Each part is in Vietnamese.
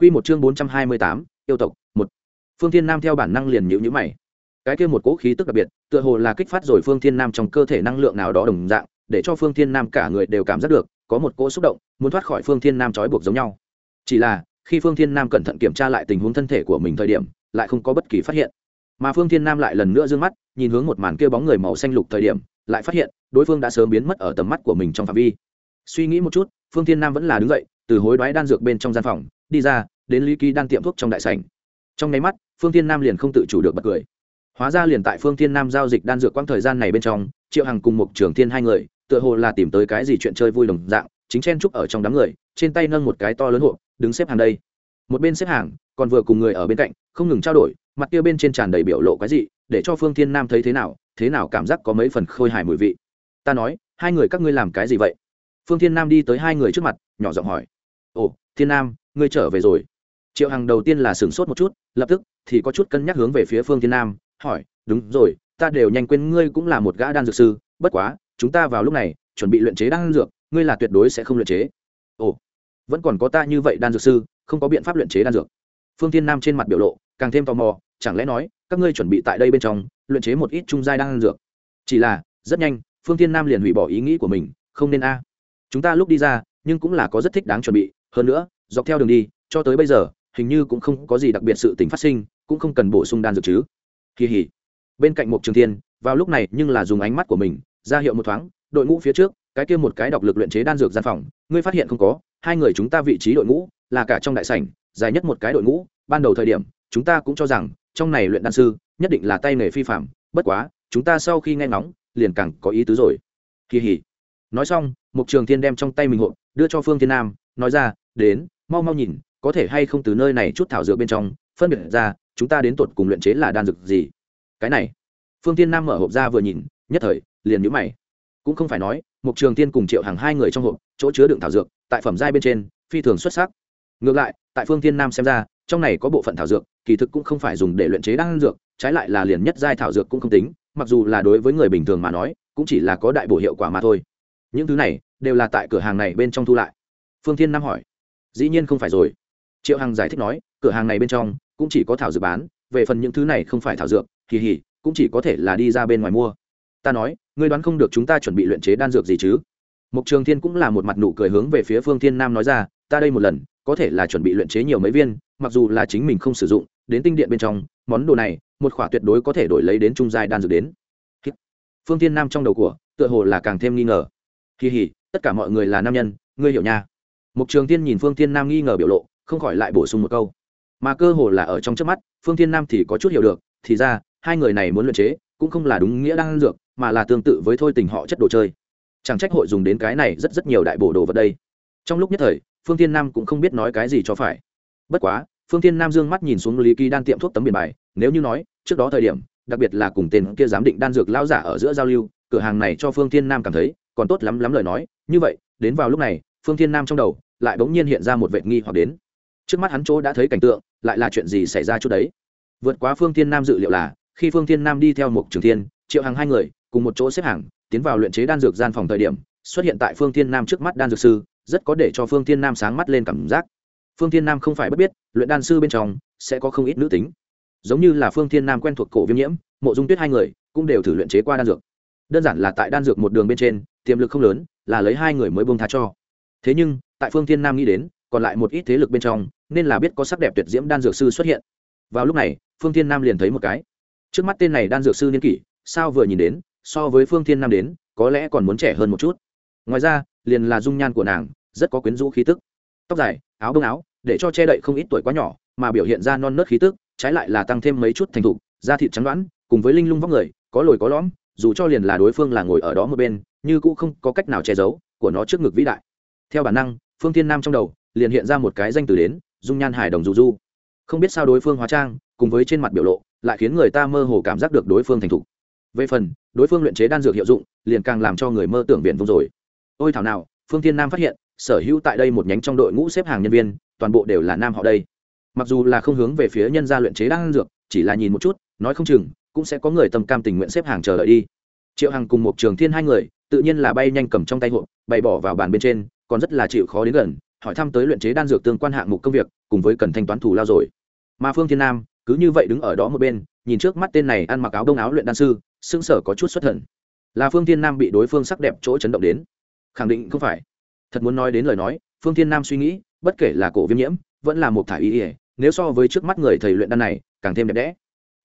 Quy một chương bốn trăm hai mươi tám, yêu tộc, một. Phương Thiên Nam theo bản năng liền nhíu nhíu mày. Cái kia một cỗ khí tức đặc biệt, tựa hồ là kích phát rồi Phương Thiên Nam trong cơ thể năng lượng nào đó đồng dạng, để cho Phương Thiên Nam cả người đều cảm giác được, có một cỗ xúc động, muốn thoát khỏi Phương Thiên Nam trói buộc giống nhau. Chỉ là, khi Phương Thiên Nam cẩn thận kiểm tra lại tình huống thân thể của mình thời điểm, lại không có bất kỳ phát hiện. Mà Phương Thiên Nam lại lần nữa dương mắt, nhìn hướng một màn kia bóng người màu xanh lục thời điểm, lại phát hiện, đối phương đã sớm biến mất ở tầm mắt của mình trong phạm vi. Suy nghĩ một chút, Phương Thiên Nam vẫn là đứng dậy, từ hối đoái đan dược bên trong gian phòng, đi ra, đến lý ký đan tiệm thuốc trong đại sảnh. Trong nháy mắt phương thiên nam liền không tự chủ được bật cười. Hóa ra liền tại phương thiên nam giao dịch đan dược quãng thời gian này bên trong triệu hằng cùng một trường thiên hai người tựa hồ là tìm tới cái gì chuyện chơi vui đồng dạng chính chen trúc ở trong đám người trên tay nâng một cái to lớn hộp đứng xếp hàng đây. Một bên xếp hàng còn vừa cùng người ở bên cạnh không ngừng trao đổi mặt kia bên trên tràn đầy biểu lộ cái gì để cho phương thiên nam thấy thế nào thế nào cảm giác có mấy phần khôi hài mùi vị. Ta nói hai người các ngươi làm cái gì vậy? Phương thiên nam đi tới hai người trước mặt nhỏ giọng hỏi. Ồ thiên nam ngươi trở về rồi. Triệu hằng đầu tiên là sửng sốt một chút, lập tức thì có chút cân nhắc hướng về phía phương thiên nam, hỏi, đúng rồi, ta đều nhanh quên ngươi cũng là một gã đan dược sư, bất quá, chúng ta vào lúc này, chuẩn bị luyện chế đan dược, ngươi là tuyệt đối sẽ không luyện chế. Ồ, vẫn còn có ta như vậy đan dược sư, không có biện pháp luyện chế đan dược. Phương thiên nam trên mặt biểu lộ càng thêm tò mò, chẳng lẽ nói, các ngươi chuẩn bị tại đây bên trong, luyện chế một ít trung giai đan dược? Chỉ là, rất nhanh, phương thiên nam liền hủy bỏ ý nghĩ của mình, không nên a. Chúng ta lúc đi ra, nhưng cũng là có rất thích đáng chuẩn bị, hơn nữa dọc theo đường đi, cho tới bây giờ, hình như cũng không có gì đặc biệt sự tình phát sinh, cũng không cần bổ sung đan dược chứ. Kỳ hỉ. Bên cạnh một trường thiên, vào lúc này nhưng là dùng ánh mắt của mình, ra hiệu một thoáng, đội ngũ phía trước, cái kia một cái độc lực luyện chế đan dược gian phòng, ngươi phát hiện không có, hai người chúng ta vị trí đội ngũ, là cả trong đại sảnh, dài nhất một cái đội ngũ, ban đầu thời điểm, chúng ta cũng cho rằng, trong này luyện đan sư, nhất định là tay nghề phi phạm bất quá, chúng ta sau khi nghe ngóng, liền càng có ý tứ rồi. Kỳ hỉ. Nói xong một trường thiên đem trong tay mình hộp, đưa cho phương thiên nam, nói ra, đến mau mau nhìn, có thể hay không từ nơi này chút thảo dược bên trong, phân biệt ra, chúng ta đến tột cùng luyện chế là đan dược gì. Cái này, phương tiên nam mở hộp ra vừa nhìn, nhất thời, liền nhũ mày. Cũng không phải nói mục trường tiên cùng triệu hàng hai người trong hộp, chỗ chứa đựng thảo dược, tại phẩm giai bên trên, phi thường xuất sắc. Ngược lại, tại phương tiên nam xem ra, trong này có bộ phận thảo dược, kỳ thực cũng không phải dùng để luyện chế đan dược, trái lại là liền nhất giai thảo dược cũng không tính, mặc dù là đối với người bình thường mà nói, cũng chỉ là có đại bổ hiệu quả mà thôi. Những thứ này, đều là tại cửa hàng này bên trong thu lại. Phương thiên nam hỏi dĩ nhiên không phải rồi. Triệu hằng giải thích nói, cửa hàng này bên trong cũng chỉ có thảo dược bán, về phần những thứ này không phải thảo dược kỳ hỉ cũng chỉ có thể là đi ra bên ngoài mua. Ta nói, ngươi đoán không được chúng ta chuẩn bị luyện chế đan dược gì chứ? Mục trường thiên cũng là một mặt nụ cười hướng về phía phương thiên nam nói ra, ta đây một lần, có thể là chuẩn bị luyện chế nhiều mấy viên, mặc dù là chính mình không sử dụng, đến tinh điện bên trong, món đồ này, một khỏa tuyệt đối có thể đổi lấy đến trung giai đan dược đến. Phương thiên nam trong đầu của, tựa hồ là càng thêm nghi ngờ. Kỳ hỉ tất cả mọi người là nam nhân, ngươi hiểu nha mục trường thiên nhìn phương thiên nam nghi ngờ biểu lộ, không khỏi lại bổ sung một câu. Mà cơ hồ là ở trong trước mắt, phương thiên nam thì có chút hiểu được, thì ra, hai người này muốn luyện chế, cũng không là đúng nghĩa đang dược, mà là tương tự với thôi tình họ chất đồ chơi. Chẳng trách hội dùng đến cái này rất rất nhiều đại bổ đồ vật đây. Trong lúc nhất thời, phương thiên nam cũng không biết nói cái gì cho phải. Bất quá, phương thiên nam dương mắt nhìn xuống lý kỳ đan tiệm thuốc tấm biển bài, nếu như nói, trước đó thời điểm, đặc biệt là cùng tên kia giám định đan dược lao giả ở giữa giao lưu, cửa hàng này cho phương thiên nam cảm thấy còn tốt lắm lắm lời nói. Như vậy, đến vào lúc này, phương thiên nam trong đầu lại bỗng nhiên hiện ra một vệ nghi hoặc đến. Trước mắt hắn chỗ đã thấy cảnh tượng, lại là chuyện gì xảy ra chút đấy? Vượt quá phương thiên nam dự liệu là, khi phương thiên nam đi theo một trường thiên, triệu hàng hai người, cùng một chỗ xếp hàng, tiến vào luyện chế đan dược gian phòng thời điểm, xuất hiện tại phương thiên nam trước mắt đan dược sư, rất có để cho phương thiên nam sáng mắt lên cảm giác. Phương thiên nam không phải bất biết, luyện đan sư bên trong, sẽ có không ít nữ tính. Giống như là phương thiên nam quen thuộc cổ viêm nhiễm, mộ dung tuyết hai người, cũng đều thử luyện chế qua đan dược. Đơn giản là tại đan dược một đường bên trên, tiềm lực không lớn, là lấy hai người mới bông tha cho thế nhưng, tại phương thiên nam nghĩ đến, còn lại một ít thế lực bên trong, nên là biết có sắc đẹp tuyệt diễm đan dược sư xuất hiện. Vào lúc này, phương thiên nam liền thấy một cái. Trước mắt tên này đan dược sư niên kỷ, sao vừa nhìn đến, so với phương thiên nam đến, có lẽ còn muốn trẻ hơn một chút. Ngoài ra, liền là dung nhan của nàng, rất có quyến rũ khí tức. Tóc dài, áo bông áo, để cho che đậy không ít tuổi quá nhỏ, mà biểu hiện ra non nớt khí tức, trái lại là tăng thêm mấy chút thành thục, da thịt trắng đoán cùng với linh lung vóc người, có lồi có lõm, dù cho liền là đối phương là ngồi ở đó một bên, như cũng không có cách nào che giấu của nó trước ngực vĩ đại theo bản năng, phương thiên nam trong đầu liền hiện ra một cái danh từ đến, dung nhan hải đồng du du không biết sao đối phương hóa trang, cùng với trên mặt biểu lộ, lại khiến người ta mơ hồ cảm giác được đối phương thành thục. Về phần, đối phương luyện chế đan dược hiệu dụng, liền càng làm cho người mơ tưởng viện vung rồi. Ôi thảo nào, phương Thiên nam phát hiện, sở hữu tại đây một nhánh trong đội ngũ xếp hàng nhân viên, toàn bộ đều là nam họ đây. Mặc dù là không hướng về phía nhân gia luyện chế đan dược, chỉ là nhìn một chút, nói không chừng, cũng sẽ có người tâm cam tình nguyện xếp hàng chờ đợi đi. Triệu hằng cùng một trường thiên hai người, tự nhiên là bay nhanh cầm trong tay hộp, bày bỏ vào bàn bên trên còn rất là chịu khó đến gần, hỏi thăm tới luyện chế đan dược tương quan hạng mục công việc, cùng với cần thanh toán thủ lao rồi. Mà phương thiên nam, cứ như vậy đứng ở đó một bên, nhìn trước mắt tên này ăn mặc áo đông áo luyện đan sư xương sở có chút xuất thần. Là phương thiên nam bị đối phương sắc đẹp chỗ chấn động đến. Khẳng định không phải. Thật muốn nói đến lời nói, phương thiên nam suy nghĩ, bất kể là cổ viêm nhiễm, vẫn là một thải y ỉa nếu so với trước mắt người thầy luyện đan này, càng thêm đẹp đẽ.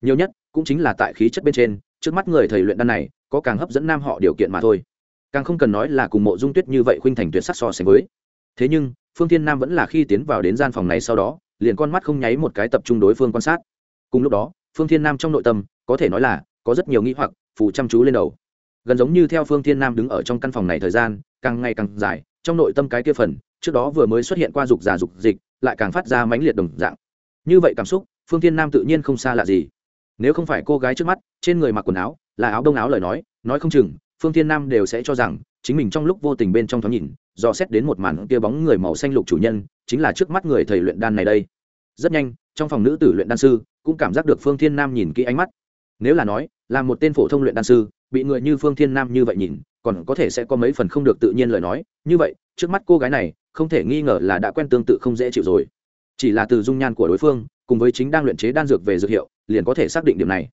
Nhiều nhất, cũng chính là tại khí chất bên trên, trước mắt người thầy luyện đan này, có càng hấp dẫn nam họ điều kiện mà thôi càng không cần nói là cùng mộ dung tuyết như vậy khuynh thành tuyệt sắc so sánh với. Thế nhưng, phương thiên nam vẫn là khi tiến vào đến gian phòng này sau đó, liền con mắt không nháy một cái tập trung đối phương quan sát. Cùng lúc đó, phương thiên nam trong nội tâm, có thể nói là, có rất nhiều nghĩ hoặc, phù chăm chú lên đầu. Gần giống như theo phương thiên nam đứng ở trong căn phòng này thời gian, càng ngày càng dài, trong nội tâm cái kia phần, trước đó vừa mới xuất hiện qua dục già dục dịch, lại càng phát ra mãnh liệt đồng dạng. Như vậy cảm xúc, phương thiên nam tự nhiên không xa lạ gì. Nếu không phải cô gái trước mắt, trên người mặc quần áo, là áo đông áo lời nói nói không chừng phương thiên nam đều sẽ cho rằng, chính mình trong lúc vô tình bên trong thoáng nhìn, do xét đến một màn kia bóng người màu xanh lục chủ nhân, chính là trước mắt người thầy luyện đan này đây. Rất nhanh, trong phòng nữ tử luyện đan sư cũng cảm giác được phương thiên nam nhìn kỹ ánh mắt. Nếu là nói, là một tên phổ thông luyện đan sư, bị người như phương thiên nam như vậy nhìn, còn có thể sẽ có mấy phần không được tự nhiên lời nói. Như vậy, trước mắt cô gái này, không thể nghi ngờ là đã quen tương tự không dễ chịu rồi. Chỉ là từ dung nhan của đối phương, cùng với chính đang luyện chế đan dược về dược hiệu, liền có thể xác định điểm này.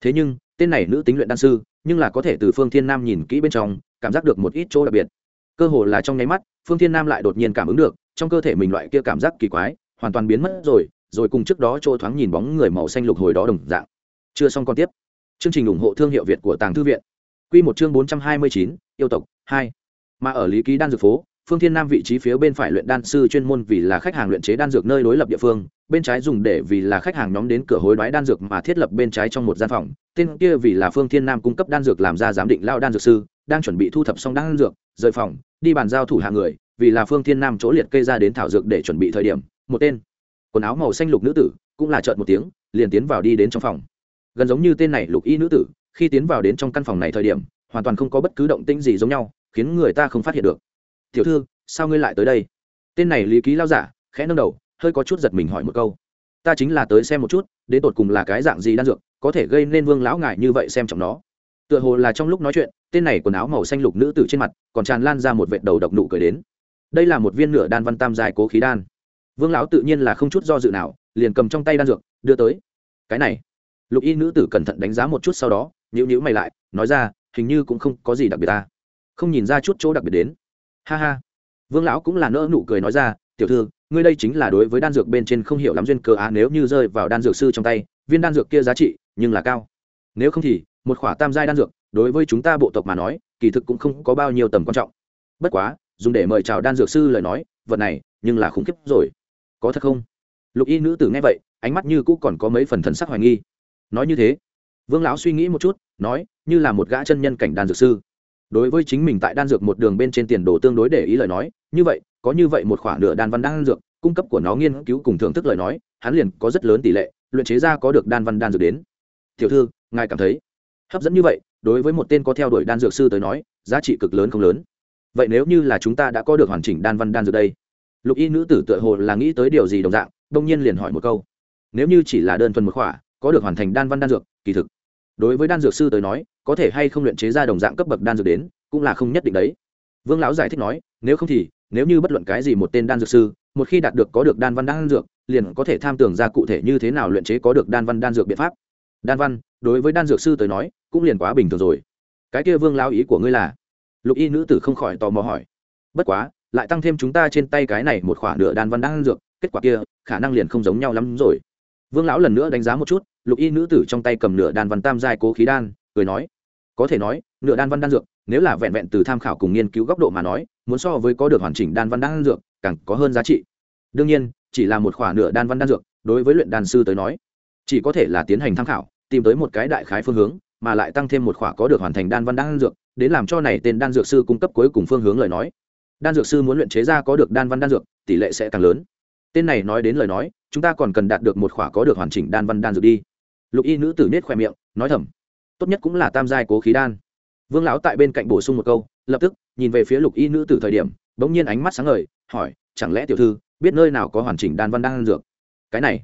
Thế nhưng tên này nữ tính luyện đan sư, nhưng là có thể từ phương thiên nam nhìn kỹ bên trong, cảm giác được một ít chỗ đặc biệt. Cơ hồ là trong nháy mắt, phương thiên nam lại đột nhiên cảm ứng được, trong cơ thể mình loại kia cảm giác kỳ quái, hoàn toàn biến mất rồi rồi cùng trước đó chỗ thoáng nhìn bóng người màu xanh lục hồi đó đồng dạng. Chưa xong còn tiếp. Chương trình ủng hộ thương hiệu việt của tàng thư viện. Q một chương bốn trăm hai mươi chín, yêu tộc, hai. Mà ở lý ký đan dược phố, phương thiên nam vị trí phía bên phải luyện đan sư chuyên môn vì là khách hàng luyện chế đan dược nơi đối lập địa phương bên trái dùng để vì là khách hàng nhóm đến cửa hối đoái đan dược mà thiết lập bên trái trong một gian phòng, tên kia vì là phương thiên nam cung cấp đan dược làm ra giám định lao đan dược sư, đang chuẩn bị thu thập xong đan dược, rời phòng, đi bàn giao thủ hạ người, vì là phương thiên nam chỗ liệt kê ra đến thảo dược để chuẩn bị thời điểm, một tên quần áo màu xanh lục nữ tử cũng là trợn một tiếng, liền tiến vào đi đến trong phòng. Gần giống như tên này lục y nữ tử, khi tiến vào đến trong căn phòng này thời điểm, hoàn toàn không có bất cứ động tĩnh gì giống nhau, khiến người ta không phát hiện được. Tiểu thư, sao ngươi lại tới đây? Tên này lý ký lao giả khẽ nâng đầu hơi có chút giật mình hỏi một câu. Ta chính là tới xem một chút, đến tột cùng là cái dạng gì đan dược, có thể gây nên vương lão ngại như vậy xem trọng nó. Tựa hồ là trong lúc nói chuyện, tên này quần áo màu xanh lục nữ tử trên mặt, còn tràn lan ra một vệt đầu độc nụ cười đến. Đây là một viên nửa đan văn tam dài cố khí đan. Vương lão tự nhiên là không chút do dự nào, liền cầm trong tay đan dược, đưa tới. Cái này. Lục y nữ tử cẩn thận đánh giá một chút sau đó nhữ nhữ mày lại, nói ra, hình như cũng không có gì đặc biệt ta không nhìn ra chút chỗ đặc biệt đến. Ha ha. Vương lão cũng là nỡ nụ cười nói ra, tiểu thư ngươi đây chính là đối với đan dược bên trên không hiểu lắm duyên cơ á, nếu như rơi vào đan dược sư trong tay, viên đan dược kia giá trị, nhưng là cao. Nếu không thì, một khỏa tam giai đan dược, đối với chúng ta bộ tộc mà nói, kỳ thực cũng không có bao nhiêu tầm quan trọng. Bất quá, dùng để mời chào đan dược sư lời nói, vật này, nhưng là khủng khiếp rồi. Có thật không? Lục y nữ tử nghe vậy, ánh mắt như cũ còn có mấy phần thần sắc hoài nghi. Nói như thế, vương lão suy nghĩ một chút, nói, như là một gã chân nhân cảnh đan dược sư. Đối với chính mình tại đan dược một đường bên trên tiền đồ tương đối để ý lời nói, như vậy có như vậy một khoản nửa đan văn đan dược, cung cấp của nó nghiên cứu cùng thưởng thức lời nói, hắn liền có rất lớn tỷ lệ, luyện chế ra có được đan văn đan dược đến. Tiểu thư, ngài cảm thấy? Hấp dẫn như vậy, đối với một tên có theo đuổi đan dược sư tới nói, giá trị cực lớn không lớn. Vậy nếu như là chúng ta đã có được hoàn chỉnh đan văn đan dược đây? Lục y nữ tử tựa hồ là nghĩ tới điều gì đồng dạng, đông nhiên liền hỏi một câu. Nếu như chỉ là đơn thuần một khỏa, có được hoàn thành đan văn đan dược, kỳ thực, đối với đan dược sư tới nói, có thể hay không luyện chế ra đồng dạng cấp bậc đan dược đến, cũng là không nhất định đấy. Vương lão giải thích nói, nếu không thì nếu như bất luận cái gì một tên đan dược sư, một khi đạt được có được đan văn đan dược, liền có thể tham tưởng ra cụ thể như thế nào luyện chế có được đan văn đan dược biện pháp. Đan văn, đối với đan dược sư tới nói, cũng liền quá bình thường rồi. Cái kia vương lão ý của ngươi là? Lục y nữ tử không khỏi tò mò hỏi. Bất quá, lại tăng thêm chúng ta trên tay cái này một khoản nửa đan văn đan dược, kết quả kia, khả năng liền không giống nhau lắm rồi. Vương lão lần nữa đánh giá một chút, lục y nữ tử trong tay cầm nửa đan văn tam giai cố khí đan, cười nói, có thể nói, nửa đan văn đan dược nếu là vẹn vẹn từ tham khảo cùng nghiên cứu góc độ mà nói, muốn so với có được hoàn chỉnh đan văn đan dược, càng có hơn giá trị. Đương nhiên, chỉ là một khoản nửa đan văn đan dược, đối với luyện đan sư tới nói, chỉ có thể là tiến hành tham khảo, tìm tới một cái đại khái phương hướng, mà lại tăng thêm một khoản có được hoàn thành đan văn đan dược, đến làm cho này tên đan dược sư cung cấp cuối cùng phương hướng lời nói. Đan dược sư muốn luyện chế ra có được đan văn đan dược, tỷ lệ sẽ càng lớn. Tên này nói đến lời nói, chúng ta còn cần đạt được một khỏa có được hoàn chỉnh đan văn đan dược đi. Lục y nữ tử nết khoe miệng, nói thầm, tốt nhất cũng là tam giai cố khí đan vương lão tại bên cạnh bổ sung một câu, lập tức, nhìn về phía lục y nữ tử thời điểm, bỗng nhiên ánh mắt sáng ngời, hỏi, chẳng lẽ tiểu thư, biết nơi nào có hoàn chỉnh đan văn đan dược? Cái này.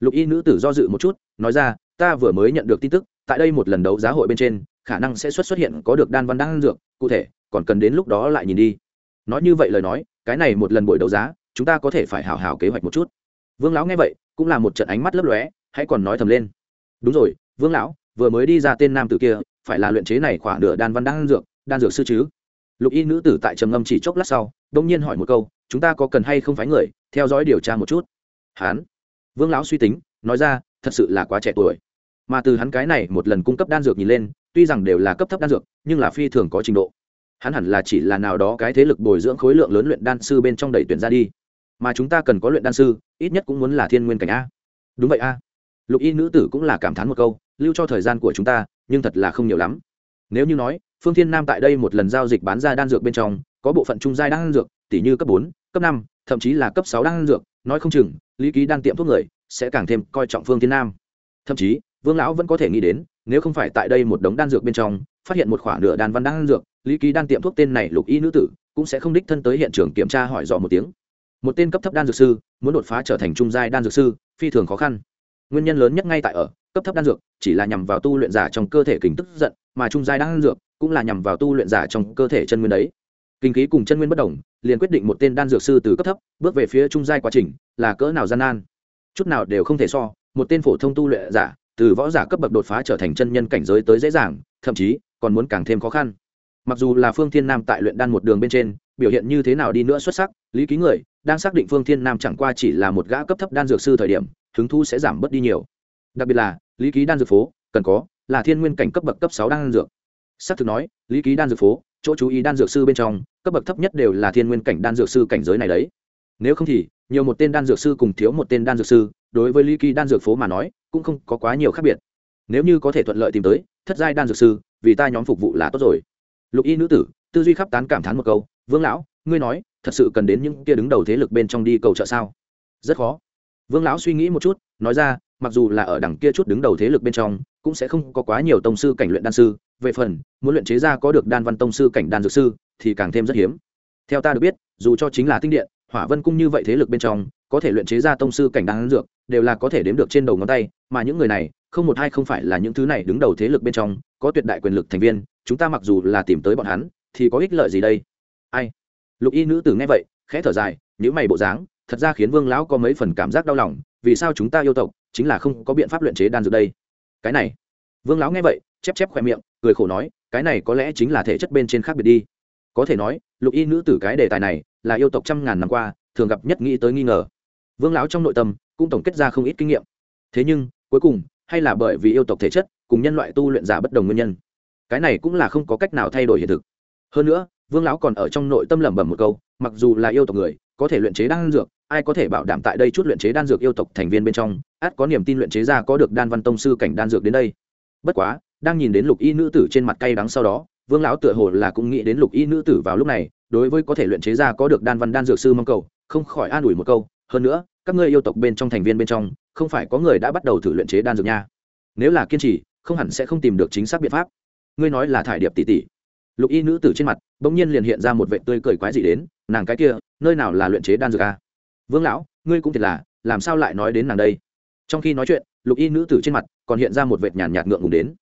Lục y nữ tử do dự một chút, nói ra, ta vừa mới nhận được tin tức, tại đây một lần đấu giá hội bên trên, khả năng sẽ xuất xuất hiện có được đan văn đan dược, cụ thể, còn cần đến lúc đó lại nhìn đi. Nói như vậy lời nói, cái này một lần buổi đấu giá, chúng ta có thể phải hào hào kế hoạch một chút. Vương lão nghe vậy, cũng là một trận ánh mắt lấp lóe, hãy còn nói thầm lên. Đúng rồi, vương lão, vừa mới đi ra tên nam tử kia phải là luyện chế này khoảng nửa đan văn đan dược đan dược sư chứ? Lục y nữ tử tại trầm ngâm chỉ chốc lát sau đông nhiên hỏi một câu, chúng ta có cần hay không phải người, theo dõi điều tra một chút? Hán. Vương lão suy tính, nói ra, thật sự là quá trẻ tuổi. Mà từ hắn cái này một lần cung cấp đan dược nhìn lên, tuy rằng đều là cấp thấp đan dược, nhưng là phi thường có trình độ. Hắn hẳn là chỉ là nào đó cái thế lực bồi dưỡng khối lượng lớn luyện đan sư bên trong đầy tuyển ra đi. Mà chúng ta cần có luyện đan sư, ít nhất cũng muốn là thiên nguyên cảnh a. Đúng vậy a. Lục y nữ tử cũng là cảm thán một câu, lưu cho thời gian của chúng ta nhưng thật là không nhiều lắm. Nếu như nói, phương thiên nam tại đây một lần giao dịch bán ra đan dược bên trong, có bộ phận trung giai đan dược tỷ như cấp bốn, cấp năm, thậm chí là cấp sáu đan dược, nói không chừng, lý ký đan tiệm thuốc người sẽ càng thêm coi trọng phương thiên nam. Thậm chí, vương lão vẫn có thể nghĩ đến, nếu không phải tại đây một đống đan dược bên trong, phát hiện một khoản nửa đan văn đan dược, lý ký đan tiệm thuốc tên này lục y nữ tử cũng sẽ không đích thân tới hiện trường kiểm tra hỏi dò một tiếng. Một tên cấp thấp đan dược sư muốn đột phá trở thành trung giai đan dược sư, phi thường khó khăn. Nguyên nhân lớn nhất ngay tại ở cấp thấp đan dược, chỉ là nhằm vào tu luyện giả trong cơ thể kính tức giận, mà trung giai đan dược cũng là nhằm vào tu luyện giả trong cơ thể chân nguyên đấy. Kinh khí cùng chân nguyên bất đồng, liền quyết định một tên đan dược sư từ cấp thấp, bước về phía trung giai quá trình, là cỡ nào gian nan. Chút nào đều không thể so, một tên phổ thông tu luyện giả, từ võ giả cấp bậc đột phá trở thành chân nhân cảnh giới tới dễ dàng, thậm chí còn muốn càng thêm khó khăn. Mặc dù là phương thiên nam tại luyện đan một đường bên trên, biểu hiện như thế nào đi nữa xuất sắc, lý ký người, đang xác định phương thiên nam chẳng qua chỉ là một gã cấp thấp đan dược sư thời điểm, hứng thu sẽ giảm bớt đi nhiều. Đặc biệt là lý ký đan dược phố, cần có, là thiên nguyên cảnh cấp bậc cấp sáu đan dược. Xác thực nói, lý ký đan dược phố, chỗ chú ý đan dược sư bên trong, cấp bậc thấp nhất đều là thiên nguyên cảnh đan dược sư cảnh giới này đấy. Nếu không thì, nhiều một tên đan dược sư cùng thiếu một tên đan dược sư, đối với lý ký đan dược phố mà nói, cũng không có quá nhiều khác biệt. Nếu như có thể thuận lợi tìm tới, thất giai đan dược sư, vì ta nhóm phục vụ là tốt rồi. Lục y nữ tử, tư duy khắp tán cảm thán một câu, vương lão, ngươi nói, thật sự cần đến những kia đứng đầu thế lực bên trong đi cầu trợ sao? Rất khó. Vương lão suy nghĩ một chút, nói ra mặc dù là ở đằng kia chút đứng đầu thế lực bên trong, cũng sẽ không có quá nhiều tông sư cảnh luyện đan sư. Về phần, muốn luyện chế ra có được đan văn tông sư cảnh đan dược sư, thì càng thêm rất hiếm. Theo ta được biết, dù cho chính là tinh điện, hỏa vân cung như vậy thế lực bên trong, có thể luyện chế ra tông sư cảnh đan dược, đều là có thể đếm được trên đầu ngón tay, mà những người này, không một hai không phải là những thứ này đứng đầu thế lực bên trong, có tuyệt đại quyền lực thành viên, chúng ta mặc dù là tìm tới bọn hắn, thì có ích lợi gì đây? Ai? Lục y nữ tử nghe vậy, khẽ thở dài nếu mày bộ dáng, thật ra khiến vương lão có mấy phần cảm giác đau lòng, vì sao chúng ta yêu tộc chính là không có biện pháp luyện chế đan dược đây. Cái này. Vương lão nghe vậy, chép chép khoe miệng, cười khổ nói, cái này có lẽ chính là thể chất bên trên khác biệt đi. Có thể nói, lục y nữ tử cái đề tài này là yêu tộc trăm ngàn năm qua, thường gặp nhất nghĩ tới nghi ngờ. Vương lão trong nội tâm cũng tổng kết ra không ít kinh nghiệm. Thế nhưng, cuối cùng, hay là bởi vì yêu tộc thể chất cùng nhân loại tu luyện giả bất đồng nguyên nhân. Cái này cũng là không có cách nào thay đổi hiện thực. Hơn nữa, vương lão còn ở trong nội tâm lẩm bẩm một câu, mặc dù là yêu tộc người có thể luyện chế đan dược, ai có thể bảo đảm tại đây chút luyện chế đan dược yêu tộc thành viên bên trong, át có niềm tin luyện chế ra có được đan văn tông sư cảnh đan dược đến đây. Bất quá, đang nhìn đến lục y nữ tử trên mặt cay đắng sau đó, vương lão tựa hồ là cũng nghĩ đến lục y nữ tử vào lúc này, đối với có thể luyện chế ra có được đan văn đan dược sư mong cầu, không khỏi an ủi một câu, hơn nữa, các ngươi yêu tộc bên trong thành viên bên trong, không phải có người đã bắt đầu thử luyện chế đan dược nha. Nếu là kiên trì, không hẳn sẽ không tìm được chính xác biện pháp. Ngươi nói là thải điệp tỷ tỷ lục y nữ tử trên mặt, bỗng nhiên liền hiện ra một vệ tươi cười quái dị đến, nàng cái kia, nơi nào là luyện chế đan dược a vương lão, ngươi cũng thiệt là, làm sao lại nói đến nàng đây? Trong khi nói chuyện, lục y nữ tử trên mặt còn hiện ra một vệt nhàn nhạt ngượng ngùng đến.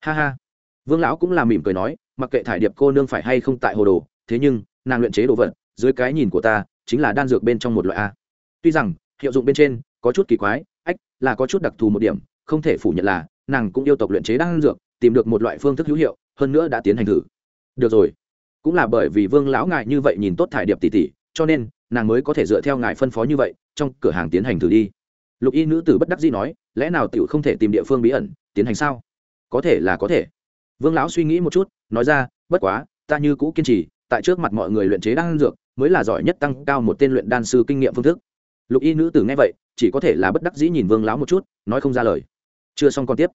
Ha ha. Vương lão cũng là mỉm cười nói, mặc kệ thải điệp cô nương phải hay không tại hồ đồ, thế nhưng, nàng luyện chế đồ vật, dưới cái nhìn của ta, chính là đan dược bên trong một loại a. Tuy rằng, hiệu dụng bên trên có chút kỳ quái, ách, là có chút đặc thù một điểm, không thể phủ nhận là, nàng cũng yêu tộc luyện chế đan dược, tìm được một loại phương thức hữu hiệu, hơn nữa đã tiến hành thử được rồi. Cũng là bởi vì vương lão ngài như vậy nhìn tốt thải điệp tỷ tỷ, cho nên, nàng mới có thể dựa theo ngài phân phó như vậy, trong cửa hàng tiến hành thử đi. Lục y nữ tử bất đắc dĩ nói, lẽ nào tiểu không thể tìm địa phương bí ẩn, tiến hành sao? Có thể là có thể. Vương lão suy nghĩ một chút, nói ra, bất quá, ta như cũ kiên trì, tại trước mặt mọi người luyện chế đan dược, mới là giỏi nhất tăng cao một tên luyện đan sư kinh nghiệm phương thức. Lục y nữ tử nghe vậy, chỉ có thể là bất đắc dĩ nhìn vương lão một chút, nói không ra lời. Chưa xong còn tiếp.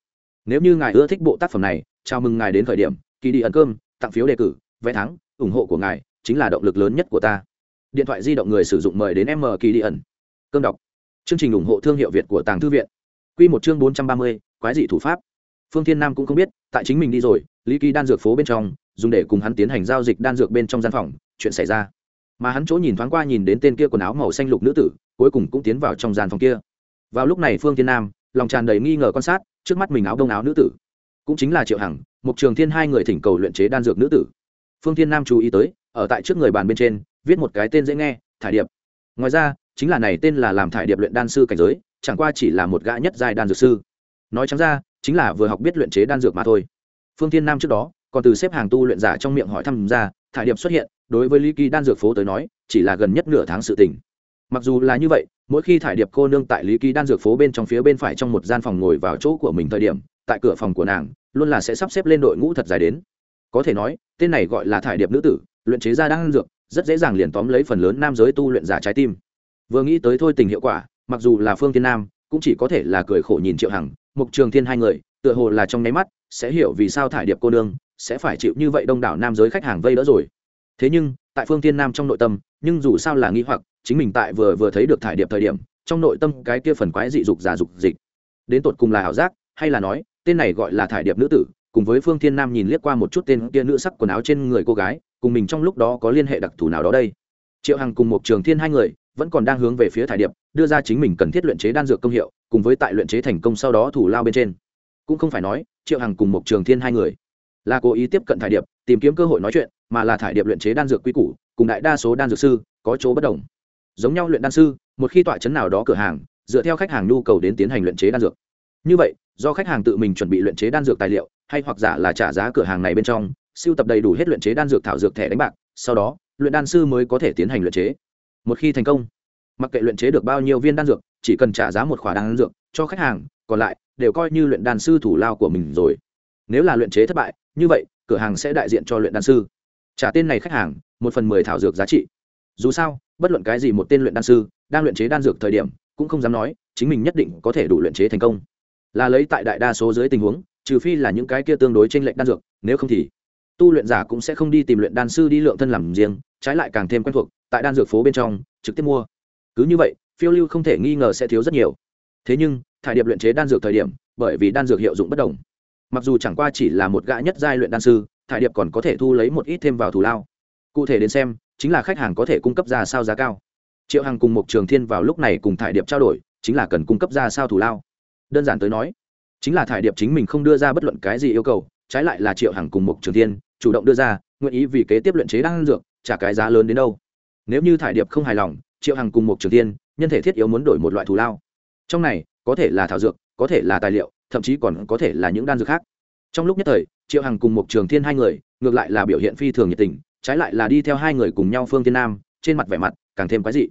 Nếu như ngài ưa thích bộ tác phẩm này, chào mừng ngài đến thời điểm kỳ đi ẩn cơm tặng phiếu đề cử, vé thắng, ủng hộ của ngài chính là động lực lớn nhất của ta. Điện thoại di động người sử dụng mời đến m kỳ đi ẩn. Cơm đọc. Chương trình ủng hộ thương hiệu việt của tàng thư viện. Q một chương bốn trăm ba mươi, quái dị thủ pháp. Phương thiên nam cũng không biết, tại chính mình đi rồi, lý kỳ đan dược phố bên trong, dùng để cùng hắn tiến hành giao dịch đan dược bên trong gian phòng, chuyện xảy ra. Mà hắn chỗ nhìn thoáng qua nhìn đến tên kia quần áo màu xanh lục nữ tử, cuối cùng cũng tiến vào trong gian phòng kia. Vào lúc này phương thiên nam, lòng tràn đầy nghi ngờ quan sát, trước mắt mình áo đông áo nữ tử cũng chính là triệu hằng mục trường thiên hai người thỉnh cầu luyện chế đan dược nữ tử. Phương thiên nam chú ý tới, ở tại trước người bàn bên trên, viết một cái tên dễ nghe, thải điệp. Ngoài ra, chính là này tên là làm thải điệp luyện đan sư cảnh giới, chẳng qua chỉ là một gã nhất giai đan dược sư. Nói chẳng ra, chính là vừa học biết luyện chế đan dược mà thôi. Phương thiên nam trước đó, còn từ xếp hàng tu luyện giả trong miệng hỏi thăm ra, thải điệp xuất hiện, đối với lý kỳ đan dược phố tới nói, chỉ là gần nhất nửa tháng sự tình. Mặc dù là như vậy, mỗi khi thải điệp cô nương tại lý kỳ đan dược phố bên trong phía bên phải trong một gian phòng ngồi vào chỗ của mình thời điểm tại cửa phòng của nàng, luôn là sẽ sắp xếp lên đội ngũ thật dài đến. Có thể nói, tên này gọi là thải điệp nữ tử, luyện chế ra đang ăn dược, rất dễ dàng liền tóm lấy phần lớn nam giới tu luyện giả trái tim. Vừa nghĩ tới thôi tình hiệu quả, mặc dù là phương thiên nam, cũng chỉ có thể là cười khổ nhìn triệu hằng, mục trường thiên hai người, tựa hồ là trong nháy mắt, sẽ hiểu vì sao thải điệp cô nương sẽ phải chịu như vậy đông đảo nam giới khách hàng vây đỡ rồi. Thế nhưng, tại phương thiên nam trong nội tâm, nhưng dù sao là nghi hoặc, chính mình tại vừa vừa thấy được thải điệp thời điểm, trong nội tâm cái kia phần quái dị dục giả dục dịch, đến tột cùng là ảo giác, hay là nói tên này gọi là thải điệp nữ tử, cùng với phương thiên nam nhìn liếc qua một chút tên kia nữ sắc quần áo trên người cô gái, cùng mình trong lúc đó có liên hệ đặc thù nào đó đây. Triệu hằng cùng một trường thiên hai người vẫn còn đang hướng về phía thải điệp, đưa ra chính mình cần thiết luyện chế đan dược công hiệu, cùng với tại luyện chế thành công sau đó thủ lao bên trên. Cũng không phải nói, triệu hằng cùng một trường thiên hai người là cố ý tiếp cận thải điệp, tìm kiếm cơ hội nói chuyện, mà là thải điệp luyện chế đan dược quy củ, cùng đại đa số đan dược sư có chỗ bất đồng. Giống nhau luyện đan sư, một khi tọa chấn nào đó cửa hàng, dựa theo khách hàng nhu cầu đến tiến hành luyện chế đan dược. Như vậy do khách hàng tự mình chuẩn bị luyện chế đan dược tài liệu, hay hoặc giả là trả giá cửa hàng này bên trong, siêu tập đầy đủ hết luyện chế đan dược thảo dược thẻ đánh bạc, sau đó, luyện đan sư mới có thể tiến hành luyện chế. Một khi thành công, mặc kệ luyện chế được bao nhiêu viên đan dược, chỉ cần trả giá một khoản đan dược cho khách hàng, còn lại đều coi như luyện đan sư thủ lao của mình rồi. Nếu là luyện chế thất bại, như vậy, cửa hàng sẽ đại diện cho luyện đan sư. Trả tên này khách hàng, một phần mười thảo dược giá trị. Dù sao, bất luận cái gì một tên luyện đan sư đang luyện chế đan dược thời điểm, cũng không dám nói, chính mình nhất định có thể đủ luyện chế thành công là lấy tại đại đa số dưới tình huống, trừ phi là những cái kia tương đối t r ê n lệch đan dược, nếu không thì tu luyện giả cũng sẽ không đi tìm luyện đan sư đi lượng thân làm riêng, trái lại càng thêm quen thuộc, tại đan dược phố bên trong, trực tiếp mua. Cứ như vậy, phiêu lưu không thể nghi ngờ sẽ thiếu rất nhiều. Thế nhưng, thải điệp luyện chế đan dược thời điểm, bởi vì đan dược hiệu dụng bất đồng. Mặc dù chẳng qua chỉ là một gã nhất giai luyện đan sư, thải điệp còn có thể thu lấy một ít thêm vào thù lao. Cụ thể đến xem, chính là khách hàng có thể cung cấp ra sao giá cao. Triệu hằng cùng một trường thiên vào lúc này cùng thải điệp trao đổi, chính là cần cung cấp ra sao thù lao đơn giản tới nói, chính là thải điệp chính mình không đưa ra bất luận cái gì yêu cầu, trái lại là triệu hằng cùng Mục trường thiên chủ động đưa ra, nguyện ý vì kế tiếp luyện chế đan dược, trả cái giá lớn đến đâu. Nếu như thải điệp không hài lòng, triệu hằng cùng Mục trường thiên, nhân thể thiết yếu muốn đổi một loại thù lao. Trong này, có thể là thảo dược, có thể là tài liệu, thậm chí còn có thể là những đan dược khác. Trong lúc nhất thời, triệu hằng cùng Mục trường thiên hai người, ngược lại là biểu hiện phi thường nhiệt tình, trái lại là đi theo hai người cùng nhau phương tiên nam, trên mặt vẻ mặt càng thêm quái dị.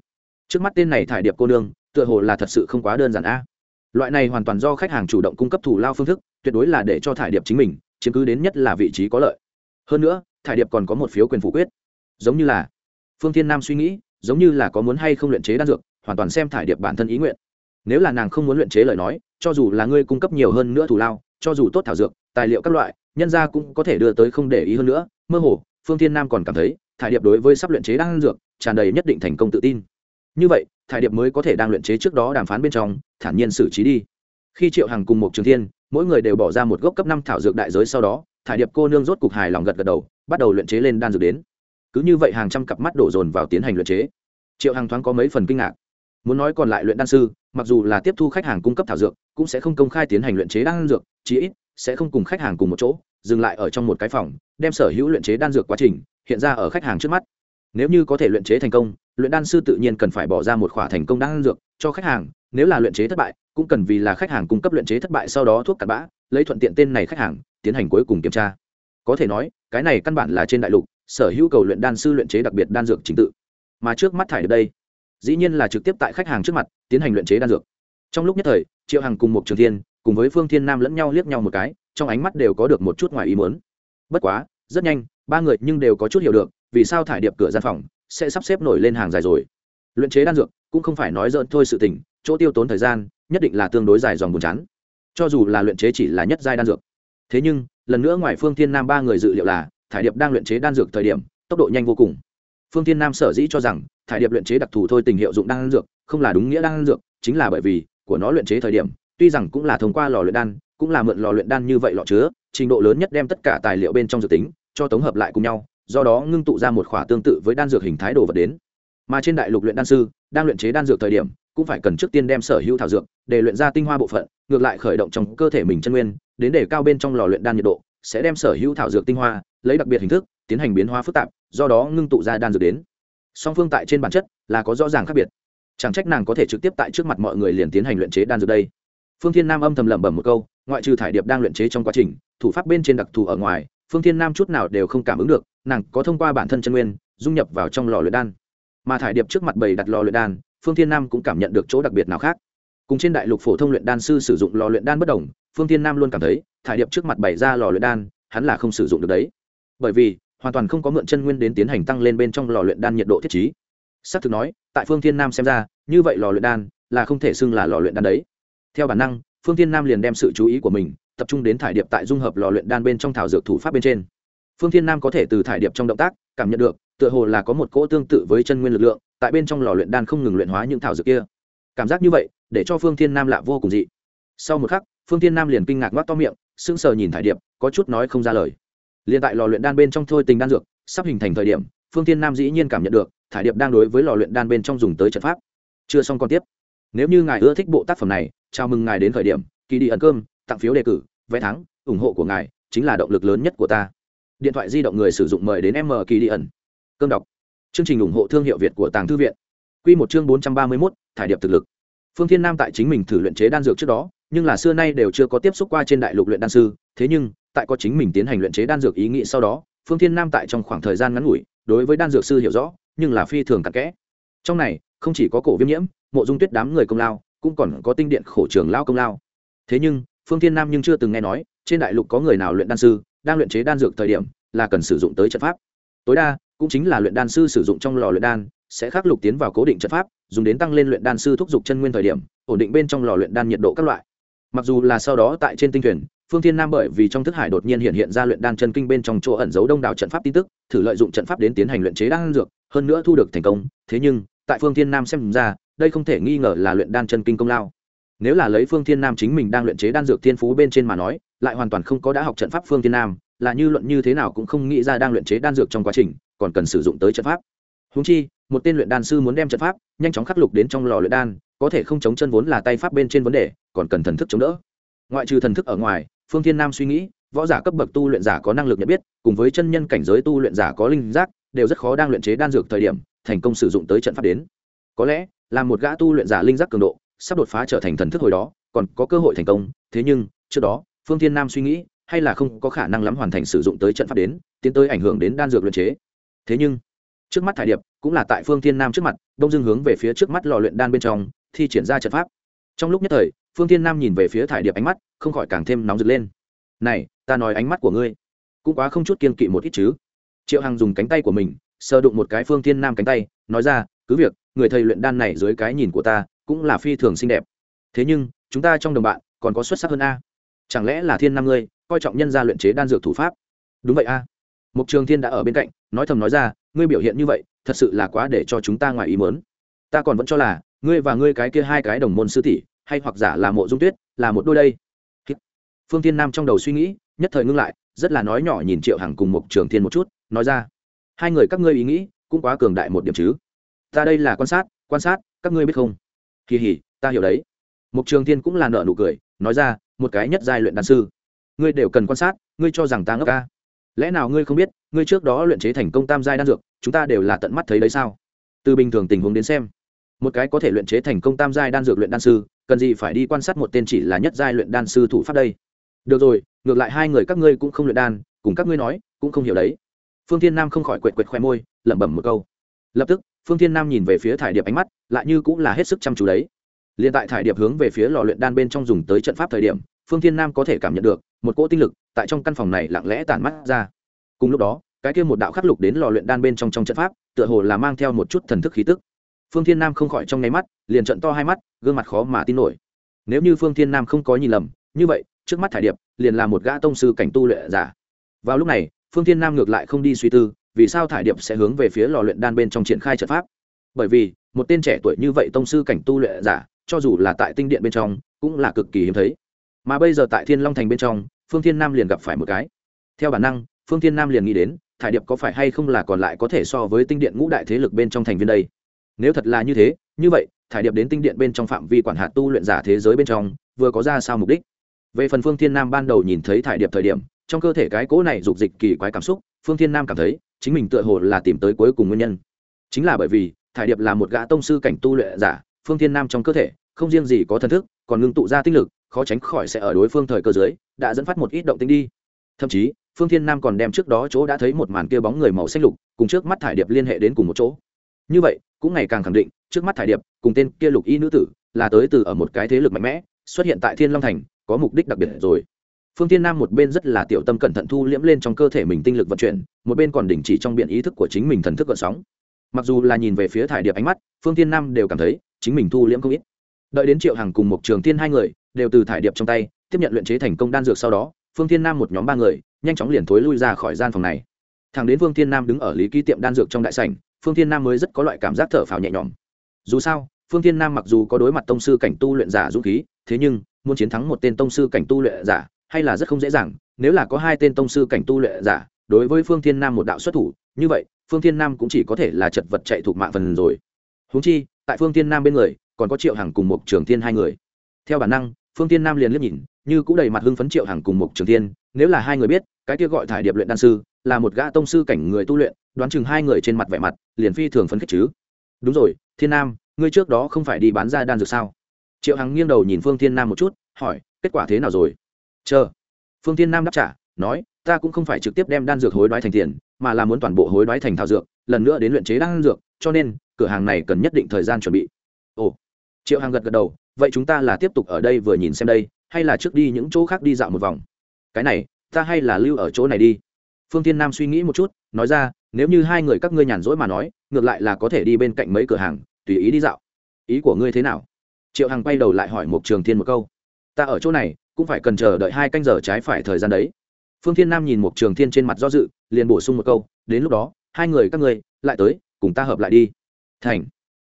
Trước mắt tên này thải điệp cô nương, tựa hồ là thật sự không quá đơn giản a loại này hoàn toàn do khách hàng chủ động cung cấp thủ lao phương thức, tuyệt đối là để cho thải điệp chính mình chiếm cứ đến nhất là vị trí có lợi. Hơn nữa, thải điệp còn có một phiếu quyền phủ quyết. Giống như là phương thiên nam suy nghĩ, giống như là có muốn hay không luyện chế đan dược, hoàn toàn xem thải điệp bản thân ý nguyện. Nếu là nàng không muốn luyện chế lời nói, cho dù là ngươi cung cấp nhiều hơn nữa thủ lao, cho dù tốt thảo dược, tài liệu các loại, nhân gia cũng có thể đưa tới không để ý hơn nữa. Mơ hồ, phương thiên nam còn cảm thấy, thải điệp đối với sắp luyện chế đan dược, tràn đầy nhất định thành công tự tin như vậy, thải điệp mới có thể đang luyện chế trước đó đàm phán bên trong, thản nhiên xử trí đi. Khi triệu hằng cùng một trường thiên, mỗi người đều bỏ ra một gốc cấp năm thảo dược đại giới sau đó, thải điệp cô nương rốt cục hài lòng gật gật đầu, bắt đầu luyện chế lên đan dược đến. Cứ như vậy hàng trăm cặp mắt đổ dồn vào tiến hành luyện chế. Triệu hằng thoáng có mấy phần kinh ngạc. Muốn nói còn lại luyện đan sư, mặc dù là tiếp thu khách hàng cung cấp thảo dược, cũng sẽ không công khai tiến hành luyện chế đan dược, chí ít sẽ không cùng khách hàng cùng một chỗ, dừng lại ở trong một cái phòng, đem sở hữu luyện chế đan dược quá trình hiện ra ở khách hàng trước mắt. Nếu như có thể luyện chế thành công luyện đan sư tự nhiên cần phải bỏ ra một khỏa thành công đan dược cho khách hàng, nếu là luyện chế thất bại, cũng cần vì là khách hàng cung cấp luyện chế thất bại sau đó thuốc cặn bã, lấy thuận tiện tên này khách hàng, tiến hành cuối cùng kiểm tra. Có thể nói, cái này căn bản là trên đại lục, sở hữu cầu luyện đan sư luyện chế đặc biệt đan dược chính tự. Mà trước mắt thải được đây, dĩ nhiên là trực tiếp tại khách hàng trước mặt, tiến hành luyện chế đan dược. Trong lúc nhất thời, triệu hằng cùng một trường thiên, cùng với phương thiên nam lẫn nhau liếc nhau một cái, trong ánh mắt đều có được một chút ngoài ý muốn. Bất quá, rất nhanh, ba người nhưng đều có chút hiểu được vì sao thải điệp cửa gian phòng sẽ sắp xếp nổi lên hàng dài rồi. Luyện chế đan dược cũng không phải nói dỡn thôi sự tình, chỗ tiêu tốn thời gian, nhất định là tương đối dài dòng buồn chán. Cho dù là luyện chế chỉ là nhất giai đan dược. Thế nhưng, lần nữa ngoài phương thiên nam ba người dự liệu là, thải điệp đang luyện chế đan dược thời điểm, tốc độ nhanh vô cùng. Phương thiên nam sở dĩ cho rằng, thải điệp luyện chế đặc thù thôi tình hiệu dụng đan dược, không là đúng nghĩa đan dược, chính là bởi vì, của nó luyện chế thời điểm, tuy rằng cũng là thông qua lò luyện đan, cũng là mượn lò luyện đan như vậy lọ chứa, trình độ lớn nhất đem tất cả tài liệu bên trong dược tính, cho tổng hợp lại cùng nhau do đó ngưng tụ ra một khỏa tương tự với đan dược hình thái đồ vật đến. Mà trên đại lục luyện đan sư, đang luyện chế đan dược thời điểm, cũng phải cần trước tiên đem sở hữu thảo dược để luyện ra tinh hoa bộ phận, ngược lại khởi động trong cơ thể mình chân nguyên, đến để cao bên trong lò luyện đan nhiệt độ, sẽ đem sở hữu thảo dược tinh hoa, lấy đặc biệt hình thức, tiến hành biến hóa phức tạp, do đó ngưng tụ ra đan dược đến. Song phương tại trên bản chất là có rõ ràng khác biệt. Chẳng trách nàng có thể trực tiếp tại trước mặt mọi người liền tiến hành luyện chế đan dược đây. Phương thiên nam âm thầm lẩm bẩm một câu, ngoại trừ thải điệp đang luyện chế trong quá trình, thủ pháp bên trên đặc thù ở ngoài, phương thiên nam chút nào đều không cảm ứng được nàng có thông qua bản thân chân nguyên, dung nhập vào trong lò luyện đan. Mà thải điệp trước mặt bầy đặt lò luyện đan, phương thiên nam cũng cảm nhận được chỗ đặc biệt nào khác. Cùng trên đại lục phổ thông luyện đan sư sử dụng lò luyện đan bất đồng, phương thiên nam luôn cảm thấy, thải điệp trước mặt bày ra lò luyện đan, hắn là không sử dụng được đấy. Bởi vì, hoàn toàn không có mượn chân nguyên đến tiến hành tăng lên bên trong lò luyện đan nhiệt độ thiết trí. S ắ c thực nói, tại phương thiên nam xem ra, như vậy lò luyện đan là không thể xưng là lò luyện đan đấy. Theo bản năng, phương thiên nam liền đem sự chú ý của mình tập trung đến thải điệp tại dung hợp lò luyện đan bên trong thảo dược thủ pháp bên trên phương thiên nam có thể từ thải điệp trong động tác cảm nhận được, tựa hồ là có một cỗ tương tự với chân nguyên lực lượng, tại bên trong lò luyện đan không ngừng luyện hóa những thảo dược kia. Cảm giác như vậy, để cho phương thiên nam lạ vô cùng dị. Sau một khắc, phương thiên nam liền kinh ngạc ngoác to miệng, sững sờ nhìn thải điệp, có chút nói không ra lời. Liền tại lò luyện đan bên trong thôi tình đan dược sắp hình thành thời điểm, phương thiên nam dĩ nhiên cảm nhận được, thải điệp đang đối với lò luyện đan bên trong dùng tới trận pháp. Chưa xong còn tiếp. Nếu như ngài ưa thích bộ tác phẩm này, chào mừng ngài đến thời điểm kỳ đi ẩn cơm, tặng phiếu đề cử, vé thắng, ủng hộ của ngài chính là động lực lớn nhất của ta điện thoại di động người sử dụng mời đến m kỳ đi ẩn cơm đọc. Chương trình ủng hộ thương hiệu việt của tàng thư viện. Q một chương bốn trăm ba mươi mốt, thải điệp thực lực. Phương thiên nam tại chính mình thử luyện chế đan dược trước đó, nhưng là xưa nay đều chưa có tiếp xúc qua trên đại lục luyện đan sư, thế nhưng, tại có chính mình tiến hành luyện chế đan dược ý nghĩ sau đó, phương thiên nam tại trong khoảng thời gian ngắn ngủi, đối với đan dược sư hiểu rõ, nhưng là phi thường cặn kẽ. Trong này, không chỉ có cổ viêm nhiễm, mộ dung tuyết đám người công lao, cũng còn có tinh điện khổ trường lao công lao. Thế nhưng, phương thiên nam nhưng chưa từng nghe nói, trên đại lục có người nào luyện đan sư đang luyện chế đan dược thời điểm là cần sử dụng tới trận pháp. Tối đa cũng chính là luyện đan sư sử dụng trong lò luyện đan, sẽ khắc lục tiến vào cố định trận pháp, dùng đến tăng lên luyện đan sư thúc giục chân nguyên thời điểm, ổn định bên trong lò luyện đan nhiệt độ các loại. Mặc dù là sau đó tại trên tinh thuyền, phương thiên nam bởi vì trong thức hải đột nhiên hiện hiện ra luyện đan chân kinh bên trong chỗ ẩn giấu đông đảo trận pháp tin tức, thử lợi dụng trận pháp đến tiến hành luyện chế đan dược, hơn nữa thu được thành công. Thế nhưng, tại phương thiên nam xem ra, đây không thể nghi ngờ là luyện đan chân kinh công lao. Nếu là lấy phương thiên nam chính mình đang luyện chế đan dược thiên phú bên trên mà nói lại hoàn toàn không có đã học trận pháp phương thiên nam, là như luận như thế nào cũng không nghĩ ra đang luyện chế đan dược trong quá trình, còn cần sử dụng tới trận pháp. Húng chi, một tên luyện đan sư muốn đem trận pháp nhanh chóng khắc lục đến trong lò luyện đan, có thể không chống chân vốn là tay pháp bên trên vấn đề, còn cần thần thức chống đỡ. Ngoại trừ thần thức ở ngoài, phương thiên nam suy nghĩ, võ giả cấp bậc tu luyện giả có năng lực nhận biết, cùng với chân nhân cảnh giới tu luyện giả có linh giác, đều rất khó đang luyện chế đan dược thời điểm, thành công sử dụng tới trận pháp đến. Có lẽ, là một gã tu luyện giả linh giác cường độ, sắp đột phá trở thành thần thức hồi đó, còn có cơ hội thành công, thế nhưng, trước đó phương thiên nam suy nghĩ, hay là không có khả năng lắm hoàn thành sử dụng tới trận pháp đến, tiến tới ảnh hưởng đến đan dược luyện chế. Thế nhưng, trước mắt thải điệp, cũng là tại phương thiên nam trước mặt, đông dương hướng về phía trước mắt lò luyện đan bên trong, thi triển ra trận pháp. Trong lúc nhất thời, phương thiên nam nhìn về phía thải điệp ánh mắt, không khỏi càng thêm nóng rực lên. Này, ta nói ánh mắt của ngươi cũng quá không chút kiên kỵ một ít chứ. Triệu hằng dùng cánh tay của mình, sờ đụng một cái phương thiên nam cánh tay, nói ra, cứ việc, người thầy luyện đan này dưới cái nhìn của ta cũng là phi thường xinh đẹp. Thế nhưng, chúng ta trong đồng bạn còn có xuất sắc hơn a chẳng lẽ là thiên nam ngươi, coi trọng nhân gia luyện chế đan dược thủ pháp? Đúng vậy a. Mục trường thiên đã ở bên cạnh, nói thầm nói ra, ngươi biểu hiện như vậy, thật sự là quá để cho chúng ta ngoài ý mớn ta còn vẫn cho là, ngươi và ngươi cái kia hai cái đồng môn sư tỷ, hay hoặc giả là mộ dung tuyết, là một đôi đây. Phương thiên nam trong đầu suy nghĩ, nhất thời ngưng lại, rất là nói nhỏ nhìn triệu hằng cùng mục trường thiên một chút, nói ra, hai người các ngươi ý nghĩ, cũng quá cường đại một điểm chứ. Ta đây là quan sát quan sát, các ngươi biết không? Kỳ hỉ, ta hiểu đấy. Mục trường thiên cũng là nợ nụ cười, nói ra một cái nhất giai luyện đan sư. Ngươi đều cần quan sát, ngươi cho rằng ta ngốc ca. Lẽ nào ngươi không biết, ngươi trước đó luyện chế thành công tam giai đan dược, chúng ta đều là tận mắt thấy đấy sao? Từ bình thường tình huống đến xem, một cái có thể luyện chế thành công tam giai đan dược luyện đan sư, cần gì phải đi quan sát một tên chỉ là nhất giai luyện đan sư thủ pháp đây? Được rồi, ngược lại hai người các ngươi cũng không luyện đan, cùng các ngươi nói, cũng không hiểu đấy. Phương thiên nam không khỏi quệt quệt khoe môi, lẩm bẩm một câu. Lập tức, phương thiên nam nhìn về phía thải điệp ánh mắt, lại như cũng là hết sức chăm chú đấy liền tại thải điệp hướng về phía lò luyện đan bên trong dùng tới trận pháp thời điểm, phương thiên nam có thể cảm nhận được một cỗ tinh lực tại trong căn phòng này lặng lẽ tản mắt ra. Cùng lúc đó, cái kia một đạo khắc lục đến lò luyện đan bên trong trong trận pháp, tựa hồ là mang theo một chút thần thức khí tức. Phương thiên nam không khỏi trong nháy mắt, liền trận to hai mắt, gương mặt khó mà tin nổi. Nếu như phương thiên nam không có nhìn lầm, như vậy, trước mắt thải điệp liền là một gã tông sư cảnh tu luyện giả. Vào lúc này, phương thiên nam ngược lại không đi suy tư, vì sao thải điệp sẽ hướng về phía lò luyện đan bên trong triển khai trận pháp? Bởi vì, một tên trẻ tuổi như vậy tông sư cảnh tu luyện giả cho dù là tại tinh điện bên trong, cũng là cực kỳ hiếm thấy. Mà bây giờ tại thiên long thành bên trong, phương thiên nam liền gặp phải một cái. Theo bản năng, phương thiên nam liền nghĩ đến, thải điệp có phải hay không là còn lại có thể so với tinh điện ngũ đại thế lực bên trong thành viên đây? Nếu thật là như thế, như vậy, thải điệp đến tinh điện bên trong phạm vi quản hạt tu luyện giả thế giới bên trong, vừa có ra sao mục đích? Về phần phương thiên nam ban đầu nhìn thấy thải điệp thời điểm, trong cơ thể cái cỗ này dục dịch kỳ quái cảm xúc, phương thiên nam cảm thấy, chính mình tựa hồ là tìm tới cuối cùng nguyên nhân. Chính là bởi vì, thải điệp là một gã tông sư cảnh tu luyện giả phương thiên nam trong cơ thể, không riêng gì có thần thức, còn ngưng tụ ra tinh lực, khó tránh khỏi sẽ ở đối phương thời cơ dưới, đã dẫn phát một ít động tinh đi. Thậm chí, phương thiên nam còn đem trước đó chỗ đã thấy một màn kia bóng người màu xanh lục, cùng trước mắt thải điệp liên hệ đến cùng một chỗ. Như vậy, cũng ngày càng khẳng định, trước mắt thải điệp, cùng tên kia lục y nữ tử, là tới từ ở một cái thế lực mạnh mẽ, xuất hiện tại thiên long thành, có mục đích đặc biệt rồi. Phương thiên nam một bên rất là tiểu tâm cẩn thận thu liễm lên trong cơ thể mình tinh lực vận chuyển, một bên còn đình chỉ trong biện ý thức của chính mình thần thức gợn sóng. Mặc dù là nhìn về phía thải điệp ánh mắt, phương thiên nam đều cảm thấy chính mình thu liễm không ít. Đợi đến triệu hằng cùng một trường thiên hai người đều từ thải điệp trong tay, tiếp nhận luyện chế thành công đan dược sau đó, phương thiên nam một nhóm ba người nhanh chóng liền thối lui ra khỏi gian phòng này. Thằng đến phương thiên nam đứng ở lý ký tiệm đan dược trong đại sảnh, phương thiên nam mới rất có loại cảm giác thở phào nhẹ nhõm. Dù sao, phương thiên nam mặc dù có đối mặt tông sư cảnh tu luyện giả dũng khí, thế nhưng muốn chiến thắng một tên tông sư cảnh tu luyện giả hay là rất không dễ dàng, nếu là có hai tên tông sư cảnh tu luyện giả đối với phương thiên nam một đạo xuất thủ, như vậy, phương thiên nam cũng chỉ có thể là chật vật chạy thuộc mạng phần rồi. Huống chi tại phương thiên nam bên người, còn có triệu hằng cùng một trường thiên hai người. Theo bản năng, phương thiên nam liền liếc nhìn, như cũng đầy mặt hưng phấn triệu hằng cùng một trường thiên, nếu là hai người biết, cái kia gọi thải điệp luyện đan sư, là một gã tông sư cảnh người tu luyện, đoán chừng hai người trên mặt vẻ mặt, liền phi thường phấn khích chứ. Đúng rồi, thiên nam, ngươi trước đó không phải đi bán ra đan dược sao? Triệu hằng nghiêng đầu nhìn phương thiên nam một chút, hỏi, kết quả thế nào rồi? Chờ. Phương thiên nam đáp trả, nói, ta cũng không phải trực tiếp đem đan dược hối đoái thành tiền, mà là muốn toàn bộ hối đoái thành thảo dược, lần nữa đến luyện chế đan dược, cho nên cửa hàng này cần nhất định thời gian chuẩn bị. Ồ, triệu hằng gật gật đầu, vậy chúng ta là tiếp tục ở đây vừa nhìn xem đây, hay là trước đi những chỗ khác đi dạo một vòng? Cái này, ta hay là lưu ở chỗ này đi. Phương thiên nam suy nghĩ một chút, nói ra, nếu như hai người các ngươi nhàn rỗi mà nói, ngược lại là có thể đi bên cạnh mấy cửa hàng, tùy ý đi dạo. Ý của ngươi thế nào? Triệu hằng quay đầu lại hỏi một trường thiên một câu. Ta ở chỗ này, cũng phải cần chờ đợi hai canh giờ trái phải thời gian đấy. Phương thiên nam nhìn một trường thiên trên mặt do dự, liền bổ sung một câu, đến lúc đó, hai người các ngươi, lại tới, cùng ta hợp lại đi thành.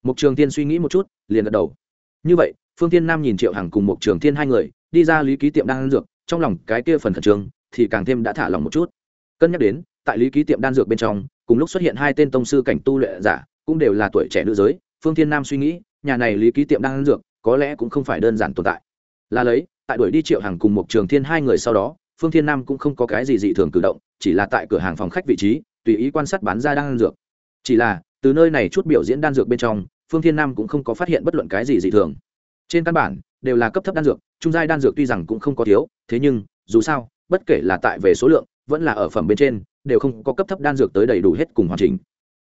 Mục trường thiên suy nghĩ một chút, liền gật đầu. Như vậy, phương thiên nam nhìn triệu hằng cùng Mục trường thiên hai người, đi ra lý ký tiệm đang ăn dược, trong lòng cái kia phần khẩn trương, thì càng thêm đã thả lòng một chút. Cân nhắc đến, tại lý ký tiệm đan dược bên trong, cùng lúc xuất hiện hai tên tông sư cảnh tu luyện giả, cũng đều là tuổi trẻ nữ giới, phương thiên nam suy nghĩ, nhà này lý ký tiệm đan dược, có lẽ cũng không phải đơn giản tồn tại. Là lấy, tại đuổi đi triệu hàng cùng một trường thiên hai người sau đó, phương thiên nam cũng không có cái gì dị thường cử động, chỉ là tại cửa hàng phòng khách vị trí, tùy ý quan sát bán ra đan dược. Chỉ là từ nơi này chút biểu diễn đan dược bên trong, phương thiên nam cũng không có phát hiện bất luận cái gì dị thường. Trên căn bản, đều là cấp thấp đan dược, trung giai đan dược tuy rằng cũng không có thiếu, thế nhưng, dù sao, bất kể là tại về số lượng, vẫn là ở phẩm bên trên, đều không có cấp thấp đan dược tới đầy đủ hết cùng hoàn chỉnh.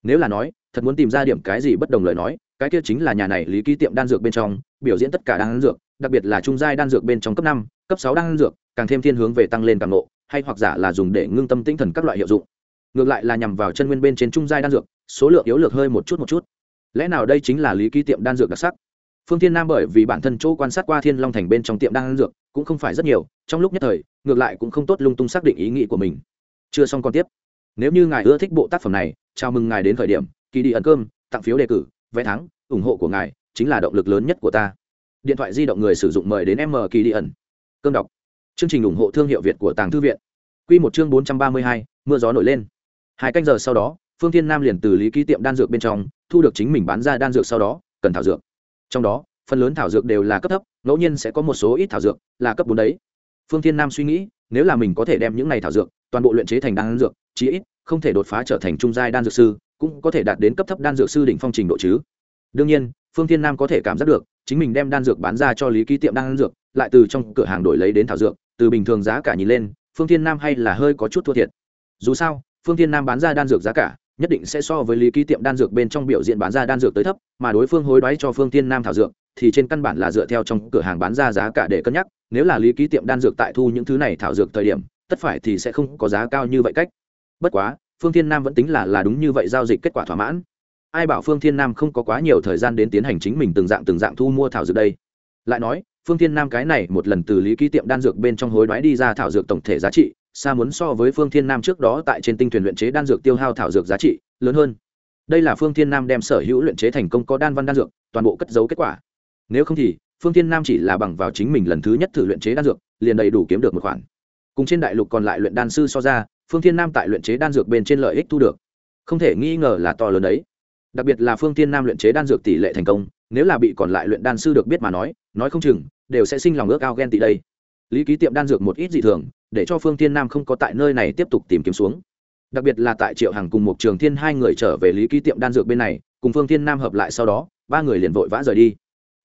Nếu là nói, thật muốn tìm ra điểm cái gì bất đồng lời nói, cái kia chính là nhà này lý ký tiệm đan dược bên trong, biểu diễn tất cả đan dược, đặc biệt là trung giai đan dược bên trong cấp năm, cấp sáu đan dược, càng thêm thiên hướng về tăng lên càng ngộ, hay hoặc giả là dùng để ngưng tâm tinh thần các loại hiệu dụng ngược lại là nhằm vào chân nguyên bên trên trung giai đan dược, số lượng yếu lược hơi một chút một chút. Lẽ nào đây chính là lý ký tiệm đan dược đặc sắc? Phương thiên nam bởi vì bản thân chỗ quan sát qua thiên long thành bên trong tiệm đan dược, cũng không phải rất nhiều, trong lúc nhất thời, ngược lại cũng không tốt lung tung xác định ý nghĩ của mình. Chưa xong còn tiếp. Nếu như ngài ưa thích bộ tác phẩm này, chào mừng ngài đến khởi điểm kỳ đi ẩn cơm, tặng phiếu đề cử, vé thắng, ủng hộ của ngài chính là động lực lớn nhất của ta. Điện thoại di động người sử dụng mời đến m kỳ đi ẩn. Cơm đọc. Chương trình ủng hộ thương hiệu việt của tàng thư viện. Q một chương bốn trăm ba mươi hai, mưa gió nổi lên hai canh giờ sau đó, phương thiên nam liền từ lý ký tiệm đan dược bên trong, thu được chính mình bán ra đan dược sau đó, cần thảo dược. Trong đó, phần lớn thảo dược đều là cấp thấp, ngẫu nhiên sẽ có một số ít thảo dược là cấp bốn đấy. Phương thiên nam suy nghĩ, nếu là mình có thể đem những này thảo dược, toàn bộ luyện chế thành đan dược, chí ít, không thể đột phá trở thành trung giai đan dược sư, cũng có thể đạt đến cấp thấp đan dược sư đỉnh phong trình độ chứ. Đương nhiên, phương thiên nam có thể cảm giác được, chính mình đem đan dược bán ra cho lý ký tiệm đan dược, lại từ trong cửa hàng đổi lấy đến thảo dược, từ bình thường giá cả nhìn lên, phương thiên nam hay là hơi có chút thua thiệt. Dù sao phương thiên nam bán ra đan dược giá cả, nhất định sẽ so với lý ký tiệm đan dược bên trong biểu diễn bán ra đan dược tới thấp, mà đối phương hối đoái cho phương thiên nam thảo dược, thì trên căn bản là dựa theo trong cửa hàng bán ra giá cả để cân nhắc, nếu là lý ký tiệm đan dược tại thu những thứ này thảo dược thời điểm, tất phải thì sẽ không có giá cao như vậy cách. Bất quá, phương thiên nam vẫn tính là là đúng như vậy giao dịch kết quả thỏa mãn. Ai bảo phương thiên nam không có quá nhiều thời gian đến tiến hành chính mình từng dạng từng dạng thu mua thảo dược đây? Lại nói, phương thiên nam cái này một lần từ lý ký tiệm đan dược bên trong hối đoái đi ra thảo dược tổng thể giá trị xa muốn so với phương thiên nam trước đó tại trên tinh thuyền luyện chế đan dược tiêu hao thảo dược giá trị lớn hơn. Đây là phương thiên nam đem sở hữu luyện chế thành công có đan văn đan dược, toàn bộ cất giấu kết quả. Nếu không thì, phương thiên nam chỉ là bằng vào chính mình lần thứ nhất thử luyện chế đan dược, liền đầy đủ kiếm được một khoản. Cùng trên đại lục còn lại luyện đan sư so ra, phương thiên nam tại luyện chế đan dược bên trên lợi ích thu được. Không thể nghi ngờ là to lớn đấy. Đặc biệt là phương thiên nam luyện chế đan dược tỷ lệ thành công, nếu là bị còn lại luyện đan sư được biết mà nói nói không chừng, đều sẽ sinh lòng ước ao ghen tị đây lý ký tiệm đan dược một ít dị thường, để cho phương thiên nam không có tại nơi này tiếp tục tìm kiếm xuống. Đặc biệt là tại triệu hằng cùng một trường thiên hai người trở về lý ký tiệm đan dược bên này, cùng phương thiên nam hợp lại sau đó, ba người liền vội vã rời đi.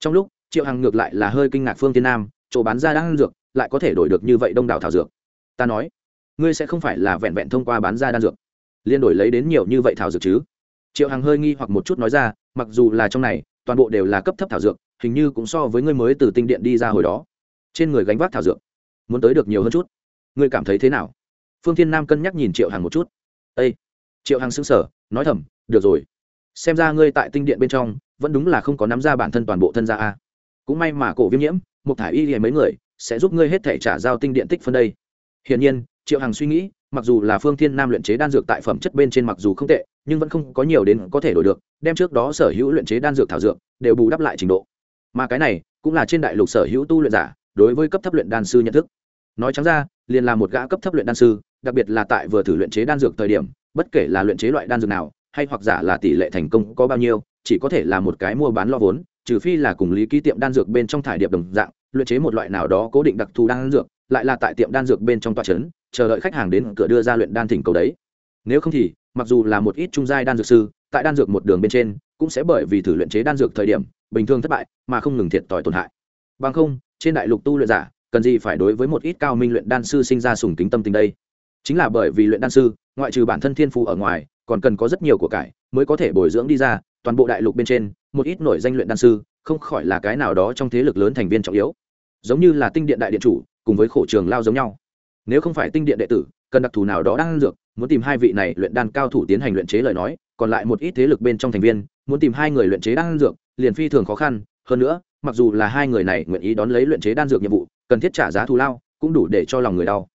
Trong lúc, triệu hằng ngược lại là hơi kinh ngạc phương thiên nam, chỗ bán ra đan dược, lại có thể đổi được như vậy đông đảo thảo dược. Ta nói, ngươi sẽ không phải là vẹn vẹn thông qua bán ra đan dược liên đổi lấy đến nhiều như vậy thảo dược chứ? Triệu hằng hơi nghi hoặc một chút nói ra, mặc dù là trong này, toàn bộ đều là cấp thấp thảo dược, hình như cũng so với ngươi mới từ tinh điện đi ra hồi đó trên người gánh vác thảo dược. Muốn tới được nhiều hơn chút. Ngươi cảm thấy thế nào? Phương thiên nam cân nhắc nhìn triệu hằng một chút. Ây triệu hằng xứng sở nói thầm, được rồi. Xem ra ngươi tại tinh điện bên trong, vẫn đúng là không có nắm ra bản thân toàn bộ thân gia a. Cũng may mà cổ viêm nhiễm, một thả y thì mấy người, sẽ giúp ngươi hết thể trả giao tinh điện tích phân đây. Hiển nhiên, triệu hằng suy nghĩ, mặc dù là phương thiên nam luyện chế đan dược tại phẩm chất bên trên mặc dù không tệ, nhưng vẫn không có nhiều đến có thể đổi được, đem trước đó sở hữu luyện chế đan dược thảo dược đều bù đắp lại trình độ. Mà cái này, cũng là trên đại lục sở hữu tu luyện giả đối với cấp thấp luyện đan sư nhận thức. Nói trắng ra, liền là một gã cấp thấp luyện đan sư, đặc biệt là tại vừa thử luyện chế đan dược thời điểm, bất kể là luyện chế loại đan dược nào, hay hoặc giả là tỷ lệ thành công có bao nhiêu, chỉ có thể là một cái mua bán lo vốn, trừ phi là cùng lý ký tiệm đan dược bên trong thải điệp đồng dạng, luyện chế một loại nào đó cố định đặc thù đan dược, lại là tại tiệm đan dược bên trong tòa trấn chờ đợi khách hàng đến cửa đưa ra luyện đan thỉnh cầu đấy. Nếu không thì, mặc dù là một ít trung giai đan dược sư, tại đan dược một đường bên trên, cũng sẽ bởi vì thử luyện chế đan dược thời điểm, bình thường thất bại, mà không ngừng thiệt tỏi tổn hại. Bằng không trên đại lục tu luyện giả, cần gì phải đối với một ít cao minh luyện đan sư sinh ra sùng kính tâm tình đây? Chính là bởi vì luyện đan sư, ngoại trừ bản thân thiên phú ở ngoài, còn cần có rất nhiều của cải mới có thể bồi dưỡng đi ra, toàn bộ đại lục bên trên, một ít nổi danh luyện đan sư, không khỏi là cái nào đó trong thế lực lớn thành viên trọng yếu. Giống như là tinh điện đại điện chủ, cùng với khổ trường lao giống nhau. Nếu không phải tinh điện đệ tử, cần đặc thù nào đó đang dược, muốn tìm hai vị này luyện đan cao thủ tiến hành luyện chế lời nói, còn lại một ít thế lực bên trong thành viên, muốn tìm hai người luyện chế đan dược, liền phi thường khó khăn. Hơn nữa mặc dù là hai người này nguyện ý đón lấy luyện chế đan dược nhiệm vụ, cần thiết trả giá thù lao, cũng đủ để cho lòng người đau.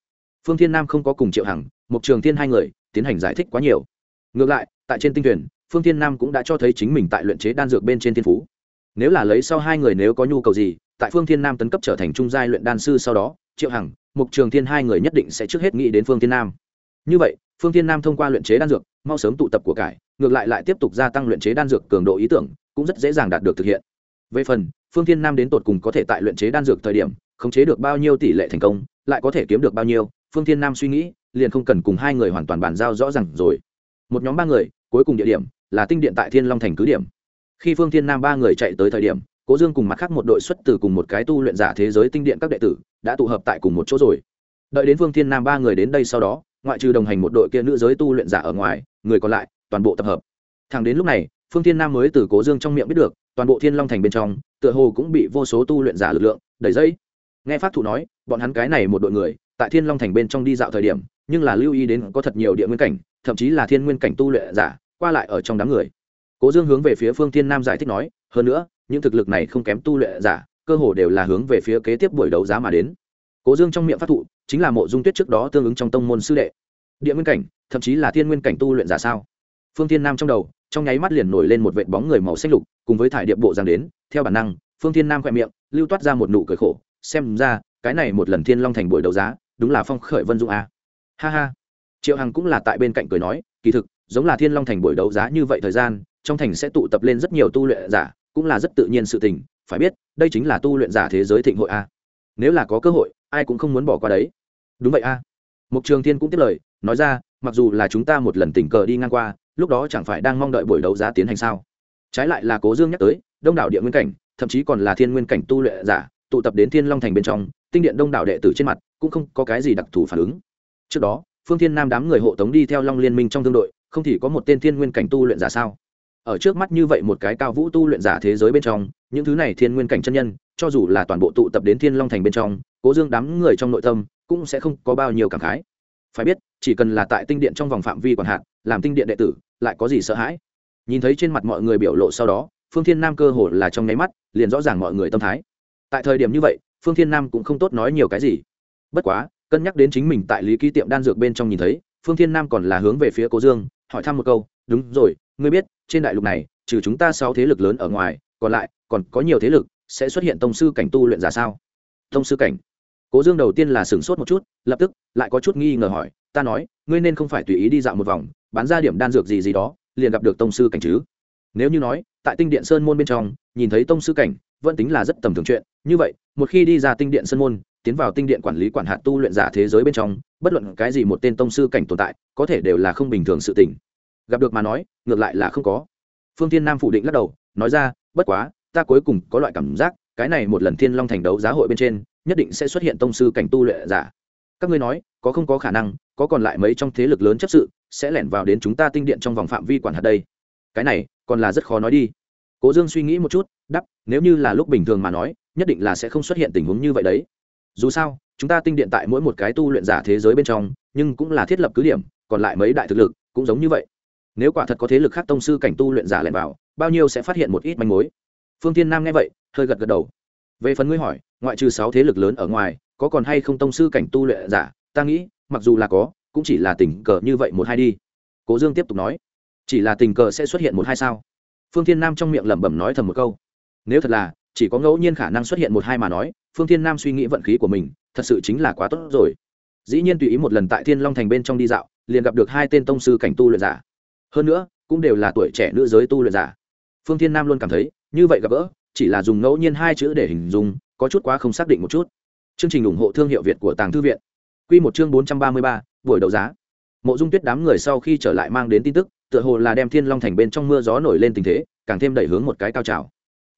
Phương thiên nam không có cùng triệu hằng mục trường thiên hai người, tiến hành giải thích quá nhiều. Ngược lại, tại trên tinh thuyền, phương thiên nam cũng đã cho thấy chính mình tại luyện chế đan dược bên trên thiên phú. Nếu là lấy sau hai người nếu có nhu cầu gì, tại phương thiên nam tấn cấp trở thành trung giai luyện đan sư sau đó, triệu hằng mục trường thiên hai người nhất định sẽ trước hết nghĩ đến phương thiên nam. Như vậy, phương thiên nam thông qua luyện chế đan dược, mau sớm tụ tập của cải, ngược lại lại tiếp tục gia tăng luyện chế đan dược cường độ ý tưởng, cũng rất dễ dàng đạt được thực hiện về phần, phương thiên nam đến tột cùng có thể tại luyện chế đan dược thời điểm, khống chế được bao nhiêu tỷ lệ thành công, lại có thể kiếm được bao nhiêu, phương thiên nam suy nghĩ, liền không cần cùng hai người hoàn toàn bàn giao rõ ràng rồi. Một nhóm ba người, cuối cùng địa điểm là tinh điện tại thiên long thành cứ điểm. Khi phương thiên nam ba người chạy tới thời điểm, cố dương cùng mặt khác một đội xuất từ cùng một cái tu luyện giả thế giới tinh điện các đệ tử, đã tụ hợp tại cùng một chỗ rồi. Đợi đến phương thiên nam ba người đến đây sau đó, ngoại trừ đồng hành một đội kia nữ giới tu luyện giả ở ngoài, người còn lại toàn bộ tập hợp. Thẳng đến lúc này, phương thiên nam mới từ cố dương trong miệng biết được toàn bộ thiên long thành bên trong, tựa hồ cũng bị vô số tu luyện giả lực lượng đẩy dây. Nghe pháp thụ nói, bọn hắn cái này một đội người, tại thiên long thành bên trong đi dạo thời điểm, nhưng là lưu ý đến có thật nhiều địa nguyên cảnh, thậm chí là thiên nguyên cảnh tu luyện giả, qua lại ở trong đám người. Cố dương hướng về phía phương thiên nam giải thích nói, hơn nữa, những thực lực này không kém tu luyện giả, cơ hồ đều là hướng về phía kế tiếp buổi đấu giá mà đến. Cố dương trong miệng phát thụ, chính là mộ dung tuyết trước đó tương ứng trong tông môn sư đệ. Địa nguyên cảnh, thậm chí là thiên nguyên cảnh tu luyện giả sao? Phương thiên nam trong đầu, trong nháy mắt liền nổi lên một vệt bóng người màu xanh lục cùng với thải điệp bộ giang đến, theo bản năng, phương thiên nam khoe miệng, lưu toát ra một nụ cười khổ, xem ra, cái này một lần thiên long thành buổi đấu giá, đúng là phong khởi vân dụng a. Ha ha. Triệu hằng cũng là tại bên cạnh cười nói, kỳ thực, giống là thiên long thành buổi đấu giá như vậy thời gian, trong thành sẽ tụ tập lên rất nhiều tu luyện giả, cũng là rất tự nhiên sự tình, phải biết, đây chính là tu luyện giả thế giới thịnh hội a. Nếu là có cơ hội, ai cũng không muốn bỏ qua đấy. Đúng vậy a. Mục trường thiên cũng tiếp lời, nói ra, mặc dù là chúng ta một lần tình cờ đi ngang qua, lúc đó chẳng phải đang mong đợi buổi đấu giá tiến hành sao? Trái lại là cố dương nhắc tới, đông đảo địa nguyên cảnh, thậm chí còn là thiên nguyên cảnh tu luyện giả, tụ tập đến thiên long thành bên trong, tinh điện đông đảo đệ tử trên mặt cũng không có cái gì đặc thù phản ứng. Trước đó, phương thiên nam đám người hộ tống đi theo long liên minh trong thương đội, không thì có một tên thiên nguyên cảnh tu luyện giả sao? Ở trước mắt như vậy một cái cao vũ tu luyện giả thế giới bên trong, những thứ này thiên nguyên cảnh chân nhân, cho dù là toàn bộ tụ tập đến thiên long thành bên trong, cố dương đám người trong nội tâm cũng sẽ không có bao nhiêu cảm khái. Phải biết, chỉ cần là tại tinh điện trong vòng phạm vi còn hạn, làm tinh điện đệ tử, lại có gì sợ hãi? Nhìn thấy trên mặt mọi người biểu lộ sau đó, phương thiên nam cơ hồ là trong nháy mắt, liền rõ ràng mọi người tâm thái. Tại thời điểm như vậy, phương thiên nam cũng không tốt nói nhiều cái gì. Bất quá, cân nhắc đến chính mình tại lý ký tiệm đan dược bên trong nhìn thấy, phương thiên nam còn là hướng về phía cố dương, hỏi thăm một câu, đúng rồi, ngươi biết, trên đại lục này, trừ chúng ta sáu thế lực lớn ở ngoài, còn lại, còn có nhiều thế lực sẽ xuất hiện tông sư cảnh tu luyện giả sao? Tông sư cảnh? Cố dương đầu tiên là sửng sốt một chút, lập tức lại có chút nghi ngờ hỏi, ta nói, ngươi nên không phải tùy ý đi dạo một vòng, bán ra điểm đan dược gì gì đó liền gặp được tông sư cảnh chứ. Nếu như nói, tại tinh điện sơn môn bên trong, nhìn thấy tông sư cảnh, vẫn tính là rất tầm thường chuyện. Như vậy, một khi đi ra tinh điện sơn môn, tiến vào tinh điện quản lý quản hạt tu luyện giả thế giới bên trong, bất luận cái gì một tên tông sư cảnh tồn tại, có thể đều là không bình thường sự tình. Gặp được mà nói, ngược lại là không có. Phương thiên nam phủ định lắc đầu, nói ra, bất quá, ta cuối cùng có loại cảm giác, cái này một lần thiên long thành đấu giá hội bên trên, nhất định sẽ xuất hiện tông sư cảnh tu luyện giả. Các ngươi nói, có không có khả năng, có còn lại mấy trong thế lực lớn chấp sự sẽ lẻn vào đến chúng ta tinh điện trong vòng phạm vi quản hạt đây. Cái này, còn là rất khó nói đi. Cố dương suy nghĩ một chút đắp nếu như là lúc bình thường mà nói, nhất định là sẽ không xuất hiện tình huống như vậy đấy. Dù sao, chúng ta tinh điện tại mỗi một cái tu luyện giả thế giới bên trong, nhưng cũng là thiết lập cứ điểm, còn lại mấy đại thực lực, cũng giống như vậy. Nếu quả thật có thế lực khác tông sư cảnh tu luyện giả lẻn vào, bao nhiêu sẽ phát hiện một ít manh mối. Phương tiên nam nghe vậy, hơi gật gật đầu. Về phần ngươi hỏi, ngoại trừ sáu thế lực lớn ở ngoài, có còn hay không tông sư cảnh tu luyện giả? Ta nghĩ, mặc dù là có cũng chỉ là tình cờ như vậy một hai đi. Cố dương tiếp tục nói, chỉ là tình cờ sẽ xuất hiện một hai sao? Phương thiên nam trong miệng lẩm bẩm nói thầm một câu, nếu thật là, chỉ có ngẫu nhiên khả năng xuất hiện một hai mà nói, phương thiên nam suy nghĩ vận khí của mình, thật sự chính là quá tốt rồi. Dĩ nhiên tùy ý một lần tại thiên long thành bên trong đi dạo, liền gặp được hai tên tông sư cảnh tu luyện giả. Hơn nữa, cũng đều là tuổi trẻ nữ giới tu luyện giả. Phương thiên nam luôn cảm thấy, như vậy gặp gỡ, chỉ là dùng ngẫu nhiên hai chữ để hình dung, có chút quá không xác định một chút. Chương trình ủng hộ thương hiệu việt của tàng thư viện. Q một chương bốn trăm ba mươi ba buổi đấu giá. Mộ dung tuyết đám người sau khi trở lại mang đến tin tức, tựa hồ là đem thiên long thành bên trong mưa gió nổi lên tình thế, càng thêm đẩy hướng một cái cao trào.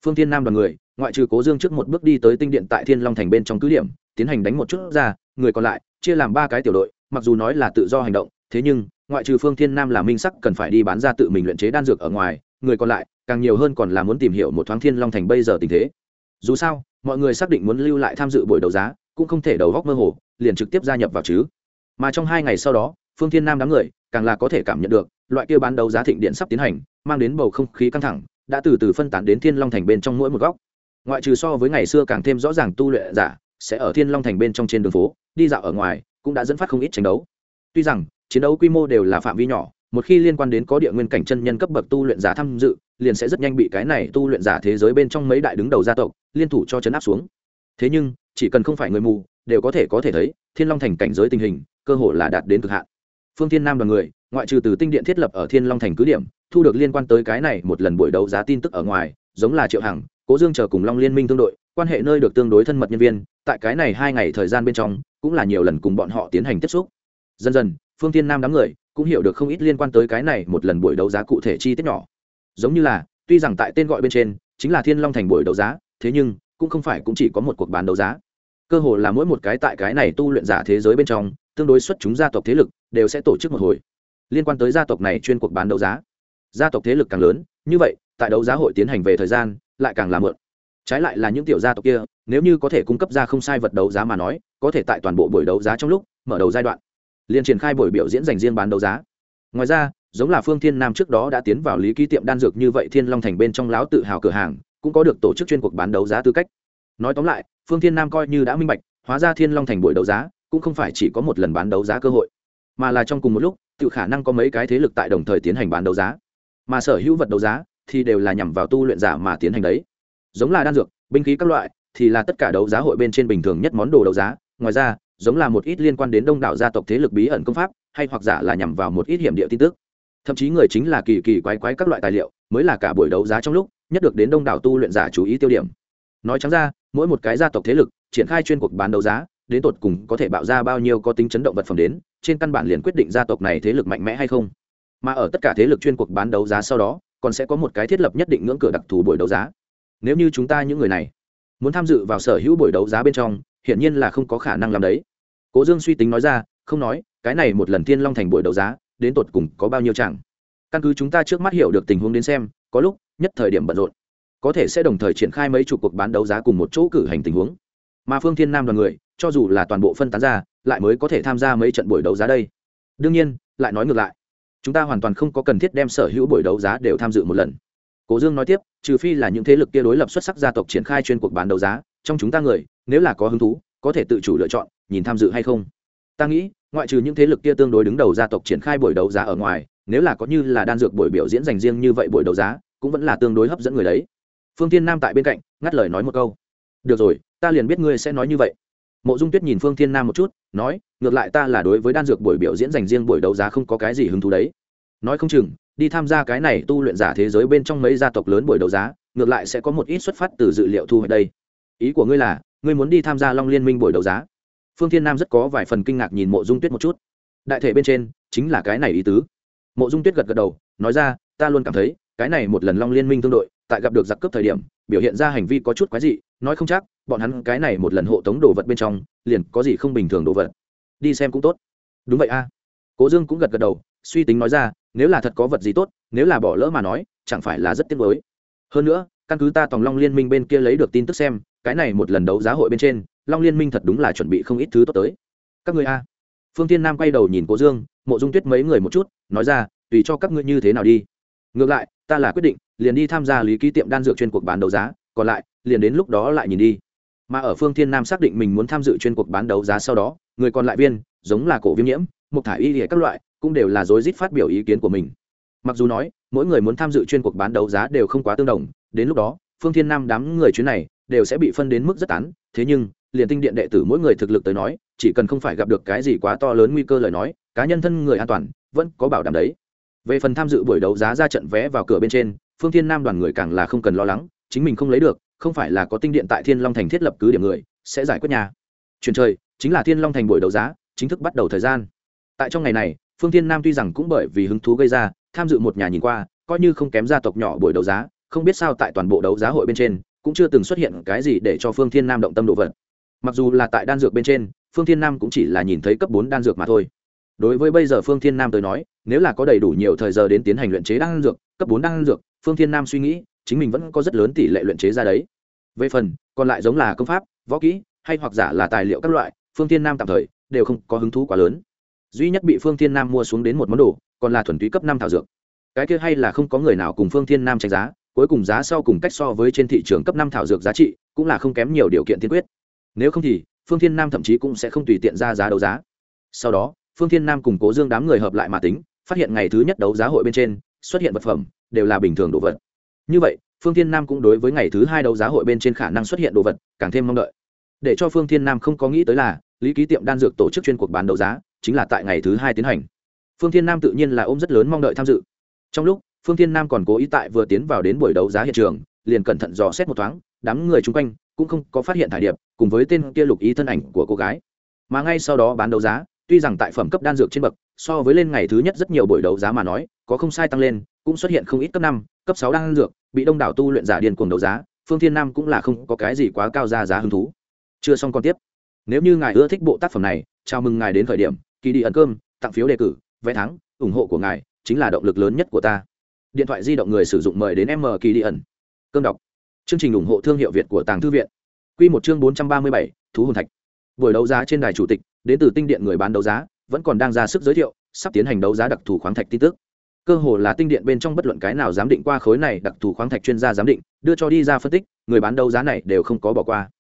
Phương thiên nam đoàn người, ngoại trừ cố dương trước một bước đi tới tinh điện tại thiên long thành bên trong cứ điểm, tiến hành đánh một chút ra, người còn lại, chia làm ba cái tiểu đội, mặc dù nói là tự do hành động, thế nhưng, ngoại trừ phương thiên nam là minh sắc cần phải đi bán ra tự mình luyện chế đan dược ở ngoài, người còn lại, càng nhiều hơn còn là muốn tìm hiểu một thoáng thiên long thành bây giờ tình thế. Dù sao, mọi người xác định muốn lưu lại tham dự buổi đấu giá, cũng không thể đầu góc mơ hồ, liền trực tiếp gia nhập vào chứ mà trong hai ngày sau đó, phương thiên nam đám người càng là có thể cảm nhận được, loại kia bán đấu giá thịnh điện sắp tiến hành, mang đến bầu không khí căng thẳng, đã từ từ phân tán đến thiên long thành bên trong mỗi một góc. Ngoại trừ so với ngày xưa càng thêm rõ ràng tu luyện giả, sẽ ở thiên long thành bên trong trên đường phố, đi dạo ở ngoài, cũng đã dẫn phát không ít tranh đấu. Tuy rằng, chiến đấu quy mô đều là phạm vi nhỏ, một khi liên quan đến có địa nguyên cảnh chân nhân cấp bậc tu luyện giả tham dự, liền sẽ rất nhanh bị cái này tu luyện giả thế giới bên trong mấy đại đứng đầu gia tộc, liên thủ cho chấn áp xuống. Thế nhưng, chỉ cần không phải người mù, đều có thể có thể thấy, thiên long thành cảnh giới tình hình cơ hội là đạt đến cực hạn. Phương thiên nam đoàn người, ngoại trừ từ tinh điện thiết lập ở thiên long thành cứ điểm, thu được liên quan tới cái này một lần buổi đấu giá tin tức ở ngoài, giống là triệu hằng, cố dương chờ cùng long liên minh tương đội, quan hệ nơi được tương đối thân mật nhân viên, tại cái này hai ngày thời gian bên trong, cũng là nhiều lần cùng bọn họ tiến hành tiếp xúc. Dần dần, phương tiên nam đám người cũng hiểu được không ít liên quan tới cái này một lần buổi đấu giá cụ thể chi tiết nhỏ. Giống như là, tuy rằng tại tên gọi bên trên, chính là thiên long thành buổi đấu giá, thế nhưng cũng không phải cũng chỉ có một cuộc bán đấu giá. Cơ hồ là mỗi một cái tại cái này tu luyện giả thế giới bên trong tương đối xuất chúng gia tộc thế lực đều sẽ tổ chức một hồi. Liên quan tới gia tộc này chuyên cuộc bán đấu giá. Gia tộc thế lực càng lớn, như vậy, tại đấu giá hội tiến hành về thời gian lại càng là mượn. Trái lại là những tiểu gia tộc kia, nếu như có thể cung cấp ra không sai vật đấu giá mà nói, có thể tại toàn bộ buổi đấu giá trong lúc mở đầu giai đoạn liền triển khai buổi biểu diễn dành riêng bán đấu giá. Ngoài ra, giống là phương thiên nam trước đó đã tiến vào lý ký tiệm đan dược như vậy thiên long thành bên trong láo tự hào cửa hàng, cũng có được tổ chức chuyên cuộc bán đấu giá tư cách. Nói tóm lại, phương thiên nam coi như đã minh bạch, hóa ra thiên long thành buổi đấu giá cũng không phải chỉ có một lần bán đấu giá cơ hội, mà là trong cùng một lúc, tự khả năng có mấy cái thế lực tại đồng thời tiến hành bán đấu giá. Mà sở hữu vật đấu giá thì đều là nhằm vào tu luyện giả mà tiến hành đấy. Giống là đan dược, binh khí các loại thì là tất cả đấu giá hội bên trên bình thường nhất món đồ đấu giá. Ngoài ra, giống là một ít liên quan đến đông đảo gia tộc thế lực bí ẩn công pháp, hay hoặc giả là nhằm vào một ít hiểm địa tin tức. Thậm chí người chính là kỳ kỳ quái quái các loại tài liệu, mới là cả buổi đấu giá trong lúc, nhất được đến đông đảo tu luyện giả chú ý tiêu điểm. Nói trắng ra, mỗi một cái gia tộc thế lực triển khai chuyên cuộc bán đấu giá đến tột cùng có thể bạo ra bao nhiêu có tính chấn động vật phẩm đến, trên căn bản liền quyết định gia tộc này thế lực mạnh mẽ hay không. Mà ở tất cả thế lực chuyên cuộc bán đấu giá sau đó, còn sẽ có một cái thiết lập nhất định ngưỡng cửa đặc thù buổi đấu giá. Nếu như chúng ta những người này muốn tham dự vào sở hữu buổi đấu giá bên trong, hiển nhiên là không có khả năng làm đấy. Cố dương suy tính nói ra, không nói, cái này một lần thiên long thành buổi đấu giá, đến tột cùng có bao nhiêu chẳng? Căn cứ chúng ta trước mắt hiểu được tình huống đến xem, có lúc, nhất thời điểm bận rộn, có thể sẽ đồng thời triển khai mấy chục cuộc bán đấu giá cùng một chỗ cử hành tình huống. Mà phương thiên nam đoàn người cho dù là toàn bộ phân tán ra, lại mới có thể tham gia mấy trận buổi đấu giá đây. Đương nhiên, lại nói ngược lại. Chúng ta hoàn toàn không có cần thiết đem sở hữu buổi đấu giá đều tham dự một lần. Cố dương nói tiếp, trừ phi là những thế lực kia đối lập xuất sắc gia tộc triển khai chuyên cuộc bán đấu giá, trong chúng ta người, nếu là có hứng thú, có thể tự chủ lựa chọn, nhìn tham dự hay không. Ta nghĩ, ngoại trừ những thế lực kia tương đối đứng đầu gia tộc triển khai buổi đấu giá ở ngoài, nếu là có như là đan dược buổi biểu diễn dành riêng như vậy buổi đấu giá, cũng vẫn là tương đối hấp dẫn người đấy. Phương tiên nam tại bên cạnh, ngắt lời nói một câu. Được rồi, ta liền biết ngươi sẽ nói như vậy mộ dung tuyết nhìn phương thiên nam một chút nói ngược lại ta là đối với đan dược buổi biểu diễn dành riêng buổi đấu giá không có cái gì hứng thú đấy nói không chừng đi tham gia cái này tu luyện giả thế giới bên trong mấy gia tộc lớn buổi đấu giá ngược lại sẽ có một ít xuất phát từ dự liệu thu hoạch đây ý của ngươi là ngươi muốn đi tham gia long liên minh buổi đấu giá phương thiên nam rất có vài phần kinh ngạc nhìn mộ dung tuyết một chút đại thể bên trên chính là cái này ý tứ mộ dung tuyết gật gật đầu nói ra ta luôn cảm thấy cái này một lần long liên minh tương đội tại gặp được giặc cướp thời điểm biểu hiện ra hành vi có chút quái dị nói không chắc bọn hắn cái này một lần hộ tống đồ vật bên trong, liền có gì không bình thường đồ vật. Đi xem cũng tốt. Đúng vậy a. Cố dương cũng gật gật đầu, suy tính nói ra, nếu là thật có vật gì tốt, nếu là bỏ lỡ mà nói, chẳng phải là rất tiếc nuối. Hơn nữa, căn cứ ta tòng long liên minh bên kia lấy được tin tức xem, cái này một lần đấu giá hội bên trên, long liên minh thật đúng là chuẩn bị không ít thứ tốt tới. Các người a. Phương tiên nam quay đầu nhìn cố dương, mộ dung tuyết mấy người một chút, nói ra, tùy cho các ngươi như thế nào đi. Ngược lại, ta là quyết định, liền đi tham gia lý ký tiệm đan dược chuyên cuộc bán đấu giá, còn lại, liền đến lúc đó lại nhìn đi mà ở phương thiên nam xác định mình muốn tham dự chuyên cuộc bán đấu giá sau đó, người còn lại viên, giống là cổ viêm nhiễm một thả y hệ các loại, cũng đều là rối rít phát biểu ý kiến của mình. Mặc dù nói, mỗi người muốn tham dự chuyên cuộc bán đấu giá đều không quá tương đồng, đến lúc đó, phương thiên nam đám người chuyến này đều sẽ bị phân đến mức rất tán, thế nhưng, liền tinh điện đệ tử mỗi người thực lực tới nói, chỉ cần không phải gặp được cái gì quá to lớn nguy cơ lời nói, cá nhân thân người an toàn, vẫn có bảo đảm đấy. Về phần tham dự buổi đấu giá ra trận vé vào cửa bên trên, phương thiên nam đoàn người càng là không cần lo lắng, chính mình không lấy được không phải là có tinh điện tại thiên long thành thiết lập cứ điểm người, sẽ giải quyết nhà. Truyền trời, chính là thiên long thành buổi đấu giá, chính thức bắt đầu thời gian. Tại trong ngày này, phương thiên nam tuy rằng cũng bởi vì hứng thú gây ra, tham dự một nhà nhìn qua, coi như không kém gia tộc nhỏ buổi đấu giá, không biết sao tại toàn bộ đấu giá hội bên trên, cũng chưa từng xuất hiện cái gì để cho phương thiên nam động tâm độ vật. Mặc dù là tại đan dược bên trên, phương thiên nam cũng chỉ là nhìn thấy cấp bốn đan dược mà thôi. Đối với bây giờ phương thiên nam tới nói, nếu là có đầy đủ nhiều thời giờ đến tiến hành luyện chế đan dược, cấp bốn đan dược, phương thiên nam suy nghĩ chính mình vẫn có rất lớn tỷ lệ luyện chế ra đấy. Về phần, còn lại giống là công pháp, võ kỹ, hay hoặc giả là tài liệu các loại, phương thiên nam tạm thời đều không có hứng thú quá lớn. Duy nhất bị phương thiên nam mua xuống đến một món đồ, còn là thuần túy cấp năm thảo dược. Cái kia hay là không có người nào cùng phương thiên nam tranh giá, cuối cùng giá sau cùng cách so với trên thị trường cấp năm thảo dược giá trị cũng là không kém nhiều điều kiện tiên quyết. Nếu không thì, phương thiên nam thậm chí cũng sẽ không tùy tiện ra giá đấu giá. Sau đó, phương thiên nam cùng cố dương đám người hợp lại mà tính, phát hiện ngày thứ nhất đấu giá hội bên trên xuất hiện vật phẩm đều là bình thường đồ vật như vậy, phương thiên nam cũng đối với ngày thứ hai đấu giá hội bên trên khả năng xuất hiện đồ vật càng thêm mong đợi. Để cho phương thiên nam không có nghĩ tới là, lý ký tiệm đan dược tổ chức chuyên cuộc bán đấu giá, chính là tại ngày thứ hai tiến hành. Phương thiên nam tự nhiên là ôm rất lớn mong đợi tham dự. Trong lúc, phương thiên nam còn cố ý tại vừa tiến vào đến buổi đấu giá hiện trường, liền cẩn thận dò xét một thoáng, đám người chung quanh cũng không có phát hiện thải điệp, cùng với tên kia lục ý thân ảnh của cô gái. Mà ngay sau đó bán đấu giá tuy rằng tại phẩm cấp đan dược trên bậc, so với lên ngày thứ nhất rất nhiều buổi đấu giá mà nói, có không sai tăng lên, cũng xuất hiện không ít cấp năm, cấp sáu đan dược, bị đông đảo tu luyện giả điên cuồng đấu giá, phương thiên nam cũng là không có cái gì quá cao ra giá hứng thú. Chưa xong còn tiếp. Nếu như ngài ưa thích bộ tác phẩm này, chào mừng ngài đến khởi điểm kỳ đi ẩn cơm, tặng phiếu đề cử, vé thắng, ủng hộ của ngài chính là động lực lớn nhất của ta. Điện thoại di động người sử dụng mời đến m kỳ đi ẩn. Cơm đọc. Chương trình ủng hộ thương hiệu việt của tàng thư viện. Q một chương bốn trăm ba mươi bảy, thú hồn thạch. Buổi đấu giá trên đài chủ tịch đến từ tinh điện người bán đấu giá, vẫn còn đang ra sức giới thiệu, sắp tiến hành đấu giá đặc thù khoáng thạch tin tức. Cơ hồ là tinh điện bên trong bất luận cái nào giám định qua khối này đặc thù khoáng thạch chuyên gia giám định, đưa cho đi ra phân tích, người bán đấu giá này đều không có bỏ qua.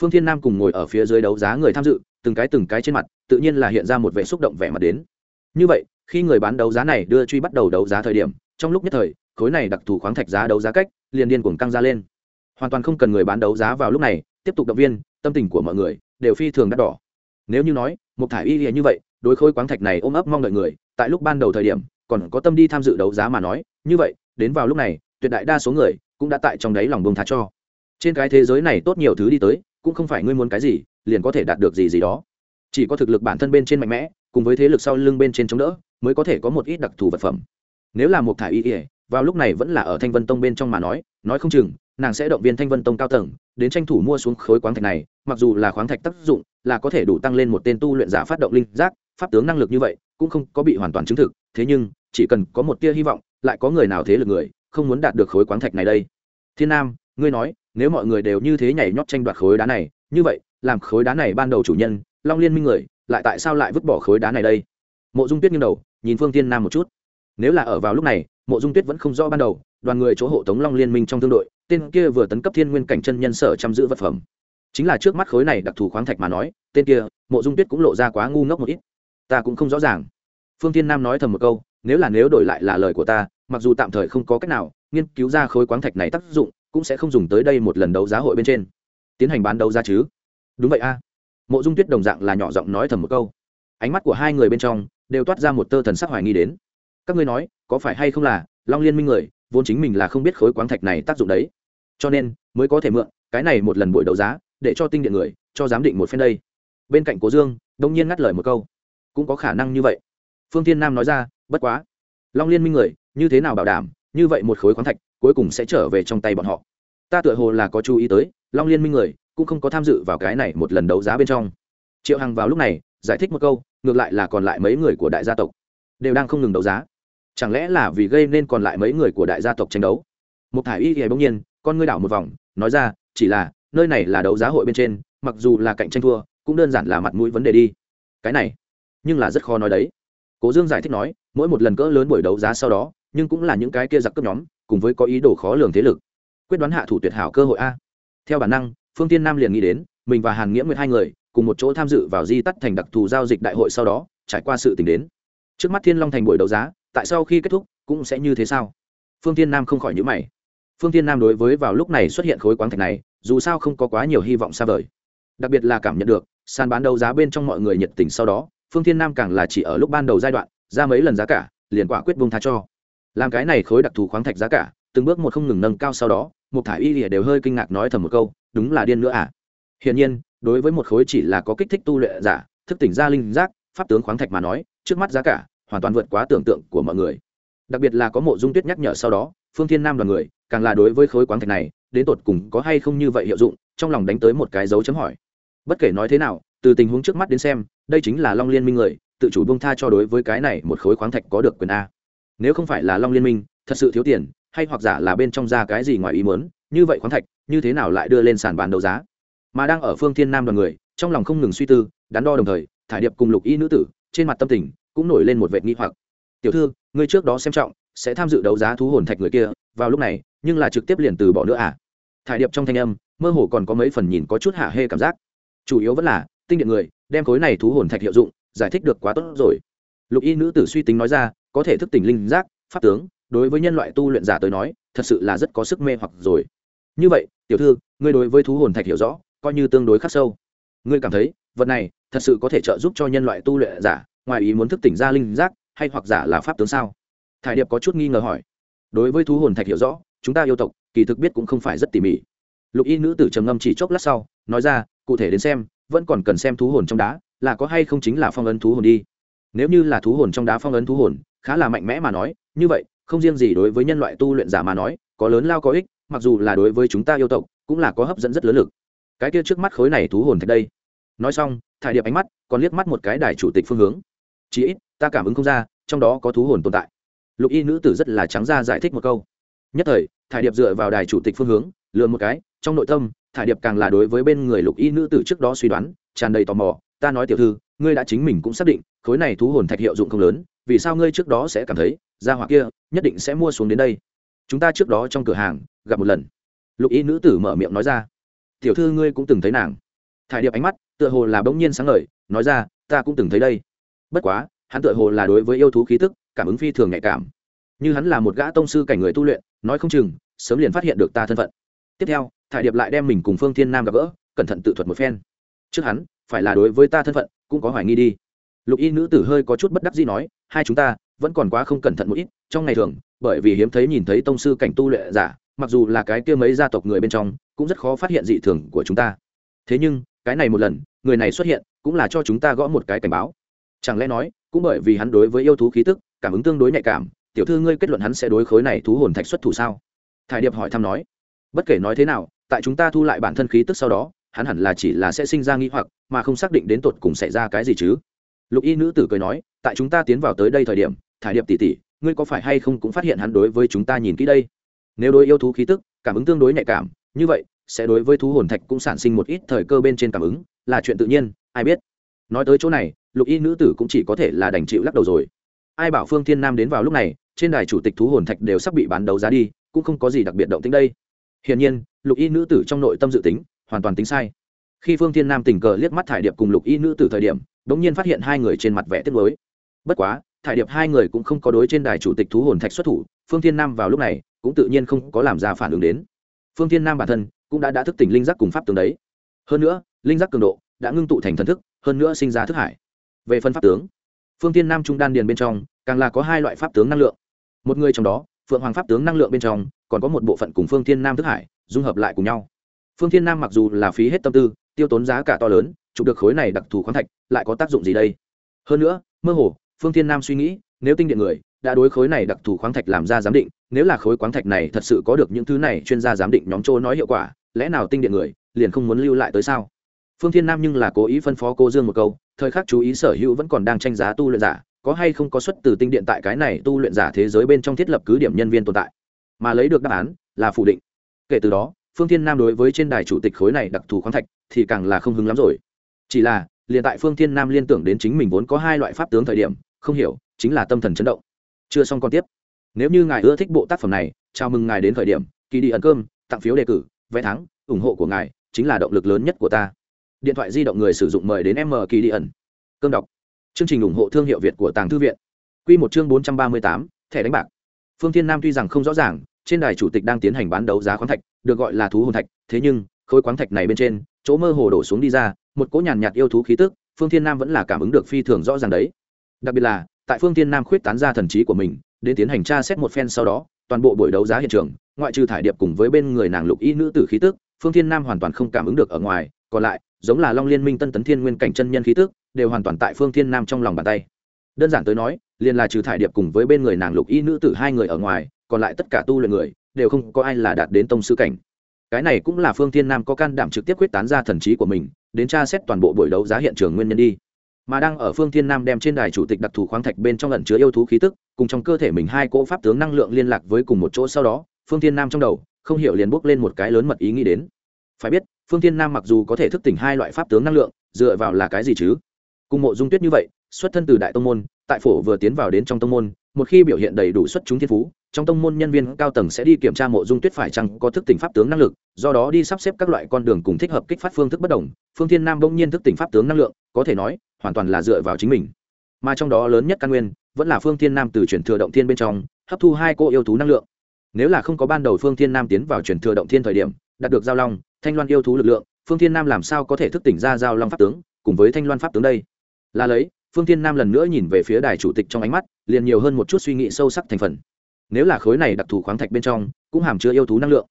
Phương thiên nam cùng ngồi ở phía dưới đấu giá người tham dự, từng cái từng cái trên mặt, tự nhiên là hiện ra một vẻ xúc động vẻ mặt đến. Như vậy, khi người bán đấu giá này đưa truy bắt đầu đấu giá thời điểm, trong lúc nhất thời, khối này đặc thù khoáng thạch giá đấu giá cách, liền điên cuồng căng ra lên. Hoàn toàn không cần người bán đấu giá vào lúc này, tiếp tục động viên, tâm tình của mọi người đều phi thường đắt đỏ nếu như nói, một thải y như vậy, đối khối quáng thạch này ôm ấp mong đợi người, tại lúc ban đầu thời điểm, còn có tâm đi tham dự đấu giá mà nói, như vậy, đến vào lúc này, tuyệt đại đa số người cũng đã tại trong đáy lòng bông thá cho. Trên cái thế giới này tốt nhiều thứ đi tới, cũng không phải ngươi muốn cái gì, liền có thể đạt được gì gì đó. Chỉ có thực lực bản thân bên trên mạnh mẽ, cùng với thế lực sau lưng bên trên chống đỡ, mới có thể có một ít đặc thù vật phẩm. Nếu là một thải y ỉa vào lúc này vẫn là ở thanh vân tông bên trong mà nói nói không chừng, nàng sẽ động viên thanh vân tông cao tầng, đến tranh thủ mua xuống khối khoáng thạch này, mặc dù là khoáng thạch tác dụng là có thể đủ tăng lên một tên tu luyện giả phát động linh giác, pháp tướng năng lực như vậy, cũng không có bị hoàn toàn chứng thực, thế nhưng, chỉ cần có một tia hy vọng, lại có người nào thế lực người, không muốn đạt được khối khoáng thạch này đây. Thiên nam, ngươi nói, nếu mọi người đều như thế nhảy nhót tranh đoạt khối đá này, như vậy, làm khối đá này ban đầu chủ nhân, long liên minh người, lại tại sao lại vứt bỏ khối đá này đây? Mộ dung tuyết nghiêng đầu, nhìn phương tiên nam một chút. Nếu là ở vào lúc này, mộ dung tuyết vẫn không rõ ban đầu, đoàn người chỗ hộ tống long liên minh trong thương đội, tên kia vừa tấn cấp thiên nguyên cảnh chân nhân sở chăm giữ vật phẩm chính là trước mắt khối này đặc thù khoáng thạch mà nói, tên kia, mộ dung tuyết cũng lộ ra quá ngu ngốc một ít. Ta cũng không rõ ràng. Phương tiên nam nói thầm một câu, nếu là nếu đổi lại là lời của ta, mặc dù tạm thời không có cách nào nghiên cứu ra khối khoáng thạch này tác dụng, cũng sẽ không dùng tới đây một lần đấu giá hội bên trên. Tiến hành bán đấu giá chứ? Đúng vậy a. Mộ dung tuyết đồng dạng là nhỏ giọng nói thầm một câu. Ánh mắt của hai người bên trong đều toát ra một tơ thần sắc hoài nghi đến. Các ngươi nói, có phải hay không là long liên minh người, vốn chính mình là không biết khối khoáng thạch này tác dụng đấy. Cho nên mới có thể mượn, cái này một lần buổi đấu giá để cho tinh điện người, cho giám định một phen đây. Bên cạnh cố dương, đông nhiên ngắt lời một câu. Cũng có khả năng như vậy. Phương tiên nam nói ra, bất quá. Long liên minh người, như thế nào bảo đảm, như vậy một khối khoáng thạch, cuối cùng sẽ trở về trong tay bọn họ. Ta tựa hồ là có chú ý tới, long liên minh người, cũng không có tham dự vào cái này một lần đấu giá bên trong. Triệu hằng vào lúc này, giải thích một câu, ngược lại là còn lại mấy người của đại gia tộc, đều đang không ngừng đấu giá. Chẳng lẽ là vì gây nên còn lại mấy người của đại gia tộc tranh đấu? Một thải y thì bỗng nhiên, con ngươi đảo một vòng, nói ra, chỉ là nơi này là đấu giá hội bên trên, mặc dù là cạnh tranh thua, cũng đơn giản là mặt mũi vấn đề đi. Cái này, nhưng là rất khó nói đấy. Cố dương giải thích nói, mỗi một lần cỡ lớn buổi đấu giá sau đó, nhưng cũng là những cái kia giặc cấp nhóm, cùng với có ý đồ khó lường thế lực. Quyết đoán hạ thủ tuyệt hảo cơ hội a. Theo bản năng, phương tiên nam liền nghĩ đến, mình và hàn nghĩa nguyệt hai người, cùng một chỗ tham dự vào di tắt thành đặc thù giao dịch đại hội sau đó, trải qua sự t ì n h đến. Trước mắt thiên long thành buổi đấu giá, tại sau khi kết thúc, cũng sẽ như thế sao? Phương tiên nam không khỏi nhữ mày. Phương tiên nam đối với vào lúc này xuất hiện khối quáng thạch này dù sao không có quá nhiều hy vọng xa vời. Đặc biệt là cảm nhận được, sàn bán đấu giá bên trong mọi người nhiệt tình sau đó, phương Thiên nam càng là chỉ ở lúc ban đầu giai đoạn, ra mấy lần giá cả, liền quả quyết buông tha cho. Làm cái này khối đặc thù khoáng thạch giá cả, từng bước một không ngừng nâng cao sau đó một thả y lìa đều hơi kinh ngạc nói thầm một câu, đúng là điên nữa à? Hiển nhiên, đối với một khối chỉ là có kích thích tu luyện giả, thức tỉnh ra linh giác, pháp tướng khoáng thạch mà nói, trước mắt giá cả hoàn toàn vượt quá tưởng tượng của mọi người. Đặc biệt là có mộ dung tuyết nhắc nhở sau đó, phương thiên nam đoàn người, càng là đối với khối khoáng thạch này đến tột cùng có hay không như vậy hiệu dụng, trong lòng đánh tới một cái dấu chấm hỏi. Bất kể nói thế nào, từ tình huống trước mắt đến xem, đây chính là long liên minh người, tự chủ bông tha cho đối với cái này một khối khoáng thạch có được quyền a. Nếu không phải là long liên minh, thật sự thiếu tiền, hay hoặc giả là bên trong ra cái gì ngoài ý muốn, như vậy khoáng thạch, như thế nào lại đưa lên sàn bán đấu giá? Mà đang ở phương thiên nam đoàn người, trong lòng không ngừng suy tư, đắn đo đồng thời, thải điệp cùng lục y nữ tử, trên mặt tâm tình cũng nổi lên một vệt nghi hoặc. Tiểu thư người trước đó xem trọng, sẽ tham dự đấu giá thú hồn thạch người kia, vào lúc này, nhưng là trực tiếp liền từ bỏ nữa à? Thải điệp trong thanh âm, mơ hồ còn có mấy phần nhìn có chút hạ hê cảm giác. Chủ yếu vẫn là, tinh điện người, đem khối này thú hồn thạch hiệu dụng, giải thích được quá tốt rồi. Lục y nữ tử suy tính nói ra, có thể thức tỉnh linh giác, pháp tướng, đối với nhân loại tu luyện giả tới nói, thật sự là rất có sức mê hoặc rồi. Như vậy, tiểu thư, ngươi đối với thú hồn thạch hiểu rõ, coi như tương đối khắc sâu. Ngươi cảm thấy, vật này, thật sự có thể trợ giúp cho nhân loại tu luyện giả, ngoài ý muốn thức tỉnh ra linh giác, hay hoặc giả là pháp tướng sao? Thải điệp có chút nghi ngờ hỏi. Đối với thú hồn thạch hiểu rõ chúng ta yêu tộc, kỳ thực biết cũng không phải rất tỉ mỉ. Lục y nữ tử trầm ngâm chỉ chốc lát sau, nói ra, cụ thể đến xem, vẫn còn cần xem thú hồn trong đá, là có hay không chính là phong ấn thú hồn đi. Nếu như là thú hồn trong đá phong ấn thú hồn, khá là mạnh mẽ mà nói, như vậy, không riêng gì đối với nhân loại tu luyện giả mà nói, có lớn lao có ích, mặc dù là đối với chúng ta yêu tộc, cũng là có hấp dẫn rất lớn lực. Cái kia trước mắt khối này thú hồn thạch đây. Nói xong, thải điệp ánh mắt, còn liếc mắt một cái đài chủ tịch phương hướng. Chí ít, ta cảm ứng không ra, trong đó có thú hồn tồn tại. Lục y nữ tử rất là trắng ra giải thích một câu nhất thời, thải điệp dựa vào đài chủ tịch phương hướng lượn một cái, trong nội tâm, thải điệp càng là đối với bên người lục y nữ tử trước đó suy đoán, tràn đầy tò mò, ta nói tiểu thư, ngươi đã chính mình cũng xác định, khối này thú hồn thạch hiệu dụng không lớn, vì sao ngươi trước đó sẽ cảm thấy, gia hỏa kia nhất định sẽ mua xuống đến đây? Chúng ta trước đó trong cửa hàng, gặp một lần. Lục y nữ tử mở miệng nói ra, tiểu thư ngươi cũng từng thấy nàng. Thải điệp ánh mắt, tựa hồ là bỗng nhiên sáng ngời, nói ra, ta cũng từng thấy đây. Bất quá, hắn tựa hồ là đối với yêu thú khí tức, cảm ứng phi thường nhạy cảm như hắn là một gã tông sư cảnh người tu luyện, nói không chừng, sớm liền phát hiện được ta thân phận. Tiếp theo, thải điệp lại đem mình cùng phương thiên nam gặp gỡ, cẩn thận tự thuật một phen. Trước hắn, phải là đối với ta thân phận, cũng có hoài nghi đi. Lục y nữ tử hơi có chút bất đắc gì nói, hai chúng ta, vẫn còn quá không cẩn thận một ít, trong ngày thường, bởi vì hiếm thấy nhìn thấy tông sư cảnh tu luyện giả, mặc dù là cái kia mấy gia tộc người bên trong, cũng rất khó phát hiện dị thường của chúng ta. Thế nhưng, cái này một lần, người này xuất hiện, cũng là cho chúng ta gõ một cái cảnh báo. Chẳng lẽ nói, cũng bởi vì hắn đối với yêu thú khí tức, cảm ứng tương đối nhạy cảm tiểu thư ngươi kết luận hắn sẽ đối khối này thú hồn thạch xuất thủ sao? Thải điệp hỏi thăm nói. Bất kể nói thế nào, tại chúng ta thu lại bản thân khí tức sau đó, hắn hẳn là chỉ là sẽ sinh ra nghi hoặc, mà không xác định đến tột cùng xảy ra cái gì chứ. Lục y nữ tử cười nói, tại chúng ta tiến vào tới đây thời điểm, thải điệp tỉ tỉ ngươi có phải hay không cũng phát hiện hắn đối với chúng ta nhìn kỹ đây? Nếu đối yêu thú khí tức, cảm ứng tương đối nhạy cảm, như vậy, sẽ đối với thú hồn thạch cũng sản sinh một ít thời cơ bên trên cảm ứng, là chuyện tự nhiên, ai biết. Nói tới chỗ này, lục y nữ tử cũng chỉ có thể là đành chịu lắc đầu rồi ai bảo phương thiên nam đến vào lúc này, trên đài chủ tịch thú hồn thạch đều sắp bị bán đấu giá đi, cũng không có gì đặc biệt động tính đây. Hiển nhiên, lục y nữ tử trong nội tâm dự tính, hoàn toàn tính sai. Khi phương thiên nam tình cờ liếc mắt thải điệp cùng lục y nữ tử thời điểm đ ỗ n g nhiên phát hiện hai người trên mặt vẽ tiếc mới bất quá, thải điệp hai người cũng không có đối trên đài chủ tịch thú hồn thạch xuất thủ, phương thiên nam vào lúc này, cũng tự nhiên không có làm ra phản ứng đến. Phương thiên nam bản thân cũng đã đã thức tỉnh linh giác cùng pháp tướng đấy. Hơn nữa, linh giác cường độ đã ngưng tụ thành thần thức, hơn nữa sinh ra thức hải. Về phân pháp tướng phương thiên nam trung đan điền bên trong, càng là có hai loại pháp tướng năng lượng. Một người trong đó, phượng hoàng pháp tướng năng lượng bên trong, còn có một bộ phận cùng phương thiên nam thức hải, dung hợp lại cùng nhau. Phương thiên nam mặc dù là phí hết tâm tư, tiêu tốn giá cả to lớn, chụp được khối này đặc thù khoáng thạch, lại có tác dụng gì đây? Hơn nữa, mơ hồ, phương thiên nam suy nghĩ, nếu tinh điện người, đã đối khối này đặc thù khoáng thạch làm ra giám định, nếu là khối khoáng thạch này thật sự có được những thứ này chuyên gia giám định nhóm chỗ nói hiệu quả, lẽ nào tinh điện người liền không muốn lưu lại tới sao? Phương thiên nam nhưng là cố ý phân phó cô dương một câu thời khắc chú ý sở hữu vẫn còn đang tranh giá tu luyện giả, có hay không có xuất từ tinh điện tại cái này tu luyện giả thế giới bên trong thiết lập cứ điểm nhân viên tồn tại? Mà lấy được đáp án là phủ định. Kể từ đó, phương thiên nam đối với trên đài chủ tịch khối này đặc thù khoáng thạch thì càng là không hứng lắm rồi. Chỉ là, liền tại phương thiên nam liên tưởng đến chính mình vốn có hai loại pháp tướng thời điểm, không hiểu, chính là tâm thần chấn động. Chưa xong còn tiếp. Nếu như ngài ưa thích bộ tác phẩm này, chào mừng ngài đến khởi điểm kỳ đi ẩn cơm, tặng phiếu đề cử, vé thắng, ủng hộ của ngài chính là động lực lớn nhất của ta điện thoại di động người sử dụng mời đến m kỳ đi ẩn. Cơm đọc. Chương trình ủng hộ thương hiệu việt của tàng thư viện. Q một chương bốn trăm ba mươi tám, thẻ đánh bạc. Phương thiên nam tuy rằng không rõ ràng, trên đài chủ tịch đang tiến hành bán đấu giá khoáng thạch, được gọi là thú hồn thạch, thế nhưng, khối khoáng thạch này bên trên, chỗ mơ hồ đổ xuống đi ra, một cỗ nhàn nhạt yêu thú khí tức, phương thiên nam vẫn là cảm ứng được phi thường rõ ràng đấy. Đặc biệt là, tại phương thiên nam khuyết tán ra thần trí của mình, đến tiến hành tra xét một phen sau đó, toàn bộ buổi đấu giá hiện trường, ngoại trừ thải điệp cùng với bên người nàng lục y nữ tử khí tức, phương thiên nam hoàn toàn không cảm ứng được ở ngoài còn lại, giống là long liên minh tân tấn thiên nguyên cảnh chân nhân khí tức, đều hoàn toàn tại phương thiên nam trong lòng bàn tay. Đơn giản tới nói, liền là trừ thải điệp cùng với bên người nàng lục y nữ tử hai người ở ngoài, còn lại tất cả tu luyện người, đều không có ai là đạt đến tông sư cảnh. Cái này cũng là phương thiên nam có can đảm trực tiếp quyết tán ra thần trí của mình, đến tra xét toàn bộ buổi đấu giá hiện trường nguyên nhân đi. Mà đang ở phương thiên nam đem trên đài chủ tịch đặc thù khoáng thạch bên trong lẩn chứa yêu thú khí tức, cùng trong cơ thể mình hai cỗ pháp tướng năng lượng liên lạc với cùng một chỗ sau đó, phương thiên nam trong đầu, không hiểu liền bước lên một cái lớn mật ý nghĩ đến. Phải biết phương thiên nam mặc dù có thể thức tỉnh hai loại pháp tướng năng lượng, dựa vào là cái gì chứ? Cùng mộ dung tuyết như vậy, xuất thân từ đại tông môn, tại phổ vừa tiến vào đến trong tông môn, một khi biểu hiện đầy đủ xuất chúng thiên phú, trong tông môn nhân viên cao tầng sẽ đi kiểm tra mộ dung tuyết phải chăng có thức tỉnh pháp tướng năng lực, do đó đi sắp xếp các loại con đường cùng thích hợp kích phát phương thức bất đồng. Phương thiên nam bỗng nhiên thức tỉnh pháp tướng năng lượng, có thể nói, hoàn toàn là dựa vào chính mình. Mà trong đó lớn nhất căn nguyên, vẫn là phương thiên nam từ chuyển thừa động thiên bên trong, hấp thu hai cô yêu thú năng lượng. Nếu là không có ban đầu phương thiên nam tiến vào chuyển thừa động thiên thời điểm, đạt được giao long thanh loan yêu thú lực lượng, phương thiên nam làm sao có thể thức tỉnh ra giao long pháp tướng, cùng với thanh loan pháp tướng đây? Là lấy, phương thiên nam lần nữa nhìn về phía đài chủ tịch trong ánh mắt, liền nhiều hơn một chút suy nghĩ sâu sắc thành phần. Nếu là khối này đặc thù khoáng thạch bên trong, cũng hàm chứa yêu thú năng lượng.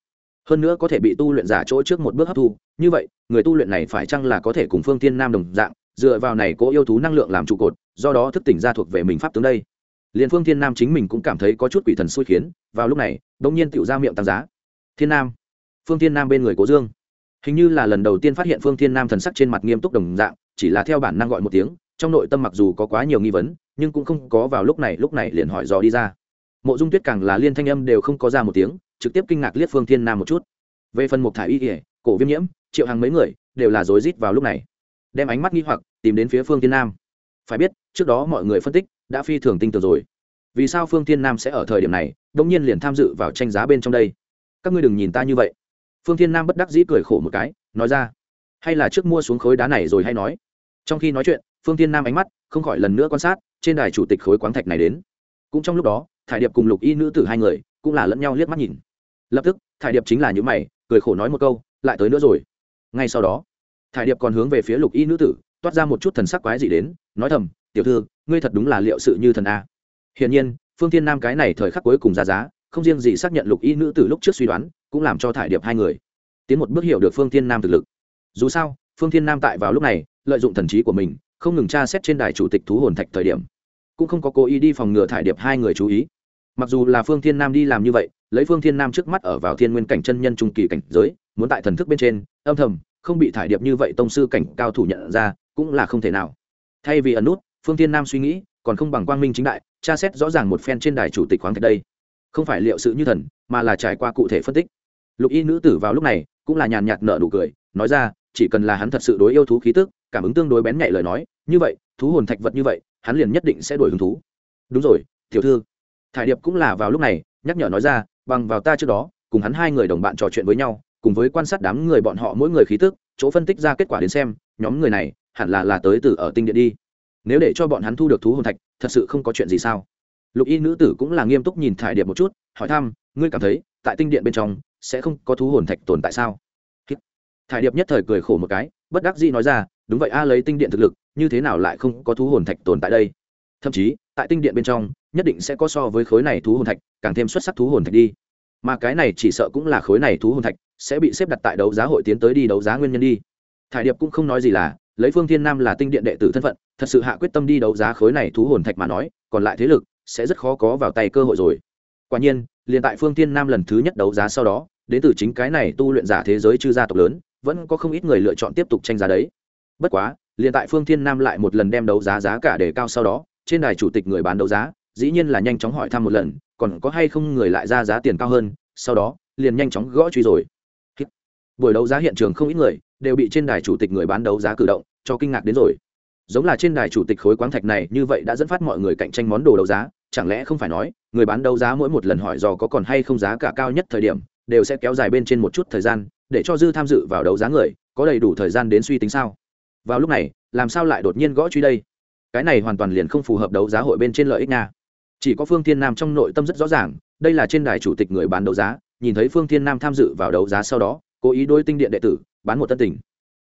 Hơn nữa có thể bị tu luyện giả chỗ trước một bước hấp thu, như vậy, người tu luyện này phải chăng là có thể cùng phương thiên nam đồng dạng, dựa vào này cố yêu thú năng lượng làm trụ cột, do đó thức tỉnh ra thuộc về mình pháp tướng đây? Liền phương thiên nam chính mình cũng cảm thấy có chút quỷ thần xui khiến, vào lúc này đ nhiên tựu ra miệng tăng giá. Thiên nam, phương thiên nam bên người cố dương hình như là lần đầu tiên phát hiện phương thiên nam thần sắc trên mặt nghiêm túc đồng dạng, chỉ là theo bản năng gọi một tiếng, trong nội tâm mặc dù có quá nhiều nghi vấn, nhưng cũng không có vào lúc này lúc này liền hỏi dò đi ra. Mộ dung tuyết càng là liên thanh âm đều không có ra một tiếng, trực tiếp kinh ngạc liếc phương thiên nam một chút. Về phần mục thải y ỉa cổ viêm nhiễm, triệu hàng mấy người, đều là rối rít vào lúc này. Đem ánh mắt nghi hoặc tìm đến phía phương thiên nam. Phải biết, trước đó mọi người phân tích, đã phi thường tinh tường rồi. Vì sao phương thiên nam sẽ ở thời điểm này đông nhiên liền tham dự vào tranh giá bên trong đây? Các ngươi đừng nhìn ta như vậy phương thiên nam bất đắc dĩ cười khổ một cái, nói ra, hay là trước mua xuống khối đá này rồi hay nói. Trong khi nói chuyện, phương thiên nam ánh mắt không khỏi lần nữa quan sát trên đài chủ tịch khối quán thạch này đến. Cũng trong lúc đó, thải điệp cùng lục y nữ tử hai người cũng là lẫn nhau liếc mắt nhìn. Lập tức, thải điệp chính là những mày, cười khổ nói một câu, lại tới nữa rồi. Ngay sau đó, thải điệp còn hướng về phía lục y nữ tử, toát ra một chút thần sắc quái gì đến, nói thầm, tiểu thư, ngươi thật đúng là liệu sự như thần a. Hiển nhiên, phương thiên nam cái này thời khắc cuối cùng ra giá không riêng gì xác nhận lục y nữ từ lúc trước suy đoán, cũng làm cho thải điệp hai người tiến một bước hiểu được phương thiên nam thực lực. Dù sao, phương thiên nam tại vào lúc này, lợi dụng thần trí của mình, không ngừng tra xét trên đài chủ tịch thú hồn thạch thời điểm, cũng không có cố ý đi phòng ngừa thải điệp hai người chú ý. Mặc dù là phương thiên nam đi làm như vậy, lấy phương thiên nam trước mắt ở vào thiên nguyên cảnh chân nhân trung kỳ cảnh giới, muốn tại thần thức bên trên, âm thầm, không bị thải điệp như vậy tông sư cảnh cao thủ nhận ra, cũng là không thể nào. Thay vì ẩn nút, phương thiên nam suy nghĩ, còn không bằng quang minh chính đại, tra xét rõ ràng một phen trên đài chủ tịch khoáng thạch đây không phải liệu sự như thần, mà là trải qua cụ thể phân tích. Lục y nữ tử vào lúc này cũng là nhàn nhạt nợ nụ cười, nói ra, chỉ cần là hắn thật sự đối yêu thú khí tức, cảm ứng tương đối bén nhạy lời nói, như vậy, thú hồn thạch vật như vậy, hắn liền nhất định sẽ đổi hứng thú. Đúng rồi, tiểu thư. Thải điệp cũng là vào lúc này, nhắc nhở nói ra, bằng vào ta trước đó, cùng hắn hai người đồng bạn trò chuyện với nhau, cùng với quan sát đám người bọn họ mỗi người khí tức, chỗ phân tích ra kết quả đến xem, nhóm người này hẳn là là tới từ ở tinh điện đi. Nếu để cho bọn hắn thu được thú hồn thạch, thật sự không có chuyện gì sao? Lục y nữ tử cũng là nghiêm túc nhìn thải điệp một chút, hỏi thăm, ngươi cảm thấy, tại tinh điện bên trong, sẽ không có thú hồn thạch tồn tại sao? Thải điệp nhất thời cười khổ một cái, bất đắc dĩ nói ra, đúng vậy a à, lấy tinh điện thực lực, như thế nào lại không có thú hồn thạch tồn tại đây? Thậm chí, tại tinh điện bên trong, nhất định sẽ có so với khối này thú hồn thạch, càng thêm xuất sắc thú hồn thạch đi. Mà cái này chỉ sợ cũng là khối này thú hồn thạch, sẽ bị xếp đặt tại đấu giá hội tiến tới đi đấu giá nguyên nhân đi. Thải điệp cũng không nói gì là, lấy phương thiên nam là tinh điện đệ tử thân phận, thật sự hạ quyết tâm đi đấu giá khối này thú hồn thạch mà nói, còn lại thế lực sẽ rất khó có vào tay cơ hội rồi. Quả nhiên, liền tại phương thiên nam lần thứ nhất đấu giá sau đó, đến từ chính cái này tu luyện giả thế giới chư gia tộc lớn, vẫn có không ít người lựa chọn tiếp tục tranh giá đấy. Bất quá, liền tại phương thiên nam lại một lần đem đấu giá giá cả để cao sau đó, trên đài chủ tịch người bán đấu giá, dĩ nhiên là nhanh chóng hỏi thăm một lần, còn có hay không người lại ra giá tiền cao hơn, sau đó, liền nhanh chóng gõ truy rồi. Buổi đấu giá hiện trường không ít người đều bị trên đài chủ tịch người bán đấu giá cử động cho kinh ngạc đến rồi giống là trên đài chủ tịch khối quáng thạch này, như vậy đã dẫn phát mọi người cạnh tranh món đồ đấu giá. Chẳng lẽ không phải nói, người bán đấu giá mỗi một lần hỏi dò có còn hay không giá cả cao nhất thời điểm, đều sẽ kéo dài bên trên một chút thời gian, để cho dư tham dự vào đấu giá người, có đầy đủ thời gian đến suy tính sao? Vào lúc này, làm sao lại đột nhiên gõ truy đây? Cái này hoàn toàn liền không phù hợp đấu giá hội bên trên lợi ích nha. Chỉ có phương thiên nam trong nội tâm rất rõ ràng, đây là trên đài chủ tịch người bán đấu giá, nhìn thấy phương thiên nam tham dự vào đấu giá sau đó, cố ý đôi tinh điện đệ tử, bán một tân tình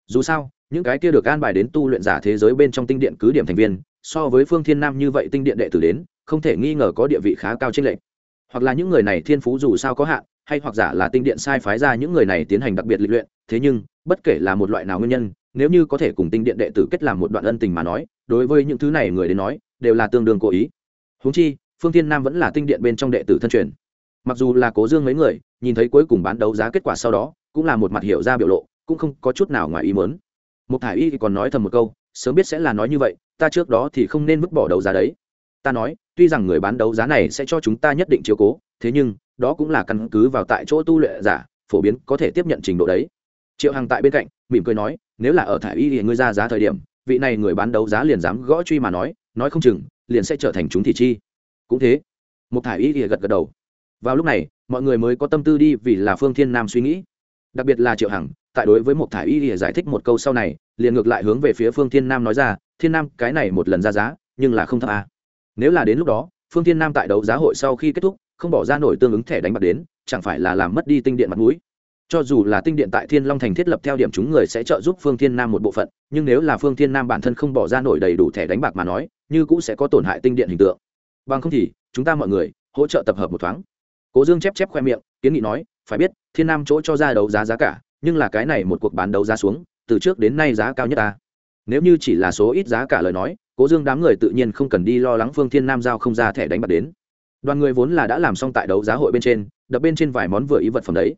dù sao, những cái kia được an bài đến tu luyện giả thế giới bên trong tinh điện cứ điểm thành viên, so với phương thiên nam như vậy tinh điện đệ tử đến, không thể nghi ngờ có địa vị khá cao trên lệnh. Hoặc là những người này thiên phú dù sao có hạn, hay hoặc giả là tinh điện sai phái ra những người này tiến hành đặc biệt lịch luyện, thế nhưng, bất kể là một loại nào nguyên nhân, nếu như có thể cùng tinh điện đệ tử kết làm một đoạn ân tình mà nói, đối với những thứ này người đến nói, đều là tương đương cố ý. Húng chi, phương thiên nam vẫn là tinh điện bên trong đệ tử thân truyền. Mặc dù là cố dương mấy người, nhìn thấy cuối cùng bán đấu giá kết quả sau đó, cũng là một mặt hiểu ra biểu lộ cũng không có chút nào ngoài ý muốn. một thải y thì còn nói thầm một câu, sớm biết sẽ là nói như vậy, ta trước đó thì không nên vứt bỏ đấu giá đấy. Ta nói, tuy rằng người bán đấu giá này sẽ cho chúng ta nhất định chiếu cố, thế nhưng, đó cũng là căn cứ vào tại chỗ tu luyện giả, phổ biến có thể tiếp nhận trình độ đấy. Triệu hằng tại bên cạnh, mỉm cười nói, nếu là ở thải y thì ngươi ra giá thời điểm, vị này người bán đấu giá liền dám gõ truy mà nói nói không chừng, liền sẽ trở thành chúng thị chi. Cũng thế một thải y thì gật gật đầu. Vào lúc này, mọi người mới có tâm tư đi vì là phương thiên nam suy nghĩ. Đặc biệt là triệu hằng tại đối với một thải y thì giải thích một câu sau này, liền ngược lại hướng về phía phương thiên nam nói ra, thiên nam, cái này một lần ra giá, nhưng là không thấp à. nếu là đến lúc đó, phương thiên nam tại đấu giá hội sau khi kết thúc, không bỏ ra nổi tương ứng thẻ đánh bạc đến, chẳng phải là làm mất đi tinh điện mặt mũi. Cho dù là tinh điện tại thiên long thành thiết lập theo điểm chúng người sẽ trợ giúp phương thiên nam một bộ phận, nhưng nếu là phương thiên nam bản thân không bỏ ra nổi đầy đủ thẻ đánh bạc mà nói, như cũng sẽ có tổn hại tinh điện hình tượng. Bằng không thì, chúng ta mọi người, hỗ trợ tập hợp một thoáng. Cố dương chép chép khoe miệng, kiến nghị nói, phải biết, thiên nam chỗ cho ra đấu giá giá cả nhưng là cái này một cuộc bán đấu giá xuống, từ trước đến nay giá cao nhất ta. Nếu như chỉ là số ít giá cả lời nói, cố dương đám người tự nhiên không cần đi lo lắng phương thiên nam giao không ra thẻ đánh bạc đến. Đoàn người vốn là đã làm xong tại đấu giá hội bên trên, đập bên trên vài món vừa ý vật phẩm đấy.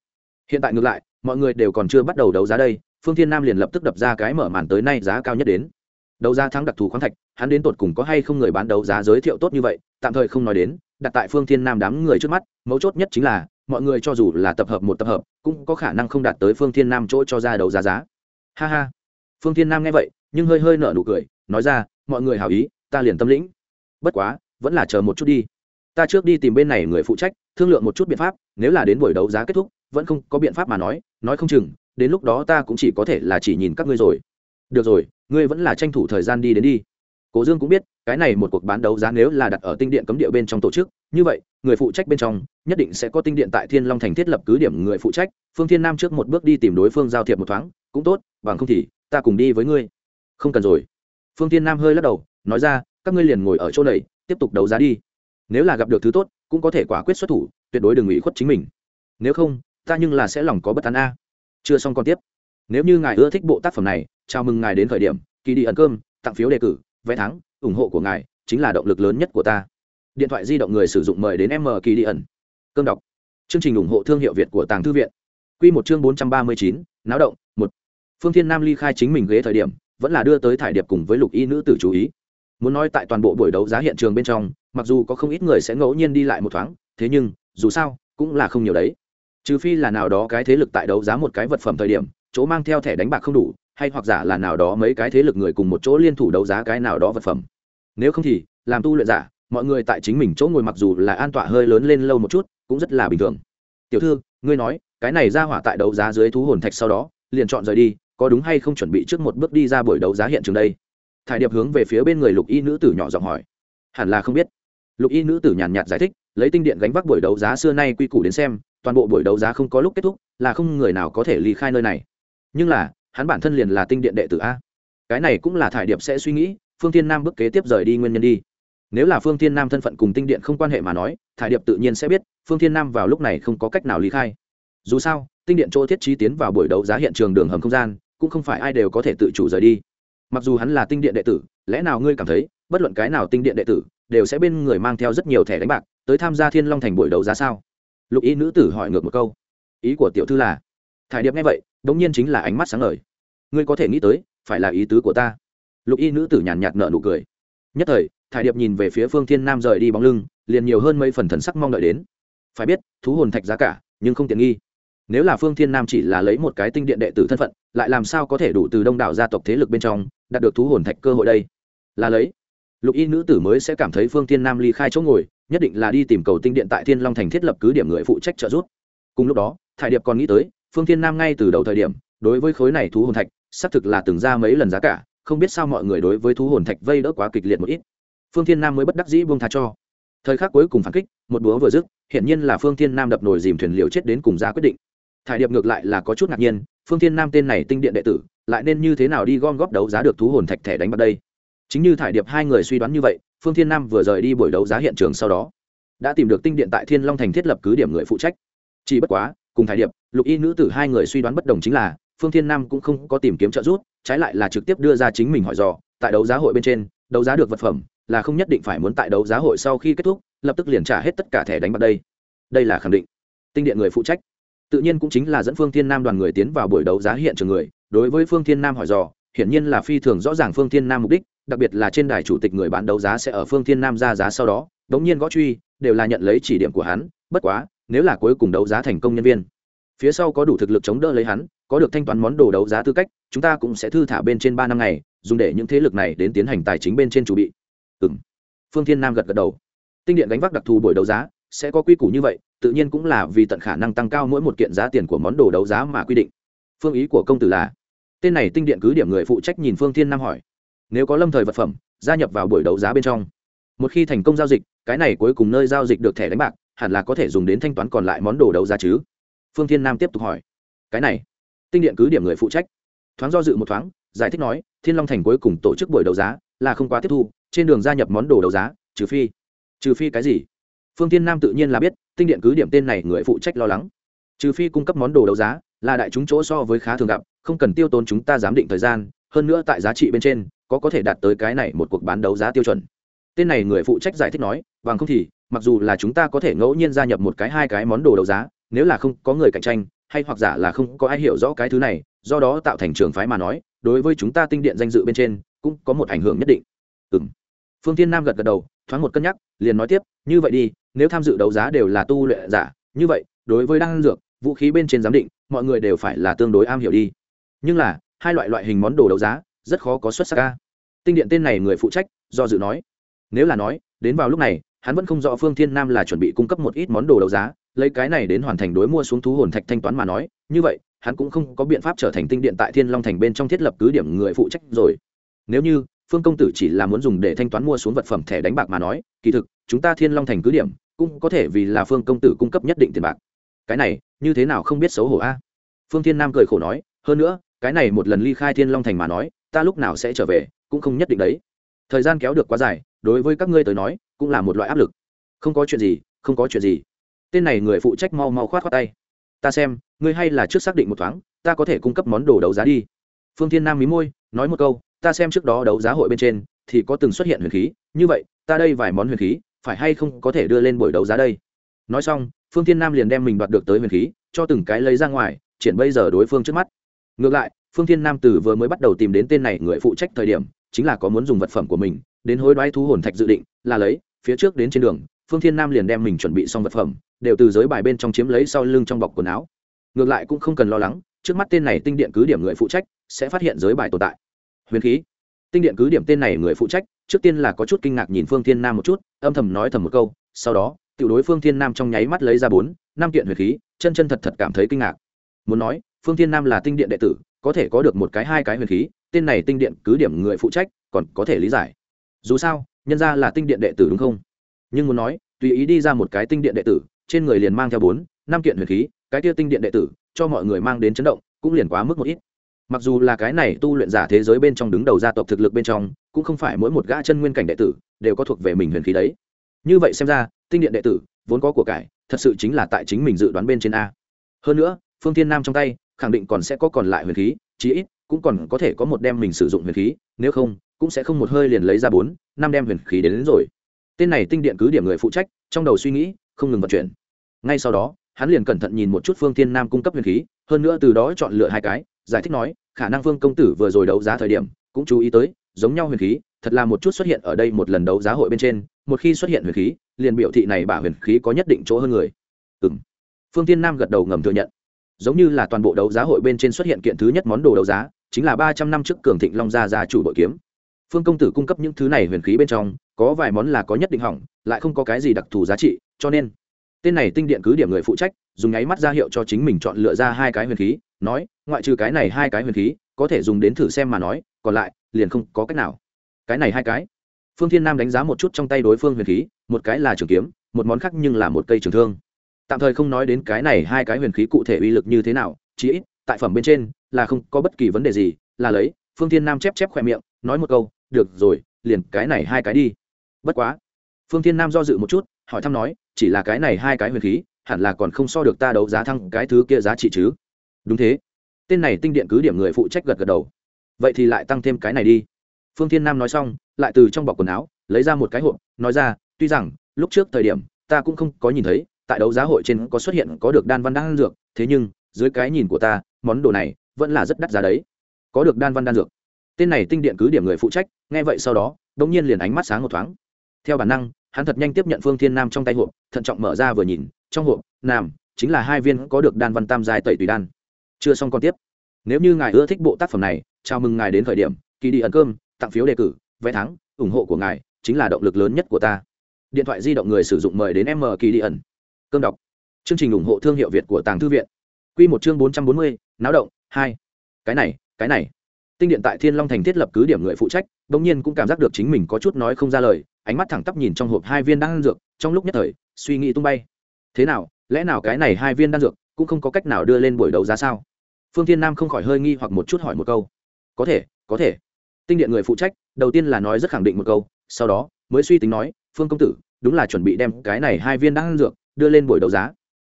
Hiện tại ngược lại, mọi người đều còn chưa bắt đầu đấu giá đây, phương thiên nam liền lập tức đập ra cái mở màn tới nay giá cao nhất đến. Đấu giá thắng đặc thù khoáng thạch, hắn đến tột cùng có hay không người bán đấu giá giới thiệu tốt như vậy, tạm thời không nói đến, đặt tại phương thiên nam đám người trước mắt, mấu chốt nhất chính là mọi người cho dù là tập hợp một tập hợp, cũng có khả năng không đạt tới phương thiên nam chỗ cho ra đấu giá giá. Ha ha. Phương thiên nam nghe vậy, nhưng hơi hơi nở nụ cười, nói ra, mọi người hào ý, ta liền tâm lĩnh. Bất quá, vẫn là chờ một chút đi. Ta trước đi tìm bên này người phụ trách, thương lượng một chút biện pháp, nếu là đến buổi đấu giá kết thúc, vẫn không có biện pháp mà nói nói không chừng, đến lúc đó ta cũng chỉ có thể là chỉ nhìn các ngươi rồi. Được rồi, ngươi vẫn là tranh thủ thời gian đi đến đi cố dương cũng biết, cái này một cuộc bán đấu giá nếu là đặt ở tinh điện cấm địa bên trong tổ chức, như vậy, người phụ trách bên trong nhất định sẽ có tinh điện tại thiên long thành thiết lập cứ điểm người phụ trách, phương thiên nam trước một bước đi tìm đối phương giao thiệp một thoáng, cũng tốt, bằng không thì ta cùng đi với ngươi. Không cần rồi. Phương thiên nam hơi lắc đầu, nói ra, các ngươi liền ngồi ở chỗ này, tiếp tục đấu giá đi. Nếu là gặp được thứ tốt, cũng có thể quả quyết xuất thủ, tuyệt đối đừng ủy khuất chính mình. Nếu không, ta nhưng là sẽ lòng có bất tán a. Chưa xong còn tiếp. Nếu như ngài ưa thích bộ tác phẩm này, chào mừng ngài đến thời điểm kỳ đi ẩn cơm, tặng phiếu đề cử vé thắng, ủng hộ của ngài chính là động lực lớn nhất của ta. Điện thoại di động người sử dụng mời đến m kỳ đi ẩn. Cơm đọc. Chương trình ủng hộ thương hiệu việt của tàng thư viện. Q một chương bốn trăm ba mươi chín, náo động, một. Phương thiên nam ly khai chính mình ghế thời điểm, vẫn là đưa tới thải điệp cùng với lục y nữ tử chú ý. Muốn nói tại toàn bộ buổi đấu giá hiện trường bên trong, mặc dù có không ít người sẽ ngẫu nhiên đi lại một thoáng, thế nhưng, dù sao, cũng là không nhiều đấy. Trừ phi là nào đó cái thế lực tại đấu giá một cái vật phẩm thời điểm chỗ mang theo thẻ đánh bạc không đủ, hay hoặc giả là nào đó mấy cái thế lực người cùng một chỗ liên thủ đấu giá cái nào đó vật phẩm. Nếu không thì, làm tu luyện giả, mọi người tại chính mình chỗ ngồi mặc dù là an tọa hơi lớn lên lâu một chút, cũng rất là bình thường. Tiểu thư, ngươi nói, cái này ra hỏa tại đấu giá dưới thú hồn thạch sau đó, liền chọn rời đi, có đúng hay không chuẩn bị trước một bước đi ra buổi đấu giá hiện trường đây? Thải điệp hướng về phía bên người lục y nữ tử nhỏ giọng hỏi. Hẳn là không biết. Lục y nữ tử nhàn nhạt giải thích, lấy tinh điện gánh vác buổi đấu giá xưa nay quy củ đến xem, toàn bộ buổi đấu giá không có lúc kết thúc, là không người nào có thể ly khai nơi này nhưng là, hắn bản thân liền là tinh điện đệ tử a. Cái này cũng là thải điệp sẽ suy nghĩ, phương tiên nam bước kế tiếp rời đi nguyên nhân đi. Nếu là phương tiên nam thân phận cùng tinh điện không quan hệ mà nói, thải điệp tự nhiên sẽ biết, phương tiên nam vào lúc này không có cách nào lý khai. Dù sao, tinh điện chỗ thiết trí tiến vào buổi đấu giá hiện trường đường hầm không gian, cũng không phải ai đều có thể tự chủ rời đi. Mặc dù hắn là tinh điện đệ tử, lẽ nào ngươi cảm thấy, bất luận cái nào tinh điện đệ tử, đều sẽ bên người mang theo rất nhiều thẻ đánh bạc, tới tham gia thiên long thành buổi đấu giá sao? Lục y nữ tử hỏi ngược một câu. Ý của tiểu thư là thải điệp nghe vậy đ ỗ n g nhiên chính là ánh mắt sáng lời ngươi có thể nghĩ tới, phải là ý tứ của ta. Lục y nữ tử nhàn nhạt nợ nụ cười. Nhất thời, thải điệp nhìn về phía phương thiên nam rời đi bóng lưng, liền nhiều hơn mấy phần thần sắc mong đợi đến. Phải biết, thú hồn thạch giá cả, nhưng không tiện nghi. Nếu là phương thiên nam chỉ là lấy một cái tinh điện đệ tử thân phận, lại làm sao có thể đủ từ đông đảo gia tộc thế lực bên trong, đạt được thú hồn thạch cơ hội đây? Là lấy. Lục y nữ tử mới sẽ cảm thấy phương thiên nam ly khai chỗ ngồi, nhất định là đi tìm cầu tinh điện tại thiên long thành thiết lập cứ điểm người phụ trách trợ giúp. Cùng lúc đó, thải điệp còn nghĩ tới phương thiên nam ngay từ đầu thời điểm, đối với khối này thú hồn thạch, xác thực là từng ra mấy lần giá cả, không biết sao mọi người đối với thú hồn thạch vây đỡ quá kịch liệt một ít. Phương thiên nam mới bất đắc dĩ buông tha cho. Thời khắc cuối cùng phản kích, một búa vừa dứt hiện nhiên là phương thiên nam đập nồi dìm thuyền liều chết đến cùng ra quyết định. Thải điệp ngược lại là có chút ngạc nhiên, phương thiên nam tên này tinh điện đệ tử, lại nên như thế nào đi gom góp đấu giá được thú hồn thạch thẻ đánh bạc đây? Chính như thải điệp hai người suy đoán như vậy, phương thiên nam vừa rời đi buổi đấu giá hiện trường sau đó, đã tìm được tinh điện tại thiên long thành thiết lập cứ điểm người phụ trách. Chỉ bất quá, cùng thải điệp lục y nữ tử hai người suy đoán bất đồng chính là, phương thiên nam cũng không có tìm kiếm trợ giúp, trái lại là trực tiếp đưa ra chính mình hỏi dò, tại đấu giá hội bên trên, đấu giá được vật phẩm, là không nhất định phải muốn tại đấu giá hội sau khi kết thúc, lập tức liền trả hết tất cả thẻ đánh bạc đây. Đây là khẳng định. Tinh điện người phụ trách. Tự nhiên cũng chính là dẫn phương thiên nam đoàn người tiến vào buổi đấu giá hiện trường người. Đối với phương thiên nam hỏi dò, hiển nhiên là phi thường rõ ràng phương thiên nam mục đích, đặc biệt là trên đài chủ tịch người bán đấu giá sẽ ở phương thiên nam ra giá sau đó. Đống nhiên gõ truy, đều là nhận lấy chỉ điểm của hắn. Bất quá, nếu là cuối cùng đấu giá thành công nhân viên phía sau có đủ thực lực chống đỡ lấy hắn, có được thanh toán món đồ đấu giá tư cách, chúng ta cũng sẽ thư thả bên trên ba năm ngày, dùng để những thế lực này đến tiến hành tài chính bên trên chủ bị. Ừ m phương thiên nam gật gật đầu. Tinh điện gánh vác đặc thù buổi đấu giá, sẽ có quy củ như vậy, tự nhiên cũng là vì tận khả năng tăng cao mỗi một kiện giá tiền của món đồ đấu giá mà quy định. Phương ý của công tử là, tên này tinh điện cứ điểm người phụ trách nhìn phương thiên nam hỏi. Nếu có lâm thời vật phẩm, gia nhập vào buổi đấu giá bên trong. Một khi thành công giao dịch, cái này cuối cùng nơi giao dịch được thẻ đánh bạc, hẳn là có thể dùng đến thanh toán còn lại món đồ đấu giá chứ phương thiên nam tiếp tục hỏi, cái này, tinh điện cứ điểm người phụ trách. Thoáng do dự một thoáng, giải thích nói, thiên long thành cuối cùng tổ chức buổi đấu giá là không quá tiếp thu, trên đường gia nhập món đồ đấu giá, trừ phi trừ phi cái gì? Phương thiên nam tự nhiên là biết, tinh điện cứ điểm tên này người phụ trách lo lắng. Trừ phi cung cấp món đồ đấu giá, là đại chúng chỗ so với khá thường gặp, không cần tiêu tốn chúng ta giám định thời gian, hơn nữa tại giá trị bên trên, có có thể đạt tới cái này một cuộc bán đấu giá tiêu chuẩn. Tên này người phụ trách giải thích nói, bằng không thì, mặc dù là chúng ta có thể ngẫu nhiên gia nhập một cái hai cái món đồ đấu giá nếu là không có người cạnh tranh, hay hoặc giả là không có ai hiểu rõ cái thứ này, do đó tạo thành trường phái mà nói, đối với chúng ta tinh điện danh dự bên trên, cũng có một ảnh hưởng nhất định. Ừ m phương tiên nam gật gật đầu, thoáng một cân nhắc, liền nói tiếp, như vậy đi, nếu tham dự đấu giá đều là tu luyện giả, như vậy, đối với đan dược, vũ khí bên trên giám định, mọi người đều phải là tương đối am hiểu đi. Nhưng là, hai loại loại hình món đồ đấu giá, rất khó có xuất sắc ca tinh điện tên này người phụ trách, do dự nói. Nếu là nói, đến vào lúc này, hắn vẫn không rõ phương thiên nam là chuẩn bị cung cấp một ít món đồ đấu giá lấy cái này đến hoàn thành đối mua xuống thú hồn thạch thanh toán mà nói, như vậy, hắn cũng không có biện pháp trở thành tinh điện tại thiên long thành bên trong thiết lập cứ điểm người phụ trách rồi. Nếu như, phương công tử chỉ là muốn dùng để thanh toán mua xuống vật phẩm thẻ đánh bạc mà nói, kỳ thực, chúng ta thiên long thành cứ điểm, cũng có thể vì là phương công tử cung cấp nhất định tiền bạc. Cái này, như thế nào không biết xấu hổ a? Phương thiên nam cười khổ nói, hơn nữa, cái này một lần ly khai thiên long thành mà nói, ta lúc nào sẽ trở về, cũng không nhất định đấy. Thời gian kéo được quá dài, đối với các ngươi tới nói, cũng là một loại áp lực. Không có chuyện gì, không có chuyện gì tên này người phụ trách mau mau khoát khoát tay. Ta xem, ngươi hay là trước xác định một thoáng, ta có thể cung cấp món đồ đấu giá đi. Phương thiên nam mí môi, nói một câu, ta xem trước đó đấu giá hội bên trên, thì có từng xuất hiện huyền khí, như vậy, ta đây vài món huyền khí, phải hay không có thể đưa lên buổi đấu giá đây? Nói xong, phương thiên nam liền đem mình đoạt được tới huyền khí, cho từng cái lấy ra ngoài, triển bây giờ đối phương trước mắt. Ngược lại, phương thiên nam từ vừa mới bắt đầu tìm đến tên này người phụ trách thời điểm, chính là có muốn dùng vật phẩm của mình, đến hối đoái thú hồn thạch dự định, là lấy, phía trước đến trên đường phương thiên nam liền đem mình chuẩn bị xong vật phẩm, đều từ giới bài bên trong chiếm lấy sau lưng trong bọc quần áo. Ngược lại cũng không cần lo lắng, trước mắt tên này tinh điện cứ điểm người phụ trách, sẽ phát hiện giới bài tồn tại. Huyền khí. Tinh điện cứ điểm tên này người phụ trách, trước tiên là có chút kinh ngạc nhìn phương thiên nam một chút, âm thầm nói thầm một câu, sau đó, tiểu đối phương thiên nam trong nháy mắt lấy ra bốn, năm kiện huyền khí, chân chân thật thật cảm thấy kinh ngạc. Muốn nói, phương thiên nam là tinh điện đệ tử, có thể có được một cái hai cái huyền khí, tên này tinh điện cứ điểm người phụ trách, còn có thể lý giải. Dù sao, nhân ra là tinh điện đệ tử đúng không? Nhưng muốn nói tùy ý đi ra một cái tinh điện đệ tử trên người liền mang theo bốn năm kiện huyền khí cái kia tinh điện đệ tử cho mọi người mang đến chấn động cũng liền quá mức một ít. Mặc dù là cái này tu luyện giả thế giới bên trong đứng đầu gia tộc thực lực bên trong cũng không phải mỗi một gã chân nguyên cảnh đệ tử đều có thuộc về mình huyền khí đấy. Như vậy xem ra tinh điện đệ tử vốn có của cải thật sự chính là tại chính mình dự đoán bên trên a. Hơn nữa phương thiên nam trong tay khẳng định còn sẽ có còn lại huyền khí chí ít cũng còn có thể có một đem mình sử dụng huyền khí nếu không cũng sẽ không một hơi liền lấy ra bốn năm đem huyền khí đến, đến rồi tên này tinh điện cứ điểm người phụ trách, trong đầu suy nghĩ, không ngừng vận chuyển. Ngay sau đó, hắn liền cẩn thận nhìn một chút phương thiên nam cung cấp huyền khí, hơn nữa từ đó chọn lựa hai cái, giải thích nói, khả năng phương công tử vừa rồi đấu giá thời điểm, cũng chú ý tới, giống nhau huyền khí, thật là một chút xuất hiện ở đây một lần đấu giá hội bên trên, một khi xuất hiện huyền khí, liền biểu thị này bả huyền khí có nhất định chỗ hơn người. Ừ m phương tiên nam gật đầu ngầm thừa nhận. Giống như là toàn bộ đấu giá hội bên trên xuất hiện kiện thứ nhất món đồ đấu giá, chính là ba trăm năm trước cường thịnh long gia gia chủ bội kiếm. Phương công tử cung cấp những thứ này huyền khí bên trong có vài món là có nhất định hỏng, lại không có cái gì đặc thù giá trị, cho nên tên này tinh điện cứ điểm người phụ trách, dùng nháy mắt ra hiệu cho chính mình chọn lựa ra hai cái huyền khí, nói, ngoại trừ cái này hai cái huyền khí, có thể dùng đến thử xem mà nói, còn lại, liền không có cách nào. Cái này hai cái. Phương thiên nam đánh giá một chút trong tay đối phương huyền khí, một cái là trường kiếm, một món khác nhưng là một cây trường thương. Tạm thời không nói đến cái này hai cái huyền khí cụ thể uy lực như thế nào, chí ít, tại phẩm bên trên, là không có bất kỳ vấn đề gì, là lấy, phương thiên nam chép chép khoe miệng, nói một câu, được rồi, liền cái này hai cái đi bất quá. Phương thiên nam do dự một chút, hỏi thăm nói, chỉ là cái này hai cái huyền khí, hẳn là còn không so được ta đấu giá thăng cái thứ kia giá trị chứ? Đúng thế. Tên này tinh điện cứ điểm người phụ trách gật gật đầu. Vậy thì lại tăng thêm cái này đi. Phương thiên nam nói xong, lại từ trong bọc quần áo, lấy ra một cái hộp, nói ra, tuy rằng, lúc trước thời điểm, ta cũng không có nhìn thấy, tại đấu giá hội trên có xuất hiện có được đan văn đan dược, thế nhưng, dưới cái nhìn của ta, món đồ này, vẫn là rất đắt giá đấy. Có được đan văn đan dược. Tên này tinh điện cứ điểm người phụ trách, nghe vậy sau đó, đống nhiên liền ánh mắt sáng một thoáng theo bản năng, hắn thật nhanh tiếp nhận phương thiên nam trong tay hộp, thận trọng mở ra vừa nhìn, trong hộp, nam, chính là hai viên có được đan văn tam dài tẩy tùy đan. Chưa xong còn tiếp. Nếu như ngài ưa thích bộ tác phẩm này, chào mừng ngài đến thời điểm kỳ đi ẩn cơm, tặng phiếu đề cử, vé thắng, ủng hộ của ngài chính là động lực lớn nhất của ta. Điện thoại di động người sử dụng mời đến m kỳ đi ẩn. Cơm đọc. Chương trình ủng hộ thương hiệu việt của tàng thư viện. Q một chương bốn trăm bốn mươi, náo động, hai. Cái này cái này. Tinh điện tại thiên long thành thiết lập cứ điểm người phụ trách đ ỗ n g nhiên cũng cảm giác được chính mình có chút nói không ra lời ánh mắt thẳng tắp nhìn trong hộp hai viên đan dược, trong lúc nhất thời, suy nghĩ tung bay. Thế nào, lẽ nào cái này hai viên đan dược cũng không có cách nào đưa lên buổi đấu giá sao? Phương thiên nam không khỏi hơi nghi hoặc một chút hỏi một câu. Có thể có thể. Tinh điện người phụ trách, đầu tiên là nói rất khẳng định một câu, sau đó mới suy tính nói, phương công tử, đúng là chuẩn bị đem cái này hai viên đan dược đưa lên buổi đấu giá.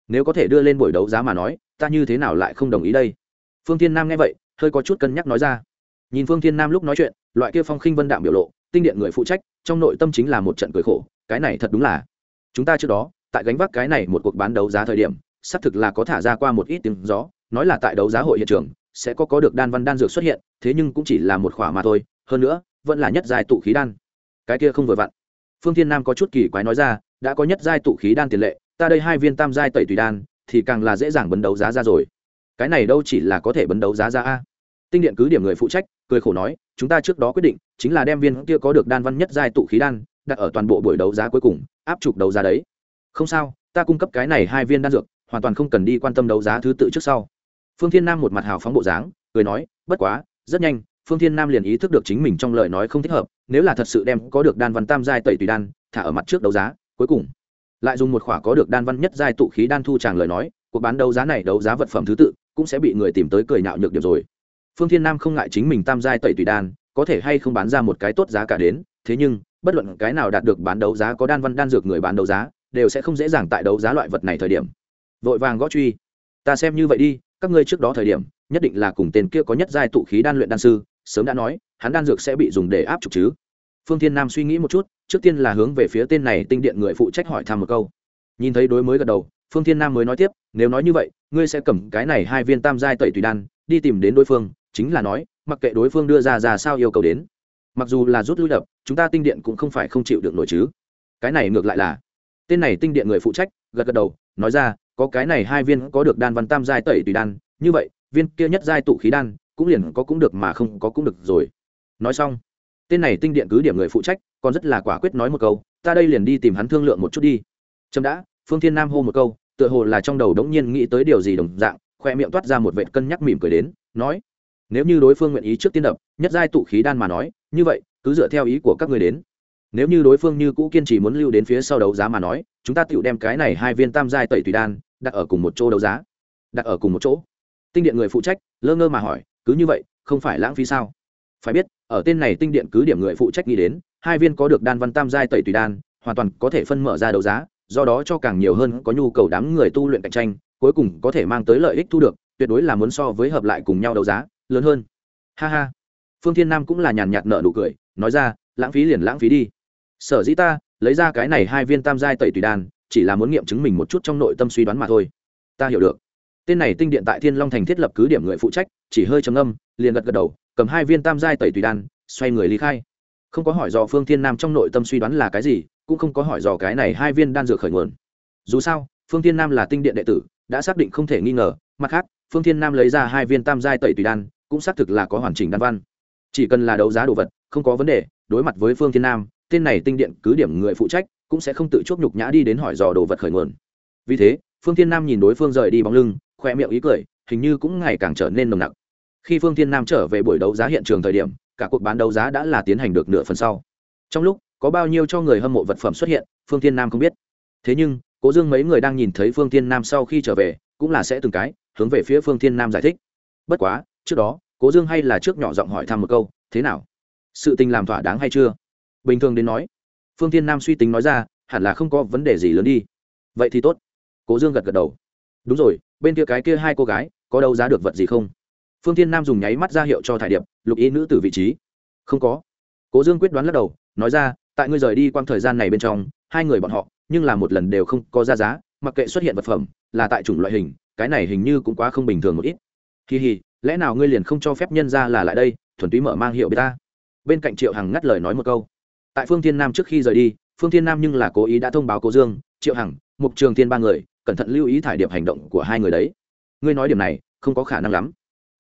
Nếu có thể đưa lên buổi đấu giá mà nói, ta như thế nào lại không đồng ý đây? Phương thiên nam nghe vậy, hơi có chút cân nhắc nói ra. Nhìn phương thiên nam lúc nói chuyện, loại kia phong khinh vân đạm biểu lộ, tinh điện người phụ trách trong nội tâm chính là một trận cười khổ, cái này thật đúng là. Chúng ta trước đó, tại gánh vác cái này một cuộc bán đấu giá thời điểm, xác thực là có thả ra qua một ít tiếng gió, nói là tại đấu giá hội hiện trường, sẽ có có được đan văn đan dược xuất hiện, thế nhưng cũng chỉ là một khỏa mà thôi, hơn nữa, vẫn là nhất giai tụ khí đan. Cái kia không vừa vặn. Phương thiên nam có chút kỳ quái nói ra, đã có nhất giai tụ khí đan tiền lệ, ta đây hai viên tam giai tẩy tùy đan, thì càng là dễ dàng bấn đấu giá ra rồi. Cái này đâu chỉ là có thể bấn đấu giá ra a tinh điện cứ điểm người phụ trách, cười khổ nói, chúng ta trước đó quyết định, chính là đem viên kia có được đan văn nhất giai tụ khí đan, đặt ở toàn bộ buổi đấu giá cuối cùng, áp trục đấu giá đấy. Không sao, ta cung cấp cái này hai viên đan dược, hoàn toàn không cần đi quan tâm đấu giá thứ tự trước sau. Phương thiên nam một mặt hào phóng bộ dáng, cười nói, bất quá, rất nhanh, phương thiên nam liền ý thức được chính mình trong lời nói không thích hợp, nếu là thật sự đem có được đan văn tam giai tẩy tùy đan, thả ở mặt trước đấu giá, cuối cùng. Lại dùng một khỏa có được đan văn nhất giai tụ khí đan thu tràng lời nói, cuộc bán đấu giá này đấu giá vật phẩm thứ tự, cũng sẽ bị người tìm tới cười nhạo nhược điểm rồi phương thiên nam không ngại chính mình tam giai tẩy tùy đan, có thể hay không bán ra một cái tốt giá cả đến, thế nhưng, bất luận cái nào đạt được bán đấu giá có đan văn đan dược người bán đấu giá, đều sẽ không dễ dàng tại đấu giá loại vật này thời điểm. Vội vàng gõ truy. Ta xem như vậy đi, các ngươi trước đó thời điểm, nhất định là cùng tên kia có nhất giai tụ khí đan luyện đan sư, sớm đã nói, hắn đan dược sẽ bị dùng để áp trục chứ. Phương thiên nam suy nghĩ một chút, trước tiên là hướng về phía tên này tinh điện người phụ trách hỏi thăm một câu. Nhìn thấy đối mới gật đầu, phương thiên nam mới nói tiếp, nếu nói như vậy, ngươi sẽ cầm cái này hai viên tam giai tẩy tùy đan, đi tìm đến đối phương chính là nói, mặc kệ đối phương đưa ra ra sao yêu cầu đến, mặc dù là rút lui đập, chúng ta tinh điện cũng không phải không chịu được nổi chứ. Cái này ngược lại là, tên này tinh điện người phụ trách, gật gật đầu, nói ra, có cái này hai viên có được đan văn tam giai tẩy tùy đan, như vậy, viên kia nhất giai tụ khí đan, cũng liền có cũng được mà không có cũng được rồi. Nói xong, tên này tinh điện cứ điểm người phụ trách, còn rất là quả quyết nói một câu, ta đây liền đi tìm hắn thương lượng một chút đi. Chấm đã, phương thiên nam hô một câu, tựa hồ là trong đầu đống nhiên nghĩ tới điều gì đồng dạng, khoe miệng toát ra một vệ cân nhắc mỉm cười đến, nói nếu như đối phương nguyện ý trước tiên đập, nhất giai tụ khí đan mà nói, như vậy, cứ dựa theo ý của các người đến. Nếu như đối phương như cũ kiên trì muốn lưu đến phía sau đấu giá mà nói, chúng ta tự đem cái này hai viên tam giai tẩy tùy đan đặt ở cùng một chỗ đấu giá. Đặt ở cùng một chỗ. Tinh điện người phụ trách, lơ ngơ mà hỏi, cứ như vậy, không phải lãng phí sao? Phải biết, ở tên này tinh điện cứ điểm người phụ trách nghĩ đến, hai viên có được đan văn tam giai tẩy tùy đan, hoàn toàn có thể phân mở ra đấu giá, do đó cho càng nhiều hơn có nhu cầu đám người tu luyện cạnh tranh, cuối cùng có thể mang tới lợi ích thu được, tuyệt đối là muốn so với hợp lại cùng nhau đấu giá lớn hơn. Ha ha. Phương thiên nam cũng là nhàn nhạt nợ nụ cười, nói ra, lãng phí liền lãng phí đi. Sở dĩ ta, lấy ra cái này hai viên tam giai tẩy tùy đan, chỉ là muốn nghiệm chứng mình một chút trong nội tâm suy đoán mà thôi. Ta hiểu được. Tên này tinh điện tại thiên long thành thiết lập cứ điểm người phụ trách, chỉ hơi trầm âm liền gật gật đầu, cầm hai viên tam giai tẩy tùy đan, xoay người ly khai. Không có hỏi dò phương thiên nam trong nội tâm suy đoán là cái gì, cũng không có hỏi dò cái này hai viên đan dược khởi nguồn. Dù sao, phương thiên nam là tinh điện đệ tử, đã xác định không thể nghi ngờ, mặt khác, phương thiên nam lấy ra hai viên tam giai tẩy tùy đan cũng xác thực là có hoàn chỉnh đan văn. Chỉ cần là đấu giá đồ vật, không có vấn đề, đối mặt với phương thiên nam, tên này tinh điện cứ điểm người phụ trách, cũng sẽ không tự chuốc nhục nhã đi đến hỏi dò đồ vật khởi nguồn. Vì thế, phương thiên nam nhìn đối phương rời đi bóng lưng khoe miệng ý cười, hình như cũng ngày càng trở nên nồng nặc. Khi phương thiên nam trở về buổi đấu giá hiện trường thời điểm, cả cuộc bán đấu giá đã là tiến hành được nửa phần sau. Trong lúc, có bao nhiêu cho người hâm mộ vật phẩm xuất hiện, phương thiên nam không biết. Thế nhưng, cố dương mấy người đang nhìn thấy phương thiên nam sau khi trở về, cũng là sẽ từng cái, hướng về phía phương thiên nam giải thích. Bất quá, trước đó cố dương hay là trước nhỏ giọng hỏi thăm một câu, thế nào? Sự tình làm thỏa đáng hay chưa? Bình thường đến nói, phương thiên nam suy tính nói ra, hẳn là không có vấn đề gì lớn đi. Vậy thì tốt. Cố dương gật gật đầu. Đúng rồi, bên kia cái kia hai cô gái, có đâu giá được vật gì không? Phương thiên nam dùng nháy mắt ra hiệu cho thải điệp, lục ý nữ từ vị trí. Không có. Cố dương quyết đoán lắc đầu, nói ra, tại ngươi rời đi quang thời gian này bên trong, hai người bọn họ, nhưng là một lần đều không có ra giá, mặc kệ xuất hiện vật phẩm, là tại chủng loại hình, cái này hình như cũng quá không bình thường một ít. Kỳ hì lẽ nào ngươi liền không cho phép nhân ra là lại đây, thuần túy mở mang hiệu bê ta bên cạnh triệu hằng ngắt lời nói một câu. Tại phương thiên nam trước khi rời đi, phương thiên nam nhưng là cố ý đã thông báo cố dương, triệu hằng, mục trường thiên ba người, cẩn thận lưu ý thải điệp hành động của hai người đấy. Ngươi nói điểm này, không có khả năng lắm.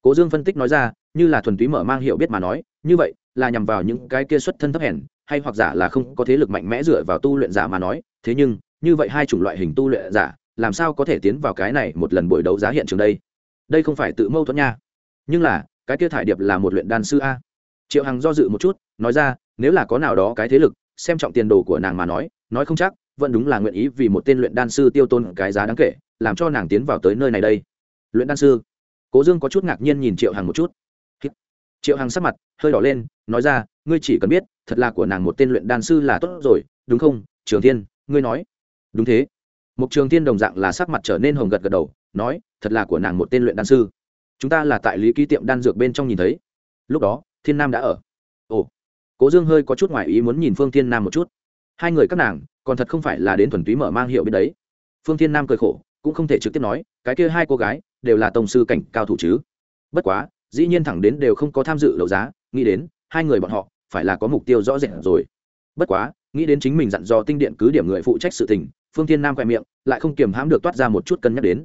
Cố dương phân tích nói ra, như là thuần túy mở mang hiệu biết mà nói, như vậy là nhằm vào những cái kia xuất thân thấp hèn, hay hoặc giả là không có thế lực mạnh mẽ dựa vào tu luyện giả mà nói. Thế nhưng, như vậy hai chủng loại hình tu luyện giả, làm sao có thể tiến vào cái này một lần buổi đấu giá hiện trường đây? Đây không phải tự mâu thuẫn nha nhưng là, cái kia thải điệp là một luyện đan sư a. Triệu hằng do dự một chút, nói ra, nếu là có nào đó cái thế lực, xem trọng tiền đồ của nàng mà nói nói không chắc, vẫn đúng là nguyện ý vì một tên luyện đan sư tiêu tôn cái giá đáng kể, làm cho nàng tiến vào tới nơi này đây. Luyện đan sư. Cố dương có chút ngạc nhiên nhìn triệu hằng một chút. Triệu hằng sắc mặt hơi đỏ lên, nói ra, ngươi chỉ cần biết, thật là của nàng một tên luyện đan sư là tốt rồi, đúng không, trường thiên, ngươi nói. Đúng thế. Một trường thiên đồng dạng là sắc mặt trở nên hồng gật gật đầu, nói, thật là của nàng một tên luyện đan sư chúng ta là tại lý ký tiệm đan dược bên trong nhìn thấy. Lúc đó, thiên nam đã ở. Ồ, cố dương hơi có chút ngoại ý muốn nhìn phương thiên nam một chút. Hai người các nàng, còn thật không phải là đến thuần túy mở mang hiệu biết đấy. Phương thiên nam cười khổ, cũng không thể trực tiếp nói, cái kia hai cô gái, đều là tổng sư cảnh cao thủ chứ. Bất quá, dĩ nhiên thẳng đến đều không có tham dự đấu giá, nghĩ đến, hai người bọn họ, phải là có mục tiêu rõ rệt rồi. Bất quá, nghĩ đến chính mình dặn dò tinh điện cứ điểm người phụ trách sự tình, phương thiên nam khoe miệng, lại không kiềm hãm được toát ra một chút cân nhắc đến.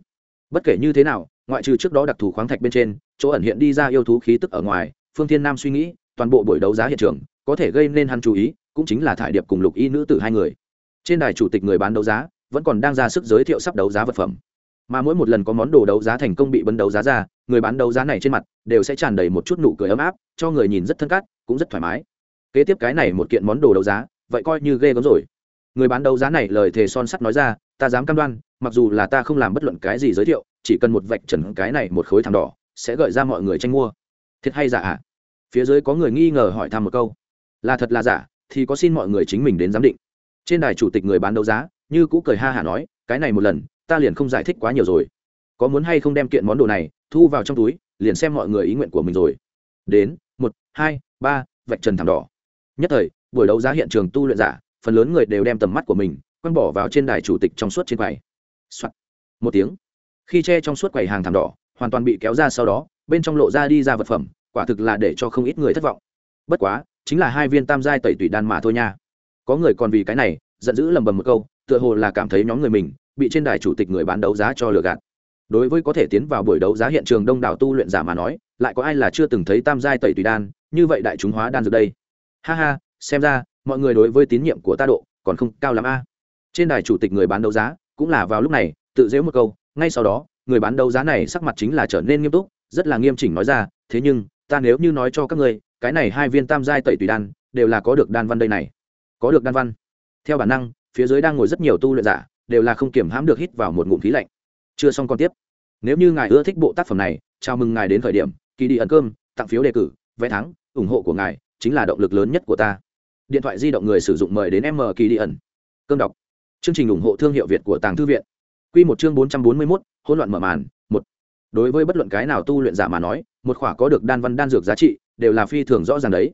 Bất kể như thế nào ngoại trừ trước đó đặc thù khoáng thạch bên trên, chỗ ẩn hiện đi ra yêu thú khí tức ở ngoài, phương thiên nam suy nghĩ, toàn bộ buổi đấu giá hiện trường, có thể gây nên hắn chú ý, cũng chính là thải điệp cùng lục y nữ tử hai người. Trên đài chủ tịch người bán đấu giá, vẫn còn đang ra sức giới thiệu sắp đấu giá vật phẩm. Mà mỗi một lần có món đồ đấu giá thành công bị bấn đấu giá ra, người bán đấu giá này trên mặt, đều sẽ tràn đầy một chút nụ cười ấm áp, cho người nhìn rất thân cát, cũng rất thoải mái. Kế tiếp cái này một kiện món đồ đấu giá, vậy coi như ghê gớm rồi. Người bán đấu giá này lời thề son sắt nói ra, ta dám cam đoan, mặc dù là ta không làm bất luận cái gì giới thiệu chỉ cần một vạch trần cái này một khối thảm đỏ, sẽ gợi ra mọi người tranh mua. Thiệt hay giả ạ? À? phía dưới có người nghi ngờ hỏi thăm một câu. Là thật là giả, thì có xin mọi người chính mình đến giám định. Trên đài chủ tịch người bán đấu giá, như cũ cười ha hả nói, cái này một lần, ta liền không giải thích quá nhiều rồi. Có muốn hay không đem kiện món đồ này thu vào trong túi, liền xem mọi người ý nguyện của mình rồi. Đến, một, hai, ba, vạch trần thảm đỏ. Nhất thời, buổi đấu giá hiện trường tu luyện giả, phần lớn người đều đem tầm mắt của mình quăng bỏ vào trên đài chủ tịch trong suốt trên quầy. Một tiếng khi che trong suốt quầy hàng thảm đỏ, hoàn toàn bị kéo ra sau đó, bên trong lộ ra đi ra vật phẩm, quả thực là để cho không ít người thất vọng. Bất quá, chính là hai viên tam giai tẩy tủy đan mà thôi nha. Có người còn vì cái này, giận dữ lầm bầm một câu, tựa hồ là cảm thấy nhóm người mình bị trên đài chủ tịch người bán đấu giá cho lừa gạt. Đối với có thể tiến vào buổi đấu giá hiện trường đông đảo tu luyện giả mà nói, lại có ai là chưa từng thấy tam giai tẩy tùy đan, như vậy đại chúng hóa đan dược đây. Ha ha, xem ra, mọi người đối với tín nhiệm của ta độ còn không cao lắm a. Trên đài chủ tịch người bán đấu giá cũng là vào lúc này, tự dễu một câu ngay sau đó, người bán đấu giá này sắc mặt chính là trở nên nghiêm túc, rất là nghiêm chỉnh nói ra, thế nhưng, ta nếu như nói cho các ngươi, cái này hai viên tam giai tẩy tùy đan, đều là có được đan văn đây này. Có được đan văn? Theo bản năng, phía dưới đang ngồi rất nhiều tu luyện giả, đều là không kiểm hãm được hít vào một ngụm khí lạnh. Chưa xong còn tiếp. Nếu như ngài ưa thích bộ tác phẩm này, chào mừng ngài đến khởi điểm kỳ đi ẩn cơm, tặng phiếu đề cử, vé thắng, ủng hộ của ngài chính là động lực lớn nhất của ta. Điện thoại di động người sử dụng mời đến m kỳ đi ẩn. Cơm đọc. Chương trình ủng hộ thương hiệu việt của tàng thư viện. Quy một chương bốn trăm bốn mươi mốt, hỗn loạn mở màn, một. Đối với bất luận cái nào tu luyện giả mà nói, một khỏa có được đan văn đan dược giá trị, đều là phi thường rõ ràng đấy.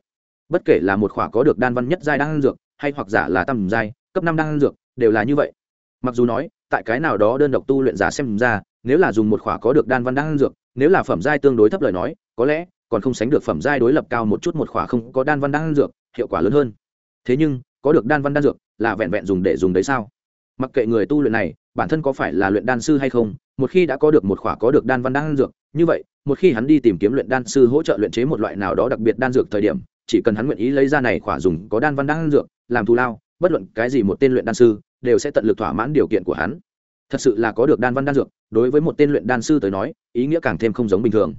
Bất kể là một khỏa có được đan văn nhất giai đan dược, hay hoặc giả là tam giai, cấp năm đan dược, đều là như vậy. Mặc dù nói, tại cái nào đó đơn độc tu luyện giả xem ra, nếu là dùng một khỏa có được đan văn đan dược, nếu là phẩm giai tương đối thấp lời nói, có lẽ còn không sánh được phẩm giai đối lập cao một chút một khỏa không có đan văn đan dược, hiệu quả lớn hơn. Thế nhưng, có được đan văn đan dược là vẹn vẹn dùng để dùng đấy sao? Mặc kệ người tu luyện này, bản thân có phải là luyện đan sư hay không, một khi đã có được một khỏa có được đan văn đan dược, như vậy, một khi hắn đi tìm kiếm luyện đan sư hỗ trợ luyện chế một loại nào đó đặc biệt đan dược thời điểm, chỉ cần hắn nguyện ý lấy ra này khỏa dùng có đan văn đan dược, làm thù lao, bất luận cái gì một tên luyện đan sư, đều sẽ tận lực thỏa mãn điều kiện của hắn. Thật sự là có được đan văn đan dược, đối với một tên luyện đan sư tới nói, ý nghĩa càng thêm không giống bình thường.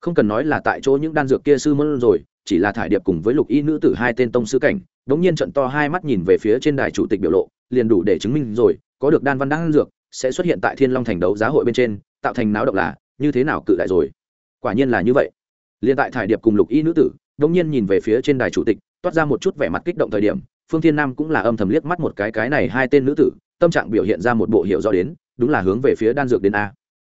Không cần nói là tại chỗ những đan dược kia sư môn rồi chỉ là thải điệp cùng với lục y nữ tử hai tên tông sư cảnh đống nhiên trận to hai mắt nhìn về phía trên đài chủ tịch biểu lộ, liền đủ để chứng minh rồi, có được đan văn đan dược, sẽ xuất hiện tại thiên long thành đấu giá hội bên trên, tạo thành náo động là, như thế nào cự đại rồi? Quả nhiên là như vậy. Liền tại thải điệp cùng lục y nữ tử đống nhiên nhìn về phía trên đài chủ tịch, toát ra một chút vẻ mặt kích động thời điểm, phương thiên nam cũng là âm thầm liếc mắt một cái cái này hai tên nữ tử, tâm trạng biểu hiện ra một bộ hiệu rõ đến, đúng là hướng về phía đan dược đến a.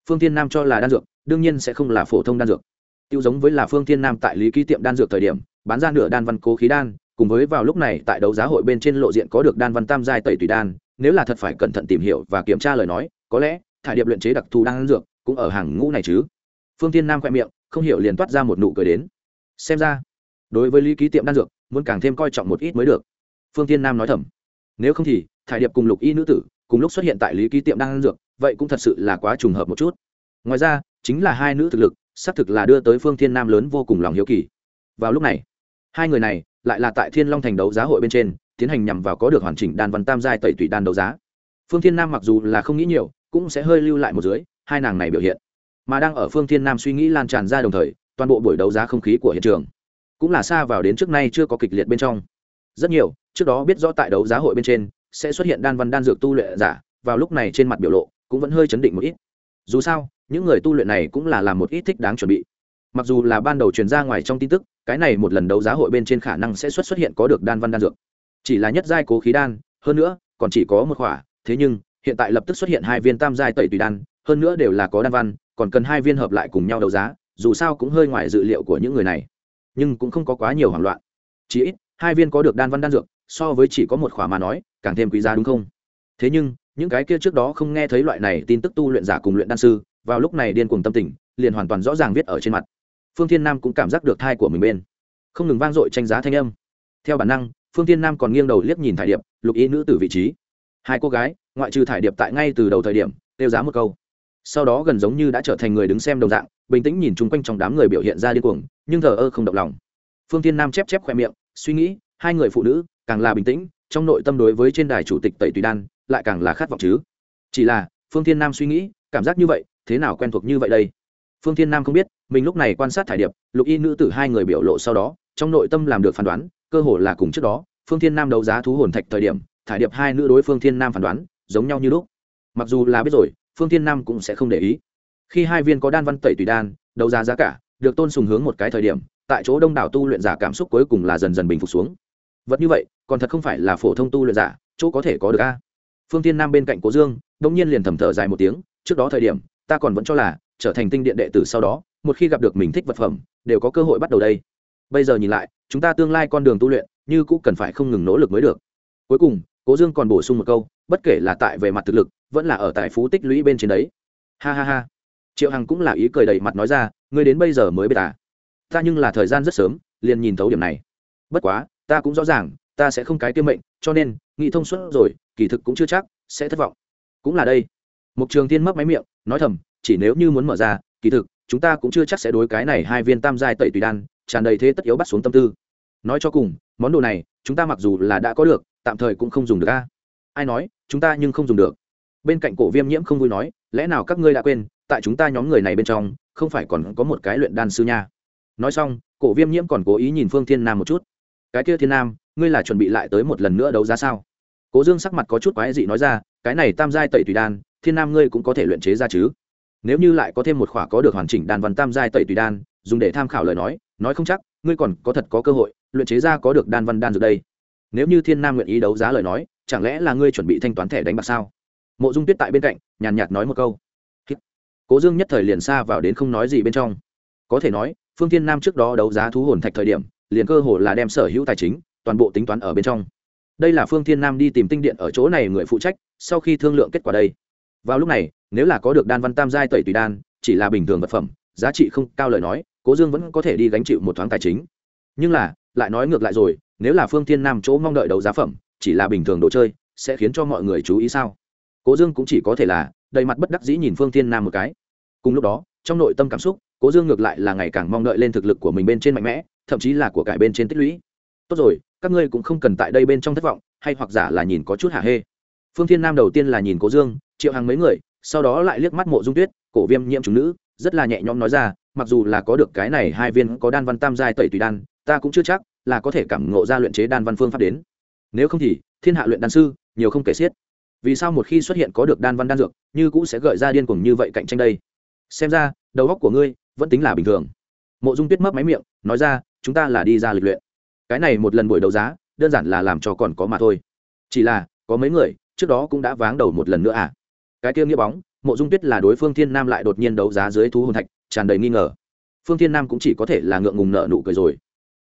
Phương thiên nam cho là đan dược, đương nhiên sẽ không là phổ thông đan dược tiêu giống với là phương thiên nam tại lý ký tiệm đan dược thời điểm, bán ra nửa đan văn cố khí đan, cùng với vào lúc này tại đấu giá hội bên trên lộ diện có được đan văn tam giai tẩy tùy đan, nếu là thật phải cẩn thận tìm hiểu và kiểm tra lời nói, có lẽ thải điệp luyện chế đặc thù đan dược cũng ở hàng ngũ này chứ. Phương thiên nam khoe miệng, không hiểu liền toát ra một nụ cười đến. Xem ra, đối với lý ký tiệm đan dược, muốn càng thêm coi trọng một ít mới được. Phương thiên nam nói thầm. Nếu không thì, thải điệp cùng lục y nữ tử, cùng lúc xuất hiện tại lý ký tiệm đan dược, vậy cũng thật sự là quá trùng hợp một chút. Ngoài ra, chính là hai nữ thực lực xác thực là đưa tới phương thiên nam lớn vô cùng lòng hiếu kỳ. Vào lúc này, hai người này lại là tại thiên long thành đấu giá hội bên trên tiến hành nhằm vào có được hoàn chỉnh đan văn tam giai tẩy tủy đan đấu giá. Phương thiên nam mặc dù là không nghĩ nhiều, cũng sẽ hơi lưu lại một dưới, hai nàng này biểu hiện. Mà đang ở phương thiên nam suy nghĩ lan tràn ra đồng thời, toàn bộ buổi đấu giá không khí của hiện trường cũng là xa vào đến trước nay chưa có kịch liệt bên trong. Rất nhiều, trước đó biết rõ tại đấu giá hội bên trên sẽ xuất hiện đan văn đan dược tu luyện giả, vào lúc này trên mặt biểu lộ cũng vẫn hơi chấn định một ít dù sao, những người tu luyện này cũng là làm một ít thích đáng chuẩn bị. Mặc dù là ban đầu truyền ra ngoài trong tin tức, cái này một lần đấu giá hội bên trên khả năng sẽ xuất xuất hiện có được đan văn đan dược. Chỉ là nhất giai cố khí đan, hơn nữa, còn chỉ có một khỏa, thế nhưng, hiện tại lập tức xuất hiện hai viên tam giai tẩy tùy đan, hơn nữa đều là có đan văn, còn cần hai viên hợp lại cùng nhau đấu giá, dù sao cũng hơi ngoài dự liệu của những người này. Nhưng cũng không có quá nhiều hoảng loạn. Chỉ ít, hai viên có được đan văn đan dược, so với chỉ có một khỏa mà nói, càng thêm quý giá đúng không? Thế nhưng những cái kia trước đó không nghe thấy loại này tin tức tu luyện giả cùng luyện đan sư, vào lúc này điên cuồng tâm tình, liền hoàn toàn rõ ràng viết ở trên mặt. Phương thiên nam cũng cảm giác được thai của mình bên. Không ngừng vang dội tranh giá thanh âm. Theo bản năng, phương thiên nam còn nghiêng đầu liếc nhìn thải điệp, lục ý nữ từ vị trí. Hai cô gái, ngoại trừ thải điệp tại ngay từ đầu thời điểm tiêu giá một câu. Sau đó gần giống như đã trở thành người đứng xem đồng dạng, bình tĩnh nhìn chung quanh trong đám người biểu hiện ra điên cuồng, nhưng thờ ơ không động lòng. Phương thiên nam chép chép khoe miệng, suy nghĩ, hai người phụ nữ, càng là bình tĩnh, trong nội tâm đối với trên đài chủ tịch tẩy tùy đan lại càng là khát vọng chứ. Chỉ là, phương thiên nam suy nghĩ, cảm giác như vậy, thế nào quen thuộc như vậy đây? Phương thiên nam không biết, mình lúc này quan sát thải điệp, lục y nữ tử hai người biểu lộ sau đó, trong nội tâm làm được phán đoán, cơ hồ là cùng trước đó, phương thiên nam đấu giá thú hồn thạch thời điểm, thải điệp hai nữ đối phương thiên nam phán đoán, giống nhau như lúc. Mặc dù là biết rồi, phương thiên nam cũng sẽ không để ý. Khi hai viên có đan văn tẩy tùy đan, đấu giá giá cả, được tôn sùng hướng một cái thời điểm, tại chỗ đông đảo tu luyện giả cảm xúc cuối cùng là dần dần bình phục xuống. Vật như vậy, còn thật không phải là phổ thông tu luyện giả, chỗ có thể có được a? Phương tiên nam bên cạnh cố dương đông nhiên liền thầm thở dài một tiếng, trước đó thời điểm, ta còn vẫn cho là, trở thành tinh điện đệ tử sau đó, một khi gặp được mình thích vật phẩm, đều có cơ hội bắt đầu đây. Bây giờ nhìn lại, chúng ta tương lai con đường tu luyện, như cũng cần phải không ngừng nỗ lực mới được. Cuối cùng, cố dương còn bổ sung một câu, bất kể là tại về mặt thực lực, vẫn là ở tại phú tích lũy bên trên đấy. Ha ha ha. Triệu hằng cũng là ý cười đầy mặt nói ra, ngươi đến bây giờ mới biết à? Ta nhưng là thời gian rất sớm, liền nhìn thấu điểm này. Bất quá, ta cũng rõ ràng, ta sẽ không cái tiêu mệnh, cho nên nghị thông suốt rồi kỳ thực cũng chưa chắc sẽ thất vọng. Cũng là đây. Mục trường tiên mấp máy miệng, nói thầm, chỉ nếu như muốn mở ra, kỳ thực, chúng ta cũng chưa chắc sẽ đối cái này hai viên tam giai tẩy tùy đan, tràn đầy thế tất yếu bắt xuống tâm tư. Nói cho cùng, món đồ này, chúng ta mặc dù là đã có được, tạm thời cũng không dùng được a. Ai nói, chúng ta nhưng không dùng được. Bên cạnh cổ viêm nhiễm không vui nói, lẽ nào các ngươi đã quên, tại chúng ta nhóm người này bên trong, không phải còn có một cái luyện đan sư nha. Nói xong, cổ viêm nhiễm còn cố ý nhìn phương thiên nam một chút. Cái kia thiên nam, ngươi là chuẩn bị lại tới một lần nữa đấu giá sao? Cố dương sắc mặt có chút quái dị nói ra, cái này tam giai tẩy tùy đan, thiên nam ngươi cũng có thể luyện chế ra chứ? Nếu như lại có thêm một khỏa có được hoàn chỉnh đan văn tam giai tẩy tùy đan, dùng để tham khảo lời nói nói không chắc, ngươi còn có thật có cơ hội luyện chế ra có được đan văn đan dược đây. Nếu như thiên nam nguyện ý đấu giá lời nói, chẳng lẽ là ngươi chuẩn bị thanh toán thẻ đánh bạc sao? Mộ dung tuyết tại bên cạnh, nhàn nhạt nói một câu. Cố dương nhất thời liền xa vào đến không nói gì bên trong. Có thể nói, phương thiên nam trước đó đấu giá thú hồn thạch thời điểm, liền cơ hồ là đem sở hữu tài chính, toàn bộ tính toán ở bên trong đây là phương thiên nam đi tìm tinh điện ở chỗ này người phụ trách, sau khi thương lượng kết quả đây. Vào lúc này, nếu là có được đan văn tam giai tẩy tùy đan, chỉ là bình thường vật phẩm, giá trị không cao lời nói, cố dương vẫn có thể đi gánh chịu một thoáng tài chính. Nhưng là, lại nói ngược lại rồi, nếu là phương thiên nam chỗ mong đợi đấu giá phẩm, chỉ là bình thường đồ chơi, sẽ khiến cho mọi người chú ý sao? Cố dương cũng chỉ có thể là đầy mặt bất đắc dĩ nhìn phương thiên nam một cái. Cùng lúc đó, trong nội tâm cảm xúc, cố dương ngược lại là ngày càng mong đợi lên thực lực của mình bên trên mạnh mẽ, thậm chí là của cải bên trên tích lũy tốt rồi, các ngươi cũng không cần tại đây bên trong thất vọng, hay hoặc giả là nhìn có chút hả hê. Phương thiên nam đầu tiên là nhìn cố dương, triệu hàng mấy người, sau đó lại liếc mắt mộ dung tuyết, cổ viêm nhiễm chúng nữ, rất là nhẹ nhõm nói ra, mặc dù là có được cái này hai viên có đan văn tam giai tẩy tùy đan, ta cũng chưa chắc là có thể cảm ngộ ra luyện chế đan văn phương pháp đến. Nếu không thì, thiên hạ luyện đan sư, nhiều không kể xiết. Vì sao một khi xuất hiện có được đan văn đan dược, như cũng sẽ gợi ra điên cuồng như vậy cạnh tranh đây? Xem ra, đầu óc của ngươi vẫn tính là bình thường. Mộ dung tuyết mấp máy miệng, nói ra, chúng ta là đi ra lịch luyện cái này một lần buổi đấu giá, đơn giản là làm cho còn có mà thôi. Chỉ là, có mấy người, trước đó cũng đã váng đầu một lần nữa à. Cái kia nghĩa bóng, mộ dung tuyết là đối phương thiên nam lại đột nhiên đấu giá dưới thú hồn thạch, tràn đầy nghi ngờ. Phương thiên nam cũng chỉ có thể là ngượng ngùng nợ nụ cười rồi.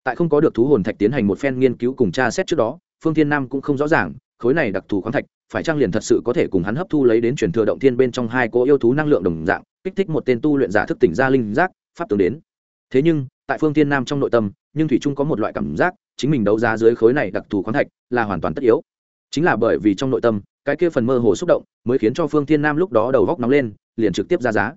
Tại không có được thú hồn thạch tiến hành một phen nghiên cứu cùng tra xét trước đó, phương thiên nam cũng không rõ ràng, khối này đặc thù khoáng thạch, phải trang liền thật sự có thể cùng hắn hấp thu lấy đến truyền thừa động thiên bên trong hai cỗ yêu thú năng lượng đồng dạng, kích thích một tên tu luyện giả thức tỉnh ra linh giác, pháp tướng đến. Thế nhưng, tại phương thiên nam trong nội tâm nhưng thủy trung có một loại cảm giác, chính mình đấu giá dưới khối này đặc thù khoáng thạch là hoàn toàn tất yếu. Chính là bởi vì trong nội tâm, cái kia phần mơ hồ xúc động mới khiến cho phương thiên nam lúc đó đầu góc nóng lên, liền trực tiếp ra giá.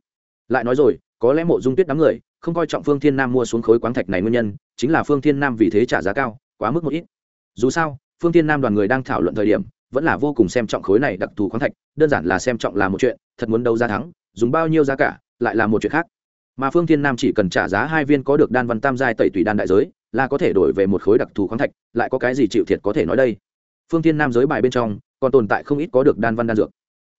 Lại nói rồi, có lẽ mộ dung tuyết đám người không coi trọng phương thiên nam mua xuống khối khoáng thạch này nguyên nhân, chính là phương thiên nam vì thế trả giá cao, quá mức một ít. Dù sao, phương thiên nam đoàn người đang thảo luận thời điểm, vẫn là vô cùng xem trọng khối này đặc thù khoáng thạch, đơn giản là xem trọng là một chuyện, thật muốn đấu giá thắng, dùng bao nhiêu giá cả, lại là một chuyện khác mà phương thiên nam chỉ cần trả giá hai viên có được đan văn tam giai tẩy tùy đan đại giới, là có thể đổi về một khối đặc thù khoáng thạch, lại có cái gì chịu thiệt có thể nói đây? Phương thiên nam giới bài bên trong, còn tồn tại không ít có được đan văn đan dược.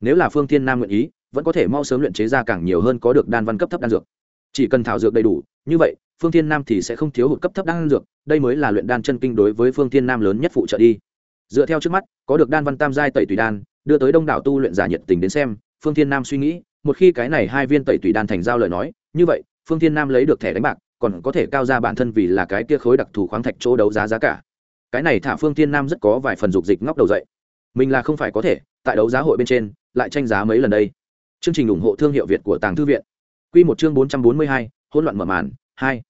Nếu là phương thiên nam nguyện ý, vẫn có thể mau sớm luyện chế ra càng nhiều hơn có được đan văn cấp thấp đan dược. Chỉ cần thảo dược đầy đủ, như vậy, phương thiên nam thì sẽ không thiếu hụt cấp thấp đan dược, đây mới là luyện đan chân kinh đối với phương thiên nam lớn nhất phụ trợ đi. Dựa theo trước mắt, có được đan văn tam giai tẩy tùy đan, đưa tới đông đảo tu luyện giả nhiệt tình đến xem, phương thiên nam suy nghĩ, một khi cái này hai viên tẩy tùy đan thành giao lời nói như vậy, phương thiên nam lấy được thẻ đánh bạc, còn có thể cao ra bản thân vì là cái kia khối đặc thù khoáng thạch chỗ đấu giá giá cả. Cái này thả phương thiên nam rất có vài phần dục dịch ngóc đầu dậy. Mình là không phải có thể, tại đấu giá hội bên trên, lại tranh giá mấy lần đây. Chương trình ủng hộ thương hiệu việt của tàng thư viện. Q một chương bốn trăm bốn mươi hai, hỗn loạn mở màn, hai.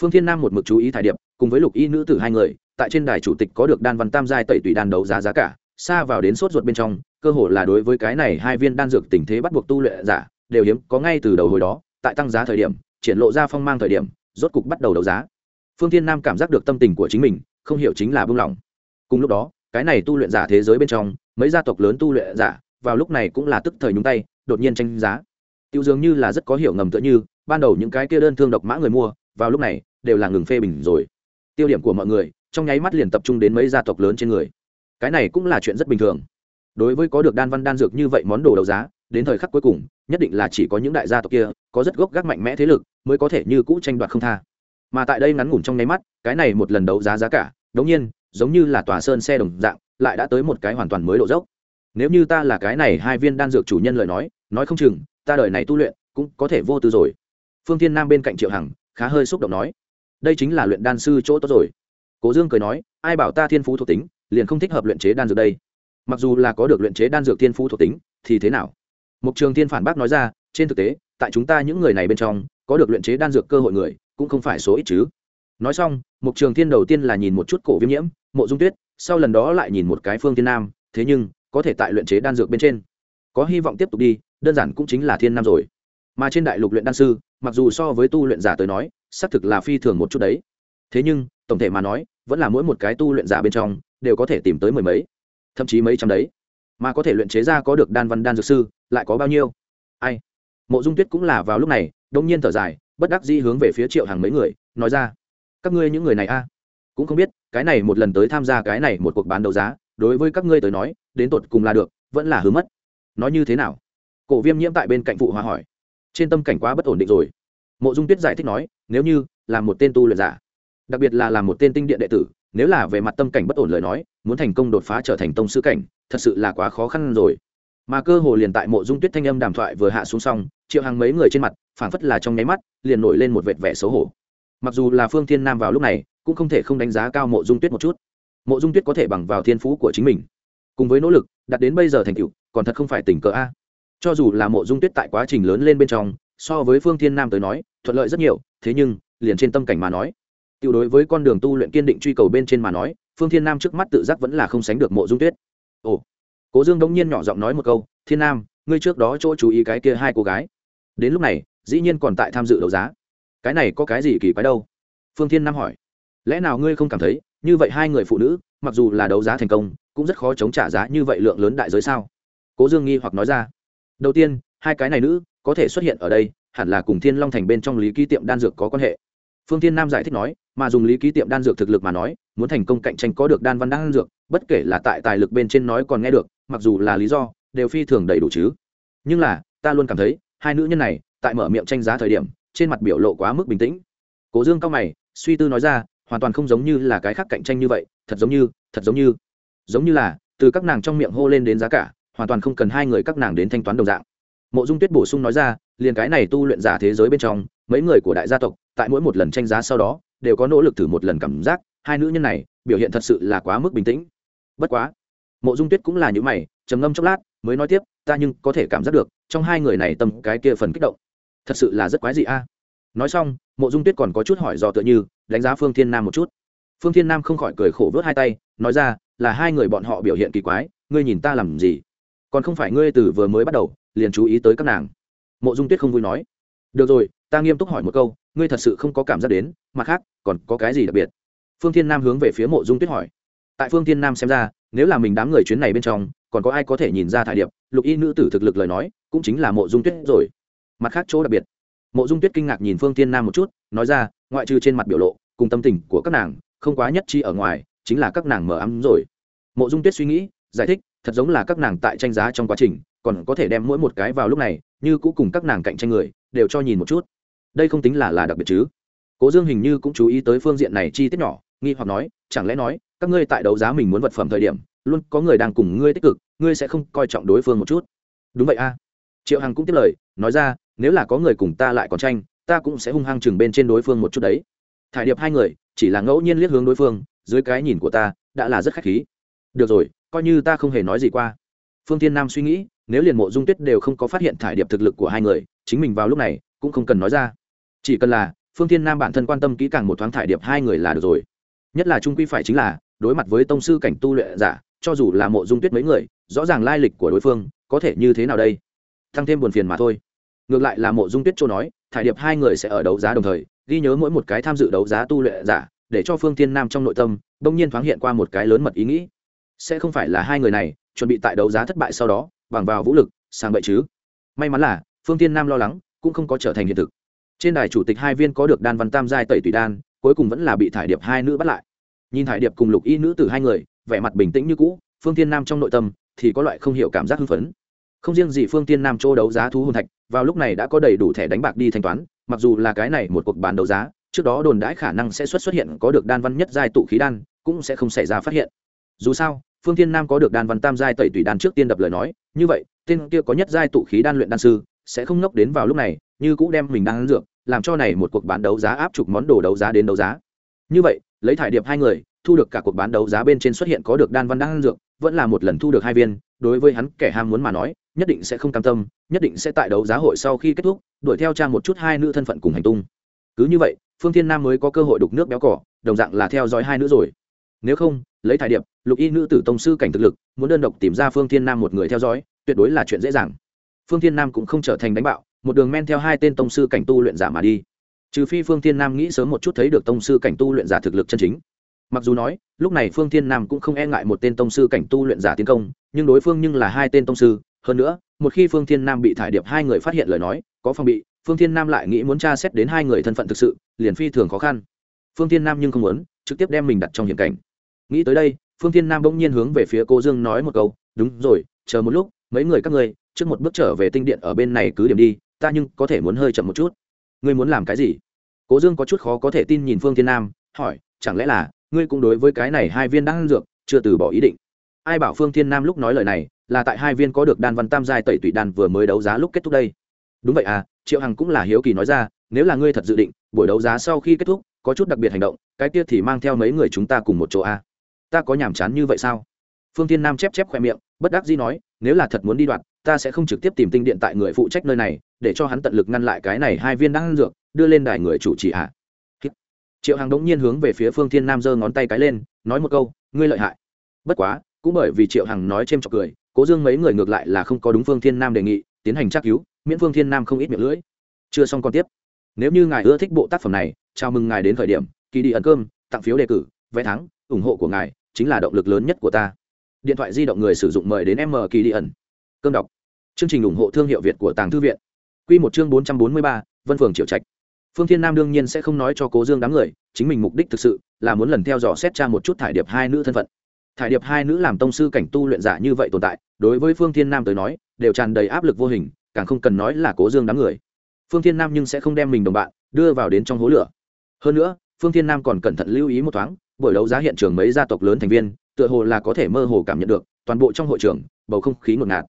Phương thiên nam một mực chú ý thải điệp, cùng với lục y nữ tử hai người, tại trên đài chủ tịch có được đan văn tam giai tẩy tùy đan đấu giá giá cả, xa vào đến sốt ruột bên trong, cơ hội là đối với cái này hai viên đan dược tình thế bắt buộc tu luyện giả, đều hiếm có ngay từ đầu hồi đó tại tăng giá thời điểm, triển lộ ra phong mang thời điểm, rốt cục bắt đầu đấu giá. Phương thiên nam cảm giác được tâm tình của chính mình, không hiểu chính là buông lỏng. Cùng lúc đó, cái này tu luyện giả thế giới bên trong, mấy gia tộc lớn tu luyện giả, vào lúc này cũng là tức thời nhúng tay, đột nhiên tranh giá. Tiêu dường như là rất có hiểu ngầm tựa như, ban đầu những cái kia đơn thương độc mã người mua, vào lúc này, đều là ngừng phê bình rồi. Tiêu điểm của mọi người, trong nháy mắt liền tập trung đến mấy gia tộc lớn trên người. Cái này cũng là chuyện rất bình thường. Đối với có được đan văn đan dược như vậy món đồ đấu giá đến thời khắc cuối cùng, nhất định là chỉ có những đại gia tộc kia, có rất gốc gác mạnh mẽ thế lực, mới có thể như cũ tranh đoạt không tha. Mà tại đây ngắn ngủn trong nháy mắt, cái này một lần đấu giá giá cả đống nhiên, giống như là tòa sơn xe đồng dạng, lại đã tới một cái hoàn toàn mới độ dốc. Nếu như ta là cái này hai viên đan dược chủ nhân lời nói nói không chừng, ta đời này tu luyện cũng có thể vô tư rồi. Phương thiên nam bên cạnh triệu hằng, khá hơi xúc động nói, đây chính là luyện đan sư chỗ tốt rồi. Cố dương cười nói, ai bảo ta thiên phú thuộc tính, liền không thích hợp luyện chế đan dược đây. Mặc dù là có được luyện chế đan dược thiên phú thuộc tính, thì thế nào? Mục trường thiên phản bác nói ra, trên thực tế, tại chúng ta những người này bên trong, có được luyện chế đan dược cơ hội người, cũng không phải số ít chứ. Nói xong, mục trường thiên đầu tiên là nhìn một chút cổ viêm nhiễm, mộ dung tuyết, sau lần đó lại nhìn một cái phương thiên nam, thế nhưng, có thể tại luyện chế đan dược bên trên. Có hy vọng tiếp tục đi, đơn giản cũng chính là thiên nam rồi. Mà trên đại lục luyện đan sư, mặc dù so với tu luyện giả tới nói, xác thực là phi thường một chút đấy. Thế nhưng, tổng thể mà nói, vẫn là mỗi một cái tu luyện giả bên trong, đều có thể tìm tới mười mấy, thậm chí mấy trăm đấy mà có thể luyện chế ra có được đan văn đan dược sư, lại có bao nhiêu? Ai? Mộ dung tuyết cũng là vào lúc này, đông nhiên thở dài, bất đắc dĩ hướng về phía triệu hàng mấy người, nói ra, các ngươi những người này a, cũng không biết, cái này một lần tới tham gia cái này một cuộc bán đấu giá, đối với các ngươi tới nói, đến tột cùng là được, vẫn là hứa mất. Nói như thế nào? Cổ viêm nhiễm tại bên cạnh phụ hòa hỏi. Trên tâm cảnh quá bất ổn định rồi. Mộ dung tuyết giải thích nói, nếu như là một tên tu luyện giả, đặc biệt là làm một tên tinh điện đệ tử, nếu là về mặt tâm cảnh bất ổn lời nói, muốn thành công đột phá trở thành tông sư cảnh thật sự là quá khó khăn rồi. Mà cơ hồ liền tại mộ dung tuyết thanh âm đàm thoại vừa hạ xuống xong, triệu hàng mấy người trên mặt, phảng phất là trong nháy mắt, liền nổi lên một vệt vẻ xấu hổ. Mặc dù là phương thiên nam vào lúc này, cũng không thể không đánh giá cao mộ dung tuyết một chút. Mộ dung tuyết có thể bằng vào thiên phú của chính mình. Cùng với nỗ lực, đặt đến bây giờ thành tựu, còn thật không phải tình cờ a. Cho dù là mộ dung tuyết tại quá trình lớn lên bên trong, so với phương thiên nam tới nói, thuận lợi rất nhiều, thế nhưng, liền trên tâm cảnh mà nói. Tiêu đối với con đường tu luyện kiên định truy cầu bên trên mà nói, phương thiên nam trước mắt tự giác vẫn là không sánh được mộ dung tuyết ồ. Cố dương đông nhiên nhỏ giọng nói một câu, thiên nam, ngươi trước đó chỗ chú ý cái kia hai cô gái. Đến lúc này, dĩ nhiên còn tại tham dự đấu giá. Cái này có cái gì kỳ quái đâu? Phương thiên nam hỏi. Lẽ nào ngươi không cảm thấy, như vậy hai người phụ nữ, mặc dù là đấu giá thành công, cũng rất khó chống trả giá như vậy lượng lớn đại giới sao? Cố dương nghi hoặc nói ra. Đầu tiên, hai cái này nữ, có thể xuất hiện ở đây, hẳn là cùng thiên long thành bên trong lý ký tiệm đan dược có quan hệ. Phương thiên nam giải thích nói, mà dùng lý ký tiệm đan dược thực lực mà nói, muốn thành công cạnh tranh có được đan văn đan dược bất kể là tại tài lực bên trên nói còn nghe được, mặc dù là lý do, đều phi thường đầy đủ chứ. Nhưng là, ta luôn cảm thấy, hai nữ nhân này, tại mở miệng tranh giá thời điểm, trên mặt biểu lộ quá mức bình tĩnh. Cố dương cao mày, suy tư nói ra, hoàn toàn không giống như là cái khác cạnh tranh như vậy, thật giống như, thật giống như. Giống như là, từ các nàng trong miệng hô lên đến giá cả, hoàn toàn không cần hai người các nàng đến thanh toán đồng dạng. Mộ dung tuyết bổ sung nói ra, liền cái này tu luyện giả thế giới bên trong, mấy người của đại gia tộc, tại mỗi một lần tranh giá sau đó, đều có nỗ lực thử một lần cảm giác, hai nữ nhân này, biểu hiện thật sự là quá mức bình tĩnh bất quá, mộ dung tuyết cũng là những mày, trầm ngâm chốc lát, mới nói tiếp, ta nhưng có thể cảm giác được, trong hai người này tâm cái kia phần kích động. Thật sự là rất quái dị a. Nói xong, mộ dung tuyết còn có chút hỏi dò tựa như, đánh giá phương thiên nam một chút. Phương thiên nam không khỏi cười khổ vớt hai tay, nói ra, là hai người bọn họ biểu hiện kỳ quái, ngươi nhìn ta làm gì? Còn không phải ngươi từ vừa mới bắt đầu, liền chú ý tới các nàng. Mộ dung tuyết không vui nói, được rồi, ta nghiêm túc hỏi một câu, ngươi thật sự không có cảm giác đến, mặt khác, còn có cái gì đặc biệt? Phương thiên nam hướng về phía mộ dung tuyết hỏi tại phương thiên nam xem ra, nếu là mình đám người chuyến này bên trong, còn có ai có thể nhìn ra thải điệp, lục y nữ tử thực lực lời nói, cũng chính là mộ dung tuyết rồi. Mặt khác chỗ đặc biệt, mộ dung tuyết kinh ngạc nhìn phương thiên nam một chút, nói ra, ngoại trừ trên mặt biểu lộ, cùng tâm tình của các nàng, không quá nhất chi ở ngoài, chính là các nàng mở ấm rồi. Mộ dung tuyết suy nghĩ, giải thích, thật giống là các nàng tại tranh giá trong quá trình, còn có thể đem mỗi một cái vào lúc này, như cũ cùng các nàng cạnh tranh người, đều cho nhìn một chút. Đây không tính là là đặc biệt chứ? Cố dương hình như cũng chú ý tới phương diện này chi tiết nhỏ, nghi hoặc nói, chẳng lẽ nói các ngươi tại đấu giá mình muốn vật phẩm thời điểm, luôn có người đang cùng ngươi tích cực, ngươi sẽ không coi trọng đối phương một chút. Đúng vậy a. Triệu hằng cũng tiếp lời, nói ra, nếu là có người cùng ta lại còn tranh, ta cũng sẽ hung hăng chừng bên trên đối phương một chút đấy. Thải điệp hai người, chỉ là ngẫu nhiên liếc hướng đối phương, dưới cái nhìn của ta, đã là rất khách khí. Được rồi, coi như ta không hề nói gì qua. Phương tiên nam suy nghĩ, nếu liền mộ dung tuyết đều không có phát hiện thải điệp thực lực của hai người, chính mình vào lúc này, cũng không cần nói ra. Chỉ cần là, phương tiên nam bản thân quan tâm kỹ càng một thoáng thải điệp hai người là được rồi. Nhất là trung quy phải chính là đối mặt với tông sư cảnh tu luyện giả, cho dù là mộ dung tuyết mấy người, rõ ràng lai lịch của đối phương, có thể như thế nào đây? Thăng thêm buồn phiền mà thôi. Ngược lại là mộ dung tuyết châu nói, thải điệp hai người sẽ ở đấu giá đồng thời, ghi nhớ mỗi một cái tham dự đấu giá tu luyện giả, để cho phương thiên nam trong nội tâm bỗng nhiên thoáng hiện qua một cái lớn mật ý nghĩ. Sẽ không phải là hai người này, chuẩn bị tại đấu giá thất bại sau đó, bằng vào vũ lực, sang bậy chứ? May mắn là, phương thiên nam lo lắng, cũng không có trở thành hiện thực. Trên đài chủ tịch hai viên có được đan văn tam giai tẩy tùy đan, cuối cùng vẫn là bị thải điệp hai nữ bắt lại nhìn thải điệp cùng lục y nữ tử hai người, vẻ mặt bình tĩnh như cũ, phương thiên nam trong nội tâm thì có loại không hiểu cảm giác hưng phấn. Không riêng gì phương tiên nam châu đấu giá thú hồn thạch, vào lúc này đã có đầy đủ thẻ đánh bạc đi thanh toán, mặc dù là cái này một cuộc bán đấu giá, trước đó đồn đãi khả năng sẽ xuất xuất hiện có được đan văn nhất giai tụ khí đan, cũng sẽ không xảy ra phát hiện. Dù sao, phương tiên nam có được đan văn tam giai tẩy tùy đan trước tiên đập lời nói, như vậy, tên kia có nhất giai tụ khí đan luyện đan sư sẽ không ngốc đến vào lúc này, như cũ đem mình đang dược, làm cho này một cuộc bán đấu giá áp chục món đồ đấu giá đến đấu giá. Như vậy lấy thải điệp hai người, thu được cả cuộc bán đấu giá bên trên xuất hiện có được đan văn đan dược, vẫn là một lần thu được hai viên, đối với hắn kẻ ham muốn mà nói, nhất định sẽ không cam tâm, nhất định sẽ tại đấu giá hội sau khi kết thúc, đuổi theo trang một chút hai nữ thân phận cùng hành tung. Cứ như vậy, phương thiên nam mới có cơ hội đục nước béo cỏ, đồng dạng là theo dõi hai nữ rồi. Nếu không, lấy thải điệp, lục y nữ tử tông sư cảnh thực lực, muốn đơn độc tìm ra phương thiên nam một người theo dõi, tuyệt đối là chuyện dễ dàng. Phương thiên nam cũng không trở thành đánh bạo, một đường men theo hai tên tông sư cảnh tu luyện giả mà đi trừ phi phương thiên nam nghĩ sớm một chút thấy được tông sư cảnh tu luyện giả thực lực chân chính. Mặc dù nói, lúc này phương thiên nam cũng không e ngại một tên tông sư cảnh tu luyện giả tiến công, nhưng đối phương nhưng là hai tên tông sư. Hơn nữa, một khi phương thiên nam bị thải điệp hai người phát hiện lời nói, có phòng bị, phương thiên nam lại nghĩ muốn tra xét đến hai người thân phận thực sự, liền phi thường khó khăn. Phương thiên nam nhưng không muốn, trực tiếp đem mình đặt trong hiểm cảnh. Nghĩ tới đây, phương thiên nam bỗng nhiên hướng về phía cô dương nói một câu, đúng rồi, chờ một lúc, mấy người các ngươi, trước một bước trở về tinh điện ở bên này cứ điểm đi, ta nhưng có thể muốn hơi chậm một chút. Ngươi muốn làm cái gì? Cố dương có chút khó có thể tin nhìn phương thiên nam, hỏi, chẳng lẽ là ngươi cũng đối với cái này hai viên đang dược chưa từ bỏ ý định? Ai bảo phương thiên nam lúc nói lời này là tại hai viên có được đan văn tam giai tẩy tủy đan vừa mới đấu giá lúc kết thúc đây. Đúng vậy à triệu hằng cũng là hiếu kỳ nói ra, nếu là ngươi thật dự định, buổi đấu giá sau khi kết thúc, có chút đặc biệt hành động, cái kia thì mang theo mấy người chúng ta cùng một chỗ a ta có nhàm chán như vậy sao? Phương tiên nam chép chép khoe miệng, bất đắc dĩ nói, nếu là thật muốn đi đoạt ta sẽ không trực tiếp tìm tinh điện tại người phụ trách nơi này để cho hắn tận lực ngăn lại cái này hai viên đang dược, đưa lên đài người chủ trì ạ. À. triệu hằng đống nhiên hướng về phía phương thiên nam giơ ngón tay cái lên, nói một câu, ngươi lợi hại. Bất quá, cũng bởi vì triệu hằng nói c h ê m chọc cười, cố dương mấy người ngược lại là không có đúng phương thiên nam đề nghị, tiến hành tra cứu, miễn phương thiên nam không ít miệng lưỡi. Chưa xong còn tiếp. Nếu như ngài ưa thích bộ tác phẩm này, chào mừng ngài đến khởi điểm kỳ đi ẩn cơm, tặng phiếu đề cử, vé thắng, ủng hộ của ngài chính là động lực lớn nhất của ta. Điện thoại di động người sử dụng mời đến m kỳ đi ẩn. Cơm đọc. Chương trình ủng hộ thương hiệu việt của tàng thư viện. Quy một chương bốn trăm bốn mươi ba, vân phường triệu trạch. Phương thiên nam đương nhiên sẽ không nói cho cố dương đám người, chính mình mục đích thực sự là muốn lần theo dò xét tra một chút thải điệp hai nữ thân phận. Thải điệp hai nữ làm tông sư cảnh tu luyện giả như vậy tồn tại, đối với phương thiên nam tới nói, đều tràn đầy áp lực vô hình, càng không cần nói là cố dương đám người. Phương thiên nam nhưng sẽ không đem mình đồng bạn đưa vào đến trong hố lửa. Hơn nữa, phương thiên nam còn cẩn thận lưu ý một thoáng, buổi đấu giá hiện trường mấy gia tộc lớn thành viên, tựa hồ là có thể mơ hồ cảm nhận được, toàn bộ trong hội trường, bầu không khí ngột ngạt.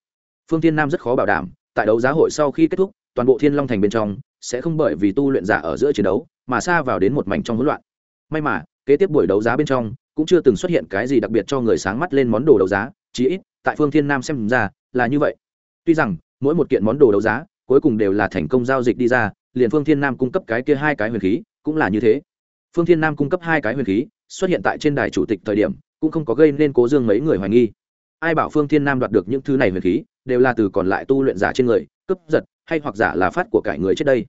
Phương thiên nam rất khó bảo đảm, tại đấu giá hội sau khi kết thúc toàn bộ thiên long thành bên trong sẽ không bởi vì tu luyện giả ở giữa chiến đấu mà xa vào đến một mảnh trong hỗn loạn. May mà, kế tiếp buổi đấu giá bên trong cũng chưa từng xuất hiện cái gì đặc biệt cho người sáng mắt lên món đồ đấu giá, chí ít tại phương thiên nam xem ra là như vậy. Tuy rằng, mỗi một kiện món đồ đấu giá cuối cùng đều là thành công giao dịch đi ra, liền phương thiên nam cung cấp cái kia hai cái huyền khí cũng là như thế. Phương thiên nam cung cấp hai cái huyền khí xuất hiện tại trên đài chủ tịch thời điểm cũng không có gây nên cố dương mấy người hoài nghi. Ai bảo phương thiên nam đoạt được những thứ này huyền khí đều là từ còn lại tu luyện giả trên người, cướp giật hay hoặc giả là phát của cải người trước đây.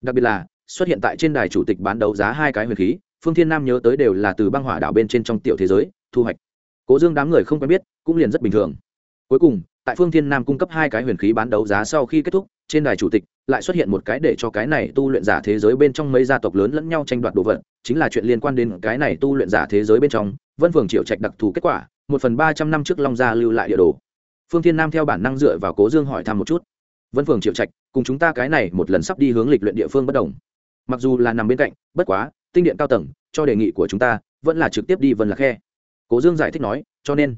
Đặc biệt là, xuất hiện tại trên đài chủ tịch bán đấu giá hai cái huyền khí, phương thiên nam nhớ tới đều là từ băng hỏa đảo bên trên trong tiểu thế giới, thu hoạch. Cố dương đám người không quen biết, cũng liền rất bình thường. Cuối cùng, tại phương thiên nam cung cấp hai cái huyền khí bán đấu giá sau khi kết thúc, trên đài chủ tịch lại xuất hiện một cái để cho cái này tu luyện giả thế giới bên trong mấy gia tộc lớn lẫn nhau tranh đoạt đồ vật, chính là chuyện liên quan đến cái này tu luyện giả thế giới bên trong, vân phường triệu trạch đặc thù kết quả, một phần ba trăm năm trước long gia lưu lại địa đồ. Phương thiên nam theo bản năng dựa vào cố dương hỏi thăm một chút vân phường triệu trạch, cùng chúng ta cái này một lần sắp đi hướng lịch luyện địa phương bất đồng. Mặc dù là nằm bên cạnh, bất quá, tinh điện cao tầng, cho đề nghị của chúng ta, vẫn là trực tiếp đi vân lạc khe. Cố dương giải thích nói, cho nên,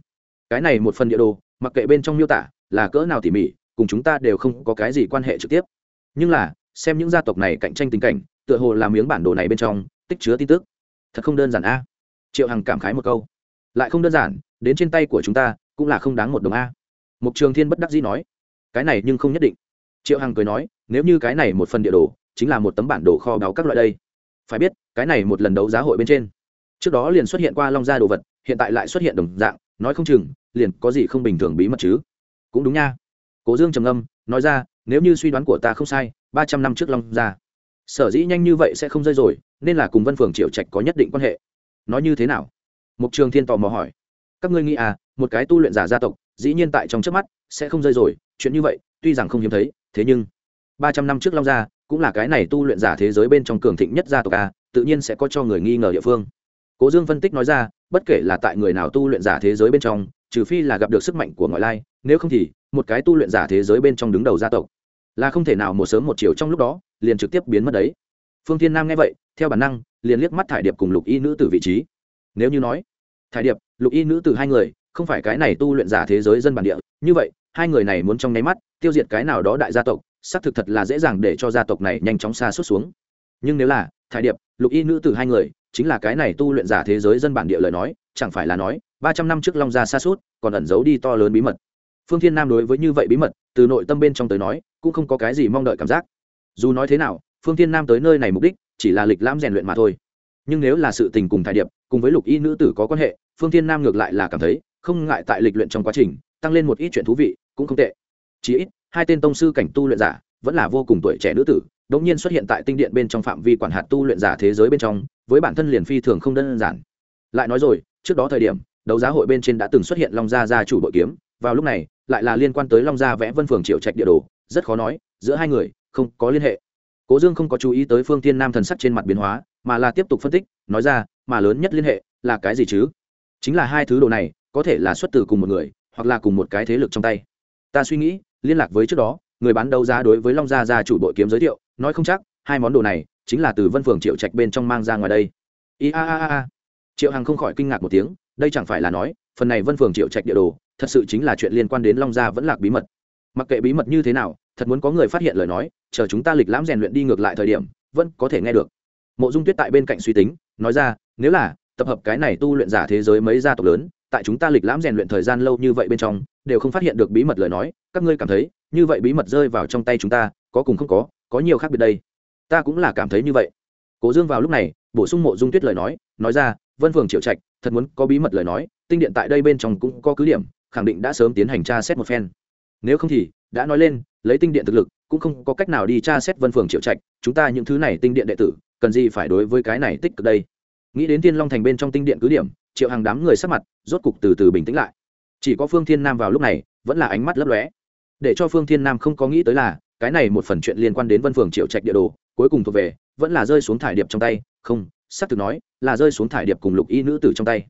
cái này một phần địa đồ, mặc kệ bên trong miêu tả, là cỡ nào tỉ mỉ, cùng chúng ta đều không có cái gì quan hệ trực tiếp. Nhưng là, xem những gia tộc này cạnh tranh tình cảnh, tựa hồ làm miếng bản đồ này bên trong, tích chứa tin tức. Thật không đơn giản a. Triệu hằng cảm khái một câu. Lại không đơn giản, đến trên tay của chúng ta, cũng là không đáng một đồng a. Mục trường thiên bất đắc dĩ nói, cái này nhưng không nhất định triệu hằng cười nói, nếu như cái này một phần địa đồ chính là một tấm bản đồ kho báu các loại đây. Phải biết, cái này một lần đấu giá hội bên trên, trước đó liền xuất hiện qua long gia đồ vật, hiện tại lại xuất hiện đồng dạng, nói không chừng, liền có gì không bình thường bí mật chứ. Cũng đúng nha. Cố dương trầm âm nói ra, nếu như suy đoán của ta không sai, ba trăm năm trước long gia, sở dĩ nhanh như vậy sẽ không rơi rồi, nên là cùng vân phường triệu trạch có nhất định quan hệ. Nói như thế nào? Mục trường thiên tò mò hỏi. Các ngươi nghĩ à một cái tu luyện giả gia tộc, dĩ nhiên tại trong trước mắt sẽ không rơi rồi, chuyện như vậy, tuy rằng không hiếm thấy thế nhưng, ba trăm năm trước long gia cũng là cái này tu luyện giả thế giới bên trong cường thịnh nhất gia tộc a, tự nhiên sẽ có cho người nghi ngờ địa phương. Cố dương phân tích nói ra, bất kể là tại người nào tu luyện giả thế giới bên trong, trừ phi là gặp được sức mạnh của ngoại lai, nếu không thì, một cái tu luyện giả thế giới bên trong đứng đầu gia tộc, là không thể nào một sớm một chiều trong lúc đó, liền trực tiếp biến mất đấy. Phương thiên nam nghe vậy, theo bản năng, liền liếc mắt thải điệp cùng lục y nữ từ vị trí. Nếu như nói, thải điệp, lục y nữ từ hai người, không phải cái này tu luyện giả thế giới dân bản địa, như vậy, hai người này muốn trong nháy mắt tiêu diệt cái nào đó đại gia tộc, xác thực thật là dễ dàng để cho gia tộc này nhanh chóng xa suốt xuống. Nhưng nếu là, thải điệp, lục y nữ từ hai người, chính là cái này tu luyện giả thế giới dân bản địa lời nói, chẳng phải là nói, ba trăm năm trước long gia xa suốt còn ẩn giấu đi to lớn bí mật. Phương thiên nam đối với như vậy bí mật, từ nội tâm bên trong tới nói, cũng không có cái gì mong đợi cảm giác. Dù nói thế nào, phương thiên nam tới nơi này mục đích, chỉ là lịch lãm rèn luyện mà thôi. Nhưng nếu là sự tình cùng thải điệp, cùng với lục y nữ tử có quan hệ, phương thiên nam ngược lại là cảm thấy, không ngại tại lịch luyện trong quá trình, tăng lên một ít chuyện thú vị, cũng không tệ chí ít, hai tên tông sư cảnh tu luyện giả vẫn là vô cùng tuổi trẻ nữ tử đống nhiên xuất hiện tại tinh điện bên trong phạm vi quản hạt tu luyện giả thế giới bên trong, với bản thân liền phi thường không đơn giản. Lại nói rồi, trước đó thời điểm, đấu giá hội bên trên đã từng xuất hiện long gia gia chủ bội kiếm, vào lúc này, lại là liên quan tới long gia vẽ vân phường triệu trạch địa đồ, rất khó nói, giữa hai người không có liên hệ. Cố dương không có chú ý tới phương tiên nam thần sắc trên mặt biến hóa, mà là tiếp tục phân tích, nói ra, mà lớn nhất liên hệ là cái gì chứ? Chính là hai thứ đồ này, có thể là xuất từ cùng một người, hoặc là cùng một cái thế lực trong tay. Ta suy nghĩ liên lạc với trước đó, người bán đấu giá đối với long gia gia chủ đội kiếm giới thiệu, nói không chắc, hai món đồ này chính là từ vân phường triệu trạch bên trong mang ra ngoài đây. I a a a. Triệu hằng không khỏi kinh ngạc một tiếng, đây chẳng phải là nói, phần này vân phường triệu trạch địa đồ, thật sự chính là chuyện liên quan đến long gia vẫn lạc bí mật. Mặc kệ bí mật như thế nào, thật muốn có người phát hiện lời nói, chờ chúng ta lịch lãm rèn luyện đi ngược lại thời điểm, vẫn có thể nghe được. Mộ dung tuyết tại bên cạnh suy tính, nói ra, nếu là tập hợp cái này tu luyện giả thế giới mấy gia tộc lớn tại chúng ta lịch lãm rèn luyện thời gian lâu như vậy bên trong, đều không phát hiện được bí mật lời nói, các ngươi cảm thấy, như vậy bí mật rơi vào trong tay chúng ta, có cùng không có có nhiều khác biệt đây. Ta cũng là cảm thấy như vậy. Cố dương vào lúc này, bổ sung mộ dung tuyết lời nói nói ra, vân phường triệu trạch, thật muốn có bí mật lời nói, tinh điện tại đây bên trong cũng có cứ điểm, khẳng định đã sớm tiến hành tra xét một phen. Nếu không thì, đã nói lên, lấy tinh điện thực lực, cũng không có cách nào đi tra xét vân phường triệu trạch, chúng ta những thứ này tinh điện đệ tử, cần gì phải đối với cái này tích cực đây? Nghĩ đến tiên long thành bên trong tinh điện cứ điểm triệu hàng đám người sắc mặt rốt cục từ từ bình tĩnh lại. Chỉ có phương thiên nam vào lúc này, vẫn là ánh mắt lấp lóe. Để cho phương thiên nam không có nghĩ tới là, cái này một phần chuyện liên quan đến vân phường triệu trạch địa đồ, cuối cùng thuộc về, vẫn là rơi xuống thải điệp trong tay. Không, sắp từ nói, là rơi xuống thải điệp cùng lục y nữ tử trong tay.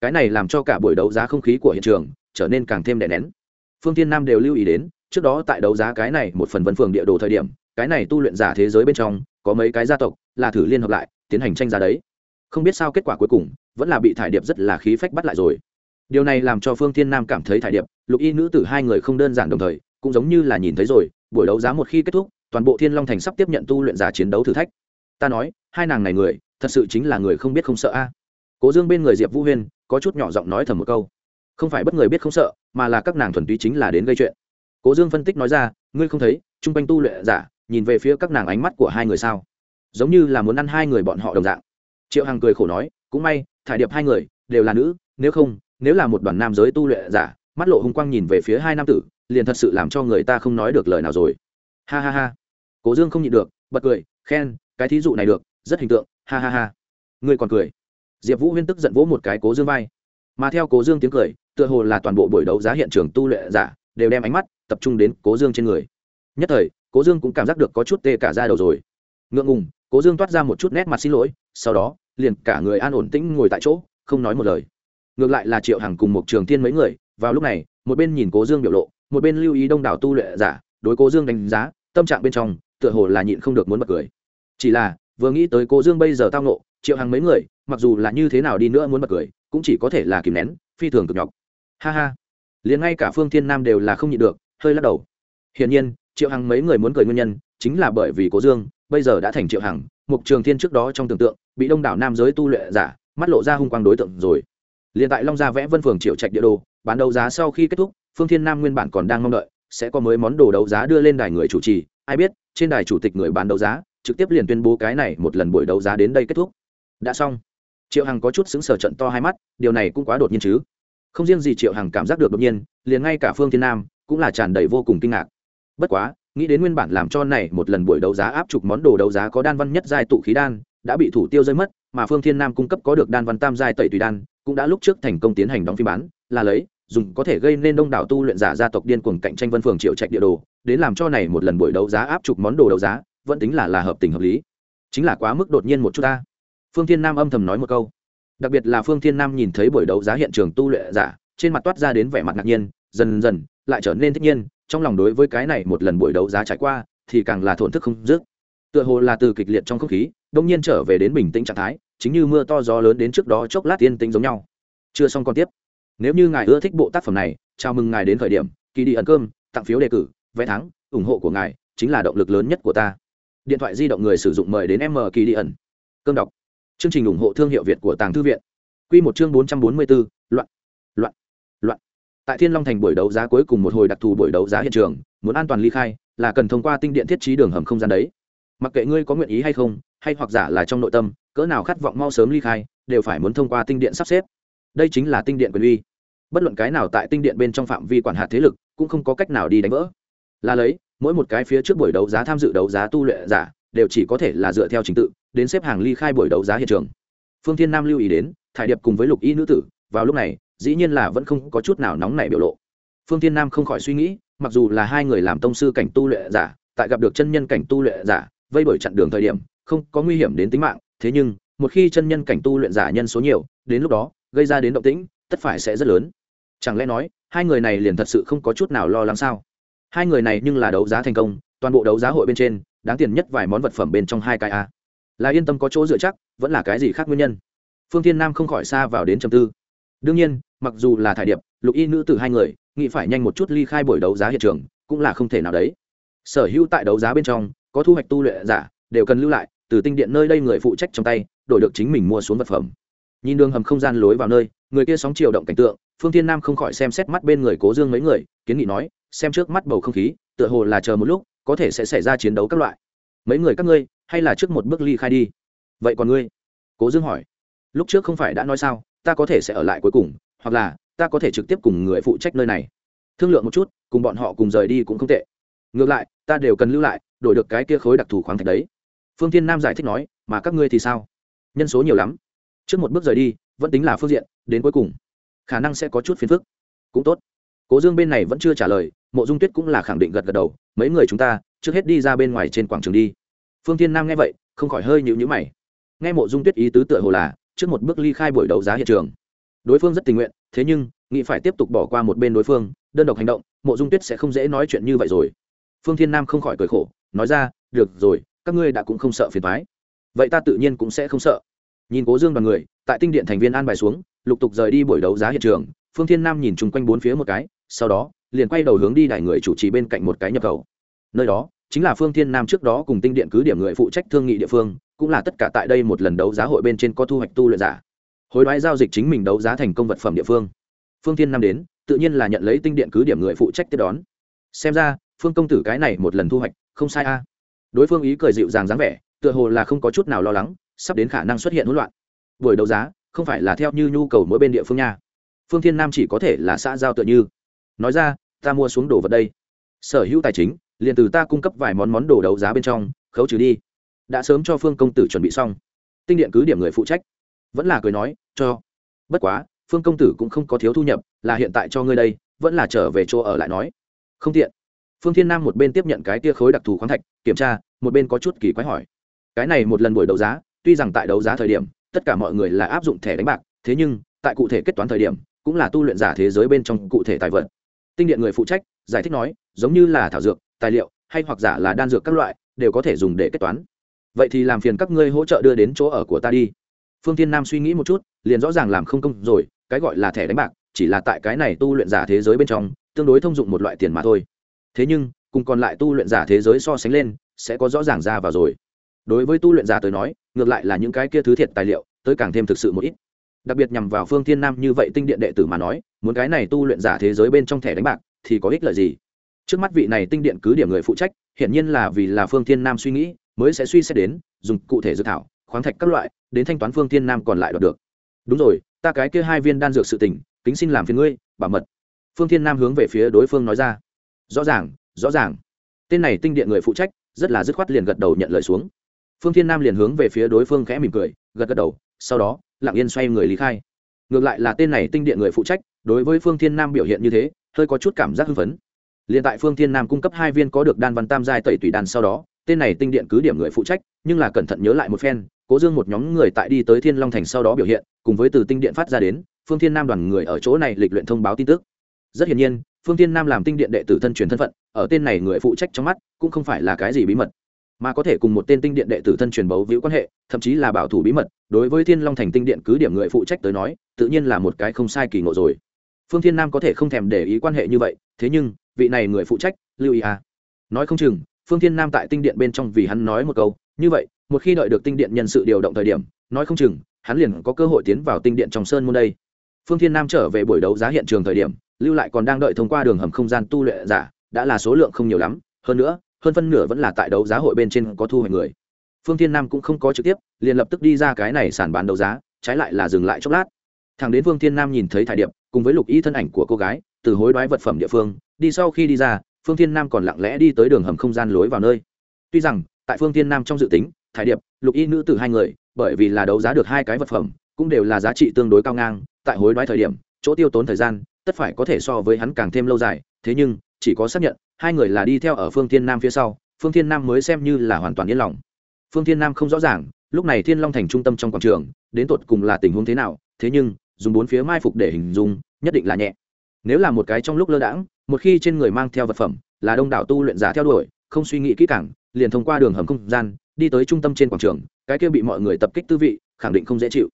Cái này làm cho cả buổi đấu giá không khí của hiện trường trở nên càng thêm đè nén. Phương thiên nam đều lưu ý đến, trước đó tại đấu giá cái này một phần vân phường địa đồ thời điểm, cái này tu luyện giả thế giới bên trong, có mấy cái gia tộc, là thử liên hợp lại, tiến hành tranh giá đấy không biết sao kết quả cuối cùng, vẫn là bị thải điệp rất là khí phách bắt lại rồi. Điều này làm cho phương thiên nam cảm thấy thải điệp, lục y nữ tử hai người không đơn giản đồng thời, cũng giống như là nhìn thấy rồi, buổi đấu giá một khi kết thúc, toàn bộ thiên long thành sắp tiếp nhận tu luyện giả chiến đấu thử thách. Ta nói, hai nàng này người, thật sự chính là người không biết không sợ a. Cố dương bên người diệp vũ huyên, có chút nhỏ giọng nói thầm một câu. Không phải bất người biết không sợ, mà là các nàng thuần túy chính là đến gây chuyện. Cố dương phân tích nói ra, ngươi không thấy, chung quanh tu luyện giả, nhìn về phía các nàng ánh mắt của hai người sao? Giống như là muốn ăn hai người bọn họ đồng dạng triệu hằng cười khổ nói, cũng may, thải điệp hai người đều là nữ, nếu không, nếu là một đoàn nam giới tu luyện giả, mắt lộ hung quang nhìn về phía hai nam tử, liền thật sự làm cho người ta không nói được lời nào rồi. Ha ha ha. Cố dương không nhịn được, bật cười, khen, cái thí dụ này được, rất hình tượng, ha ha ha. Ngươi còn cười. Diệp vũ huyên tức giận vỗ một cái cố dương vai. Mà theo cố dương tiếng cười, tựa hồ là toàn bộ buổi đấu giá hiện trường tu luyện giả đều đem ánh mắt tập trung đến cố dương trên người. Nhất thời, cố dương cũng cảm giác được có chút tê cả ra đầu rồi. Ngượng ngùng cố dương toát ra một chút nét mặt xin lỗi, sau đó, liền cả người an ổn tĩnh ngồi tại chỗ, không nói một lời. Ngược lại là triệu hằng cùng một trường thiên mấy người, vào lúc này, một bên nhìn cố dương biểu lộ, một bên lưu ý đông đảo tu luyện giả, đối cố dương đánh giá, tâm trạng bên trong, tựa hồ là nhịn không được muốn bật cười. Chỉ là, vừa nghĩ tới cố dương bây giờ tao nộ triệu hằng mấy người, mặc dù là như thế nào đi nữa muốn bật cười, cũng chỉ có thể là kìm nén, phi thường cực nhọc. Ha ha. Liền ngay cả phương thiên nam đều là không nhịn được, hơi lắc đầu. Hiển nhiên, triệu hằng mấy người muốn cười nguyên nhân, chính là bởi vì cố dương bây giờ đã thành triệu hằng, mục trường thiên trước đó trong tưởng tượng, bị đông đảo nam giới tu luyện giả, mắt lộ ra hung quang đối tượng rồi. Liền tại long gia vẽ vân phường triệu trạch địa đồ, bán đấu giá sau khi kết thúc, phương thiên nam nguyên bản còn đang mong đợi, sẽ có mới món đồ đấu giá đưa lên đài người chủ trì. Ai biết, trên đài chủ tịch người bán đấu giá, trực tiếp liền tuyên bố cái này một lần buổi đấu giá đến đây kết thúc. Đã xong. Triệu hằng có chút xứng sở trận to hai mắt, điều này cũng quá đột nhiên chứ. Không riêng gì triệu hằng cảm giác được đột nhiên, liền ngay cả phương thiên nam cũng là tràn đầy vô cùng kinh ngạc. Bất quá nghĩ đến nguyên bản làm cho này một lần buổi đấu giá áp chục món đồ đấu giá có đan văn nhất giai tụ khí đan, đã bị thủ tiêu rơi mất, mà phương thiên nam cung cấp có được đan văn tam giai tẩy tùy đan, cũng đã lúc trước thành công tiến hành đóng phim bán, là lấy, dùng có thể gây nên đông đảo tu luyện giả gia tộc điên cuồng cạnh tranh vân phường triệu trạch địa đồ, đến làm cho này một lần buổi đấu giá áp chục món đồ đấu giá, vẫn tính là là hợp tình hợp lý. Chính là quá mức đột nhiên một chút ta. Phương thiên nam âm thầm nói một câu. Đặc biệt là phương thiên nam nhìn thấy buổi đấu giá hiện trường tu luyện giả, trên mặt toát ra đến vẻ mặt ngạc nhiên, dần dần lại trở nên thích nhiên trong lòng đối với cái này một lần buổi đấu giá trải qua, thì càng là thổn thức không dứt. Tựa hồ là từ kịch liệt trong không khí, đông nhiên trở về đến bình tĩnh trạng thái, chính như mưa to gió lớn đến trước đó chốc lát tiên tĩnh giống nhau. Chưa xong còn tiếp. Nếu như ngài ưa thích bộ tác phẩm này, chào mừng ngài đến thời điểm kỳ đi ẩn cơm, tặng phiếu đề cử, vé thắng, ủng hộ của ngài chính là động lực lớn nhất của ta. Điện thoại di động người sử dụng mời đến m kỳ đi ẩn. Cơm đọc. Chương trình ủng hộ thương hiệu việt của tàng thư viện. Q một chương bốn trăm bốn mươi bốn tại thiên long thành buổi đấu giá cuối cùng một hồi đặc thù buổi đấu giá hiện trường, muốn an toàn ly khai, là cần thông qua tinh điện thiết trí đường hầm không gian đấy. Mặc kệ ngươi có nguyện ý hay không, hay hoặc giả là trong nội tâm, cỡ nào khát vọng mau sớm ly khai, đều phải muốn thông qua tinh điện sắp xếp. Đây chính là tinh điện quyền uy. Bất luận cái nào tại tinh điện bên trong phạm vi quản hạt thế lực, cũng không có cách nào đi đánh vỡ. Là lấy, mỗi một cái phía trước buổi đấu giá tham dự đấu giá tu luyện giả, đều chỉ có thể là dựa theo trình tự, đến xếp hàng ly khai buổi đấu giá hiện trường. Phương thiên nam lưu ý đến, thải điệp cùng với lục y nữ tử, vào lúc này dĩ nhiên là vẫn không có chút nào nóng nảy biểu lộ. Phương thiên nam không khỏi suy nghĩ, mặc dù là hai người làm tông sư cảnh tu luyện giả, tại gặp được chân nhân cảnh tu luyện giả, vây bởi chặn đường thời điểm, không có nguy hiểm đến tính mạng, thế nhưng, một khi chân nhân cảnh tu luyện giả nhân số nhiều, đến lúc đó, gây ra đến động tĩnh, tất phải sẽ rất lớn. Chẳng lẽ nói, hai người này liền thật sự không có chút nào lo lắng sao? Hai người này nhưng là đấu giá thành công, toàn bộ đấu giá hội bên trên, đáng tiền nhất vài món vật phẩm bên trong hai cái a. Là yên tâm có chỗ dựa chắc, vẫn là cái gì khác nguyên nhân? Phương thiên nam không khỏi xa vào đến trầm tư đương nhiên, mặc dù là thải điệp, lục y nữ tử hai người, nghĩ phải nhanh một chút ly khai buổi đấu giá hiện trường, cũng là không thể nào đấy. Sở hữu tại đấu giá bên trong, có thu hoạch tu luyện giả, đều cần lưu lại, từ tinh điện nơi đây người phụ trách trong tay, đổi được chính mình mua xuống vật phẩm. Nhìn đường hầm không gian lối vào nơi, người kia sóng chiều động cảnh tượng, phương thiên nam không khỏi xem xét mắt bên người cố dương mấy người, kiến nghị nói, xem trước mắt bầu không khí, tựa hồ là chờ một lúc, có thể sẽ xảy ra chiến đấu các loại. Mấy người các ngươi, hay là trước một bước ly khai đi? Vậy còn ngươi? Cố dương hỏi. Lúc trước không phải đã nói sao? Ta có thể sẽ ở lại cuối cùng, hoặc là, ta có thể trực tiếp cùng người phụ trách nơi này. Thương lượng một chút, cùng bọn họ cùng rời đi cũng không tệ. Ngược lại, ta đều cần lưu lại, đổi được cái kia khối đặc thù khoáng thạch đấy. Phương tiên nam giải thích nói, mà các ngươi thì sao? Nhân số nhiều lắm. Trước một bước rời đi, vẫn tính là phương diện, đến cuối cùng, khả năng sẽ có chút phiền phức. Cũng tốt. Cố dương bên này vẫn chưa trả lời, mộ dung tuyết cũng là khẳng định gật gật đầu, mấy người chúng ta, trước hết đi ra bên ngoài trên quảng trường đi. Phương tiên nam nghe vậy, không khỏi hơi nhịu nhữ mày. Nghe mộ dung tuyết ý tứ tựa hồ là trước một bước ly khai buổi đấu giá hiện trường. Đối phương rất tình nguyện, thế nhưng, nghĩ phải tiếp tục bỏ qua một bên đối phương, đơn độc hành động, mộ dung tuyết sẽ không dễ nói chuyện như vậy rồi. Phương thiên nam không khỏi cười khổ, nói ra, được rồi, các ngươi đã cũng không sợ phiền thoái vậy ta tự nhiên cũng sẽ không sợ. Nhìn cố dương đoàn người, tại tinh điện thành viên an bài xuống, lục tục rời đi buổi đấu giá hiện trường, phương thiên nam nhìn chung quanh bốn phía một cái, sau đó, liền quay đầu hướng đi đài người chủ trì bên cạnh một cái nhập khẩu. Nơi đó chính là phương thiên nam trước đó cùng tinh điện cứ điểm người phụ trách thương nghị địa phương, cũng là tất cả tại đây một lần đấu giá hội bên trên có thu hoạch tu luyện giả. Hối đoái giao dịch chính mình đấu giá thành công vật phẩm địa phương. Phương thiên nam đến, tự nhiên là nhận lấy tinh điện cứ điểm người phụ trách tiếp đón. Xem ra, phương công tử cái này một lần thu hoạch, không sai a. Đối phương ý cười dịu dàng dáng vẻ, tựa hồ là không có chút nào lo lắng, sắp đến khả năng xuất hiện hỗn loạn. Buổi đấu giá, không phải là theo như nhu cầu mỗi bên địa phương nha. Phương thiên nam chỉ có thể là xã giao tựa như. Nói ra, ta mua xuống đồ vật đây. Sở hữu tài chính liền từ ta cung cấp vài món món đồ đấu giá bên trong, khấu trừ đi. Đã sớm cho phương công tử chuẩn bị xong. Tinh điện cứ điểm người phụ trách. Vẫn là cười nói, cho. Bất quá, phương công tử cũng không có thiếu thu nhập, là hiện tại cho ngươi đây, vẫn là trở về chỗ ở lại nói. Không tiện. Phương thiên nam một bên tiếp nhận cái tia khối đặc thù khoáng thạch, kiểm tra, một bên có chút kỳ quái hỏi. Cái này một lần buổi đấu giá, tuy rằng tại đấu giá thời điểm, tất cả mọi người là áp dụng thẻ đánh bạc, thế nhưng, tại cụ thể kết toán thời điểm, cũng là tu luyện giả thế giới bên trong cụ thể tài vật. Tinh điện người phụ trách, giải thích nói, giống như là thảo dược tài liệu, hay hoặc giả là đan dược các loại, đều có thể dùng để kết toán. Vậy thì làm phiền các ngươi hỗ trợ đưa đến chỗ ở của ta đi. Phương tiên nam suy nghĩ một chút, liền rõ ràng làm không công rồi, cái gọi là thẻ đánh bạc, chỉ là tại cái này tu luyện giả thế giới bên trong, tương đối thông dụng một loại tiền mà thôi. Thế nhưng, cùng còn lại tu luyện giả thế giới so sánh lên, sẽ có rõ ràng ra vào rồi. Đối với tu luyện giả tới nói, ngược lại là những cái kia thứ thiệt tài liệu, tới càng thêm thực sự một ít. Đặc biệt nhằm vào phương thiên nam như vậy tinh điện đệ tử mà nói, muốn cái này tu luyện giả thế giới bên trong thẻ đánh bạc, thì có ích lợi gì? Trước mắt vị này tinh điện cứ điểm người phụ trách, hiển nhiên là vì là phương thiên nam suy nghĩ, mới sẽ suy xét đến, dùng cụ thể dự thảo, khoáng thạch các loại, đến thanh toán phương thiên nam còn lại đoạt được. Đúng rồi, ta cái kia hai viên đan dược sự tình, kính xin làm phiền ngươi, bảo mật. Phương thiên nam hướng về phía đối phương nói ra. Rõ ràng rõ ràng. Tên này tinh điện người phụ trách, rất là dứt khoát liền gật đầu nhận lời xuống. Phương thiên nam liền hướng về phía đối phương khẽ mỉm cười, gật gật đầu, sau đó, lặng yên xoay người lý khai. Ngược lại là tên này tinh điện người phụ trách, đối với phương thiên nam biểu hiện như thế, hơi có chút cảm giác hưng phấn liền tại phương thiên nam cung cấp hai viên có được đan văn tam giai tẩy tùy đan sau đó, tên này tinh điện cứ điểm người phụ trách, nhưng là cẩn thận nhớ lại một phen, cố dương một nhóm người tại đi tới thiên long thành sau đó biểu hiện, cùng với từ tinh điện phát ra đến, phương thiên nam đoàn người ở chỗ này lịch luyện thông báo tin tức. Rất hiển nhiên, phương thiên nam làm tinh điện đệ tử thân truyền thân phận, ở tên này người phụ trách trong mắt, cũng không phải là cái gì bí mật, mà có thể cùng một tên tinh điện đệ tử thân truyền bấu víu quan hệ, thậm chí là bảo thủ bí mật, đối với thiên long thành tinh điện cứ điểm người phụ trách tới nói, tự nhiên là một cái không sai kỳ ngộ rồi. Phương thiên nam có thể không thèm để ý quan hệ như vậy, thế nhưng vị này người phụ trách, lưu ý à. Nói không chừng, phương thiên nam tại tinh điện bên trong vì hắn nói một câu, như vậy, một khi đợi được tinh điện nhân sự điều động thời điểm, nói không chừng, hắn liền có cơ hội tiến vào tinh điện trong sơn môn đây. Phương thiên nam trở về buổi đấu giá hiện trường thời điểm, lưu lại còn đang đợi thông qua đường hầm không gian tu luyện giả, đã là số lượng không nhiều lắm, hơn nữa, hơn phân nửa vẫn là tại đấu giá hội bên trên có thu hoạch người. Phương thiên nam cũng không có trực tiếp, liền lập tức đi ra cái này sản bán đấu giá, trái lại là dừng lại chốc lát. Thằng đến phương thiên nam nhìn thấy thải điệp, cùng với lục y thân ảnh của cô gái, từ hối đoái vật phẩm địa phương đi sau khi đi ra, phương thiên nam còn lặng lẽ đi tới đường hầm không gian lối vào nơi. Tuy rằng, tại phương thiên nam trong dự tính, thải điệp, lục y nữ tử hai người, bởi vì là đấu giá được hai cái vật phẩm, cũng đều là giá trị tương đối cao ngang, tại hối đoái thời điểm, chỗ tiêu tốn thời gian, tất phải có thể so với hắn càng thêm lâu dài. Thế nhưng, chỉ có xác nhận, hai người là đi theo ở phương thiên nam phía sau, phương thiên nam mới xem như là hoàn toàn yên lòng. Phương thiên nam không rõ ràng, lúc này thiên long thành trung tâm trong quảng trường, đến tột cùng là tình huống thế nào, thế nhưng, dùng bốn phía mai phục để hình dung, nhất định là nhẹ. Nếu là một cái trong lúc lơ đãng một khi trên người mang theo vật phẩm, là đông đảo tu luyện giả theo đuổi, không suy nghĩ kỹ càng, liền thông qua đường hầm không gian, đi tới trung tâm trên quảng trường, cái kia bị mọi người tập kích tư vị, khẳng định không dễ chịu.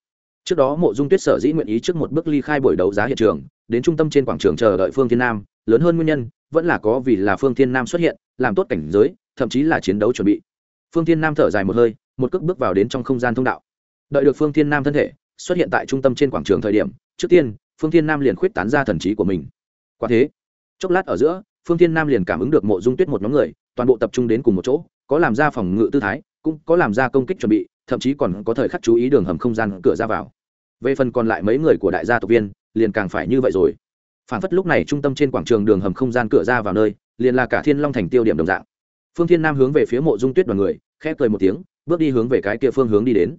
Trước đó mộ dung tuyết sở dĩ nguyện ý trước một bước ly khai buổi đấu giá hiện trường, đến trung tâm trên quảng trường chờ đợi phương thiên nam, lớn hơn nguyên nhân, vẫn là có vì là phương thiên nam xuất hiện, làm tốt cảnh giới, thậm chí là chiến đấu chuẩn bị. Phương thiên nam thở dài một hơi, một cước bước vào đến trong không gian thông đạo. Đợi được phương thiên nam thân thể, xuất hiện tại trung tâm trên quảng trường thời điểm, trước tiên, phương thiên nam liền khuyết tán ra thần trí của mình. Quả thế chốc lát ở giữa, phương thiên nam liền cảm ứng được mộ dung tuyết một nhóm người, toàn bộ tập trung đến cùng một chỗ, có làm ra phòng ngự tư thái, cũng có làm ra công kích chuẩn bị, thậm chí còn có thời khắc chú ý đường hầm không gian cửa ra vào. Về phần còn lại mấy người của đại gia tộc viên, liền càng phải như vậy rồi. Phản phất lúc này trung tâm trên quảng trường đường hầm không gian cửa ra vào nơi, liền là cả thiên long thành tiêu điểm đồng dạng. Phương thiên nam hướng về phía mộ dung tuyết đoàn người, khẽ cười một tiếng, bước đi hướng về cái kia phương hướng đi đến.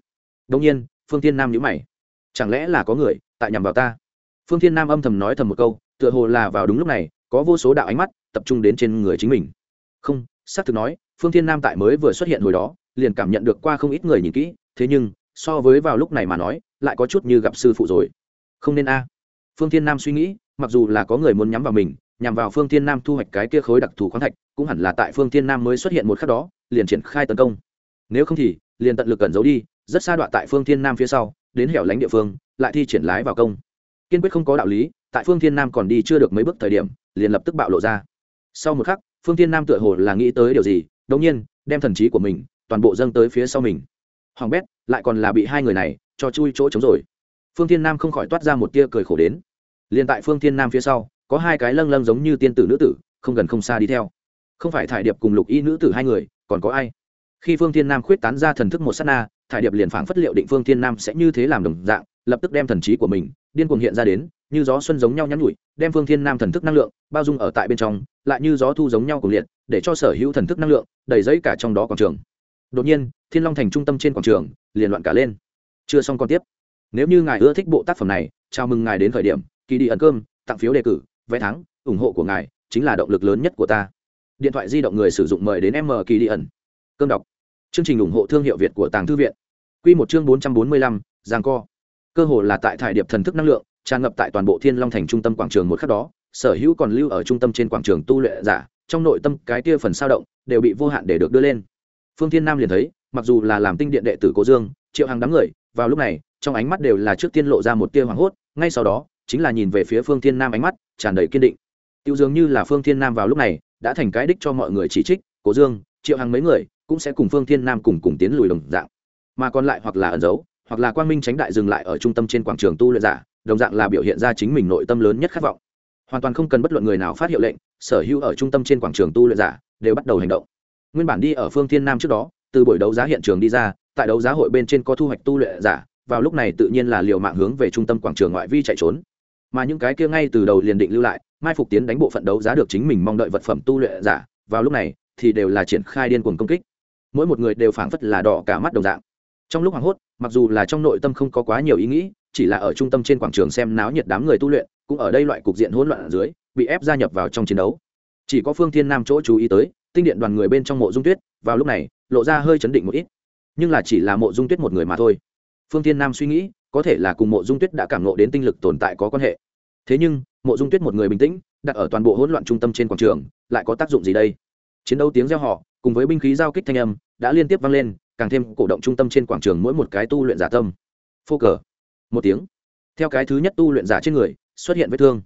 Đông nhiên, phương thiên nam nhíu mày. Chẳng lẽ là có người tại nhằm vào ta? Phương thiên nam âm thầm nói thầm một câu, tựa hồ là vào đúng lúc này có vô số đạo ánh mắt tập trung đến trên người chính mình. Không, xác thực nói, phương thiên nam tại mới vừa xuất hiện hồi đó, liền cảm nhận được qua không ít người nhìn kỹ, thế nhưng, so với vào lúc này mà nói, lại có chút như gặp sư phụ rồi. Không nên a. Phương thiên nam suy nghĩ, mặc dù là có người muốn nhắm vào mình, nhằm vào phương thiên nam thu hoạch cái kia khối đặc thù khoáng thạch, cũng hẳn là tại phương thiên nam mới xuất hiện một khắc đó, liền triển khai tấn công. Nếu không thì, liền tận lực cẩn giấu đi, rất xa đoạn tại phương thiên nam phía sau, đến hẻo lánh địa phương, lại thi triển lái vào công. Kiên quyết không có đạo lý, tại phương thiên nam còn đi chưa được mấy bước thời điểm liền lập tức bạo lộ ra. Sau một khắc, phương thiên nam tựa hồ là nghĩ tới điều gì, đột nhiên, đem thần trí của mình toàn bộ dâng tới phía sau mình. Hoàng bét, lại còn là bị hai người này cho chui chỗ trống rồi. Phương thiên nam không khỏi toát ra một tia cười khổ đến. Liền tại phương thiên nam phía sau, có hai cái lâng lâng giống như tiên tử nữ tử, không gần không xa đi theo. Không phải thải điệp cùng lục y nữ tử hai người, còn có ai? Khi phương thiên nam khuyết tán ra thần thức một s á t na, thải điệp liền phảng phất liệu định phương thiên nam sẽ như thế làm đồng dạng, lập tức đem thần trí của mình điên cuồng hiện ra đến như gió xuân giống nhau nhắn nhủi, đem phương thiên nam thần thức năng lượng bao dung ở tại bên trong, lại như gió thu giống nhau cùng liệt, để cho sở hữu thần thức năng lượng đầy dẫy cả trong đó quảng trường. Đột nhiên, thiên long thành trung tâm trên quảng trường liền loạn cả lên. Chưa xong còn tiếp. Nếu như ngài ưa thích bộ tác phẩm này, chào mừng ngài đến khởi điểm kỳ đi ẩn cơm, tặng phiếu đề cử, vé thắng, ủng hộ của ngài chính là động lực lớn nhất của ta. Điện thoại di động người sử dụng mời đến m kỳ đi ẩn. Cơm đọc. Chương trình ủng hộ thương hiệu việt của tàng thư viện. Q một chương bốn trăm bốn mươi lăm, giang co. Cơ hồ là tại thải điệp thần thức năng lượng tràn ngập tại toàn bộ thiên long thành trung tâm quảng trường một khắc đó, sở hữu còn lưu ở trung tâm trên quảng trường tu luyện giả, trong nội tâm cái kia phần sao động, đều bị vô hạn để được đưa lên. Phương thiên nam liền thấy, mặc dù là làm tinh điện đệ tử cố dương, triệu hàng đám người, vào lúc này, trong ánh mắt đều là trước tiên lộ ra một tia hoảng hốt, ngay sau đó, chính là nhìn về phía phương thiên nam ánh mắt tràn đầy kiên định. Tiêu dường như là phương thiên nam vào lúc này, đã thành cái đích cho mọi người chỉ trích, cố dương, triệu hàng mấy người, cũng sẽ cùng phương thiên nam cùng cùng tiến lùi đồng dạng. Mà còn lại hoặc là ẩn giấu, hoặc là quang minh tránh đại dừng lại ở trung tâm trên quảng trường tu luyện giả đồng dạng là biểu hiện ra chính mình nội tâm lớn nhất khát vọng. Hoàn toàn không cần bất luận người nào phát hiệu lệnh, sở hữu ở trung tâm trên quảng trường tu luyện giả đều bắt đầu hành động. Nguyên bản đi ở phương thiên nam trước đó, từ buổi đấu giá hiện trường đi ra, tại đấu giá hội bên trên có thu hoạch tu luyện giả, vào lúc này tự nhiên là liều mạng hướng về trung tâm quảng trường ngoại vi chạy trốn. Mà những cái kia ngay từ đầu liền định lưu lại, mai phục tiến đánh bộ phận đấu giá được chính mình mong đợi vật phẩm tu luyện giả, vào lúc này thì đều là triển khai điên cuồng công kích. Mỗi một người đều phảng phất là đỏ cả mắt đồng dạng trong lúc hoảng hốt, mặc dù là trong nội tâm không có quá nhiều ý nghĩ, chỉ là ở trung tâm trên quảng trường xem náo nhiệt đám người tu luyện, cũng ở đây loại cục diện hỗn loạn ở dưới, bị ép gia nhập vào trong chiến đấu. Chỉ có phương thiên nam chỗ chú ý tới, tinh điện đoàn người bên trong mộ dung tuyết, vào lúc này, lộ ra hơi chấn định một ít. Nhưng là chỉ là mộ dung tuyết một người mà thôi. Phương thiên nam suy nghĩ, có thể là cùng mộ dung tuyết đã cảm nộ đến tinh lực tồn tại có quan hệ. Thế nhưng, mộ dung tuyết một người bình tĩnh, đặt ở toàn bộ hỗn loạn trung tâm trên quảng trường, lại có tác dụng gì đây? Chiến đấu tiếng gieo họ cùng với binh khí giao kích thanh âm, đã liên tiếp vang lên càng thêm cổ động trung tâm trên quảng trường mỗi một cái tu luyện giả tâm. Phô cờ. Một tiếng. Theo cái thứ nhất tu luyện giả trên người, xuất hiện vết thương.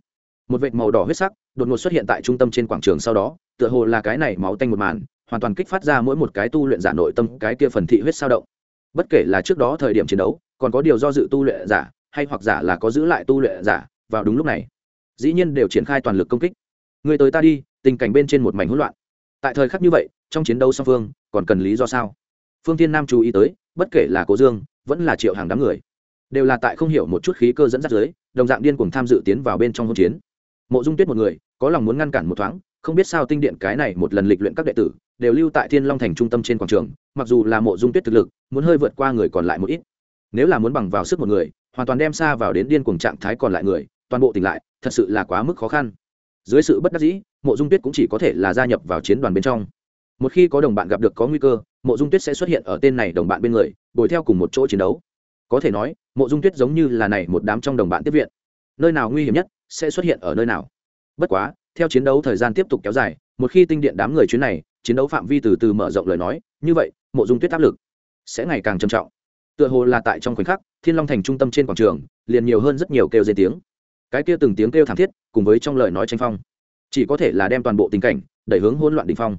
Một vệt màu đỏ huyết sắc đột ngột xuất hiện tại trung tâm trên quảng trường sau đó, tựa hồ là cái này máu tanh một màn, hoàn toàn kích phát ra mỗi một cái tu luyện giả nội tâm cái kia phần thị huyết sao động. Bất kể là trước đó thời điểm chiến đấu, còn có điều do dự tu luyện giả, hay hoặc giả là có giữ lại tu luyện giả, vào đúng lúc này, dĩ nhiên đều triển khai toàn lực công kích. Người tới ta đi, tình cảnh bên trên một mảnh hỗn loạn. Tại thời khắc như vậy, trong chiến đấu song phương, còn cần lý do sao? Phương tiên nam chú ý tới, bất kể là cố dương, vẫn là triệu hàng đám người, đều là tại không hiểu một chút khí cơ dẫn dắt dưới, đồng dạng điên cùng tham dự tiến vào bên trong hỗn chiến. Mộ dung tuyết một người, có lòng muốn ngăn cản một thoáng, không biết sao tinh điện cái này một lần lịch luyện các đệ tử, đều lưu tại thiên long thành trung tâm trên quảng trường, mặc dù là mộ dung tuyết thực lực, muốn hơi vượt qua người còn lại một ít. Nếu là muốn bằng vào sức một người, hoàn toàn đem xa vào đến điên cuồng trạng thái còn lại người, toàn bộ tỉnh lại, thật sự là quá mức khó khăn. Dưới sự bất đắc dĩ, mộ dung tuyết cũng chỉ có thể là gia nhập vào chiến đoàn bên trong. Một khi có đồng bạn gặp được có nguy cơ mộ dung tuyết sẽ xuất hiện ở tên này đồng bạn bên người, bồi theo cùng một chỗ chiến đấu. Có thể nói, mộ dung tuyết giống như là này một đám trong đồng bạn tiếp viện. Nơi nào nguy hiểm nhất, sẽ xuất hiện ở nơi nào. Bất quá, theo chiến đấu thời gian tiếp tục kéo dài, một khi tinh điện đám người chuyến này, chiến đấu phạm vi từ từ mở rộng lời nói, như vậy, mộ dung tuyết áp lực sẽ ngày càng trầm trọng. Tựa hồ là tại trong khoảnh khắc, thiên long thành trung tâm trên quảng trường, liền nhiều hơn rất nhiều kêu dây tiếng. Cái kia từng tiếng kêu thảm thiết, cùng với trong lời nói tranh phong, chỉ có thể là đem toàn bộ tình cảnh đẩy hướng hỗn loạn đình phong.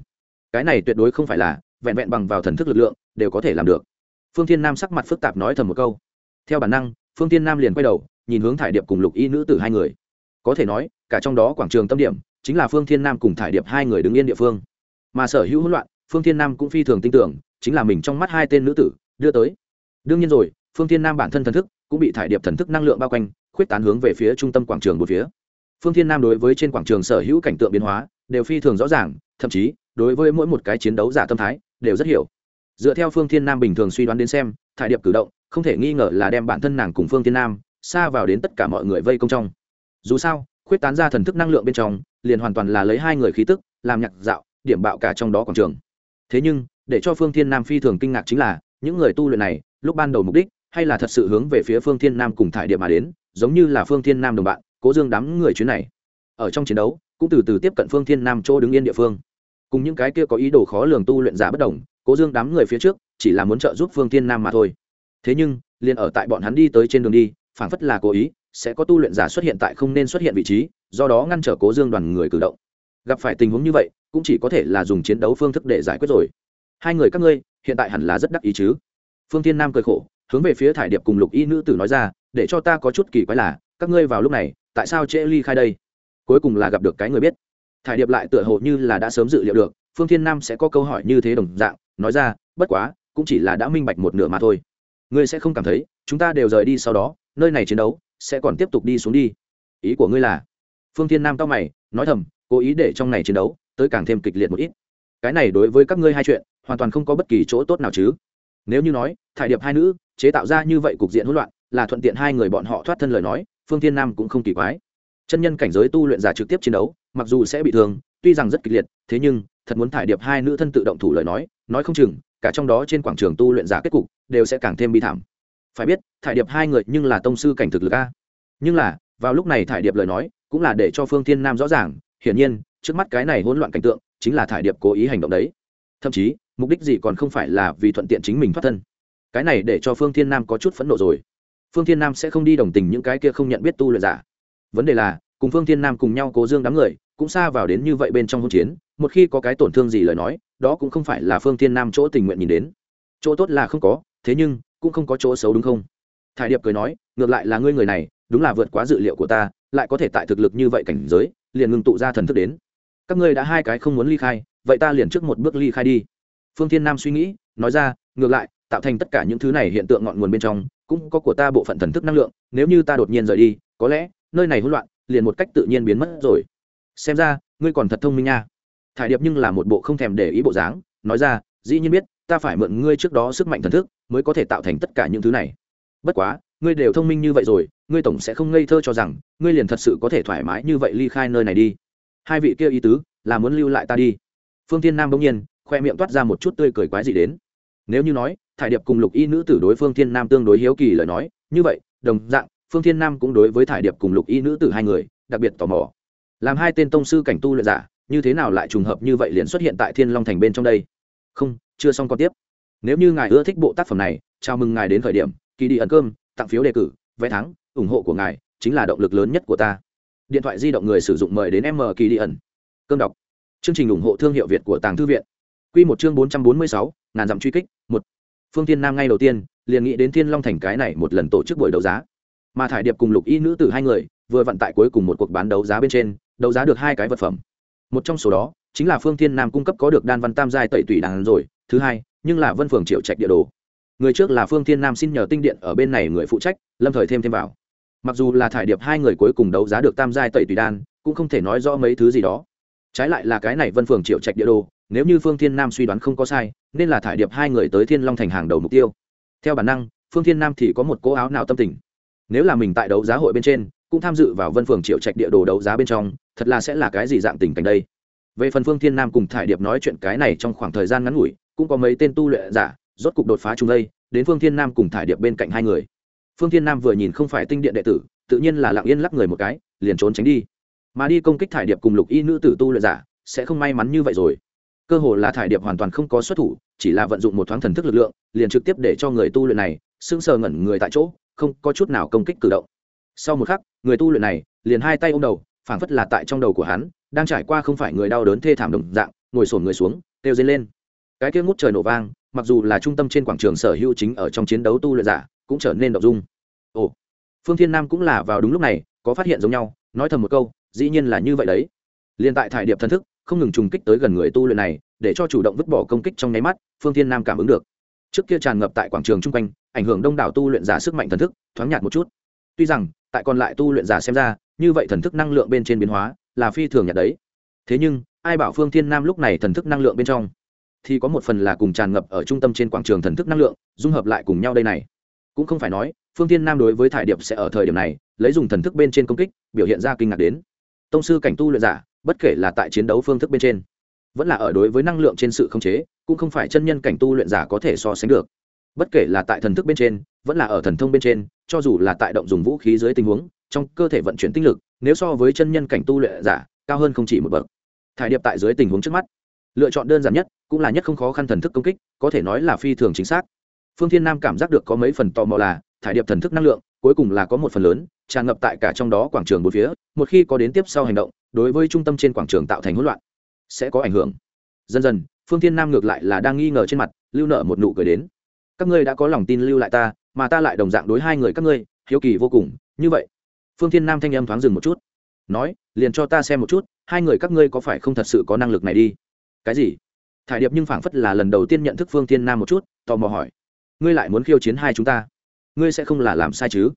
Cái này tuyệt đối không phải là vẹn vẹn bằng vào thần thức lực lượng, đều có thể làm được. Phương thiên nam sắc mặt phức tạp nói thầm một câu. Theo bản năng, phương thiên nam liền quay đầu, nhìn hướng thải điệp cùng lục y nữ tử hai người. Có thể nói, cả trong đó quảng trường tâm điểm, chính là phương thiên nam cùng thải điệp hai người đứng yên địa phương. Mà sở hữu hỗn loạn, phương thiên nam cũng phi thường tin tưởng, chính là mình trong mắt hai tên nữ tử, đưa tới. Đương nhiên rồi, phương thiên nam bản thân thần thức cũng bị thải điệp thần thức năng lượng bao quanh, khuyết tán hướng về phía trung tâm quảng trường một phía. Phương thiên nam đối với trên quảng trường sở hữu cảnh tượng biến hóa, đều phi thường rõ ràng, thậm chí, đối với mỗi một cái chiến đấu giả tâm thái đều rất hiểu. Dựa theo phương thiên nam bình thường suy đoán đến xem, thải điệp cử động, không thể nghi ngờ là đem bản thân nàng cùng phương thiên nam xa vào đến tất cả mọi người vây công trong. Dù sao, khuyết tán ra thần thức năng lượng bên trong, liền hoàn toàn là lấy hai người khí tức, làm nhạc dạo, điểm bạo cả trong đó quảng trường. Thế nhưng, để cho phương thiên nam phi thường kinh ngạc chính là, những người tu luyện này, lúc ban đầu mục đích, hay là thật sự hướng về phía phương thiên nam cùng thải điệp mà đến, giống như là phương thiên nam đồng bạn, cố dương đám người chuyến này. Ở trong chiến đấu, cũng từ từ tiếp cận phương thiên nam chỗ đứng yên địa phương cùng những cái kia có ý đồ khó lường tu luyện giả bất đồng, cố dương đám người phía trước chỉ là muốn trợ giúp phương thiên nam mà thôi. Thế nhưng, liền ở tại bọn hắn đi tới trên đường đi, phảng phất là cố ý, sẽ có tu luyện giả xuất hiện tại không nên xuất hiện vị trí, do đó ngăn trở cố dương đoàn người cử động. Gặp phải tình huống như vậy, cũng chỉ có thể là dùng chiến đấu phương thức để giải quyết rồi. Hai người các ngươi, hiện tại hẳn là rất đắc ý chứ? Phương thiên nam cười khổ, hướng về phía thải điệp cùng lục y nữ tử nói ra, để cho ta có chút kỳ quái là, các ngươi vào lúc này, tại sao trễ ly khai đây? Cuối cùng là gặp được cái người biết thải điệp lại tựa hồ như là đã sớm dự liệu được, phương thiên nam sẽ có câu hỏi như thế đồng dạng, nói ra, bất quá, cũng chỉ là đã minh bạch một nửa mà thôi. Ngươi sẽ không cảm thấy, chúng ta đều rời đi sau đó, nơi này chiến đấu sẽ còn tiếp tục đi xuống đi. Ý của ngươi là? Phương thiên nam cao mày, nói thầm, cố ý để trong này chiến đấu tới càng thêm kịch liệt một ít. Cái này đối với các ngươi hai chuyện, hoàn toàn không có bất kỳ chỗ tốt nào chứ. Nếu như nói, thải điệp hai nữ chế tạo ra như vậy cục diện hỗn loạn, là thuận tiện hai người bọn họ thoát thân lời nói, phương thiên nam cũng không kỳ quái. Chân nhân cảnh giới tu luyện giả trực tiếp chiến đấu mặc dù sẽ bị thương, tuy rằng rất kịch liệt, thế nhưng, thật muốn thải điệp hai nữ thân tự động thủ lời nói nói không chừng, cả trong đó trên quảng trường tu luyện giả kết cục, đều sẽ càng thêm bi thảm. Phải biết, thải điệp hai người nhưng là tông sư cảnh thực lực a. Nhưng là, vào lúc này thải điệp lời nói, cũng là để cho phương thiên nam rõ ràng, hiển nhiên, trước mắt cái này hỗn loạn cảnh tượng, chính là thải điệp cố ý hành động đấy. Thậm chí, mục đích gì còn không phải là vì thuận tiện chính mình thoát thân. Cái này để cho phương thiên nam có chút phẫn nộ rồi. Phương thiên nam sẽ không đi đồng tình những cái kia không nhận biết tu luyện giả. Vấn đề là cùng phương thiên nam cùng nhau cố dương đám người, cũng xa vào đến như vậy bên trong hỗn chiến, một khi có cái tổn thương gì lời nói, đó cũng không phải là phương thiên nam chỗ tình nguyện nhìn đến. Chỗ tốt là không có, thế nhưng, cũng không có chỗ xấu đúng không? Thải điệp cười nói, ngược lại là ngươi người này, đúng là vượt quá dự liệu của ta, lại có thể tại thực lực như vậy cảnh giới, liền ngừng tụ ra thần thức đến. Các ngươi đã hai cái không muốn ly khai, vậy ta liền trước một bước ly khai đi. Phương thiên nam suy nghĩ, nói ra, ngược lại, tạo thành tất cả những thứ này hiện tượng ngọn nguồn bên trong, cũng có của ta bộ phận thần thức năng lượng, nếu như ta đột nhiên rời đi, có lẽ, nơi này hỗn loạn liền một cách tự nhiên biến mất rồi. Xem ra, ngươi còn thật thông minh nha. Thải điệp nhưng là một bộ không thèm để ý bộ dáng, nói ra, dĩ nhiên biết, ta phải mượn ngươi trước đó sức mạnh thần thức mới có thể tạo thành tất cả những thứ này. Bất quá, ngươi đều thông minh như vậy rồi, ngươi tổng sẽ không ngây thơ cho rằng ngươi liền thật sự có thể thoải mái như vậy ly khai nơi này đi. Hai vị kia ý tứ là muốn lưu lại ta đi. Phương tiên nam bỗng nhiên khoe miệng toát ra một chút tươi cười quái gì đến. Nếu như nói, thải điệp cùng lục y nữ tử đối phương thiên nam tương đối hiếu kỳ lời nói, như vậy, đồng dạng phương thiên nam cũng đối với thải điệp cùng lục y nữ tử hai người đặc biệt tò mò. Làm hai tên tông sư cảnh tu luyện giả, như thế nào lại trùng hợp như vậy liền xuất hiện tại thiên long thành bên trong đây? Không, chưa xong còn tiếp. Nếu như ngài ưa thích bộ tác phẩm này, chào mừng ngài đến thời điểm kỳ đi ẩn cơm, tặng phiếu đề cử, vé thắng, ủng hộ của ngài chính là động lực lớn nhất của ta. Điện thoại di động người sử dụng mời đến m kỳ đi ẩn. Cơm đọc. Chương trình ủng hộ thương hiệu việt của tàng thư viện. Q một chương bốn trăm bốn mươi sáu, ngàn dặm truy kích, một. Phương tiên nam ngay đầu tiên, liền nghĩ đến thiên long thành cái này một lần tổ chức buổi đấu giá mà thải điệp cùng lục y nữ tử hai người vừa vận tại cuối cùng một cuộc bán đấu giá bên trên, đấu giá được hai cái vật phẩm. Một trong số đó chính là phương thiên nam cung cấp có được đan văn tam giai tẩy tủy đàn rồi, thứ hai nhưng là vân phường triệu trạch địa đồ. Người trước là phương thiên nam xin nhờ tinh điện ở bên này người phụ trách, lâm thời thêm thêm vào. Mặc dù là thải điệp hai người cuối cùng đấu giá được tam giai tẩy tùy đan, cũng không thể nói rõ mấy thứ gì đó. Trái lại là cái này vân phường triệu trạch địa đồ, nếu như phương thiên nam suy đoán không có sai, nên là thải điệp hai người tới thiên long thành hàng đầu mục tiêu. Theo bản năng, phương thiên nam thì có một cô áo nào tâm tình nếu là mình tại đấu giá hội bên trên, cũng tham dự vào vân phường triệu trạch địa đồ đấu giá bên trong, thật là sẽ là cái gì dạng tình cảnh đây? Về phần phương thiên nam cùng thải điệp nói chuyện cái này trong khoảng thời gian ngắn ngủi, cũng có mấy tên tu luyện giả, rốt cục đột phá chung đây, đến phương thiên nam cùng thải điệp bên cạnh hai người. Phương thiên nam vừa nhìn không phải tinh điện đệ tử, tự nhiên là lặng yên lắc người một cái, liền trốn tránh đi. Mà đi công kích thải điệp cùng lục y nữ tử tu luyện giả, sẽ không may mắn như vậy rồi. Cơ hồ là thải điệp hoàn toàn không có xuất thủ, chỉ là vận dụng một thoáng thần thức lực lượng, liền trực tiếp để cho người tu luyện này, sững sờ ngẩn người tại chỗ không có chút nào công kích cử động. Sau một khắc, người tu luyện này liền hai tay ôm đầu, phảng phất là tại trong đầu của hắn, đang trải qua không phải người đau đớn thê thảm đồng dạng, ngồi sổn người xuống, kêu dây lên. Cái kia ngút trời nổ vang, mặc dù là trung tâm trên quảng trường sở hữu chính ở trong chiến đấu tu luyện giả, cũng trở nên động dung. Ồ, phương thiên nam cũng là vào đúng lúc này, có phát hiện giống nhau, nói thầm một câu, dĩ nhiên là như vậy đấy. Liền tại thải điệp thần thức, không ngừng trùng kích tới gần người tu luyện này, để cho chủ động vứt bỏ công kích trong nháy mắt, phương thiên nam cảm ứng được. Trước kia tràn ngập tại quảng trường chung quanh ảnh hưởng đông đảo tu luyện giả sức mạnh thần thức, thoáng nhạt một chút. Tuy rằng, tại còn lại tu luyện giả xem ra, như vậy thần thức năng lượng bên trên biến hóa là phi thường nhạt đấy. Thế nhưng, ai bảo phương thiên nam lúc này thần thức năng lượng bên trong? Thì có một phần là cùng tràn ngập ở trung tâm trên quảng trường thần thức năng lượng, dung hợp lại cùng nhau đây này. Cũng không phải nói, phương thiên nam đối với thải điệp sẽ ở thời điểm này, lấy dùng thần thức bên trên công kích, biểu hiện ra kinh ngạc đến. Tông sư cảnh tu luyện giả, bất kể là tại chiến đấu phương thức bên trên, vẫn là ở đối với năng lượng trên sự khống chế, cũng không phải chân nhân cảnh tu luyện giả có thể so sánh được bất kể là tại thần thức bên trên, vẫn là ở thần thông bên trên, cho dù là tại động dùng vũ khí dưới tình huống, trong cơ thể vận chuyển tinh lực, nếu so với chân nhân cảnh tu luyện giả, cao hơn không chỉ một bậc. Thải điệp tại dưới tình huống trước mắt, lựa chọn đơn giản nhất, cũng là nhất không khó khăn thần thức công kích, có thể nói là phi thường chính xác. Phương thiên nam cảm giác được có mấy phần tò mò là, thải điệp thần thức năng lượng, cuối cùng là có một phần lớn, tràn ngập tại cả trong đó quảng trường bốn phía, một khi có đến tiếp sau hành động, đối với trung tâm trên quảng trường tạo thành hỗn loạn, sẽ có ảnh hưởng. Dần dần, phương thiên nam ngược lại là đang nghi ngờ trên mặt, lưu nợ một nụ cười đến các ngươi đã có lòng tin lưu lại ta, mà ta lại đồng dạng đối hai người các ngươi, hiếu kỳ vô cùng. Như vậy, phương thiên nam thanh âm thoáng dừng một chút, nói, liền cho ta xem một chút, hai người các ngươi có phải không thật sự có năng lực này đi? Cái gì? Thải điệp nhưng phảng phất là lần đầu tiên nhận thức phương thiên nam một chút, tò mò hỏi, ngươi lại muốn khiêu chiến hai chúng ta? Ngươi sẽ không là làm sai chứ?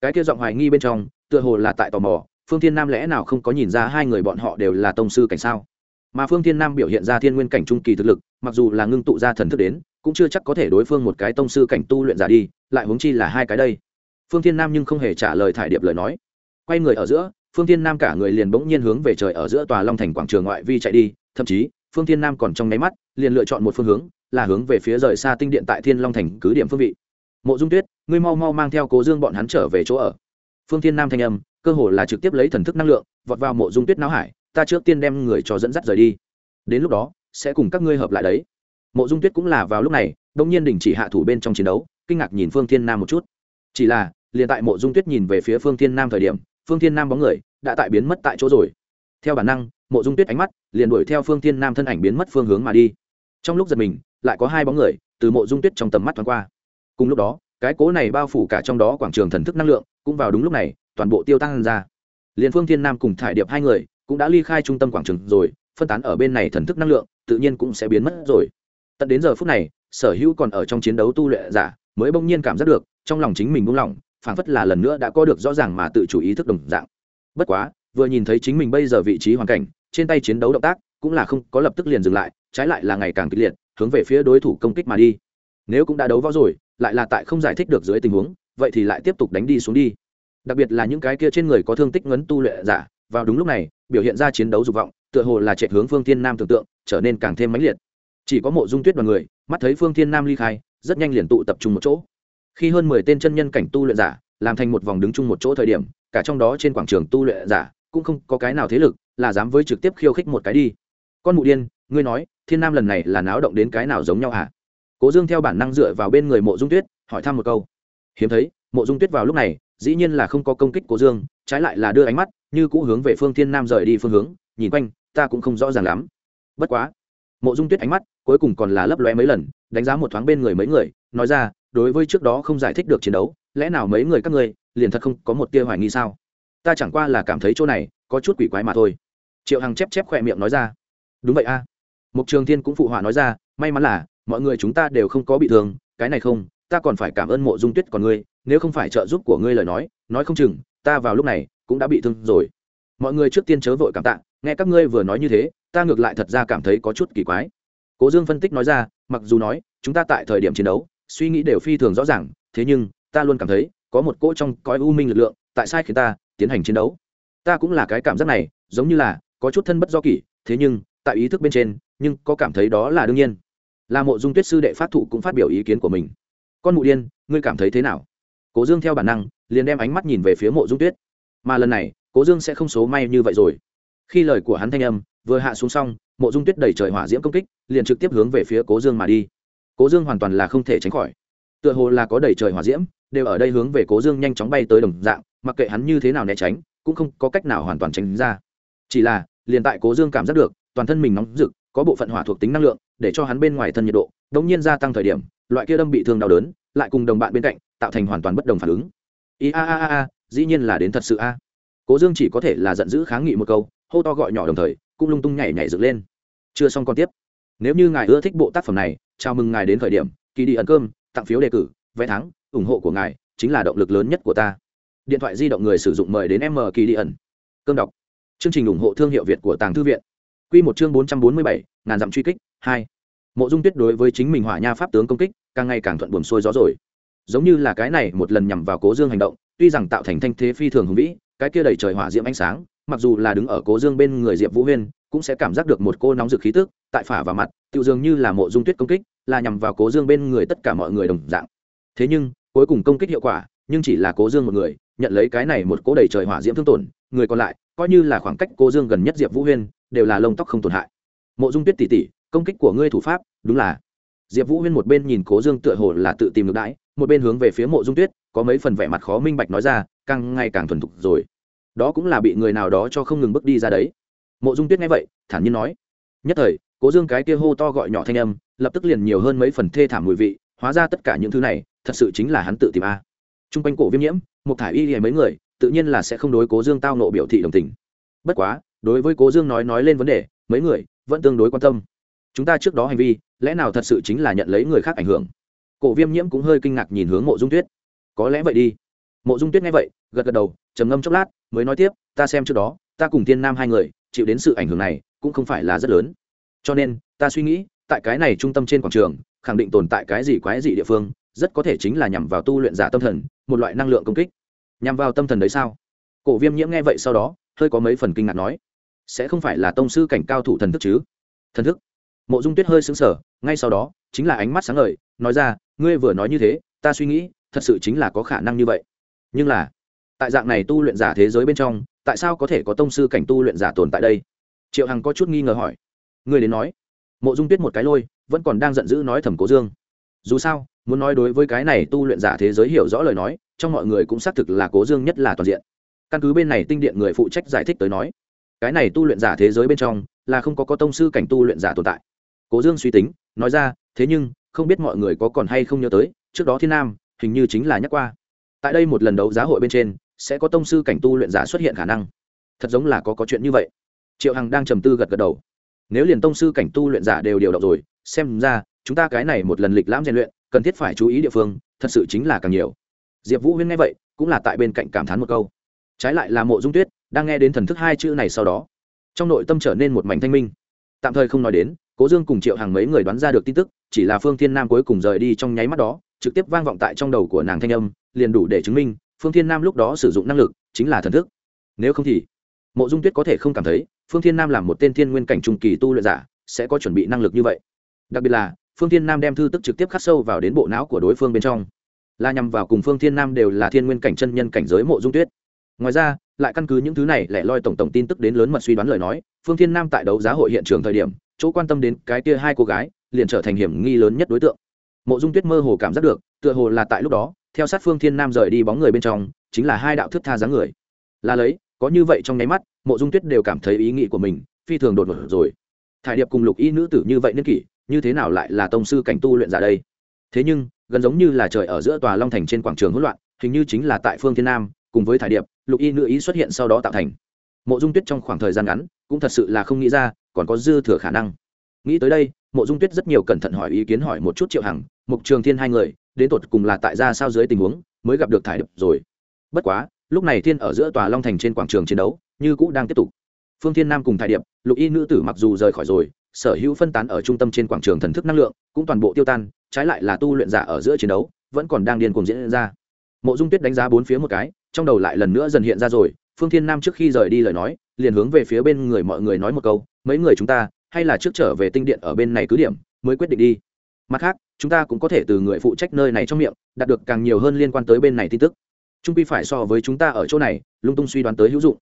Cái kia giọng hoài nghi bên trong, tựa hồ là tại tò mò, phương thiên nam lẽ nào không có nhìn ra hai người bọn họ đều là tông sư cảnh sao? Mà phương thiên nam biểu hiện ra thiên nguyên cảnh trung kỳ thực lực, mặc dù là ngưng tụ ra thần thức đến cũng chưa chắc có thể đối phương một cái tông sư cảnh tu luyện giả đi, lại huống chi là hai cái đây. Phương thiên nam nhưng không hề trả lời thải điệp lời nói. Quay người ở giữa, phương thiên nam cả người liền bỗng nhiên hướng về trời ở giữa tòa long thành quảng trường ngoại vi chạy đi, thậm chí, phương thiên nam còn trong nháy mắt, liền lựa chọn một phương hướng, là hướng về phía rời xa tinh điện tại thiên long thành cứ điểm phương vị. Mộ dung tuyết, ngươi mau mau mang theo cố dương bọn hắn trở về chỗ ở. Phương thiên nam thanh âm, cơ hồ là trực tiếp lấy thần thức năng lượng, vọt vào mộ dung tuyết não hải, ta trước tiên đem người cho dẫn dắt rời đi. Đến lúc đó, sẽ cùng các ngươi hợp lại đấy mộ dung tuyết cũng là vào lúc này đông nhiên đình chỉ hạ thủ bên trong chiến đấu, kinh ngạc nhìn phương thiên nam một chút. Chỉ là, liền tại mộ dung tuyết nhìn về phía phương thiên nam thời điểm, phương thiên nam bóng người đã tại biến mất tại chỗ rồi. Theo bản năng, mộ dung tuyết ánh mắt liền đuổi theo phương thiên nam thân ảnh biến mất phương hướng mà đi. Trong lúc giật mình, lại có hai bóng người từ mộ dung tuyết trong tầm mắt thoáng qua. Cùng lúc đó, cái cố này bao phủ cả trong đó quảng trường thần thức năng lượng cũng vào đúng lúc này, toàn bộ tiêu tăng ra. Liền phương thiên nam cùng thải điệp hai người cũng đã ly khai trung tâm quảng trường rồi, phân tán ở bên này thần thức năng lượng, tự nhiên cũng sẽ biến mất rồi tận đến giờ phút này, sở hữu còn ở trong chiến đấu tu luyện giả mới bỗng nhiên cảm giác được, trong lòng chính mình buông lỏng, phảng phất là lần nữa đã có được rõ ràng mà tự chủ ý thức đồng dạng. Bất quá, vừa nhìn thấy chính mình bây giờ vị trí hoàn cảnh, trên tay chiến đấu động tác cũng là không có lập tức liền dừng lại, trái lại là ngày càng kịch liệt, hướng về phía đối thủ công kích mà đi. Nếu cũng đã đấu võ rồi, lại là tại không giải thích được dưới tình huống, vậy thì lại tiếp tục đánh đi xuống đi. Đặc biệt là những cái kia trên người có thương tích ngấn tu luyện giả, vào đúng lúc này, biểu hiện ra chiến đấu dục vọng, tựa hồ là chạy hướng phương thiên nam tưởng tượng, trở nên càng thêm mãnh liệt chỉ có mộ dung tuyết đoàn người, mắt thấy phương thiên nam ly khai, rất nhanh liền tụ tập trung một chỗ. Khi hơn mười tên chân nhân cảnh tu luyện giả, làm thành một vòng đứng chung một chỗ thời điểm, cả trong đó trên quảng trường tu luyện giả, cũng không có cái nào thế lực là dám với trực tiếp khiêu khích một cái đi. Con mụ điên, ngươi nói, thiên nam lần này là náo động đến cái nào giống nhau hả? Cố dương theo bản năng dựa vào bên người mộ dung tuyết, hỏi thăm một câu. Hiếm thấy, mộ dung tuyết vào lúc này, dĩ nhiên là không có công kích cố dương, trái lại là đưa ánh mắt như cũ hướng về phương thiên nam rời đi phương hướng, nhìn quanh, ta cũng không rõ ràng lắm. Bất quá, mộ dung tuyết ánh mắt cuối cùng còn là lấp lóe mấy lần, đánh giá một thoáng bên người mấy người, nói ra, đối với trước đó không giải thích được chiến đấu, lẽ nào mấy người các ngươi liền thật không có một tia hoài nghi sao? Ta chẳng qua là cảm thấy chỗ này có chút quỷ quái mà thôi. Triệu hằng chép chép khỏe miệng nói ra, đúng vậy a. À. mục trường thiên cũng phụ họa nói ra, may mắn là mọi người chúng ta đều không có bị thương, cái này không, ta còn phải cảm ơn mộ dung tuyết còn ngươi, nếu không phải trợ giúp của ngươi lời nói nói không chừng, ta vào lúc này cũng đã bị thương rồi. Mọi người trước tiên chớ vội cảm tạ, nghe các ngươi vừa nói như thế, ta ngược lại thật ra cảm thấy có chút kỳ quái cố dương phân tích nói ra, mặc dù nói, chúng ta tại thời điểm chiến đấu, suy nghĩ đều phi thường rõ ràng, thế nhưng, ta luôn cảm thấy, có một cỗ trong cõi u minh lực lượng, tại sai khiến ta, tiến hành chiến đấu. Ta cũng là cái cảm giác này, giống như là, có chút thân bất do kỷ, thế nhưng, tại ý thức bên trên, nhưng có cảm thấy đó là đương nhiên. Là mộ dung tuyết sư đệ phát thụ cũng phát biểu ý kiến của mình. Con mụ điên, ngươi cảm thấy thế nào? Cố dương theo bản năng, liền đem ánh mắt nhìn về phía mộ dung tuyết. Mà lần này, cố dương sẽ không số may như vậy rồi khi lời của hắn thanh âm vừa hạ xuống xong, mộ dung tuyết đẩy trời hỏa diễm công kích, liền trực tiếp hướng về phía cố dương mà đi. Cố dương hoàn toàn là không thể tránh khỏi. Tựa hồ là có đầy trời hỏa diễm, đều ở đây hướng về cố dương nhanh chóng bay tới đồng dạng, mặc kệ hắn như thế nào né tránh, cũng không có cách nào hoàn toàn tránh ra. Chỉ là, liền tại cố dương cảm giác được, toàn thân mình nóng rực, có bộ phận hỏa thuộc tính năng lượng, để cho hắn bên ngoài thân nhiệt độ đ nhiên gia tăng thời điểm, loại kia đâm bị thương đau đớn, lại cùng đồng bạn bên cạnh, tạo thành hoàn toàn bất đồng phản ứng. I a a a a, dĩ nhiên là đến thật sự a. Cố dương chỉ có thể là giận dữ kháng nghị một câu hô to gọi nhỏ đồng thời, cũng lung tung nhảy nhảy dựng lên. Chưa xong còn tiếp. Nếu như ngài ưa thích bộ tác phẩm này, chào mừng ngài đến thời điểm kỳ đi ẩn cơm, tặng phiếu đề cử, vé thắng, ủng hộ của ngài chính là động lực lớn nhất của ta. Điện thoại di động người sử dụng mời đến m kỳ đi ẩn. Cơm đọc. Chương trình ủng hộ thương hiệu việt của tàng thư viện. Q một chương bốn trăm bốn mươi bảy, ngàn dặm truy kích, hai. Mộ dung tuyết đối với chính mình hỏa nha pháp tướng công kích, càng ngày càng thuận buồm xuôi gió rồi. Giống như là cái này một lần nhằm vào cố dương hành động, tuy rằng tạo thành thanh thế phi thường hùng vĩ, cái kia đầy trời hỏa diễm ánh sáng mặc dù là đứng ở cố dương bên người diệp vũ huyên, cũng sẽ cảm giác được một cô nóng rực khí tức, tại phả vào mặt tự dường như là mộ dung tuyết công kích, là nhằm vào cố dương bên người tất cả mọi người đồng dạng. Thế nhưng, cuối cùng công kích hiệu quả, nhưng chỉ là cố dương một người, nhận lấy cái này một cố đầy trời hỏa diễm thương tổn, người còn lại, coi như là khoảng cách cố dương gần nhất diệp vũ huyên, đều là lông tóc không tổn hại. Mộ dung tuyết tỉ tỉ, công kích của ngươi thủ pháp, đúng là. Diệp vũ huyên một bên nhìn cố dương tựa hồ là tự tìm ngược đãi, một bên hướng về phía mộ dung tuyết, có mấy phần vẻ mặt khó minh bạch nói ra, càng ngày càng thuần thục rồi đó cũng là bị người nào đó cho không ngừng bước đi ra đấy. Mộ dung tuyết nghe vậy, thản nhiên nói, nhất thời, cố dương cái kia hô to gọi nhỏ thanh âm, lập tức liền nhiều hơn mấy phần thê thảm mùi vị, hóa ra tất cả những thứ này, thật sự chính là hắn tự tìm a. À. t r u n g quanh cổ viêm nhiễm, một thả y hay mấy người, tự nhiên là sẽ không đối cố dương tao nộ biểu thị đồng tình. Bất quá, đối với cố dương nói nói lên vấn đề, mấy người vẫn tương đối quan tâm. Chúng ta trước đó hành vi, lẽ nào thật sự chính là nhận lấy người khác ảnh hưởng? Cổ viêm nhiễm cũng hơi kinh ngạc nhìn hướng mộ dung tuyết. Có lẽ vậy đi mộ dung tuyết nghe vậy, gật gật đầu, trầm ngâm chốc lát, mới nói tiếp, ta xem trước đó, ta cùng tiên nam hai người, chịu đến sự ảnh hưởng này, cũng không phải là rất lớn. Cho nên, ta suy nghĩ, tại cái này trung tâm trên quảng trường, khẳng định tồn tại cái gì quái gì địa phương, rất có thể chính là nhằm vào tu luyện giả tâm thần, một loại năng lượng công kích. Nhằm vào tâm thần đấy sao? Cổ viêm nhiễm nghe vậy sau đó, hơi có mấy phần kinh ngạc nói, sẽ không phải là tông sư cảnh cao thủ thần thức chứ? Thần thức? Mộ dung tuyết hơi xứng sở ngay sau đó, chính là ánh mắt sáng ngời, nói ra, ngươi vừa nói như thế, ta suy nghĩ, thật sự chính là có khả năng như vậy nhưng là, tại dạng này tu luyện giả thế giới bên trong, tại sao có thể có tông sư cảnh tu luyện giả tồn tại đây? Triệu hằng có chút nghi ngờ hỏi. Người đến nói, mộ dung tuyết một cái lôi, vẫn còn đang giận dữ nói thầm cố dương. Dù sao, muốn nói đối với cái này tu luyện giả thế giới hiểu rõ lời nói, trong mọi người cũng xác thực là cố dương nhất là toàn diện. Căn cứ bên này tinh điện người phụ trách giải thích tới nói, cái này tu luyện giả thế giới bên trong là không có có tông sư cảnh tu luyện giả tồn tại. Cố dương suy tính, nói ra, thế nhưng, không biết mọi người có còn hay không nhớ tới, trước đó thiên nam, hình như chính là nhắc qua tại đây một lần đấu giá hội bên trên, sẽ có tông sư cảnh tu luyện giả xuất hiện khả năng. Thật giống là có có chuyện như vậy. Triệu hằng đang trầm tư gật gật đầu. Nếu liền tông sư cảnh tu luyện giả đều điều động rồi, xem ra, chúng ta cái này một lần lịch lãm rèn luyện, cần thiết phải chú ý địa phương, thật sự chính là càng nhiều. Diệp vũ huyên nghe vậy, cũng là tại bên cạnh cảm thán một câu. Trái lại là mộ dung tuyết, đang nghe đến thần thức hai chữ này sau đó, trong nội tâm trở nên một mảnh thanh minh. Tạm thời không nói đến, cố dương cùng triệu hàng mấy người đoán ra được tin tức, chỉ là phương thiên nam cuối cùng rời đi trong nháy mắt đó, trực tiếp vang vọng tại trong đầu của nàng thanh âm liền đủ để chứng minh, phương thiên nam lúc đó sử dụng năng lực chính là thần thức. Nếu không thì, mộ dung tuyết có thể không cảm thấy, phương thiên nam làm một tên thiên nguyên cảnh trung kỳ tu luyện giả, sẽ có chuẩn bị năng lực như vậy. Đặc biệt là, phương thiên nam đem thư tức trực tiếp khắc sâu vào đến bộ não của đối phương bên trong. Là nhằm vào cùng phương thiên nam đều là thiên nguyên cảnh chân nhân cảnh giới mộ dung tuyết. Ngoài ra, lại căn cứ những thứ này lẻ loi tổng tổng tin tức đến lớn mật suy đoán lời nói, phương thiên nam tại đấu giá hội hiện trường thời điểm, chỗ quan tâm đến cái kia hai cô gái, liền trở thành hiểm nghi lớn nhất đối tượng mộ dung tuyết mơ hồ cảm giác được, tựa hồ là tại lúc đó, theo sát phương thiên nam rời đi bóng người bên trong, chính là hai đạo thức tha dáng người. Là lấy, có như vậy trong nháy mắt, mộ dung tuyết đều cảm thấy ý nghĩ của mình phi thường đột ngột rồi. Thải điệp cùng lục y nữ tử như vậy niên kỷ, như thế nào lại là tông sư cảnh tu luyện giả đây? Thế nhưng, gần giống như là trời ở giữa tòa long thành trên quảng trường hỗn loạn, hình như chính là tại phương thiên nam, cùng với thải điệp, lục y nữ ý xuất hiện sau đó tạo thành. Mộ dung tuyết trong khoảng thời gian ngắn, cũng thật sự là không nghĩ ra, còn có dư thừa khả năng. Nghĩ tới đây, mộ dung tuyết rất nhiều cẩn thận hỏi ý kiến hỏi một chút triệu hằng mục trường thiên hai người, đến tột cùng là tại ra sao dưới tình huống, mới gặp được thải đập rồi. Bất quá, lúc này thiên ở giữa tòa long thành trên quảng trường chiến đấu, như cũ đang tiếp tục. Phương thiên nam cùng thải điệp, lục y nữ tử mặc dù rời khỏi rồi, sở hữu phân tán ở trung tâm trên quảng trường thần thức năng lượng, cũng toàn bộ tiêu tan, trái lại là tu luyện giả ở giữa chiến đấu, vẫn còn đang điên cuồng diễn ra. Mộ dung tuyết đánh giá bốn phía một cái, trong đầu lại lần nữa dần hiện ra rồi, phương thiên nam trước khi rời đi lời nói, liền hướng về phía bên người mọi người nói một câu, mấy người chúng ta, hay là trước trở về tinh điện ở bên này cứ điểm, mới quyết định đi mặt khác, chúng ta cũng có thể từ người phụ trách nơi này trong miệng, đạt được càng nhiều hơn liên quan tới bên này tin tức. Trung pi phải so với chúng ta ở chỗ này, lung tung suy đoán tới hữu dụng.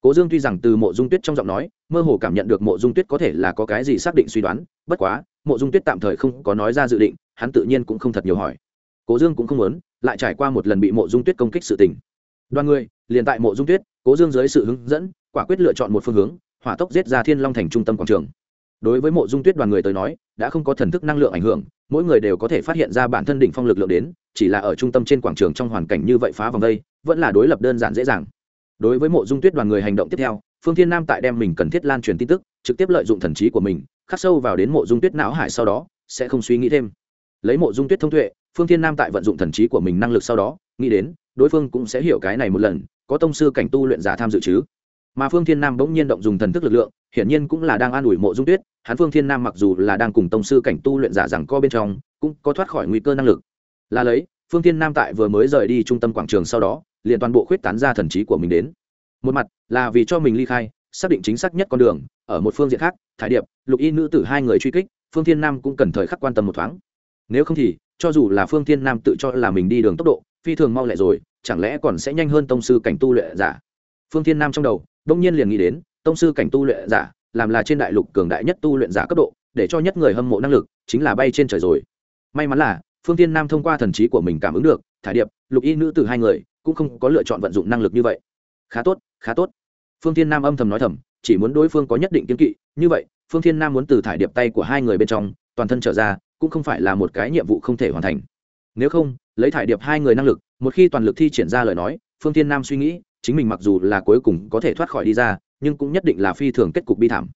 Cố dương tuy rằng từ mộ dung tuyết trong giọng nói, mơ hồ cảm nhận được mộ dung tuyết có thể là có cái gì xác định suy đoán, bất quá, mộ dung tuyết tạm thời không có nói ra dự định, hắn tự nhiên cũng không thật nhiều hỏi. Cố dương cũng không muốn, lại trải qua một lần bị mộ dung tuyết công kích sự tình. Đoàn người, liền tại mộ dung tuyết, cố dương dưới sự hướng dẫn, quả quyết lựa chọn một phương hướng, hỏa tốc giết ra thiên long thành trung tâm quảng trường đối với mộ dung tuyết đoàn người tới nói, đã không có thần thức năng lượng ảnh hưởng, mỗi người đều có thể phát hiện ra bản thân đỉnh phong lực lượng đến, chỉ là ở trung tâm trên quảng trường trong hoàn cảnh như vậy phá vòng đây, vẫn là đối lập đơn giản dễ dàng. Đối với mộ dung tuyết đoàn người hành động tiếp theo, phương thiên nam tại đem mình cần thiết lan truyền tin tức, trực tiếp lợi dụng thần trí của mình, khắc sâu vào đến mộ dung tuyết não hải sau đó, sẽ không suy nghĩ thêm. Lấy mộ dung tuyết thông tuệ, phương thiên nam tại vận dụng thần trí của mình năng lực sau đó, nghĩ đến, đối phương cũng sẽ hiểu cái này một lần, có tông sư cảnh tu luyện giả tham dự chứ? Mà phương thiên nam bỗng nhiên động dùng thần thức lực lượng, hiển nhiên cũng là đang an ủi mộ dung tuyết. Hắn phương thiên nam mặc dù là đang cùng tông sư cảnh tu luyện giả rằng co bên trong, cũng có thoát khỏi nguy cơ năng lực. Là lấy, phương thiên nam tại vừa mới rời đi trung tâm quảng trường sau đó, liền toàn bộ khuyết tán ra thần trí của mình đến. Một mặt là vì cho mình ly khai, xác định chính xác nhất con đường, ở một phương diện khác, thải điệp, lục y nữ tử hai người truy kích, phương thiên nam cũng cần thời khắc quan tâm một thoáng. Nếu không thì, cho dù là phương thiên nam tự cho là mình đi đường tốc độ, phi thường mau lẹ rồi, chẳng lẽ còn sẽ nhanh hơn tông sư cảnh tu luyện giả? Phương thiên nam trong đầu đông nhiên liền nghĩ đến, tông sư cảnh tu luyện giả, làm là trên đại lục cường đại nhất tu luyện giả cấp độ, để cho nhất người hâm mộ năng lực chính là bay trên trời rồi. May mắn là, phương thiên nam thông qua thần trí của mình cảm ứng được, thải điệp, lục y nữ từ hai người, cũng không có lựa chọn vận dụng năng lực như vậy. Khá tốt khá tốt. Phương thiên nam âm thầm nói thầm, chỉ muốn đối phương có nhất định kiên kỵ. Như vậy, phương thiên nam muốn từ thải điệp tay của hai người bên trong, toàn thân trở ra, cũng không phải là một cái nhiệm vụ không thể hoàn thành. Nếu không, lấy thải điệp hai người năng lực, một khi toàn lực thi triển ra lời nói, phương thiên nam suy nghĩ chính mình mặc dù là cuối cùng có thể thoát khỏi đi ra, nhưng cũng nhất định là phi thường kết cục bi thảm.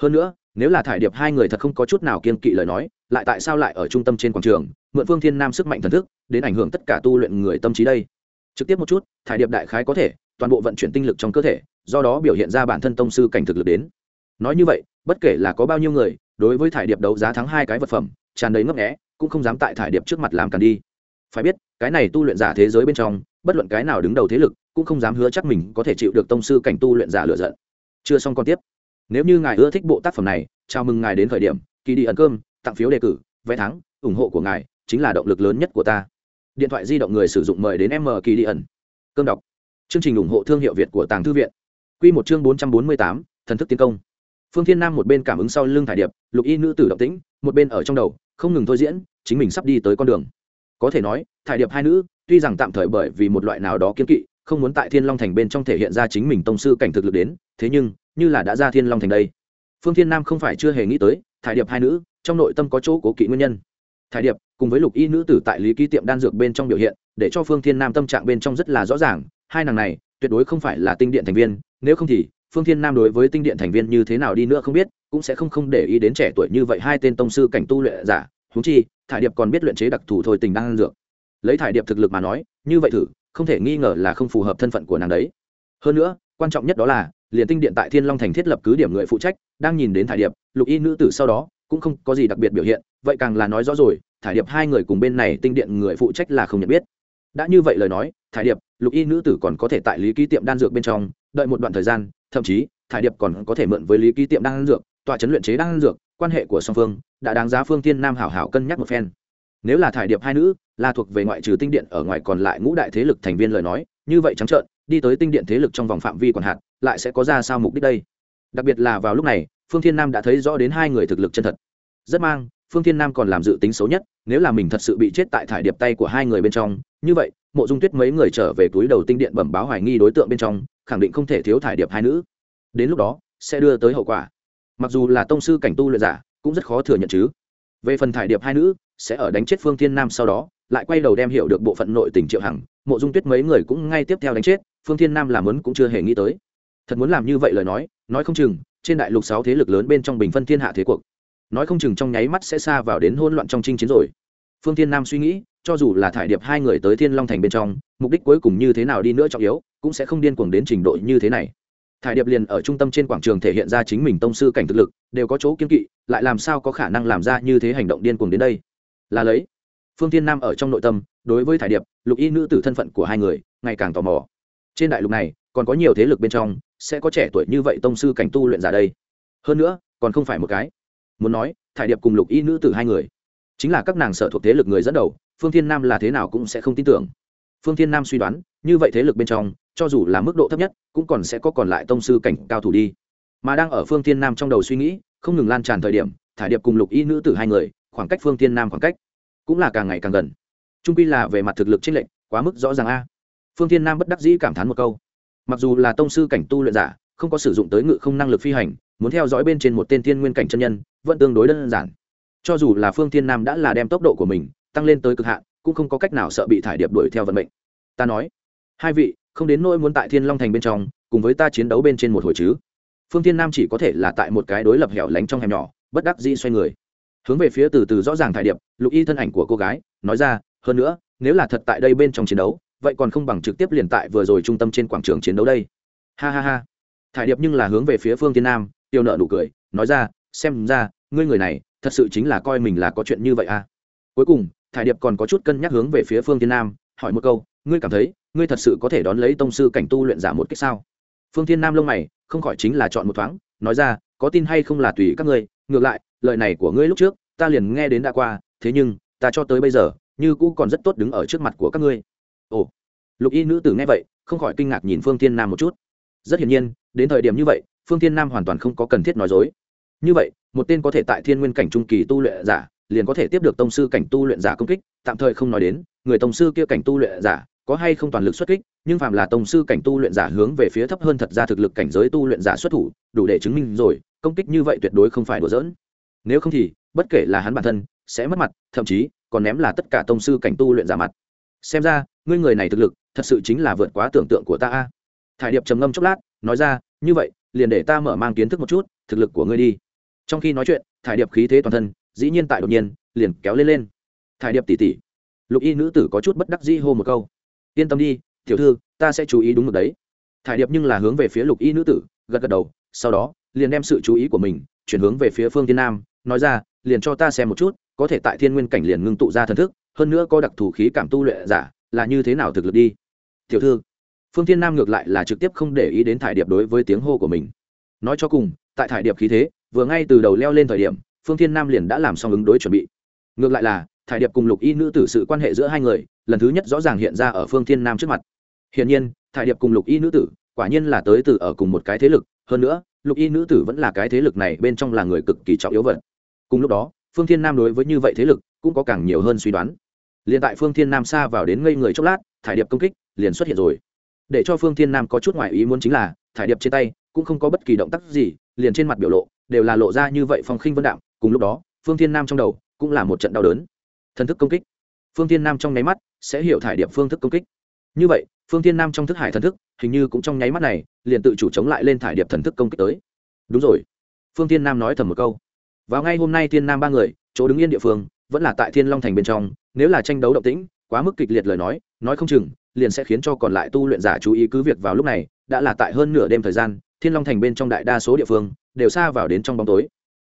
Hơn nữa, nếu là thải điệp hai người thật không có chút nào kiên kỵ lời nói, lại tại sao lại ở trung tâm trên quảng trường, mượn phương thiên nam sức mạnh thần thức, đến ảnh hưởng tất cả tu luyện người tâm trí đây? Trực tiếp một chút, thải điệp đại khái có thể, toàn bộ vận chuyển tinh lực trong cơ thể, do đó biểu hiện ra bản thân tông sư cảnh thực lực đến. Nói như vậy, bất kể là có bao nhiêu người, đối với thải điệp đấu giá thắng hai cái vật phẩm, tràn đầy ngấp nghẽ cũng không dám tại thải điệp trước mặt làm càn đi phải biết, cái này tu luyện giả thế giới bên trong, bất luận cái nào đứng đầu thế lực, cũng không dám hứa chắc mình có thể chịu được tông sư cảnh tu luyện giả lựa giận. Chưa xong còn tiếp. Nếu như ngài ưa thích bộ tác phẩm này, chào mừng ngài đến thời điểm. Kỳ đi ẩn cơm, tặng phiếu đề cử, vé thắng, ủng hộ của ngài chính là động lực lớn nhất của ta. Điện thoại di động người sử dụng mời đến m kỳ đi ẩn. Cơm đọc. Chương trình ủng hộ thương hiệu việt của tàng thư viện. Q một chương bốn trăm bốn mươi tám, thần thức tiến công. Phương thiên nam một bên cảm ứng sau lưng thải điệp, lục y nữ tử động tĩnh, một bên ở trong đầu, không ngừng thôi diễn, chính mình sắp đi tới con đường có thể nói, thải điệp hai nữ, tuy rằng tạm thời bởi vì một loại nào đó kiên kỵ, không muốn tại thiên long thành bên trong thể hiện ra chính mình tông sư cảnh thực lực đến, thế nhưng, như là đã ra thiên long thành đây. Phương thiên nam không phải chưa hề nghĩ tới, thải điệp hai nữ, trong nội tâm có chỗ cố kỵ nguyên nhân. Thải điệp, cùng với lục y nữ tử tại lý ký tiệm đan dược bên trong biểu hiện, để cho phương thiên nam tâm trạng bên trong rất là rõ ràng, hai nàng này, tuyệt đối không phải là tinh điện thành viên, nếu không thì, phương thiên nam đối với tinh điện thành viên như thế nào đi nữa không biết, cũng sẽ không không để ý đến trẻ tuổi như vậy hai tên tông sư cảnh tu luyện giả húng chi thải điệp còn biết luyện chế đặc thù thôi tình đan dược. Lấy thải điệp thực lực mà nói, như vậy thử, không thể nghi ngờ là không phù hợp thân phận của nàng đấy. Hơn nữa, quan trọng nhất đó là, liền tinh điện tại thiên long thành thiết lập cứ điểm người phụ trách, đang nhìn đến thải điệp, lục y nữ tử sau đó, cũng không có gì đặc biệt biểu hiện, vậy càng là nói rõ rồi, thải điệp hai người cùng bên này tinh điện người phụ trách là không nhận biết. Đã như vậy lời nói, thải điệp, lục y nữ tử còn có thể tại lý ký tiệm đan dược bên trong, đợi một đoạn thời gian, thậm chí, thải điệp còn có thể mượn với lý ký tiệm đan dược tòa chấn luyện chế đan dược quan hệ của song phương đã đáng giá phương tiên nam hảo hảo cân nhắc một phen. Nếu là thải điệp hai nữ, là thuộc về ngoại trừ tinh điện ở ngoài còn lại ngũ đại thế lực thành viên lời nói, như vậy trắng trợn, đi tới tinh điện thế lực trong vòng phạm vi còn hạn, lại sẽ có ra sao mục đích đây? Đặc biệt là vào lúc này, phương thiên nam đã thấy rõ đến hai người thực lực chân thật. Rất mang, phương thiên nam còn làm dự tính xấu nhất, nếu là mình thật sự bị chết tại thải điệp tay của hai người bên trong, như vậy, mộ dung tuyết mấy người trở về túi đầu tinh điện bẩm báo hoài nghi đối tượng bên trong, khẳng định không thể thiếu thải điệp hai nữ. Đến lúc đó, sẽ đưa tới hậu quả mặc dù là tông sư cảnh tu luyện giả, cũng rất khó thừa nhận chứ. Về phần thải điệp hai nữ, sẽ ở đánh chết phương thiên nam sau đó, lại quay đầu đem hiểu được bộ phận nội tình triệu hằng, mộ dung tuyết mấy người cũng ngay tiếp theo đánh chết, phương thiên nam làm muốn cũng chưa hề nghĩ tới. Thật muốn làm như vậy lời nói nói không chừng, trên đại lục sáu thế lực lớn bên trong bình phân thiên hạ thế cuộc. Nói không chừng trong nháy mắt sẽ xa vào đến hôn loạn trong chinh chiến rồi. Phương thiên nam suy nghĩ, cho dù là thải điệp hai người tới thiên long thành bên trong, mục đích cuối cùng như thế nào đi nữa trọng yếu, cũng sẽ không điên cuồng đến trình độ như thế này thải điệp liền ở trung tâm trên quảng trường thể hiện ra chính mình tông sư cảnh thực lực, đều có chỗ kiên kỵ, lại làm sao có khả năng làm ra như thế hành động điên cuồng đến đây? Là lấy, phương tiên nam ở trong nội tâm, đối với thải điệp, lục y nữ tử thân phận của hai người, ngày càng tò mò. Trên đại lục này, còn có nhiều thế lực bên trong, sẽ có trẻ tuổi như vậy tông sư cảnh tu luyện giả đây. Hơn nữa, còn không phải một cái. Muốn nói, thải điệp cùng lục y nữ tử hai người, chính là các nàng sở thuộc thế lực người dẫn đầu, phương thiên nam là thế nào cũng sẽ không tin tưởng. Phương thiên nam suy đoán, như vậy thế lực bên trong cho dù là mức độ thấp nhất, cũng còn sẽ có còn lại tông sư cảnh cao thủ đi. Mà đang ở phương thiên nam trong đầu suy nghĩ, không ngừng lan tràn thời điểm, thải điệp cùng lục y nữ tử hai người, khoảng cách phương thiên nam khoảng cách, cũng là càng ngày càng gần. Trung pi là về mặt thực lực t lệnh quá mức rõ ràng a. Phương thiên nam bất đắc dĩ cảm thán một câu. Mặc dù là tông sư cảnh tu luyện giả, không có sử dụng tới ngự không năng lực phi hành, muốn theo dõi bên trên một tên thiên nguyên cảnh chân nhân, vẫn tương đối đơn giản. Cho dù là phương thiên nam đã là đem tốc độ của mình tăng lên tới cực hạn, cũng không có cách nào sợ bị thải điệp đuổi theo vận mệnh. Ta nói, hai vị không đến nỗi muốn tại thiên long thành bên trong, cùng với ta chiến đấu bên trên một hồi chứ. Phương thiên nam chỉ có thể là tại một cái đối lập hẻo lánh trong hẻm nhỏ, bất đắc dĩ xoay người. Hướng về phía từ từ rõ ràng thải điệp, lục y thân ảnh của cô gái, nói ra, hơn nữa, nếu là thật tại đây bên trong chiến đấu, vậy còn không bằng trực tiếp liền tại vừa rồi trung tâm trên quảng trường chiến đấu đây. Ha ha ha. Thải điệp nhưng là hướng về phía phương Thiên nam, tiêu nợ nụ cười, nói ra, xem ra, ngươi người này, thật sự chính là coi mình là có chuyện như vậy à. Cuối cùng, thải điệp còn có chút cân nhắc hướng về phía phương Thiên nam, hỏi một câu ngươi cảm thấy, ngươi thật sự có thể đón lấy tông sư cảnh tu luyện giả một cách sao? Phương Thiên nam lông mày, không khỏi chính là chọn một thoáng, nói ra, có tin hay không là tùy các ngươi, ngược lại, lời này của ngươi lúc trước, ta liền nghe đến đã qua, thế nhưng, ta cho tới bây giờ, như cũ còn rất tốt đứng ở trước mặt của các ngươi. Ồ. Lục y nữ tử nghe vậy, không khỏi kinh ngạc nhìn phương thiên nam một chút. Rất hiển nhiên, đến thời điểm như vậy, phương thiên nam hoàn toàn không có cần thiết nói dối. Như vậy, một tên có thể tại thiên nguyên cảnh trung kỳ tu luyện giả, liền có thể tiếp được tông sư cảnh tu luyện giả công kích, tạm thời không nói đến, người tông sư kia cảnh tu luyện giả có hay không toàn lực xuất kích, nhưng phạm là tông sư cảnh tu luyện giả hướng về phía thấp hơn thật ra thực lực cảnh giới tu luyện giả xuất thủ, đủ để chứng minh rồi, công kích như vậy tuyệt đối không phải đùa giỡn. Nếu không thì, bất kể là hắn bản thân, sẽ mất mặt, thậm chí còn ném là tất cả tông sư cảnh tu luyện giả mặt. Xem ra, ngươi người này thực lực, thật sự chính là vượt quá tưởng tượng của ta a. Thải điệp trầm ngâm chốc lát, nói ra, như vậy, liền để ta mở mang kiến thức một chút, thực lực của ngươi đi. Trong khi nói chuyện, thải điệp khí thế toàn thân, dĩ nhiên tại đột nhiên, liền kéo lên lên. Thải điệp tỉ tỉ. Lục y nữ tử có chút bất đắc dĩ hô một câu yên tâm đi, tiểu thư, ta sẽ chú ý đúng mực đấy. Thải điệp nhưng là hướng về phía lục y nữ tử, gật gật đầu, sau đó, liền đem sự chú ý của mình chuyển hướng về phía phương tiên nam, nói ra, liền cho ta xem một chút, có thể tại thiên nguyên cảnh liền ngưng tụ ra thần thức, hơn nữa có đặc thù khí cảm tu luyện giả, là như thế nào thực lực đi? Tiểu thư, phương tiên nam ngược lại là trực tiếp không để ý đến thải điệp đối với tiếng hô của mình. Nói cho cùng, tại thải điệp khí thế, vừa ngay từ đầu leo lên thời điểm, phương tiên nam liền đã làm xong ứng đối chuẩn bị. Ngược lại là thải điệp cùng lục y nữ tử sự quan hệ giữa hai người, lần thứ nhất rõ ràng hiện ra ở phương thiên nam trước mặt. Hiển nhiên, thải điệp cùng lục y nữ tử, quả nhiên là tới từ ở cùng một cái thế lực. Hơn nữa, lục y nữ tử vẫn là cái thế lực này bên trong là người cực kỳ trọng yếu vật. Cùng lúc đó, phương thiên nam đối với như vậy thế lực cũng có càng nhiều hơn suy đoán. Liền tại phương thiên nam xa vào đến ngây người chốc lát, thải điệp công kích liền xuất hiện rồi. Để cho phương thiên nam có chút ngoại ý muốn chính là, thải điệp trên tay cũng không có bất kỳ động tác gì, liền trên mặt biểu lộ đều là lộ ra như vậy phong khinh vân đạm. Cùng lúc đó, phương thiên nam trong đầu cũng là một trận đau đớn thần thức công kích. Phương thiên nam trong nháy mắt sẽ hiểu thải điệp phương thức công kích. Như vậy, phương thiên nam trong thức hải thần thức hình như cũng trong nháy mắt này liền tự chủ chống lại lên thải điệp thần thức công kích tới. Đúng rồi. Phương thiên nam nói thầm một câu. Vào ngay hôm nay thiên nam ba người, chỗ đứng yên địa phương, vẫn là tại thiên long thành bên trong, nếu là tranh đấu động tĩnh, quá mức kịch liệt lời nói nói không chừng liền sẽ khiến cho còn lại tu luyện giả chú ý cứ việc vào lúc này đã là tại hơn nửa đêm thời gian, thiên long thành bên trong đại đa số địa phương đều xa vào đến trong bóng tối.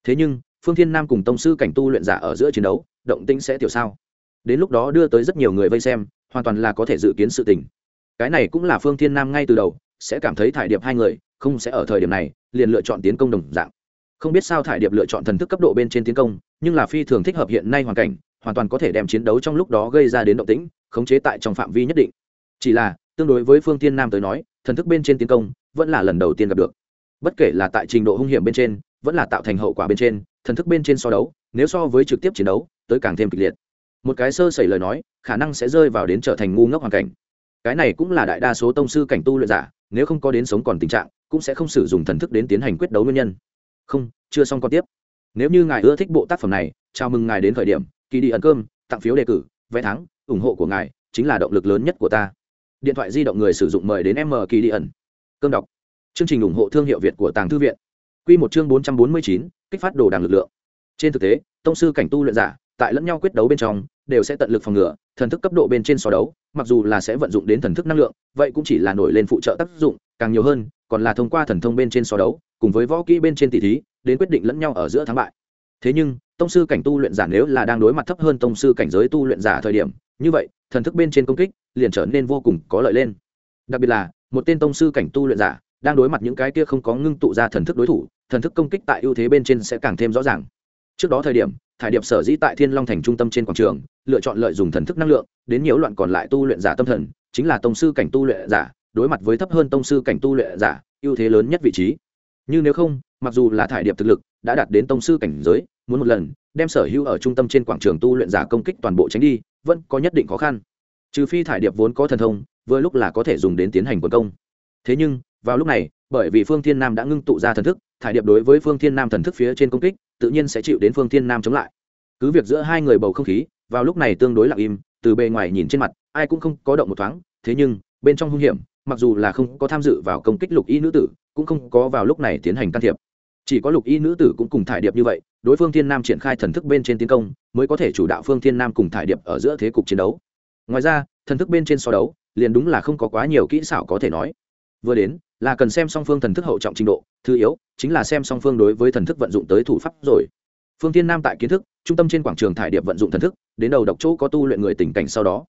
Thế nhưng phương thiên nam cùng tông sư cảnh tu luyện giả ở giữa chiến đấu, động tĩnh sẽ tiểu sao? Đến lúc đó đưa tới rất nhiều người vây xem, hoàn toàn là có thể dự kiến sự tình. Cái này cũng là phương thiên nam ngay từ đầu, sẽ cảm thấy thải điệp hai người không sẽ ở thời điểm này, liền lựa chọn tiến công đồng dạng. Không biết sao thải điệp lựa chọn thần thức cấp độ bên trên tiến công, nhưng là phi thường thích hợp hiện nay hoàn cảnh, hoàn toàn có thể đem chiến đấu trong lúc đó gây ra đến động tĩnh, khống chế tại trong phạm vi nhất định. Chỉ là, tương đối với phương tiên nam tới nói, thần thức bên trên tiến công vẫn là lần đầu tiên gặp được. Bất kể là tại trình độ hung hiểm bên trên vẫn là tạo thành hậu quả bên trên, thần thức bên trên so đấu, nếu so với trực tiếp chiến đấu, tới càng thêm kịch liệt. Một cái sơ sẩy lời nói, khả năng sẽ rơi vào đến trở thành ngu ngốc hoàn cảnh. Cái này cũng là đại đa số tông sư cảnh tu luyện giả, nếu không có đến sống còn tình trạng, cũng sẽ không sử dụng thần thức đến tiến hành quyết đấu nguyên nhân. Không, chưa xong còn tiếp. Nếu như ngài ưa thích bộ tác phẩm này, chào mừng ngài đến thời điểm kỳ đi ẩn cơm, tặng phiếu đề cử, vé thắng, ủng hộ của ngài chính là động lực lớn nhất của ta. Điện thoại di động người sử dụng mời đến m kỳ đi ẩn. Cơm đọc. Chương trình ủng hộ thương hiệu việt của tàng thư viện. Quy một chương bốn trăm bốn mươi chín, kích phát đồ đàng lực lượng. Trên thực tế, tông sư cảnh tu luyện giả, tại lẫn nhau quyết đấu bên trong, đều sẽ tận lực phòng ngừa, thần thức cấp độ bên trên so đấu, mặc dù là sẽ vận dụng đến thần thức năng lượng, vậy cũng chỉ là nổi lên phụ trợ tác dụng, càng nhiều hơn, còn là thông qua thần thông bên trên so đấu, cùng với võ kỹ bên trên tỷ thí, đến quyết định lẫn nhau ở giữa thắng bại. Thế nhưng, tông sư cảnh tu luyện giả nếu là đang đối mặt thấp hơn tông sư cảnh giới tu luyện giả thời điểm, như vậy, thần thức bên trên công kích liền trở nên vô cùng có lợi lên. Đặc biệt là, một tên tông sư cảnh tu luyện giả đang đối mặt những cái kia không có ngưng tụ ra thần thức đối thủ, thần thức công kích tại ưu thế bên trên sẽ càng thêm rõ ràng. Trước đó thời điểm, thải điệp sở dĩ tại thiên long thành trung tâm trên quảng trường, lựa chọn lợi dụng thần thức năng lượng, đến nhiễu loạn còn lại tu luyện giả tâm thần, chính là tông sư cảnh tu luyện giả, đối mặt với thấp hơn tông sư cảnh tu luyện giả, ưu thế lớn nhất vị trí. Như nếu không, mặc dù là thải điệp thực lực đã đạt đến tông sư cảnh giới, muốn một lần, đem sở hữu ở trung tâm trên quảng trường tu luyện giả công kích toàn bộ tránh đi, vẫn có nhất định khó khăn. Trừ phi thải điệp vốn có thần thông, vừa lúc là có thể dùng đến tiến hành quần công. Thế nhưng vào lúc này, bởi vì phương thiên nam đã ngưng tụ ra thần thức, thải điệp đối với phương thiên nam thần thức phía trên công kích, tự nhiên sẽ chịu đến phương thiên nam chống lại. Cứ việc giữa hai người bầu không khí, vào lúc này tương đối lặng im, từ bề ngoài nhìn trên mặt, ai cũng không có động một thoáng, thế nhưng, bên trong hung hiểm, mặc dù là không có tham dự vào công kích lục y nữ tử, cũng không có vào lúc này tiến hành can thiệp. Chỉ có lục y nữ tử cũng cùng thải điệp như vậy, đối phương thiên nam triển khai thần thức bên trên tiến công, mới có thể chủ đạo phương thiên nam cùng thải điệp ở giữa thế cục chiến đấu. Ngoài ra, thần thức bên trên so đấu, liền đúng là không có quá nhiều kỹ xảo có thể nói. Vừa đến là cần xem song phương thần thức hậu trọng trình độ, thứ yếu, chính là xem song phương đối với thần thức vận dụng tới thủ pháp rồi. Phương thiên nam tại kiến thức, trung tâm trên quảng trường thải điệp vận dụng thần thức, đến đầu độc chỗ có tu luyện người tình cảnh sau đó.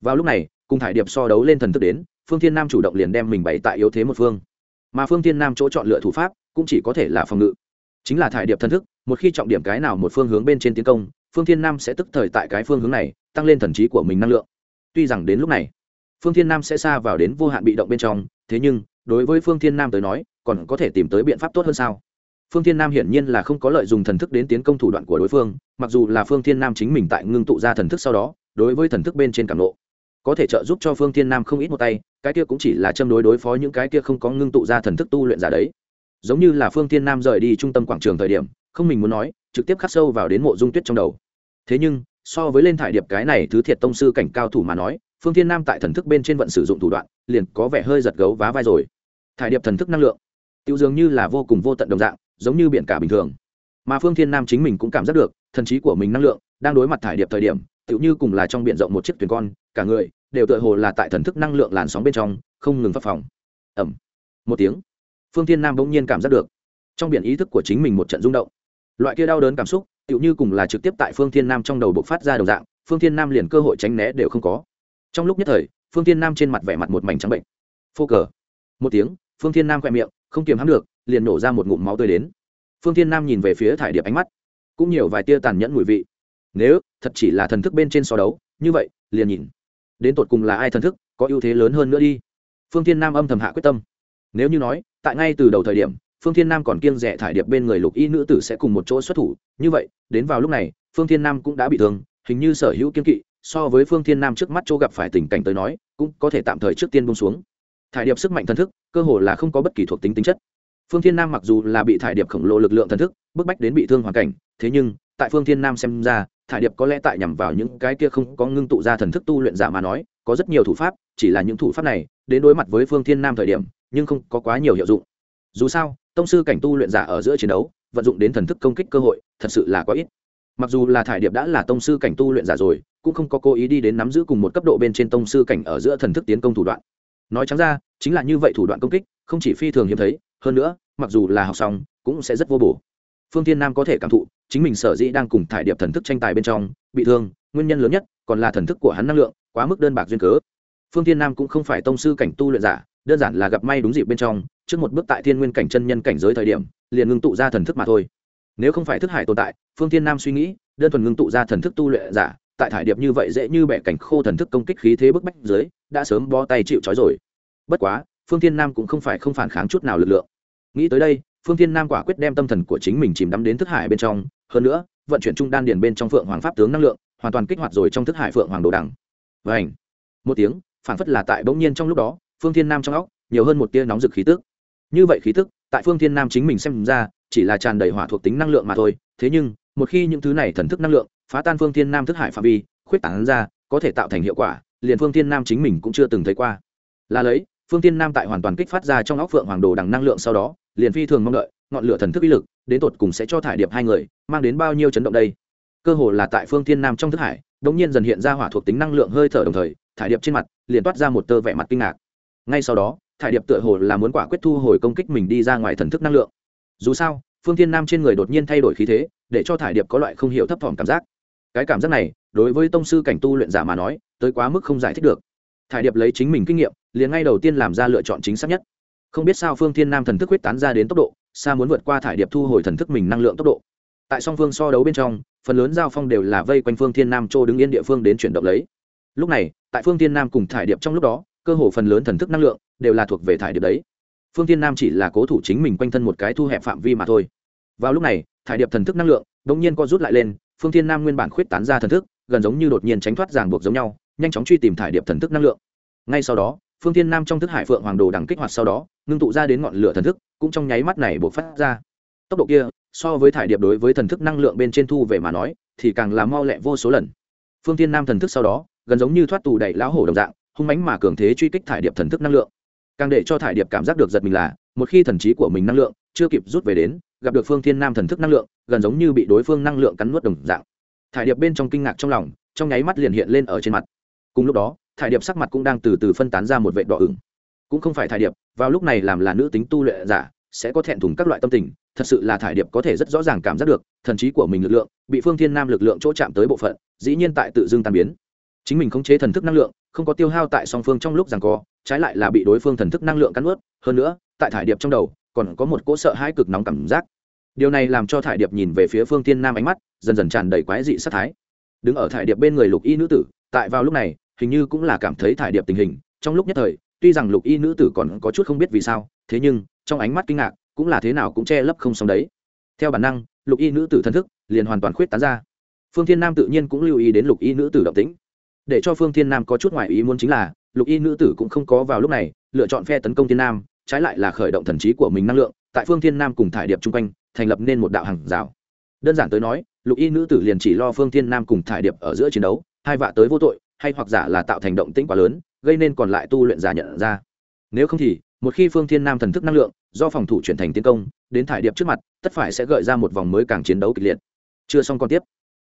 Vào lúc này, cùng thải điệp so đấu lên thần thức đến, phương thiên nam chủ động liền đem mình bày tại yếu thế một phương. Mà phương thiên nam chỗ chọn lựa thủ pháp, cũng chỉ có thể là phòng ngự. Chính là thải điệp thần thức, một khi trọng điểm cái nào một phương hướng bên trên tiến công, phương thiên nam sẽ tức thời tại cái phương hướng này, tăng lên thần trí của mình năng lượng. Tuy rằng đến lúc này, phương thiên nam sẽ xa vào đến vô hạn bị động bên trong, thế nhưng đối với phương thiên nam tới nói, còn có thể tìm tới biện pháp tốt hơn sao? Phương thiên nam hiển nhiên là không có lợi dùng thần thức đến tiến công thủ đoạn của đối phương, mặc dù là phương thiên nam chính mình tại ngưng tụ ra thần thức sau đó, đối với thần thức bên trên cảm nộ, có thể trợ giúp cho phương thiên nam không ít một tay, cái kia cũng chỉ là châm đối đối phó những cái kia không có ngưng tụ ra thần thức tu luyện giả đấy. Giống như là phương thiên nam rời đi trung tâm quảng trường thời điểm, không mình muốn nói, trực tiếp khắc sâu vào đến mộ dung tuyết trong đầu. Thế nhưng, so với lên thải điệp cái này thứ thiệt tông sư cảnh cao thủ mà nói, phương thiên nam tại thần thức bên trên vận sử dụng thủ đoạn, liền có vẻ hơi giật gấu vá vai rồi thải điệp thần thức năng lượng. Tiêu dường như là vô cùng vô tận đồng dạng, giống như biển cả bình thường. Mà phương thiên nam chính mình cũng cảm giác được, thần trí của mình năng lượng đang đối mặt thải điệp thời điểm, tựu như cùng là trong biển rộng một chiếc thuyền con, cả người đều tựa hồ là tại thần thức năng lượng làn sóng bên trong, không ngừng phát phòng ẩm một tiếng, phương thiên nam bỗng nhiên cảm giác được, trong biển ý thức của chính mình một trận rung động. Loại kia đau đớn cảm xúc, tựu như cùng là trực tiếp tại phương thiên nam trong đầu bộc phát ra đồng dạng, phương thiên nam liền cơ hội tránh né đều không có. Trong lúc nhất thời, phương thiên nam trên mặt vẻ mặt một mảnh trắng bệnh. Phô cờ. Một tiếng phương thiên nam khoe miệng, không kiềm hãm được, liền nổ ra một ngụm máu tươi đến. Phương thiên nam nhìn về phía thải điệp ánh mắt, cũng nhiều vài tia tàn nhẫn mùi vị. Nếu thật chỉ là thần thức bên trên so đấu, như vậy, liền nhìn. Đến tột cùng là ai thần thức, có ưu thế lớn hơn nữa đi. Phương thiên nam âm thầm hạ quyết tâm. Nếu như nói, tại ngay từ đầu thời điểm, phương thiên nam còn kiêng rẻ thải điệp bên người lục y nữ tử sẽ cùng một chỗ xuất thủ. Như vậy, đến vào lúc này, phương thiên nam cũng đã bị thương, hình như sở hữu kiên kỵ, so với phương thiên nam trước mắt chỗ gặp phải tình cảnh tới nói, cũng có thể tạm thời trước tiên bông xuống thải điệp sức mạnh thần thức, cơ hồ là không có bất kỳ thuộc tính tính chất. Phương thiên nam mặc dù là bị thải điệp khổng lồ lực lượng thần thức, bức bách đến bị thương hoàn cảnh, thế nhưng, tại phương thiên nam xem ra, thải điệp có lẽ tại nhằm vào những cái kia không có ngưng tụ ra thần thức tu luyện giả mà nói, có rất nhiều thủ pháp, chỉ là những thủ pháp này, đến đối mặt với phương thiên nam thời điểm, nhưng không có quá nhiều hiệu dụng. Dù sao, tông sư cảnh tu luyện giả ở giữa chiến đấu, vận dụng đến thần thức công kích cơ hội, thật sự là quá ít. Mặc dù là thải điệp đã là tông sư cảnh tu luyện giả rồi, cũng không có cố ý đi đến nắm giữ cùng một cấp độ bên trên tông sư cảnh ở giữa thần thức tiến công thủ đoạn nói trắng ra, chính là như vậy thủ đoạn công kích, không chỉ phi thường hiếm thấy, hơn nữa, mặc dù là học xong, cũng sẽ rất vô bổ. Phương tiên nam có thể cảm thụ, chính mình sở dĩ đang cùng thải điệp thần thức tranh tài bên trong, bị thương, nguyên nhân lớn nhất còn là thần thức của hắn năng lượng, quá mức đơn bạc duyên cớ. Phương tiên nam cũng không phải tông sư cảnh tu luyện giả, đơn giản là gặp may đúng dịp bên trong, trước một bước tại thiên nguyên cảnh chân nhân cảnh giới thời điểm, liền ngưng tụ ra thần thức mà thôi. Nếu không phải thức hải tồn tại, phương tiên nam suy nghĩ, đơn thuần ngưng tụ ra thần thức tu luyện giả, tại thải điệp như vậy dễ như bẻ cảnh khô thần thức công kích khí thế bức bách dưới đã sớm bó tay chịu trói rồi. Bất quá, phương thiên nam cũng không phải không phản kháng chút nào lực lượng. Nghĩ tới đây, phương thiên nam quả quyết đem tâm thần của chính mình chìm đắm đến thức hải bên trong, hơn nữa, vận chuyển trung đan điền bên trong phượng hoàng pháp tướng năng lượng, hoàn toàn kích hoạt rồi trong thức hải phượng hoàng đồ đằng. Và ảnh một tiếng, phản phất là tại bỗng nhiên trong lúc đó, phương thiên nam trong óc, nhiều hơn một tia nóng rực khí tức. Như vậy khí tức, tại phương thiên nam chính mình xem ra, chỉ là tràn đầy hỏa thuộc tính năng lượng mà thôi. Thế nhưng, một khi những thứ này thần thức năng lượng, phá tan phương thiên nam thức hải phạm vi, khuyết tảng ra, có thể tạo thành hiệu quả liền phương thiên nam chính mình cũng chưa từng thấy qua. Là lấy, phương thiên nam tại hoàn toàn kích phát ra trong óc phượng hoàng đồ đằng năng lượng sau đó, liền phi thường mong đợi, ngọn lửa thần thức uy lực, đến tột cùng sẽ cho thải điệp hai người, mang đến bao nhiêu chấn động đây? Cơ hồ là tại phương thiên nam trong thức hải, đống nhiên dần hiện ra hỏa thuộc tính năng lượng hơi thở đồng thời, thải điệp trên mặt liền toát ra một tơ vẻ mặt kinh ngạc. Ngay sau đó, thải điệp tựa hồ là muốn quả quyết thu hồi công kích mình đi ra ngoài thần thức năng lượng. Dù sao, phương thiên nam trên người đột nhiên thay đổi khí thế, để cho thải điệp có loại không hiểu thấp thỏm cảm giác cái cảm giác này, đối với tông sư cảnh tu luyện giả mà nói, tới quá mức không giải thích được. Thải điệp lấy chính mình kinh nghiệm, liền ngay đầu tiên làm ra lựa chọn chính xác nhất. Không biết sao phương thiên nam thần thức huyết tán ra đến tốc độ, xa muốn vượt qua thải điệp thu hồi thần thức mình năng lượng tốc độ. Tại song phương so đấu bên trong, phần lớn giao phong đều là vây quanh phương thiên nam châu đứng yên địa phương đến chuyển động lấy. Lúc này, tại phương thiên nam cùng thải điệp trong lúc đó, cơ hồ phần lớn thần thức năng lượng đều là thuộc về thải điệp đấy. Phương thiên nam chỉ là cố thủ chính mình quanh thân một cái thu hẹp phạm vi mà thôi. Vào lúc này, thải điệp thần thức năng lượng đ ỗ n g nhiên co rút lại lên phương thiên nam nguyên bản khuyết tán ra thần thức, gần giống như đột nhiên tránh thoát ràng buộc giống nhau, nhanh chóng truy tìm thải điệp thần thức năng lượng. Ngay sau đó, phương thiên nam trong thức hải phượng hoàng đồ đằng kích hoạt sau đó, ngưng tụ ra đến ngọn lửa thần thức, cũng trong nháy mắt này buộc phát ra. Tốc độ kia, so với thải điệp đối với thần thức năng lượng bên trên thu về mà nói, thì càng là mau lẹ vô số lần. Phương thiên nam thần thức sau đó, gần giống như thoát tù đẩy lão hổ đồng dạng, hung mánh mà cường thế truy kích thải điệp thần thức năng lượng. Càng để cho thải điệp cảm giác được giật mình là, một khi thần trí của mình năng lượng chưa kịp rút về đến gặp được phương thiên nam thần thức năng lượng, gần giống như bị đối phương năng lượng cắn nuốt đồng dạng. Thải điệp bên trong kinh ngạc trong lòng, trong nháy mắt liền hiện lên ở trên mặt. Cùng lúc đó, thải điệp sắc mặt cũng đang từ từ phân tán ra một vệ đỏ ửng. Cũng không phải thải điệp, vào lúc này làm là nữ tính tu luyện giả, sẽ có thẹn thùng các loại tâm tình, thật sự là thải điệp có thể rất rõ ràng cảm giác được, thần trí của mình lực lượng, bị phương thiên nam lực lượng chỗ chạm tới bộ phận, dĩ nhiên tại tự dưng tàn biến. Chính mình khống chế thần thức năng lượng, không có tiêu hao tại song phương trong lúc rằng co, trái lại là bị đối phương thần thức năng lượng cắn ướt hơn nữa, tại thải điệp trong đầu còn có một cỗ sợ hãi cực nóng cảm giác. Điều này làm cho thải điệp nhìn về phía phương tiên nam ánh mắt dần dần tràn đầy quái dị sát thái. Đứng ở thải điệp bên người lục y nữ tử, tại vào lúc này, hình như cũng là cảm thấy thải điệp tình hình, trong lúc nhất thời, tuy rằng lục y nữ tử còn có chút không biết vì sao, thế nhưng, trong ánh mắt kinh ngạc, cũng là thế nào cũng che lấp không xong đấy. Theo bản năng, lục y nữ tử thân thức liền hoàn toàn khuyết tán ra. Phương thiên nam tự nhiên cũng lưu ý đến lục y nữ tử động tĩnh. Để cho phương thiên nam có chút ngoại ý muốn chính là, lục y nữ tử cũng không có vào lúc này lựa chọn phe tấn công thiên nam trái lại là khởi động thần trí của mình năng lượng, tại phương thiên nam cùng thải điệp chung quanh, thành lập nên một đạo hàng rào. Đơn giản tới nói, lục y nữ tử liền chỉ lo phương thiên nam cùng thải điệp ở giữa chiến đấu, hai vạ tới vô tội, hay hoặc giả là tạo thành động tĩnh quá lớn, gây nên còn lại tu luyện giả nhận ra. Nếu không thì, một khi phương thiên nam thần thức năng lượng, do phòng thủ chuyển thành tiến công, đến thải điệp trước mặt, tất phải sẽ gợi ra một vòng mới càng chiến đấu kịch liệt. Chưa xong còn tiếp.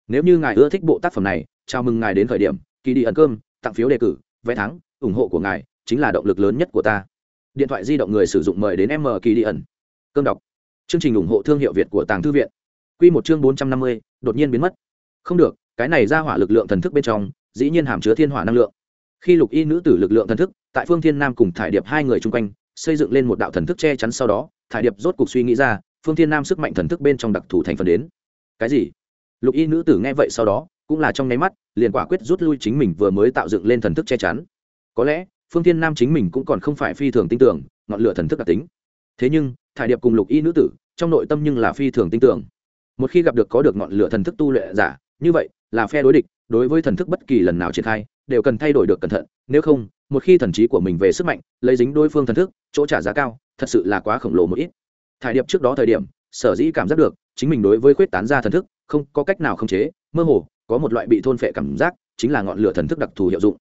Nếu như ngài ưa thích bộ tác phẩm này, chào mừng ngài đến khởi điểm kỳ đi ẩn cơm, tặng phiếu đề cử, vé thắng, ủng hộ của ngài, chính là động lực lớn nhất của ta điện thoại di động người sử dụng mời đến m kỳ đi ẩn. Cơm đọc. Chương trình ủng hộ thương hiệu việt của tàng thư viện. Q một chương bốn trăm năm mươi, đột nhiên biến mất. Không được, cái này ra hỏa lực lượng thần thức bên trong, dĩ nhiên hàm chứa thiên hỏa năng lượng. Khi lục y nữ tử lực lượng thần thức, tại phương thiên nam cùng thải điệp hai người chung quanh, xây dựng lên một đạo thần thức che chắn sau đó, thải điệp rốt cuộc suy nghĩ ra, phương thiên nam sức mạnh thần thức bên trong đặc thù thành phần đến. Cái gì? Lục y nữ tử nghe vậy sau đó, cũng là trong nháy mắt, liền quả quyết rút lui chính mình vừa mới tạo dựng lên thần thức che chắn. Có lẽ phương thiên nam chính mình cũng còn không phải phi thường tin tưởng, ngọn lửa thần thức đặc tính. Thế nhưng, thải điệp cùng lục y nữ tử, trong nội tâm nhưng là phi thường tin tưởng. Một khi gặp được có được ngọn lửa thần thức tu luyện giả, như vậy, là phe đối địch, đối với thần thức bất kỳ lần nào triển khai, đều cần thay đổi được cẩn thận, nếu không, một khi thần trí của mình về sức mạnh, lấy dính đối phương thần thức, chỗ trả giá cao, thật sự là quá khổng lồ một ít. Thải điệp trước đó thời điểm, sở dĩ cảm giác được, chính mình đối với khuyết tán ra thần thức, không có cách nào khống chế, mơ hồ, có một loại bị thôn phệ cảm giác, chính là ngọn lửa thần thức đặc thù hiệu dụng.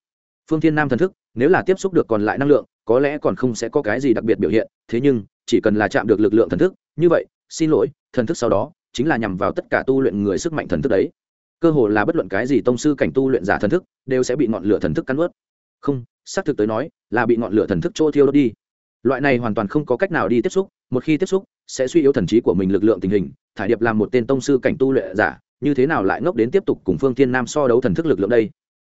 Phương thiên nam thần thức nếu là tiếp xúc được còn lại năng lượng, có lẽ còn không sẽ có cái gì đặc biệt biểu hiện, thế nhưng, chỉ cần là chạm được lực lượng thần thức, như vậy, xin lỗi, thần thức sau đó chính là nhằm vào tất cả tu luyện người sức mạnh thần thức đấy. Cơ hồ là bất luận cái gì tông sư cảnh tu luyện giả thần thức, đều sẽ bị ngọn lửa thần thức cắn ướt không, xác thực tới nói, là bị ngọn lửa thần thức trô thiêu đốt đi. Loại này hoàn toàn không có cách nào đi tiếp xúc, một khi tiếp xúc, sẽ suy yếu thần trí của mình lực lượng tình hình, thải điệp làm một tên tông sư cảnh tu luyện giả, như thế nào lại ngốc đến tiếp tục cùng phương thiên nam so đấu thần thức lực lượng đây?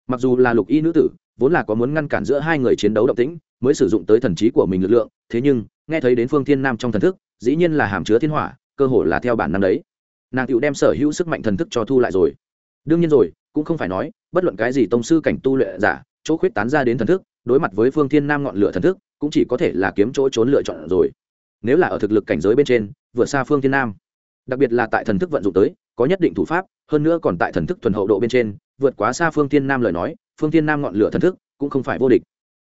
Mặc dù là lục y nữ tử vốn là có muốn ngăn cản giữa hai người chiến đấu động tĩnh, mới sử dụng tới thần trí của mình lực lượng, thế nhưng, nghe thấy đến phương thiên nam trong thần thức, dĩ nhiên là hàm chứa thiên hỏa, cơ hồ là theo bản năng đấy. Nàng tựu đem sở hữu sức mạnh thần thức cho thu lại rồi. Đương nhiên rồi, cũng không phải nói, bất luận cái gì tông sư cảnh tu luyện giả, chỗ khuyết tán ra đến thần thức, đối mặt với phương thiên nam ngọn lửa thần thức, cũng chỉ có thể là kiếm chỗ trốn lựa chọn rồi. Nếu là ở thực lực cảnh giới bên trên, vượt xa phương thiên nam. Đặc biệt là tại thần thức vận dụng tới, có nhất định thủ pháp, hơn nữa còn tại thần thức thuần hậu độ bên trên, vượt quá xa phương thiên nam lời nói phương thiên nam ngọn lửa thần thức cũng không phải vô địch.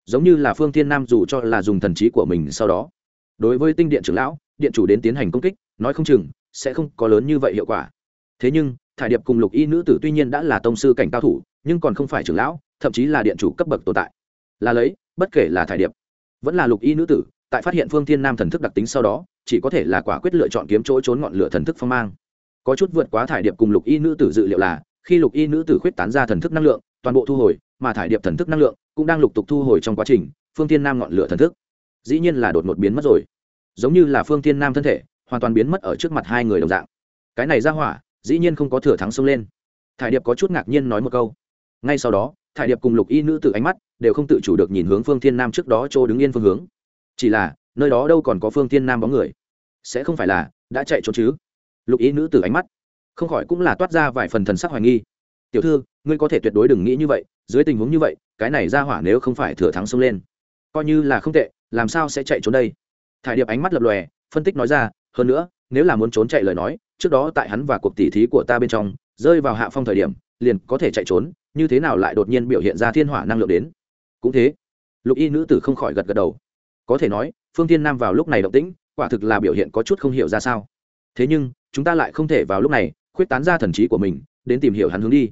Giống như là phương thiên nam dù cho là dùng thần trí của mình sau đó. Đối với tinh điện trưởng lão, điện chủ đến tiến hành công kích, nói không chừng sẽ không có lớn như vậy hiệu quả. Thế nhưng, thải điệp cùng lục y nữ tử tuy nhiên đã là tông sư cảnh cao thủ, nhưng còn không phải trưởng lão, thậm chí là điện chủ cấp bậc tồn tại. Là lấy, bất kể là thải điệp, vẫn là lục y nữ tử, tại phát hiện phương thiên nam thần thức đặc tính sau đó, chỉ có thể là quả quyết lựa chọn kiếm chỗ trốn ngọn lửa thần thức phong mang. Có chút vượt quá thải điệp cùng lục y nữ tử dự liệu là, khi lục y nữ tử khuyết tán ra thần thức năng lượng toàn bộ thu hồi, mà thải điệp thần thức năng lượng cũng đang lục tục thu hồi trong quá trình, phương thiên nam ngọn lửa thần thức. Dĩ nhiên là đột ngột biến mất rồi. Giống như là phương thiên nam thân thể, hoàn toàn biến mất ở trước mặt hai người đồng dạng. Cái này ra hỏa, dĩ nhiên không có thừa thắng xông lên. Thải điệp có chút ngạc nhiên nói một câu. Ngay sau đó, thải điệp cùng lục y nữ tử ánh mắt đều không tự chủ được nhìn hướng phương thiên nam trước đó chỗ đứng yên phương hướng. Chỉ là, nơi đó đâu còn có phương thiên nam bóng người? Sẽ không phải là, đã chạy trốn chứ? Lục y nữ tử ánh mắt không khỏi cũng là toát ra vài phần thần sắc hoài nghi. Tiểu thư ngươi có thể tuyệt đối đừng nghĩ như vậy, dưới tình huống như vậy, cái này ra hỏa nếu không phải thừa thắng xông lên, coi như là không tệ, làm sao sẽ chạy trốn đây? Thải điệp ánh mắt lập lòe, phân tích nói ra, hơn nữa, nếu là muốn trốn chạy lời nói, trước đó tại hắn và cuộc tỉ thí của ta bên trong, rơi vào hạ phong thời điểm, liền có thể chạy trốn, như thế nào lại đột nhiên biểu hiện ra thiên hỏa năng lượng đến? Cũng thế, lục y nữ tử không khỏi gật gật đầu. Có thể nói, phương thiên nam vào lúc này động tĩnh, quả thực là biểu hiện có chút không hiểu ra sao. Thế nhưng, chúng ta lại không thể vào lúc này, khuyết tán ra thần trí của mình, đến tìm hiểu hắn hướng đi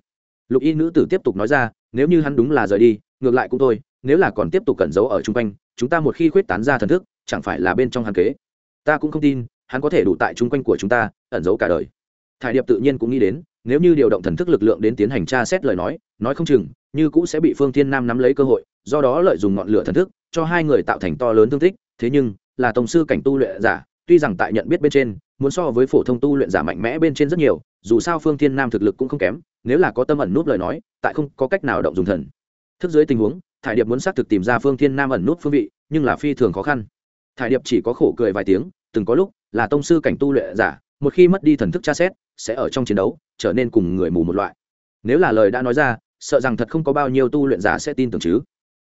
lục y nữ tử tiếp tục nói ra, nếu như hắn đúng là rời đi, ngược lại cũng thôi, nếu là còn tiếp tục cẩn giấu ở chung quanh, chúng ta một khi khuyết tán ra thần thức, chẳng phải là bên trong hắn kế. Ta cũng không tin, hắn có thể đủ tại chung quanh của chúng ta, ẩn giấu cả đời. Thải điệp tự nhiên cũng nghĩ đến, nếu như điều động thần thức lực lượng đến tiến hành tra xét lời nói nói không chừng, như cũng sẽ bị phương thiên nam nắm lấy cơ hội, do đó lợi dụng ngọn lửa thần thức, cho hai người tạo thành to lớn thương tích. Thế nhưng, là tổng sư cảnh tu luyện giả, tuy rằng tại nhận biết bên trên, muốn so với phổ thông tu luyện giả mạnh mẽ bên trên rất nhiều, dù sao phương thiên nam thực lực cũng không kém nếu là có tâm ẩn nút lời nói, tại không có cách nào động dùng thần. Thức dưới tình huống, thải điệp muốn xác thực tìm ra phương thiên nam ẩn nút phương vị, nhưng là phi thường khó khăn. Thải điệp chỉ có khổ cười vài tiếng, từng có lúc là tông sư cảnh tu luyện giả, một khi mất đi thần thức tra xét, sẽ ở trong chiến đấu, trở nên cùng người mù một loại. Nếu là lời đã nói ra, sợ rằng thật không có bao nhiêu tu luyện giả sẽ tin tưởng chứ.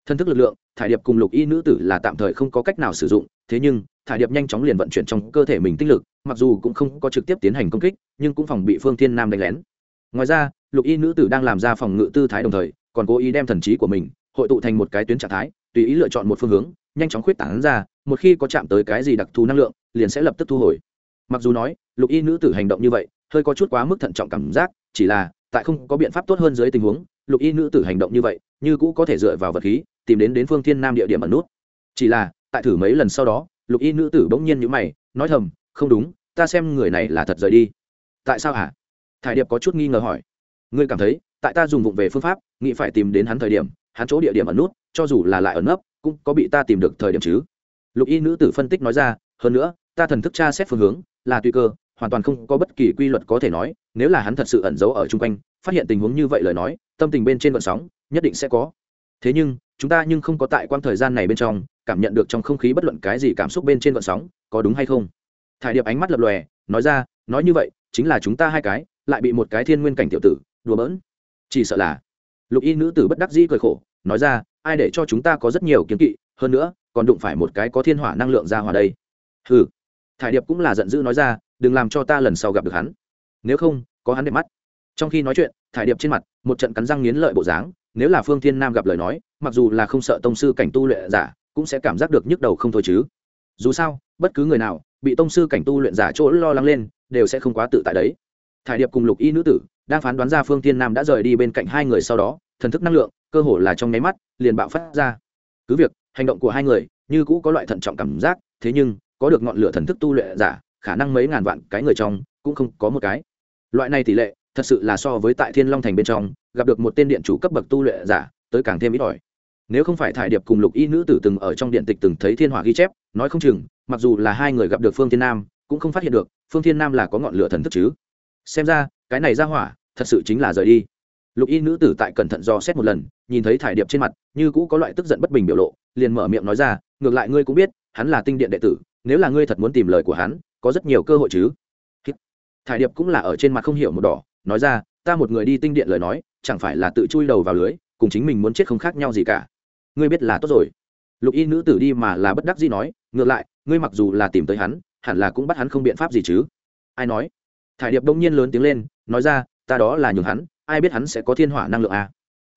Thân thức lực lượng, thải điệp cùng lục y nữ tử là tạm thời không có cách nào sử dụng, thế nhưng, thải điệp nhanh chóng liền vận chuyển trong cơ thể mình tinh lực, mặc dù cũng không có trực tiếp tiến hành công kích, nhưng cũng phòng bị phương thiên nam đánh lén. Ngoài ra lục y nữ tử đang làm ra phòng ngự tư thái đồng thời, còn cố ý đem thần trí của mình hội tụ thành một cái tuyến trạng thái, tùy ý lựa chọn một phương hướng, nhanh chóng khuyết tảng ra, một khi có chạm tới cái gì đặc thù năng lượng, liền sẽ lập tức thu hồi. Mặc dù nói, lục y nữ tử hành động như vậy, hơi có chút quá mức thận trọng cảm giác, chỉ là, tại không có biện pháp tốt hơn dưới tình huống, lục y nữ tử hành động như vậy, như cũ có thể dựa vào vật khí, tìm đến đến phương thiên nam địa điểm ẩn nút. Chỉ là, tại thử mấy lần sau đó, lục y nữ tử bỗng nhiên nhữ mày, nói thầm, không đúng, ta xem người này là thật rời đi. Tại sao hả? Thải điệp có chút nghi ngờ hỏi ngươi cảm thấy, tại ta dùng vụng về phương pháp, nghĩ phải tìm đến hắn thời điểm, hắn chỗ địa điểm ẩn nút, cho dù là lại ẩn nấp, cũng có bị ta tìm được thời điểm chứ. Lục y nữ tử phân tích nói ra, hơn nữa, ta thần thức tra xét phương hướng, là tùy cơ, hoàn toàn không có bất kỳ quy luật có thể nói, nếu là hắn thật sự ẩn giấu ở chung quanh, phát hiện tình huống như vậy lời nói, tâm tình bên trên vận sóng, nhất định sẽ có. Thế nhưng, chúng ta nhưng không có tại quang thời gian này bên trong, cảm nhận được trong không khí bất luận cái gì cảm xúc bên trên vận sóng, có đúng hay không? Thải điệp ánh mắt lập lòe, nói ra, nói như vậy, chính là chúng ta hai cái, lại bị một cái thiên nguyên cảnh tiểu tử đùa bỡn. Chỉ sợ là lục y nữ tử bất đắc dĩ cười khổ nói ra ai để cho chúng ta có rất nhiều kiến kỵ hơn nữa còn đụng phải một cái có thiên hỏa năng lượng ra hòa đây. Hừ, thải điệp cũng là giận dữ nói ra đừng làm cho ta lần sau gặp được hắn. Nếu không có hắn đẹp mắt. Trong khi nói chuyện thải điệp trên mặt một trận cắn răng nghiến lợi bộ dáng nếu là phương thiên nam gặp lời nói mặc dù là không sợ tông sư cảnh tu luyện giả cũng sẽ cảm giác được nhức đầu không thôi chứ. Dù sao bất cứ người nào bị tông sư cảnh tu luyện giả chỗ lo lắng lên đều sẽ không quá tự tại đấy. Thải điệp cùng lục y nữ tử đang phán đoán ra phương thiên nam đã rời đi bên cạnh hai người sau đó, thần thức năng lượng, cơ hồ là trong nháy mắt, liền bạo phát ra. Cứ việc, hành động của hai người như cũ có loại thận trọng cảm giác, thế nhưng, có được ngọn lửa thần thức tu luyện giả, khả năng mấy ngàn vạn cái người trong cũng không có một cái. Loại này tỷ lệ, thật sự là so với tại thiên long thành bên trong, gặp được một tên điện chủ cấp bậc tu luyện giả, tới càng thêm ít ỏi. Nếu không phải thải điệp cùng lục y nữ tử từng ở trong điện tịch từng thấy thiên hỏa ghi chép, nói không chừng, mặc dù là hai người gặp được phương thiên nam, cũng không phát hiện được, phương thiên nam là có ngọn lửa thần thức chứ xem ra, cái này ra hỏa, thật sự chính là rời đi. Lục y nữ tử tại cẩn thận do xét một lần, nhìn thấy thải điệp trên mặt, như cũ có loại tức giận bất bình biểu lộ, liền mở miệng nói ra, ngược lại ngươi cũng biết, hắn là tinh điện đệ tử, nếu là ngươi thật muốn tìm lời của hắn, có rất nhiều cơ hội chứ. Thải điệp cũng là ở trên mặt không hiểu một đỏ, nói ra, ta một người đi tinh điện lời nói, chẳng phải là tự chui đầu vào lưới, cùng chính mình muốn chết không khác nhau gì cả. Ngươi biết là tốt rồi. Lục y nữ tử đi mà là bất đắc gì nói, ngược lại, ngươi mặc dù là tìm tới hắn, hẳn là cũng bắt hắn không biện pháp gì chứ. Ai nói? Thải điệp đông nhiên lớn tiếng lên, nói ra, ta đó là nhường hắn, ai biết hắn sẽ có thiên hỏa năng lượng à?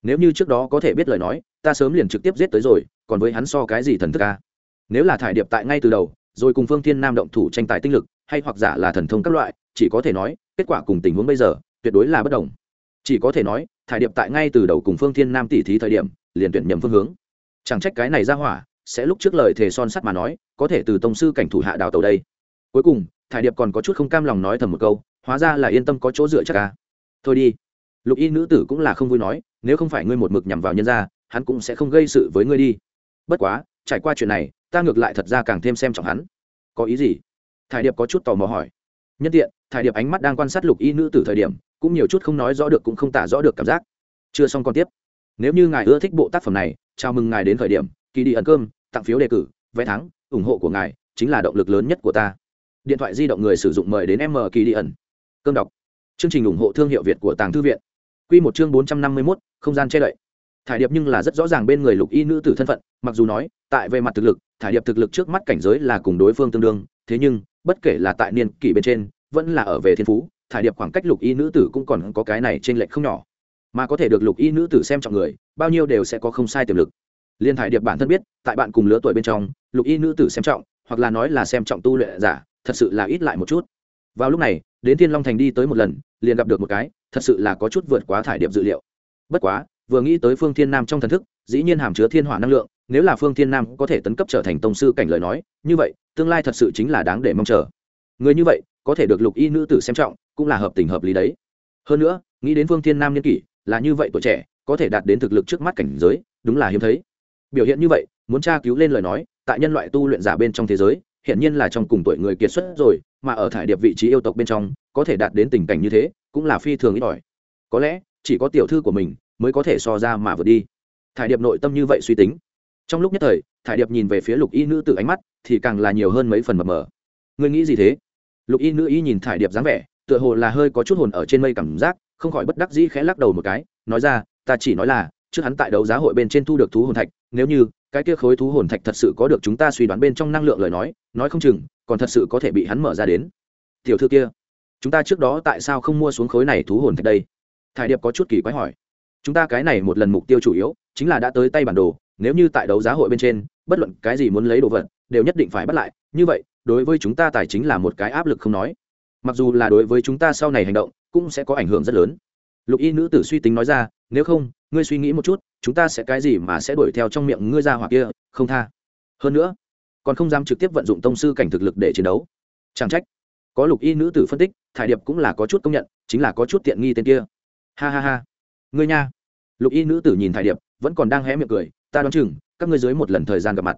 nếu như trước đó có thể biết lời nói, ta sớm liền trực tiếp giết tới rồi, còn với hắn so cái gì thần thức à? nếu là thải điệp tại ngay từ đầu, rồi cùng phương thiên nam động thủ tranh tài tinh lực, hay hoặc giả là thần thông các loại, chỉ có thể nói, kết quả cùng tình huống bây giờ, tuyệt đối là bất đồng chỉ có thể nói, thải điệp tại ngay từ đầu cùng phương thiên nam tỉ thí thời điểm, liền tuyển nhầm phương hướng chẳng trách cái này ra hỏa, sẽ lúc trước lời thề son sắt mà nói, có thể từ tông sư cảnh thủ hạ đào tàu đây cuối cùng thải điệp còn có chút không cam lòng nói thầm một câu, hóa ra là yên tâm có chỗ dựa chắc à. thôi đi. Lục y nữ tử cũng là không vui nói, nếu không phải ngươi một mực nhằm vào nhân gia, hắn cũng sẽ không gây sự với ngươi đi. Bất quá, trải qua chuyện này, ta ngược lại thật ra càng thêm xem trọng hắn. Có ý gì? Thải điệp có chút tò mò hỏi. Nhân tiện, thải điệp ánh mắt đang quan sát lục y nữ tử thời điểm, cũng nhiều chút không nói rõ được cũng không tả rõ được cảm giác. Chưa xong còn tiếp. Nếu như ngài ưa thích bộ tác phẩm này, chào mừng ngài đến thời điểm kỳ đi ẩn cơm, tặng phiếu đề cử, vé thắng, ủng hộ của ngài, chính là động lực lớn nhất của ta điện thoại di động người sử dụng mời đến m kỳ đi ẩn. Cơm đọc. Chương trình ủng hộ thương hiệu việt của tàng thư viện. Q một chương bốn trăm năm mươi mốt, không gian che đậy. Thải điệp nhưng là rất rõ ràng bên người lục y nữ tử thân phận, mặc dù nói, tại về mặt thực lực, thải điệp thực lực trước mắt cảnh giới là cùng đối phương tương đương, thế nhưng, bất kể là tại niên kỷ bên trên, vẫn là ở về thiên phú, thải điệp khoảng cách lục y nữ tử cũng còn có cái này trên lệch không nhỏ. Mà có thể được lục y nữ tử xem trọng người, bao nhiêu đều sẽ có không sai tiềm lực. Liên thải điệp bản thân biết, tại bạn cùng lứa tuổi bên trong, lục y nữ tử xem trọng, hoặc là nói là xem trọng tu luyện giả thật sự là ít lại một chút. Vào lúc này, đến thiên long thành đi tới một lần, liền gặp được một cái, thật sự là có chút vượt quá thải điệp dự liệu. Bất quá, vừa nghĩ tới phương thiên nam trong thần thức, dĩ nhiên hàm chứa thiên hỏa năng lượng, nếu là phương thiên nam có thể tấn cấp trở thành tông sư cảnh lời nói, như vậy, tương lai thật sự chính là đáng để mong chờ. Người như vậy, có thể được lục y nữ tử xem trọng, cũng là hợp tình hợp lý đấy. Hơn nữa, nghĩ đến phương thiên nam niên kỷ, là như vậy tuổi trẻ, có thể đạt đến thực lực trước mắt cảnh giới, đúng là hiếm thấy. Biểu hiện như vậy, muốn tra cứu lên lời nói, tại nhân loại tu luyện giả bên trong thế giới hiện nhiên là trong cùng tuổi người kiệt xuất rồi, mà ở thải điệp vị trí yêu tộc bên trong, có thể đạt đến tình cảnh như thế, cũng là phi thường ít ỏi. Có lẽ, chỉ có tiểu thư của mình mới có thể so ra mà vượt đi. Thải điệp nội tâm như vậy suy tính. Trong lúc nhất thời, thải điệp nhìn về phía lục y nữ từ ánh mắt thì càng là nhiều hơn mấy phần mập mờ. Ngươi nghĩ gì thế? Lục y nữ y nhìn thải điệp dáng vẻ, tựa hồ là hơi có chút hồn ở trên mây cảm giác, không khỏi bất đắc dĩ khẽ lắc đầu một cái, nói ra, ta chỉ nói là, trước hắn tại đấu giá hội bên trên thu được thú hồn thạch, nếu như cái kia khối thú hồn thạch thật sự có được chúng ta suy đoán bên trong năng lượng lời nói nói không chừng, còn thật sự có thể bị hắn mở ra đến. Tiểu thư kia, chúng ta trước đó tại sao không mua xuống khối này thú hồn thạch đây? Thải điệp có chút kỳ quái hỏi. Chúng ta cái này một lần mục tiêu chủ yếu, chính là đã tới tay bản đồ, nếu như tại đấu giá hội bên trên, bất luận cái gì muốn lấy đồ vật, đều nhất định phải bắt lại. Như vậy, đối với chúng ta tài chính là một cái áp lực không nói. Mặc dù là đối với chúng ta sau này hành động, cũng sẽ có ảnh hưởng rất lớn. Lục y nữ tử suy tính nói ra, nếu không ngươi suy nghĩ một chút, chúng ta sẽ cái gì mà sẽ đuổi theo trong miệng ngươi ra hoặc kia, không tha. Hơn nữa, còn không dám trực tiếp vận dụng tông sư cảnh thực lực để chiến đấu. Chẳng trách. Có lục y nữ tử phân tích, thải điệp cũng là có chút công nhận, chính là có chút tiện nghi tên kia. Ha ha ha. Ngươi nha. Lục y nữ tử nhìn thải điệp, vẫn còn đang hé miệng cười, ta đoán chừng, các ngươi dưới một lần thời gian gặp mặt,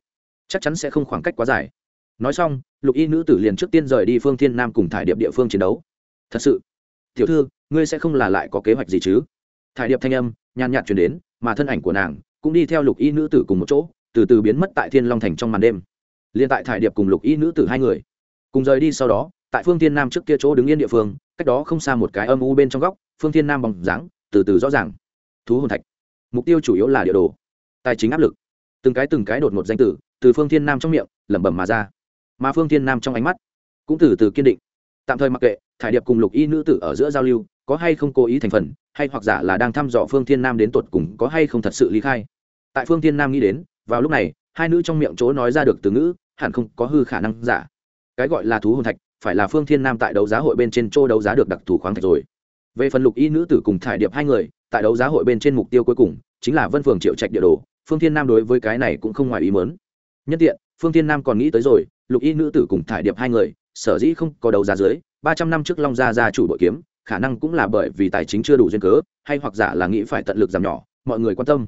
chắc chắn sẽ không khoảng cách quá dài. Nói xong, lục y nữ tử liền trước tiên rời đi phương thiên nam cùng thải điệp địa phương chiến đấu. Thật sự. Tiểu thư, ngươi sẽ không là lại có kế hoạch gì chứ? Thải điệp thanh âm, nhàn nhạt chuyển đến, mà thân ảnh của nàng cũng đi theo lục y nữ tử cùng một chỗ, từ từ biến mất tại thiên long thành trong màn đêm. Liền tại thải điệp cùng lục y nữ tử hai người, cùng rời đi sau đó, tại phương thiên nam trước kia chỗ đứng yên địa phương, cách đó không xa một cái âm u bên trong góc, phương thiên nam bằng dáng từ từ rõ ràng. Thú hồn thạch. Mục tiêu chủ yếu là địa đồ, tài chính áp lực. Từng cái từng cái đột ngột danh tử từ phương thiên nam trong miệng lẩm bẩm mà ra. Mà phương thiên nam trong ánh mắt cũng từ từ kiên định. Tạm thời mặc kệ, thải điệp cùng lục y nữ tử ở giữa giao lưu, có hay không cố ý thành phần hay hoặc giả là đang thăm dò phương thiên nam đến tột cùng có hay không thật sự lý khai. Tại phương thiên nam nghĩ đến, vào lúc này, hai nữ trong miệng chỗ nói ra được từ ngữ, hẳn không có hư khả năng giả. Cái gọi là thú hồn thạch, phải là phương thiên nam tại đấu giá hội bên trên chỗ đấu giá được đặc thù khoáng thạch rồi. Về phần lục y nữ tử cùng thải điệp hai người, tại đấu giá hội bên trên mục tiêu cuối cùng, chính là vân phường triệu trạch địa đồ, phương thiên nam đối với cái này cũng không ngoài ý mớn nhân tiện, phương thiên nam còn nghĩ tới rồi, lục y nữ tử cùng thải điệp hai người, sở dĩ không có đấu giá dưới, ba trăm năm trước long gia gia chủ bội kiếm khả năng cũng là bởi vì tài chính chưa đủ duyên cớ, hay hoặc giả là nghĩ phải tận lực giảm nhỏ, mọi người quan tâm.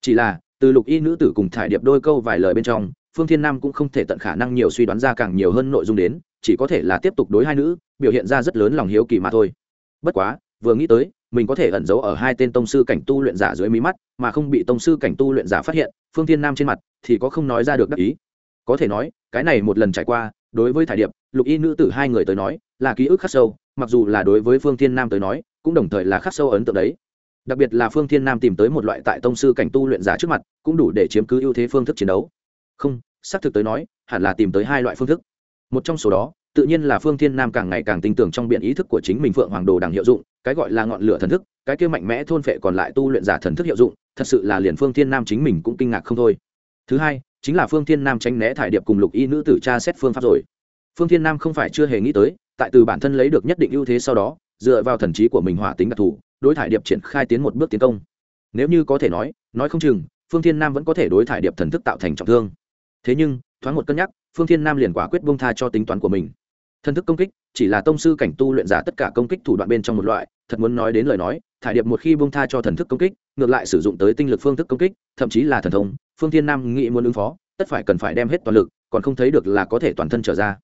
Chỉ là, từ lục y nữ tử cùng thải điệp đôi câu vài lời bên trong, phương thiên nam cũng không thể tận khả năng nhiều suy đoán ra càng nhiều hơn nội dung đến, chỉ có thể là tiếp tục đối hai nữ, biểu hiện ra rất lớn lòng hiếu kỳ mà thôi. Bất quá, vừa nghĩ tới, mình có thể ẩn giấu ở hai tên tông sư cảnh tu luyện giả dưới mí mắt, mà không bị tông sư cảnh tu luyện giả phát hiện, phương thiên nam trên mặt thì có không nói ra được đắc ý. Có thể nói, cái này một lần trải qua, đối với thải điệp, lục y nữ tử hai người tới nói, là ký ức khắc sâu mặc dù là đối với phương thiên nam tới nói, cũng đồng thời là khắc sâu ấn tượng đấy. Đặc biệt là phương thiên nam tìm tới một loại tại tông sư cảnh tu luyện giả trước mặt, cũng đủ để chiếm cứ ưu thế phương thức chiến đấu. Không, xác thực tới nói, hẳn là tìm tới hai loại phương thức. Một trong số đó, tự nhiên là phương thiên nam càng ngày càng tin tưởng trong biện ý thức của chính mình phượng hoàng đồ đằng hiệu dụng, cái gọi là ngọn lửa thần thức, cái kia mạnh mẽ thôn phệ còn lại tu luyện giả thần thức hiệu dụng, thật sự là liền phương thiên nam chính mình cũng kinh ngạc không thôi. Thứ hai, chính là phương thiên nam tránh né thải điệp cùng lục y nữ tử tra xét phương pháp rồi. Phương thiên nam không phải chưa hề nghĩ tới tại từ bản thân lấy được nhất định ưu thế sau đó, dựa vào thần trí của mình hỏa tính đặc thù, đối thải điệp triển khai tiến một bước tiến công. Nếu như có thể nói nói không chừng, phương thiên nam vẫn có thể đối thải điệp thần thức tạo thành trọng thương. Thế nhưng, thoáng một cân nhắc, phương thiên nam liền quả quyết bông tha cho tính toán của mình. Thần thức công kích, chỉ là tông sư cảnh tu luyện giả tất cả công kích thủ đoạn bên trong một loại, thật muốn nói đến lời nói, thải điệp một khi bông tha cho thần thức công kích, ngược lại sử dụng tới tinh lực phương thức công kích, thậm chí là thần thông, phương thiên nam nghĩ muốn ứng phó, tất phải cần phải đem hết toàn lực, còn không thấy được là có thể toàn thân trở ra.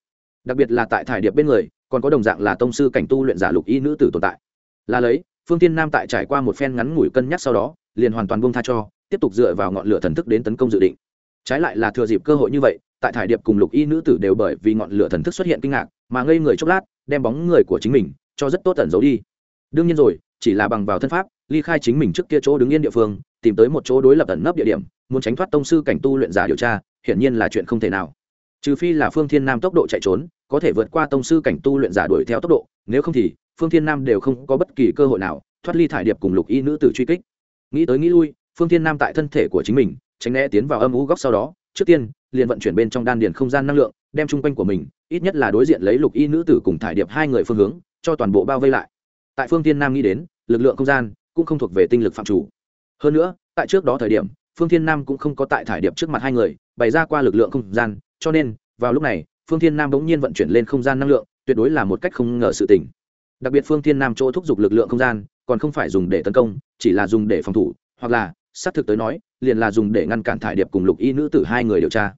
Đặc biệt là tại thải điệp bên người còn có đồng dạng là tông sư cảnh tu luyện giả lục y nữ tử tồn tại. Là lấy, phương tiên nam tại trải qua một phen ngắn ngủi cân nhắc sau đó, liền hoàn toàn buông tha cho, tiếp tục dựa vào ngọn lửa thần thức đến tấn công dự định. Trái lại là thừa dịp cơ hội như vậy, tại thải điệp cùng lục y nữ tử đều bởi vì ngọn lửa thần thức xuất hiện kinh ngạc, mà ngây người chốc lát, đem bóng người của chính mình cho rất tốt tẩn giấu đi. Đương nhiên rồi, chỉ là bằng vào thân pháp, ly khai chính mình trước kia chỗ đứng yên địa phương, tìm tới một chỗ đối lập ẩn nấp địa điểm, muốn tránh thoát tông sư cảnh tu luyện giả điều tra, hiển nhiên là chuyện không thể nào trừ phi là phương thiên nam tốc độ chạy trốn, có thể vượt qua tông sư cảnh tu luyện giả đuổi theo tốc độ, nếu không thì, phương thiên nam đều không có bất kỳ cơ hội nào, thoát ly thải điệp cùng lục y nữ tử truy kích. Nghĩ tới nghĩ lui, phương thiên nam tại thân thể của chính mình, tránh né tiến vào âm ú góc sau đó, trước tiên, liền vận chuyển bên trong đan điền không gian năng lượng, đem chung quanh của mình, ít nhất là đối diện lấy lục y nữ tử cùng thải điệp hai người phương hướng, cho toàn bộ bao vây lại. Tại phương thiên nam nghĩ đến, lực lượng không gian cũng không thuộc về tinh lực phạm chủ. Hơn nữa, tại trước đó thời điểm, phương thiên nam cũng không có tại thải điệp trước mặt hai người, bày ra qua lực lượng không gian cho nên, vào lúc này, phương thiên nam bỗng nhiên vận chuyển lên không gian năng lượng, tuyệt đối là một cách không ngờ sự tình. đặc biệt phương thiên nam chỗ thúc giục lực lượng không gian, còn không phải dùng để tấn công, chỉ là dùng để phòng thủ, hoặc là, xác thực tới nói, liền là dùng để ngăn cản thải điệp cùng lục y nữ tử hai người điều tra.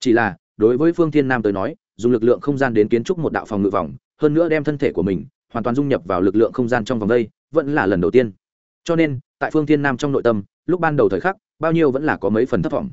Chỉ là, đối với phương thiên nam tới nói, dùng lực lượng không gian đến kiến trúc một đạo phòng ngự vòng, hơn nữa đem thân thể của mình hoàn toàn dung nhập vào lực lượng không gian trong vòng đây, vẫn là lần đầu tiên. Cho nên, tại phương thiên nam trong nội tâm, lúc ban đầu thời khắc, bao nhiêu vẫn là có mấy phần thất vọng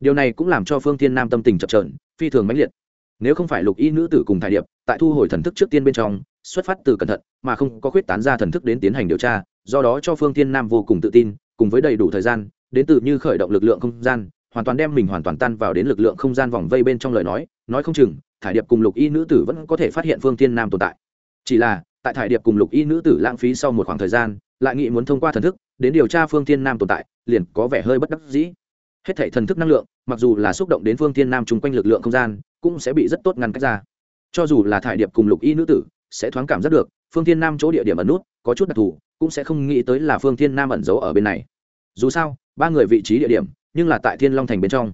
điều này cũng làm cho phương thiên nam tâm tình chập trờn phi thường mãnh liệt. Nếu không phải lục y nữ tử cùng thải điệp, tại thu hồi thần thức trước tiên bên trong, xuất phát từ cẩn thận, mà không có khuyết tán ra thần thức đến tiến hành điều tra, do đó cho phương thiên nam vô cùng tự tin, cùng với đầy đủ thời gian, đến từ như khởi động lực lượng không gian, hoàn toàn đem mình hoàn toàn tan vào đến lực lượng không gian vòng vây bên trong lời nói nói không chừng, thải điệp cùng lục y nữ tử vẫn có thể phát hiện phương thiên nam tồn tại. Chỉ là, tại thải điệp cùng lục y nữ tử lãng phí sau một khoảng thời gian, lại nghĩ muốn thông qua thần thức, đến điều tra phương thiên nam tồn tại, liền có vẻ hơi bất đắc dĩ hết thảy thần thức năng lượng, mặc dù là xúc động đến phương thiên nam chung quanh lực lượng không gian, cũng sẽ bị rất tốt ngăn cách ra. Cho dù là thải điệp cùng lục y nữ tử, sẽ thoáng cảm giác được, phương thiên nam chỗ địa điểm ẩn nút, có chút đặc thù, cũng sẽ không nghĩ tới là phương thiên nam ẩn giấu ở bên này. Dù sao, ba người vị trí địa điểm, nhưng là tại thiên long thành bên trong.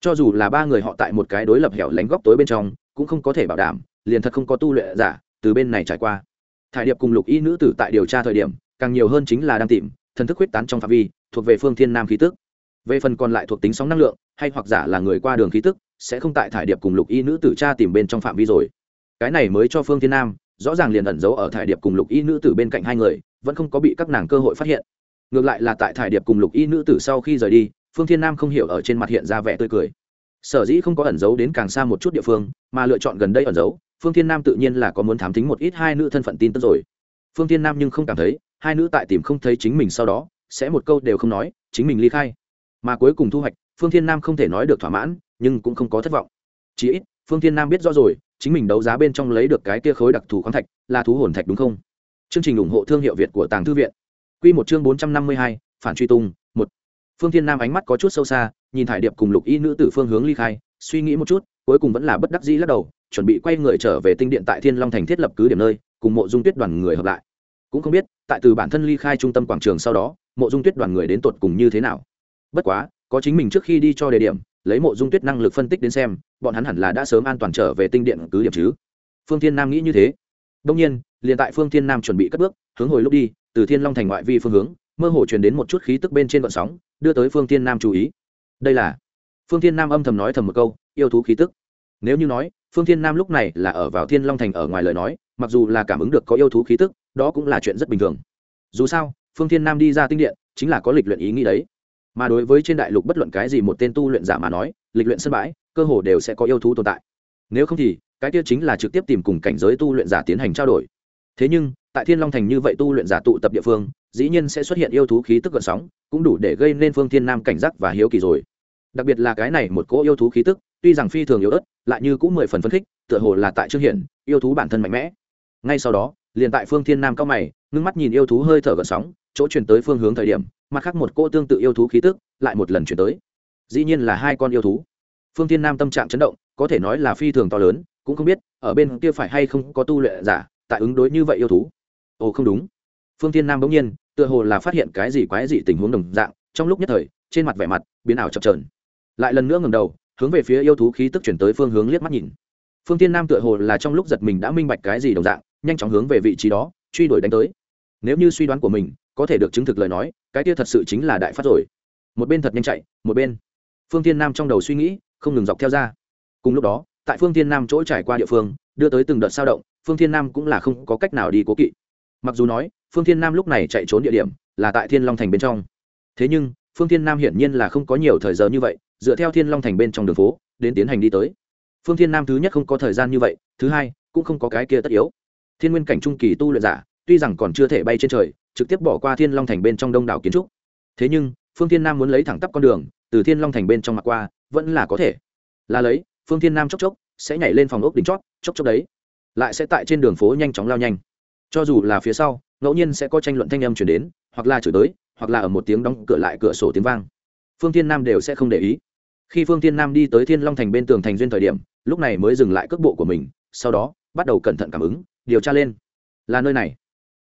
Cho dù là ba người họ tại một cái đối lập hẻo lánh góc tối bên trong, cũng không có thể bảo đảm, liền thật không có tu luyện giả, từ bên này trải qua. Thải điệp cùng lục y nữ tử tại điều tra thời điểm, càng nhiều hơn chính là đang tìm, thần thức huyết tán trong phạm vi, thuộc về phương thiên nam khí tức về phần còn lại thuộc tính sóng năng lượng, hay hoặc giả là người qua đường khí tức, sẽ không tại thải điệp cùng lục y nữ tử cha tìm bên trong phạm vi rồi. Cái này mới cho phương thiên nam, rõ ràng liền ẩn giấu ở thải điệp cùng lục y nữ tử bên cạnh hai người, vẫn không có bị các nàng cơ hội phát hiện. Ngược lại là tại thải điệp cùng lục y nữ tử sau khi rời đi, phương thiên nam không hiểu ở trên mặt hiện ra vẻ tươi cười. Sở dĩ không có ẩn giấu đến càng xa một chút địa phương, mà lựa chọn gần đây ẩn giấu, phương thiên nam tự nhiên là có muốn thám tính một ít hai nữ thân phận tin tức rồi. Phương thiên nam nhưng không cảm thấy, hai nữ tại tìm không thấy chính mình sau đó, sẽ một câu đều không nói, chính mình ly khai mà cuối cùng thu hoạch, phương thiên nam không thể nói được thỏa mãn, nhưng cũng không có thất vọng. Chí ít, phương thiên nam biết rõ rồi, chính mình đấu giá bên trong lấy được cái kia khối đặc thù khoáng thạch, là thú hồn thạch đúng không? Chương trình ủng hộ thương hiệu việt của tàng thư viện. Quy một chương bốn trăm năm mươi hai, phản truy tung, một. Phương thiên nam ánh mắt có chút sâu xa, nhìn thải điệp cùng lục y nữ tử phương hướng ly khai, suy nghĩ một chút, cuối cùng vẫn là bất đắc dĩ lắc đầu, chuẩn bị quay người trở về tinh điện tại thiên long thành thiết lập cứ điểm nơi, cùng mộ dung tuyết đoàn người hợp lại. Cũng không biết, tại từ bản thân ly khai trung tâm quảng trường sau đó, mộ dung tuyết đoàn người đến tột cùng như thế nào bất quá, có chính mình trước khi đi cho đề điểm, lấy mộ dung tuyết năng lực phân tích đến xem, bọn hắn hẳn là đã sớm an toàn trở về tinh điện cứ điểm chứ. Phương thiên nam nghĩ như thế. Đông nhiên, liền tại phương thiên nam chuẩn bị cất bước, hướng hồi lúc đi, từ thiên long thành ngoại vi phương hướng, mơ hồ truyền đến một chút khí tức bên trên vận sóng, đưa tới phương thiên nam chú ý. Đây là phương thiên nam âm thầm nói thầm một câu, yêu thú khí tức. Nếu như nói, phương thiên nam lúc này là ở vào thiên long thành ở ngoài lời nói, mặc dù là cảm ứng được có yêu thú khí tức, đó cũng là chuyện rất bình thường. Dù sao, phương thiên nam đi ra tinh điện, chính là có lịch luyện ý nghĩ đấy mà đối với trên đại lục bất luận cái gì một tên tu luyện giả mà nói, lịch luyện sân bãi, cơ hồ đều sẽ có yêu thú tồn tại. Nếu không thì, cái kia chính là trực tiếp tìm cùng cảnh giới tu luyện giả tiến hành trao đổi. Thế nhưng, tại thiên long thành như vậy tu luyện giả tụ tập địa phương, dĩ nhiên sẽ xuất hiện yêu thú khí tức gợn sóng, cũng đủ để gây nên phương thiên nam cảnh giác và hiếu kỳ rồi. Đặc biệt là cái này một cỗ yêu thú khí tức, tuy rằng phi thường yếu ớt, lại như cũng mười phần phân khích, tựa hồ là tại trương hiển, yêu thú bản thân mạnh mẽ. Ngay sau đó, liền tại phương thiên nam cao mày, ngưng mắt nhìn yêu thú hơi thở gợn sóng, chỗ chuyển tới phương hướng thời điểm mặt khác một cô tương tự yêu thú khí tức lại một lần chuyển tới. Dĩ nhiên là hai con yêu thú. Phương thiên nam tâm trạng chấn động, có thể nói là phi thường to lớn, cũng không biết ở bên kia phải hay không có tu luyện giả tại ứng đối như vậy yêu thú. Ồ, không đúng. Phương thiên nam bỗng nhiên, tựa hồ là phát hiện cái gì quái dị tình huống đồng dạng, trong lúc nhất thời, trên mặt vẻ mặt biến ảo chập trờn lại lần nữa ngầm đầu, hướng về phía yêu thú khí tức chuyển tới phương hướng liếc mắt nhìn. Phương thiên nam tựa hồ là trong lúc giật mình đã minh bạch cái gì đồng dạng, nhanh chóng hướng về vị trí đó, truy đuổi đánh tới. Nếu như suy đoán của mình có thể được chứng thực lời nói, cái kia thật sự chính là đại phát rồi. Một bên thật nhanh chạy, một bên. Phương thiên nam trong đầu suy nghĩ, không ngừng dọc theo ra. Cùng lúc đó, tại phương thiên nam chỗ trải qua địa phương, đưa tới từng đợt sao động, phương thiên nam cũng là không có cách nào đi cố kỵ. Mặc dù nói, phương thiên nam lúc này chạy trốn địa điểm là tại thiên long thành bên trong. Thế nhưng, phương thiên nam hiển nhiên là không có nhiều thời giờ như vậy, dựa theo thiên long thành bên trong đường phố, đến tiến hành đi tới. Phương thiên nam thứ nhất không có thời gian như vậy, thứ hai, cũng không có cái kia tất yếu. Thiên nguyên cảnh trung kỳ tu luyện giả, tuy rằng còn chưa thể bay trên trời trực tiếp bỏ qua thiên long thành bên trong đông đảo kiến trúc. Thế nhưng, phương thiên nam muốn lấy thẳng tắp con đường, từ thiên long thành bên trong mặt qua, vẫn là có thể. Là lấy, phương thiên nam chốc chốc sẽ nhảy lên phòng ốc đỉnh chót, chốc chốc đấy. Lại sẽ tại trên đường phố nhanh chóng lao nhanh. Cho dù là phía sau, ngẫu nhiên sẽ có tranh luận thanh âm chuyển đến, hoặc là chửi tới hoặc là ở một tiếng đóng cửa lại cửa sổ tiếng vang. Phương thiên nam đều sẽ không để ý. Khi phương thiên nam đi tới thiên long thành bên tường thành duyên thời điểm, lúc này mới dừng lại cước bộ của mình, sau đó bắt đầu cẩn thận cảm ứng, điều tra lên. Là nơi này.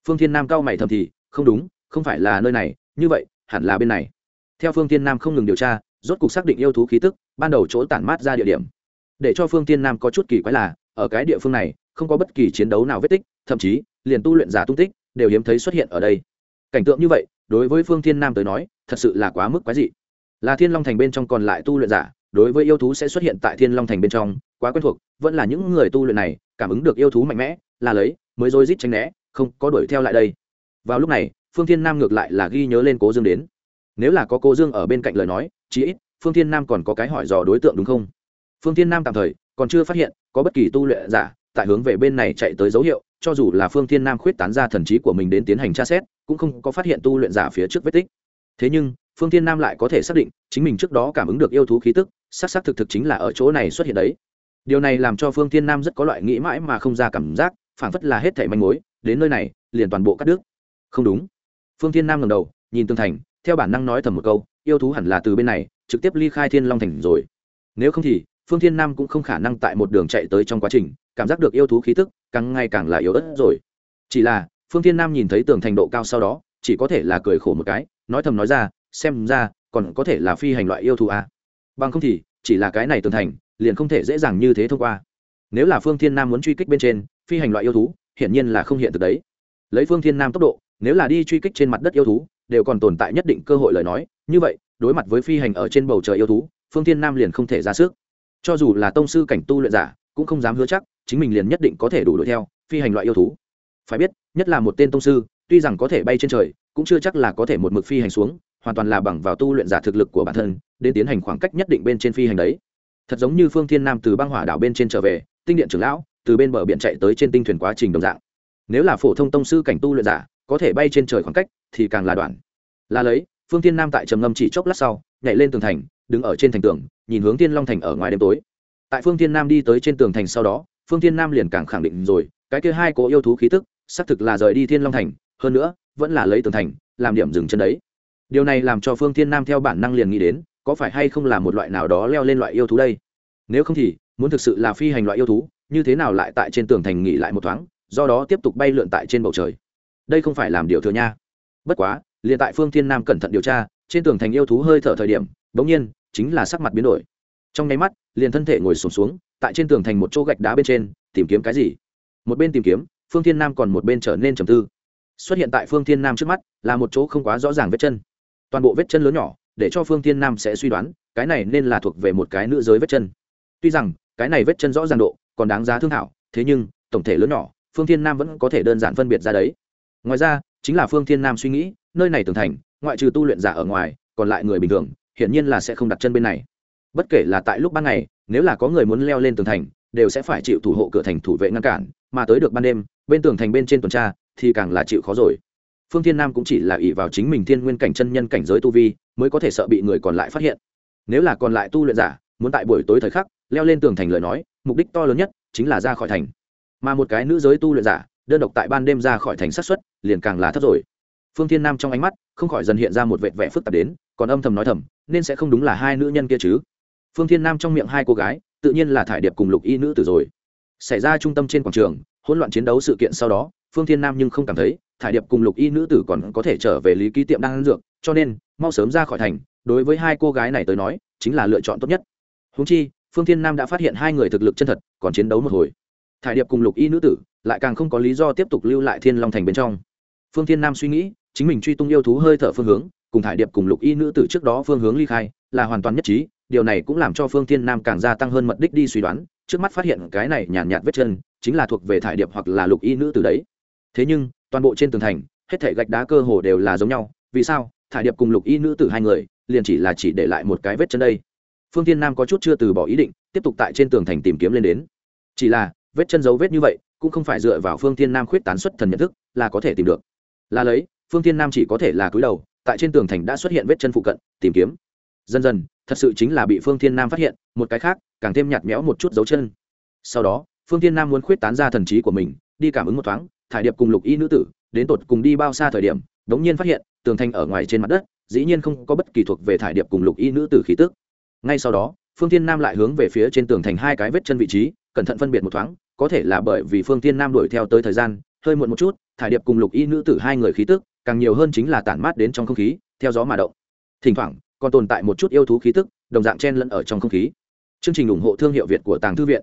Phương thiên nam cao mày thầm thì không đúng, không phải là nơi này, như vậy, hẳn là bên này. Theo phương thiên nam không ngừng điều tra, rốt cuộc xác định yêu thú khí tức, ban đầu chỗ tản mát ra địa điểm. Để cho phương thiên nam có chút kỳ quái là, ở cái địa phương này, không có bất kỳ chiến đấu nào vết tích, thậm chí, liền tu luyện giả tung tích, đều hiếm thấy xuất hiện ở đây. Cảnh tượng như vậy, đối với phương thiên nam tới nói, thật sự là quá mức quái dị. Là thiên long thành bên trong còn lại tu luyện giả, đối với yêu thú sẽ xuất hiện tại thiên long thành bên trong, quá quen thuộc, vẫn là những người tu luyện này, cảm ứng được yêu thú mạnh mẽ, là lấy, mới dối rít tránh né, không có đuổi theo lại đây vào lúc này, phương thiên nam ngược lại là ghi nhớ lên cố dương đến. Nếu là có cô dương ở bên cạnh lời nói, chí ít, phương thiên nam còn có cái hỏi dò đối tượng đúng không? Phương thiên nam tạm thời còn chưa phát hiện có bất kỳ tu luyện giả tại hướng về bên này chạy tới dấu hiệu, cho dù là phương thiên nam khuyết tán ra thần trí của mình đến tiến hành tra xét, cũng không có phát hiện tu luyện giả phía trước vết tích. Thế nhưng, phương thiên nam lại có thể xác định, chính mình trước đó cảm ứng được yêu thú khí tức s á c s á c thực thực chính là ở chỗ này xuất hiện đấy. Điều này làm cho phương thiên nam rất có loại nghĩ mãi mà không ra cảm giác, phảng phất là hết thảy manh mối, đến nơi này, liền toàn bộ cắt đứt không đúng. Phương thiên nam ngầm đầu, nhìn tương thành, theo bản năng nói thầm một câu, yêu thú hẳn là từ bên này, trực tiếp ly khai thiên long thành rồi. Nếu không thì, phương thiên nam cũng không khả năng tại một đường chạy tới trong quá trình, cảm giác được yêu thú khí tức, càng ngày càng là yếu ớt rồi. Chỉ là, phương thiên nam nhìn thấy tường thành độ cao sau đó, chỉ có thể là cười khổ một cái, nói thầm nói ra, xem ra, còn có thể là phi hành loại yêu thú à. bằng không thì, chỉ là cái này tường thành, liền không thể dễ dàng như thế thông qua. Nếu là phương thiên nam muốn truy kích bên trên, phi hành loại yêu thú, hiển nhiên là không hiện thực đấy. Lấy phương thiên nam tốc độ nếu là đi truy kích trên mặt đất yêu thú, đều còn tồn tại nhất định cơ hội lời nói. Như vậy, đối mặt với phi hành ở trên bầu trời yêu thú, phương thiên nam liền không thể ra sức. Cho dù là tông sư cảnh tu luyện giả, cũng không dám hứa chắc chính mình liền nhất định có thể đủ đuổi theo phi hành loại yêu thú. Phải biết, nhất là một tên tông sư, tuy rằng có thể bay trên trời, cũng chưa chắc là có thể một mực phi hành xuống, hoàn toàn là bằng vào tu luyện giả thực lực của bản thân, đến tiến hành khoảng cách nhất định bên trên phi hành đấy. Thật giống như phương thiên nam từ băng hỏa đảo bên trên trở về, tinh điện trưởng lão, từ bên bờ biển chạy tới trên tinh thuyền quá trình đồng dạng. Nếu là phổ thông tông sư cảnh tu luyện giả có thể bay trên trời khoảng cách thì càng là đoạn. Là lấy, phương thiên nam tại trầm ngâm chỉ chốc lát sau, nhảy lên tường thành, đứng ở trên thành tường, nhìn hướng thiên long thành ở ngoài đêm tối. Tại phương thiên nam đi tới trên tường thành sau đó, phương thiên nam liền càng khẳng định rồi, cái kia hai cố yêu thú khí tức, xác thực là rời đi thiên long thành, hơn nữa, vẫn là lấy tường thành, làm điểm dừng chân đấy. Điều này làm cho phương thiên nam theo bản năng liền nghĩ đến, có phải hay không là một loại nào đó leo lên loại yêu thú đây? Nếu không thì, muốn thực sự là phi hành loại yêu thú, như thế nào lại tại trên tường thành nghỉ lại một thoáng, do đó tiếp tục bay lượn tại trên bầu trời? Đây không phải làm điều thừa nha. Bất quá liền tại phương thiên nam cẩn thận điều tra trên tường thành yêu thú hơi thở thời điểm bỗng nhiên chính là sắc mặt biến đổi. Trong nháy mắt liền thân thể ngồi sụp xuống, xuống tại trên tường thành một chỗ gạch đá bên trên tìm kiếm cái gì? Một bên tìm kiếm phương thiên nam còn một bên trở nên trầm tư. Xuất hiện tại phương thiên nam trước mắt là một chỗ không quá rõ ràng vết chân. Toàn bộ vết chân lớn nhỏ để cho phương thiên nam sẽ suy đoán cái này nên là thuộc về một cái nữ giới vết chân. Tuy rằng cái này vết chân rõ ràng độ còn đáng giá thương thảo thế nhưng tổng thể lớn nhỏ phương thiên nam vẫn có thể đơn giản phân biệt ra đấy ngoài ra, chính là phương thiên nam suy nghĩ, nơi này tường thành, ngoại trừ tu luyện giả ở ngoài, còn lại người bình thường, hiển nhiên là sẽ không đặt chân bên này. Bất kể là tại lúc ban ngày, nếu là có người muốn leo lên tường thành, đều sẽ phải chịu thủ hộ cửa thành thủ vệ ngăn cản, mà tới được ban đêm, bên tường thành bên trên tuần tra, thì càng là chịu khó rồi. Phương thiên nam cũng chỉ là ỷ vào chính mình thiên nguyên cảnh chân nhân cảnh giới tu vi, mới có thể sợ bị người còn lại phát hiện. Nếu là còn lại tu luyện giả, muốn tại buổi tối thời khắc, leo lên tường thành lời nói, mục đích to lớn nhất chính là ra khỏi thành. Mà một cái nữ giới tu luyện giả, đơn độc tại ban đêm ra khỏi thành sát xuất liền càng là thấp rồi. Phương thiên nam trong ánh mắt, không khỏi dần hiện ra một vệt vẻ phức tạp đến, còn âm thầm nói thầm, nên sẽ không đúng là hai nữ nhân kia chứ. Phương thiên nam trong miệng hai cô gái, tự nhiên là thải điệp cùng lục y nữ tử rồi. Xảy ra trung tâm trên quảng trường, hỗn loạn chiến đấu sự kiện sau đó, phương thiên nam nhưng không cảm thấy thải điệp cùng lục y nữ tử còn có thể trở về lý ký tiệm đang ăn dược, cho nên, mau sớm ra khỏi thành, đối với hai cô gái này tới nói, chính là lựa chọn tốt nhất. Húng chi, phương thiên nam đã phát hiện hai người thực lực chân thật, còn chiến đấu một hồi. Thải điệp cùng lục y nữ tử, lại càng không có lý do tiếp tục lưu lại thiên long thành bên trong phương thiên nam suy nghĩ chính mình truy tung yêu thú hơi thở phương hướng cùng thải điệp cùng lục y nữ tử trước đó phương hướng ly khai là hoàn toàn nhất trí điều này cũng làm cho phương thiên nam càng gia tăng hơn mật đích đi suy đoán trước mắt phát hiện cái này nhàn nhạt, nhạt vết chân chính là thuộc về thải điệp hoặc là lục y nữ tử đấy. Thế nhưng toàn bộ trên tường thành hết thể gạch đá cơ hồ đều là giống nhau vì sao? Thải điệp cùng lục y nữ tử hai người liền chỉ là chỉ để lại một cái vết chân đây. Phương Thiên nam có chút chưa từ bỏ ý định tiếp tục tại trên tường thành tìm kiếm lên đến. Chỉ là vết chân dấu vết như vậy cũng không phải dựa vào phương Thiên nam khuyết tán xuất thần nhận thức là có thể tìm được là lấy, phương thiên nam chỉ có thể là cúi đầu, tại trên tường thành đã xuất hiện vết chân phụ cận, tìm kiếm. Dần dần, thật sự chính là bị phương thiên nam phát hiện, một cái khác, càng thêm nhạt méo một chút dấu chân. Sau đó, phương thiên nam muốn khuyết tán ra thần trí của mình, đi cảm ứng một thoáng, thải điệp cùng lục y nữ tử, đến tột cùng đi bao xa thời điểm, đống nhiên phát hiện, tường thành ở ngoài trên mặt đất, dĩ nhiên không có bất kỳ thuộc về thải điệp cùng lục y nữ tử khí tức. Ngay sau đó, phương thiên nam lại hướng về phía trên tường thành hai cái vết chân vị trí, cẩn thận phân biệt một thoáng, có thể là bởi vì phương thiên nam đuổi theo tới thời gian, hơi muộn một chút thải điệp cùng lục y nữ tử hai người khí tức, càng nhiều hơn chính là tản mát đến trong không khí, theo gió mà động. Thỉnh thoảng, còn tồn tại một chút yêu thú khí tức, đồng dạng chen lẫn ở trong không khí. Chương trình ủng hộ thương hiệu việt của tàng thư viện.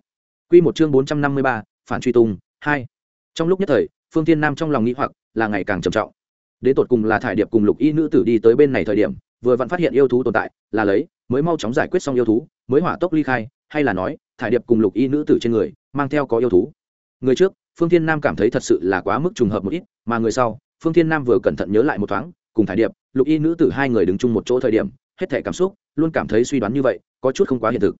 Q một chương bốn trăm năm mươi ba, phản truy tung, hai. Trong lúc nhất thời, phương tiên nam trong lòng nghĩ hoặc là ngày càng trầm trọng. Đến tột cùng là thải điệp cùng lục y nữ tử đi tới bên này thời điểm, vừa vặn phát hiện yêu thú tồn tại, là lấy, mới mau chóng giải quyết xong yêu thú, mới hỏa tốc ly khai, hay là nói, thải điệp cùng lục y nữ tử trên người, mang theo có yêu thú. Người trước phương thiên nam cảm thấy thật sự là quá mức trùng hợp một ít, mà người sau, phương thiên nam vừa cẩn thận nhớ lại một thoáng, cùng thải điệp, lục y nữ tử hai người đứng chung một chỗ thời điểm, hết thể cảm xúc, luôn cảm thấy suy đoán như vậy, có chút không quá hiện thực.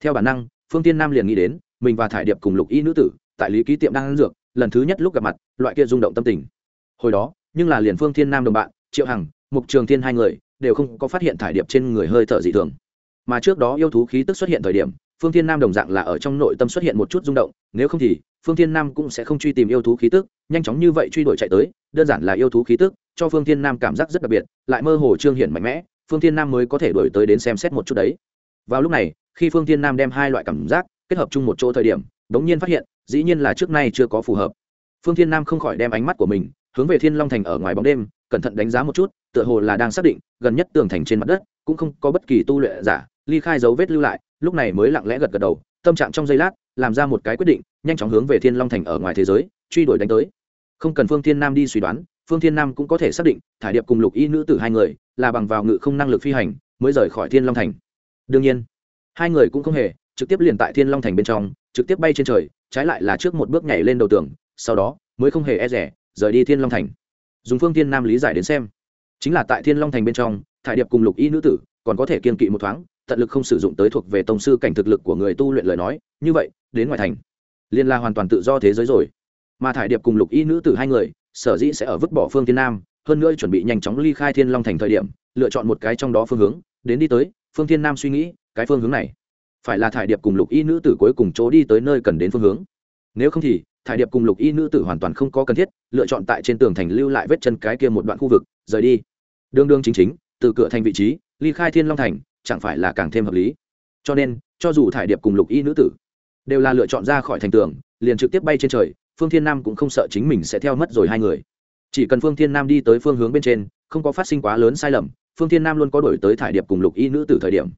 Theo bản năng, phương thiên nam liền nghĩ đến, mình và thải điệp cùng lục y nữ tử, tại lý ký tiệm đang ăn dược, lần thứ nhất lúc gặp mặt, loại kia rung động tâm tình. Hồi đó, nhưng là liền phương thiên nam đồng bạn, triệu hằng, mục trường thiên hai người, đều không có phát hiện thải điệp trên người hơi thở dị thường. Mà trước đó yêu thú khí tức xuất hiện thời điểm phương thiên nam đồng dạng là ở trong nội tâm xuất hiện một chút rung động, nếu không thì, phương thiên nam cũng sẽ không truy tìm yêu thú khí tức, nhanh chóng như vậy truy đuổi chạy tới, đơn giản là yêu thú khí tức, cho phương thiên nam cảm giác rất đặc biệt, lại mơ hồ trương hiển mạnh mẽ, phương thiên nam mới có thể đuổi tới đến xem xét một chút đấy. Vào lúc này, khi phương thiên nam đem hai loại cảm giác kết hợp chung một chỗ thời điểm đ ố n g nhiên phát hiện, dĩ nhiên là trước nay chưa có phù hợp. Phương thiên nam không khỏi đem ánh mắt của mình hướng về thiên long thành ở ngoài bóng đêm, cẩn thận đánh giá một chút, tựa hồ là đang xác định gần nhất tường thành trên mặt đất cũng không có bất kỳ tu luyện giả, ly khai dấu vết lưu lại lúc này mới lặng lẽ gật gật đầu, tâm trạng trong giây lát, làm ra một cái quyết định, nhanh chóng hướng về thiên long thành ở ngoài thế giới, truy đuổi đánh tới. Không cần phương thiên nam đi suy đoán, phương thiên nam cũng có thể xác định, thải điệp cùng lục y nữ tử hai người, là bằng vào ngự không năng lực phi hành, mới rời khỏi thiên long thành. Đương nhiên, hai người cũng không hề, trực tiếp liền tại thiên long thành bên trong, trực tiếp bay trên trời, trái lại là trước một bước nhảy lên đầu tường, sau đó, mới không hề e rẻ rời đi thiên long thành. Dùng phương thiên nam lý giải đến xem, chính là tại thiên long thành bên trong, thải điệp cùng lục y nữ tử còn có thể kiên kỵ một thoáng tận lực không sử dụng tới thuộc về tông sư cảnh thực lực của người tu luyện lời nói, như vậy, đến ngoài thành liên la hoàn toàn tự do thế giới rồi. Mà thải điệp cùng lục y nữ tử hai người, sở dĩ sẽ ở vứt bỏ phương thiên nam, hơn nữa chuẩn bị nhanh chóng ly khai thiên long thành thời điểm, lựa chọn một cái trong đó phương hướng, đến đi tới, phương thiên nam suy nghĩ, cái phương hướng này, phải là thải điệp cùng lục y nữ tử cuối cùng chỗ đi tới nơi cần đến phương hướng. Nếu không thì, thải điệp cùng lục y nữ tử hoàn toàn không có cần thiết, lựa chọn tại trên tường thành lưu lại vết chân cái kia một đoạn khu vực, rời đi. Đương đương chính chính, từ cửa thành vị trí, ly khai thiên long thành chẳng phải là càng thêm hợp lý. Cho nên, cho dù thải điệp cùng lục y nữ tử đều là lựa chọn ra khỏi thành tường, liền trực tiếp bay trên trời, phương thiên nam cũng không sợ chính mình sẽ theo mất rồi hai người. Chỉ cần phương thiên nam đi tới phương hướng bên trên, không có phát sinh quá lớn sai lầm, phương thiên nam luôn có đổi tới thải điệp cùng lục y nữ tử thời điểm.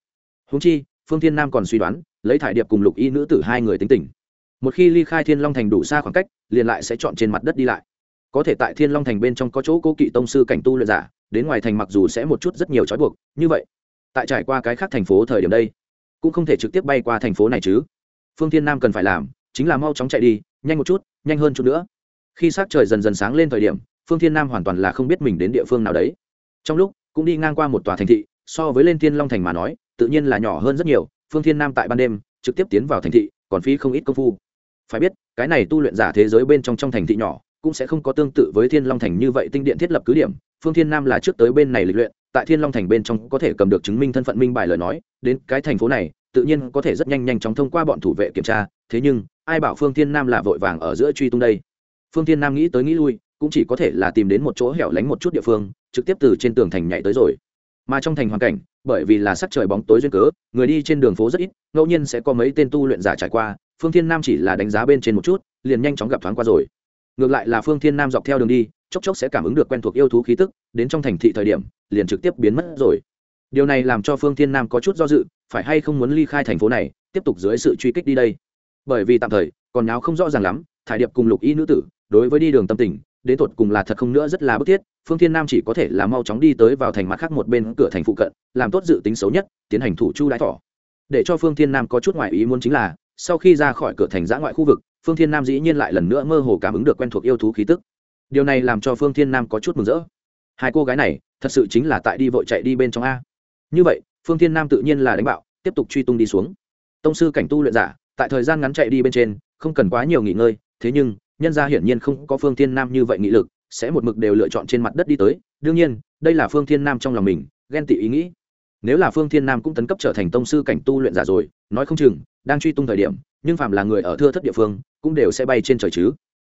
Húng chi, phương thiên nam còn suy đoán, lấy thải điệp cùng lục y nữ tử hai người tính tình. Một khi ly khai thiên long thành đủ xa khoảng cách, liền lại sẽ chọn trên mặt đất đi lại. Có thể tại thiên long thành bên trong có chỗ cố kỵ tông sư cảnh tu luyện giả, đến ngoài thành mặc dù sẽ một chút rất nhiều trói buộc, như vậy tại trải qua cái khác thành phố thời điểm đây, cũng không thể trực tiếp bay qua thành phố này chứ. Phương thiên nam cần phải làm chính là mau chóng chạy đi, nhanh một chút, nhanh hơn chút nữa. Khi s á c trời dần dần sáng lên thời điểm, phương thiên nam hoàn toàn là không biết mình đến địa phương nào đấy. Trong lúc cũng đi ngang qua một tòa thành thị, so với lên thiên long thành mà nói, tự nhiên là nhỏ hơn rất nhiều. Phương thiên nam tại ban đêm trực tiếp tiến vào thành thị, còn phí không ít công phu. Phải biết, cái này tu luyện giả thế giới bên trong trong thành thị nhỏ, cũng sẽ không có tương tự với thiên long thành như vậy tinh điện thiết lập cứ điểm. Phương thiên nam là trước tới bên này lịch luyện tại thiên long thành bên trong có thể cầm được chứng minh thân phận minh bài lời nói, đến cái thành phố này, tự nhiên có thể rất nhanh nhanh chóng thông qua bọn thủ vệ kiểm tra, thế nhưng, ai bảo phương thiên nam là vội vàng ở giữa truy tung đây? Phương thiên nam nghĩ tới nghĩ lui, cũng chỉ có thể là tìm đến một chỗ hẻo lánh một chút địa phương, trực tiếp từ trên tường thành nhảy tới rồi. Mà trong thành hoàn cảnh, bởi vì là sắc trời bóng tối duyên cớ, người đi trên đường phố rất ít, ngẫu nhiên sẽ có mấy tên tu luyện giả trải qua, phương thiên nam chỉ là đánh giá bên trên một chút, liền nhanh chóng gặp thoáng qua rồi. Ngược lại là phương thiên nam dọc theo đường đi chốc chốc sẽ cảm ứng được quen thuộc yêu thú khí tức, đến trong thành thị thời điểm, liền trực tiếp biến mất rồi. Điều này làm cho phương thiên nam có chút do dự, phải hay không muốn ly khai thành phố này, tiếp tục dưới sự truy kích đi đây. Bởi vì tạm thời, còn nháo không rõ ràng lắm, thải điệp cùng lục y nữ tử, đối với đi đường tâm tình, đến tột cùng là thật không nữa rất là bức thiết, phương thiên nam chỉ có thể là mau chóng đi tới vào thành mặt khác một bên cửa thành phụ cận, làm tốt dự tính xấu nhất, tiến hành thủ chu đãi thỏ. Để cho phương thiên nam có chút ngoại ý muốn chính là, sau khi ra khỏi cửa thành giã ngoại khu vực, phương thiên nam dĩ nhiên lại lần nữa mơ hồ cảm ứng được quen thuộc yêu thú khí tức điều này làm cho phương thiên nam có chút mừng rỡ. Hai cô gái này, thật sự chính là tại đi vội chạy đi bên trong a. Như vậy, phương thiên nam tự nhiên là đánh bạo, tiếp tục truy tung đi xuống. Tông sư cảnh tu luyện giả, tại thời gian ngắn chạy đi bên trên, không cần quá nhiều nghỉ ngơi, thế nhưng, nhân ra hiển nhiên không có phương thiên nam như vậy nghị lực, sẽ một mực đều lựa chọn trên mặt đất đi tới. Đương nhiên, đây là phương thiên nam trong lòng mình, ghen tị ý nghĩ. Nếu là phương thiên nam cũng tấn cấp trở thành tông sư cảnh tu luyện giả rồi, nói không chừng, đang truy tung thời điểm, nhưng phạm là người ở thưa thất địa phương, cũng đều sẽ bay trên trời chứ.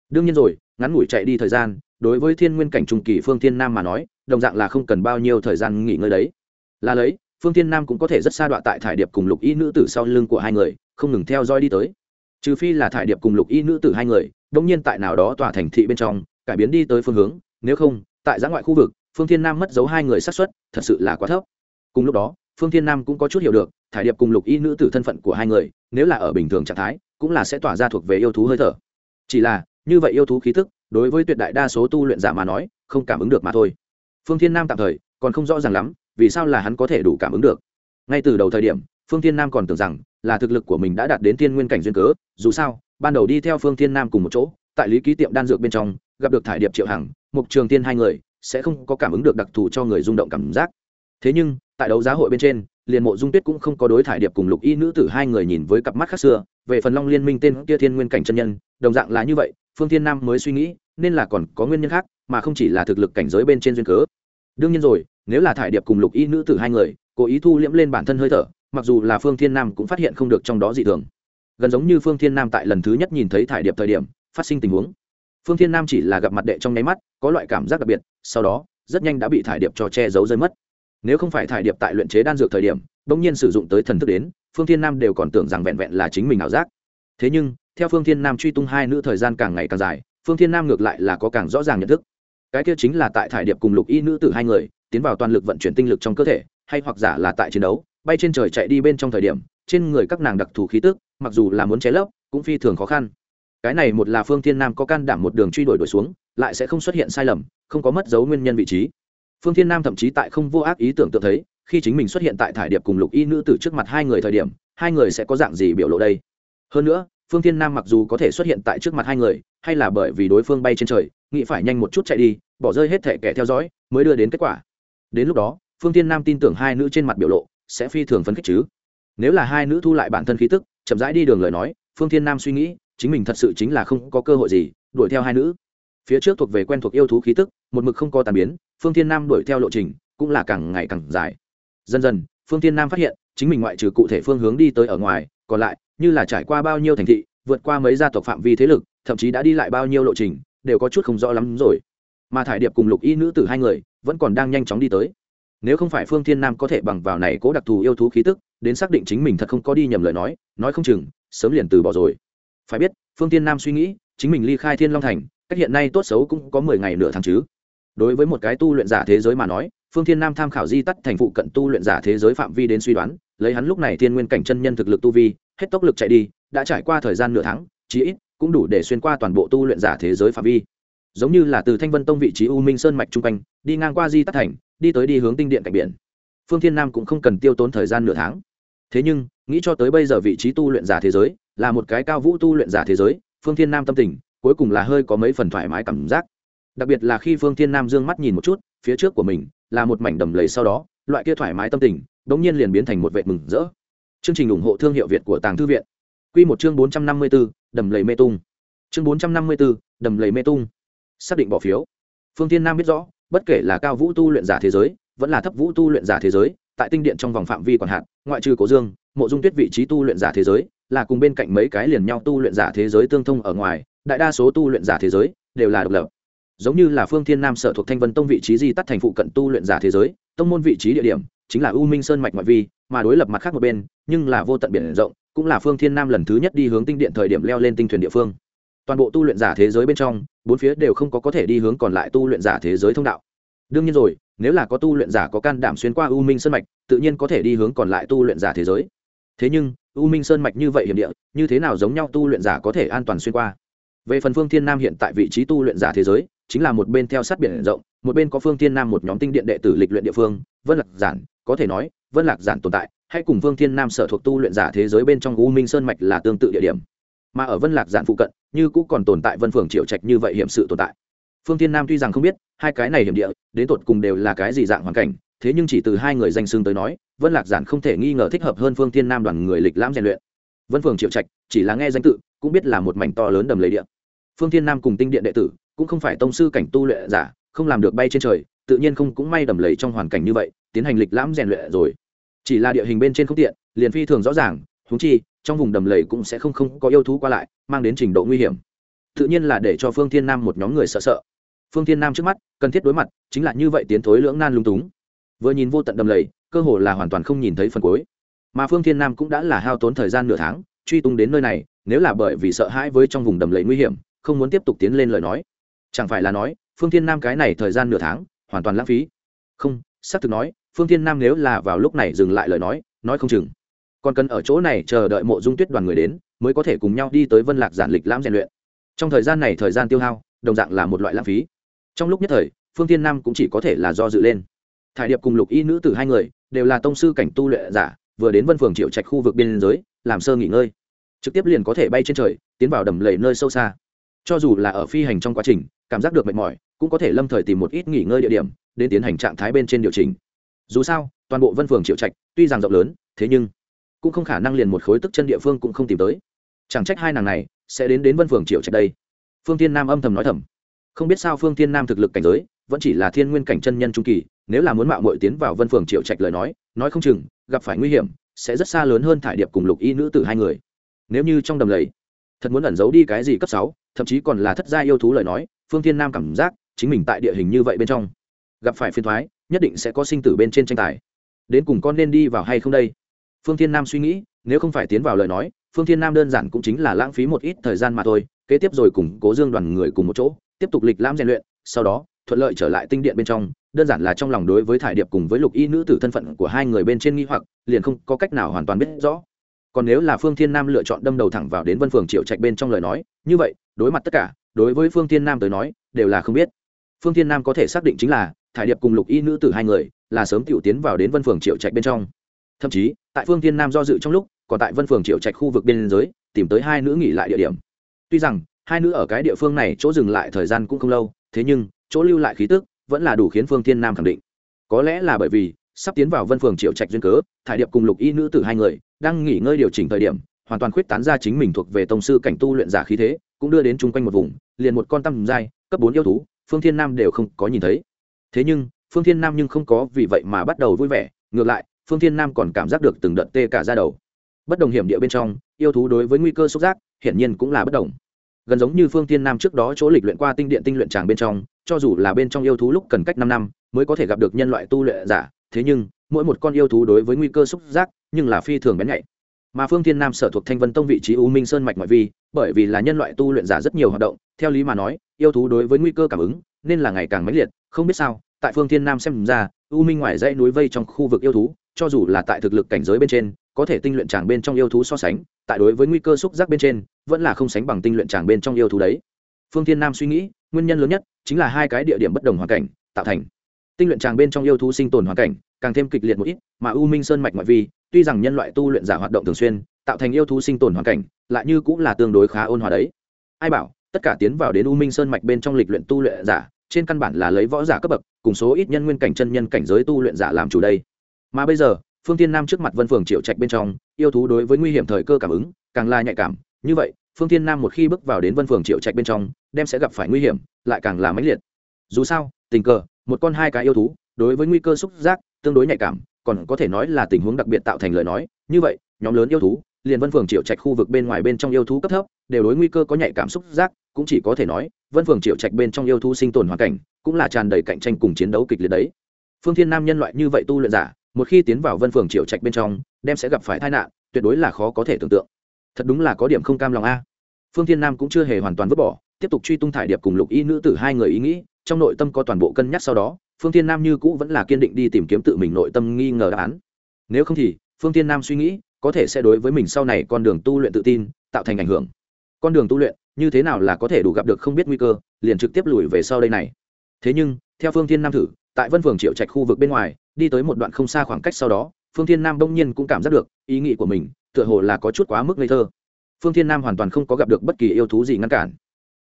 Đương nhiên rồi ngắn ngủi chạy đi thời gian, đối với thiên nguyên cảnh trung kỳ phương thiên nam mà nói, đồng dạng là không cần bao nhiêu thời gian nghỉ ngơi đấy. Là lấy, phương thiên nam cũng có thể rất xa đoạn tại thải điệp cùng lục y nữ tử sau lưng của hai người, không ngừng theo dõi đi tới. Trừ phi là thải điệp cùng lục y nữ tử hai người đông nhiên tại nào đó tòa thành thị bên trong, cải biến đi tới phương hướng, nếu không, tại giã ngoại khu vực, phương thiên nam mất dấu hai người sát xuất thật sự là quá thấp. Cùng lúc đó, phương thiên nam cũng có chút hiểu được, thải điệp cùng lục y nữ tử thân phận của hai người, nếu là ở bình thường trạng thái, cũng là sẽ tỏa ra thuộc về yêu thú hơi thở. Chỉ là như vậy yêu thú khí thức, đối với tuyệt đại đa số tu luyện giả mà nói, không cảm ứng được mà thôi. Phương thiên nam tạm thời còn không rõ ràng lắm, vì sao là hắn có thể đủ cảm ứng được? Ngay từ đầu thời điểm, phương thiên nam còn tưởng rằng là thực lực của mình đã đạt đến tiên nguyên cảnh duyên cớ, dù sao, ban đầu đi theo phương thiên nam cùng một chỗ, tại lý ký tiệm đan dược bên trong, gặp được thải điệp, triệu hằng mục trường tiên hai người, sẽ không có cảm ứng được đặc thù cho người rung động cảm giác. Thế nhưng, tại đấu giá hội bên trên, liền mộ dung tuyết cũng không có đối thải điệp cùng lục y nữ tử hai người nhìn với cặp mắt khác xưa, về phần long liên minh tên kia thiên nguyên cảnh chân nhân, đồng dạng là như vậy phương thiên nam mới suy nghĩ, nên là còn có nguyên nhân khác, mà không chỉ là thực lực cảnh giới bên trên duyên cớ. Đương nhiên rồi, nếu là thải điệp cùng lục y nữ tử hai người, cố ý thu liễm lên bản thân hơi thở, mặc dù là phương thiên nam cũng phát hiện không được trong đó dị thường. Gần giống như phương thiên nam tại lần thứ nhất nhìn thấy thải điệp thời điểm, phát sinh tình huống. Phương thiên nam chỉ là gặp mặt đệ trong nháy mắt, có loại cảm giác đặc biệt, sau đó, rất nhanh đã bị thải điệp cho che giấu rơi mất. Nếu không phải thải điệp tại luyện chế đan dược thời điểm đ ỗ n g nhiên sử dụng tới thần thức đến, phương thiên nam đều còn tưởng rằng vẹn vẹn là chính mình ảo giác. Thế nhưng theo phương thiên nam truy tung hai nữ thời gian càng ngày càng dài, phương thiên nam ngược lại là có càng rõ ràng nhận thức. Cái kia chính là tại thải điệp cùng lục y nữ tử hai người, tiến vào toàn lực vận chuyển tinh lực trong cơ thể, hay hoặc giả là tại chiến đấu, bay trên trời chạy đi bên trong thời điểm, trên người các nàng đặc thù khí tức, mặc dù là muốn cháy lấp, cũng phi thường khó khăn. Cái này một là phương thiên nam có can đảm một đường truy đuổi đuổi xuống, lại sẽ không xuất hiện sai lầm, không có mất dấu nguyên nhân vị trí. Phương thiên nam thậm chí tại không vô ác ý tưởng tượng thấy, khi chính mình xuất hiện tại thải điệp cùng lục y nữ tử trước mặt hai người thời điểm, hai người sẽ có dạng gì biểu lộ đây? Hơn nữa phương thiên nam mặc dù có thể xuất hiện tại trước mặt hai người, hay là bởi vì đối phương bay trên trời, nghĩ phải nhanh một chút chạy đi, bỏ rơi hết thể kẻ theo dõi, mới đưa đến kết quả. Đến lúc đó, phương thiên nam tin tưởng hai nữ trên mặt biểu lộ sẽ phi thường phấn khích chứ. Nếu là hai nữ thu lại bản thân khí tức, chậm rãi đi đường lời nói, phương thiên nam suy nghĩ, chính mình thật sự chính là không có cơ hội gì đuổi theo hai nữ. Phía trước thuộc về quen thuộc yêu thú khí tức, một mực không có tàn biến, phương thiên nam đuổi theo lộ trình cũng là càng ngày càng dài. Dần dần, phương thiên nam phát hiện, chính mình ngoại trừ cụ thể phương hướng đi tới ở ngoài, còn lại như là trải qua bao nhiêu thành thị, vượt qua mấy gia tộc phạm vi thế lực, thậm chí đã đi lại bao nhiêu lộ trình, đều có chút không rõ lắm rồi. Mà thải điệp cùng lục y nữ tử hai người, vẫn còn đang nhanh chóng đi tới. Nếu không phải phương thiên nam có thể bằng vào này cố đặc thù yêu thú khí tức, đến xác định chính mình thật không có đi nhầm lời nói nói không chừng, sớm liền từ bỏ rồi. Phải biết, phương thiên nam suy nghĩ, chính mình ly khai thiên long thành, cách hiện nay tốt xấu cũng có mười ngày nửa tháng chứ. Đối với một cái tu luyện giả thế giới mà nói phương thiên nam tham khảo di tắt thành phụ cận tu luyện giả thế giới phạm vi đến suy đoán, lấy hắn lúc này thiên nguyên cảnh chân nhân thực lực tu vi, hết tốc lực chạy đi, đã trải qua thời gian nửa tháng, chí ít cũng đủ để xuyên qua toàn bộ tu luyện giả thế giới phạm vi. Giống như là từ thanh vân tông vị trí u minh sơn mạch trung quanh, đi ngang qua di tắt thành, đi tới đi hướng tinh điện cạnh biển. Phương thiên nam cũng không cần tiêu tốn thời gian nửa tháng. Thế nhưng, nghĩ cho tới bây giờ vị trí tu luyện giả thế giới, là một cái cao vũ tu luyện giả thế giới, phương thiên nam tâm tình, cuối cùng là hơi có mấy phần thoải mái cảm giác. Đặc biệt là khi phương thiên nam d ư ơ n g mắt nhìn một chút phía trước của mình, là một mảnh đầm lầy sau đó, loại kia thoải mái tâm tình đ ỗ n g nhiên liền biến thành một vệ mừng rỡ. Chương trình ủng hộ thương hiệu việt của tàng thư viện. Q một chương bốn trăm năm mươi b ố đầm lầy mê tung. Chương bốn trăm năm mươi b ố đầm lầy mê tung. Xác định bỏ phiếu. Phương thiên nam biết rõ, bất kể là cao vũ tu luyện giả thế giới, vẫn là thấp vũ tu luyện giả thế giới, tại tinh điện trong vòng phạm vi còn hạn, ngoại trừ cố dương, mộ dung tuyết vị trí tu luyện giả thế giới, là cùng bên cạnh mấy cái liền nhau tu luyện giả thế giới tương thông ở ngoài, đại đa số tu luyện giả thế giới đều là độc lập giống như là phương thiên nam sở thuộc thanh vân tông vị trí di tắt thành phụ cận tu luyện giả thế giới, tông môn vị trí địa điểm chính là u minh sơn mạch ngoại vi, mà đối lập mặt khác một bên, nhưng là vô tận biển rộng, cũng là phương thiên nam lần thứ nhất đi hướng tinh điện thời điểm leo lên tinh thuyền địa phương. Toàn bộ tu luyện giả thế giới bên trong, bốn phía đều không có có thể đi hướng còn lại tu luyện giả thế giới thông đạo. Đương nhiên rồi, nếu là có tu luyện giả có can đảm xuyên qua u minh sơn mạch, tự nhiên có thể đi hướng còn lại tu luyện giả thế giới. Thế nhưng, u minh sơn mạch như vậy hiểm địa, như thế nào giống nhau tu luyện giả có thể an toàn xuyên qua? Về phần phương thiên nam hiện tại vị trí tu luyện giả thế giới chính là một bên theo sát biển rộng, một bên có phương thiên nam một nhóm tinh điện đệ tử lịch luyện địa phương, vân lạc giản, có thể nói, vân lạc giản tồn tại, hay cùng phương thiên nam sở thuộc tu luyện giả thế giới bên trong u minh sơn mạch là tương tự địa điểm. Mà ở vân lạc giản phụ cận, như cũng còn tồn tại vân phường triệu trạch như vậy hiểm sự tồn tại. Phương thiên nam tuy rằng không biết, hai cái này hiểm địa, đến tột cùng đều là cái gì dạng hoàn cảnh, thế nhưng chỉ từ hai người danh xưng tới nói, vân lạc giản không thể nghi ngờ thích hợp hơn phương thiên nam đoàn người lịch lãm rèn luyện. Vân phường triệu trạch, chỉ là nghe danh tự, cũng biết là một mảnh to lớn đầm lầy địa. Phương thiên nam cùng tinh điện đệ tử cũng không phải tông sư cảnh tu luyện giả, không làm được bay trên trời, tự nhiên không cũng may đầm lầy trong hoàn cảnh như vậy, tiến hành lịch lãm rèn luyện rồi. Chỉ là địa hình bên trên không tiện, liền phi thường rõ ràng húng chi, trong vùng đầm lầy cũng sẽ không không có yêu thú qua lại, mang đến trình độ nguy hiểm. Tự nhiên là để cho phương thiên nam một nhóm người sợ sợ. Phương thiên nam trước mắt, cần thiết đối mặt, chính là như vậy tiến thối lưỡng nan lung túng. Vừa nhìn vô tận đầm lầy, cơ hồ là hoàn toàn không nhìn thấy phần cuối. Mà phương thiên nam cũng đã là hao tốn thời gian nửa tháng, truy tung đến nơi này, nếu là bởi vì sợ hãi với trong vùng đầm lầy nguy hiểm, không muốn tiếp tục tiến lên lời nói chẳng phải là nói, phương thiên nam cái này thời gian nửa tháng, hoàn toàn lãng phí. Không, xác thực nói, phương thiên nam nếu là vào lúc này dừng lại lời nói nói không chừng. Còn cần ở chỗ này chờ đợi mộ dung tuyết đoàn người đến, mới có thể cùng nhau đi tới vân lạc giản lịch lãm rèn luyện. Trong thời gian này thời gian tiêu hao, đồng dạng là một loại lãng phí. Trong lúc nhất thời, phương thiên nam cũng chỉ có thể là do dự lên. Thải điệp cùng lục y nữ tử hai người, đều là tông sư cảnh tu luyện giả, vừa đến vân phường triệu trạch khu vực biên giới, làm sơ nghỉ ngơi. Trực tiếp liền có thể bay trên trời, tiến vào đầm lầy nơi sâu xa. Cho dù là ở phi hành trong quá trình cảm giác được mệt mỏi, cũng có thể lâm thời tìm một ít nghỉ ngơi địa điểm, đến tiến hành trạng thái bên trên điều chỉnh. Dù sao, toàn bộ vân phường triệu trạch, tuy rằng rộng lớn, thế nhưng cũng không khả năng liền một khối tức chân địa phương cũng không tìm tới. Chẳng trách hai nàng này sẽ đến đến vân phường triệu trạch đây. Phương tiên nam âm thầm nói thầm. Không biết sao phương tiên nam thực lực cảnh giới vẫn chỉ là thiên nguyên cảnh chân nhân trung kỳ, nếu là muốn mạo muội tiến vào vân phường triệu trạch lời nói nói không chừng gặp phải nguy hiểm sẽ rất xa lớn hơn thải điệp cùng lục y nữ tử hai người. Nếu như trong đầm lầy, thật muốn ẩn giấu đi cái gì cấp sáu thậm chí còn là thất gia yêu thú lời nói, phương thiên nam cảm giác chính mình tại địa hình như vậy bên trong, gặp phải phiên thoái, nhất định sẽ có sinh tử bên trên tranh tài. Đến cùng con nên đi vào hay không đây? Phương thiên nam suy nghĩ, nếu không phải tiến vào lời nói, phương thiên nam đơn giản cũng chính là lãng phí một ít thời gian mà thôi, kế tiếp rồi cùng cố dương đoàn người cùng một chỗ, tiếp tục lịch lãm rèn luyện, sau đó, thuận lợi trở lại tinh điện bên trong, đơn giản là trong lòng đối với thải điệp cùng với lục y nữ tử thân phận của hai người bên trên nghi hoặc, liền không có cách nào hoàn toàn biết rõ còn nếu là phương thiên nam lựa chọn đâm đầu thẳng vào đến vân phường triệu trạch bên trong lời nói, như vậy, đối mặt tất cả, đối với phương thiên nam tới nói, đều là không biết. Phương thiên nam có thể xác định chính là, thải điệp cùng lục y nữ tử hai người, là sớm t tiến vào đến vân phường triệu trạch bên trong. Thậm chí, tại phương thiên nam do dự trong lúc, còn tại vân phường triệu trạch khu vực biên giới, tìm tới hai nữ nghỉ lại địa điểm. Tuy rằng, hai nữ ở cái địa phương này chỗ dừng lại thời gian cũng không lâu, thế nhưng, chỗ lưu lại khí tức vẫn là đủ khiến phương thiên nam khẳng định. Có lẽ là bởi vì, sắp tiến vào vân phường triệu trạch duyên cớ, thải điệp cùng lục y nữ tử hai người đang nghỉ ngơi điều chỉnh thời điểm, hoàn toàn khuyết tán ra chính mình thuộc về tông sư cảnh tu luyện giả khí thế, cũng đưa đến chung quanh một vùng, liền một con tăm giai, cấp bốn yêu thú, phương thiên nam đều không có nhìn thấy. Thế nhưng, phương thiên nam nhưng không có vì vậy mà bắt đầu vui vẻ, ngược lại, phương thiên nam còn cảm giác được từng đợt tê cả ra đầu. Bất đồng hiểm địa bên trong, yêu thú đối với nguy cơ xúc giác, hiển nhiên cũng là bất đồng. Gần giống như phương thiên nam trước đó chỗ lịch luyện qua tinh điện tinh luyện tràng bên trong, cho dù là bên trong yêu thú lúc cần cách năm năm, mới có thể gặp được nhân loại tu luyện giả, thế nhưng mỗi một con yêu thú đối với nguy cơ xúc giác, nhưng là phi thường bén nhạy. Mà phương thiên nam sở thuộc thanh vân tông vị trí u minh sơn mạch ngoại vi, bởi vì là nhân loại tu luyện giả rất nhiều hoạt động, theo lý mà nói, yêu thú đối với nguy cơ cảm ứng nên là ngày càng mãnh liệt, không biết sao, tại phương thiên nam xem ra, u minh ngoài dãy núi vây trong khu vực yêu thú, cho dù là tại thực lực cảnh giới bên trên, có thể tinh luyện tràng bên trong yêu thú so sánh, tại đối với nguy cơ xúc giác bên trên, vẫn là không sánh bằng tinh luyện tràng bên trong yêu thú đấy. Phương thiên nam suy nghĩ, nguyên nhân lớn nhất chính là hai cái địa điểm bất đồng hoàn cảnh, tạo thành tinh luyện tràng bên trong yêu thú sinh tồn hoàn cảnh, càng thêm kịch liệt một ít, mà u minh sơn mạch ngoại vi, tuy rằng nhân loại tu luyện giả hoạt động thường xuyên, tạo thành yêu thú sinh tồn hoàn cảnh, lại như cũng là tương đối khá ôn hòa đấy. Ai bảo, tất cả tiến vào đến u minh sơn mạch bên trong lịch luyện tu luyện giả, trên căn bản là lấy võ giả cấp bậc, cùng số ít nhân nguyên cảnh chân nhân cảnh giới tu luyện giả làm chủ đây. Mà bây giờ, phương tiên nam trước mặt vân phường triệu trạch bên trong, yêu thú đối với nguy hiểm thời cơ cảm ứng, càng là nhạy cảm. Như vậy, phương tiên nam một khi bước vào đến vân phường triệu trạch bên trong, đem sẽ gặp phải nguy hiểm, lại càng là mãnh liệt. Dù sao, tình cờ một con hai cái yêu thú, đối với nguy cơ xúc giác, tương đối nhạy cảm, còn có thể nói là tình huống đặc biệt tạo thành lời nói. Như vậy, nhóm lớn yêu thú, liền vân phường triệu trạch khu vực bên ngoài bên trong yêu thú cấp thấp, đều đối nguy cơ có nhạy cảm xúc giác, cũng chỉ có thể nói, vân phường triệu trạch bên trong yêu thú sinh tồn hoàn cảnh, cũng là tràn đầy cạnh tranh cùng chiến đấu kịch liệt đấy. Phương thiên nam nhân loại như vậy tu luyện giả, một khi tiến vào vân phường triệu trạch bên trong, đem sẽ gặp phải tai nạn, tuyệt đối là khó có thể tưởng tượng. Thật đúng là có điểm không cam lòng a. Phương thiên nam cũng chưa hề hoàn toàn vứt bỏ tiếp tục truy tung thải điệp cùng lục y nữ tử hai người ý nghĩ, trong nội tâm có toàn bộ cân nhắc sau đó, phương thiên nam như cũ vẫn là kiên định đi tìm kiếm tự mình nội tâm nghi ngờ đáp án. Nếu không thì, phương thiên nam suy nghĩ, có thể sẽ đối với mình sau này con đường tu luyện tự tin, tạo thành ảnh hưởng. Con đường tu luyện, như thế nào là có thể đủ gặp được không biết nguy cơ, liền trực tiếp lùi về sau đây này. Thế nhưng, theo phương thiên nam thử, tại vân phường triệu trạch khu vực bên ngoài, đi tới một đoạn không xa khoảng cách sau đó, phương thiên nam đông nhiên cũng cảm giác được, ý nghĩ của mình, tựa hồ là có chút quá mức ngây thơ. Phương thiên nam hoàn toàn không có gặp được bất kỳ yêu thú gì ngăn cản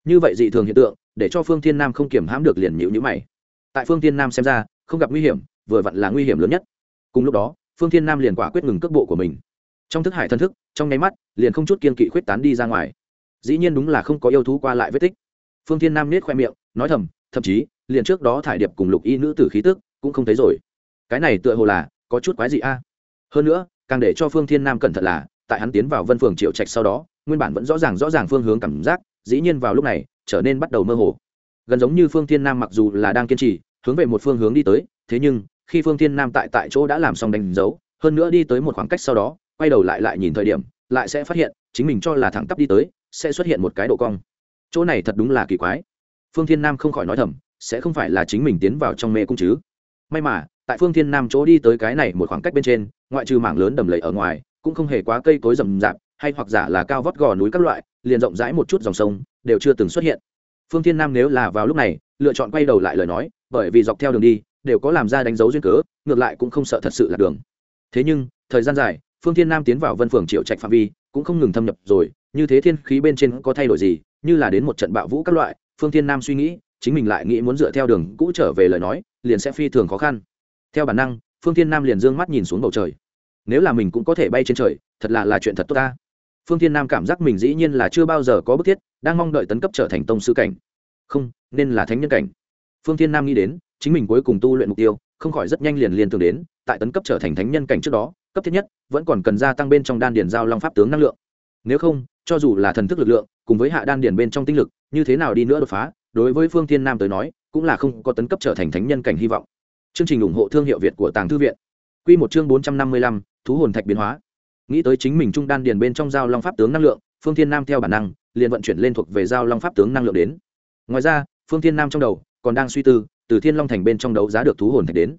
như vậy dị thường hiện tượng, để cho phương thiên nam không kiểm hãm được liền nhịu nhữ mày. Tại phương thiên nam xem ra, không gặp nguy hiểm, vừa vặn là nguy hiểm lớn nhất. Cùng lúc đó, phương thiên nam liền quả quyết ngừng cước bộ của mình. Trong thức hải thân thức, trong nháy mắt, liền không chút kiên kỵ khuyết tán đi ra ngoài. Dĩ nhiên đúng là không có yêu thú qua lại vết tích. Phương thiên nam nết khoe miệng, nói thầm, thậm chí, liền trước đó thải điệp cùng lục y nữ tử khí tức, cũng không thấy rồi. Cái này tựa hồ là, có chút quái gì a. Hơn nữa, càng để cho phương thiên nam cẩn thận là, tại hắn tiến vào vân phường triệu trạch sau đó, nguyên bản vẫn rõ ràng rõ ràng phương hướng cảm giác dĩ nhiên vào lúc này, trở nên bắt đầu mơ hồ. Gần giống như phương thiên nam mặc dù là đang kiên trì, hướng về một phương hướng đi tới, thế nhưng, khi phương thiên nam tại tại chỗ đã làm xong đánh dấu, hơn nữa đi tới một khoảng cách sau đó, quay đầu lại lại nhìn thời điểm, lại sẽ phát hiện, chính mình cho là thẳng tắp đi tới, sẽ xuất hiện một cái độ cong. Chỗ này thật đúng là kỳ quái. Phương thiên nam không khỏi nói thầm, sẽ không phải là chính mình tiến vào trong mê cung chứ. May mà, tại phương thiên nam chỗ đi tới cái này một khoảng cách bên trên, ngoại trừ mảng lớn đầm lầy ở ngoài, cũng không hề quá cây cối rậm rạp, hay hoặc giả là cao vót gò núi các loại liền rộng rãi một chút dòng sông, đều chưa từng xuất hiện. Phương thiên nam nếu là vào lúc này, lựa chọn quay đầu lại lời nói, bởi vì dọc theo đường đi, đều có làm ra đánh dấu duyên cớ, ngược lại cũng không sợ thật sự là đường. Thế nhưng, thời gian dài, phương thiên nam tiến vào vân phường triệu trạch phạm vi, cũng không ngừng thâm nhập rồi, như thế thiên khí bên trên có thay đổi gì, như là đến một trận bạo vũ các loại, phương thiên nam suy nghĩ, chính mình lại nghĩ muốn dựa theo đường cũ trở về lời nói, liền sẽ phi thường khó khăn. Theo bản năng, phương thiên nam liền d ư ơ n g mắt nhìn xuống bầu trời. Nếu là mình cũng có thể bay trên trời, thật là là chuyện thật tốt ta phương thiên nam cảm giác mình dĩ nhiên là chưa bao giờ có bức thiết, đang mong đợi tấn cấp trở thành tông sư cảnh. Không, nên là thánh nhân cảnh. Phương thiên nam nghĩ đến, chính mình cuối cùng tu luyện mục tiêu, không khỏi rất nhanh liền liên tưởng đến, tại tấn cấp trở thành thánh nhân cảnh trước đó, cấp thiết nhất, vẫn còn cần gia tăng bên trong đan điền giao long pháp tướng năng lượng. Nếu không, cho dù là thần thức lực lượng, cùng với hạ đan điền bên trong tinh lực, như thế nào đi nữa đột phá, đối với phương thiên nam tới nói, cũng là không có tấn cấp trở thành thánh nhân cảnh hy vọng. Chương trình ủng hộ thương hiệu việt của tàng thư viện. Quy một chương bốn trăm năm mươi lăm, thú hồn thạch biến hóa nghĩ tới chính mình trung đan điền bên trong giao long pháp tướng năng lượng, phương thiên nam theo bản năng, liền vận chuyển lên thuộc về giao long pháp tướng năng lượng đến. Ngoài ra, phương thiên nam trong đầu còn đang suy tư, từ thiên long thành bên trong đấu giá được thú hồn thạch đến.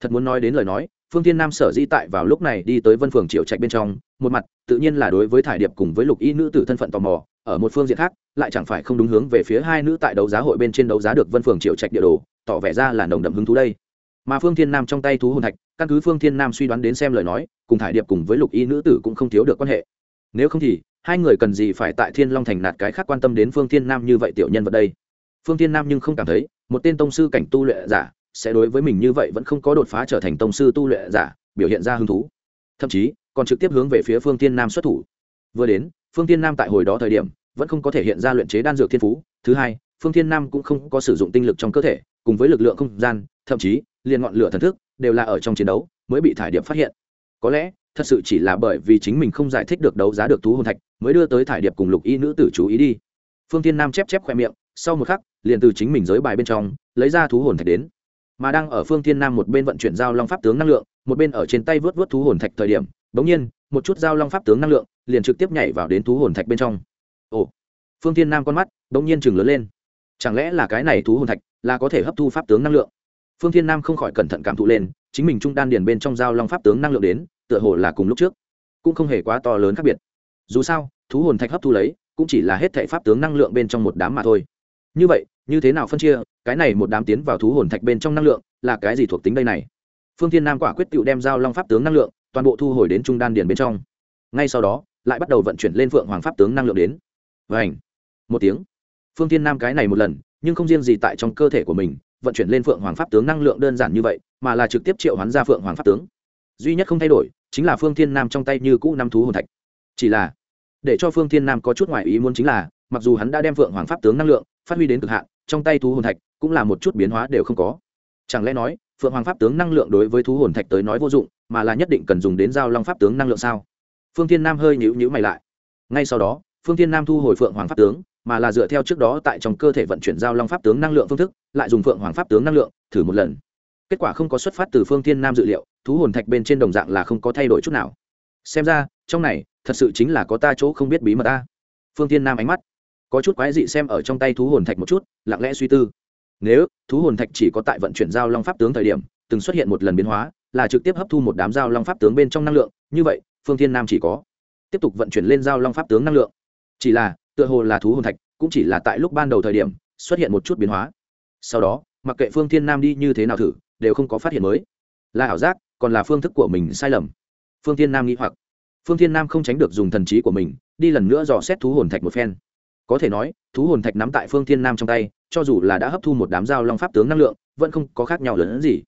Thật muốn nói đến lời nói, phương thiên nam sở di tại vào lúc này đi tới vân phường triệu trạch bên trong, một mặt, tự nhiên là đối với thải điệp cùng với lục y nữ tử thân phận tò mò, ở một phương diện khác, lại chẳng phải không đúng hướng về phía hai nữ tại đấu giá hội bên trên đấu giá được vân phường triệu trạch địa đồ, tỏ vẻ ra là nồng đậm hứng thú đây mà phương thiên nam trong tay thú hồn thạch, căn cứ phương thiên nam suy đoán đến xem lời nói, cùng thải điệp cùng với lục y nữ tử cũng không thiếu được quan hệ. Nếu không thì, hai người cần gì phải tại thiên long thành nạt cái khác quan tâm đến phương thiên nam như vậy tiểu nhân vật đây? Phương thiên nam nhưng không cảm thấy, một tên tông sư cảnh tu luyện giả sẽ đối với mình như vậy vẫn không có đột phá trở thành tông sư tu luyện giả, biểu hiện ra hứng thú. Thậm chí, còn trực tiếp hướng về phía phương thiên nam xuất thủ. Vừa đến, phương thiên nam tại hồi đó thời điểm, vẫn không có thể hiện ra luyện chế đan dược thiên phú. Thứ hai, phương thiên nam cũng không có sử dụng tinh lực trong cơ thể, cùng với lực lượng không gian, thậm chí liền ngọn lửa thần thức đều là ở trong chiến đấu mới bị thải điệp phát hiện. Có lẽ, thật sự chỉ là bởi vì chính mình không giải thích được đấu giá được thú hồn thạch mới đưa tới thải điệp cùng lục y nữ tử chú ý đi. Phương thiên nam chép chép khoe miệng, sau một khắc, liền từ chính mình giới bài bên trong lấy ra thú hồn thạch đến. Mà đang ở phương thiên nam một bên vận chuyển giao long pháp tướng năng lượng, một bên ở trên tay vớt vớt thú hồn thạch thời điểm, bỗng nhiên, một chút giao long pháp tướng năng lượng liền trực tiếp nhảy vào đến thú hồn thạch bên trong. Ồ! Phương thiên nam con mắt bỗng nhiên chừng lớn lên. Chẳng lẽ là cái này thú hồn thạch là có thể hấp thu pháp tướng năng lượng? Phương thiên nam không khỏi cẩn thận cảm thụ lên, chính mình trung đan điền bên trong giao long pháp tướng năng lượng đến, tựa hồ là cùng lúc trước, cũng không hề quá to lớn khác biệt. Dù sao, thú hồn thạch hấp thu lấy, cũng chỉ là hết thảy pháp tướng năng lượng bên trong một đám mà thôi. Như vậy, như thế nào phân chia, cái này một đám tiến vào thú hồn thạch bên trong năng lượng, là cái gì thuộc tính đây này? Phương thiên nam quả quyết tự đem giao long pháp tướng năng lượng, toàn bộ thu hồi đến trung đan điền bên trong. Ngay sau đó, lại bắt đầu vận chuyển lên phượng hoàng pháp tướng năng lượng đến. Và ảnh một tiếng. Phương thiên nam cái này một lần, nhưng không riêng gì tại trong cơ thể của mình vận chuyển lên phượng hoàng pháp tướng năng lượng đơn giản như vậy, mà là trực tiếp triệu hoán ra phượng hoàng pháp tướng. Duy nhất không thay đổi, chính là phương thiên nam trong tay như cũ năm thú hồn thạch. Chỉ là, để cho phương thiên nam có chút ngoại ý muốn chính là, mặc dù hắn đã đem phượng hoàng pháp tướng năng lượng phát huy đến cực hạn, trong tay thú hồn thạch cũng là một chút biến hóa đều không có. Chẳng lẽ nói, phượng hoàng pháp tướng năng lượng đối với thú hồn thạch tới nói vô dụng, mà là nhất định cần dùng đến giao long pháp tướng năng lượng sao? Phương thiên nam hơi nhữ nhữ mày lại. Ngay sau đó, phương thiên nam thu hồi phượng hoàng pháp tướng mà là dựa theo trước đó tại trong cơ thể vận chuyển giao long pháp tướng năng lượng phương thức, lại dùng phượng hoàng pháp tướng năng lượng, thử một lần. Kết quả không có xuất phát từ phương thiên nam dự liệu, thú hồn thạch bên trên đồng dạng là không có thay đổi chút nào. Xem ra, trong này, thật sự chính là có ta chỗ không biết bí mật ta. Phương thiên nam ánh mắt. Có chút quái dị xem ở trong tay thú hồn thạch một chút, lặng lẽ suy tư. Nếu, thú hồn thạch chỉ có tại vận chuyển giao long pháp tướng thời điểm, từng xuất hiện một lần biến hóa, là trực tiếp hấp thu một đám giao long pháp tướng bên trong năng lượng, như vậy, phương thiên nam chỉ có tiếp tục vận chuyển lên giao long pháp tướng năng lượng. Chỉ là tựa hồ là thú hồn thạch, cũng chỉ là tại lúc ban đầu thời điểm, xuất hiện một chút biến hóa. Sau đó, mặc kệ phương thiên nam đi như thế nào thử, đều không có phát hiện mới. Là ảo giác, còn là phương thức của mình sai lầm. Phương thiên nam nghĩ hoặc. Phương thiên nam không tránh được dùng thần trí của mình, đi lần nữa dò xét thú hồn thạch một phen. Có thể nói, thú hồn thạch nắm tại phương thiên nam trong tay, cho dù là đã hấp thu một đám dao long pháp tướng năng lượng, vẫn không có khác nhau lớn hơn gì.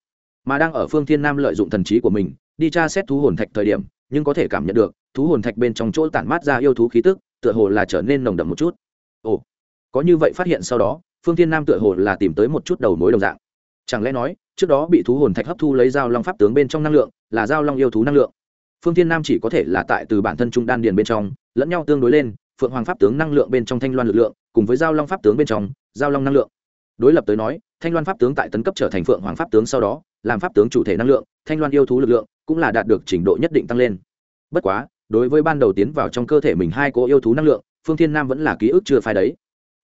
Mà đang ở phương thiên nam lợi dụng thần trí của mình, đi tra xét thú hồn thạch thời điểm, nhưng có thể cảm nhận được, thú hồn thạch bên trong chỗ tản mát ra yêu thú khí tức tựa hồ là trở nên nồng đậm một chút. Ồ, có như vậy phát hiện sau đó, phương thiên nam tựa hồ là tìm tới một chút đầu mối đồng dạng. Chẳng lẽ nói, trước đó bị thú hồn thạch hấp thu lấy dao long pháp tướng bên trong năng lượng, là dao long yêu thú năng lượng? Phương thiên nam chỉ có thể là tại từ bản thân trung đan điền bên trong, lẫn nhau tương đối lên, phượng hoàng pháp tướng năng lượng bên trong thanh loan lực lượng, cùng với giao long pháp tướng bên trong, giao long năng lượng. Đối lập tới nói, thanh loan pháp tướng tại tấn cấp trở thành phượng hoàng pháp tướng sau đó, làm pháp tướng chủ thể năng lượng, thanh loan yêu thú lực lượng cũng là đạt được trình độ nhất định tăng lên. Bất quá đối với ban đầu tiến vào trong cơ thể mình hai cỗ yêu thú năng lượng, phương thiên nam vẫn là ký ức chưa phai đấy.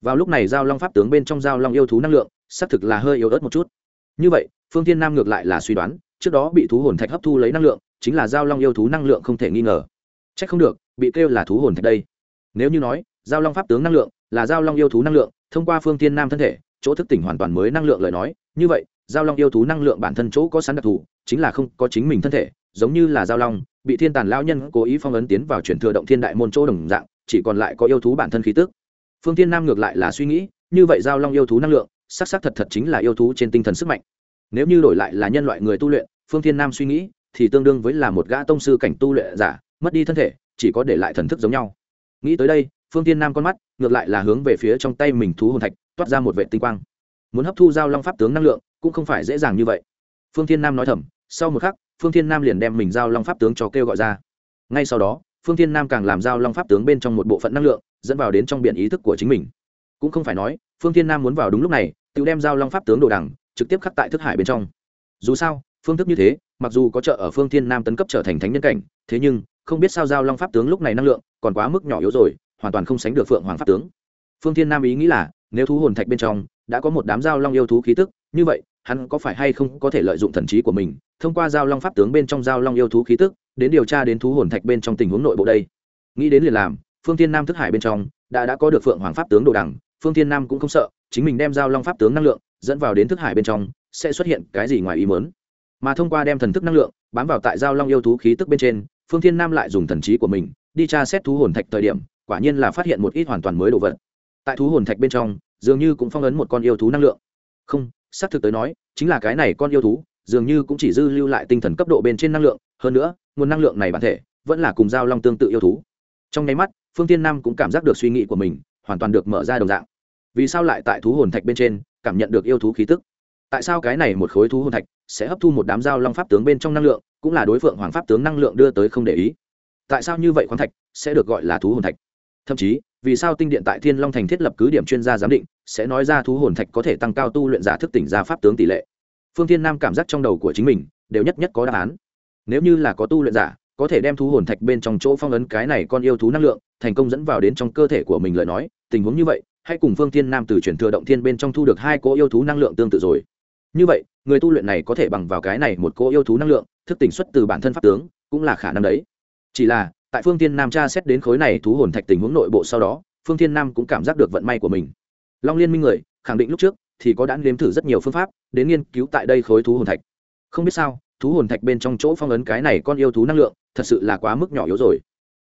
Vào lúc này giao long pháp tướng bên trong giao long yêu thú năng lượng, xác thực là hơi yếu ớt một chút. Như vậy, phương thiên nam ngược lại là suy đoán, trước đó bị thú hồn thạch hấp thu lấy năng lượng, chính là giao long yêu thú năng lượng không thể nghi ngờ. C h ắ c không được, bị kêu là thú hồn thạch đây. Nếu như nói, giao long pháp tướng năng lượng là giao long yêu thú năng lượng, thông qua phương thiên nam thân thể, chỗ thức tỉnh hoàn toàn mới năng lượng lời nói, như vậy, giao long yêu thú năng lượng bản thân chỗ có sẵn đặc thù, chính là không có chính mình thân thể, giống như là giao long bị thiên tàn lao nhân cố ý phong ấn tiến vào chuyển thừa động thiên đại môn chỗ đồng dạng, chỉ còn lại có yêu thú bản thân khí tức. Phương tiên nam ngược lại là suy nghĩ, như vậy giao long yêu thú năng lượng sắc sắc thật thật chính là yêu thú trên tinh thần sức mạnh. Nếu như đổi lại là nhân loại người tu luyện, phương thiên nam suy nghĩ, thì tương đương với là một gã tông sư cảnh tu luyện giả, mất đi thân thể, chỉ có để lại thần thức giống nhau. Nghĩ tới đây, phương tiên nam con mắt, ngược lại là hướng về phía trong tay mình thú hồn thạch, toát ra một vệ tinh quang. Muốn hấp thu giao long pháp tướng năng lượng, cũng không phải dễ dàng như vậy. Phương thiên nam nói thầm, sau một khắc phương thiên nam liền đem mình giao long pháp tướng cho kêu gọi ra. Ngay sau đó, phương thiên nam càng làm giao long pháp tướng bên trong một bộ phận năng lượng, dẫn vào đến trong biển ý thức của chính mình. Cũng không phải nói, phương thiên nam muốn vào đúng lúc này, tự đem giao long pháp tướng đồ đằng, trực tiếp khắc tại thức hải bên trong. Dù sao, phương thức như thế, mặc dù có trợ ở phương thiên nam tấn cấp trở thành thánh nhân cảnh, thế nhưng, không biết sao giao long pháp tướng lúc này năng lượng, còn quá mức nhỏ yếu rồi, hoàn toàn không sánh được phượng hoàng pháp tướng. Phương thiên nam ý nghĩ là, nếu thú hồn thạch bên trong, đã có một đám giao long yêu thú khí tức, như vậy, hắn có phải hay không có thể lợi dụng thần trí của mình thông qua giao long pháp tướng bên trong giao long yêu thú khí tức, đến điều tra đến thú hồn thạch bên trong tình huống nội bộ đây. Nghĩ đến liền làm, phương thiên nam thức hải bên trong, đã đã có được phượng hoàng pháp tướng đồ đẳng phương thiên nam cũng không sợ, chính mình đem giao long pháp tướng năng lượng, dẫn vào đến thức hải bên trong, sẽ xuất hiện cái gì ngoài ý mớn mà thông qua đem thần thức năng lượng, bám vào tại giao long yêu thú khí tức bên trên, phương thiên nam lại dùng thần trí của mình, đi tra xét thú hồn thạch thời điểm, quả nhiên là phát hiện một ít hoàn toàn mới đồ vật. Tại thú hồn thạch bên trong, dường như cũng phong ấn một con yêu thú năng lượng. Không, xác thực tới nói, chính là cái này con yêu thú dường như cũng chỉ dư lưu lại tinh thần cấp độ bên trên năng lượng, hơn nữa, nguồn năng lượng này bản thể vẫn là cùng giao long tương tự yêu thú. Trong nháy mắt, phương tiên nam cũng cảm giác được suy nghĩ của mình, hoàn toàn được mở ra đồng dạng. Vì sao lại tại thú hồn thạch bên trên cảm nhận được yêu thú khí tức? Tại sao cái này một khối thú hồn thạch sẽ hấp thu một đám giao long pháp tướng bên trong năng lượng, cũng là đối phượng hoàng pháp tướng năng lượng đưa tới không để ý? Tại sao như vậy khoáng thạch sẽ được gọi là thú hồn thạch? Thậm chí, vì sao tinh điện tại thiên long thành thiết lập cứ điểm chuyên gia giám định, sẽ nói ra thú hồn thạch có thể tăng cao tu luyện giả thức tỉnh ra pháp tướng tỷ lệ? Phương thiên nam cảm giác trong đầu của chính mình đều nhất nhất có đáp án. Nếu như là có tu luyện giả, có thể đem thú hồn thạch bên trong chỗ phong ấn cái này con yêu thú năng lượng, thành công dẫn vào đến trong cơ thể của mình lời nói, tình huống như vậy, hãy cùng phương thiên nam từ chuyển thừa động thiên bên trong thu được hai cỗ yêu thú năng lượng tương tự rồi. Như vậy, người tu luyện này có thể bằng vào cái này một cỗ yêu thú năng lượng, thức tỉnh xuất từ bản thân pháp tướng, cũng là khả năng đấy. Chỉ là, tại phương thiên nam tra xét đến khối này thú hồn thạch tình huống nội bộ sau đó, phương thiên nam cũng cảm giác được vận may của mình. Long liên minh người, khẳng định lúc trước thì có đã nếm thử rất nhiều phương pháp đến nghiên cứu tại đây khối thú hồn thạch. Không biết sao, thú hồn thạch bên trong chỗ phong ấn cái này con yêu thú năng lượng thật sự là quá mức nhỏ yếu rồi.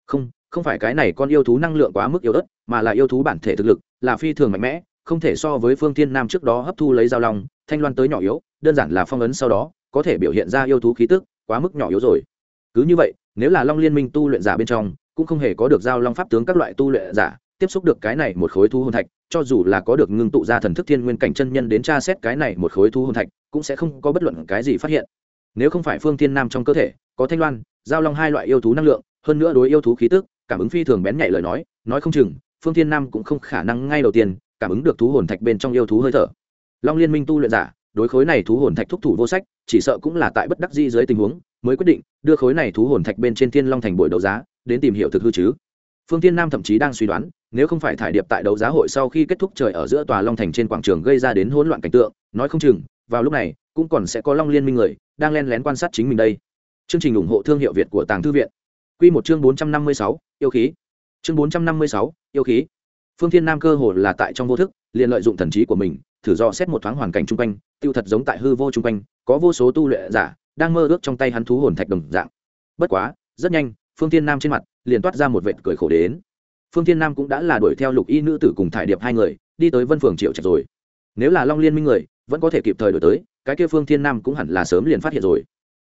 Không không phải cái này con yêu thú năng lượng quá mức yếu ớt, mà là yêu thú bản thể thực lực là phi thường mạnh mẽ, không thể so với phương thiên nam trước đó hấp thu lấy dao long, thanh loan tới nhỏ yếu, đơn giản là phong ấn sau đó có thể biểu hiện ra yêu thú khí tức quá mức nhỏ yếu rồi. Cứ như vậy, nếu là long liên minh tu luyện giả bên trong, cũng không hề có được giao long pháp tướng các loại tu luyện giả tiếp xúc được cái này một khối thu hồn thạch, cho dù là có được ngưng tụ ra thần thức thiên nguyên cảnh chân nhân đến tra xét cái này một khối thu hồn thạch, cũng sẽ không có bất luận cái gì phát hiện. Nếu không phải phương thiên nam trong cơ thể, có thanh loan, giao long hai loại yêu thú năng lượng, hơn nữa đối yêu thú khí tức, cảm ứng phi thường bén nhạy lời nói nói không chừng, phương thiên nam cũng không khả năng ngay đầu tiên cảm ứng được thú hồn thạch bên trong yêu thú hơi thở. Long liên minh tu luyện giả, đối khối này thú hồn thạch thúc thủ vô sách, chỉ sợ cũng là tại bất đắc di dưới tình huống, mới quyết định đưa khối này thú hồn thạch bên trên thiên long thành buổi đấu giá, đến tìm hiểu thực hư chứ. Phương tiên nam thậm chí đang suy đoán nếu không phải thải điệp tại đấu giá hội sau khi kết thúc trời ở giữa tòa long thành trên quảng trường gây ra đến hỗn loạn cảnh tượng, nói không chừng, vào lúc này, cũng còn sẽ có long liên minh người đang len lén quan sát chính mình đây. Chương trình ủng hộ thương hiệu việt của tàng thư viện. Q một chương bốn trăm năm mươi sáu, yêu khí. Chương bốn trăm năm mươi sáu, yêu khí. Phương thiên nam cơ hồ là tại trong vô thức, liền lợi dụng thần trí của mình, thử do xét một thoáng hoàn cảnh chung quanh, tiêu thật giống tại hư vô chung quanh, có vô số tu luyện giả đang mơ ước trong tay hắn thú hồn thạch đồng dạng. Bất quá, rất nhanh, phương thiên nam trên mặt liền toát ra một vệt cười khổ đến phương thiên nam cũng đã là đuổi theo lục y nữ tử cùng thải điệp hai người, đi tới vân phường triệu trạch rồi. Nếu là long liên minh người, vẫn có thể kịp thời đổi tới, cái kia phương thiên nam cũng hẳn là sớm liền phát hiện rồi.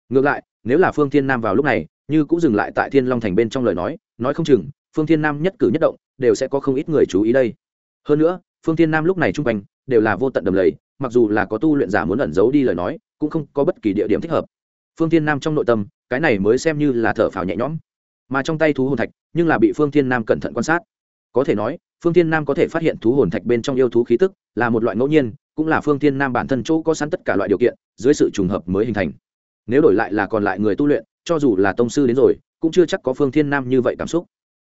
Ngược lại, nếu là phương thiên nam vào lúc này, như cũng dừng lại tại thiên long thành bên trong lời nói nói không chừng, phương thiên nam nhất cử nhất động, đều sẽ có không ít người chú ý đây. Hơn nữa, phương thiên nam lúc này trung quanh, đều là vô tận đầm lầy, mặc dù là có tu luyện giả muốn ẩn giấu đi lời nói, cũng không có bất kỳ địa điểm thích hợp. Phương thiên nam trong nội tâm, cái này mới xem như là thở phào nhẹ nhõm mà trong tay thú hồn thạch, nhưng là bị phương thiên nam cẩn thận quan sát. Có thể nói, phương thiên nam có thể phát hiện thú hồn thạch bên trong yêu thú khí tức là một loại ngẫu nhiên, cũng là phương thiên nam bản thân chỗ có sẵn tất cả loại điều kiện, dưới sự trùng hợp mới hình thành. Nếu đổi lại là còn lại người tu luyện, cho dù là tông sư đến rồi, cũng chưa chắc có phương thiên nam như vậy cảm xúc.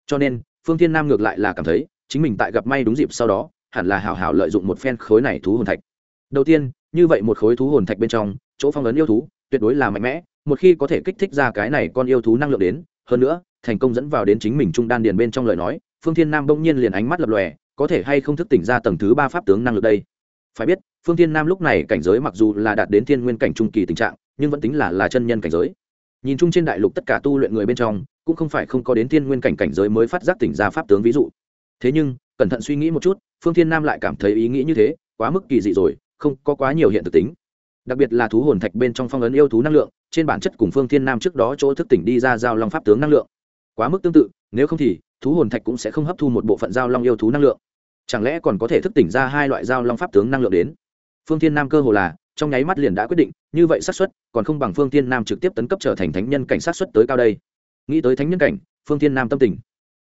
Cho nên, phương thiên nam ngược lại là cảm thấy, chính mình tại gặp may đúng dịp sau đó, hẳn là hào hào lợi dụng một phen khối này thú hồn thạch. Đầu tiên, như vậy một khối thú hồn thạch bên trong, chỗ phong ấn yêu thú, tuyệt đối là mạnh mẽ, một khi có thể kích thích ra cái này con yêu thú năng lượng đến hơn nữa, thành công dẫn vào đến chính mình trung đan điền bên trong lời nói, phương thiên nam bỗng nhiên liền ánh mắt lập lòe, có thể hay không thức tỉnh ra tầng thứ ba pháp tướng năng lực đây? Phải biết, phương thiên nam lúc này cảnh giới mặc dù là đạt đến thiên nguyên cảnh trung kỳ tình trạng, nhưng vẫn tính là là chân nhân cảnh giới. Nhìn chung trên đại lục tất cả tu luyện người bên trong, cũng không phải không có đến thiên nguyên cảnh cảnh giới mới phát giác tỉnh ra pháp tướng ví dụ. Thế nhưng, cẩn thận suy nghĩ một chút, phương thiên nam lại cảm thấy ý nghĩ như thế, quá mức kỳ dị rồi, không có quá nhiều hiện thực tính đặc biệt là thú hồn thạch bên trong phong ấn yêu thú năng lượng, trên bản chất cùng phương thiên nam trước đó chỗ thức tỉnh đi ra giao long pháp tướng năng lượng. Quá mức tương tự, nếu không thì, thú hồn thạch cũng sẽ không hấp thu một bộ phận giao long yêu thú năng lượng. Chẳng lẽ còn có thể thức tỉnh ra hai loại giao long pháp tướng năng lượng đến? Phương thiên nam cơ hồ là, trong nháy mắt liền đã quyết định, như vậy xác suất, còn không bằng phương thiên nam trực tiếp tấn cấp trở thành thánh nhân cảnh sát suất tới cao đây. Nghĩ tới thánh nhân cảnh, phương thiên nam tâm tình,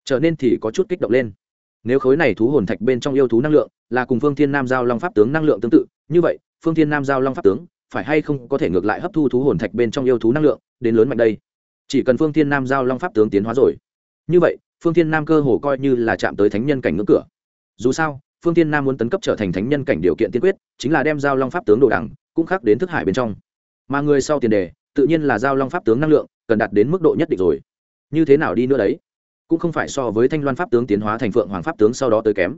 trở nên thì có chút kích động lên. Nếu khối này thú hồn thạch bên trong yêu thú năng lượng, là cùng phương thiên nam giao long pháp tướng năng lượng tương tự, như vậy phương thiên nam giao long pháp tướng, phải hay không có thể ngược lại hấp thu thú hồn thạch bên trong yêu thú năng lượng, đến lớn mạnh đây? Chỉ cần phương thiên nam giao long pháp tướng tiến hóa rồi. Như vậy, phương thiên nam cơ hồ coi như là chạm tới thánh nhân cảnh ngưỡng cửa. Dù sao, phương thiên nam muốn tấn cấp trở thành thánh nhân cảnh điều kiện tiên quyết, chính là đem giao long pháp tướng đồ đẳng cũng khác đến thức hải bên trong. Mà người sau tiền đề, tự nhiên là giao long pháp tướng năng lượng, cần đạt đến mức độ nhất định rồi. Như thế nào đi nữa đấy? Cũng không phải so với thanh loan pháp tướng tiến hóa thành phượng hoàng pháp tướng sau đó tới kém.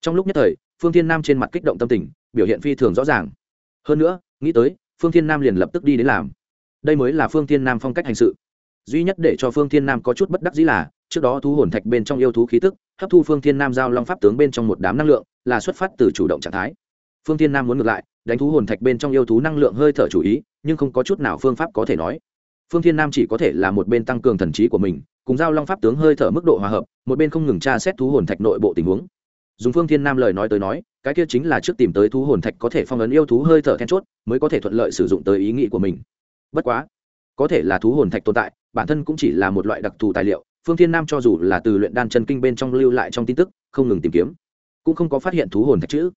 Trong lúc nhất thời, phương thiên nam trên mặt kích động tâm tình, biểu hiện phi thường rõ ràng hơn nữa, nghĩ tới, phương thiên nam liền lập tức đi đến làm. Đây mới là phương thiên nam phong cách hành sự. Duy nhất để cho phương thiên nam có chút bất đắc dĩ là, trước đó thú hồn thạch bên trong yêu thú khí tức, hấp thu phương thiên nam giao long pháp tướng bên trong một đám năng lượng, là xuất phát từ chủ động trạng thái. Phương thiên nam muốn ngược lại, đánh thú hồn thạch bên trong yêu thú năng lượng hơi thở chủ ý, nhưng không có chút nào phương pháp có thể nói. Phương thiên nam chỉ có thể là một bên tăng cường thần trí của mình, cùng giao long pháp tướng hơi thở mức độ hòa hợp, một bên không ngừng tra xét thú hồn thạch nội bộ tình huống. Dùng phương thiên nam lời nói tới nói cái kia chính là trước tìm tới thú hồn thạch có thể phong ấn yêu thú hơi thở then chốt, mới có thể thuận lợi sử dụng tới ý nghĩ của mình. Bất quá, có thể là thú hồn thạch tồn tại, bản thân cũng chỉ là một loại đặc thù tài liệu, phương thiên nam cho dù là từ luyện đan chân kinh bên trong lưu lại trong tin tức, không ngừng tìm kiếm, cũng không có phát hiện thú hồn thạch chữ.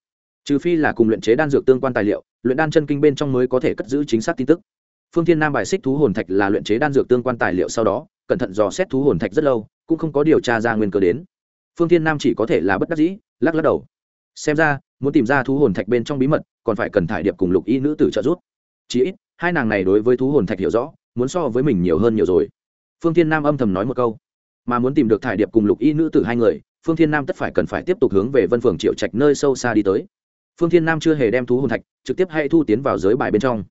Trừ phi là cùng luyện chế đan dược tương quan tài liệu, luyện đan chân kinh bên trong mới có thể cất giữ chính xác tin tức. Phương thiên nam bài xích thú hồn thạch là luyện chế đan dược tương quan tài liệu sau đó, cẩn thận dò xét thú hồn thạch rất lâu, cũng không có điều tra ra nguyên cơ đến. Phương thiên nam chỉ có thể là bất đắc dĩ, lắc lắc đầu xem ra, muốn tìm ra thú hồn thạch bên trong bí mật, còn phải cần thải điệp cùng lục y nữ tử trợ giúp. Chí ít, hai nàng này đối với thú hồn thạch hiểu rõ, muốn so với mình nhiều hơn nhiều rồi. Phương thiên nam âm thầm nói một câu. Mà muốn tìm được thải điệp cùng lục y nữ tử hai người, phương thiên nam tất phải cần phải tiếp tục hướng về vân phường triệu trạch nơi sâu xa đi tới. Phương thiên nam chưa hề đem thú hồn thạch trực tiếp hay thu tiến vào giới bài bên trong.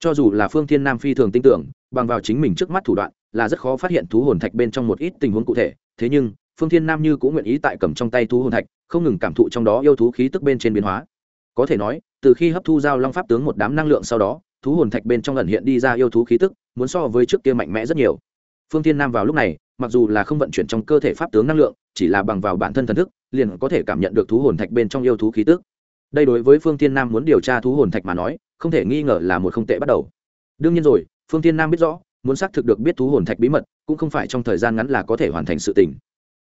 Cho dù là phương thiên nam phi thường tin tưởng, bằng vào chính mình trước mắt thủ đoạn, là rất khó phát hiện thú hồn thạch bên trong một ít tình huống cụ thể, thế nhưng phương thiên nam như cũng nguyện ý tại cầm trong tay thú hồn thạch, không ngừng cảm thụ trong đó yêu thú khí tức bên trên biến hóa. Có thể nói, từ khi hấp thu giao long pháp tướng một đám năng lượng sau đó, thú hồn thạch bên trong lần hiện đi ra yêu thú khí tức, muốn so với trước kia mạnh mẽ rất nhiều. Phương thiên nam vào lúc này, mặc dù là không vận chuyển trong cơ thể pháp tướng năng lượng, chỉ là bằng vào bản thân thần thức, liền có thể cảm nhận được thú hồn thạch bên trong yêu thú khí tức. Đây đối với phương thiên nam muốn điều tra thú hồn thạch mà nói, không thể nghi ngờ là một không tệ bắt đầu. Đương nhiên rồi, phương thiên nam biết rõ, muốn xác thực được biết thú hồn thạch bí mật, cũng không phải trong thời gian ngắn là có thể hoàn thành sự tình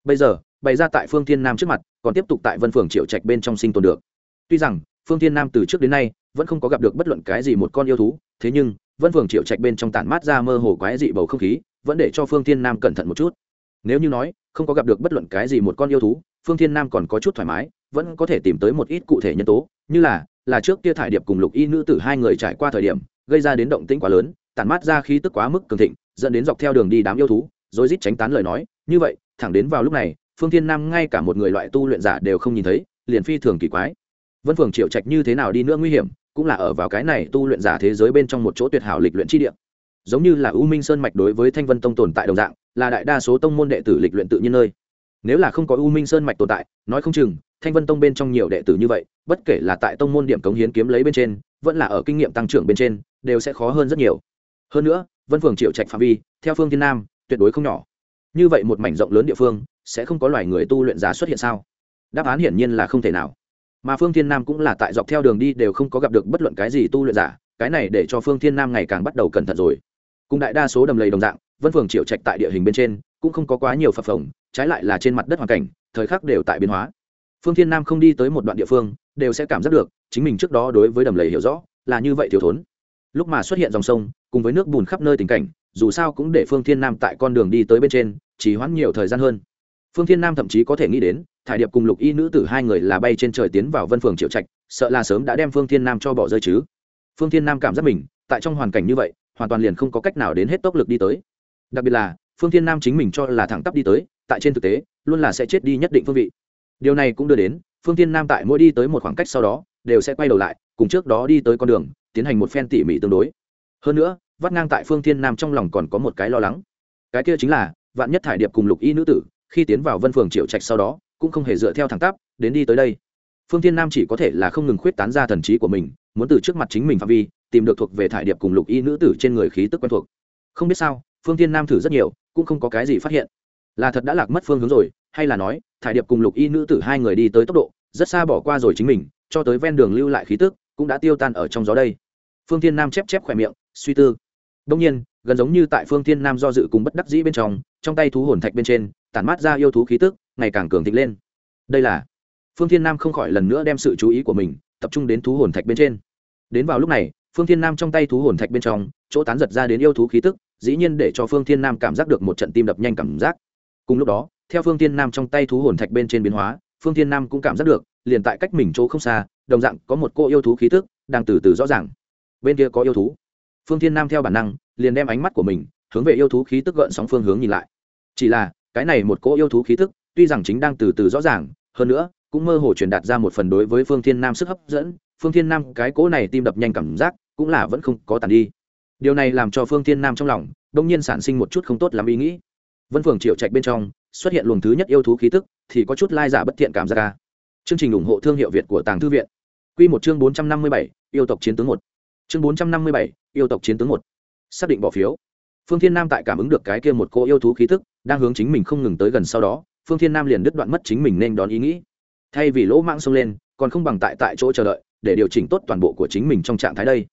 bây giờ, bày ra tại phương thiên nam trước mặt, còn tiếp tục tại vân phường triệu trạch bên trong sinh tồn được. Tuy rằng, phương thiên nam từ trước đến nay, vẫn không có gặp được bất luận cái gì một con yêu thú, thế nhưng, vân phường triệu trạch bên trong tản mát ra mơ hồ quái dị bầu không khí, vẫn để cho phương thiên nam cẩn thận một chút. Nếu như nói, không có gặp được bất luận cái gì một con yêu thú, phương thiên nam còn có chút thoải mái, vẫn có thể tìm tới một ít cụ thể nhân tố, như là là trước kia thải điệp cùng lục y nữ tử hai người trải qua thời điểm, gây ra đến động tĩnh quá lớn, tản mát ra khí tức quá mức cường thịnh, dẫn đến dọc theo đường đi đám yêu thú rồi rít tránh tán lời nói, như vậy, thẳng đến vào lúc này, phương thiên nam ngay cả một người loại tu luyện giả đều không nhìn thấy, liền phi thường kỳ quái. Vân phường triệu trạch như thế nào đi nữa nguy hiểm, cũng là ở vào cái này tu luyện giả thế giới bên trong một chỗ tuyệt hảo lịch luyện chi địa. Giống như là u minh sơn mạch đối với thanh vân tông tồn tại đồng dạng, là đại đa số tông môn đệ tử lịch luyện tự nhiên nơi. Nếu là không có u minh sơn mạch tồn tại, nói không chừng, thanh vân tông bên trong nhiều đệ tử như vậy, bất kể là tại tông môn điểm cống hiến kiếm lấy bên trên, vẫn là ở kinh nghiệm tăng trưởng bên trên, đều sẽ khó hơn rất nhiều. Hơn nữa, vân phường triệu trạch phạm vi, theo phương thiên nam tuyệt đối không nhỏ. Như vậy một mảnh rộng lớn địa phương, sẽ không có loài người tu luyện giả xuất hiện sao? Đáp án hiển nhiên là không thể nào. Mà phương thiên nam cũng là tại dọc theo đường đi đều không có gặp được bất luận cái gì tu luyện giả, cái này để cho phương thiên nam ngày càng bắt đầu cẩn thận rồi. Cùng đại đa số đầm lầy đồng dạng, vân phường triệu trạch tại địa hình bên trên, cũng không có quá nhiều phập phồng, trái lại là trên mặt đất hoàn cảnh, thời khắc đều tại biến hóa. Phương thiên nam không đi tới một đoạn địa phương, đều sẽ cảm giác được, chính mình trước đó đối với đầm lầy hiểu rõ, là như vậy thiếu thốn. Lúc mà xuất hiện dòng sông, cùng với nước bùn khắp nơi tình cảnh dù sao cũng để phương thiên nam tại con đường đi tới bên trên chỉ hoãn nhiều thời gian hơn. Phương thiên nam thậm chí có thể nghĩ đến, thải điệp cùng lục y nữ tử hai người là bay trên trời tiến vào vân phường triệu trạch, sợ là sớm đã đem phương thiên nam cho bỏ rơi chứ. Phương thiên nam cảm giác mình, tại trong hoàn cảnh như vậy, hoàn toàn liền không có cách nào đến hết tốc lực đi tới. Đặc biệt là, phương thiên nam chính mình cho là thẳng tắp đi tới, tại trên thực tế, luôn là sẽ chết đi nhất định phương vị. Điều này cũng đưa đến, phương thiên nam tại mỗi đi tới một khoảng cách sau đó, đều sẽ quay đầu lại, cùng trước đó đi tới con đường, tiến hành một phen tỉ mỉ tương đối. Hơn nữa vắt ngang tại phương thiên nam trong lòng còn có một cái lo lắng. Cái kia chính là, vạn nhất thải điệp cùng lục y nữ tử, khi tiến vào vân phường triệu trạch sau đó, cũng không hề dựa theo thẳng tắp, đến đi tới đây. Phương thiên nam chỉ có thể là không ngừng khuyết tán ra thần trí của mình, muốn từ trước mặt chính mình phạm vi, tìm được thuộc về thải điệp cùng lục y nữ tử trên người khí tức quen thuộc. Không biết sao, phương thiên nam thử rất nhiều, cũng không có cái gì phát hiện. Là thật đã lạc mất phương hướng rồi, hay là nói, thải điệp cùng lục y nữ tử hai người đi tới tốc độ, rất xa bỏ qua rồi chính mình, cho tới ven đường lưu lại khí tức, cũng đã tiêu tan ở trong gió đây. Phương thiên nam chép chép khỏe miệng, suy tư đông nhiên, gần giống như tại phương thiên nam do dự cùng bất đắc dĩ bên trong trong tay thú hồn thạch bên trên, tản mát ra yêu thú khí tức, ngày càng cường thịnh lên. Đây là, phương thiên nam không khỏi lần nữa đem sự chú ý của mình tập trung đến thú hồn thạch bên trên. Đến vào lúc này, phương thiên nam trong tay thú hồn thạch bên trong, chỗ tán giật ra đến yêu thú khí tức, dĩ nhiên để cho phương thiên nam cảm giác được một trận tim đập nhanh cảm giác. Cùng lúc đó, theo phương thiên nam trong tay thú hồn thạch bên trên biến hóa, phương thiên nam cũng cảm giác được, liền tại cách mình chỗ không xa, đồng dạng có một cô yêu thú khí tức đang từ từ rõ ràng. Bên kia có yêu thú phương thiên nam theo bản năng, liền đem ánh mắt của mình hướng về yêu thú khí tức gợn sóng phương hướng nhìn lại. Chỉ là, cái này một cỗ yêu thú khí tức, tuy rằng chính đang từ từ rõ ràng, hơn nữa, cũng mơ hồ truyền đạt ra một phần đối với phương thiên nam sức hấp dẫn. Phương thiên nam, cái cỗ này tim đập nhanh cảm giác, cũng là vẫn không có tàn đi. Điều này làm cho phương thiên nam trong lòng, đông nhiên sản sinh một chút không tốt lắm ý nghĩ. Vân phường triệu trạch bên trong, xuất hiện luồng thứ nhất yêu thú khí tức, thì có chút lai giả bất thiện cảm giác ca chương trình ủng hộ thương hiệu việt của tàng thư viện. Q một chương bốn trăm năm mươi bảy, yêu tộc chiến tướng một chương bốn trăm năm mươi bảy, yêu tộc chiến tướng một. Xác định bỏ phiếu. Phương thiên nam tại cảm ứng được cái kia một cô yêu thú khí tức, đang hướng chính mình không ngừng tới gần sau đó, phương thiên nam liền đứt đoạn mất chính mình nên đón ý nghĩ. Thay vì lỗ mạng xông lên, còn không bằng tại tại chỗ chờ đợi, để điều chỉnh tốt toàn bộ của chính mình trong trạng thái đây.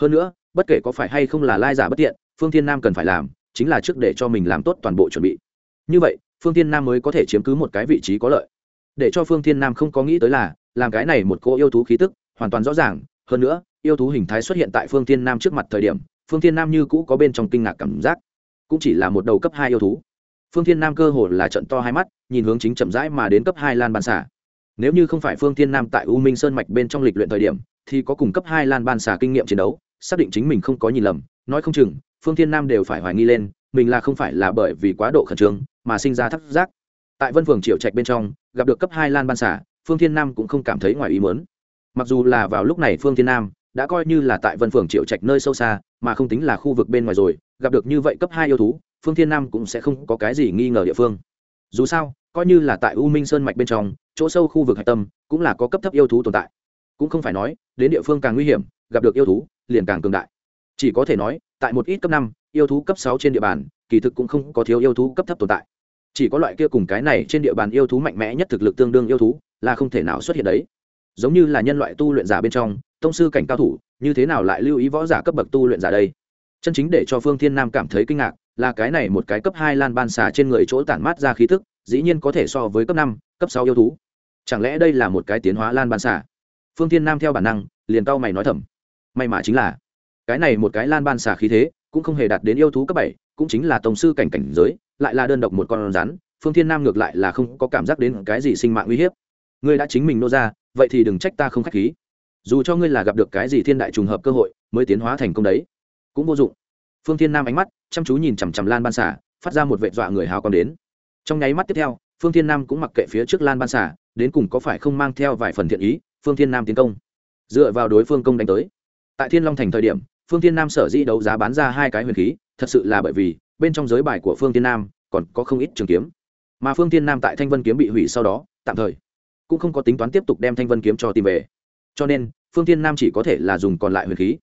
Hơn nữa, bất kể có phải hay không là lai giả bất tiện, phương thiên nam cần phải làm, chính là trước để cho mình làm tốt toàn bộ chuẩn bị. Như vậy, phương thiên nam mới có thể chiếm cứ một cái vị trí có lợi. Để cho phương thiên nam không có nghĩ tới là, làm cái này một cô yêu thú khí tức, hoàn toàn rõ ràng hơn nữa, yêu thú hình thái xuất hiện tại phương thiên nam trước mặt thời điểm, phương thiên nam như cũ có bên trong kinh ngạc cảm giác. Cũng chỉ là một đầu cấp hai yêu thú. Phương thiên nam cơ hồ là trận to hai mắt, nhìn hướng chính chậm rãi mà đến cấp hai lan ban xả nếu như không phải phương thiên nam tại u minh sơn mạch bên trong lịch luyện thời điểm, thì có cùng cấp hai lan ban xả kinh nghiệm chiến đấu, xác định chính mình không có nhìn lầm, nói không chừng, phương thiên nam đều phải hoài nghi lên, mình là không phải là bởi vì quá độ khẩn trương mà sinh ra thắc giác. Tại vân phường triệu trạch bên trong, gặp được cấp hai lan ban xả phương thiên nam cũng không cảm thấy ngoài ý mớn mặc dù là vào lúc này phương thiên nam đã coi như là tại vân phường triệu trạch nơi sâu xa, mà không tính là khu vực bên ngoài rồi, gặp được như vậy cấp hai yêu thú, phương thiên nam cũng sẽ không có cái gì nghi ngờ địa phương. Dù sao, coi như là tại u minh sơn mạch bên trong, chỗ sâu khu vực hạch tâm cũng là có cấp thấp yêu thú tồn tại. Cũng không phải nói, đến địa phương càng nguy hiểm, gặp được yêu thú liền càng cường đại. Chỉ có thể nói, tại một ít cấp năm, yêu thú cấp sáu trên địa bàn, kỳ thực cũng không có thiếu yêu thú cấp thấp tồn tại. Chỉ có loại kia cùng cái này trên địa bàn yêu thú mạnh mẽ nhất thực lực tương đương yêu thú là không thể nào xuất hiện đấy giống như là nhân loại tu luyện giả bên trong, tông sư cảnh cao thủ, như thế nào lại lưu ý võ giả cấp bậc tu luyện giả đây? Chân chính để cho phương thiên nam cảm thấy kinh ngạc là cái này một cái cấp hai lan ban xà trên người chỗ tản mát ra khí thức dĩ nhiên có thể so với cấp năm, cấp sáu yêu thú. Chẳng lẽ đây là một cái tiến hóa lan ban xà? Phương thiên nam theo bản năng, liền cau mày nói thầm. May mà chính là, cái này một cái lan ban xà khí thế, cũng không hề đạt đến yêu thú cấp bảy, cũng chính là tổng sư cảnh cảnh giới, lại là đơn độc một con rắn. Phương thiên nam ngược lại là không có cảm giác đến cái gì sinh mạng uy hiếp ngươi đã chính mình nô ra, vậy thì đừng trách ta không khách khí. Dù cho ngươi là gặp được cái gì thiên đại trùng hợp cơ hội, mới tiến hóa thành công đấy. Cũng vô dụng. Phương thiên nam ánh mắt chăm chú nhìn chằm chằm lan ban xả phát ra một vệ dọa người hào còn đến. Trong nháy mắt tiếp theo, phương thiên nam cũng mặc kệ phía trước lan ban xả đến cùng có phải không mang theo vài phần thiện ý, phương thiên nam tiến công. Dựa vào đối phương công đánh tới. Tại thiên long thành thời điểm, phương thiên nam sở dĩ đấu giá bán ra hai cái huyền khí, thật sự là bởi vì, bên trong giới bài của phương thiên nam còn có không ít trường kiếm. Mà phương thiên nam tại thanh vân kiếm bị hủy sau đó, tạm thời cũng không có tính toán tiếp tục đem thanh vân kiếm cho tìm về. Cho nên, phương thiên nam chỉ có thể là dùng còn lại huyền khí.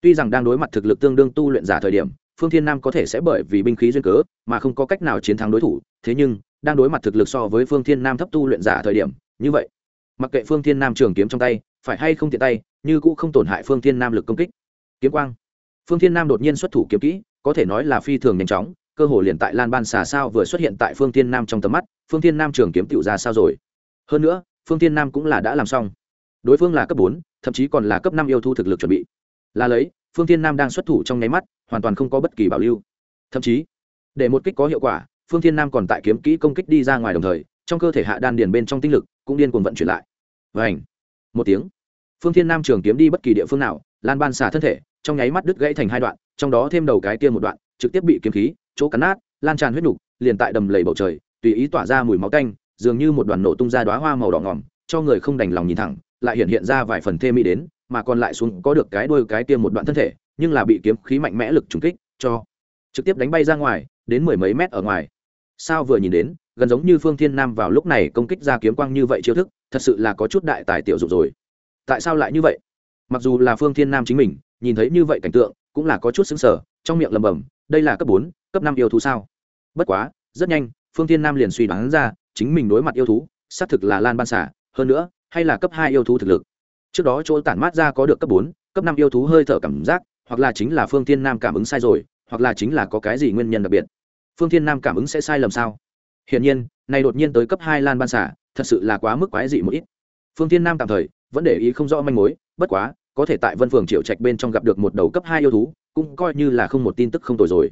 Tuy rằng đang đối mặt thực lực tương đương tu luyện giả thời điểm, phương thiên nam có thể sẽ bởi vì binh khí duyên cớ mà không có cách nào chiến thắng đối thủ, thế nhưng, đang đối mặt thực lực so với phương thiên nam thấp tu luyện giả thời điểm, như vậy, mặc kệ phương thiên nam trường kiếm trong tay, phải hay không tiện tay, như cũ không tổn hại phương thiên nam lực công kích. Kiếm quang. Phương thiên nam đột nhiên xuất thủ kiếm kỹ, có thể nói là phi thường nhanh chóng, cơ hồ liền tại lan ban xà sao vừa xuất hiện tại phương thiên nam trong tầm mắt, phương thiên nam trường kiếm tựu ra sao rồi? Hơn nữa phương thiên nam cũng là đã làm xong. Đối phương là cấp bốn, thậm chí còn là cấp năm yêu thu thực lực chuẩn bị. Là lấy, phương thiên nam đang xuất thủ trong nháy mắt, hoàn toàn không có bất kỳ bảo lưu. Thậm chí, để một kích có hiệu quả, phương thiên nam còn tại kiếm kỹ công kích đi ra ngoài đồng thời, trong cơ thể hạ đan điền bên trong tinh lực cũng điên cuồng vận chuyển lại. Và ảnh một tiếng. Phương thiên nam trường kiếm đi bất kỳ địa phương nào, lan ban xả thân thể, trong nháy mắt đứt gãy thành hai đoạn, trong đó thêm đầu cái kia một đoạn, trực tiếp bị kiếm khí, chỗ cắn nát, lan tràn huyết nục, liền tại đầm lầy bầu trời, tùy ý tỏa ra mùi máu canh dường như một đoàn nổ tung ra đóa hoa màu đỏ ngỏm, cho người không đành lòng nhìn thẳng, lại hiện hiện ra vài phần thê mỹ đến, mà còn lại xuống có được cái đuôi cái kia một đoạn thân thể, nhưng là bị kiếm khí mạnh mẽ lực trùng kích, cho trực tiếp đánh bay ra ngoài, đến mười mấy mét ở ngoài. Sao vừa nhìn đến, gần giống như phương thiên nam vào lúc này công kích ra kiếm quang như vậy chiêu thức, thật sự là có chút đại tài tiểu dụng rồi. Tại sao lại như vậy? Mặc dù là phương thiên nam chính mình, nhìn thấy như vậy cảnh tượng, cũng là có chút xứng sở trong miệng lầm bầm đây là cấp bốn, cấp năm yêu thú sao? Bất quá, rất nhanh, phương thiên nam liền suy đoán ra chính mình đối mặt yêu thú, xác thực là lan ban xả, hơn nữa, hay là cấp hai yêu thú thực lực. Trước đó chỗ tản mát ra có được cấp bốn, cấp năm yêu thú hơi thở cảm giác, hoặc là chính là phương thiên nam cảm ứng sai rồi, hoặc là chính là có cái gì nguyên nhân đặc biệt. Phương thiên nam cảm ứng sẽ sai lầm sao? Hiển nhiên, này đột nhiên tới cấp hai lan ban xả, thật sự là quá mức quái dị một ít. Phương thiên nam tạm thời vẫn để ý không rõ manh mối, bất quá, có thể tại vân phường triệu trạch bên trong gặp được một đầu cấp hai yêu thú, cũng coi như là không một tin tức không tồi rồi.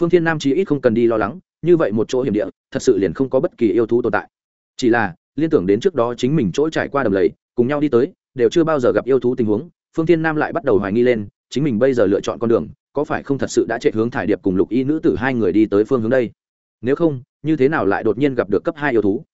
Phương thiên nam chí ít không cần đi lo lắng như vậy một chỗ hiểm địa, thật sự liền không có bất kỳ yêu thú tồn tại. Chỉ là, liên tưởng đến trước đó chính mình chỗ trải qua đầm lầy, cùng nhau đi tới, đều chưa bao giờ gặp yêu thú tình huống, phương thiên nam lại bắt đầu hoài nghi lên, chính mình bây giờ lựa chọn con đường, có phải không thật sự đã chạy hướng thải điệp cùng lục y nữ tử hai người đi tới phương hướng đây? Nếu không, như thế nào lại đột nhiên gặp được cấp hai yêu thú?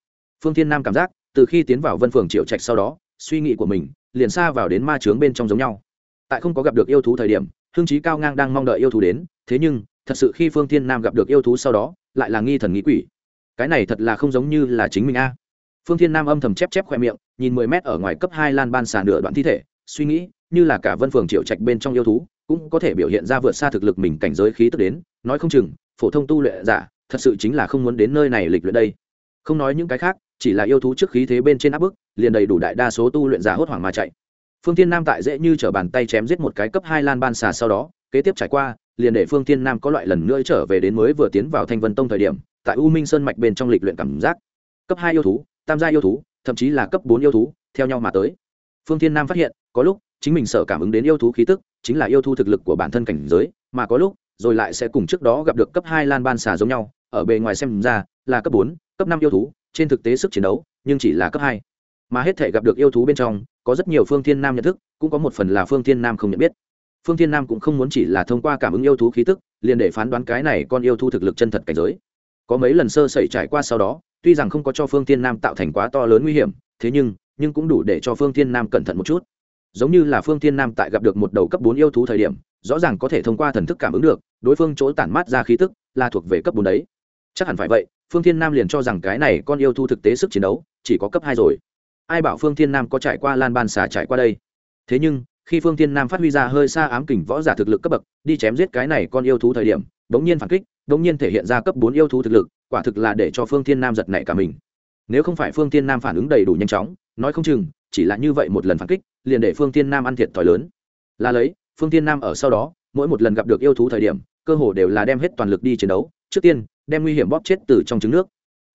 Phương thiên nam cảm giác, từ khi tiến vào vân phường triệu trạch sau đó, suy nghĩ của mình liền xa vào đến ma trướng bên trong giống nhau. Tại không có gặp được yêu thú thời điểm, hương trí cao ngang đang mong đợi yêu thú đến, thế nhưng, thật sự khi phương thiên nam gặp được yêu thú sau đó lại là nghi thần nghĩ quỷ. Cái này thật là không giống như là chính mình a. Phương thiên nam âm thầm chép chép khoe miệng, nhìn mười mét ở ngoài cấp hai lan ban xà nửa đoạn thi thể, suy nghĩ, như là cả vân phường triệu trạch bên trong yêu thú, cũng có thể biểu hiện ra vượt xa thực lực mình cảnh giới khí tức đến, nói không chừng, phổ thông tu luyện giả, thật sự chính là không muốn đến nơi này lịch luyện đây. Không nói những cái khác, chỉ là yêu thú trước khí thế bên trên áp bức, liền đầy đủ đại đa số tu luyện giả hốt hoảng mà chạy. Phương thiên nam tại dễ như t r ở bàn tay chém giết một cái cấp hai lan ban xà sau đó, kế tiếp trải qua liền để phương thiên nam có loại lần nữa trở về đến mới vừa tiến vào thanh vân tông thời điểm, tại u minh sơn mạch bên trong lịch luyện cảm giác. Cấp hai yêu thú, tam gia yêu thú, thậm chí là cấp bốn yêu thú, theo nhau mà tới. Phương thiên nam phát hiện, có lúc, chính mình sợ cảm ứng đến yêu thú khí tức, chính là yêu thú thực lực của bản thân cảnh giới, mà có lúc, rồi lại sẽ cùng trước đó gặp được cấp hai lan ban xà giống nhau, ở bề ngoài xem ra, là cấp bốn, cấp năm yêu thú, trên thực tế sức chiến đấu, nhưng chỉ là cấp hai. Mà hết thể gặp được yêu thú bên trong, có rất nhiều phương thiên nam nhận thức, cũng có một phần là phương thiên nam không nhận biết phương thiên nam cũng không muốn chỉ là thông qua cảm ứng yêu thú khí tức, liền để phán đoán cái này con yêu thú thực lực chân thật cảnh giới. Có mấy lần sơ sẩy trải qua sau đó, tuy rằng không có cho phương thiên nam tạo thành quá to lớn nguy hiểm, thế nhưng nhưng cũng đủ để cho phương thiên nam cẩn thận một chút. Giống như là phương thiên nam tại gặp được một đầu cấp bốn yêu thú thời điểm, rõ ràng có thể thông qua thần thức cảm ứng được, đối phương chỗ tản mát ra khí tức là thuộc về cấp bốn đấy. Chắc hẳn phải vậy, phương thiên nam liền cho rằng cái này con yêu thú thực tế sức chiến đấu chỉ có cấp hai rồi. Ai bảo phương thiên nam có trải qua lan ban xà trải qua đây? Thế nhưng khi phương thiên nam phát huy ra hơi xa ám kình võ giả thực lực cấp bậc, đi chém giết cái này con yêu thú thời điểm đ nhiên phản kích đ nhiên thể hiện ra cấp bốn yêu thú thực lực, quả thực là để cho phương thiên nam giật nảy cả mình. Nếu không phải phương thiên nam phản ứng đầy đủ nhanh chóng, nói không chừng, chỉ là như vậy một lần phản kích, liền để phương thiên nam ăn thiệt thòi lớn. Là lấy, phương thiên nam ở sau đó, mỗi một lần gặp được yêu thú thời điểm, cơ hồ đều là đem hết toàn lực đi chiến đấu, trước tiên, đem nguy hiểm bóp chết từ trong trứng nước.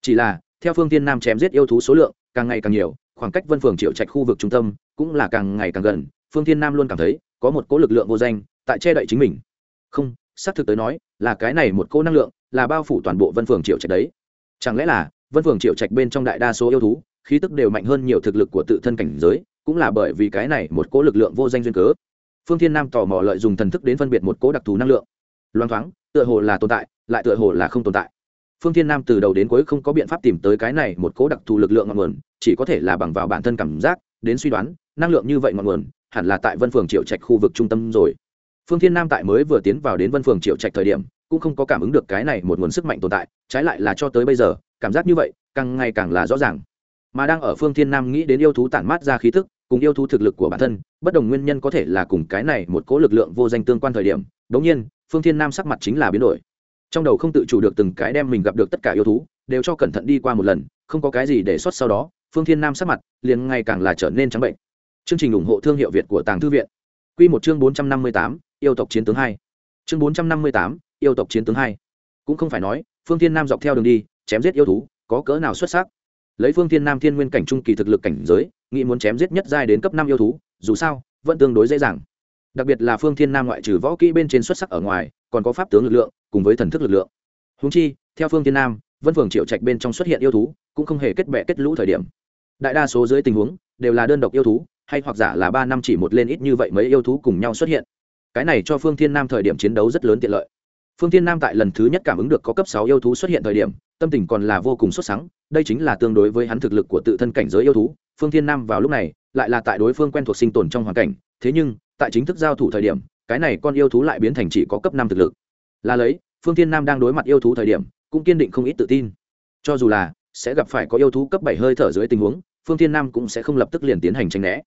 Chỉ là, theo phương thiên nam chém giết yêu thú số lượng, càng ngày càng nhiều, khoảng cách vân phường triệu trạch khu vực trung tâm, cũng là càng ngày càng gần phương thiên nam luôn cảm thấy có một cỗ lực lượng vô danh tại che đậy chính mình. Không, xác thực tới nói, là cái này một cỗ năng lượng, là bao phủ toàn bộ vân phường triệu trạch đấy. Chẳng lẽ là vân phường triệu trạch bên trong đại đa số yêu thú, khí tức đều mạnh hơn nhiều thực lực của tự thân cảnh giới, cũng là bởi vì cái này một cỗ lực lượng vô danh duyên cớ. Phương thiên nam tò mò lợi dùng thần thức đến phân biệt một cỗ đặc thù năng lượng. Loang thoáng, tựa hồ là tồn tại, lại tựa hồ là không tồn tại. Phương thiên nam từ đầu đến cuối không có biện pháp tìm tới cái này một cỗ đặc thù lực lượng ngọn nguồn, chỉ có thể là bằng vào bản thân cảm giác, đến suy đoán, năng lượng như vậy ngọn nguồn hẳn là tại vân phường triệu trạch khu vực trung tâm rồi. Phương thiên nam tại mới vừa tiến vào đến vân phường triệu trạch thời điểm, cũng không có cảm ứng được cái này một nguồn sức mạnh tồn tại, trái lại là cho tới bây giờ, cảm giác như vậy, càng ngày càng là rõ ràng. Mà đang ở phương thiên nam nghĩ đến yêu thú tản mát ra khí thức cùng yêu thú thực lực của bản thân, bất đồng nguyên nhân có thể là cùng cái này một cố lực lượng vô danh tương quan thời điểm. Đống nhiên, phương thiên nam sắc mặt chính là biến đổi. Trong đầu không tự chủ được từng cái đem mình gặp được tất cả yêu thú, đều cho cẩn thận đi qua một lần, không có cái gì để xuất sau đó, phương thiên nam sắc mặt liền ngày càng là trở nên trắng bệnh chương trình ủng hộ thương hiệu việt của tàng thư viện. Quy một chương bốn trăm năm mươi tám, yêu tộc chiến tướng hai. Chương bốn trăm năm mươi tám, yêu tộc chiến tướng hai. Cũng không phải nói, phương thiên nam dọc theo đường đi, chém giết yêu thú, có cỡ nào xuất sắc. Lấy phương thiên nam thiên nguyên cảnh trung kỳ thực lực cảnh giới, nghĩ muốn chém giết nhất giai đến cấp năm yêu thú, dù sao, vẫn tương đối dễ dàng. Đặc biệt là phương thiên nam ngoại trừ võ kỹ bên trên xuất sắc ở ngoài, còn có pháp tướng lực lượng, cùng với thần thức lực lượng. Húng chi, theo phương thiên nam, vân phường triệu trạch bên trong xuất hiện yêu thú, cũng không hề kết bè kết lũ thời điểm. Đại đa số dưới tình huống, đều là đơn độc yêu thú hay hoặc giả là ba năm chỉ một lên ít như vậy mấy yêu thú cùng nhau xuất hiện. Cái này cho phương thiên nam thời điểm chiến đấu rất lớn tiện lợi. Phương thiên nam tại lần thứ nhất cảm ứng được có cấp sáu yêu thú xuất hiện thời điểm, tâm tình còn là vô cùng xuất sắc đây chính là tương đối với hắn thực lực của tự thân cảnh giới yêu thú. Phương thiên nam vào lúc này, lại là tại đối phương quen thuộc sinh tồn trong hoàn cảnh, thế nhưng, tại chính thức giao thủ thời điểm, cái này con yêu thú lại biến thành chỉ có cấp năm thực lực. Là lấy, phương thiên nam đang đối mặt yêu thú thời điểm, cũng kiên định không ít tự tin. Cho dù là, sẽ gặp phải có yêu thú cấp bảy hơi thở dưới tình huống, phương thiên nam cũng sẽ không lập tức liền tiến hành tranh né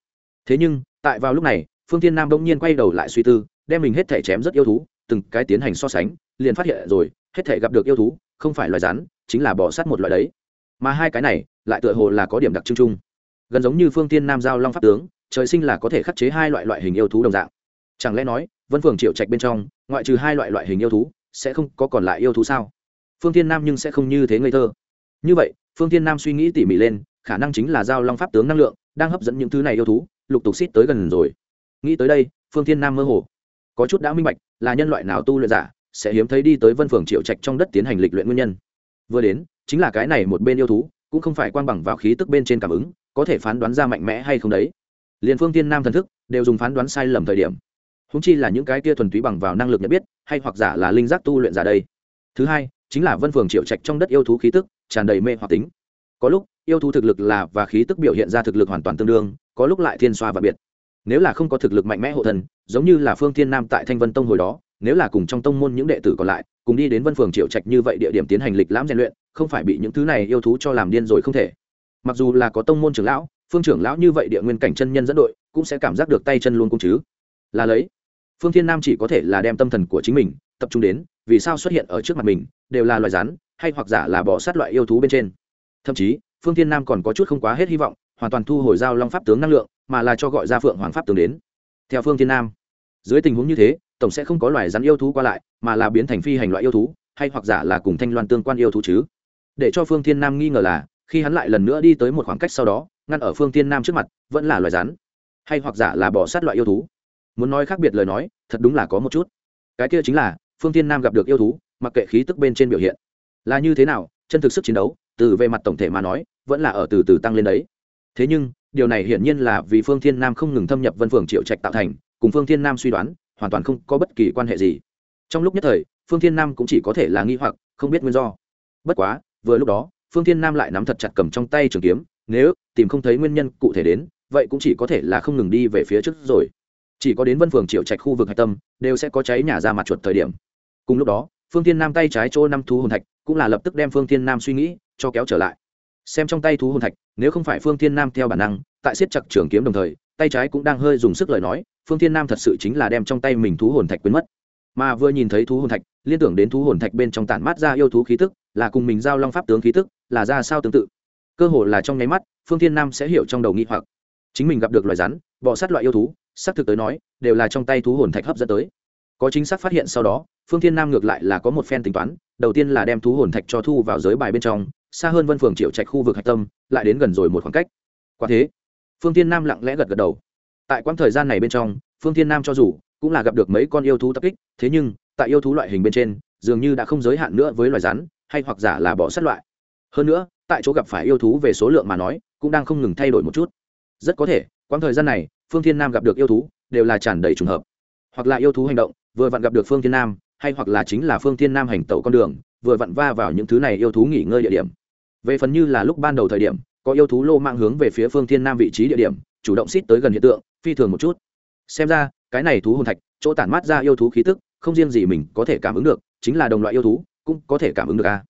thế nhưng, tại vào lúc này, phương thiên nam bỗng nhiên quay đầu lại suy tư, đem mình hết thể chém rất yêu thú, từng cái tiến hành so sánh, liền phát hiện rồi, hết thể gặp được yêu thú, không phải loài rắn, chính là bỏ sát một loại đấy. Mà hai cái này, lại tựa hồ là có điểm đặc trưng chung. Gần giống như phương thiên nam giao long pháp tướng, trời sinh là có thể khắc chế hai loại loại hình yêu thú đồng dạng. Chẳng lẽ nói, vân phường triệu trạch bên trong, ngoại trừ hai loại loại hình yêu thú, sẽ không có còn lại yêu thú sao? Phương thiên nam nhưng sẽ không như thế ngây thơ. Như vậy, phương thiên nam suy nghĩ tỉ mỉ lên, khả năng chính là giao long pháp tướng năng lượng, đang hấp dẫn những thứ này yêu thú lục tục xít tới gần rồi. Nghĩ tới đây, phương thiên nam mơ hồ. Có chút đã minh bạch, là nhân loại nào tu luyện giả, sẽ hiếm thấy đi tới vân phường triệu trạch trong đất tiến hành lịch luyện nguyên nhân. Vừa đến, chính là cái này một bên yêu thú, cũng không phải quan bằng vào khí tức bên trên cảm ứng, có thể phán đoán ra mạnh mẽ hay không đấy. Liền phương thiên nam thần thức, đều dùng phán đoán sai lầm thời điểm. Húng chi là những cái kia thuần túy bằng vào năng lực nhận biết, hay hoặc giả là linh giác tu luyện giả đây. Thứ hai, chính là vân phường triệu trạch trong đất yêu thú khí tức, tràn đầy mê hoặc tính. Có lúc yêu thú thực lực là và khí tức biểu hiện ra thực lực hoàn toàn tương đương, có lúc lại thiên xoa và biệt. Nếu là không có thực lực mạnh mẽ hộ thần, giống như là phương thiên nam tại thanh vân tông hồi đó, nếu là cùng trong tông môn những đệ tử còn lại, cùng đi đến vân phường triệu trạch như vậy địa điểm tiến hành lịch lãm rèn luyện, không phải bị những thứ này yêu thú cho làm điên rồi không thể. Mặc dù là có tông môn trưởng lão, phương trưởng lão như vậy địa nguyên cảnh chân nhân dẫn đội, cũng sẽ cảm giác được tay chân luôn cung chứ. Là lấy, phương thiên nam chỉ có thể là đem tâm thần của chính mình tập trung đến, vì sao xuất hiện ở trước mặt mình, đều là loài rắn, hay hoặc giả là bỏ sát loại yêu thú bên trên. Thậm chí phương thiên nam còn có chút không quá hết hy vọng, hoàn toàn thu hồi giao long pháp tướng năng lượng, mà là cho gọi ra phượng hoàng pháp tướng đến. Theo phương thiên nam, dưới tình huống như thế, tổng sẽ không có loài rắn yêu thú qua lại, mà là biến thành phi hành loại yêu thú, hay hoặc giả là cùng thanh loan tương quan yêu thú chứ. Để cho phương thiên nam nghi ngờ là, khi hắn lại lần nữa đi tới một khoảng cách sau đó, ngăn ở phương thiên nam trước mặt, vẫn là loài rắn, hay hoặc giả là bỏ sát loại yêu thú. Muốn nói khác biệt lời nói, thật đúng là có một chút. Cái kia chính là, phương thiên nam gặp được yêu thú, mặc kệ khí tức bên trên biểu hiện, là như thế nào, chân thực sức chiến đấu từ về mặt tổng thể mà nói, vẫn là ở từ từ tăng lên đấy. Thế nhưng, điều này hiển nhiên là vì phương thiên nam không ngừng thâm nhập vân phường triệu trạch tạo thành, cùng phương thiên nam suy đoán, hoàn toàn không có bất kỳ quan hệ gì. Trong lúc nhất thời, phương thiên nam cũng chỉ có thể là nghi hoặc, không biết nguyên do. Bất quá, vừa lúc đó, phương thiên nam lại nắm thật chặt cầm trong tay trường kiếm, nếu tìm không thấy nguyên nhân cụ thể đến, vậy cũng chỉ có thể là không ngừng đi về phía trước rồi. Chỉ có đến vân phường triệu trạch khu vực hạch tâm, đều sẽ có cháy nhà ra mặt chuột thời điểm. Cùng lúc đó, phương thiên nam tay trái chỗ năm thú hồn thạch cũng là lập tức đem phương thiên nam suy nghĩ cho kéo trở lại. Xem trong tay thú hồn thạch, nếu không phải phương thiên nam theo bản năng, tại siết chặt trường kiếm đồng thời, tay trái cũng đang hơi dùng sức lời nói, phương thiên nam thật sự chính là đem trong tay mình thú hồn thạch quên mất. Mà vừa nhìn thấy thú hồn thạch, liên tưởng đến thú hồn thạch bên trong tản mát ra yêu thú khí tức, là cùng mình giao long pháp tướng khí tức, là ra sao tương tự. Cơ hồ là trong nháy mắt, phương thiên nam sẽ hiểu trong đầu nghi hoặc. Chính mình gặp được loài rắn, bọ sát loại yêu thú, xác thực tới nói, đều là trong tay thú hồn thạch hấp dẫn tới. Có chính xác phát hiện sau đó, phương thiên nam ngược lại là có một phen tính toán, đầu tiên là đem thú hồn thạch cho thu vào giới bài bên trong xa hơn vân phường triệu trạch khu vực hạch tâm, lại đến gần rồi một khoảng cách. Quả thế, phương thiên nam lặng lẽ gật gật đầu. Tại quãng thời gian này bên trong, phương thiên nam cho dù cũng là gặp được mấy con yêu thú tập kích, thế nhưng, tại yêu thú loại hình bên trên, dường như đã không giới hạn nữa với loài rắn, hay hoặc giả là bỏ sát loại. Hơn nữa, tại chỗ gặp phải yêu thú về số lượng mà nói, cũng đang không ngừng thay đổi một chút. Rất có thể, quãng thời gian này, phương thiên nam gặp được yêu thú, đều là tràn đầy trùng hợp. Hoặc là yêu thú hành động, vừa vặn gặp được phương thiên nam, hay hoặc là chính là phương thiên nam hành tẩu con đường, vừa vặn va vào những thứ này yêu thú nghỉ ngơi địa điểm về phần như là lúc ban đầu thời điểm, có yêu thú lô mang hướng về phía phương thiên nam vị trí địa điểm, chủ động xít tới gần hiện tượng, phi thường một chút. Xem ra, cái này thú hồn thạch, chỗ tản mát ra yêu thú khí tức, không riêng gì mình có thể cảm ứng được, chính là đồng loại yêu thú, cũng có thể cảm ứng được a.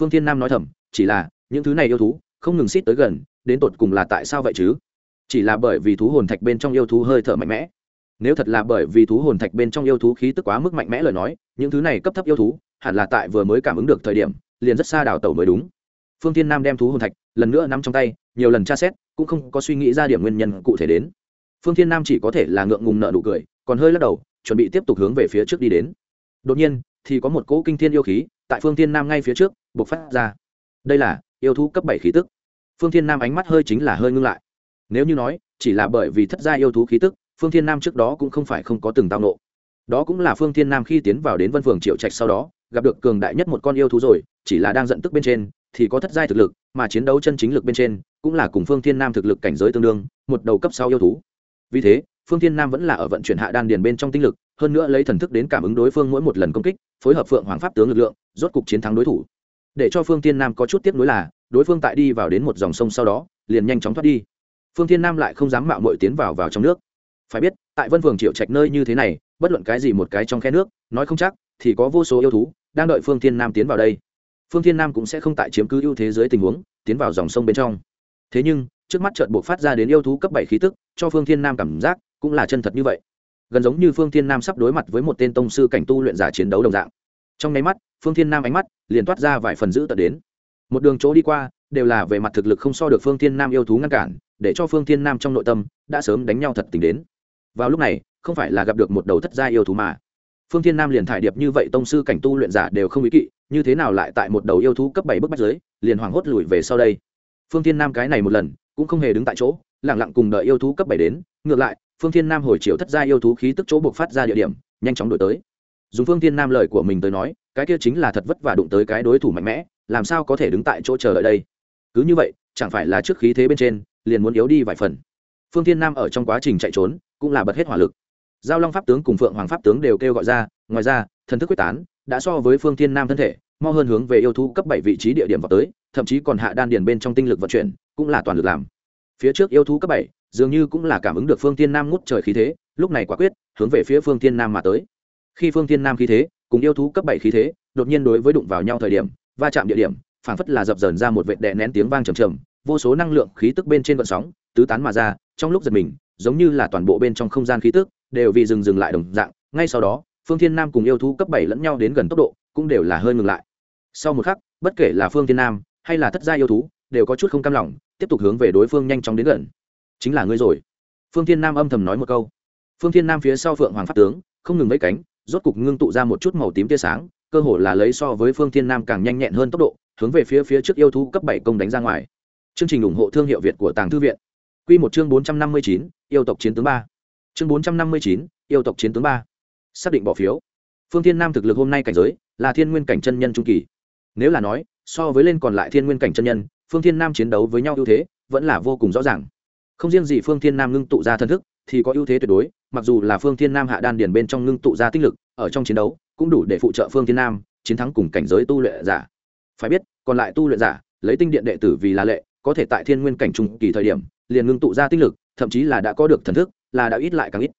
Phương thiên nam nói thầm, chỉ là, những thứ này yêu thú, không ngừng xít tới gần, đến tột cùng là tại sao vậy chứ? Chỉ là bởi vì thú hồn thạch bên trong yêu thú hơi thở mạnh mẽ. Nếu thật là bởi vì thú hồn thạch bên trong yêu thú khí tức quá mức mạnh mẽ lời nói, những thứ này cấp thấp yêu thú, hẳn là tại vừa mới cảm ứng được thời điểm, liền rất xa đào tẩu mới đúng phương tiên nam đem thú hồn thạch lần nữa nắm trong tay, nhiều lần tra xét, cũng không có suy nghĩ ra điểm nguyên nhân cụ thể đến. Phương thiên nam chỉ có thể là ngượng ngùng nợ nụ cười, còn hơi lắc đầu, chuẩn bị tiếp tục hướng về phía trước đi đến. Đột nhiên, thì có một cỗ kinh thiên yêu khí tại phương thiên nam ngay phía trước buộc phát ra. Đây là yêu thú cấp bảy khí tức. Phương thiên nam ánh mắt hơi chính là hơi ngưng lại. Nếu như nói, chỉ là bởi vì thất gia yêu thú khí tức, phương thiên nam trước đó cũng không phải không có từng tao nộ. Đó cũng là phương thiên nam khi tiến vào đến vân phường triệu trạch sau đó, gặp được cường đại nhất một con yêu thú rồi, chỉ là đang giận tức bên trên thì có thất giai thực lực, mà chiến đấu chân chính lực bên trên cũng là cùng phương thiên nam thực lực cảnh giới tương đương, một đầu cấp sau yêu thú. Vì thế, phương thiên nam vẫn là ở vận chuyển hạ đan điền bên trong tinh lực, hơn nữa lấy thần thức đến cảm ứng đối phương mỗi một lần công kích, phối hợp phượng hoàng pháp tướng lực lượng, rốt cục chiến thắng đối thủ. Để cho phương thiên nam có chút tiếc nuối là, đối phương tại đi vào đến một dòng sông sau đó, liền nhanh chóng thoát đi. Phương thiên nam lại không dám mạo mội tiến vào vào trong nước. Phải biết, tại vân phường triệu trạch nơi như thế này, bất luận cái gì một cái trong khe nước, nói không chắc, thì có vô số yêu thú đang đợi phương thiên nam tiến vào đây phương thiên nam cũng sẽ không tại chiếm cứ ưu thế dưới tình huống, tiến vào dòng sông bên trong. Thế nhưng, trước mắt trợn buộc phát ra đến yêu thú cấp bảy khí tức, cho phương thiên nam cảm giác cũng là chân thật như vậy. Gần giống như phương thiên nam sắp đối mặt với một tên tông sư cảnh tu luyện giả chiến đấu đồng dạng. Trong nháy mắt, phương thiên nam ánh mắt liền toát ra vài phần giữ tận đến. Một đường chỗ đi qua, đều là về mặt thực lực không so được phương thiên nam yêu thú ngăn cản, để cho phương thiên nam trong nội tâm đã sớm đánh nhau thật tình đến. Vào lúc này, không phải là gặp được một đầu thất gia yêu thú mà. Phương thiên nam liền thải điệp như vậy tông sư cảnh tu luyện giả đều không ý kỵ như thế nào lại tại một đầu yêu thú cấp bảy bước bách giới liền hoảng hốt lùi về sau đây. Phương thiên nam cái này một lần, cũng không hề đứng tại chỗ lẳng lặng cùng đợi yêu thú cấp bảy đến, ngược lại, phương thiên nam hồi chiều thất gia yêu thú khí tức chỗ buộc phát ra địa điểm, nhanh chóng đổi tới. Dùng phương thiên nam lời của mình tới nói, cái kia chính là thật vất vả đụng tới cái đối thủ mạnh mẽ, làm sao có thể đứng tại chỗ chờ đợi đây? Cứ như vậy, chẳng phải là trước khí thế bên trên, liền muốn yếu đi vài phần. Phương thiên nam ở trong quá trình chạy trốn, cũng là bật hết hỏa lực. Giao long pháp tướng cùng phượng hoàng pháp tướng đều kêu gọi ra, ngoài ra, thần thức quyết tán đã so với phương thiên nam thân thể mo hơn hướng về yêu thú cấp bảy vị trí địa điểm vào tới, thậm chí còn hạ đan điền bên trong tinh lực vận chuyển, cũng là toàn lực làm. Phía trước yêu thú cấp bảy, dường như cũng là cảm ứng được phương thiên nam ngút trời khí thế, lúc này quả quyết, hướng về phía phương thiên nam mà tới. Khi phương thiên nam khí thế, cùng yêu thú cấp bảy khí thế, đột nhiên đối với đụng vào nhau thời điểm, va chạm địa điểm, phảng phất là dập dờn ra một vệt đè nén tiếng vang trầm trầm, vô số năng lượng khí tức bên trên vận sóng, tứ tán mà ra, trong lúc giật mình, giống như là toàn bộ bên trong không gian khí tức, đều vì dừng dừng lại đồng dạng, ngay sau đó phương thiên nam cùng yêu thú cấp bảy lẫn nhau đến gần tốc độ, cũng đều là hơi ngừng lại. Sau một khắc, bất kể là phương thiên nam hay là thất gia yêu thú, đều có chút không cam lòng, tiếp tục hướng về đối phương nhanh chóng đến gần. Chính là ngươi rồi. Phương thiên nam âm thầm nói một câu. Phương thiên nam phía sau phượng hoàng pháp tướng, không ngừng mấy cánh, rốt cục ngưng tụ ra một chút màu tím tia sáng, cơ hồ là lấy so với phương thiên nam càng nhanh nhẹn hơn tốc độ, hướng về phía phía trước yêu thú cấp bảy công đánh ra ngoài. Chương trình ủng hộ thương hiệu việt của tàng thư viện. Q một chương bốn trăm năm mươi chín, yêu tộc chiến tướng ba. Chương bốn trăm năm mươi chín, yêu tộc chiến tướng ba xác định bỏ phiếu. Phương thiên nam thực lực hôm nay cảnh giới là thiên nguyên cảnh chân nhân trung kỳ. Nếu là nói, so với lên còn lại thiên nguyên cảnh chân nhân, phương thiên nam chiến đấu với nhau ưu thế vẫn là vô cùng rõ ràng. Không riêng gì phương thiên nam ngưng tụ ra thân thức thì có ưu thế tuyệt đối, mặc dù là phương thiên nam hạ đan điền bên trong ngưng tụ ra tích lực, ở trong chiến đấu cũng đủ để phụ trợ phương thiên nam chiến thắng cùng cảnh giới tu luyện giả. Phải biết, còn lại tu luyện giả, lấy tinh điện đệ tử vì là lệ, có thể tại thiên nguyên cảnh trung kỳ thời điểm liền ngưng tụ ra tích lực, thậm chí là đã có được thần thức, là đã ít lại càng ít.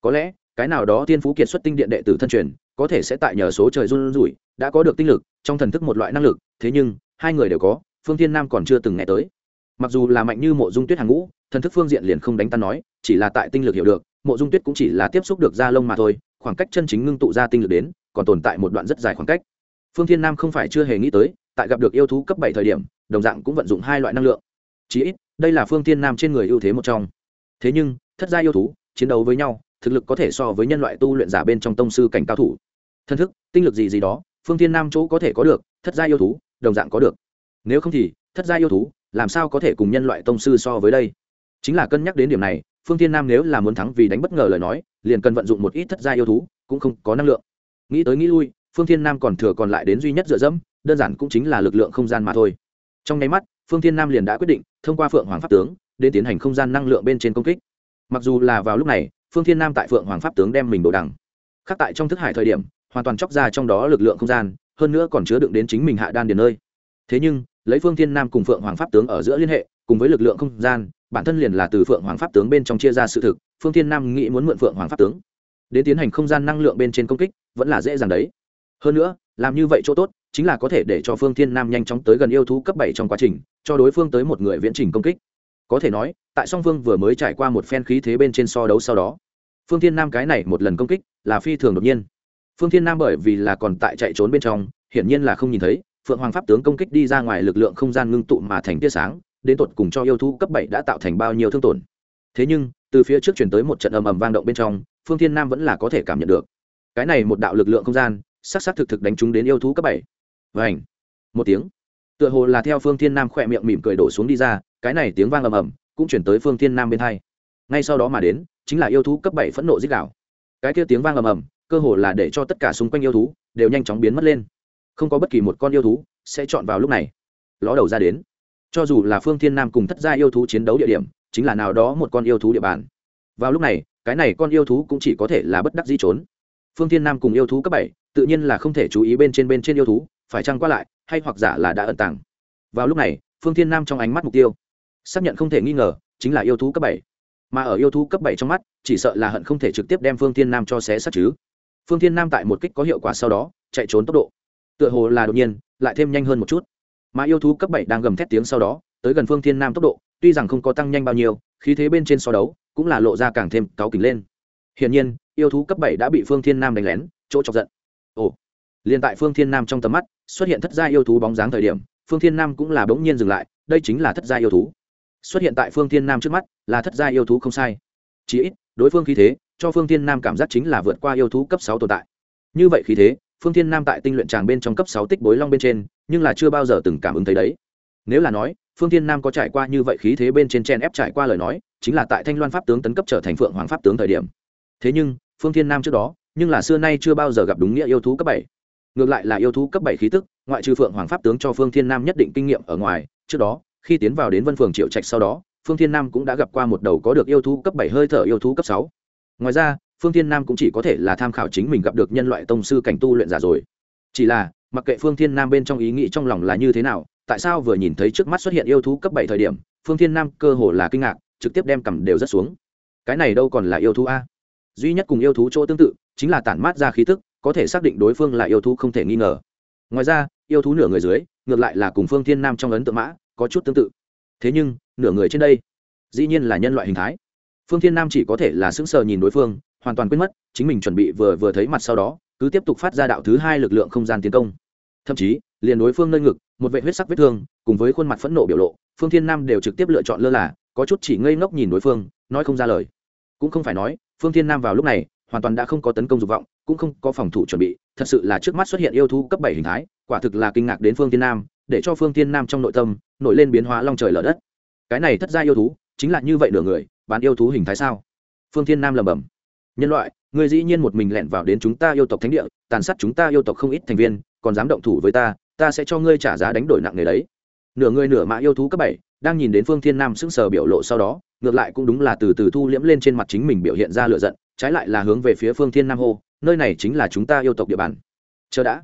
Có lẽ cái nào đó thiên phú kiệt xuất tinh điện đệ tử thân truyền, có thể sẽ tại nhờ số trời run rủi, đã có được tinh lực, trong thần thức một loại năng lực, thế nhưng, hai người đều có, phương thiên nam còn chưa từng nghe tới. Mặc dù là mạnh như mộ dung tuyết hàng ngũ, thần thức phương diện liền không đánh tan nói, chỉ là tại tinh lực hiểu được, mộ dung tuyết cũng chỉ là tiếp xúc được da lông mà thôi, khoảng cách chân chính ngưng tụ ra tinh lực đến, còn tồn tại một đoạn rất dài khoảng cách. Phương thiên nam không phải chưa hề nghĩ tới, tại gặp được yêu thú cấp bảy thời điểm, đồng dạng cũng vận dụng hai loại năng lượng. Chí ít, đây là phương thiên nam trên người ưu thế một trong. Thế nhưng, thất gia yêu thú, chiến đấu với nhau thực lực có thể so với nhân loại tu luyện giả bên trong tông sư cảnh cao thủ. Thân thức, tinh lực gì gì đó, phương thiên nam chỗ có thể có được, thất gia yêu thú, đồng dạng có được. Nếu không thì, thất gia yêu thú, làm sao có thể cùng nhân loại tông sư so với đây? Chính là cân nhắc đến điểm này, phương thiên nam nếu là muốn thắng vì đánh bất ngờ lời nói, liền cần vận dụng một ít thất gia yêu thú, cũng không có năng lượng. Nghĩ tới nghĩ lui, phương thiên nam còn thừa còn lại đến duy nhất dựa dẫm, đơn giản cũng chính là lực lượng không gian mà thôi. Trong nháy mắt, phương thiên nam liền đã quyết định thông qua phượng hoàng pháp tướng, đến tiến hành không gian năng lượng bên trên công kích. Mặc dù là vào lúc này phương thiên nam tại phượng hoàng pháp tướng đem mình đồ đằng. Khắc tại trong thức hải thời điểm, hoàn toàn chóc ra trong đó lực lượng không gian, hơn nữa còn chứa đựng đến chính mình hạ đan điền nơi. Thế nhưng, lấy phương thiên nam cùng phượng hoàng pháp tướng ở giữa liên hệ, cùng với lực lượng không gian, bản thân liền là từ phượng hoàng pháp tướng bên trong chia ra sự thực, phương thiên nam nghĩ muốn mượn phượng hoàng pháp tướng. Đến tiến hành không gian năng lượng bên trên công kích, vẫn là dễ dàng đấy. Hơn nữa, làm như vậy chỗ tốt, chính là có thể để cho phương thiên nam nhanh chóng tới gần yêu thú cấp bảy trong quá trình, cho đối phương tới một người viễn trình công kích có thể nói, tại song phương vừa mới trải qua một phen khí thế bên trên so đấu sau đó, phương thiên nam cái này một lần công kích là phi thường đột nhiên. Phương thiên nam bởi vì là còn tại chạy trốn bên trong, hiển nhiên là không nhìn thấy, phượng hoàng pháp tướng công kích đi ra ngoài lực lượng không gian ngưng tụ mà thành tia sáng, đến tột cùng cho yêu thú cấp bảy đã tạo thành bao nhiêu thương tổn. Thế nhưng, từ phía trước chuyển tới một trận ầm ầm vang động bên trong, phương thiên nam vẫn là có thể cảm nhận được. Cái này một đạo lực lượng không gian, sắc c thực thực đánh trúng đến yêu thú cấp bảy. Và ảnh một tiếng tựa hồ là theo phương thiên nam khỏe miệng mỉm cười đổ xuống đi ra, cái này tiếng vang ầm ầm, cũng chuyển tới phương thiên nam bên hai. Ngay sau đó mà đến, chính là yêu thú cấp bảy phẫn nộ dích đạo cái kia tiếng vang ầm ầm, cơ hồ là để cho tất cả xung quanh yêu thú đều nhanh chóng biến mất lên. Không có bất kỳ một con yêu thú sẽ chọn vào lúc này. Ló đầu ra đến. Cho dù là phương thiên nam cùng thất gia yêu thú chiến đấu địa điểm, chính là nào đó một con yêu thú địa bàn. Vào lúc này, cái này con yêu thú cũng chỉ có thể là bất đắc dĩ trốn. Phương thiên nam cùng yêu thú cấp bảy, tự nhiên là không thể chú ý bên trên bên trên yêu thú, phải chăng qua lại hay hoặc giả là đã ẩn tàng. Vào lúc này, phương thiên nam trong ánh mắt mục tiêu, xác nhận không thể nghi ngờ, chính là yêu thú cấp bảy. Mà ở yêu thú cấp bảy trong mắt, chỉ sợ là hận không thể trực tiếp đem phương thiên nam cho xé sát chứ. Phương thiên nam tại một kích có hiệu quả sau đó, chạy trốn tốc độ, tựa hồ là đột nhiên, lại thêm nhanh hơn một chút. Mà yêu thú cấp bảy đang gầm thét tiếng sau đó, tới gần phương thiên nam tốc độ, tuy rằng không có tăng nhanh bao nhiêu, khí thế bên trên so đấu cũng là lộ ra càng thêm cáu kỉnh lên. Hiển nhiên, yêu thú cấp bảy đã bị phương thiên nam đánh lén, chỗ chọc giận. Ồ, liền tại phương thiên nam trong tầm mắt xuất hiện thất gia yêu thú bóng dáng thời điểm, phương thiên nam cũng là bỗng nhiên dừng lại, đây chính là thất gia yêu thú. Xuất hiện tại phương thiên nam trước mắt, là thất gia yêu thú không sai. Chỉ ít, đối phương khí thế, cho phương thiên nam cảm giác chính là vượt qua yêu thú cấp sáu tồn tại. Như vậy khí thế, phương thiên nam tại tinh luyện tràng bên trong cấp sáu tích bối long bên trên, nhưng là chưa bao giờ từng cảm ứng thấy đấy. Nếu là nói, phương thiên nam có trải qua như vậy khí thế bên trên chen ép trải qua lời nói, chính là tại thanh loan pháp tướng tấn cấp trở thành phượng hoàng pháp tướng thời điểm. Thế nhưng, phương thiên nam trước đó, nhưng là xưa nay chưa bao giờ gặp đúng nghĩa yêu thú cấp bảy ngược lại là yêu thú cấp bảy khí tức, ngoại trừ phượng hoàng pháp tướng cho phương thiên nam nhất định kinh nghiệm ở ngoài, trước đó, khi tiến vào đến vân phường triệu trạch sau đó, phương thiên nam cũng đã gặp qua một đầu có được yêu thú cấp bảy hơi thở yêu thú cấp sáu. Ngoài ra, phương thiên nam cũng chỉ có thể là tham khảo chính mình gặp được nhân loại tông sư cảnh tu luyện giả rồi. Chỉ là, mặc kệ phương thiên nam bên trong ý nghĩ trong lòng là như thế nào, tại sao vừa nhìn thấy trước mắt xuất hiện yêu thú cấp bảy thời điểm, phương thiên nam cơ hồ là kinh ngạc, trực tiếp đem cầm đều rất xuống. Cái này đâu còn là yêu thú a? Duy nhất cùng yêu thú chỗ tương tự, chính là tản mát ra khí tức có thể xác định đối phương là yêu thú không thể nghi ngờ. Ngoài ra, yêu thú nửa người dưới, ngược lại là cùng phương thiên nam trong ấn tượng mã, có chút tương tự. Thế nhưng, nửa người trên đây, dĩ nhiên là nhân loại hình thái. Phương thiên nam chỉ có thể là sững sờ nhìn đối phương, hoàn toàn quên mất, chính mình chuẩn bị vừa vừa thấy mặt sau đó, cứ tiếp tục phát ra đạo thứ hai lực lượng không gian tiến công. Thậm chí, liền đối phương nơi ngực, một vệ huyết sắc vết thương, cùng với khuôn mặt phẫn nộ biểu lộ, phương thiên nam đều trực tiếp lựa chọn lơ là, có chút chỉ ngây ngốc nhìn đối phương, nói không ra lời. Cũng không phải nói, phương thiên nam vào lúc này hoàn toàn đã không có tấn công dục vọng, cũng không có phòng thủ chuẩn bị, thật sự là trước mắt xuất hiện yêu thú cấp bảy hình thái, quả thực là kinh ngạc đến phương thiên nam, để cho phương thiên nam trong nội tâm nổi lên biến hóa long trời lở đất. Cái này thất gia yêu thú, chính là như vậy nửa người, bán yêu thú hình thái sao? Phương thiên nam lầm bầm nhân loại người dĩ nhiên một mình lẻn vào đến chúng ta yêu tộc thánh địa, tàn sát chúng ta yêu tộc không ít thành viên, còn dám động thủ với ta ta sẽ cho ngươi trả giá đánh đổi nặng nề đấy. Nửa người nửa mã yêu thú cấp bảy, đang nhìn đến phương thiên nam sững sờ biểu lộ sau đó, ngược lại cũng đúng là từ từ thu liễm lên trên mặt chính mình biểu hiện ra lựa giận trái lại là hướng về phía phương thiên nam hô, nơi này chính là chúng ta yêu tộc địa bàn. Chờ đã.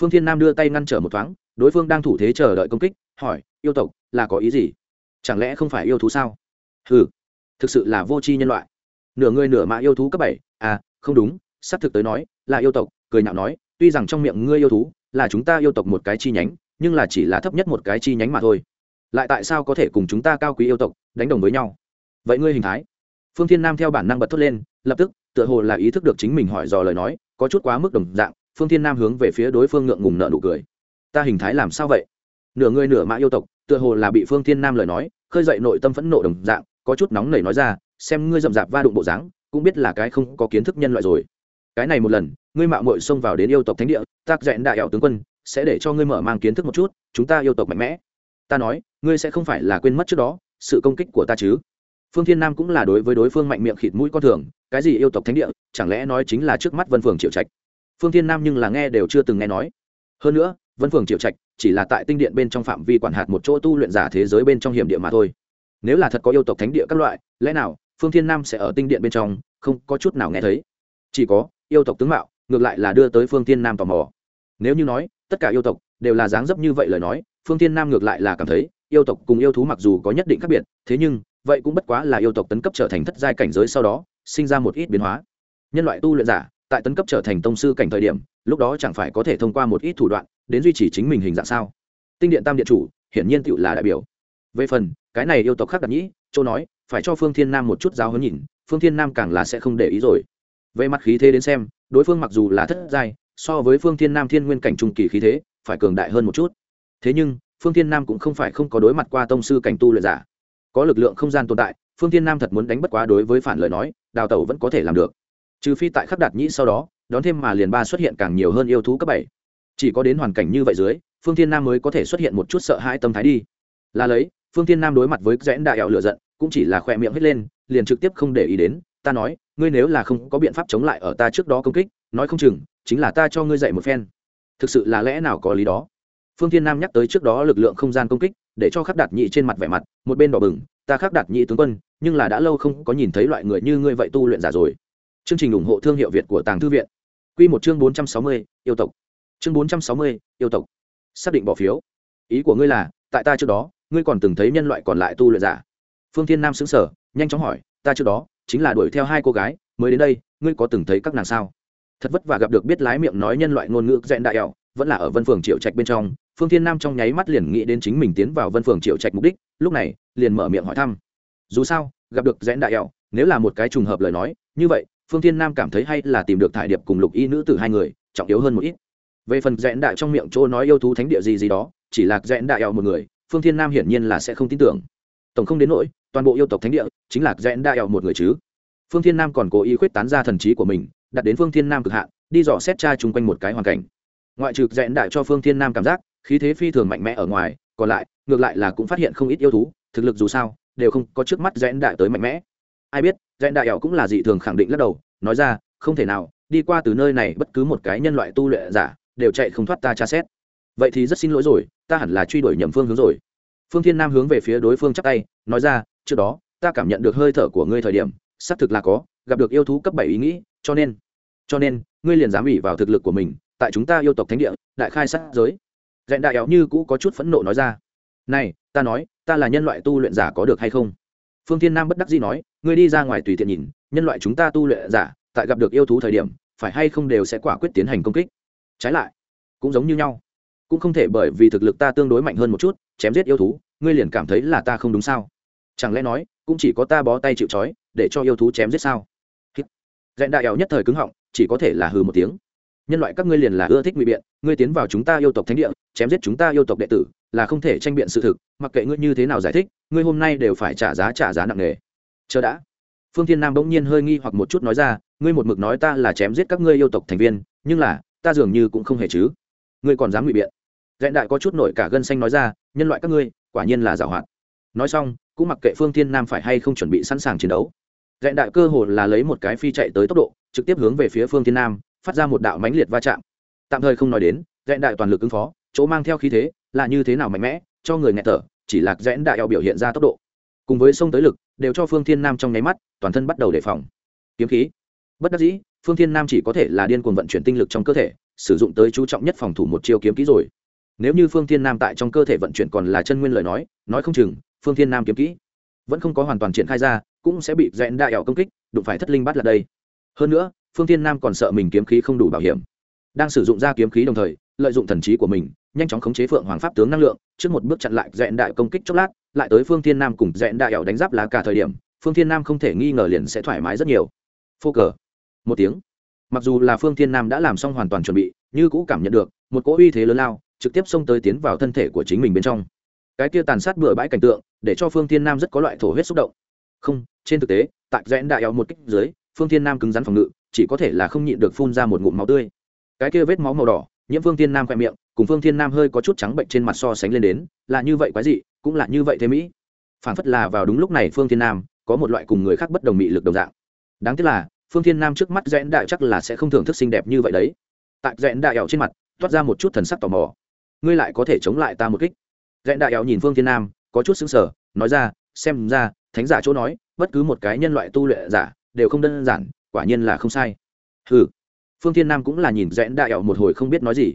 Phương thiên nam đưa tay ngăn trở một thoáng, đối phương đang thủ thế chờ đợi công kích, hỏi, yêu tộc, là có ý gì? Chẳng lẽ không phải yêu thú sao? Ừ thực sự là vô tri nhân loại. Nửa người nửa mạ yêu thú cấp bảy. À không đúng, xác thực tới nói, là yêu tộc. Cười nhạo nói, tuy rằng trong miệng ngươi yêu thú, là chúng ta yêu tộc một cái chi nhánh, nhưng là chỉ là thấp nhất một cái chi nhánh mà thôi. Lại tại sao có thể cùng chúng ta cao quý yêu tộc đánh đồng với nhau? Vậy ngươi hình thái. Phương thiên nam theo bản năng bật thốt lên lập tức, tựa hồ là ý thức được chính mình hỏi dò lời nói, có chút quá mức đồng dạng, phương thiên nam hướng về phía đối phương ngượng ngùng nợ nụ cười. Ta hình thái làm sao vậy? Nửa người nửa mã yêu tộc, tựa hồ là bị phương thiên nam lời nói, khơi dậy nội tâm phẫn nộ đồng dạng, có chút nóng nảy nói ra, xem ngươi rậm rạp va đụng bộ dáng, cũng biết là cái không có kiến thức nhân loại rồi. Cái này một lần, ngươi mạo muội xông vào đến yêu tộc thánh địa tác dẹn đại ảo tướng quân, sẽ để cho ngươi mở mang kiến thức một chút, chúng ta yêu tộc mạnh mẽ. Ta nói, ngươi sẽ không phải là quên mất trước đó, sự công kích của ta chứ? Phương thiên nam cũng là đối với đối phương mạnh miệng khịt mũi con thường, cái gì yêu tộc thánh địa, chẳng lẽ nói chính là trước mắt vân phường triệu trạch? Phương thiên nam nhưng là nghe đều chưa từng nghe nói. Hơn nữa, vân phường triệu trạch chỉ là tại tinh điện bên trong phạm vi quản hạt một chỗ tu luyện giả thế giới bên trong hiểm địa mà thôi. Nếu là thật có yêu tộc thánh địa các loại, lẽ nào phương thiên nam sẽ ở tinh điện bên trong, không có chút nào nghe thấy? Chỉ có, yêu tộc tướng mạo, ngược lại là đưa tới phương thiên nam tò mò. Nếu như nói, tất cả yêu tộc đều là dáng dấp như vậy lời nói, phương thiên nam ngược lại là cảm thấy, yêu tộc cùng yêu thú mặc dù có nhất định khác biệt, thế nhưng vậy cũng bất quá là yêu tộc tấn cấp trở thành thất giai cảnh giới sau đó, sinh ra một ít biến hóa. Nhân loại tu luyện giả, tại tấn cấp trở thành tông sư cảnh thời điểm, lúc đó chẳng phải có thể thông qua một ít thủ đoạn, đến duy trì chính mình hình dạng sao? Tinh điện tam điện chủ, hiển nhiên tựu là đại biểu. Về phần, cái này yêu tộc khác đặc nhĩ châu nói, phải cho phương thiên nam một chút giáo hướng nhìn, phương thiên nam càng là sẽ không để ý rồi. Về mặt khí thế đến xem, đối phương mặc dù là thất giai, so với phương thiên nam thiên nguyên cảnh trung kỳ khí thế, phải cường đại hơn một chút. Thế nhưng, phương thiên nam cũng không phải không có đối mặt qua tông sư cảnh tu luyện giả có lực lượng không gian tồn tại, phương thiên nam thật muốn đánh bất quá đối với phản lời nói, đào tẩu vẫn có thể làm được. Trừ phi tại khắc đạt nhĩ sau đó, đón thêm mà liền ba xuất hiện càng nhiều hơn yêu thú cấp bảy. Chỉ có đến hoàn cảnh như vậy dưới, phương thiên nam mới có thể xuất hiện một chút sợ hãi tâm thái đi. Là lấy, phương thiên nam đối mặt với rẽn đại ẻo lựa giận, cũng chỉ là khỏe miệng hết lên, liền trực tiếp không để ý đến, ta nói, ngươi nếu là không có biện pháp chống lại ở ta trước đó công kích, nói không chừng, chính là ta cho ngươi dạy một phen. Thực sự là lẽ nào có lý đó? Phương thiên nam nhắc tới trước đó lực lượng không gian công kích để cho khắc đạt nhị trên mặt vẻ mặt, một bên đỏ bừng, ta khắc đạt nhị tướng quân, nhưng là đã lâu không có nhìn thấy loại người như ngươi vậy tu luyện giả rồi. Chương trình ủng hộ thương hiệu việt của tàng thư viện. Q một chương bốn trăm sáu mươi, yêu tộc. Chương bốn trăm sáu mươi, yêu tộc. Xác định bỏ phiếu. Ý của ngươi là, tại ta trước đó, ngươi còn từng thấy nhân loại còn lại tu luyện giả? Phương thiên nam xứng sở nhanh chóng hỏi, ta trước đó, chính là đuổi theo hai cô gái, mới đến đây, ngươi có từng thấy các nàng sao? Thật vất vả gặp được biết lái miệng nói nhân loại ngôn ngữ dẹn đại ẻo vẫn là ở vân phường triệu trạch bên trong, phương thiên nam trong nháy mắt liền nghĩ đến chính mình tiến vào vân phường triệu trạch mục đích, lúc này, liền mở miệng hỏi thăm. Dù sao, gặp được dẹn đại ẹo nếu là một cái trùng hợp lời nói, như vậy, phương thiên nam cảm thấy hay là tìm được thải điệp cùng lục y nữ tử hai người, trọng yếu hơn một ít. Về phần dẹn đại trong miệng chỗ nói yêu thú thánh địa gì gì đó, chỉ là dẹn đại ẹo một người, phương thiên nam hiển nhiên là sẽ không tin tưởng. Tổng không đến nỗi, toàn bộ yêu tộc thánh địa, chính là dẹn đại ẹo một người chứ. Phương thiên nam còn cố ý khuyết tán ra thần trí của mình, đặt đến phương thiên nam cực hạn, đi dò xét tra chung quanh một cái hoàn cảnh ngoại trừ dẹn đại cho phương thiên nam cảm giác, khí thế phi thường mạnh mẽ ở ngoài, còn lại, ngược lại là cũng phát hiện không ít yêu thú, thực lực dù sao, đều không có trước mắt dẹn đại tới mạnh mẽ. Ai biết dẹn đại ẻo cũng là dị thường khẳng định lắc đầu, nói ra, không thể nào, đi qua từ nơi này bất cứ một cái nhân loại tu luyện giả, đều chạy không thoát ta tra xét. Vậy thì rất xin lỗi rồi, ta hẳn là truy đuổi nhầm phương hướng rồi. Phương thiên nam hướng về phía đối phương chắp tay, nói ra, trước đó, ta cảm nhận được hơi thở của ngươi thời điểm, xác thực là có, gặp được yêu thú cấp bảy ý nghĩ, cho nên cho nên, ngươi liền dám ủy vào thực lực của mình tại chúng ta yêu tộc thánh địa, đại khai sát giới. Dẹn đại éo như cũ có chút phẫn nộ nói ra. Này, ta nói, ta là nhân loại tu luyện giả có được hay không? Phương thiên nam bất đắc dĩ nói, ngươi đi ra ngoài tùy tiện nhìn, nhân loại chúng ta tu luyện giả, tại gặp được yêu thú thời điểm, phải hay không đều sẽ quả quyết tiến hành công kích. Trái lại, cũng giống như nhau. Cũng không thể bởi vì thực lực ta tương đối mạnh hơn một chút, chém giết yêu thú, ngươi liền cảm thấy là ta không đúng sao? Chẳng lẽ nói, cũng chỉ có ta bó tay chịu trói, để cho yêu thú chém giết sao? Dẹn đại éo nhất thời cứng họng, chỉ có thể là hừ một tiếng nhân loại các ngươi liền là ưa thích ngụy biện, ngươi tiến vào chúng ta yêu tộc thánh địa, chém giết chúng ta yêu tộc đệ tử, là không thể tranh biện sự thực, mặc kệ ngươi như thế nào giải thích, ngươi hôm nay đều phải trả giá trả giá nặng nề. Chờ đã. Phương thiên nam bỗng nhiên hơi nghi hoặc một chút nói ra, ngươi một mực nói ta là chém giết các ngươi yêu tộc thành viên, nhưng là, ta dường như cũng không hề chứ. Ngươi còn dám ngụy biện. Dẹn đại có chút nổi cả gân xanh nói ra, nhân loại các ngươi, quả nhiên là giảo hoạt. Nói xong, cũng mặc kệ phương thiên nam phải hay không chuẩn bị sẵn sàng chiến đấu. Dẹn đại cơ hồ là lấy một cái phi chạy tới tốc độ, trực tiếp hướng về phía phương thiên nam phát ra một đạo mãnh liệt va chạm. Tạm thời không nói đến dẹn đại toàn lực ứng phó, chỗ mang theo khí thế là như thế nào mạnh mẽ, cho người nghẹt thở, chỉ lạc dẹn đại eo biểu hiện ra tốc độ. Cùng với sông tới lực, đều cho phương thiên nam trong nháy mắt, toàn thân bắt đầu đề phòng. Kiếm khí. Bất đắc dĩ, phương thiên nam chỉ có thể là điên cuồng vận chuyển tinh lực trong cơ thể, sử dụng tới chú trọng nhất phòng thủ một chiêu kiếm kỹ rồi. Nếu như phương thiên nam tại trong cơ thể vận chuyển còn là chân nguyên lời nói nói không chừng, phương thiên nam kiếm kỹ vẫn không có hoàn toàn triển khai ra, cũng sẽ bị dẹn đại ảo công kích, đụng phải thất linh bắt là đây. Hơn nữa phương thiên nam còn sợ mình kiếm khí không đủ bảo hiểm. Đang sử dụng ra kiếm khí đồng thời, lợi dụng thần trí của mình, nhanh chóng khống chế phượng hoàng pháp tướng năng lượng, trước một bước chặn lại dẹn đại công kích chốc lát, lại tới phương thiên nam cùng dẹn đại ảo đánh giáp lá cả thời điểm, phương thiên nam không thể nghi ngờ liền sẽ thoải mái rất nhiều. Phô cờ. Một tiếng. Mặc dù là phương thiên nam đã làm xong hoàn toàn chuẩn bị, như cũ cảm nhận được, một cỗ uy thế lớn lao, trực tiếp xông tới tiến vào thân thể của chính mình bên trong. Cái kia tàn sát bừa bãi cảnh tượng, để cho phương thiên nam rất có loại thổ huyết xúc động. Không, trên thực tế, tại dẹn đại ảo một kích dưới, phương thiên nam cứng rắn phòng ngự chỉ có thể là không nhịn được phun ra một ngụm máu tươi. Cái kia vết máu màu đỏ, nhiễm phương thiên nam khoe miệng, cùng phương thiên nam hơi có chút trắng bệnh trên mặt so sánh lên đến, là như vậy quái dị, cũng là như vậy thế mỹ. Phản phất là vào đúng lúc này phương thiên nam, có một loại cùng người khác bất đồng mị lực đồng dạng. Đáng tiếc là, phương thiên nam trước mắt rẽn đại chắc là sẽ không thưởng thức xinh đẹp như vậy đấy. Tại rẽn đại ẻo trên mặt, toát ra một chút thần sắc tò mò. Ngươi lại có thể chống lại ta một kích. Rẽn đại ẻo nhìn phương thiên nam, có chút xứng sở nói ra, xem ra, thánh giả chỗ nói, bất cứ một cái nhân loại tu luyện giả, đều không đơn giản quả nhiên là không sai. Ừ phương thiên nam cũng là nhìn rẽn đại ảo một hồi không biết nói gì.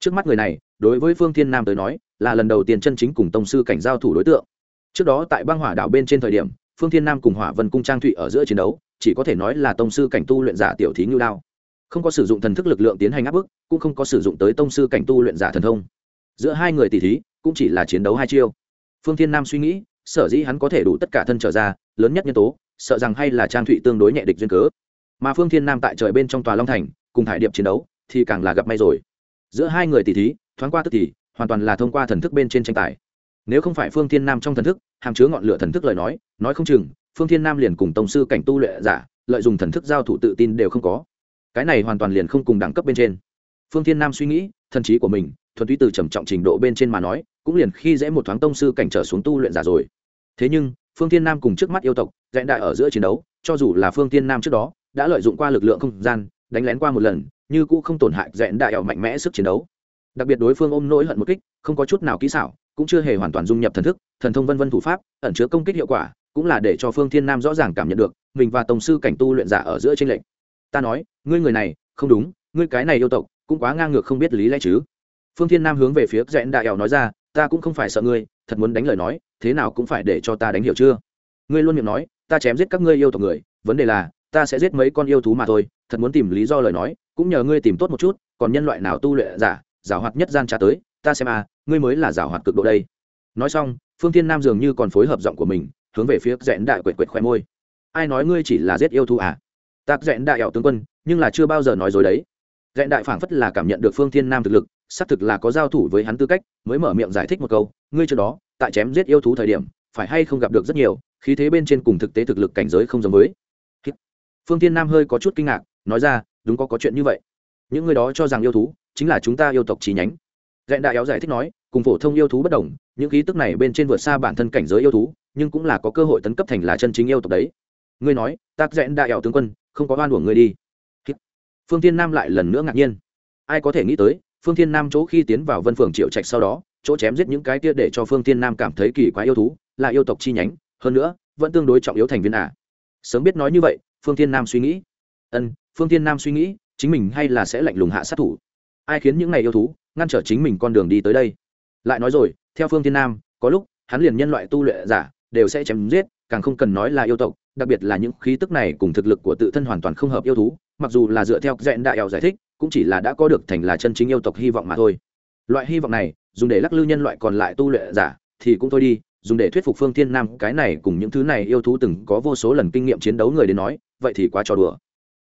Trước mắt người này, đối với phương thiên nam tới nói, là lần đầu tiên chân chính cùng tông sư cảnh giao thủ đối tượng. Trước đó tại băng hỏa đảo bên trên thời điểm, phương thiên nam cùng hỏa vân cung trang thụy ở giữa chiến đấu, chỉ có thể nói là tông sư cảnh tu luyện giả tiểu thí ngưu đao. Không có sử dụng thần thức lực lượng tiến hành áp bức, cũng không có sử dụng tới tông sư cảnh tu luyện giả thần thông. Giữa hai người tỷ thí, cũng chỉ là chiến đấu hai chiêu. Phương thiên nam suy nghĩ, sở dĩ hắn có thể đủ tất cả thân trở ra, lớn nhất nhân tố, sợ rằng hay là trang thụy tương đối nhẹ địch duyên cớ mà phương thiên nam tại trời bên trong tòa long thành, cùng thải điệp chiến đấu, thì càng là gặp may rồi. Giữa hai người tỷ thí, thoáng qua tức thì, hoàn toàn là thông qua thần thức bên trên tranh tài. Nếu không phải phương thiên nam trong thần thức, hàm chứa ngọn lửa thần thức lời nói nói không chừng, phương thiên nam liền cùng tổng sư cảnh tu luyện giả, lợi dụng thần thức giao thủ tự tin đều không có. Cái này hoàn toàn liền không cùng đẳng cấp bên trên. Phương thiên nam suy nghĩ, thần trí của mình, thuần túy từ trầm trọng trình độ bên trên mà nói, cũng liền khi dễ một thoáng tông sư cảnh trở xuống tu luyện giả rồi. Thế nhưng, phương Thiên nam cùng trước mắt yêu tộc dạy đại ở giữa chiến đấu, cho dù là phương Thiên nam trước đó đã lợi dụng qua lực lượng không gian, đánh lén qua một lần, như cũ không tổn hại dẹn đại ảo mạnh mẽ sức chiến đấu. Đặc biệt đối phương ôm nỗi hận một kích, không có chút nào kỹ xảo, cũng chưa hề hoàn toàn dung nhập thần thức, thần thông vân vân thủ pháp, ẩn chứa công kích hiệu quả, cũng là để cho phương thiên nam rõ ràng cảm nhận được, mình và tổng sư cảnh tu luyện giả ở giữa trên lệnh ta nói, ngươi người này, không đúng, ngươi cái này yêu tộc, cũng quá ngang ngược không biết lý lẽ chứ. Phương thiên nam hướng về phía dẹn đại ảo nói ra, ta cũng không phải sợ ngươi, thật muốn đánh lời nói, thế nào cũng phải để cho ta đánh hiểu chưa? Ngươi luôn miệng nói, ta chém giết các ngươi yêu tộc người, vấn đề là ta sẽ giết mấy con yêu thú mà thôi, thật muốn tìm lý do lời nói, cũng nhờ ngươi tìm tốt một chút, còn nhân loại nào tu luyện giả giả hoạt nhất gian trả tới, ta xem à ngươi mới là giả hoạt cực độ đây. Nói xong, phương thiên nam dường như còn phối hợp giọng của mình, hướng về phía dẹn đại quệt quệt khoe môi. Ai nói ngươi chỉ là giết yêu thú à? Ta dẹn đại ảo tướng quân, nhưng là chưa bao giờ nói dối đấy. Dẹn đại phảng phất là cảm nhận được phương thiên nam thực lực, xác thực là có giao thủ với hắn tư cách, mới mở miệng giải thích một câu, ngươi trước đó, tại chém giết yêu thú thời điểm, phải hay không gặp được rất nhiều, khí thế bên trên cùng thực tế thực lực cảnh giới không giống với phương thiên nam hơi có chút kinh ngạc, nói ra, đúng có có chuyện như vậy. Những người đó cho rằng yêu thú chính là chúng ta yêu tộc trí nhánh. Dẹn đại áo giải thích nói, cùng phổ thông yêu thú bất đồng, những khí tức này bên trên vượt xa bản thân cảnh giới yêu thú, nhưng cũng là có cơ hội tấn cấp thành là chân chính yêu tộc đấy. Ngươi nói tác dẹn đại éo tướng quân, không có oan uổng ngươi đi. Phương thiên nam lại lần nữa ngạc nhiên. Ai có thể nghĩ tới, phương thiên nam chỗ khi tiến vào vân phường triệu trạch sau đó, chỗ chém giết những cái kia để cho phương thiên nam cảm thấy kỳ quái yêu thú, là yêu tộc chi nhánh, hơn nữa, vẫn tương đối trọng yếu thành viên à. sớm biết nói như vậy phương thiên nam suy nghĩ. Ân, phương thiên nam suy nghĩ, chính mình hay là sẽ lạnh lùng hạ sát thủ. Ai khiến những này yêu thú ngăn trở chính mình con đường đi tới đây? Lại nói rồi, theo phương thiên nam, có lúc, hắn liền nhân loại tu luyện giả đều sẽ chém giết, càng không cần nói là yêu tộc, đặc biệt là những khí tức này cùng thực lực của tự thân hoàn toàn không hợp yêu thú, mặc dù là dựa theo dẹn đại ảo giải thích, cũng chỉ là đã có được thành là chân chính yêu tộc hy vọng mà thôi. Loại hy vọng này, dùng để lắc lư nhân loại còn lại tu luyện giả, thì cũng thôi đi dùng để thuyết phục phương thiên nam, cái này cùng những thứ này yêu thú từng có vô số lần kinh nghiệm chiến đấu người đến nói, vậy thì quá trò đùa.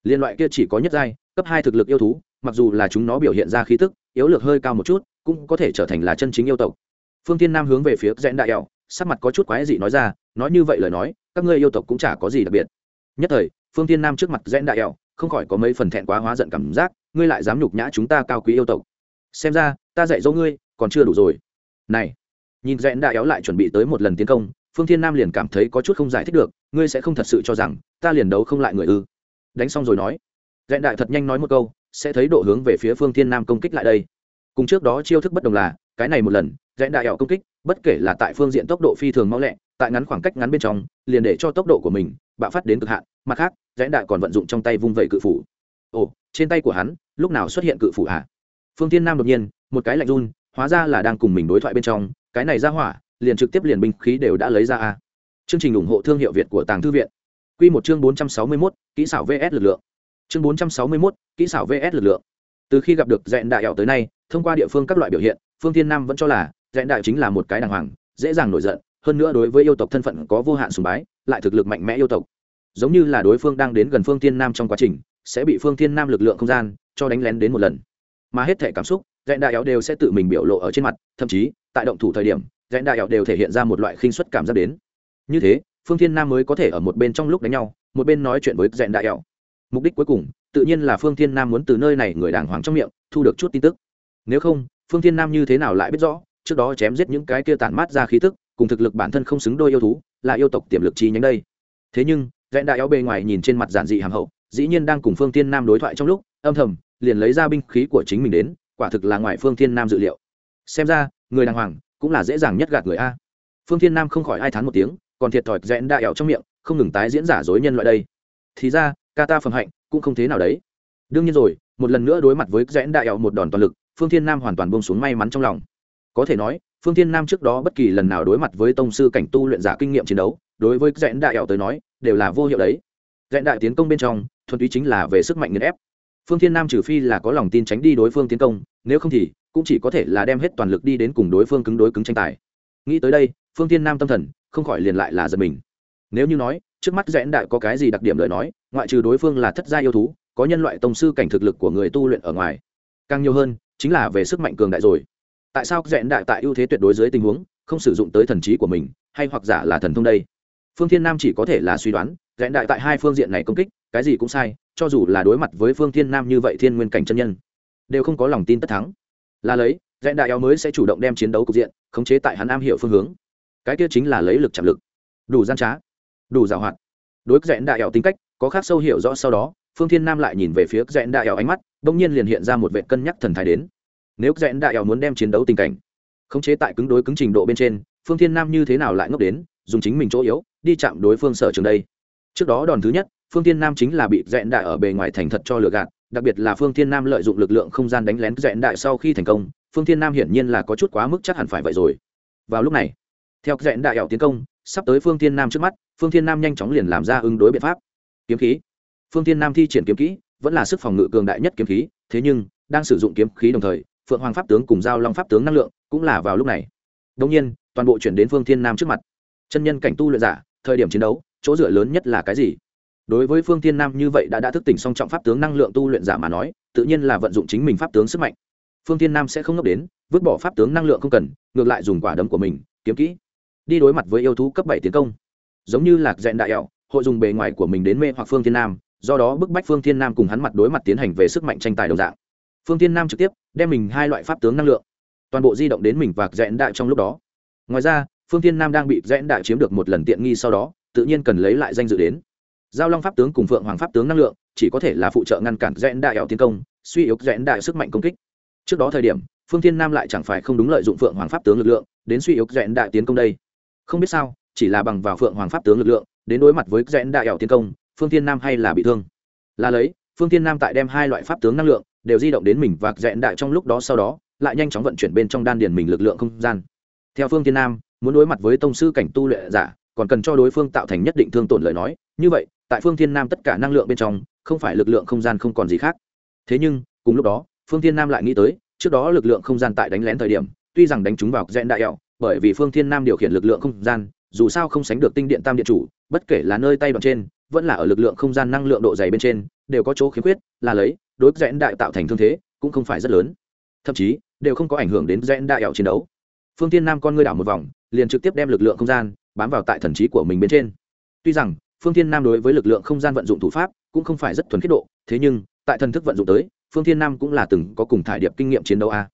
Liên loại kia chỉ có nhất giai, cấp hai thực lực yêu thú, mặc dù là chúng nó biểu hiện ra khí tức, yếu lược hơi cao một chút, cũng có thể trở thành là chân chính yêu tộc. Phương thiên nam hướng về phía rẽn đại ẹo sắc mặt có chút quái dị nói ra, nói như vậy lời nói, các ngươi yêu tộc cũng chả có gì đặc biệt. Nhất thời, phương thiên nam trước mặt rẽn đại ẹo không khỏi có mấy phần thẹn quá hóa giận cảm giác, ngươi lại dám nhục nhã chúng ta cao quý yêu tộc. Xem ra, ta dạy dỗ ngươi, còn chưa đủ rồi. Này nhìn rẽn đại éo lại chuẩn bị tới một lần tiến công, phương thiên nam liền cảm thấy có chút không giải thích được, ngươi sẽ không thật sự cho rằng ta liền đấu không lại người ư? Đánh xong rồi nói. Rẽn đại thật nhanh nói một câu, sẽ thấy độ hướng về phía phương thiên nam công kích lại đây. Cùng trước đó chiêu thức bất đồng là, cái này một lần rẽn đại éo công kích, bất kể là tại phương diện tốc độ phi thường mau lẹ, tại ngắn khoảng cách ngắn bên trong, liền để cho tốc độ của mình bạo phát đến cực hạn, mặt khác rẽn đại còn vận dụng trong tay vung vẩy cự phủ. Ồ, trên tay của hắn, lúc nào xuất hiện cự phủ hả? Phương thiên nam đột nhiên, một cái lạnh run, hóa ra là đang cùng mình đối thoại bên trong cái này ra hỏa, liền trực tiếp liền binh khí đều đã lấy ra a. Chương trình ủng hộ thương hiệu việt của tàng thư viện. Q một chương bốn trăm sáu mươi mốt, kỹ xảo vs lực lượng. Chương bốn trăm sáu mươi mốt, kỹ xảo vs lực lượng. Từ khi gặp được dẹn đại ảo tới nay, thông qua địa phương các loại biểu hiện, phương thiên nam vẫn cho là dẹn đại chính là một cái đàng hoàng, dễ dàng nổi giận, hơn nữa đối với yêu tộc thân phận có vô hạn sùng bái, lại thực lực mạnh mẽ yêu tộc. Giống như là đối phương đang đến gần phương thiên nam trong quá trình, sẽ bị phương thiên nam lực lượng không gian cho đánh lén đến một lần. Mà hết thể cảm xúc, dẹn đại ảo đều sẽ tự mình biểu lộ ở trên mặt, thậm chí tại động thủ thời điểm, rẽ đại ảo đều thể hiện ra một loại khinh suất cảm giác đến. Như thế, phương thiên nam mới có thể ở một bên trong lúc đánh nhau, một bên nói chuyện với rẽ đại ảo mục đích cuối cùng, tự nhiên là phương thiên nam muốn từ nơi này người đàng hoàng trong miệng, thu được chút tin tức. Nếu không, phương thiên nam như thế nào lại biết rõ, trước đó chém giết những cái kia tản mát ra khí tức, cùng thực lực bản thân không xứng đôi yêu thú, là yêu tộc tiềm lực chi nhánh đây. Thế nhưng, rẽ đại ảo bề ngoài nhìn trên mặt giản dị hàm hậu, dĩ nhiên đang cùng phương thiên nam đối thoại trong lúc, âm thầm, liền lấy ra binh khí của chính mình đến, quả thực là ngoài phương thiên nam dự liệu. Xem ra người đàng hoàng cũng là dễ dàng nhất gạt người a. Phương thiên nam không khỏi ai thán một tiếng, còn thiệt thòi rẽn đại ẻo trong miệng, không ngừng tái diễn giả dối nhân loại đây. Thì ra, ca ta phẩm hạnh cũng không thế nào đấy. Đương nhiên rồi, một lần nữa đối mặt với rẽn đại ẻo một đòn toàn lực, phương thiên nam hoàn toàn bông xuống may mắn trong lòng. Có thể nói, phương thiên nam trước đó bất kỳ lần nào đối mặt với tông sư cảnh tu luyện giả kinh nghiệm chiến đấu, đối với rẽn đại ẻo tới nói, đều là vô hiệu đấy. Rẽn đại tiến công bên trong, thuần túy chính là về sức mạnh nghiền ép. Phương thiên nam trừ phi là có lòng tin tránh đi đối phương tiến công, nếu không thì cũng chỉ có thể là đem hết toàn lực đi đến cùng đối phương cứng đối cứng tranh tài. Nghĩ tới đây, phương thiên nam tâm thần, không khỏi liền lại là giật mình. Nếu như nói, trước mắt rẽn đại có cái gì đặc điểm lời nói, ngoại trừ đối phương là thất gia yêu thú, có nhân loại tông sư cảnh thực lực của người tu luyện ở ngoài, càng nhiều hơn, chính là về sức mạnh cường đại rồi. Tại sao rẽn đại tại ưu thế tuyệt đối dưới tình huống, không sử dụng tới thần trí của mình, hay hoặc giả là thần thông đây? Phương thiên nam chỉ có thể là suy đoán, rẽn đại tại hai phương diện này công kích, cái gì cũng sai, cho dù là đối mặt với phương thiên nam như vậy thiên nguyên cảnh chân nhân, đều không có lòng tin tất thắng là lấy, rẽ đại eo mới sẽ chủ động đem chiến đấu cục diện, khống chế tại hắn am hiểu phương hướng. Cái kia chính là lấy lực chạm lực. Đủ gian trá, đủ giàu hoạt. Đối rẽ đại eo tính cách, có khác sâu hiểu rõ sau đó, phương thiên nam lại nhìn về phía rẽ đại eo ánh mắt bỗng nhiên liền hiện ra một vệ cân nhắc thần thái đến. Nếu rẽ đại eo muốn đem chiến đấu tình cảnh, khống chế tại cứng đối cứng trình độ bên trên, phương thiên nam như thế nào lại ngốc đến, dùng chính mình chỗ yếu, đi chạm đối phương sở trường đây. Trước đó đòn thứ nhất, phương thiên nam chính là bị rẽ đại ở bề ngoài thành thật cho lừa gạt đặc biệt là phương thiên nam lợi dụng lực lượng không gian đánh lén rẽn đại sau khi thành công, phương thiên nam hiển nhiên là có chút quá mức chắc hẳn phải vậy rồi. Vào lúc này, theo rẽn đại ảo tiến công, sắp tới phương thiên nam trước mắt, phương thiên nam nhanh chóng liền làm ra ứng đối biện pháp. Kiếm khí. Phương thiên nam thi triển kiếm kỹ, vẫn là sức phòng ngự cường đại nhất kiếm khí, thế nhưng, đang sử dụng kiếm khí đồng thời, phượng hoàng pháp tướng cùng giao long pháp tướng năng lượng cũng là vào lúc này. Đông nhiên, toàn bộ chuyển đến phương thiên nam trước mặt. Chân nhân cảnh tu luyện giả, thời điểm chiến đấu, chỗ dựa lớn nhất là cái gì? Đối với phương thiên nam như vậy đã đã thức tỉnh song trọng pháp tướng năng lượng tu luyện giả mà nói, tự nhiên là vận dụng chính mình pháp tướng sức mạnh. Phương thiên nam sẽ không ngốc đến, vứt bỏ pháp tướng năng lượng không cần, ngược lại dùng quả đấm của mình, kiếm kỹ. Đi đối mặt với yêu thú cấp bảy tiến công. Giống như lạc dẹn đại ẹo hội dùng bề ngoài của mình đến mê hoặc phương thiên nam, do đó bức bách phương thiên nam cùng hắn mặt đối mặt tiến hành về sức mạnh tranh tài đồng dạng. Phương thiên nam trực tiếp đem mình hai loại pháp tướng năng lượng, toàn bộ di động đến mình và dẹn đại trong lúc đó. Ngoài ra, phương thiên nam đang bị dẹn đại chiếm được một lần tiện nghi sau đó, tự nhiên cần lấy lại danh dự đến giao long pháp tướng cùng phượng hoàng pháp tướng năng lượng, chỉ có thể là phụ trợ ngăn cản rẽn đại ảo tiến công, suy yếu rẽn đại sức mạnh công kích. Trước đó thời điểm, phương thiên nam lại chẳng phải không đúng lợi dụng phượng hoàng pháp tướng lực lượng, đến suy yếu rẽn đại tiến công đây. Không biết sao, chỉ là bằng vào phượng hoàng pháp tướng lực lượng, đến đối mặt với rẽn đại ảo tiến công, phương thiên nam hay là bị thương. Là lấy, phương thiên nam tại đem hai loại pháp tướng năng lượng, đều di động đến mình và rẽn đại trong lúc đó sau đó, lại nhanh chóng vận chuyển bên trong đan điền mình lực lượng không gian. Theo phương thiên nam, muốn đối mặt với tông sư cảnh tu luyện giả, còn cần cho đối phương tạo thành nhất định thương tổn lời nói, như vậy tại phương thiên nam tất cả năng lượng bên trong, không phải lực lượng không gian không còn gì khác. Thế nhưng, cùng lúc đó, phương thiên nam lại nghĩ tới, trước đó lực lượng không gian tại đánh lén thời điểm, tuy rằng đánh chúng vào rẽn đại ẹo bởi vì phương thiên nam điều khiển lực lượng không gian, dù sao không sánh được tinh điện tam điện chủ, bất kể là nơi tay đoạn trên, vẫn là ở lực lượng không gian năng lượng độ dày bên trên, đều có chỗ khiếm khuyết, là lấy, đối rẽn đại tạo thành thương thế, cũng không phải rất lớn. Thậm chí, đều không có ảnh hưởng đến rẽn đại ẹo chiến đấu. Phương thiên nam con ngươi đảo một vòng, liền trực tiếp đem lực lượng không gian bám vào tại thần trí của mình bên trên. Tuy rằng phương thiên nam đối với lực lượng không gian vận dụng thủ pháp cũng không phải rất thuần khiết độ, thế nhưng, tại thần thức vận dụng tới, phương thiên nam cũng là từng có cùng thải điệp kinh nghiệm chiến đấu a.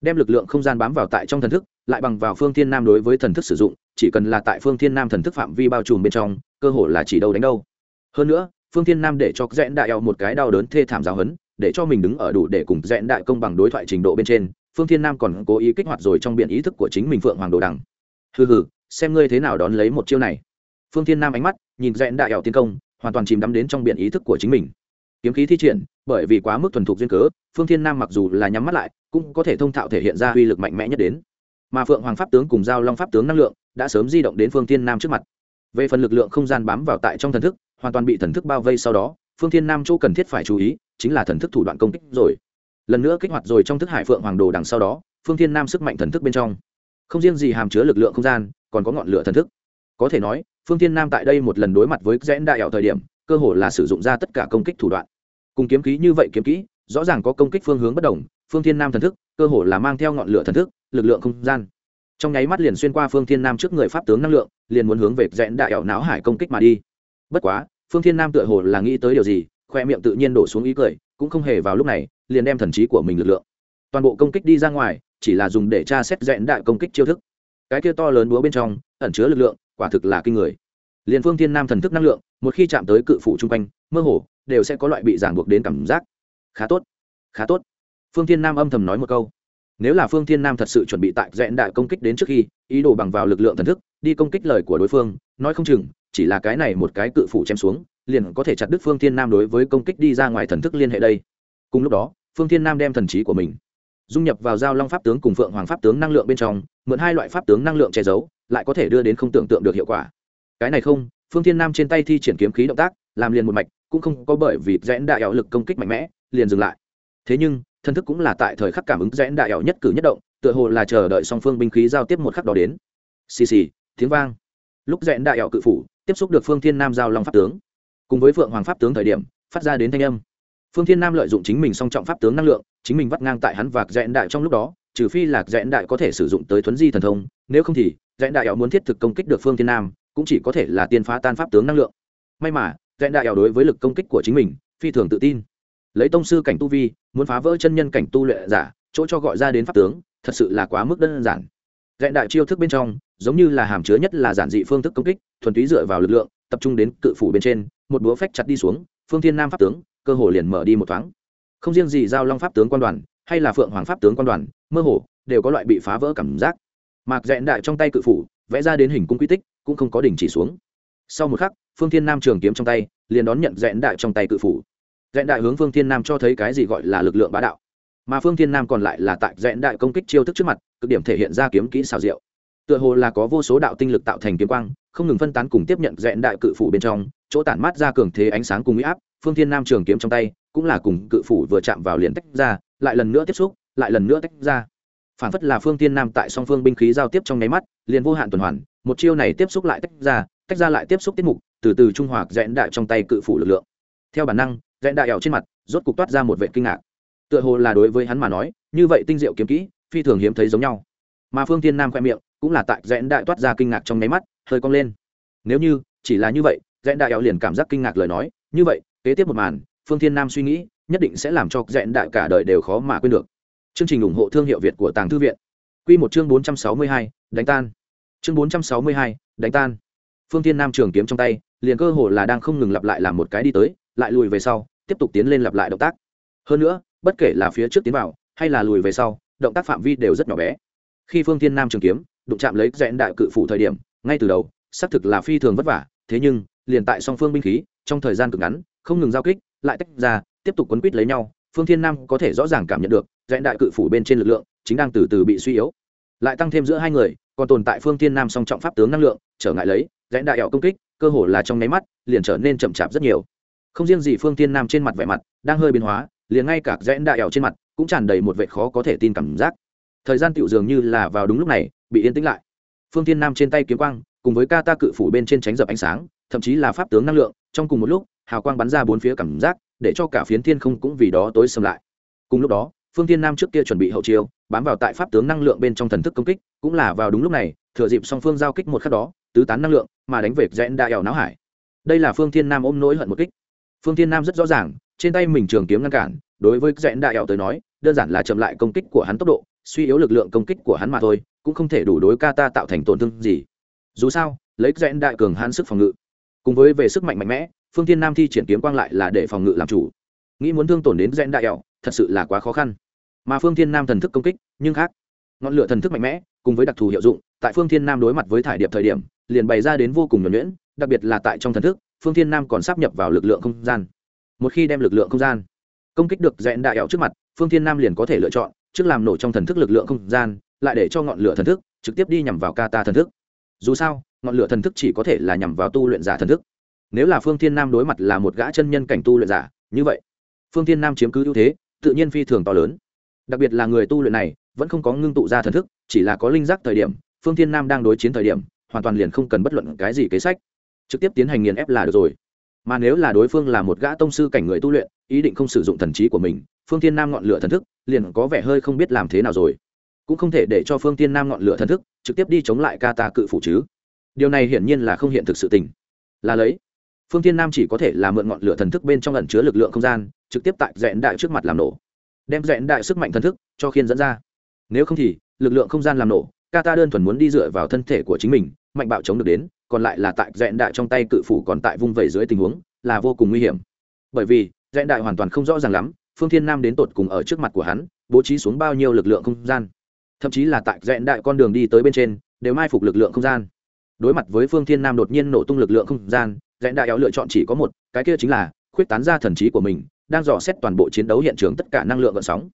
Đem lực lượng không gian bám vào tại trong thần thức, lại bằng vào phương thiên nam đối với thần thức sử dụng, chỉ cần là tại phương thiên nam thần thức phạm vi bao trùm bên trong, cơ hội là chỉ đâu đánh đâu. Hơn nữa, phương thiên nam để cho rẽn đại eo một cái đau đớn thê thảm giáo hấn để cho mình đứng ở đủ để cùng rẽn đại công bằng đối thoại trình độ bên trên, phương thiên nam còn cố ý kích hoạt rồi trong biển ý thức của chính mình phượng hoàng đồ đằng. Hừ hừ, xem ngươi thế nào đón lấy một chiêu này. Phương thiên nam ánh mắt nhìn rẽn đại ẻo tiến công, hoàn toàn chìm đắm đến trong biển ý thức của chính mình. Kiếm khí thi triển, bởi vì quá mức thuần thục duyên cớ, phương thiên nam mặc dù là nhắm mắt lại, cũng có thể thông thạo thể hiện ra uy lực mạnh mẽ nhất đến. Mà phượng hoàng pháp tướng cùng giao long pháp tướng năng lượng, đã sớm di động đến phương thiên nam trước mặt. Về phần lực lượng không gian bám vào tại trong thần thức, hoàn toàn bị thần thức bao vây sau đó, phương thiên nam chỗ cần thiết phải chú ý, chính là thần thức thủ đoạn công kích rồi. Lần nữa kích hoạt rồi trong thức hải phượng hoàng đồ đằng sau đó, phương thiên nam sức mạnh thần thức bên trong. Không riêng gì hàm chứa lực lượng không gian, còn có ngọn lửa thần thức. Có thể nói phương thiên nam tại đây một lần đối mặt với rẽn đại ảo thời điểm, cơ hồ là sử dụng ra tất cả công kích thủ đoạn. Cùng kiếm khí như vậy kiếm kỹ, rõ ràng có công kích phương hướng bất đồng, phương thiên nam thần thức, cơ hồ là mang theo ngọn lửa thần thức, lực lượng không gian. Trong nháy mắt liền xuyên qua phương thiên nam trước người pháp tướng năng lượng, liền muốn hướng về rẽn đại ảo não hải công kích mà đi. Bất quá, phương thiên nam tựa hồ là nghĩ tới điều gì, khoe miệng tự nhiên đổ xuống ý cười, cũng không hề vào lúc này, liền đem thần trí của mình lực lượng, toàn bộ công kích đi ra ngoài, chỉ là dùng để tra xét rẽn đại công kích chiêu thức. Cái kia to lớn búa bên trong, ẩn chứa lực lượng quả thực là kinh người. Liền phương thiên nam thần thức năng lượng, một khi chạm tới cự phủ chung quanh, mơ hồ, đều sẽ có loại bị giảng buộc đến cảm giác. Khá tốt khá tốt. Phương thiên nam âm thầm nói một câu. Nếu là phương thiên nam thật sự chuẩn bị tại rẽn đại công kích đến trước khi, ý đồ bằng vào lực lượng thần thức, đi công kích lời của đối phương, nói không chừng, chỉ là cái này một cái cự phủ chém xuống, liền có thể chặt đứt phương thiên nam đối với công kích đi ra ngoài thần thức liên hệ đây. Cùng lúc đó, phương thiên nam đem thần trí của mình dung nhập vào giao long pháp tướng cùng phượng hoàng pháp tướng năng lượng bên trong, mượn hai loại pháp tướng năng lượng che giấu, lại có thể đưa đến không tưởng tượng được hiệu quả. Cái này không, phương thiên nam trên tay thi triển kiếm khí động tác, làm liền một mạch, cũng không có bởi vì rẽn đại ảo lực công kích mạnh mẽ, liền dừng lại. Thế nhưng, thân thức cũng là tại thời khắc cảm ứng rẽn đại ảo nhất cử nhất động, tựa hồ là chờ đợi song phương binh khí giao tiếp một khắc đó đến. Xì xì, tiếng vang. Lúc rẽn đại ảo cự phủ, tiếp xúc được phương thiên nam giao long pháp tướng. Cùng với phượng hoàng pháp tướng thời điểm, phát ra đến thanh âm phương thiên nam lợi dụng chính mình song trọng pháp tướng năng lượng, chính mình vắt ngang tại hắn và rẽn đại trong lúc đó, trừ phi lạc rẽn đại có thể sử dụng tới thuấn di thần thông, nếu không thì, rẽn đại ảo muốn thiết thực công kích được phương thiên nam, cũng chỉ có thể là tiên phá tan pháp tướng năng lượng. May mà, rẽn đại ảo đối với lực công kích của chính mình, phi thường tự tin. Lấy tông sư cảnh tu vi, muốn phá vỡ chân nhân cảnh tu lệ giả, chỗ cho gọi ra đến pháp tướng, thật sự là quá mức đơn giản. Dẹn đại chiêu thức bên trong, giống như là hàm chứa nhất là giản dị phương thức công kích, thuần túy dựa vào lực lượng, tập trung đến cự phủ bên trên, một búa phách chặt đi xuống, phương thiên nam pháp tướng cơ hồ liền mở đi một thoáng. Không riêng gì giao long pháp tướng quan đoàn hay là phượng hoàng pháp tướng quan đoàn mơ hồ đều có loại bị phá vỡ cảm giác. Mạc dẹn đại trong tay cự phủ vẽ ra đến hình cung quy tích cũng không có đỉnh chỉ xuống. Sau một khắc phương thiên nam trường kiếm trong tay liền đón nhận dẹn đại trong tay cự phủ. Dẹn đại hướng phương thiên nam cho thấy cái gì gọi là lực lượng bá đạo. Mà phương thiên nam còn lại là tại dẹn đại công kích chiêu thức trước mặt cực điểm thể hiện ra kiếm kỹ xào diệu, tựa hồ là có vô số đạo tinh lực tạo thành kiếm quang không ngừng phân tán cùng tiếp nhận dẹn đại cự phủ bên trong chỗ tản mát ra cường thế ánh sáng cùng huy áp phương thiên nam trường kiếm trong tay, cũng là cùng cự phủ vừa chạm vào liền tách ra, lại lần nữa tiếp xúc, lại lần nữa tách ra. Phản phất là phương thiên nam tại song phương binh khí giao tiếp trong nháy mắt, liền vô hạn tuần hoàn, một chiêu này tiếp xúc lại tách ra tách ra lại tiếp xúc tiết mục, từ từ trung hòa dẹn đại trong tay cự phủ lực lượng. Theo bản năng dẹn đại ảo trên mặt, rốt cục toát ra một vệ kinh ngạc. Tựa hồ là đối với hắn mà nói, như vậy tinh diệu kiếm kỹ, phi thường hiếm thấy giống nhau. Mà phương thiên nam khoe miệng, cũng là tại dẹn đại toát ra kinh ngạc trong nháy mắt, hơi cong lên. Nếu như chỉ là như vậy dẹn đại ảo liền cảm giác kinh ngạc lời nói, như vậy kế tiếp một màn, phương thiên nam suy nghĩ, nhất định sẽ làm cho dẹn đại cả đời đều khó mà quên được. Chương trình ủng hộ thương hiệu việt của tàng thư viện. Q một chương bốn trăm sáu mươi hai, đánh tan. Chương bốn trăm sáu mươi hai, đánh tan. Phương thiên nam trường kiếm trong tay, liền cơ hồ là đang không ngừng lặp lại làm một cái đi tới, lại lùi về sau, tiếp tục tiến lên lặp lại động tác. Hơn nữa, bất kể là phía trước tiến vào, hay là lùi về sau, động tác phạm vi đều rất nhỏ bé. Khi phương thiên nam trường kiếm, đụng chạm lấy dẹn đại cự phủ thời điểm, ngay từ đầu, xác thực là phi thường vất vả, thế nhưng, liền tại song phương binh khí, trong thời gian cực ngắn không ngừng giao kích, lại tách ra, tiếp tục quấn quýt lấy nhau, phương thiên nam có thể rõ ràng cảm nhận được rẽn đại cự phủ bên trên lực lượng chính đang từ từ bị suy yếu. Lại tăng thêm giữa hai người, còn tồn tại phương thiên nam song trọng pháp tướng năng lượng, trở ngại lấy rẽn đại ảo công kích, cơ hồ là trong nháy mắt, liền trở nên chậm chạp rất nhiều. Không riêng gì phương thiên nam trên mặt vẻ mặt đang hơi biến hóa, liền ngay cả rẽn đại ảo trên mặt cũng tràn đầy một vẻ khó có thể tin cảm giác. Thời gian tựu dường như là vào đúng lúc này, bị yên tĩnh lại. Phương thiên nam trên tay kiếm quang, cùng với ca ta cự phủ bên trên tránh dập ánh sáng, thậm chí là pháp tướng năng lượng, trong cùng một lúc hào quang bắn ra bốn phía cảm giác, để cho cả phiến thiên không cũng vì đó tối xâm lại. Cùng lúc đó, phương thiên nam trước kia chuẩn bị hậu chiêu, bám vào tại pháp tướng năng lượng bên trong thần thức công kích, cũng là vào đúng lúc này, thừa dịp song phương giao kích một khắc đó, tứ tán năng lượng, mà đánh về rẽn đại ảo não hải. Đây là phương thiên nam ôm nỗi hận một kích. Phương thiên nam rất rõ ràng, trên tay mình trường kiếm ngăn cản, đối với rẽn đại ảo tới nói, đơn giản là chậm lại công kích của hắn tốc độ, suy yếu lực lượng công kích của hắn mà thôi, cũng không thể đủ đối ca ta tạo thành tổn thương gì. Dù sao, lấy rẽn đại cường hắn sức phòng ngự, cùng với về sức mạnh mạnh mẽ phương thiên nam thi triển kiếm quang lại là để phòng ngự làm chủ. Nghĩ muốn thương tổn đến rẽn đại ẻo thật sự là quá khó khăn. Mà phương thiên nam thần thức công kích, nhưng khác. Ngọn lửa thần thức mạnh mẽ, cùng với đặc thù hiệu dụng, tại phương thiên nam đối mặt với thải điệp thời điểm, liền bày ra đến vô cùng nhuẩn nhuyễn, đặc biệt là tại trong thần thức, phương thiên nam còn sắp nhập vào lực lượng không gian. Một khi đem lực lượng không gian công kích được dẹn đại ẻo trước mặt, phương thiên nam liền có thể lựa chọn trước làm nổ trong thần thức lực lượng không gian, lại để cho ngọn lửa thần thức trực tiếp đi nhằm vào ca ta thần thức. Dù sao, ngọn lửa thần thức chỉ có thể là nhằm vào tu luyện giả thần thức nếu là phương thiên nam đối mặt là một gã chân nhân cảnh tu luyện giả, như vậy, phương thiên nam chiếm cứ ưu thế, tự nhiên phi thường to lớn. Đặc biệt là người tu luyện này, vẫn không có ngưng tụ ra thần thức, chỉ là có linh giác thời điểm, phương thiên nam đang đối chiến thời điểm, hoàn toàn liền không cần bất luận cái gì kế sách. Trực tiếp tiến hành nghiền ép là được rồi. Mà nếu là đối phương là một gã tông sư cảnh người tu luyện, ý định không sử dụng thần trí của mình, phương thiên nam ngọn lửa thần thức, liền có vẻ hơi không biết làm thế nào rồi. Cũng không thể để cho phương thiên nam ngọn lửa thần thức, trực tiếp đi chống lại ca ta cự phủ chứ. Điều này hiển nhiên là không hiện thực sự tình. Là lấy phương thiên nam chỉ có thể là mượn ngọn lửa thần thức bên trong ẩn chứa lực lượng không gian, trực tiếp tại dẹn đại trước mặt làm nổ. Đem dẹn đại sức mạnh thần thức cho khiên dẫn ra. Nếu không thì, lực lượng không gian làm nổ ca ta đơn thuần muốn đi dựa vào thân thể của chính mình, mạnh bạo chống được đến, còn lại là tại dẹn đại trong tay cự phủ còn tại vung vẩy dưới tình huống, là vô cùng nguy hiểm. Bởi vì dẹn đại hoàn toàn không rõ ràng lắm, phương thiên nam đến tột cùng ở trước mặt của hắn, bố trí xuống bao nhiêu lực lượng không gian. Thậm chí là tại dẹn đại con đường đi tới bên trên, đều mai phục lực lượng không gian. Đối mặt với phương thiên nam đột nhiên nổ tung lực lượng không gian dẹn đại éo lựa chọn chỉ có một, cái kia chính là, khuyết tán ra thần trí của mình, đang dò xét toàn bộ chiến đấu hiện trường tất cả năng lượng gợn sóng.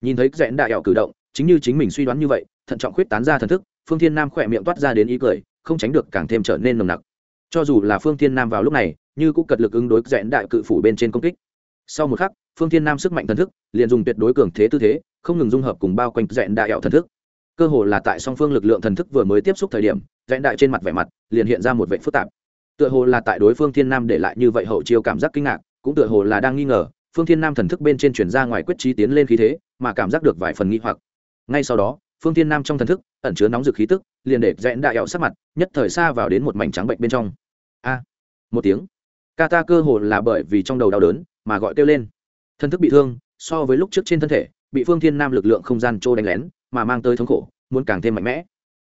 Nhìn thấy rẽn đại éo cử động, chính như chính mình suy đoán như vậy, thận trọng khuyết tán ra thần thức, phương thiên nam khỏe miệng toát ra đến ý cười, không tránh được càng thêm trở nên nồng nặc. Cho dù là phương thiên nam vào lúc này, như cũng cật lực ứng đối rẽn đại cự phủ bên trên công kích. Sau một khắc, phương thiên nam sức mạnh thần thức, liền dùng tuyệt đối cường thế tư thế, không ngừng dung hợp cùng bao quanh rẽn đại ẹo thần thức. Cơ hồ là tại song phương lực lượng thần thức vừa mới tiếp xúc thời điểm rẽn đại trên mặt vẻ mặt, liền hiện ra một vệ phức tạp tựa hồ là tại đối phương thiên nam để lại như vậy hậu chiêu cảm giác kinh ngạc, cũng tựa hồ là đang nghi ngờ, phương thiên nam thần thức bên trên chuyển ra ngoài quyết trí tiến lên khí thế, mà cảm giác được vài phần nghi hoặc. Ngay sau đó, phương thiên nam trong thần thức, ẩn chứa nóng rực khí tức, liền để rẽn đại ẹo sắc mặt, nhất thời xa vào đến một mảnh trắng bệnh bên trong. A! Một tiếng. Ca ta cơ hồ là bởi vì trong đầu đau đớn, mà gọi kêu lên. Thần thức bị thương, so với lúc trước trên thân thể, bị phương thiên nam lực lượng không gian trô đánh lén, mà mang tới thống khổ, muốn càng thêm mạnh mẽ.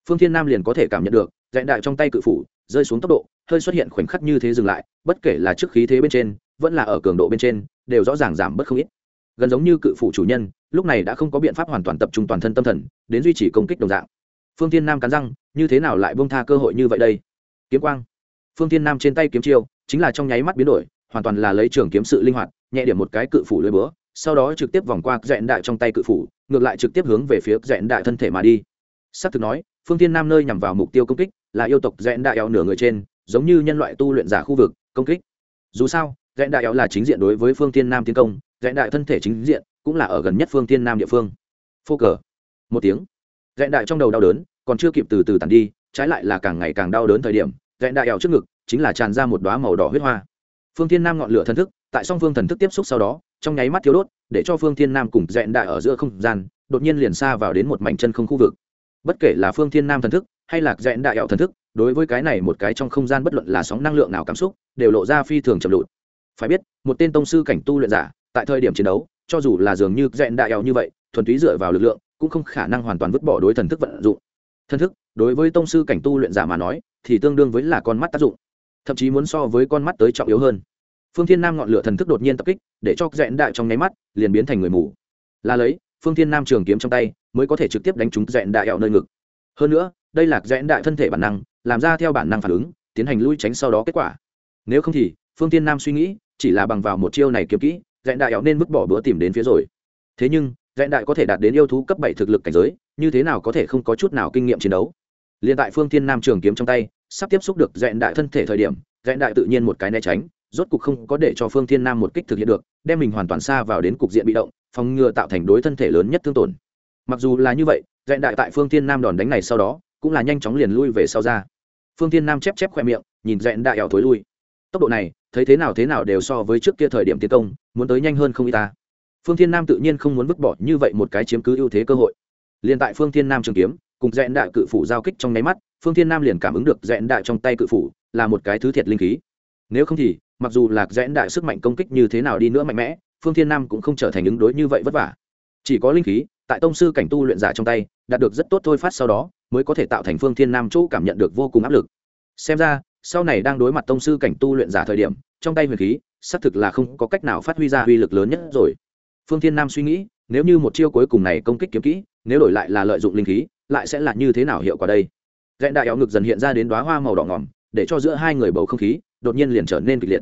Phương thiên nam liền có thể cảm nhận được dẹn đại trong tay cự phủ, rơi xuống tốc độ, hơi xuất hiện khoảnh khắc như thế dừng lại, bất kể là trước khí thế bên trên, vẫn là ở cường độ bên trên, đều rõ ràng giảm bất không ít. Gần giống như cự phủ chủ nhân, lúc này đã không có biện pháp hoàn toàn tập trung toàn thân tâm thần, đến duy trì công kích đồng dạng. Phương tiên nam cắn răng, như thế nào lại bông tha cơ hội như vậy đây? Kiếm quang. Phương tiên nam trên tay kiếm chiêu, chính là trong nháy mắt biến đổi, hoàn toàn là lấy trường kiếm sự linh hoạt, nhẹ điểm một cái cự phủ lưới búa, sau đó trực tiếp vòng qua dẹn đại trong tay cự phủ, ngược lại trực tiếp hướng về phía dẹn đại thân thể mà đi. S ắ c thực nói, phương tiên nam nơi nhằm vào mục tiêu công kích là yêu tộc rẽn đại eo nửa người trên, giống như nhân loại tu luyện giả khu vực, công kích. Dù sao rẽn đại eo là chính diện đối với phương tiên nam tiến công rẽn đại thân thể chính diện cũng là ở gần nhất phương tiên nam địa phương. Phô cờ. Một tiếng. Rẽn đại trong đầu đau đớn, còn chưa kịp từ từ tàn đi, trái lại là càng ngày càng đau đớn thời điểm rẽn đại eo trước ngực chính là tràn ra một đoá màu đỏ huyết hoa. Phương tiên nam ngọn lửa thần thức, tại song phương thần thức tiếp xúc sau đó, trong nháy mắt thiếu đốt, để cho phương thiên nam cùng rẽn đại ở giữa không gian đột nhiên liền xa vào đến một mảnh chân không khu vực. Bất kể là phương thiên nam thần thức hay là dẹn đại ảo thần thức, đối với cái này một cái trong không gian bất luận là sóng năng lượng nào cảm xúc, đều lộ ra phi thường chậm lụt. Phải biết, một tên tông sư cảnh tu luyện giả, tại thời điểm chiến đấu, cho dù là dường như dẹn đại ảo như vậy, thuần túy dựa vào lực lượng, cũng không khả năng hoàn toàn vứt bỏ đối thần thức vận dụng. Thần thức, đối với tông sư cảnh tu luyện giả mà nói, thì tương đương với là con mắt tác dụng, thậm chí muốn so với con mắt tới trọng yếu hơn. Phương thiên nam ngọn lửa thần thức đột nhiên tập kích, để cho dẹn đại trong nháy mắt, liền biến thành người mù. Là lấy, phương thiên nam trường kiếm trong tay, mới có thể trực tiếp đánh trúng dẹn đại ảo nơi ngực. Hơn nữa đây là rẽn đại thân thể bản năng, làm ra theo bản năng phản ứng, tiến hành lui tránh sau đó kết quả. Nếu không thì, phương thiên nam suy nghĩ, chỉ là bằng vào một chiêu này kiếm kỹ, rẽn đại éo nên vứt bỏ bữa tìm đến phía rồi. Thế nhưng, rẽn đại có thể đạt đến yêu thú cấp bảy thực lực cảnh giới, như thế nào có thể không có chút nào kinh nghiệm chiến đấu? Liền tại phương thiên nam trường kiếm trong tay, sắp tiếp xúc được rẽn đại thân thể thời điểm, rẽn đại tự nhiên một cái né tránh, rốt cục không có để cho phương thiên nam một kích thực hiện được, đem mình hoàn toàn xa vào đến cục diện bị động, phòng ngừa tạo thành đối thân thể lớn nhất thương tổn. Mặc dù là như vậy dẹn đại tại phương thiên nam đòn đánh này sau đó cũng là nhanh chóng liền lui về sau ra. Phương thiên nam chép chép khoe miệng, nhìn dẹn đại ảo thối lui. Tốc độ này, thấy thế nào thế nào đều so với trước kia thời điểm tiến công, muốn tới nhanh hơn không y ta. Phương thiên nam tự nhiên không muốn vứt bỏ như vậy một cái chiếm cứ ưu thế cơ hội. Liền tại phương thiên nam trường kiếm, cùng dẹn đại cự phủ giao kích trong nháy mắt, phương thiên nam liền cảm ứng được dẹn đại trong tay cự phủ là một cái thứ thiệt linh khí. Nếu không thì, mặc dù lạc dẹn đại sức mạnh công kích như thế nào đi nữa mạnh mẽ, phương thiên nam cũng không trở thành ứng đối như vậy vất vả. Chỉ có linh khí, tại tông sư cảnh tu luyện giả trong tay, đạt được rất tốt thôi phát sau đó mới có thể tạo thành phương thiên nam chỗ cảm nhận được vô cùng áp lực. Xem ra, sau này đang đối mặt tông sư cảnh tu luyện giả thời điểm, trong tay huyền khí, xác thực là không có cách nào phát huy ra uy lực lớn nhất rồi. Phương thiên nam suy nghĩ, nếu như một chiêu cuối cùng này công kích kiếm kỹ, nếu đổi lại là lợi dụng linh khí, lại sẽ là như thế nào hiệu quả đây? Dẹn đại áo ngực dần hiện ra đến đoá hoa màu đỏ ngỏm, để cho giữa hai người bầu không khí, đột nhiên liền trở nên kịch liệt.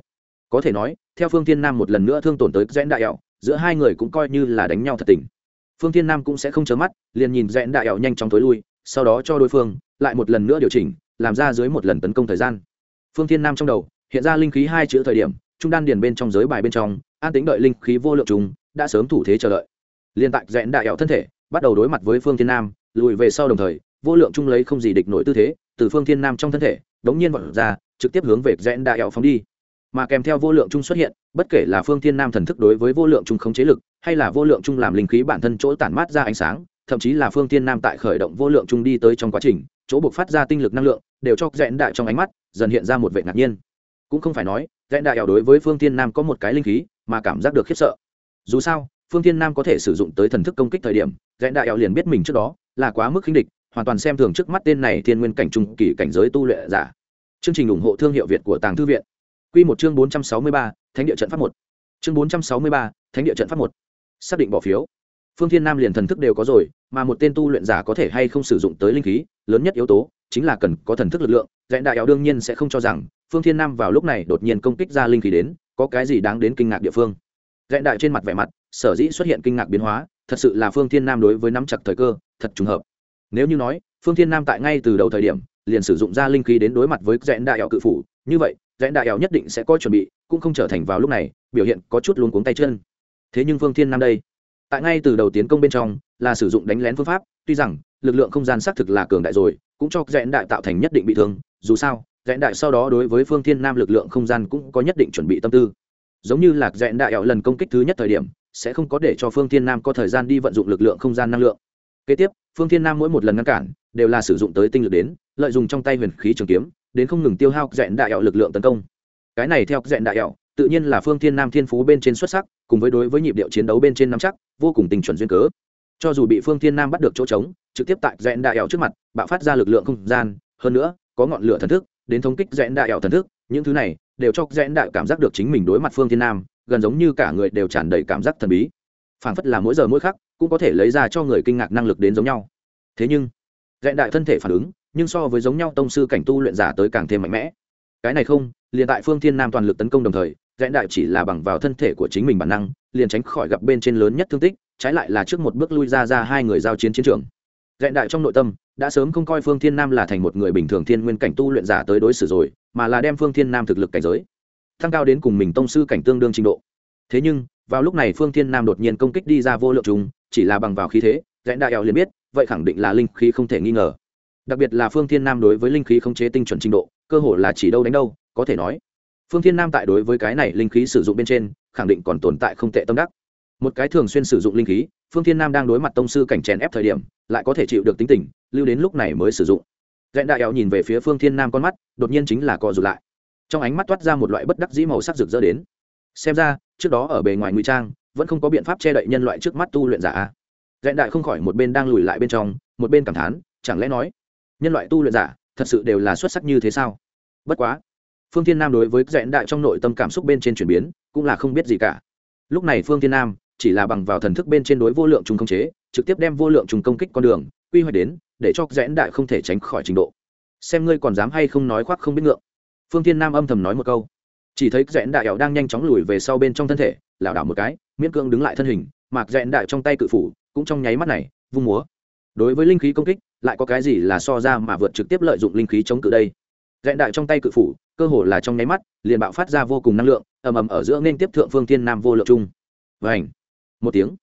Có thể nói, theo phương thiên nam một lần nữa thương tổn tới rẽn đại ảo giữa hai người cũng coi như là đánh nhau thật tình. Phương thiên nam cũng sẽ không chớ mắt, liền nhìn rẽn đại ảo nhanh chóng tối lui sau đó cho đối phương, lại một lần nữa điều chỉnh, làm ra dưới một lần tấn công thời gian. Phương thiên nam trong đầu, hiện ra linh khí hai chữ thời điểm, trung đan điền bên trong giới bài bên trong, an tính đợi linh khí vô lượng trùng, đã sớm thủ thế chờ đợi. Liên tại rẽn đại ảo thân thể, bắt đầu đối mặt với phương thiên nam, lùi về sau đồng thời, vô lượng trung lấy không gì địch nổi tư thế, từ phương thiên nam trong thân thể, đống nhiên vọt ra, trực tiếp hướng về rẽn đại ảo phóng đi. Mà kèm theo vô lượng trung xuất hiện, bất kể là phương thiên nam thần thức đối với vô lượng trung khống chế lực, hay là vô lượng trung làm linh khí bản thân chỗ tản mát ra ánh sáng thậm chí là phương thiên nam tại khởi động vô lượng trung đi tới trong quá trình chỗ buộc phát ra tinh lực năng lượng đều cho rẽn đại trong ánh mắt dần hiện ra một vệ ngạc nhiên. Cũng không phải nói rẽn đại ảo đối với phương thiên nam có một cái linh khí mà cảm giác được khiếp sợ. Dù sao phương thiên nam có thể sử dụng tới thần thức công kích thời điểm rẽn đại ảo liền biết mình trước đó là quá mức khinh địch hoàn toàn xem thường trước mắt tên này thiên nguyên cảnh trung kỳ cảnh giới tu luyện giả. Chương trình ủng hộ thương hiệu việt của tàng thư viện. Quy một chương 463, Thánh địa trận pháp một. Chương 463, Thánh địa trận pháp một. Xác định bỏ phiếu. Phương Thiên Nam liền thần thức đều có rồi, mà một tên tu luyện giả có thể hay không sử dụng tới linh khí, lớn nhất yếu tố chính là cần có thần thức lực lượng. Dãn đại áo đương nhiên sẽ không cho rằng Phương Thiên Nam vào lúc này đột nhiên công kích ra linh khí đến, có cái gì đáng đến kinh ngạc địa phương. Dãn đại trên mặt vẻ mặt, sở dĩ xuất hiện kinh ngạc biến hóa, thật sự là Phương Thiên Nam đối với nắm chặt thời cơ, thật trùng hợp. Nếu như nói, Phương Thiên Nam tại ngay từ đầu thời điểm, liền sử dụng ra linh khí đến đối mặt với Dãn đại áo cự phủ, như vậy, rẽn đại ảo nhất định sẽ có chuẩn bị cũng không trở thành vào lúc này biểu hiện có chút luống cuống tay chân thế nhưng phương thiên nam đây tại ngay từ đầu tiến công bên trong, là sử dụng đánh lén phương pháp, tuy rằng, lực lượng không gian xác thực là cường đại rồi, cũng cho rẽn đại tạo thành nhất định bị thương, dù sao rẽn đại sau đó đối với phương thiên nam lực lượng không gian cũng có nhất định chuẩn bị tâm tư. Giống như là rẽn đại ảo lần công kích thứ nhất thời điểm, sẽ không có để cho phương thiên nam có thời gian đi vận dụng lực lượng không gian năng lượng. Kế tiếp, phương thiên nam mỗi một lần ngăn cản, đều là sử dụng tới tinh lực đến, lợi dụng trong tay huyền khí trường kiếm, đến không ngừng tiêu hao rẽn đại ảo lực lượng tấn công. Cái này theo rẽn đại ảo tự nhiên là phương thiên nam thiên phú bên trên xuất sắc, cùng với đối với nhịp điệu chiến đấu bên trên nắm chắc, vô cùng tình chuẩn duyên cớ. Cho dù bị phương thiên nam bắt được chỗ trống, trực tiếp tại rẽn đại ẻo trước mặt, bạo phát ra lực lượng không gian, hơn nữa, có ngọn lửa thần thức, đến thống kích rẽn đại ẻo thần thức, những thứ này đều cho rẽn đại cảm giác được chính mình đối mặt phương thiên nam, gần giống như cả người đều tràn đầy cảm giác thần bí. Phảng phất là mỗi giờ mỗi khắc, cũng có thể lấy ra cho người kinh ngạc năng lực đến giống nhau. Thế nhưng, rẽn đại thân thể phản ứng, nhưng so với giống nhau tông sư cảnh tu luyện giả tới càng thêm mạnh mẽ cái này không, liền tại phương thiên nam toàn lực tấn công đồng thời rẽn đại chỉ là bằng vào thân thể của chính mình bản năng, liền tránh khỏi gặp bên trên lớn nhất thương tích, trái lại là trước một bước lui ra ra hai người giao chiến chiến trường. Rẽn đại trong nội tâm, đã sớm không coi phương thiên nam là thành một người bình thường thiên nguyên cảnh tu luyện giả tới đối xử rồi, mà là đem phương thiên nam thực lực cảnh giới, thăng cao đến cùng mình tông sư cảnh tương đương trình độ. Thế nhưng, vào lúc này phương thiên nam đột nhiên công kích đi ra vô lượng chúng chỉ là bằng vào khí thế rẽn đại eo liền biết, vậy khẳng định là linh khí không thể nghi ngờ. Đặc biệt là phương thiên nam đối với linh khí không chế tinh chuẩn trình độ cơ hội là chỉ đâu đánh đâu, có thể nói. Phương thiên nam tại đối với cái này linh khí sử dụng bên trên, khẳng định còn tồn tại không tệ tâm đắc. Một cái thường xuyên sử dụng linh khí, phương thiên nam đang đối mặt tông sư cảnh chèn ép thời điểm, lại có thể chịu được tính tình, lưu đến lúc này mới sử dụng. Dẹn đại éo nhìn về phía phương thiên nam con mắt, đột nhiên chính là co rụt lại. Trong ánh mắt toát ra một loại bất đắc dĩ màu sắc rực rỡ đến. Xem ra, trước đó ở bề ngoài ngụy trang, vẫn không có biện pháp che đậy nhân loại trước mắt tu luyện giả dẹn đại không khỏi một bên đang lùi lại bên trong, một bên cảm thán, chẳng lẽ nói, nhân loại tu luyện giả thật sự đều là xuất sắc như thế sao? Bất quá, phương thiên nam đối với dẹn đại trong nội tâm cảm xúc bên trên chuyển biến, cũng là không biết gì cả. Lúc này phương thiên nam chỉ là bằng vào thần thức bên trên đối vô lượng trùng công chế, trực tiếp đem vô lượng trùng công kích con đường, quy hoạch đến, để cho dẹn đại không thể tránh khỏi trình độ. Xem ngươi còn dám hay không nói khoác không biết ngượng. Phương thiên nam âm thầm nói một câu. Chỉ thấy dẹn đại ảo đang nhanh chóng lùi về sau bên trong thân thể, lảo đảo một cái, miễn cưỡng đứng lại thân hình mạc dẹn đại trong tay cự phủ, cũng trong nháy mắt này, vung múa. Đối với linh khí công kích lại có cái gì là so ra mà vượt trực tiếp lợi dụng linh khí chống cự đây? Dẹn đại trong tay cự phủ, cơ hồ là trong nháy mắt, liền bạo phát ra vô cùng năng lượng, ầm ầm ở giữa nên tiếp thượng phương thiên nam vô lượng trung. Vảnh một tiếng.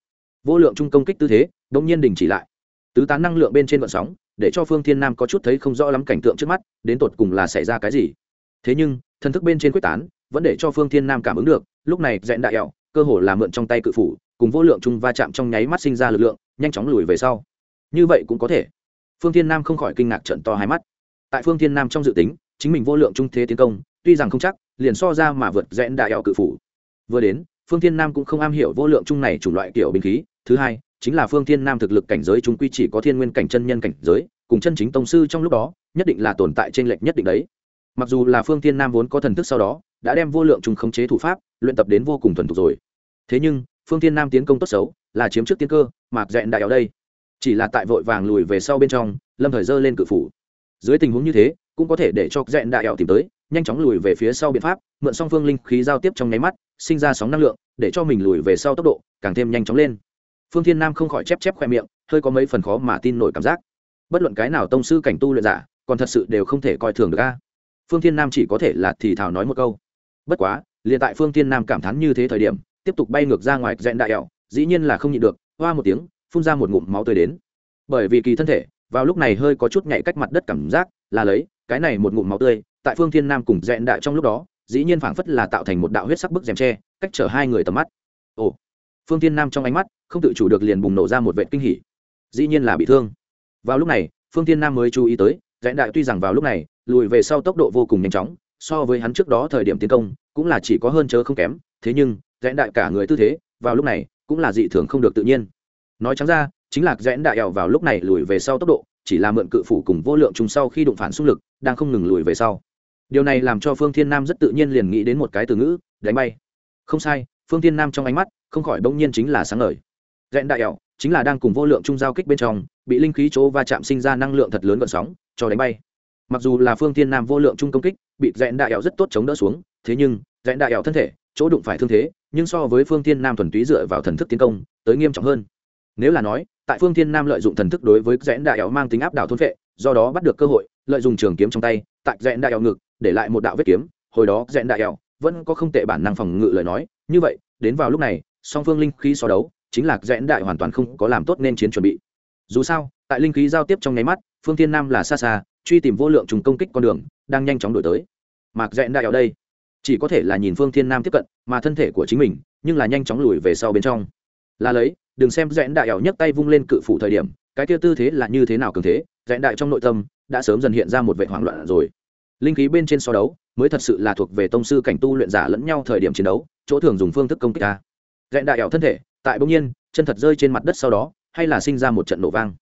Vô lượng trung công kích tư thế, đột nhiên đình chỉ lại. Tứ tán năng lượng bên trên vận sóng, để cho phương thiên nam có chút thấy không rõ lắm cảnh tượng trước mắt, đến tột cùng là xảy ra cái gì? Thế nhưng, thần thức bên trên quyết tán, vẫn để cho phương thiên nam cảm ứng được, lúc này dẹn đại ẹo cơ hồ là mượn trong tay cự phủ, cùng vô lượng trung va chạm trong nháy mắt sinh ra lực lượng, nhanh chóng lùi về sau. Như vậy cũng có thể phương thiên nam không khỏi kinh ngạc trận to hai mắt. Tại phương thiên nam trong dự tính, chính mình vô lượng trung thế tiến công, tuy rằng không chắc, liền so ra mà vượt rẽn đại ẹo cự phủ. Vừa đến, phương thiên nam cũng không am hiểu vô lượng trung này chủng loại kiểu binh khí. Thứ hai, chính là phương thiên nam thực lực cảnh giới chúng quy chỉ có thiên nguyên cảnh chân nhân cảnh giới, cùng chân chính tông sư trong lúc đó, nhất định là tồn tại trên lệch nhất định đấy. Mặc dù là phương thiên nam vốn có thần thức sau đó, đã đem vô lượng trung khống chế thủ pháp, luyện tập đến vô cùng thuần thục rồi. Thế nhưng, phương thiên nam tiến công tốt xấu, là chiếm trước tiên cơ mạc dẹn đại éo đây chỉ là tại vội vàng lùi về sau bên trong, lâm thời dơ lên cự phủ. Dưới tình huống như thế, cũng có thể để cho dẹn đại ẹo tìm tới, nhanh chóng lùi về phía sau biện pháp, mượn song phương linh khí giao tiếp trong nháy mắt, sinh ra sóng năng lượng, để cho mình lùi về sau tốc độ càng thêm nhanh chóng lên. Phương thiên nam không khỏi chép chép khoe miệng, hơi có mấy phần khó mà tin nổi cảm giác. Bất luận cái nào tông sư cảnh tu luyện giả, còn thật sự đều không thể coi thường được a. Phương thiên nam chỉ có thể là thì thào nói một câu. Bất quá, liền tại phương thiên nam cảm thán như thế thời điểm, tiếp tục bay ngược ra ngoài dẹn đại ẹo dĩ nhiên là không nhịn được, hoa một tiếng phun ra một ngụm máu tươi đến. Bởi vì kỳ thân thể, vào lúc này hơi có chút nhạy cách mặt đất cảm giác, là lấy, cái này một ngụm máu tươi, tại phương thiên nam cùng dẹn đại trong lúc đó, dĩ nhiên phảng phất là tạo thành một đạo huyết sắc bức rèm tre, cách chở hai người tầm mắt. Ồ, phương thiên nam trong ánh mắt, không tự chủ được liền bùng nổ ra một vệ kinh hỉ. Dĩ nhiên là bị thương. Vào lúc này, phương thiên nam mới chú ý tới, dẹn đại tuy rằng vào lúc này, lùi về sau tốc độ vô cùng nhanh chóng, so với hắn trước đó thời điểm tiến công, cũng là chỉ có hơn chớ không kém, thế nhưng, dẹn đại cả người tư thế, vào lúc này, cũng là dị thường không được tự nhiên nói trắng ra, chính là rẽn đại ẻo vào lúc này lùi về sau tốc độ, chỉ là mượn cự phủ cùng vô lượng trùng sau khi đụng phản xung lực, đang không ngừng lùi về sau. Điều này làm cho phương thiên nam rất tự nhiên liền nghĩ đến một cái từ ngữ, đánh bay. Không sai, phương thiên nam trong ánh mắt, không khỏi bỗng nhiên chính là sáng ngời. Rẽn đại ẻo chính là đang cùng vô lượng chung giao kích bên trong, bị linh khí chỗ va chạm sinh ra năng lượng thật lớn gọn sóng, cho đánh bay. Mặc dù là phương thiên nam vô lượng chung công kích, bị rẽn đại ẻo rất tốt chống đỡ xuống, thế nhưng rẽn đại ẻo thân thể, chỗ đụng phải thương thế, nhưng so với phương thiên nam thuần túy dựa vào thần thức tiến công, tới nghiêm trọng hơn nếu là nói, tại phương thiên nam lợi dụng thần thức đối với rẽn đại éo mang tính áp đảo thôn vệ do đó bắt được cơ hội, lợi dụng trường kiếm trong tay, tại rẽn đại éo ngực, để lại một đạo vết kiếm. Hồi đó rẽn đại éo vẫn có không tệ bản năng phòng ngự lời nói. Như vậy, đến vào lúc này, song phương linh khí so đấu, chính là rẽn đại hoàn toàn không có làm tốt nên chiến chuẩn bị. Dù sao, tại linh khí giao tiếp trong nháy mắt, phương thiên nam là xa xa, truy tìm vô lượng trùng công kích con đường, đang nhanh chóng đổi tới. Mạc rẽn đại éo đây, chỉ có thể là nhìn phương thiên nam tiếp cận, mà thân thể của chính mình, nhưng là nhanh chóng lùi về sau bên trong. Là lấy đừng xem rẽn đại ảo nhấc tay vung lên cự phủ thời điểm, cái kia tư thế là như thế nào cường thế, rẽn đại trong nội tâm đã sớm dần hiện ra một vệ hoảng loạn rồi. Linh khí bên trên so đấu mới thật sự là thuộc về tông sư cảnh tu luyện giả lẫn nhau thời điểm chiến đấu, chỗ thường dùng phương thức công kích ta. Rẽn đại ảo thân thể, tại bỗng nhiên, chân thật rơi trên mặt đất sau đó, hay là sinh ra một trận nổ vang.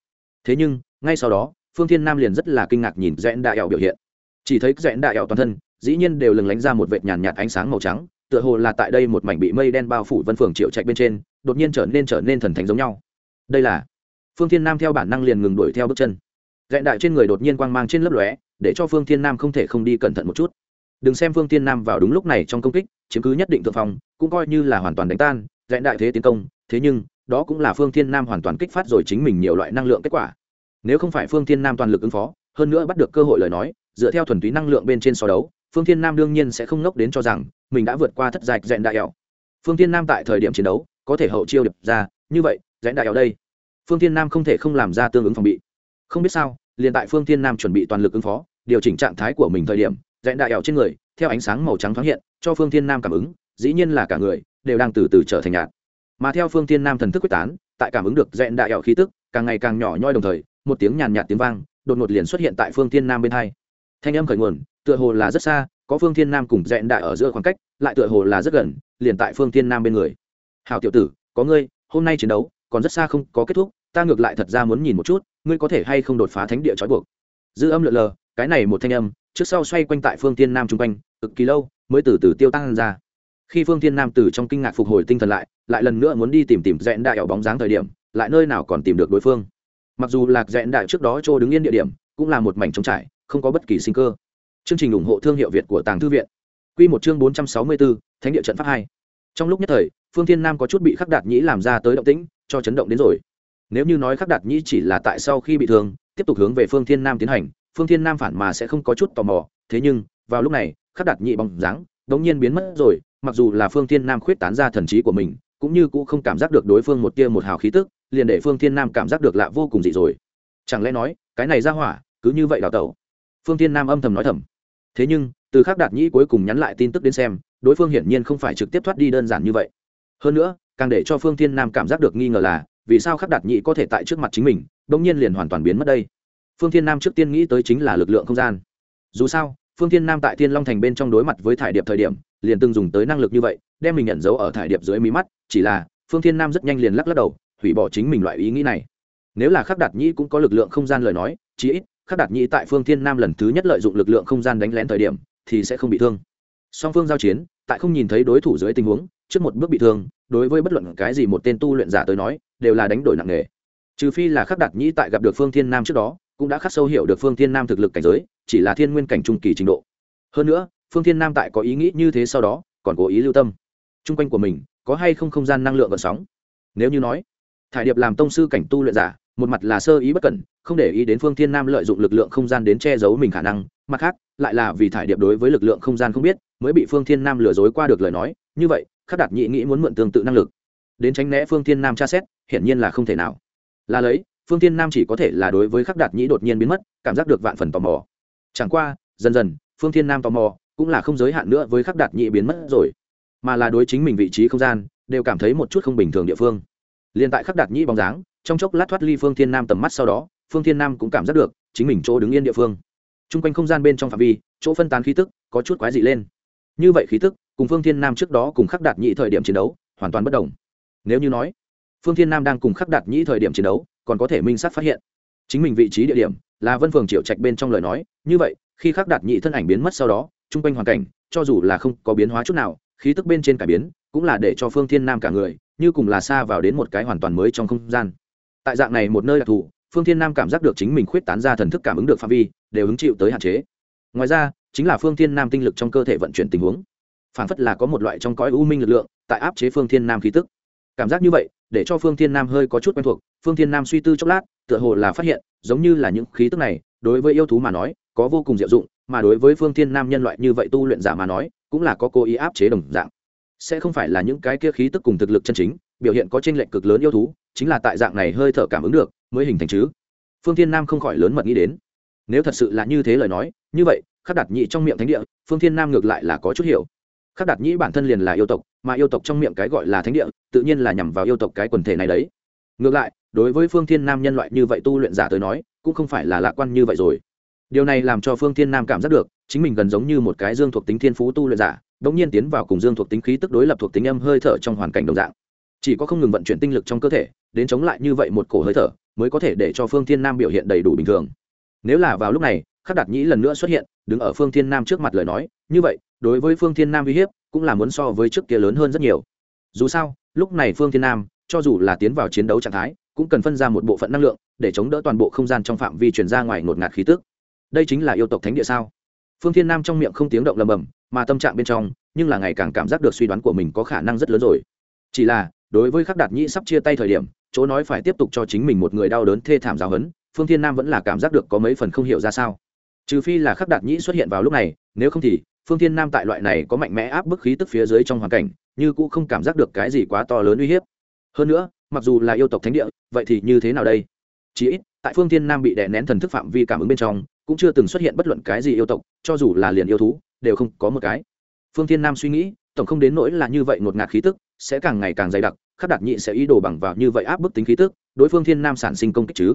Thế nhưng, ngay sau đó, phương thiên nam liền rất là kinh ngạc nhìn rẽn đại ảo biểu hiện. Chỉ thấy rẽn đại ảo toàn thân, dĩ nhiên đều lừng lánh ra một vệt nhàn nhạt ánh sáng màu trắng tựa hồ là tại đây một mảnh bị mây đen bao phủ vân phường triệu trạch bên trên, đột nhiên trở nên trở nên thần thánh giống nhau. Đây là phương thiên nam theo bản năng liền ngừng đuổi theo bước chân. Rẽn đại trên người đột nhiên quang mang trên lớp lóe, để cho phương thiên nam không thể không đi cẩn thận một chút. Đừng xem phương thiên nam vào đúng lúc này trong công kích, chiếm cứ nhất định thượng phong, cũng coi như là hoàn toàn đánh tan rẽn đại thế tiến công, thế nhưng, đó cũng là phương thiên nam hoàn toàn kích phát rồi chính mình nhiều loại năng lượng kết quả. Nếu không phải phương thiên nam toàn lực ứng phó, hơn nữa bắt được cơ hội lời nói, dựa theo thuần túy năng lượng bên trên so đấu phương thiên nam đương nhiên sẽ không ngốc đến cho rằng mình đã vượt qua thất dạch dẹn đại ẻo phương thiên nam tại thời điểm chiến đấu, có thể hậu chiêu đập ra, như vậy dẹn đại ẻo đây. Phương thiên nam không thể không làm ra tương ứng phòng bị. Không biết sao, liền tại phương thiên nam chuẩn bị toàn lực ứng phó, điều chỉnh trạng thái của mình thời điểm dẹn đại ẻo trên người, theo ánh sáng màu trắng thoáng hiện, cho phương thiên nam cảm ứng, dĩ nhiên là cả người, đều đang từ từ trở thành nhạt. Mà theo phương thiên nam thần thức quyết tán, tại cảm ứng được dẹn đại ẻo khí tức, càng ngày càng nhỏ nhoi đồng thời, một tiếng nhàn nhạt tiếng vang, đột ngột liền xuất hiện tại phương thiên nam bên hai. Thanh âm khởi nguồn tựa hồ là rất xa, có phương thiên nam cùng dẹn đại ở giữa khoảng cách, lại tựa hồ là rất gần, liền tại phương thiên nam bên người. Hào tiểu tử, có ngươi, hôm nay chiến đấu, còn rất xa không có kết thúc, ta ngược lại thật ra muốn nhìn một chút, ngươi có thể hay không đột phá thánh địa trói buộc? Dư âm lượn lờ, cái này một thanh âm, trước sau xoay quanh tại phương thiên nam chung quanh, cực kỳ lâu, mới từ từ tiêu tăng ra. Khi phương thiên nam từ trong kinh ngạc phục hồi tinh thần lại lại lần nữa muốn đi tìm tìm dẹn đại ở bóng dáng thời điểm, lại nơi nào còn tìm được đối phương. Mặc dù lạc dẹn đại trước đó chỗ đứng yên địa điểm, cũng là một mảnh trống trải, không có bất kỳ sinh cơ chương trình ủng hộ thương hiệu việt của tàng thư viện. Quy một chương bốn trăm sáu mươi bốn thánh địa trận pháp hai. Trong lúc nhất thời, phương thiên nam có chút bị khắc đạt nhĩ làm ra tới động tĩnh, cho chấn động đến rồi. Nếu như nói khắc đạt nhĩ chỉ là tại sau khi bị thương, tiếp tục hướng về phương thiên nam tiến hành, phương thiên nam phản mà sẽ không có chút tò mò. Thế nhưng, vào lúc này, khắc đạt nhĩ bóng dáng đống nhiên biến mất rồi, mặc dù là phương thiên nam khuyết tán ra thần trí của mình, cũng như cũng không cảm giác được đối phương một tia một hào khí tức, liền để phương thiên nam cảm giác được lạ vô cùng dị rồi. Chẳng lẽ nói, cái này ra hỏa cứ như vậy đào tẩu? Phương thiên nam âm thầm nói thầm thế nhưng, từ khắc đạt nhĩ cuối cùng nhắn lại tin tức đến xem, đối phương hiển nhiên không phải trực tiếp thoát đi đơn giản như vậy. Hơn nữa, càng để cho phương thiên nam cảm giác được nghi ngờ là, vì sao khắc đạt nhĩ có thể tại trước mặt chính mình đông nhiên liền hoàn toàn biến mất đây? Phương thiên nam trước tiên nghĩ tới chính là lực lượng không gian. Dù sao, phương thiên nam tại thiên long thành bên trong đối mặt với thải điệp thời điểm, liền từng dùng tới năng lực như vậy, đem mình nhận dấu ở thải điệp dưới mí mắt, chỉ là, phương thiên nam rất nhanh liền lắc lắc đầu, hủy bỏ chính mình loại ý nghĩ này. Nếu là khắc đạt nhĩ cũng có lực lượng không gian lời nói, chí ít khắc đạt nhĩ tại phương thiên nam lần thứ nhất lợi dụng lực lượng không gian đánh lén thời điểm, thì sẽ không bị thương. Song phương giao chiến, tại không nhìn thấy đối thủ dưới tình huống, trước một bước bị thương, đối với bất luận cái gì một tên tu luyện giả tới nói, đều là đánh đổi nặng nề. Trừ phi là khắc đạt nhĩ tại gặp được phương thiên nam trước đó, cũng đã khắc sâu hiểu được phương thiên nam thực lực cảnh giới, chỉ là thiên nguyên cảnh trung kỳ trình độ. Hơn nữa, phương thiên nam tại có ý nghĩ như thế sau đó, còn cố ý lưu tâm. Chung quanh của mình, có hay không không gian năng lượng và sóng? Nếu như nói, thải điệp làm tông sư cảnh tu luyện giả một mặt là sơ ý bất cẩn, không để ý đến phương thiên nam lợi dụng lực lượng không gian đến che giấu mình khả năng, mặt khác, lại là vì thải điệp đối với lực lượng không gian không biết, mới bị phương thiên nam lừa dối qua được lời nói, như vậy, khắc đạt nhị nghĩ muốn mượn tương tự năng lực. Đến tránh né phương thiên nam tra xét, hiển nhiên là không thể nào. Là lấy, phương thiên nam chỉ có thể là đối với khắc đạt nhĩ đột nhiên biến mất, cảm giác được vạn phần tò mò. Chẳng qua, dần dần, phương thiên nam tò mò, cũng là không giới hạn nữa với khắc đạt nhĩ biến mất rồi, mà là đối chính mình vị trí không gian, đều cảm thấy một chút không bình thường địa phương. Liền tại khắc đạt nhĩ bóng dáng trong chốc lát thoát ly phương thiên nam tầm mắt sau đó, phương thiên nam cũng cảm giác được chính mình chỗ đứng yên địa phương. T r u n g quanh không gian bên trong phạm vi, chỗ phân tán khí tức có chút quái dị lên. Như vậy khí tức, cùng phương thiên nam trước đó cùng khắc đạt nhị thời điểm chiến đấu, hoàn toàn bất đồng. Nếu như nói, phương thiên nam đang cùng khắc đạt nhị thời điểm chiến đấu, còn có thể minh sát phát hiện. Chính mình vị trí địa điểm là vân phường triệu trạch bên trong lời nói, như vậy, khi khắc đạt nhị thân ảnh biến mất sau đó, chung quanh hoàn cảnh, cho dù là không có biến hóa chút nào, khí tức bên trên cải biến, cũng là để cho phương thiên nam cả người, như cùng là xa vào đến một cái hoàn toàn mới trong không gian tại dạng này một nơi đặc thù, phương thiên nam cảm giác được chính mình khuyết tán ra thần thức cảm ứng được phạm vi, đều hứng chịu tới hạn chế. Ngoài ra, chính là phương thiên nam tinh lực trong cơ thể vận chuyển tình huống. Phản phất là có một loại trong cõi u minh lực lượng, tại áp chế phương thiên nam khí tức. Cảm giác như vậy, để cho phương thiên nam hơi có chút quen thuộc, phương thiên nam suy tư chốc lát, tựa hồ là phát hiện, giống như là những khí tức này, đối với yêu thú mà nói, có vô cùng diệu dụng, mà đối với phương thiên nam nhân loại như vậy tu luyện giả mà nói, cũng là có cố ý áp chế đồng dạng. Sẽ không phải là những cái kia khí tức cùng thực lực chân chính, biểu hiện có tranh lệch cực lớn yêu thú chính là tại dạng này hơi thở cảm ứng được, mới hình thành chứ. Phương thiên nam không khỏi lớn mật nghĩ đến. Nếu thật sự là như thế lời nói, như vậy, khắc đạt nhị trong miệng thánh địa, phương thiên nam ngược lại là có chút hiểu. Khắc đạt nhĩ bản thân liền là yêu tộc, mà yêu tộc trong miệng cái gọi là thánh địa, tự nhiên là nhằm vào yêu tộc cái quần thể này đấy. Ngược lại, đối với phương thiên nam nhân loại như vậy tu luyện giả tới nói, cũng không phải là lạc quan như vậy rồi. Điều này làm cho phương thiên nam cảm giác được, chính mình gần giống như một cái dương thuộc tính thiên phú tu luyện giả đ ỗ n g nhiên tiến vào cùng dương thuộc tính khí tức đối lập thuộc tính âm hơi thở trong hoàn cảnh đồng dạng. Chỉ có không ngừng vận chuyển tinh lực trong cơ thể đến chống lại như vậy một cổ hơi thở, mới có thể để cho phương thiên nam biểu hiện đầy đủ bình thường. Nếu là vào lúc này, khắc đạt nhĩ lần nữa xuất hiện, đứng ở phương thiên nam trước mặt lời nói, như vậy, đối với phương thiên nam uy hiếp, cũng là muốn so với trước kia lớn hơn rất nhiều. Dù sao, lúc này phương thiên nam, cho dù là tiến vào chiến đấu trạng thái, cũng cần phân ra một bộ phận năng lượng, để chống đỡ toàn bộ không gian trong phạm vi chuyển ra ngoài ngột ngạt khí tức. Đây chính là yêu tộc thánh địa sao? Phương thiên nam trong miệng không tiếng động lầm bầm, mà tâm trạng bên trong, nhưng là ngày càng cảm giác được suy đoán của mình có khả năng rất lớn rồi. Chỉ là, đối với khắc đạt nhĩ sắp chia tay thời điểm chỗ nói phải tiếp tục cho chính mình một người đau đớn thê thảm giáo hấn, phương thiên nam vẫn là cảm giác được có mấy phần không hiểu ra sao. Trừ phi là khắc đạt nhĩ xuất hiện vào lúc này, nếu không thì, phương thiên nam tại loại này có mạnh mẽ áp bức khí tức phía dưới trong hoàn cảnh, như cũng không cảm giác được cái gì quá to lớn uy hiếp. Hơn nữa, mặc dù là yêu tộc thánh địa, vậy thì như thế nào đây? Chỉ ít, tại phương thiên nam bị đè nén thần thức phạm vi cảm ứng bên trong, cũng chưa từng xuất hiện bất luận cái gì yêu tộc, cho dù là liền yêu thú, đều không có một cái. Phương thiên nam suy nghĩ, tổng không đến nỗi là như vậy ngột ngạt khí tức, sẽ càng ngày càng dày đặc khắc đạt nhị sẽ ý đồ bằng vào như vậy áp bức tính khí tức, đối phương thiên nam sản sinh công kích chứ?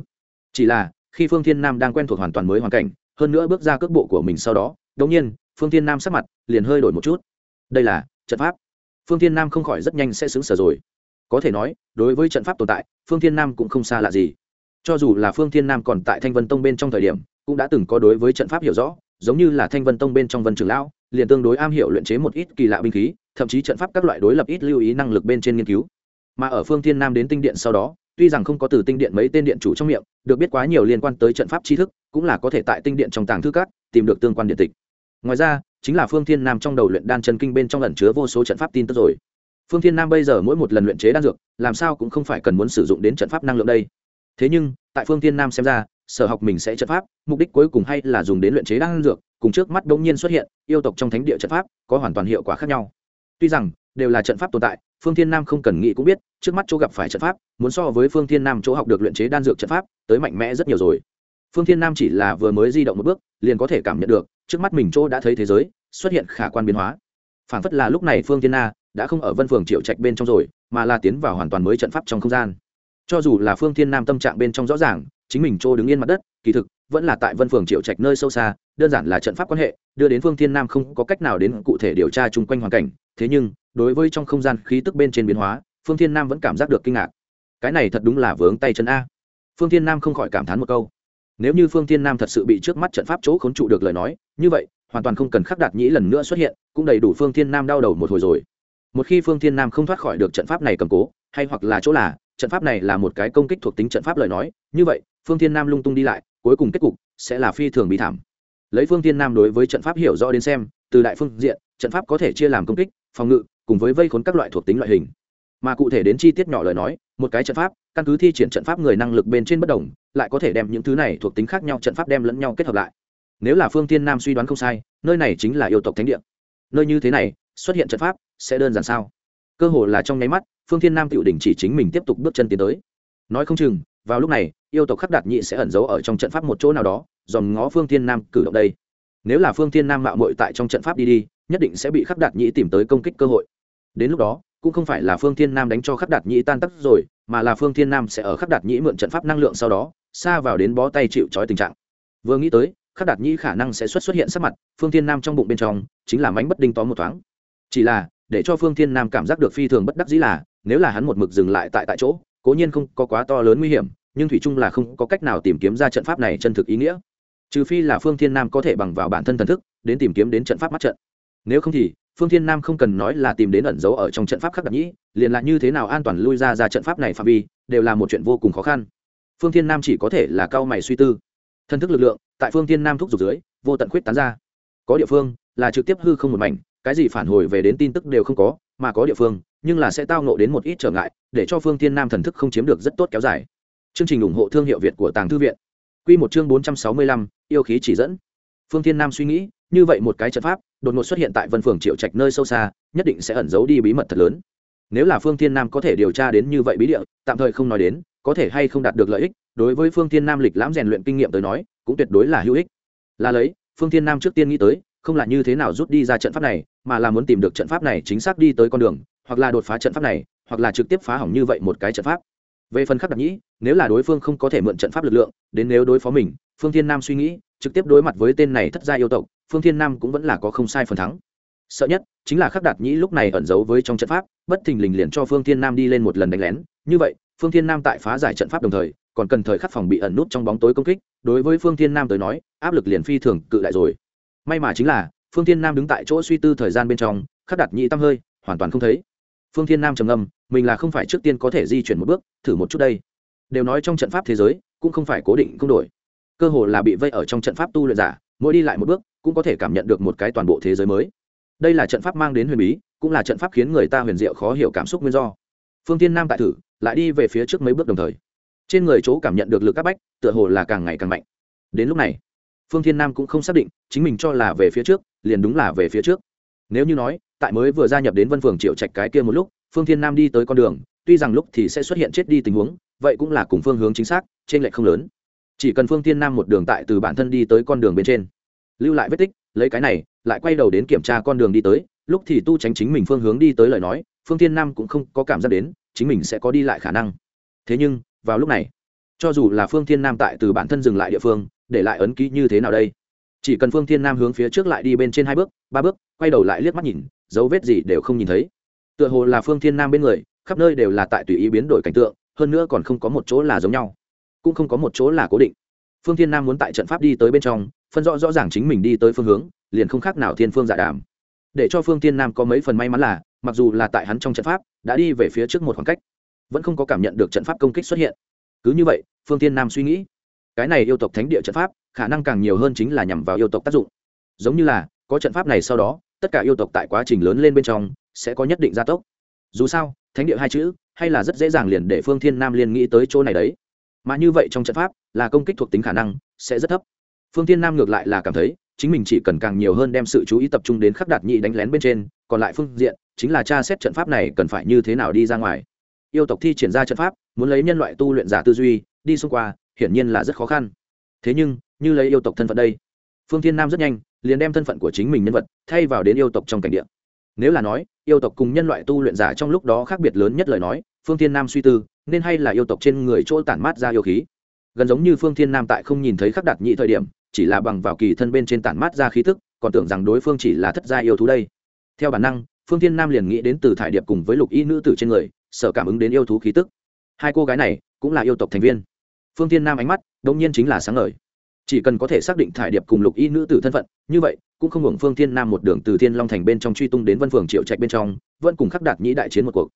Chỉ là, khi phương thiên nam đang quen thuộc hoàn toàn mới hoàn cảnh, hơn nữa bước ra cước bộ của mình sau đó đống nhiên, phương thiên nam sắc mặt liền hơi đổi một chút. Đây là trận pháp. Phương thiên nam không khỏi rất nhanh sẽ xứng sở rồi. Có thể nói, đối với trận pháp tồn tại, phương thiên nam cũng không xa lạ gì. Cho dù là phương thiên nam còn tại thanh vân tông bên trong thời điểm, cũng đã từng có đối với trận pháp hiểu rõ, giống như là thanh vân tông bên trong vân trường lão, liền tương đối am hiểu luyện chế một ít kỳ lạ binh khí, thậm chí trận pháp các loại đối lập ít lưu ý năng lực bên trên nghiên cứu mà ở phương thiên nam đến tinh điện sau đó, tuy rằng không có từ tinh điện mấy tên điện chủ trong miệng, được biết quá nhiều liên quan tới trận pháp tri thức, cũng là có thể tại tinh điện trong tàng thư các, tìm được tương quan điện tịch. Ngoài ra, chính là phương thiên nam trong đầu luyện đan chân kinh bên trong lần chứa vô số trận pháp tin tức rồi. Phương thiên nam bây giờ mỗi một lần luyện chế đan dược, làm sao cũng không phải cần muốn sử dụng đến trận pháp năng lượng đây. Thế nhưng, tại phương thiên nam xem ra, sở học mình sẽ trận pháp, mục đích cuối cùng hay là dùng đến luyện chế đan dược, cùng trước mắt đống nhiên xuất hiện, yêu tộc trong thánh địa trận pháp, có hoàn toàn hiệu quả khác nhau. Tuy rằng, đều là trận pháp tồn tại phương thiên nam không cần nghĩ cũng biết, trước mắt chỗ gặp phải trận pháp, muốn so với phương thiên nam chỗ học được luyện chế đan dược trận pháp, tới mạnh mẽ rất nhiều rồi. Phương thiên nam chỉ là vừa mới di động một bước, liền có thể cảm nhận được, trước mắt mình chỗ đã thấy thế giới, xuất hiện khả quan biến hóa. Phản phất là lúc này phương thiên na đã không ở vân phường triệu trạch bên trong rồi, mà là tiến vào hoàn toàn mới trận pháp trong không gian. Cho dù là phương thiên nam tâm trạng bên trong rõ ràng, chính mình chỗ đứng yên mặt đất, kỳ thực, vẫn là tại vân phường triệu trạch nơi sâu xa, đơn giản là trận pháp quan hệ, đưa đến phương thiên nam không có cách nào đến cụ thể điều tra chung quanh hoàn cảnh, thế nhưng đối với trong không gian khí tức bên trên biến hóa, phương thiên nam vẫn cảm giác được kinh ngạc. Cái này thật đúng là vướng tay chân a. Phương thiên nam không khỏi cảm thán một câu. Nếu như phương thiên nam thật sự bị trước mắt trận pháp chỗ khốn trụ được lời nói, như vậy, hoàn toàn không cần khắc đạt nhĩ lần nữa xuất hiện, cũng đầy đủ phương thiên nam đau đầu một hồi rồi. Một khi phương thiên nam không thoát khỏi được trận pháp này cầm cố, hay hoặc là chỗ là, trận pháp này là một cái công kích thuộc tính trận pháp lời nói, như vậy, phương thiên nam lung tung đi lại, cuối cùng kết cục sẽ là phi thường bị thảm. Lấy phương thiên nam đối với trận pháp hiểu rõ đến xem, từ đại phương diện, trận pháp có thể chia làm công kích, phòng ngự cùng với vây khốn các loại thuộc tính loại hình. Mà cụ thể đến chi tiết nhỏ lời nói, một cái trận pháp, căn cứ thi triển trận pháp người năng lực bên trên bất đồng, lại có thể đem những thứ này thuộc tính khác nhau trận pháp đem lẫn nhau kết hợp lại. Nếu là phương tiên nam suy đoán không sai, nơi này chính là yêu tộc thánh địa. Nơi như thế này, xuất hiện trận pháp sẽ đơn giản sao? Cơ hồ là trong nháy mắt, phương thiên nam tựu đình chỉ chính mình tiếp tục bước chân tiến tới. Nói không chừng, vào lúc này, yêu tộc khắc đạt nhị sẽ ẩn giấu ở trong trận pháp một chỗ nào đó, dòm ngó phương thiên nam cử động đây. Nếu là phương thiên nam mạo mội tại trong trận pháp đi đi nhất định sẽ bị khắc đạt Nhĩ tìm tới công kích cơ hội. Đến lúc đó, cũng không phải là phương thiên nam đánh cho khắc đạt Nhĩ tan tắc rồi, mà là phương thiên nam sẽ ở khắc đạt Nhĩ mượn trận pháp năng lượng sau đó, xa vào đến bó tay chịu trói tình trạng. Vừa nghĩ tới, khắc đạt Nhĩ khả năng sẽ xuất xuất hiện sắc mặt phương thiên nam trong bụng bên trong, chính là mánh bất đinh tóm một thoáng. Chỉ là, để cho phương thiên nam cảm giác được phi thường bất đắc dĩ là, nếu là hắn một mực dừng lại tại tại chỗ, cố nhiên không có quá to lớn nguy hiểm, nhưng thủy chung là không có cách nào tìm kiếm ra trận pháp này chân thực ý nghĩa. Trừ phi là phương thiên nam có thể bằng vào bản thân thần thức, đến tìm kiếm đến trận pháp mắt trận nếu không thì, phương thiên nam không cần nói là tìm đến ẩn dấu ở trong trận pháp khắc đặc nhĩ, liền là như thế nào an toàn lui ra ra trận pháp này phạm vi, đều là một chuyện vô cùng khó khăn. Phương thiên nam chỉ có thể là cao mày suy tư. Thân thức lực lượng, tại phương thiên nam thúc giục dưới, vô tận khuyết tán ra. Có địa phương, là trực tiếp hư không một mảnh, cái gì phản hồi về đến tin tức đều không có, mà có địa phương, nhưng là sẽ tao nộ đến một ít trở ngại, để cho phương thiên nam thần thức không chiếm được rất tốt kéo dài. Chương trình ủng hộ thương hiệu việt của tàng thư viện. Q một chương bốn trăm sáu mươi lăm, yêu khí chỉ dẫn. Phương thiên nam suy nghĩ như vậy một cái trận pháp, đột ngột xuất hiện tại vân phường triệu trạch nơi sâu xa, nhất định sẽ ẩn giấu đi bí mật thật lớn. Nếu là phương thiên nam có thể điều tra đến như vậy bí địa, tạm thời không nói đến, có thể hay không đạt được lợi ích, đối với phương thiên nam lịch lãm rèn luyện kinh nghiệm tới nói, cũng tuyệt đối là hữu ích. Là lấy, phương thiên nam trước tiên nghĩ tới, không là như thế nào rút đi ra trận pháp này, mà là muốn tìm được trận pháp này chính xác đi tới con đường, hoặc là đột phá trận pháp này, hoặc là trực tiếp phá hỏng như vậy một cái trận pháp. Về phần khắc đặc nhĩ, nếu là đối phương không có thể mượn trận pháp lực lượng, đến nếu đối phó mình, phương thiên nam suy nghĩ trực tiếp đối mặt với tên này thất gia yêu tộc, phương thiên nam cũng vẫn là có không sai phần thắng. Sợ nhất chính là khắc đạt nhĩ lúc này ẩn giấu với trong trận pháp, bất thình lình liền cho phương thiên nam đi lên một lần đánh lén. Như vậy, phương thiên nam tại phá giải trận pháp đồng thời, còn cần thời khắc phòng bị ẩn nút trong bóng tối công kích, đối với phương thiên nam tới nói, áp lực liền phi thường cự đại rồi. May mà chính là, phương thiên nam đứng tại chỗ suy tư thời gian bên trong, khắc đạt nhĩ tâm hơi, hoàn toàn không thấy. Phương thiên nam trầm ngâm, mình là không phải trước tiên có thể di chuyển một bước, thử một chút đây. Đều nói trong trận pháp thế giới, cũng không phải cố định không đổi cơ hồ là bị vây ở trong trận pháp tu luyện giả, mỗi đi lại một bước, cũng có thể cảm nhận được một cái toàn bộ thế giới mới. Đây là trận pháp mang đến huyền bí, cũng là trận pháp khiến người ta huyền diệu khó hiểu cảm xúc nguyên do. Phương tiên nam tại thử, lại đi về phía trước mấy bước đồng thời. Trên người chỗ cảm nhận được lực áp bách, tựa hồ là càng ngày càng mạnh. Đến lúc này, phương thiên nam cũng không xác định, chính mình cho là về phía trước, liền đúng là về phía trước. Nếu như nói, tại mới vừa gia nhập đến vân phường triệu trạch cái kia một lúc, phương thiên nam đi tới con đường, tuy rằng lúc thì sẽ xuất hiện chết đi tình huống, vậy cũng là cùng phương hướng chính xác trên lệch không lớn chỉ cần phương thiên nam một đường tại từ bản thân đi tới con đường bên trên. Lưu lại vết tích, lấy cái này, lại quay đầu đến kiểm tra con đường đi tới, lúc thì tu tránh chính mình phương hướng đi tới lời nói, phương thiên nam cũng không có cảm giác đến, chính mình sẽ có đi lại khả năng. Thế nhưng, vào lúc này, cho dù là phương thiên nam tại từ bản thân dừng lại địa phương, để lại ấn ký như thế nào đây? Chỉ cần phương thiên nam hướng phía trước lại đi bên trên hai bước, ba bước, quay đầu lại liếc mắt nhìn, dấu vết gì đều không nhìn thấy. Tựa hồ là phương thiên nam bên người, khắp nơi đều là tại tùy ý biến đổi cảnh tượng, hơn nữa còn không có một chỗ là giống nhau cũng không có một chỗ là cố định. Phương thiên nam muốn tại trận pháp đi tới bên trong, phân rõ rõ ràng chính mình đi tới phương hướng, liền không khác nào thiên phương giả dạ đàm. Để cho phương thiên nam có mấy phần may mắn là, mặc dù là tại hắn trong trận pháp, đã đi về phía trước một khoảng cách, vẫn không có cảm nhận được trận pháp công kích xuất hiện. Cứ như vậy, phương thiên nam suy nghĩ, cái này yêu tộc thánh địa trận pháp, khả năng càng nhiều hơn chính là nhằm vào yêu tộc tác dụng. Giống như là, có trận pháp này sau đó, tất cả yêu tộc tại quá trình lớn lên bên trong, sẽ có nhất định gia tốc. Dù sao, thánh địa hai chữ, hay là rất dễ dàng liền để phương thiên nam liên nghĩ tới chỗ này đấy mà như vậy trong trận pháp, là công kích thuộc tính khả năng sẽ rất thấp. Phương thiên nam ngược lại là cảm thấy, chính mình chỉ cần càng nhiều hơn đem sự chú ý tập trung đến khắc đạt nhị đánh lén bên trên, còn lại phương diện, chính là tra xét trận pháp này cần phải như thế nào đi ra ngoài. Yêu tộc thi triển ra trận pháp, muốn lấy nhân loại tu luyện giả tư duy, đi xung qua, hiển nhiên là rất khó khăn. Thế nhưng, như lấy yêu tộc thân phận đây, phương thiên nam rất nhanh, liền đem thân phận của chính mình nhân vật thay vào đến yêu tộc trong cảnh địa. Nếu là nói, yêu tộc cùng nhân loại tu luyện giả trong lúc đó khác biệt lớn nhất lời nói phương thiên nam suy tư, nên hay là yêu tộc trên người chỗ tản mát ra yêu khí? Gần giống như phương thiên nam tại không nhìn thấy khắc đặt nhị thời điểm, chỉ là bằng vào kỳ thân bên trên tản mát ra khí thức còn tưởng rằng đối phương chỉ là thất gia yêu thú đây. Theo bản năng, phương thiên nam liền nghĩ đến từ thải điệp cùng với lục y nữ tử trên người sợ cảm ứng đến yêu thú khí tức. Hai cô gái này cũng là yêu tộc thành viên. Phương thiên nam ánh mắt đông nhiên chính là sáng ngời. Chỉ cần có thể xác định thải điệp cùng lục y nữ tử thân phận, như vậy, cũng không hưởng phương thiên nam một đường từ thiên long thành bên trong truy tung đến vân phường triệu trạch bên trong, vẫn cùng khắc đạt nhĩ đại chiến một cuộc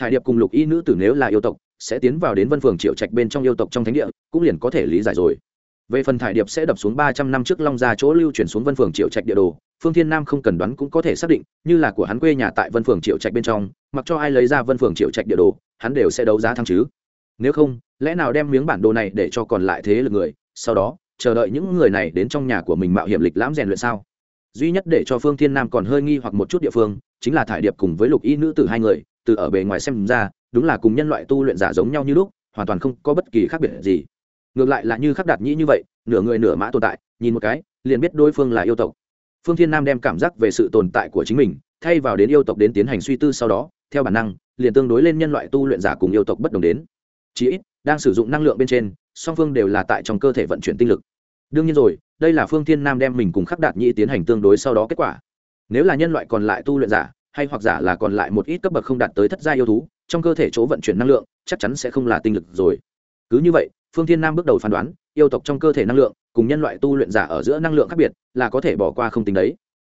thải điệp cùng lục y nữ tử nếu là yêu tộc, sẽ tiến vào đến vân phường triệu trạch bên trong yêu tộc trong thánh địa, cũng liền có thể lý giải rồi. Về phần thải điệp sẽ đập xuống ba trăm năm trước long ra chỗ lưu chuyển xuống vân phường triệu trạch địa đồ, phương thiên nam không cần đoán cũng có thể xác định, như là của hắn quê nhà tại vân phường triệu trạch bên trong, mặc cho ai lấy ra vân phường triệu trạch địa đồ, hắn đều sẽ đấu giá thăng chứ. Nếu không, lẽ nào đem miếng bản đồ này để cho còn lại thế lực người, sau đó, chờ đợi những người này đến trong nhà của mình mạo hiểm lịch lãm rèn luyện sao? Duy nhất để cho phương thiên nam còn hơi nghi hoặc một chút địa phương, chính là thải điệp cùng với lục y nữ tử hai người từ ở bề ngoài xem ra, đúng là cùng nhân loại tu luyện giả giống nhau như lúc, hoàn toàn không có bất kỳ khác biệt gì. Ngược lại là như khắc đạt nhĩ như vậy, nửa người nửa mã tồn tại, nhìn một cái, liền biết đối phương là yêu tộc. Phương thiên nam đem cảm giác về sự tồn tại của chính mình, thay vào đến yêu tộc đến tiến hành suy tư sau đó, theo bản năng, liền tương đối lên nhân loại tu luyện giả cùng yêu tộc bất đồng đến. Chí ít, đang sử dụng năng lượng bên trên, song phương đều là tại trong cơ thể vận chuyển tinh lực. Đương nhiên rồi, đây là phương thiên nam đem mình cùng khắc đạt nhĩ tiến hành tương đối sau đó kết quả. Nếu là nhân loại còn lại tu luyện giả hay hoặc giả là còn lại một ít cấp bậc không đạt tới thất gia yêu thú, trong cơ thể chỗ vận chuyển năng lượng chắc chắn sẽ không là tinh lực rồi. Cứ như vậy, phương thiên nam bước đầu phán đoán, yêu tộc trong cơ thể năng lượng cùng nhân loại tu luyện giả ở giữa năng lượng khác biệt là có thể bỏ qua không tính đấy.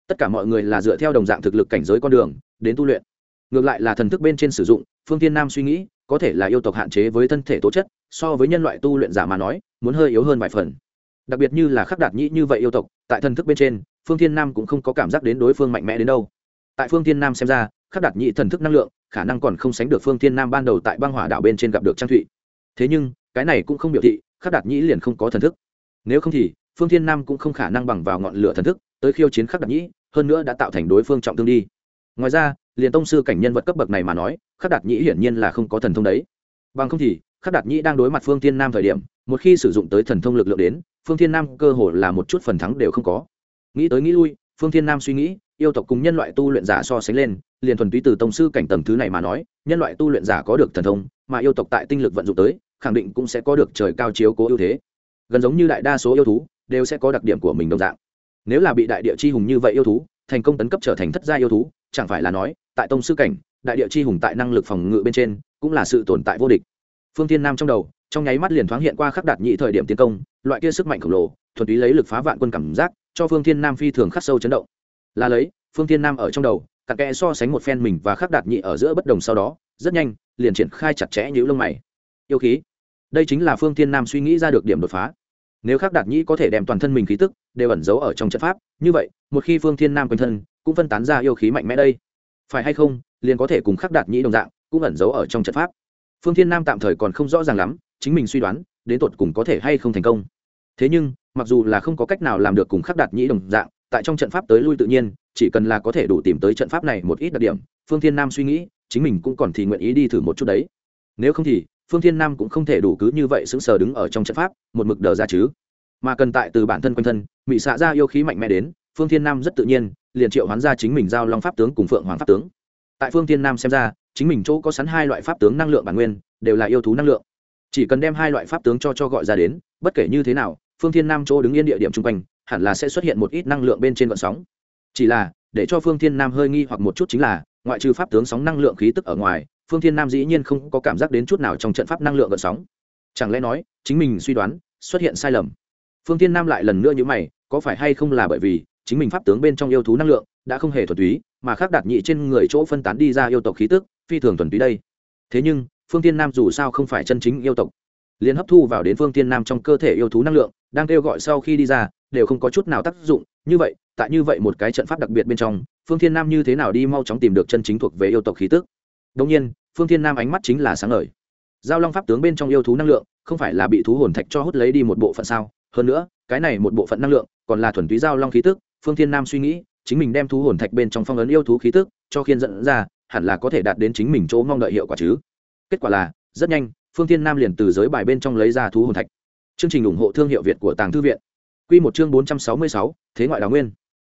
Tất cả mọi người là dựa theo đồng dạng thực lực cảnh giới con đường, đến tu luyện. Ngược lại là thần thức bên trên sử dụng, phương thiên nam suy nghĩ, có thể là yêu tộc hạn chế với thân thể tố chất, so với nhân loại tu luyện giả mà nói, muốn hơi yếu hơn vài phần. Đặc biệt như là khắc đạt nhĩ như vậy yêu tộc, tại thần thức bên trên, phương thiên nam cũng không có cảm giác đến đối phương mạnh mẽ đến đâu tại phương thiên nam xem ra, khắc đạt nhĩ thần thức năng lượng, khả năng còn không sánh được phương thiên nam ban đầu tại băng hỏa đảo bên trên gặp được trang thụy. Thế nhưng, cái này cũng không biểu thị, khắc đạt nhĩ liền không có thần thức. Nếu không thì, phương thiên nam cũng không khả năng bằng vào ngọn lửa thần thức, tới khiêu chiến khắc đạt nhĩ hơn nữa đã tạo thành đối phương trọng thương đi. Ngoài ra, liền tông sư cảnh nhân vật cấp bậc này mà nói, khắc đạt nhĩ hiển nhiên là không có thần thông đấy. Bằng không thì, khắc đạt nhĩ đang đối mặt phương thiên nam thời điểm, một khi sử dụng tới thần thông lực lượng đến, phương thiên nam cơ hồ là một chút phần thắng đều không có. Nghĩ tới nghĩ lui, phương thiên nam suy nghĩ yêu tộc cùng nhân loại tu luyện giả so sánh lên, liền thuần túy từ tông sư cảnh tầng thứ này mà nói, nhân loại tu luyện giả có được thần thông, mà yêu tộc tại tinh lực vận dụng tới, khẳng định cũng sẽ có được trời cao chiếu cố ưu thế. Gần giống như đại đa số yêu thú, đều sẽ có đặc điểm của mình đồng dạng. Nếu là bị đại địa chi hùng như vậy yêu thú, thành công tấn cấp trở thành thất gia yêu thú, chẳng phải là nói, tại tông sư cảnh, đại địa chi hùng tại năng lực phòng ngự bên trên, cũng là sự tồn tại vô địch. Phương thiên nam trong đầu, trong nháy mắt liền thoáng hiện qua khắc đạt nhị thời điểm tiến công, loại kia sức mạnh khổng lồ, thuần túy lấy lực phá vạn quân cảm giác, cho phương thiên nam phi thường khắc sâu chấn động là lấy, phương thiên nam ở trong đầu, cặn kẽ so sánh một phen mình và khắc đạt nhị ở giữa bất đồng sau đó, rất nhanh, liền triển khai chặt chẽ những lông mày. Yêu khí. Đây chính là phương thiên nam suy nghĩ ra được điểm đột phá. Nếu khắc đạt nhị có thể đem toàn thân mình khí tức đều ẩn giấu ở trong trận pháp, như vậy, một khi phương thiên nam quanh thân, cũng phân tán ra yêu khí mạnh mẽ đây. Phải hay không, liền có thể cùng khắc đạt nhị đồng dạng, cũng ẩn giấu ở trong trận pháp. Phương thiên nam tạm thời còn không rõ ràng lắm, chính mình suy đoán, đến tột cùng có thể hay không thành công. Thế nhưng, mặc dù là không có cách nào làm được cùng khắc đạt nhĩ đồng dạng tại trong trận pháp tới lui tự nhiên, chỉ cần là có thể đủ tìm tới trận pháp này một ít đặc điểm, phương thiên nam suy nghĩ, chính mình cũng còn thì nguyện ý đi thử một chút đấy. Nếu không thì, phương thiên nam cũng không thể đủ cứ như vậy sững sờ đứng ở trong trận pháp, một mực đờ ra chứ. Mà cần tại từ bản thân quanh thân bị xạ ra yêu khí mạnh mẽ đến, phương thiên nam rất tự nhiên, liền triệu hoán ra chính mình giao long pháp tướng cùng phượng hoàng pháp tướng. Tại phương thiên nam xem ra, chính mình chỗ có sẵn hai loại pháp tướng năng lượng bản nguyên, đều là yêu thú năng lượng. Chỉ cần đem hai loại pháp tướng cho cho gọi ra đến, bất kể như thế nào, phương thiên nam chỗ đứng yên địa điểm chung quanh hẳn là sẽ xuất hiện một ít năng lượng bên trên vận sóng. Chỉ là, để cho phương thiên nam hơi nghi hoặc một chút chính là, ngoại trừ pháp tướng sóng năng lượng khí tức ở ngoài, phương thiên nam dĩ nhiên không có cảm giác đến chút nào trong trận pháp năng lượng vận sóng. Chẳng lẽ nói, chính mình suy đoán, xuất hiện sai lầm? Phương thiên nam lại lần nữa như mày, có phải hay không là bởi vì, chính mình pháp tướng bên trong yêu thú năng lượng, đã không hề thuần túy, mà khác đạt nhị trên người chỗ phân tán đi ra yêu tộc khí tức, phi thường thuần túy đây. Thế nhưng, phương thiên nam dù sao không phải chân chính yêu tộc. Liền hấp thu vào đến phương thiên nam trong cơ thể yêu thú năng lượng, đang kêu gọi sau khi đi ra đều không có chút nào tác dụng. Như vậy, tại như vậy một cái trận pháp đặc biệt bên trong, phương thiên nam như thế nào đi mau chóng tìm được chân chính thuộc về yêu tộc khí tức? Đông nhiên, phương thiên nam ánh mắt chính là sáng ngời. Giao long pháp tướng bên trong yêu thú năng lượng, không phải là bị thú hồn thạch cho hút lấy đi một bộ phận sao? Hơn nữa, cái này một bộ phận năng lượng, còn là thuần túy giao long khí tức. Phương thiên nam suy nghĩ, chính mình đem thú hồn thạch bên trong phong ấn yêu thú khí tức, cho khiên dẫn ra, hẳn là có thể đạt đến chính mình chỗ mong đợi hiệu quả chứ. Kết quả là, rất nhanh, phương thiên nam liền từ giới bài bên trong lấy ra thú hồn thạch. Chương trình ủng hộ thương hiệu việt của tàng thư viện. Quy một chương bốn trăm sáu mươi sáu, thế ngoại đào nguyên.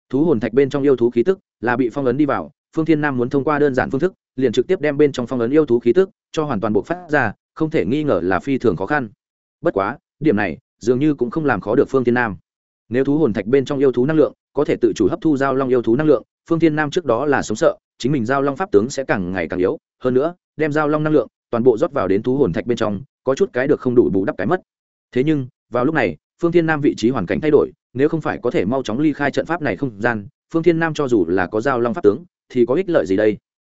Thú hồn thạch bên trong yêu thú khí tức là bị phong ấn đi vào, phương thiên nam muốn thông qua đơn giản phương thức, liền trực tiếp đem bên trong phong ấn yêu thú khí tức cho hoàn toàn bộc phát ra, không thể nghi ngờ là phi thường khó khăn. Bất quá, điểm này dường như cũng không làm khó được phương thiên nam. Nếu thú hồn thạch bên trong yêu thú năng lượng có thể tự chủ hấp thu giao long yêu thú năng lượng, phương thiên nam trước đó là sống sợ, chính mình giao long pháp tướng sẽ càng ngày càng yếu, hơn nữa, đem giao long năng lượng toàn bộ rót vào đến thú hồn thạch bên trong, có chút cái được không đủ bù đắp cái mất. Thế nhưng, vào lúc này phương thiên nam vị trí hoàn cảnh thay đổi, nếu không phải có thể mau chóng ly khai trận pháp này không gian, phương thiên nam cho dù là có giao long pháp tướng, thì có ích lợi gì đây?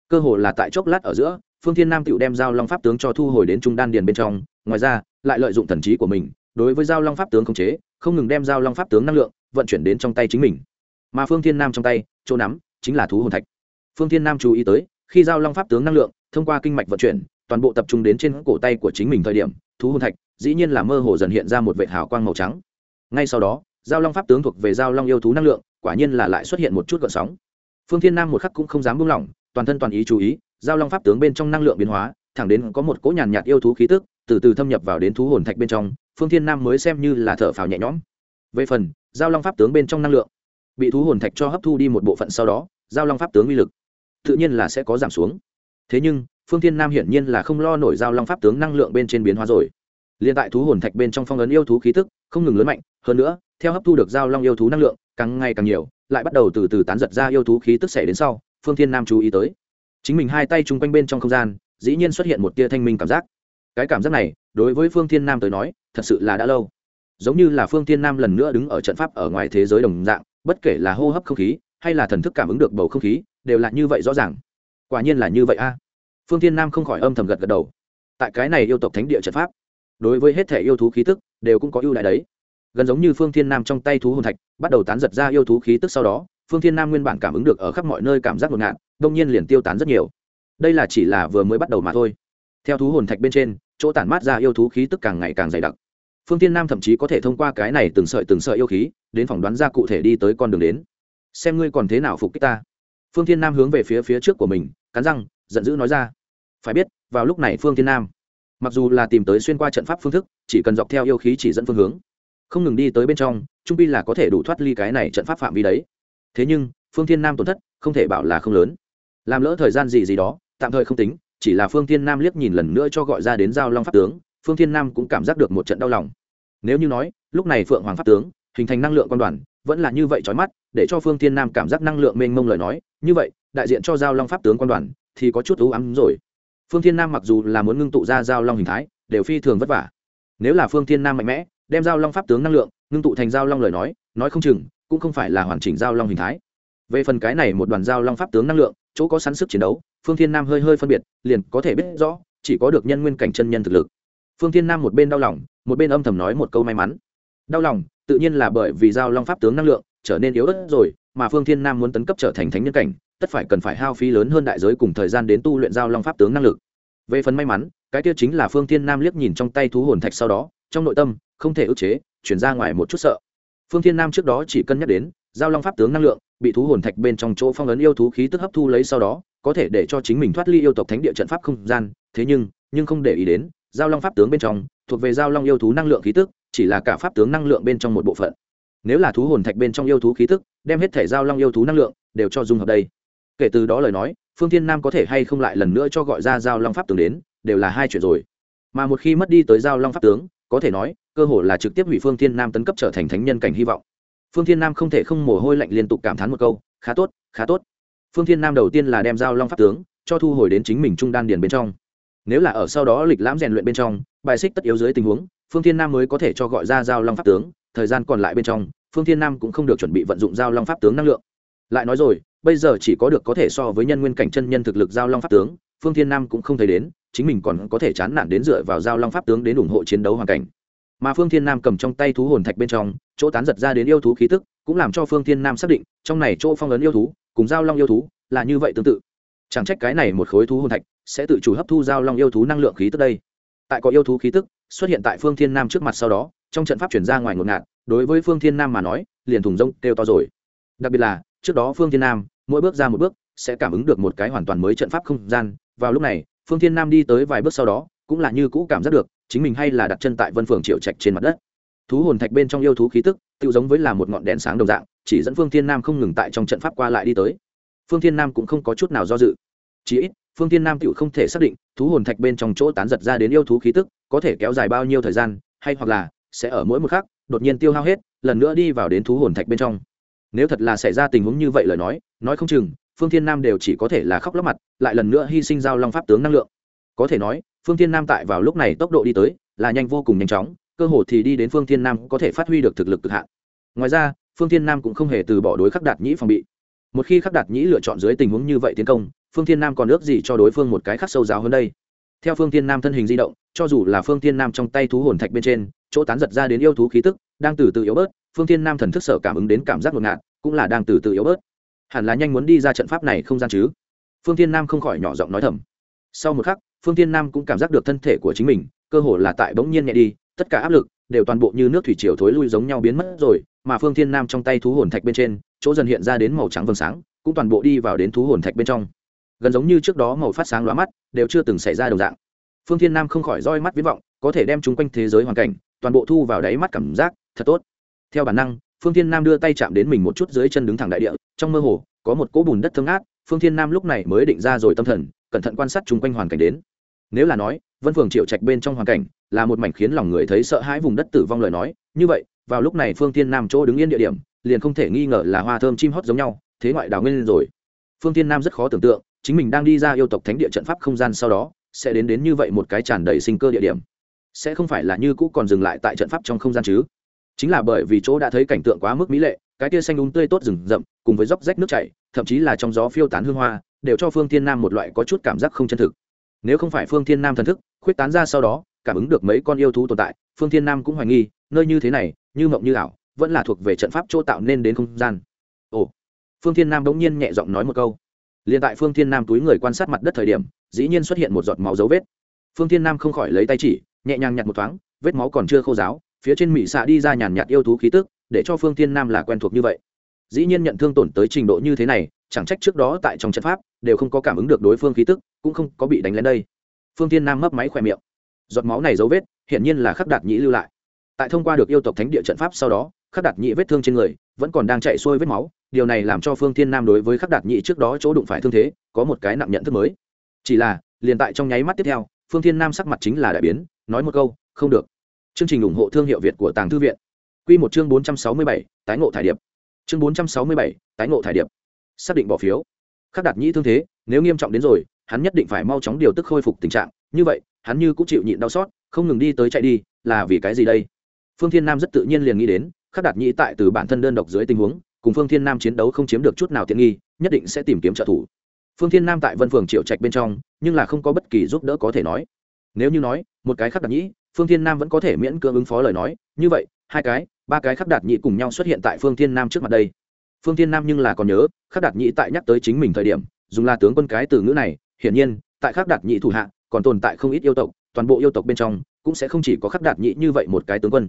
Cơ hồ là tại chốc lát ở giữa, phương thiên nam tự đem giao long pháp tướng cho thu hồi đến trung đan điền bên trong, ngoài ra, lại lợi dụng thần trí của mình, đối với giao long pháp tướng khống chế, không ngừng đem giao long pháp tướng năng lượng, vận chuyển đến trong tay chính mình. Mà phương thiên nam trong tay, chỗ nắm, chính là thú hồn thạch. Phương thiên nam chú ý tới, khi giao long pháp tướng năng lượng, thông qua kinh mạch vận chuyển, toàn bộ tập trung đến trên cổ tay của chính mình thời điểm, thú hồn thạch dĩ nhiên là mơ hồ dần hiện ra một vệ hào quang màu trắng. Ngay sau đó, giao long pháp tướng thuộc về giao long yêu thú năng lượng, quả nhiên là lại xuất hiện một chút gợn sóng. Phương thiên nam một khắc cũng không dám buông lỏng, toàn thân toàn ý chú ý, giao long pháp tướng bên trong năng lượng biến hóa, thẳng đến có một cỗ nhàn nhạt yêu thú khí tức, từ từ thâm nhập vào đến thú hồn thạch bên trong, phương thiên nam mới xem như là thở phào nhẹ nhõm. Về phần, giao long pháp tướng bên trong năng lượng, bị thú hồn thạch cho hấp thu đi một bộ phận sau đó, giao long pháp tướng uy lực, tự nhiên là sẽ có giảm xuống. Thế nhưng, phương thiên nam hiển nhiên là không lo nổi giao long pháp tướng năng lượng bên trên biến hóa rồi liên tại thú hồn thạch bên trong phong ấn yêu thú khí tức, không ngừng lớn mạnh, hơn nữa, theo hấp thu được giao long yêu thú năng lượng, càng ngày càng nhiều, lại bắt đầu từ từ tán giật ra yêu thú khí tức xảy đến sau, phương thiên nam chú ý tới. Chính mình hai tay chung quanh bên trong không gian, dĩ nhiên xuất hiện một tia thanh minh cảm giác. Cái cảm giác này, đối với phương thiên nam tới nói, thật sự là đã lâu. Giống như là phương thiên nam lần nữa đứng ở trận pháp ở ngoài thế giới đồng dạng, bất kể là hô hấp không khí, hay là thần thức cảm ứng được bầu không khí, đều là như vậy rõ ràng. Quả nhiên là như vậy a. Phương thiên nam không khỏi âm thầm gật gật đầu. Tại cái này yêu tộc thánh địa trận pháp đối với hết thể yêu thú khí tức, đều cũng có ưu đại đấy. Gần giống như phương thiên nam trong tay thú hồn thạch, bắt đầu tán giật ra yêu thú khí tức sau đó, phương thiên nam nguyên bản cảm ứng được ở khắp mọi nơi cảm giác ngột ngạt, đông nhiên liền tiêu tán rất nhiều. Đây là chỉ là vừa mới bắt đầu mà thôi. Theo thú hồn thạch bên trên, chỗ tản mát ra yêu thú khí tức càng ngày càng dày đặc. Phương thiên nam thậm chí có thể thông qua cái này từng sợi từng sợi yêu khí, đến phỏng đoán ra cụ thể đi tới con đường đến. Xem ngươi còn thế nào phục kích ta. Phương thiên nam hướng về phía phía trước của mình, cắn răng, giận dữ nói ra. Phải biết, vào lúc này phương thiên nam mặc dù là tìm tới xuyên qua trận pháp phương thức, chỉ cần dọc theo yêu khí chỉ dẫn phương hướng. Không ngừng đi tới bên trong, trung pi là có thể đủ thoát ly cái này trận pháp phạm vi đấy. Thế nhưng, phương thiên nam tổn thất, không thể bảo là không lớn. Làm lỡ thời gian gì gì đó, tạm thời không tính, chỉ là phương thiên nam liếc nhìn lần nữa cho gọi ra đến giao long pháp tướng, phương thiên nam cũng cảm giác được một trận đau lòng. Nếu như nói, lúc này phượng hoàng pháp tướng, hình thành năng lượng quan đoàn, vẫn là như vậy trói mắt, để cho phương thiên nam cảm giác năng lượng mênh mông lời nói, như vậy, đại diện cho giao long pháp tướng quan đoàn, thì có chút ưu ám rồi phương thiên nam mặc dù là muốn ngưng tụ ra giao long hình thái, đều phi thường vất vả. Nếu là phương thiên nam mạnh mẽ, đem giao long pháp tướng năng lượng, ngưng tụ thành giao long lời nói nói không chừng, cũng không phải là hoàn chỉnh giao long hình thái. Về phần cái này một đoàn giao long pháp tướng năng lượng, chỗ có sẵn sức chiến đấu, phương thiên nam hơi hơi phân biệt, liền có thể biết rõ, chỉ có được nhân nguyên cảnh chân nhân thực lực. Phương thiên nam một bên đau lòng, một bên âm thầm nói một câu may mắn. Đau lòng, tự nhiên là bởi vì giao long pháp tướng năng lượng trở nên yếu ớt rồi, mà phương thiên nam muốn tấn cấp trở thành thánh nhân cảnh tất phải cần phải hao phí lớn hơn đại giới cùng thời gian đến tu luyện giao long pháp tướng năng lực. Về phần may mắn, cái tiêu chính là phương thiên nam liếc nhìn trong tay thú hồn thạch sau đó, trong nội tâm, không thể ức chế, chuyển ra ngoài một chút sợ. Phương thiên nam trước đó chỉ cân nhắc đến, giao long pháp tướng năng lượng, bị thú hồn thạch bên trong chỗ phong ấn yêu thú khí tức hấp thu lấy sau đó, có thể để cho chính mình thoát ly yêu tộc thánh địa trận pháp không gian, thế nhưng nhưng không để ý đến, giao long pháp tướng bên trong, thuộc về giao long yêu thú năng lượng khí tức, chỉ là cả pháp tướng năng lượng bên trong một bộ phận. Nếu là thú hồn thạch bên trong yêu thú khí tức, đem hết thể giao long yêu thú năng lượng đều cho dung hợp đây kể từ đó lời nói, phương thiên nam có thể hay không lại lần nữa cho gọi ra giao long pháp tướng đến, đều là hai chuyện rồi. Mà một khi mất đi tới giao long pháp tướng, có thể nói, cơ hội là trực tiếp hủy phương thiên nam tấn cấp trở thành thánh nhân cảnh hy vọng. Phương thiên nam không thể không mồ hôi lạnh liên tục cảm thán một câu, khá tốt khá tốt. Phương thiên nam đầu tiên là đem giao long pháp tướng cho thu hồi đến chính mình trung đan điền bên trong. Nếu là ở sau đó lịch lãm rèn luyện bên trong, bài xích tất yếu dưới tình huống, phương thiên nam mới có thể cho gọi ra giao long pháp tướng, thời gian còn lại bên trong, phương thiên nam cũng không được chuẩn bị vận dụng giao long pháp tướng năng lượng. Lại nói rồi bây giờ chỉ có được có thể so với nhân nguyên cảnh chân nhân thực lực giao long pháp tướng, phương thiên nam cũng không thấy đến, chính mình còn có thể chán nản đến dựa vào giao long pháp tướng đến ủng hộ chiến đấu hoàn cảnh. Mà phương thiên nam cầm trong tay thú hồn thạch bên trong, chỗ tán giật ra đến yêu thú khí tức, cũng làm cho phương thiên nam xác định, trong này chỗ phong ấn yêu thú, cùng giao long yêu thú, là như vậy tương tự. Chẳng trách cái này một khối thú hồn thạch sẽ tự chủ hấp thu giao long yêu thú năng lượng khí tức đây. Tại có yêu thú khí tức xuất hiện tại phương thiên nam trước mặt sau đó, trong trận pháp chuyển ra ngoài ngột ngạt, đối với phương thiên nam mà nói, liền thùng rông kêu to rồi. Đặc biệt là trước đó phương thiên nam, mỗi bước ra một bước, sẽ cảm ứng được một cái hoàn toàn mới trận pháp không gian. Vào lúc này, phương thiên nam đi tới vài bước sau đó, cũng là như cũ cảm giác được, chính mình hay là đặt chân tại vân phường triệu trạch trên mặt đất. Thú hồn thạch bên trong yêu thú khí tức tự giống với là một ngọn đèn sáng đồng dạng, chỉ dẫn phương thiên nam không ngừng tại trong trận pháp qua lại đi tới. Phương thiên nam cũng không có chút nào do dự. Chỉ ít, phương thiên nam tự không thể xác định, thú hồn thạch bên trong chỗ tán giật ra đến yêu thú khí tức, có thể kéo dài bao nhiêu thời gian, hay hoặc là sẽ ở mỗi một khắc, đột nhiên tiêu hao hết, lần nữa đi vào đến thú hồn thạch bên trong nếu thật là xảy ra tình huống như vậy lời nói nói không chừng, phương thiên nam đều chỉ có thể là khóc lóc mặt, lại lần nữa hy sinh giao long pháp tướng năng lượng. Có thể nói, phương thiên nam tại vào lúc này tốc độ đi tới, là nhanh vô cùng nhanh chóng, cơ hội thì đi đến phương thiên nam có thể phát huy được thực lực cực hạn. Ngoài ra, phương thiên nam cũng không hề từ bỏ đối khắc đạt nhĩ phòng bị. Một khi khắc đạt nhĩ lựa chọn dưới tình huống như vậy tiến công, phương thiên nam còn ước gì cho đối phương một cái khắc sâu giáo hơn đây. Theo phương thiên nam thân hình di động, cho dù là phương thiên nam trong tay thú hồn thạch bên trên, chỗ tán giật ra đến yêu thú khí tức, đang từ từ yếu bớt phương thiên nam thần thức sở cảm ứng đến cảm giác ngột ngạt, cũng là đang từ từ yếu bớt. Hẳn là nhanh muốn đi ra trận pháp này không gian chứ? Phương thiên nam không khỏi nhỏ giọng nói thầm. Sau một khắc, phương thiên nam cũng cảm giác được thân thể của chính mình, cơ hồ là tại bỗng nhiên nhẹ đi, tất cả áp lực đều toàn bộ như nước thủy triều thối lui giống nhau biến mất rồi, mà phương thiên nam trong tay thú hồn thạch bên trên, chỗ dần hiện ra đến màu trắng vầng sáng, cũng toàn bộ đi vào đến thú hồn thạch bên trong. Gần giống như trước đó màu phát sáng lóa mắt, đều chưa từng xảy ra đồng dạng. Phương thiên nam không khỏi roi mắt viễn vọng, có thể đem chúng quanh thế giới hoàn cảnh, toàn bộ thu vào đáy mắt cảm giác, thật tốt theo bản năng, phương thiên nam đưa tay chạm đến mình một chút dưới chân đứng thẳng đại địa, trong mơ hồ, có một cỗ bùn đất thương ác phương thiên nam lúc này mới định ra rồi tâm thần, cẩn thận quan sát chung quanh hoàn cảnh đến. Nếu là nói, vân phường triệu trạch bên trong hoàn cảnh, là một mảnh khiến lòng người thấy sợ hãi vùng đất tử vong lời nói, như vậy, vào lúc này phương thiên nam chỗ đứng yên địa điểm, liền không thể nghi ngờ là hoa thơm chim hót giống nhau, thế ngoại đào nguyên rồi. Phương thiên nam rất khó tưởng tượng, chính mình đang đi ra yêu tộc thánh địa trận pháp không gian sau đó, sẽ đến đến như vậy một cái tràn đầy sinh cơ địa điểm. Sẽ không phải là như cũ còn dừng lại tại trận pháp trong không gian chứ? Chính là bởi vì chỗ đã thấy cảnh tượng quá mức mỹ lệ, cái tia xanh đúng tươi tốt rừng rậm, cùng với dốc rách nước chảy, thậm chí là trong gió phiêu tán hương hoa, đều cho phương thiên nam một loại có chút cảm giác không chân thực. Nếu không phải phương thiên nam thần thức, khuyết tán ra sau đó, cảm ứng được mấy con yêu thú tồn tại, phương thiên nam cũng hoài nghi, nơi như thế này, như mộng như ảo, vẫn là thuộc về trận pháp chỗ tạo nên đến không gian. Ồ. Phương thiên nam bỗng nhiên nhẹ giọng nói một câu. Liền tại phương thiên nam túi người quan sát mặt đất thời điểm, dĩ nhiên xuất hiện một giọt máu dấu vết. Phương thiên nam không khỏi lấy tay chỉ, nhẹ nhàng nhặt một thoáng, vết máu còn chưa khô giáo phía trên mỹ xạ đi ra nhàn nhạt yêu thú khí tức, để cho phương thiên nam là quen thuộc như vậy. Dĩ nhiên nhận thương tổn tới trình độ như thế này, chẳng trách trước đó tại trong trận pháp, đều không có cảm ứng được đối phương khí tức, cũng không có bị đánh lên đây. Phương thiên nam mấp máy khỏe miệng. Giọt máu này dấu vết, hiển nhiên là khắc đạt nhĩ lưu lại. Tại thông qua được yêu tộc thánh địa trận pháp sau đó, khắc đạt nhĩ vết thương trên người, vẫn còn đang chạy xuôi vết máu, điều này làm cho phương thiên nam đối với khắc đạt nhĩ trước đó chỗ đụng phải thương thế, có một cái nặng nhận thức mới. Chỉ là, liền tại trong nháy mắt tiếp theo, phương thiên nam sắc mặt chính là đại biến, nói một câu, không được chương trình ủng hộ thương hiệu việt của tàng thư viện. Quy một chương bốn trăm sáu mươi bảy, tái ngộ thải điệp. Chương bốn trăm sáu mươi bảy, tái ngộ thải điệp. Xác định bỏ phiếu. Khắc đạt nhĩ thương thế, nếu nghiêm trọng đến rồi, hắn nhất định phải mau chóng điều tức khôi phục tình trạng. Như vậy, hắn như cũng chịu nhịn đau sót không ngừng đi tới chạy đi, là vì cái gì đây? Phương thiên nam rất tự nhiên liền nghĩ đến, khắc đạt nhĩ tại từ bản thân đơn độc dưới tình huống, cùng phương thiên nam chiến đấu không chiếm được chút nào tiện nghi, nhất định sẽ tìm kiếm trợ thủ. Phương thiên nam tại vân phường triệu trạch bên trong, nhưng là không có bất kỳ giúp đỡ có thể nói. Nếu như nói, một cái khắc đạt nhĩ phương thiên nam vẫn có thể miễn cưỡng ứng phó lời nói. Như vậy, hai cái, ba cái khắc đạt Nhị cùng nhau xuất hiện tại phương thiên nam trước mặt đây. Phương thiên nam nhưng là còn nhớ, khắc đạt Nhị tại nhắc tới chính mình thời điểm, dùng là tướng quân cái từ ngữ này, hiển nhiên, tại khắc đạt Nhị thủ hạ, còn tồn tại không ít yêu tộc, toàn bộ yêu tộc bên trong, cũng sẽ không chỉ có khắc đạt Nhị như vậy một cái tướng quân.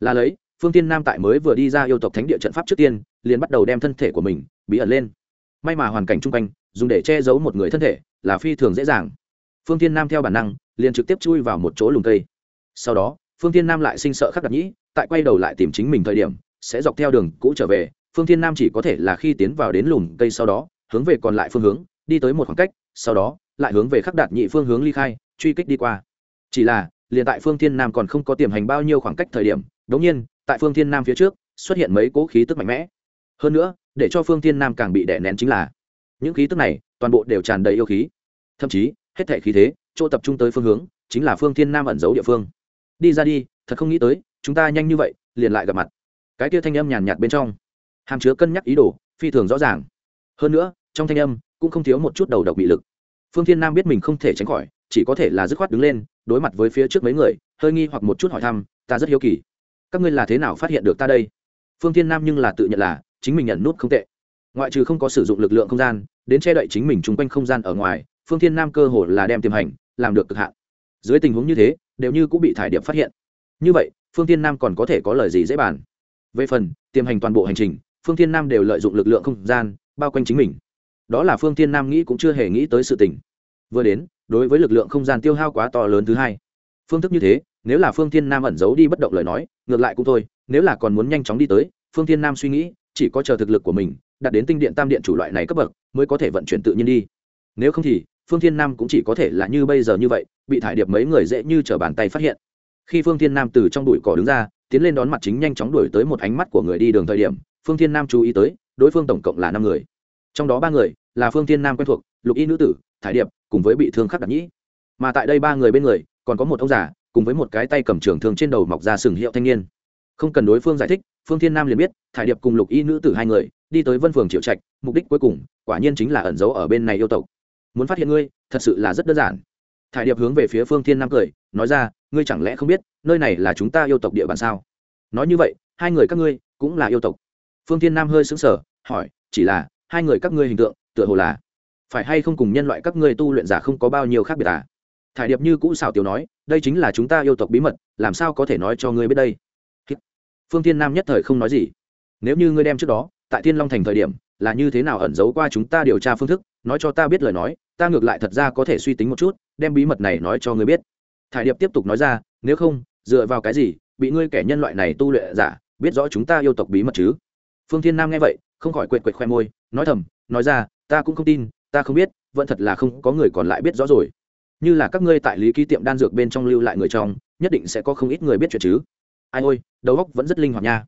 Là lấy, phương tiên nam tại mới vừa đi ra yêu tộc thánh địa trận pháp trước tiên, liền bắt đầu đem thân thể của mình, bí ẩn lên. May mà hoàn cảnh chung quanh, dùng để che giấu một người thân thể, là phi thường dễ dàng. Phương tiên nam theo bản năng, liền trực tiếp chui vào một chỗ lùng cây sau đó, phương tiên nam lại sinh sợ khắc đặc nhĩ, tại quay đầu lại tìm chính mình thời điểm, sẽ dọc theo đường cũ trở về, phương tiên nam chỉ có thể là khi tiến vào đến lùm cây sau đó, hướng về còn lại phương hướng, đi tới một khoảng cách, sau đó, lại hướng về khắc đạt nhị phương hướng ly khai, truy kích đi qua. Chỉ là, liền tại phương thiên nam còn không có tiềm hành bao nhiêu khoảng cách thời điểm, đống nhiên, tại phương thiên nam phía trước, xuất hiện mấy cỗ khí tức mạnh mẽ. Hơn nữa, để cho phương thiên nam càng bị đè nén chính là, những khí tức này, toàn bộ đều tràn đầy yêu khí. Thậm chí, hết thể khí thế, chỗ tập trung tới phương hướng, chính là phương thiên nam ẩn giấu địa phương đi ra đi, thật không nghĩ tới, chúng ta nhanh như vậy, liền lại gặp mặt. Cái kia thanh âm nhàn nhạt bên trong. Hàm chứa cân nhắc ý đồ, phi thường rõ ràng. Hơn nữa, trong thanh âm cũng không thiếu một chút đầu độc bị lực. Phương thiên nam biết mình không thể tránh khỏi, chỉ có thể là dứt khoát đứng lên, đối mặt với phía trước mấy người, hơi nghi hoặc một chút hỏi thăm, ta rất hiếu kỳ. Các ngươi là thế nào phát hiện được ta đây? Phương thiên nam nhưng là tự nhận là, chính mình nhận nút không tệ. Ngoại trừ không có sử dụng lực lượng không gian, đến che đậy chính mình chung quanh không gian ở ngoài, phương thiên nam cơ hồ là đem tiềm hành, làm được cực hạn. Dưới tình huống như thế đều như cũng bị thải điệp phát hiện. Như vậy, phương thiên nam còn có thể có lời gì dễ bàn? Về phần, tiềm hành toàn bộ hành trình, phương thiên nam đều lợi dụng lực lượng không gian, bao quanh chính mình. Đó là phương thiên nam nghĩ cũng chưa hề nghĩ tới sự tình. Vừa đến, đối với lực lượng không gian tiêu hao quá to lớn thứ hai. Phương thức như thế, nếu là phương thiên nam ẩn giấu đi bất động lời nói, ngược lại cũng thôi, nếu là còn muốn nhanh chóng đi tới, phương thiên nam suy nghĩ, chỉ có chờ thực lực của mình, đạt đến tinh điện tam điện chủ loại này cấp bậc, mới có thể vận chuyển tự nhiên đi. Nếu không thì phương thiên nam cũng chỉ có thể là như bây giờ như vậy, bị thải điệp mấy người dễ như t bàn tay phát hiện. Khi phương thiên nam từ trong bụi cỏ đứng ra, tiến lên đón mặt chính nhanh chóng đuổi tới một ánh mắt của người đi đường thời điểm, phương thiên nam chú ý tới, đối phương tổng cộng là năm người. Trong đó ba người là phương thiên nam quen thuộc, lục y nữ tử, thải điệp, cùng với bị thương khắc đặc nhĩ. Mà tại đây ba người bên người, còn có một ông già, cùng với một cái tay cầm trường thương trên đầu mọc ra sừng hiệu thanh niên. Không cần đối phương giải thích, phương thiên nam liền biết, thải điệp cùng lục y nữ tử hai người, đi tới vân phường triệu trạch, mục đích cuối cùng, quả nhiên chính là ẩn giấu ở bên này yêu tộc muốn phát hiện ngươi, thật sự là rất đơn giản. Thải điệp hướng về phía phương thiên nam cười, nói ra, ngươi chẳng lẽ không biết, nơi này là chúng ta yêu tộc địa bàn sao? Nói như vậy, hai người các ngươi cũng là yêu tộc. Phương thiên nam hơi sững sờ, hỏi, chỉ là, hai người các ngươi hình tượng, tựa hồ là phải hay không cùng nhân loại các ngươi tu luyện giả không có bao nhiêu khác biệt à? Thải điệp như cũ xào tiểu nói, đây chính là chúng ta yêu tộc bí mật, làm sao có thể nói cho ngươi biết đây? Phương thiên nam nhất thời không nói gì. Nếu như ngươi đem trước đó, tại thiên long thành thời điểm, là như thế nào ẩn giấu qua chúng ta điều tra phương thức nói cho ta biết lời nói, ta ngược lại thật ra có thể suy tính một chút, đem bí mật này nói cho ngươi biết. Thải điệp tiếp tục nói ra, nếu không, dựa vào cái gì bị ngươi kẻ nhân loại này tu luyện giả biết rõ chúng ta yêu tộc bí mật chứ? Phương thiên nam nghe vậy, không khỏi quệt quệt khoe môi, nói thầm, nói ra, ta cũng không tin, ta không biết, vẫn thật là không có người còn lại biết rõ rồi. Như là các ngươi tại lý ký tiệm đan dược bên trong lưu lại người trong, nhất định sẽ có không ít người biết chuyện chứ. Ai ôi, đầu óc vẫn rất linh hoạt nha.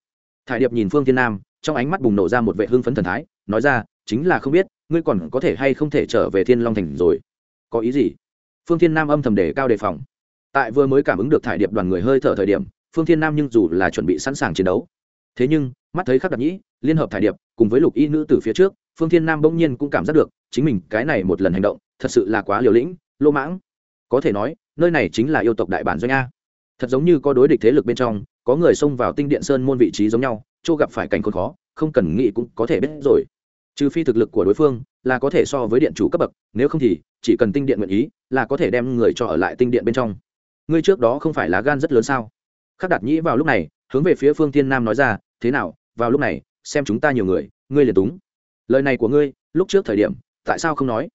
Thải điệp nhìn phương thiên nam, trong ánh mắt bùng nổ ra một vệ hưng phấn thần thái, nói ra, chính là không biết ngươi còn có thể hay không thể trở về thiên long thành rồi? Có ý gì? Phương thiên nam âm thầm đề cao đề phòng. Tại vừa mới cảm ứng được thải điệp đoàn người hơi thở thời điểm, phương thiên nam nhưng dù là chuẩn bị sẵn sàng chiến đấu, thế nhưng, mắt thấy khắc đặc nhĩ, liên hợp thải điệp, cùng với lục y nữ từ phía trước, phương thiên nam bỗng nhiên cũng cảm giác được, chính mình cái này một lần hành động, thật sự là quá liều lĩnh lô mãng. Có thể nói, nơi này chính là yêu tộc đại bản doanh a. Thật giống như có đối địch thế lực bên trong, có người xông vào tinh điện sơn môn vị trí giống nhau, chỗ gặp phải cảnh khốn khó, không cần nghĩ cũng có thể biết rồi trừ phi thực lực của đối phương, là có thể so với điện chủ cấp bậc, nếu không thì chỉ cần tinh điện nguyện ý, là có thể đem người cho ở lại tinh điện bên trong. Ngươi trước đó không phải là gan rất lớn sao? Khắc đạt nhĩ vào lúc này, hướng về phía phương tiên nam nói ra, thế nào, vào lúc này, xem chúng ta nhiều người, ngươi liền túng. Lời này của ngươi, lúc trước thời điểm, tại sao không nói?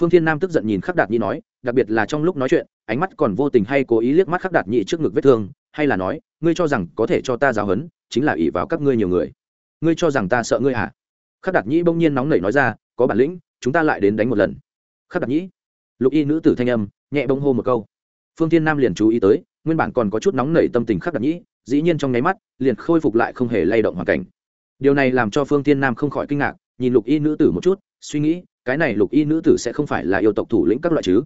Phương thiên nam tức giận nhìn khắc đạt nhĩ nói, đặc biệt là trong lúc nói chuyện, ánh mắt còn vô tình hay cố ý liếc mắt khắc đạt nhĩ trước ngực vết thương, hay là nói, ngươi cho rằng có thể cho ta giáo hấn chính là ỷ vào các ngươi nhiều người. Ngươi cho rằng ta sợ ngươi hả? Khắc đạt nhĩ bỗng nhiên nóng nảy nói ra, có bản lĩnh, chúng ta lại đến đánh một lần. Khắc đạt nhĩ, lục y nữ tử thanh âm, nhẹ bông hô một câu. Phương thiên nam liền chú ý tới, nguyên bản còn có chút nóng nảy tâm tình khắc đạt nhĩ, dĩ nhiên trong nháy mắt, liền khôi phục lại không hề lay động hoàn cảnh. Điều này làm cho phương thiên nam không khỏi kinh ngạc, nhìn lục y nữ tử một chút, suy nghĩ, cái này lục y nữ tử sẽ không phải là yêu tộc thủ lĩnh các loại chứ.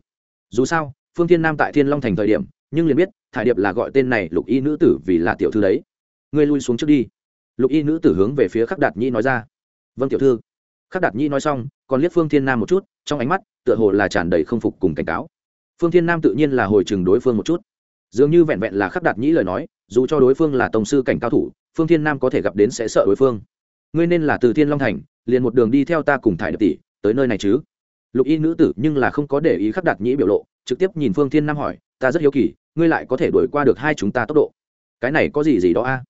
Dù sao, phương thiên nam tại thiên long thành thời điểm, nhưng liền biết, thải điệp là gọi tên này lục y nữ tử vì là tiểu thư đấy. Ngươi lui xuống trước đi. Lục y nữ tử hướng về phía khắc đạt nhĩ nói ra vâng tiểu thư. Khắc đạt nhĩ nói xong, còn liếc phương thiên nam một chút, trong ánh mắt tựa hồ là tràn đầy không phục cùng cảnh cáo. Phương thiên nam tự nhiên là hồi chừng đối phương một chút. Dường như vẹn vẹn là khắc đạt nhĩ lời nói, dù cho đối phương là tổng sư cảnh cao thủ, phương thiên nam có thể gặp đến sẽ sợ đối phương. Ngươi nên là từ thiên long thành, liền một đường đi theo ta cùng thải điệp tỷ, tới nơi này chứ? Lục y nữ tử nhưng là không có để ý khắc đạt nhĩ biểu lộ, trực tiếp nhìn phương thiên nam hỏi, ta rất hiếu kỳ, ngươi lại có thể đuổi qua được hai chúng ta tốc độ? Cái này có gì gì đó a?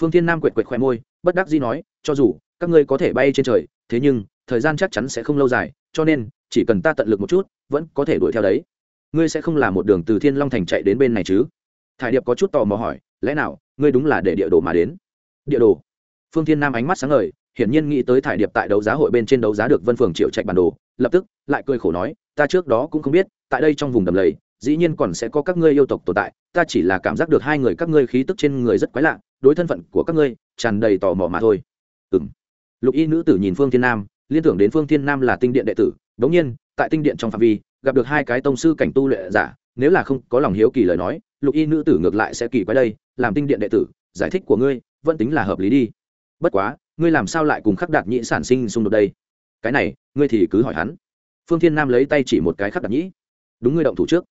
Phương thiên nam quệt quệt khoe môi, bất đắc dĩ nói, cho dù các ngươi có thể bay trên trời, thế nhưng, thời gian chắc chắn sẽ không lâu dài, cho nên, chỉ cần ta tận lực một chút, vẫn có thể đuổi theo đấy. Ngươi sẽ không làm một đường từ thiên long thành chạy đến bên này chứ? Thải điệp có chút tò mò hỏi, lẽ nào, ngươi đúng là để địa đồ mà đến? Địa đồ? Phương thiên nam ánh mắt sáng ngời, hiển nhiên nghĩ tới thải điệp tại đấu giá hội bên trên đấu giá được vân phường triệu trạch bản đồ, lập tức, lại cười khổ nói, ta trước đó cũng không biết, tại đây trong vùng đầm lầy, dĩ nhiên còn sẽ có các ngươi yêu tộc tồn tại, ta chỉ là cảm giác được hai người các ngươi khí tức trên người rất quái lạ, đối thân phận của các ngươi, tràn đầy tò mò mà thôi. Ừ m lục y nữ tử nhìn phương thiên nam, liên tưởng đến phương thiên nam là tinh điện đệ tử, đống nhiên, tại tinh điện trong phạm vi, gặp được hai cái tông sư cảnh tu lệ giả, nếu là không có lòng hiếu kỳ lời nói, lục y nữ tử ngược lại sẽ kỳ quái đây, làm tinh điện đệ tử, giải thích của ngươi, vẫn tính là hợp lý đi. Bất quá, ngươi làm sao lại cùng khắc đạt nhĩ sản sinh xung đột đây? Cái này, ngươi thì cứ hỏi hắn. Phương thiên nam lấy tay chỉ một cái khắc đạt nhĩ. Đúng ngươi động thủ trước.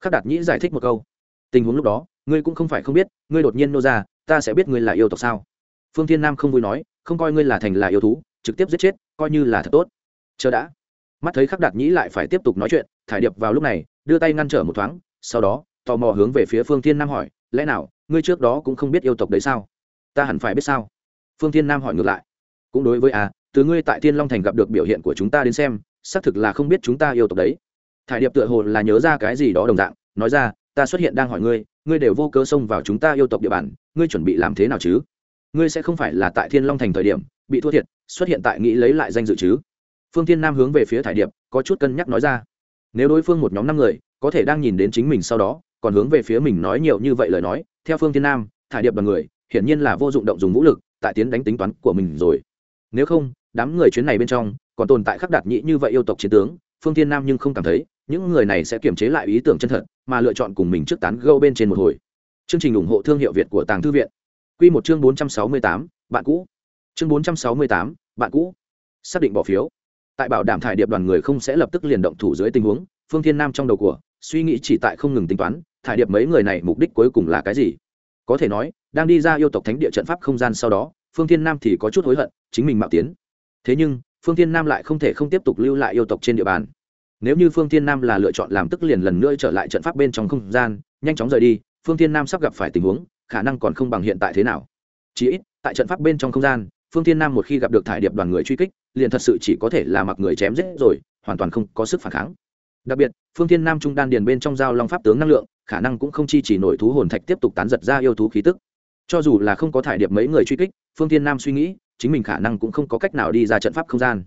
Khắc đạt nhĩ giải thích một câu. Tình huống lúc đó, ngươi cũng không phải không biết, ngươi đột nhiên nô ra, ta sẽ biết ngươi là yêu tộc sao? Phương thiên nam không vui nói không coi ngươi là thành là yêu thú, trực tiếp giết chết, coi như là thật tốt. Chờ đã. Mắt thấy khắc đạt nhĩ lại phải tiếp tục nói chuyện, thải điệp vào lúc này, đưa tay ngăn trở một thoáng, sau đó, tò mò hướng về phía phương thiên nam hỏi, lẽ nào, ngươi trước đó cũng không biết yêu tộc đấy sao? Ta hẳn phải biết sao? Phương thiên nam hỏi ngược lại, cũng đối với à từ ngươi tại thiên long thành gặp được biểu hiện của chúng ta đến xem, xác thực là không biết chúng ta yêu tộc đấy. Thải điệp tựa hồ là nhớ ra cái gì đó đồng dạng, nói ra, ta xuất hiện đang hỏi ngươi ngươi đều vô cơ xông vào chúng ta yêu tộc địa bàn, ngươi chuẩn bị làm thế nào chứ? Ngươi sẽ không phải là tại thiên long thành thời điểm, bị thua thiệt, xuất hiện tại nghĩ lấy lại danh dự chứ? Phương thiên nam hướng về phía thải điệp, có chút cân nhắc nói ra. Nếu đối phương một nhóm năm người, có thể đang nhìn đến chính mình sau đó, còn hướng về phía mình nói nhiều như vậy lời nói, theo phương thiên nam, thải điệp đoàn người, hiển nhiên là vô dụng động dùng vũ lực, tại tiến đánh tính toán của mình rồi. Nếu không, đám người chuyến này bên trong, còn tồn tại khắc đạt nhĩ như vậy yêu tộc chiến tướng, phương thiên nam nhưng không cảm thấy, những người này sẽ kiềm chế lại ý tưởng chân thật, mà lựa chọn cùng mình trước tán gâu bên trên một hồi. Chương trình ủng hộ thương hiệu việt của tàng thư viện quy một chương bốn trăm sáu mươi tám, bạn cũ. Chương bốn trăm sáu mươi tám, bạn cũ. Xác định bỏ phiếu. Tại bảo đảm thải điệp đoàn người không sẽ lập tức liền động thủ dưới tình huống, phương thiên nam trong đầu của, suy nghĩ chỉ tại không ngừng tính toán, thải điệp mấy người này mục đích cuối cùng là cái gì? Có thể nói, đang đi ra yêu tộc thánh địa trận pháp không gian sau đó, phương thiên nam thì có chút hối hận, chính mình mạo tiến. Thế nhưng, phương thiên nam lại không thể không tiếp tục lưu lại yêu tộc trên địa bàn. Nếu như phương thiên nam là lựa chọn làm tức liền lần nữa trở lại trận pháp bên trong không gian, nhanh chóng rời đi, phương thiên nam sắp gặp phải tình huống khả năng còn không bằng hiện tại thế nào. Chỉ ít, tại trận pháp bên trong không gian, phương thiên nam một khi gặp được thải điệp đoàn người truy kích, liền thật sự chỉ có thể là mặc người chém giết rồi, hoàn toàn không có sức phản kháng. Đặc biệt, phương thiên nam trung đan điền bên trong giao long pháp tướng năng lượng, khả năng cũng không chi chỉ nổi thú hồn thạch tiếp tục tán giật ra yêu thú khí tức. Cho dù là không có thải điệp mấy người truy kích, phương thiên nam suy nghĩ, chính mình khả năng cũng không có cách nào đi ra trận pháp không gian.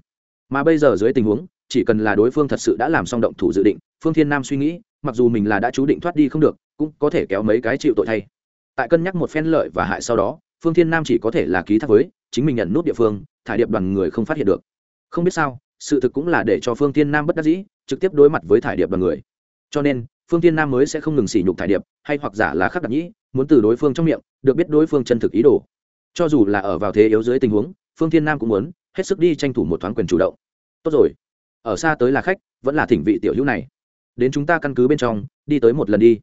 Mà bây giờ dưới tình huống, chỉ cần là đối phương thật sự đã làm xong động thủ dự định, phương thiên nam suy nghĩ, mặc dù mình là đã chú định thoát đi không được, cũng có thể kéo mấy cái chịu tội thay tại cân nhắc một phen lợi và hại sau đó, phương thiên nam chỉ có thể là ký thác với chính mình nhận nút địa phương, thải điệp đoàn người không phát hiện được. Không biết sao, sự thực cũng là để cho phương thiên nam bất đắc dĩ, trực tiếp đối mặt với thải điệp đoàn người. Cho nên, phương thiên nam mới sẽ không ngừng sỉ nhục thải điệp, hay hoặc giả là khắc đặc nhĩ, muốn từ đối phương trong miệng, được biết đối phương chân thực ý đồ. Cho dù là ở vào thế yếu dưới tình huống, phương thiên nam cũng muốn hết sức đi tranh thủ một thoáng quyền chủ động. Tốt rồi. Ở xa tới là khách, vẫn là thỉnh vị tiểu hữu này. Đến chúng ta căn cứ bên trong, đi tới một lần đi.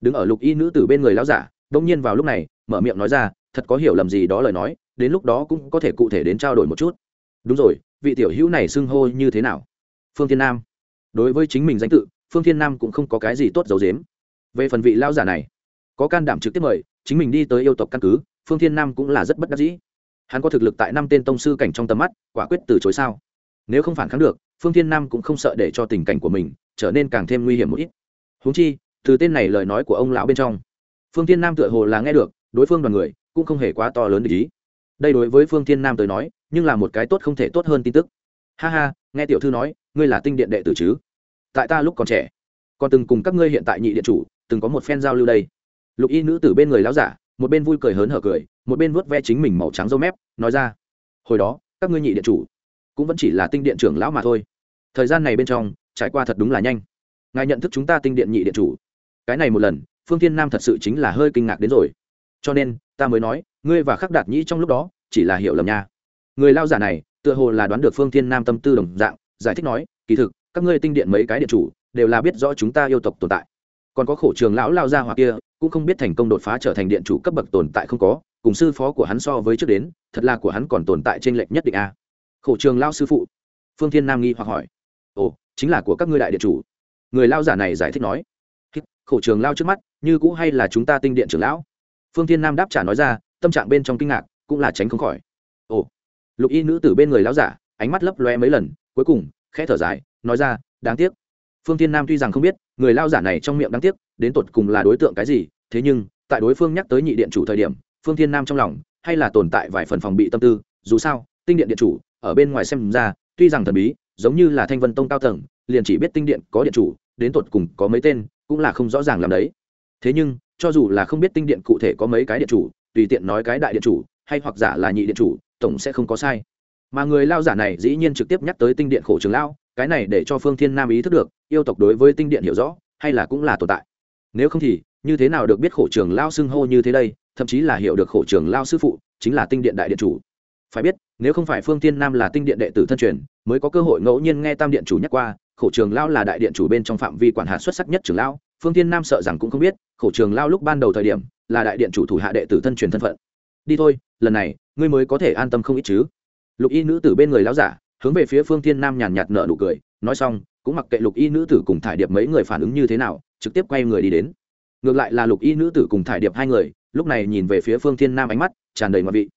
Đứng ở lục y nữ từ bên người lão giả đông nhiên vào lúc này, mở miệng nói ra, thật có hiểu lầm gì đó lời nói, đến lúc đó cũng có thể cụ thể đến trao đổi một chút. Đúng rồi, vị tiểu hữu này xưng hô như thế nào? Phương thiên nam. Đối với chính mình danh tự, phương thiên nam cũng không có cái gì tốt giấu dếm về phần vị lão giả này, có can đảm trực tiếp mời, chính mình đi tới yêu tộc căn cứ, phương thiên nam cũng là rất bất đắc dĩ. Hắn có thực lực tại năm tên tông sư cảnh trong tầm mắt, quả quyết từ chối sao? Nếu không phản kháng được, phương thiên nam cũng không sợ để cho tình cảnh của mình trở nên càng thêm nguy hiểm một ít. Huống chi, từ tên này lời nói của ông lão bên trong phương thiên nam tựa hồ là nghe được, đối phương đoàn người cũng không hề quá to lớn để ý. Đây đối với phương thiên nam tới nói, nhưng là một cái tốt không thể tốt hơn tin tức. Ha ha, nghe tiểu thư nói, ngươi là tinh điện đệ tử chứ? Tại ta lúc còn trẻ, còn từng cùng các ngươi hiện tại nhị điện chủ, từng có một phen giao lưu đây. Lục y nữ tử bên người lão giả, một bên vui cười hớn hở cười, một bên vuốt ve chính mình màu trắng râu mép, nói ra, hồi đó, các ngươi nhị điện chủ cũng vẫn chỉ là tinh điện trưởng lão mà thôi. Thời gian này bên trong, trải qua thật đúng là nhanh. Ngài nhận thức chúng ta tinh điện nhị điện chủ. Cái này một lần phương thiên nam thật sự chính là hơi kinh ngạc đến rồi. Cho nên, ta mới nói, ngươi và khắc đạt nhĩ trong lúc đó, chỉ là hiểu lầm nha. Người lao giả này, tựa hồ là đoán được phương thiên nam tâm tư đồng dạng, giải thích nói, kỳ thực, các ngươi tinh điện mấy cái điện chủ, đều là biết rõ chúng ta yêu tộc tồn tại. Còn có khổ trường lão lao ra hoặc kia, cũng không biết thành công đột phá trở thành điện chủ cấp bậc tồn tại không có, cùng sư phó của hắn so với trước đến, thật là của hắn còn tồn tại trên lệch nhất định a. Khổ trường lao sư phụ. Phương thiên nam nghi hoặc hỏi. Ồ, chính là của các ngươi đại điện chủ. Người lao giả này giải thích nói khổ trường lao trước mắt, như cũ hay là chúng ta tinh điện trưởng lão? Phương thiên nam đáp trả nói ra, tâm trạng bên trong kinh ngạc, cũng là tránh không khỏi. Ồ, lục y nữ tử bên người lão giả, ánh mắt lấp loe mấy lần, cuối cùng, khẽ thở dài, nói ra, đáng tiếc. Phương thiên nam tuy rằng không biết, người lao giả này trong miệng đáng tiếc, đến tột cùng là đối tượng cái gì, thế nhưng, tại đối phương nhắc tới nhị điện chủ thời điểm, phương thiên nam trong lòng, hay là tồn tại vài phần phòng bị tâm tư, dù sao, tinh điện điện chủ, ở bên ngoài xem ra, tuy rằng thần bí, giống như là thanh vân tông cao tầng, liền chỉ biết tinh điện có điện chủ, đến tột cùng có mấy tên cũng là không rõ ràng làm đấy. Thế nhưng, cho dù là không biết tinh điện cụ thể có mấy cái điện chủ, tùy tiện nói cái đại điện chủ, hay hoặc giả là nhị điện chủ, tổng sẽ không có sai. Mà người lao giả này dĩ nhiên trực tiếp nhắc tới tinh điện khổ trường lao cái này để cho phương thiên nam ý thức được, yêu tộc đối với tinh điện hiểu rõ, hay là cũng là tồn tại. Nếu không thì, như thế nào được biết khổ trường lao xưng hô như thế đây, thậm chí là hiểu được khổ trường lao sư phụ, chính là tinh điện đại điện chủ. Phải biết, nếu không phải phương thiên nam là tinh điện đệ tử thân truyền, mới có cơ hội ngẫu nhiên nghe tam điện chủ nhắc qua khổ trường lao là đại điện chủ bên trong phạm vi quản hạt xuất sắc nhất trường lao, phương thiên nam sợ rằng cũng không biết, khổ trường lao lúc ban đầu thời điểm, là đại điện chủ thủ hạ đệ tử thân truyền thân phận. Đi thôi, lần này, ngươi mới có thể an tâm không ít chứ. Lục y nữ tử bên người lao giả, hướng về phía phương thiên nam nhàn nhạt nở nụ cười, nói xong, cũng mặc kệ lục y nữ tử cùng thải điệp mấy người phản ứng như thế nào, trực tiếp quay người đi đến. Ngược lại là lục y nữ tử cùng thải điệp hai người, lúc này nhìn về phía phương thiên nam ánh mắt tràn đầy ngoại vị.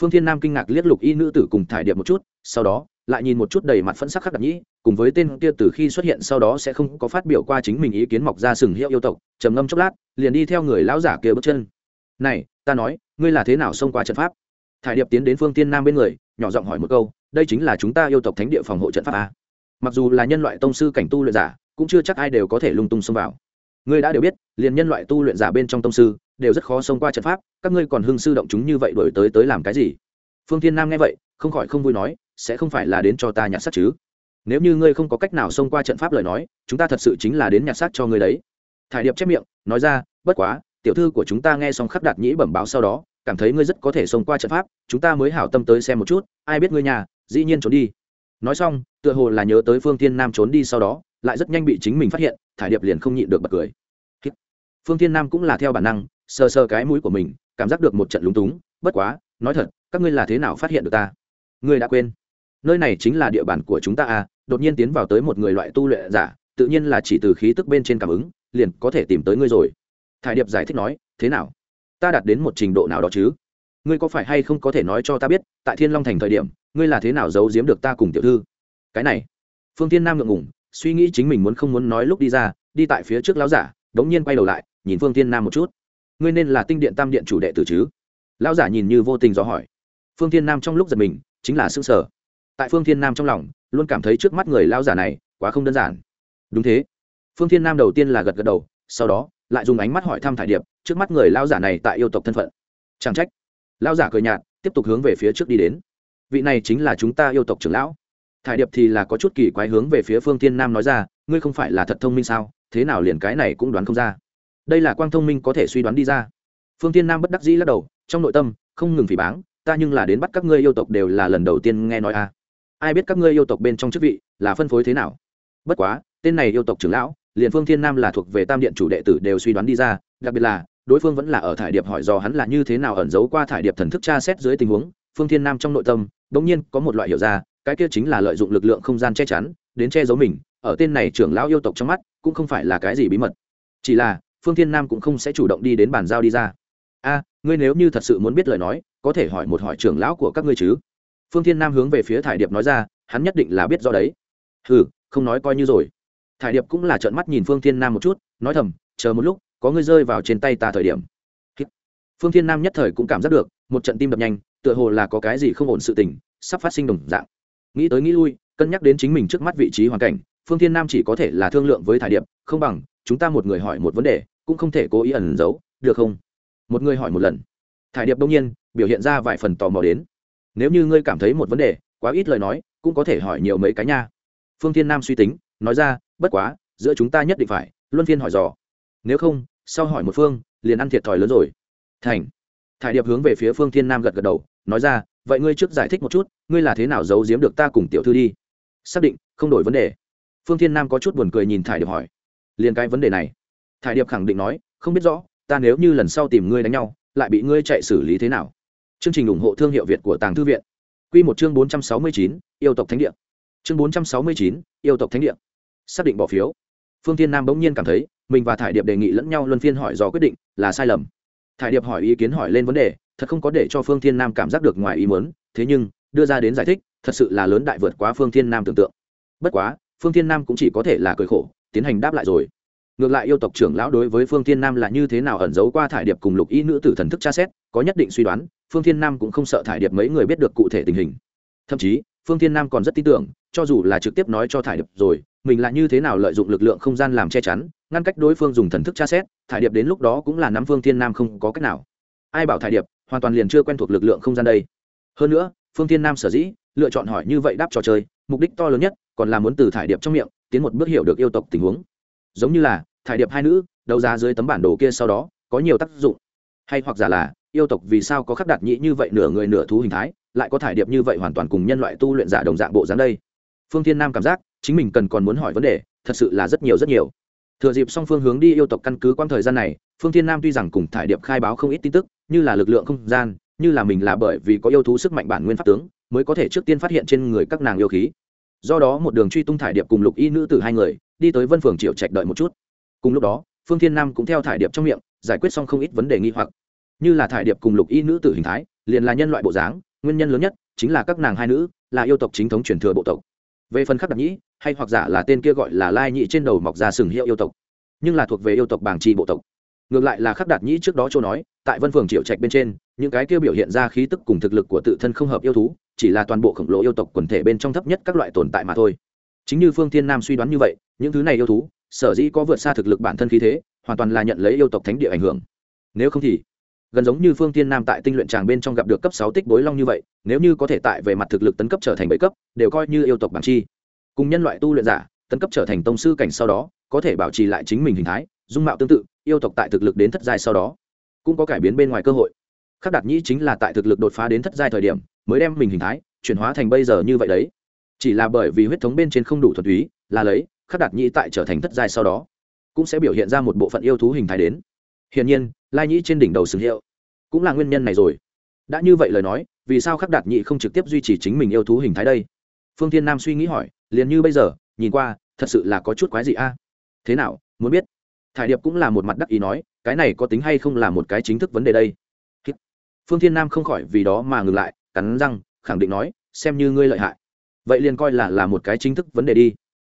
Phương thiên nam kinh ngạc liếc lục y nữ tử cùng thải điệp một chút, sau đó lại nhìn một chút đầy mặt phẫn sắc khắc đặc nhĩ, cùng với tên kia từ khi xuất hiện sau đó sẽ không có phát biểu qua chính mình ý kiến mọc ra sừng hiệu yêu tộc, trầm ngâm chốc lát, liền đi theo người lão giả kia bước chân. Này, ta nói, ngươi là thế nào xông qua trận pháp? Thải điệp tiến đến phương tiên nam bên người, nhỏ giọng hỏi một câu, đây chính là chúng ta yêu tộc thánh địa phòng hộ trận pháp à? mặc dù là nhân loại tông sư cảnh tu luyện giả, cũng chưa chắc ai đều có thể lung tung xông vào. Ngươi đã đều biết, liền nhân loại tu luyện giả bên trong tông sư, đều rất khó xông qua trận pháp, các ngươi còn hưng sư động chúng như vậy đổi tới tới làm cái gì? Phương tiên nam nghe vậy, không khỏi không vui nói sẽ không phải là đến cho ta nhặt xác chứ? Nếu như ngươi không có cách nào xông qua trận pháp lời nói, chúng ta thật sự chính là đến nhặt xác cho ngươi đấy. Thải điệp chép miệng, nói ra, bất quá, tiểu thư của chúng ta nghe xong khắc đạt nhĩ bẩm báo sau đó, cảm thấy ngươi rất có thể xông qua trận pháp, chúng ta mới hảo tâm tới xem một chút, ai biết ngươi nhà, dĩ nhiên trốn đi. Nói xong, tựa hồ là nhớ tới phương tiên nam trốn đi sau đó, lại rất nhanh bị chính mình phát hiện, thải điệp liền không nhịn được bật cười. Phương tiên nam cũng là theo bản năng, sờ sờ cái mũi của mình, cảm giác được một trận lúng túng, bất quá, nói thật, các ngươi là thế nào phát hiện được ta? Ngươi đã quên nơi này chính là địa bàn của chúng ta à đột nhiên tiến vào tới một người loại tu luyện giả, tự nhiên là chỉ từ khí tức bên trên cảm ứng, liền có thể tìm tới ngươi rồi. Thải điệp giải thích nói, thế nào? Ta đạt đến một trình độ nào đó chứ? Ngươi có phải hay không có thể nói cho ta biết, tại thiên long thành thời điểm, ngươi là thế nào giấu giếm được ta cùng tiểu thư? Cái này, phương tiên nam ngượng ngủng suy nghĩ chính mình muốn không muốn nói lúc đi ra, đi tại phía trước lão giả, đống nhiên quay đầu lại, nhìn phương tiên nam một chút. Ngươi nên là tinh điện tam điện chủ đệ tử chứ? Lão giả nhìn như vô tình dò hỏi. Phương tiên nam trong lúc giật mình, chính là xương sở tại phương thiên nam trong lòng, luôn cảm thấy trước mắt người lao giả này quá không đơn giản. Đúng thế. Phương thiên nam đầu tiên là gật gật đầu, sau đó lại dùng ánh mắt hỏi thăm thải điệp, trước mắt người lao giả này tại yêu tộc thân phận. Chẳng trách. Lao giả cười nhạt, tiếp tục hướng về phía trước đi đến. Vị này chính là chúng ta yêu tộc trưởng lão. Thải điệp thì là có chút kỳ quái hướng về phía phương thiên nam nói ra, ngươi không phải là thật thông minh sao? Thế nào liền cái này cũng đoán không ra? Đây là quang thông minh có thể suy đoán đi ra. Phương thiên nam bất đắc dĩ lắc đầu, trong nội tâm không ngừng phỉ báng, ta nhưng là đến bắt các ngươi yêu tộc đều là lần đầu tiên nghe nói a ai biết các ngươi yêu tộc bên trong chức vị là phân phối thế nào? Bất quá, tên này yêu tộc trưởng lão, liền phương thiên nam là thuộc về tam điện chủ đệ tử đều suy đoán đi ra, đặc biệt là, đối phương vẫn là ở thải điệp hỏi do hắn là như thế nào ẩn giấu qua thải điệp thần thức tra xét dưới tình huống. Phương thiên nam trong nội tâm đ ỗ n g nhiên có một loại hiểu ra, cái kia chính là lợi dụng lực lượng không gian che chắn, đến che giấu mình, ở tên này trưởng lão yêu tộc trong mắt, cũng không phải là cái gì bí mật. Chỉ là, phương thiên nam cũng không sẽ chủ động đi đến bàn giao đi ra. A, ngươi nếu như thật sự muốn biết lời nói, có thể hỏi một hỏi trưởng lão của các ngươi chứ? Phương thiên nam hướng về phía thải điệp nói ra, hắn nhất định là biết do đấy. Hừ, không nói coi như rồi. Thải điệp cũng là trợn mắt nhìn phương thiên nam một chút, nói thầm, chờ một lúc, có ngươi rơi vào trên tay ta thời điểm. Phương thiên nam nhất thời cũng cảm giác được, một trận tim đập nhanh, tựa hồ là có cái gì không ổn sự tình, sắp phát sinh đồng dạng. Nghĩ tới nghĩ lui, cân nhắc đến chính mình trước mắt vị trí hoàn cảnh, phương thiên nam chỉ có thể là thương lượng với thải điệp, không bằng, chúng ta một người hỏi một vấn đề, cũng không thể cố ý ẩn giấu, được không? Một người hỏi một lần. Thải điệp đông nhiên, biểu hiện ra vài phần tò mò đến nếu như ngươi cảm thấy một vấn đề, quá ít lời nói, cũng có thể hỏi nhiều mấy cái nha. Phương thiên nam suy tính, nói ra, bất quá, giữa chúng ta nhất định phải, luân phiên hỏi dò. Nếu không, sau hỏi một phương, liền ăn thiệt thòi lớn rồi. Thành. Thải điệp hướng về phía phương thiên nam gật gật đầu, nói ra, vậy ngươi trước giải thích một chút, ngươi là thế nào giấu giếm được ta cùng tiểu thư đi? Xác định, không đổi vấn đề. Phương thiên nam có chút buồn cười nhìn thải điệp hỏi, liền cái vấn đề này? Thải điệp khẳng định nói, không biết rõ, ta nếu như lần sau tìm ngươi đánh nhau, lại bị ngươi chạy xử lý thế nào? Chương trình ủng hộ thương hiệu việt của tàng thư viện. Q một chương bốn trăm sáu mươi chín, yêu tộc thánh địa. Chương bốn trăm sáu mươi chín, yêu tộc thánh địa. Xác định bỏ phiếu. Phương tiên nam bỗng nhiên cảm thấy, mình và thải điệp đề nghị lẫn nhau luân phiên hỏi do quyết định là sai lầm. Thải điệp hỏi ý kiến hỏi lên vấn đề, thật không có để cho phương thiên nam cảm giác được ngoài ý muốn, thế nhưng, đưa ra đến giải thích, thật sự là lớn đại vượt quá phương thiên nam tưởng tượng. Bất quá, phương thiên nam cũng chỉ có thể là cười khổ, tiến hành đáp lại rồi ngược lại yêu tộc trưởng lão đối với phương thiên nam là như thế nào ẩn giấu qua thải điệp cùng lục y nữ tử thần thức tra xét, có nhất định suy đoán, phương thiên nam cũng không sợ thải điệp mấy người biết được cụ thể tình hình. Thậm chí, phương thiên nam còn rất tin tưởng, cho dù là trực tiếp nói cho thải điệp rồi, mình là như thế nào lợi dụng lực lượng không gian làm che chắn, ngăn cách đối phương dùng thần thức tra xét, thải điệp đến lúc đó cũng là nắm phương thiên nam không có cách nào. Ai bảo thải điệp, hoàn toàn liền chưa quen thuộc lực lượng không gian đây. Hơn nữa, phương thiên nam sở dĩ lựa chọn hỏi như vậy đáp trò chơi, mục đích to lớn nhất còn là muốn từ thải điệp trong miệng tiến một bước hiểu được yêu tộc tình huống giống như là thải điệp hai nữ đấu giá dưới tấm bản đồ kia sau đó có nhiều tác dụng. Hay hoặc giả là, yêu tộc vì sao có khắc đạt nhĩ như vậy nửa người nửa thú hình thái, lại có thải điệp như vậy hoàn toàn cùng nhân loại tu luyện giả đồng dạng bộ dáng đây? Phương thiên nam cảm giác, chính mình cần còn muốn hỏi vấn đề, thật sự là rất nhiều rất nhiều. Thừa dịp song phương hướng đi yêu tộc căn cứ quang thời gian này, phương thiên nam tuy rằng cùng thải điệp khai báo không ít tin tức, như là lực lượng không gian, như là mình là bởi vì có yêu thú sức mạnh bản nguyên pháp tướng, mới có thể trước tiên phát hiện trên người các nàng yêu khí. Do đó một đường truy tung thải điệp cùng lục y nữ tử hai người đi tới vân phường triệu trạch đợi một chút. Cùng lúc đó, phương thiên nam cũng theo thải điệp trong miệng, giải quyết xong không ít vấn đề nghi hoặc. Như là thải điệp cùng lục y nữ tử hình thái, liền là nhân loại bộ dáng, nguyên nhân lớn nhất chính là các nàng hai nữ là yêu tộc chính thống truyền thừa bộ tộc. Về phần khắc đặc nhĩ, hay hoặc giả là tên kia gọi là lai nhị trên đầu mọc ra sừng hiệu yêu tộc, nhưng là thuộc về yêu tộc bảng trì bộ tộc. Ngược lại là khắc đạt nhĩ trước đó châu nói, tại vân phường triệu trạch bên trên, những cái kia biểu hiện ra khí tức cùng thực lực của tự thân không hợp yêu thú, chỉ là toàn bộ khổng lồ yêu tộc quần thể bên trong thấp nhất các loại tồn tại mà thôi chính như phương thiên nam suy đoán như vậy, những thứ này yêu thú, sở dĩ có vượt xa thực lực bản thân khí thế, hoàn toàn là nhận lấy yêu tộc thánh địa ảnh hưởng. Nếu không thì, gần giống như phương thiên nam tại tinh luyện tràng bên trong gặp được cấp sáu tích bối long như vậy, nếu như có thể tại về mặt thực lực tấn cấp trở thành bảy cấp, đều coi như yêu tộc bản chi. Cùng nhân loại tu luyện giả, tấn cấp trở thành tông sư cảnh sau đó, có thể bảo trì lại chính mình hình thái, dung mạo tương tự, yêu tộc tại thực lực đến thất giai sau đó, cũng có cải biến bên ngoài cơ hội. Khắc đạt nhĩ chính là tại thực lực đột phá đến thất giai thời điểm, mới đem mình hình thái chuyển hóa thành bây giờ như vậy đấy chỉ là bởi vì huyết thống bên trên không đủ thuần túy, là lấy, khắc đạt nhĩ tại trở thành thất giai sau đó, cũng sẽ biểu hiện ra một bộ phận yêu thú hình thái đến. Hiển nhiên, lai nhĩ trên đỉnh đầu sừng hiệu, cũng là nguyên nhân này rồi. Đã như vậy lời nói, vì sao khắc đạt nhị không trực tiếp duy trì chính mình yêu thú hình thái đây? Phương thiên nam suy nghĩ hỏi, liền như bây giờ, nhìn qua, thật sự là có chút quái gì a. Thế nào, muốn biết? Thải điệp cũng là một mặt đắc ý nói, cái này có tính hay không là một cái chính thức vấn đề đây? Phương thiên nam không khỏi vì đó mà ngừng lại, cắn răng, khẳng định nói, xem như ngươi lợi hại vậy liền coi là là một cái chính thức vấn đề đi.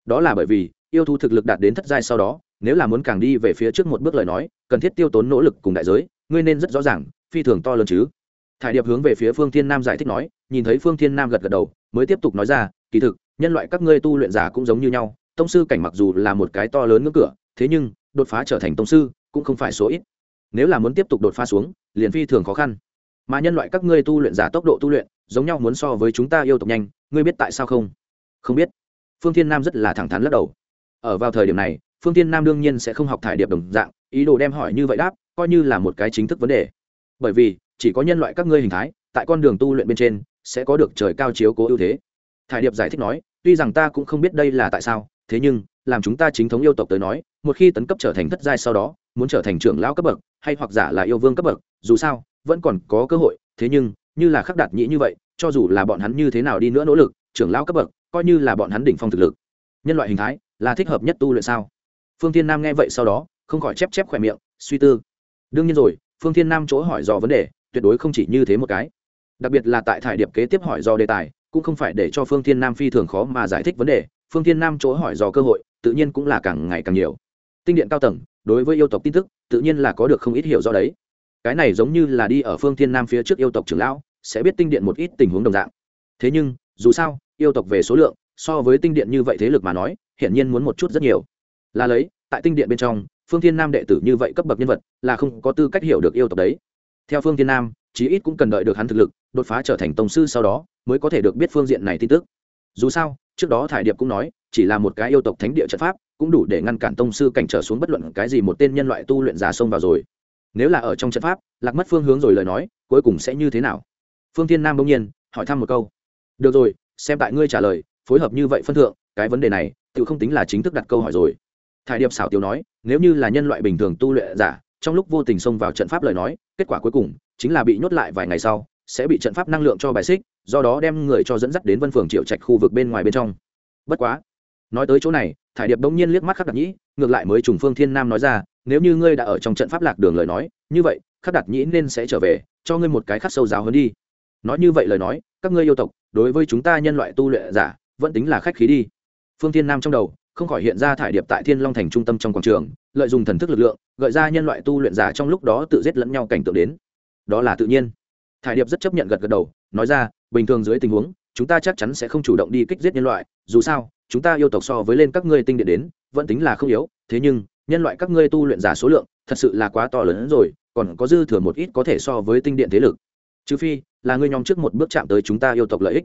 Đó là bởi vì, yêu thú thực lực đạt đến thất giai sau đó, nếu là muốn càng đi về phía trước một bước lời nói, cần thiết tiêu tốn nỗ lực cùng đại giới, ngươi nên rất rõ ràng, phi thường to lớn chứ. Thải điệp hướng về phía phương thiên nam giải thích nói, nhìn thấy phương thiên nam gật gật đầu, mới tiếp tục nói ra, kỳ thực, nhân loại các ngươi tu luyện giả cũng giống như nhau, tông sư cảnh mặc dù là một cái to lớn ngưỡng cửa, thế nhưng, đột phá trở thành tông sư, cũng không phải số ít. Nếu là muốn tiếp tục đột phá xuống, liền phi thường khó khăn. Mà nhân loại các ngươi tu luyện giả tốc độ tu luyện, giống nhau muốn so với chúng ta yêu tộc nhanh ngươi biết tại sao không? Không biết. Phương thiên nam rất là thẳng thắn lắc đầu. Ở vào thời điểm này, phương thiên nam đương nhiên sẽ không học thải điệp đồng dạng, ý đồ đem hỏi như vậy đáp, coi như là một cái chính thức vấn đề. Bởi vì, chỉ có nhân loại các ngươi hình thái, tại con đường tu luyện bên trên, sẽ có được trời cao chiếu cố ưu thế. Thải điệp giải thích nói, tuy rằng ta cũng không biết đây là tại sao, thế nhưng, làm chúng ta chính thống yêu tộc tới nói, một khi tấn cấp trở thành thất giai sau đó, muốn trở thành trưởng lão cấp bậc, hay hoặc giả là yêu vương cấp bậc, dù sao, vẫn còn có cơ hội, thế nhưng như là khắc đạt nhĩ như vậy, cho dù là bọn hắn như thế nào đi nữa nỗ lực, trưởng lão cấp bậc, coi như là bọn hắn đỉnh phong thực lực. Nhân loại hình thái là thích hợp nhất tu luyện sao? Phương thiên nam nghe vậy sau đó, không khỏi chép chép khỏe miệng, suy tư. Đương nhiên rồi, phương thiên nam chỗ hỏi dò vấn đề, tuyệt đối không chỉ như thế một cái. Đặc biệt là tại thải điệp kế tiếp hỏi dò đề tài, cũng không phải để cho phương thiên nam phi thường khó mà giải thích vấn đề, phương thiên nam chỗ hỏi dò cơ hội, tự nhiên cũng là càng ngày càng nhiều. Tinh điện cao tầng, đối với yêu tộc tin tức, tự nhiên là có được không ít hiểu do đấy cái này giống như là đi ở phương thiên nam phía trước yêu tộc trưởng lão, sẽ biết tinh điện một ít tình huống đồng dạng. Thế nhưng, dù sao, yêu tộc về số lượng, so với tinh điện như vậy thế lực mà nói, hiển nhiên muốn một chút rất nhiều. Là lấy, tại tinh điện bên trong, phương thiên nam đệ tử như vậy cấp bậc nhân vật, là không có tư cách hiểu được yêu tộc đấy. Theo phương thiên nam, chí ít cũng cần đợi được hắn thực lực, đột phá trở thành tổng sư sau đó, mới có thể được biết phương diện này tin tức. Dù sao, trước đó thải điệp cũng nói, chỉ là một cái yêu tộc thánh địa trận pháp, cũng đủ để ngăn cản tông sư cảnh trở xuống bất luận cái gì một tên nhân loại tu luyện giả xông vào rồi nếu là ở trong trận pháp, lạc mất phương hướng rồi lời nói, cuối cùng sẽ như thế nào? Phương thiên nam bỗng nhiên, hỏi thăm một câu. Được rồi, xem tại ngươi trả lời, phối hợp như vậy phân thượng, cái vấn đề này tự không tính là chính thức đặt câu hỏi rồi. Thải điệp xảo tiểu nói, nếu như là nhân loại bình thường tu luyện giả, trong lúc vô tình xông vào trận pháp lời nói, kết quả cuối cùng, chính là bị nhốt lại vài ngày sau, sẽ bị trận pháp năng lượng cho bài xích, do đó đem người cho dẫn dắt đến vân phường triệu trạch khu vực bên ngoài bên trong. Bất quá, nói tới chỗ này, thải điệp bỗng nhiên liếc mắt khắc đặc nhĩ, ngược lại mới trùng phương thiên nam nói ra nếu như ngươi đã ở trong trận pháp lạc đường lời nói, như vậy, khắc đạt nhĩ nên sẽ trở về, cho ngươi một cái khắc sâu giáo hơn đi. Nói như vậy lời nói, các ngươi yêu tộc, đối với chúng ta nhân loại tu luyện giả, vẫn tính là khách khí đi. Phương thiên nam trong đầu, không khỏi hiện ra thải điệp tại thiên long thành trung tâm trong quảng trường, lợi dụng thần thức lực lượng, gợi ra nhân loại tu luyện giả trong lúc đó tự giết lẫn nhau cảnh tượng đến. Đó là tự nhiên. Thải điệp rất chấp nhận gật gật đầu, nói ra, bình thường dưới tình huống, chúng ta chắc chắn sẽ không chủ động đi kích giết nhân loại, dù sao, chúng ta yêu tộc so với lên các ngươi tinh điện đến, vẫn tính là không yếu, thế nhưng nhân loại các ngươi tu luyện giả số lượng, thật sự là quá to lớn hơn rồi, còn có dư thừa một ít có thể so với tinh điện thế lực. Trừ phi, là ngươi nhóm trước một bước chạm tới chúng ta yêu tộc lợi ích.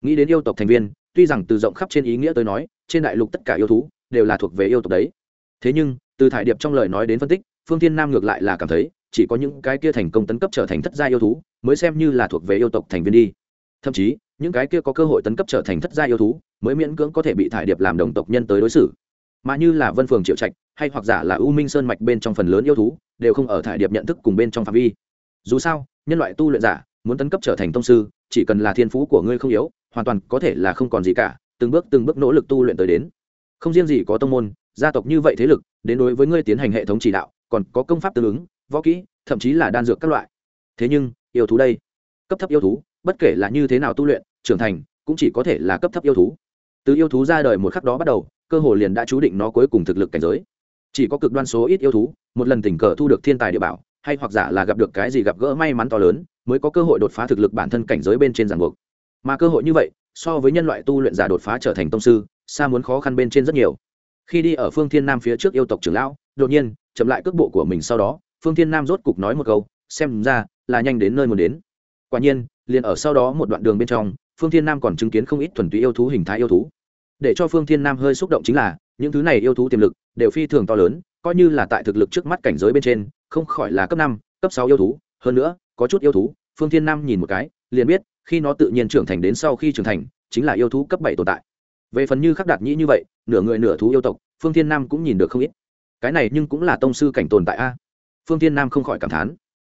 Nghĩ đến yêu tộc thành viên, tuy rằng từ rộng khắp trên ý nghĩa tới nói, trên đại lục tất cả yêu thú đều là thuộc về yêu tộc đấy. Thế nhưng, từ thải điệp trong lời nói đến phân tích, phương tiên nam ngược lại là cảm thấy, chỉ có những cái kia thành công tấn cấp trở thành thất gia yêu thú, mới xem như là thuộc về yêu tộc thành viên đi. Thậm chí, những cái kia có cơ hội tấn cấp trở thành thất gia yêu thú, mới miễn cưỡng có thể bị thải điệp làm đồng tộc nhân tới đối xử mà như là vân phường triệu trạch hay hoặc giả là u minh sơn mạch bên trong phần lớn yêu thú đều không ở thải điệp nhận thức cùng bên trong phạm vi dù sao nhân loại tu luyện giả muốn tấn cấp trở thành tông sư chỉ cần là thiên phú của ngươi không yếu hoàn toàn có thể là không còn gì cả từng bước từng bước nỗ lực tu luyện tới đến không riêng gì có tông môn gia tộc như vậy thế lực đến đối với ngươi tiến hành hệ thống chỉ đạo còn có công pháp tương ứng võ kỹ thậm chí là đan dược các loại thế nhưng yêu thú đây cấp thấp yêu thú bất kể là như thế nào tu luyện trưởng thành cũng chỉ có thể là cấp thấp yêu thú từ yêu thú ra đời một khắc đó bắt đầu cơ hồ liền đã chú định nó cuối cùng thực lực cảnh giới. Chỉ có cực đoan số ít yêu thú, một lần tình cờ thu được thiên tài địa bảo, hay hoặc giả là gặp được cái gì gặp gỡ may mắn to lớn, mới có cơ hội đột phá thực lực bản thân cảnh giới bên trên giàn buộc. Mà cơ hội như vậy, so với nhân loại tu luyện giả đột phá trở thành tông sư, xa muốn khó khăn bên trên rất nhiều. Khi đi ở phương thiên nam phía trước yêu tộc trưởng lão, đột nhiên, chậm lại cước bộ của mình sau đó, phương thiên nam rốt cục nói một câu, xem ra là nhanh đến nơi muốn đến. Quả nhiên, liền ở sau đó một đoạn đường bên trong, phương thiên nam còn chứng kiến không ít thuần túy yêu thú, hình thái yêu thú để cho phương thiên nam hơi xúc động chính là, những thứ này yêu thú tiềm lực đều phi thường to lớn, coi như là tại thực lực trước mắt cảnh giới bên trên, không khỏi là cấp năm, cấp sáu yêu thú. Hơn nữa, có chút yêu thú, phương thiên nam nhìn một cái, liền biết, khi nó tự nhiên trưởng thành đến sau khi trưởng thành, chính là yêu thú cấp bảy tồn tại. Về phần như khắc đạt nhĩ như vậy, nửa người nửa thú yêu tộc, phương thiên nam cũng nhìn được không ít. Cái này nhưng cũng là tông sư cảnh tồn tại a. Phương thiên nam không khỏi cảm thán.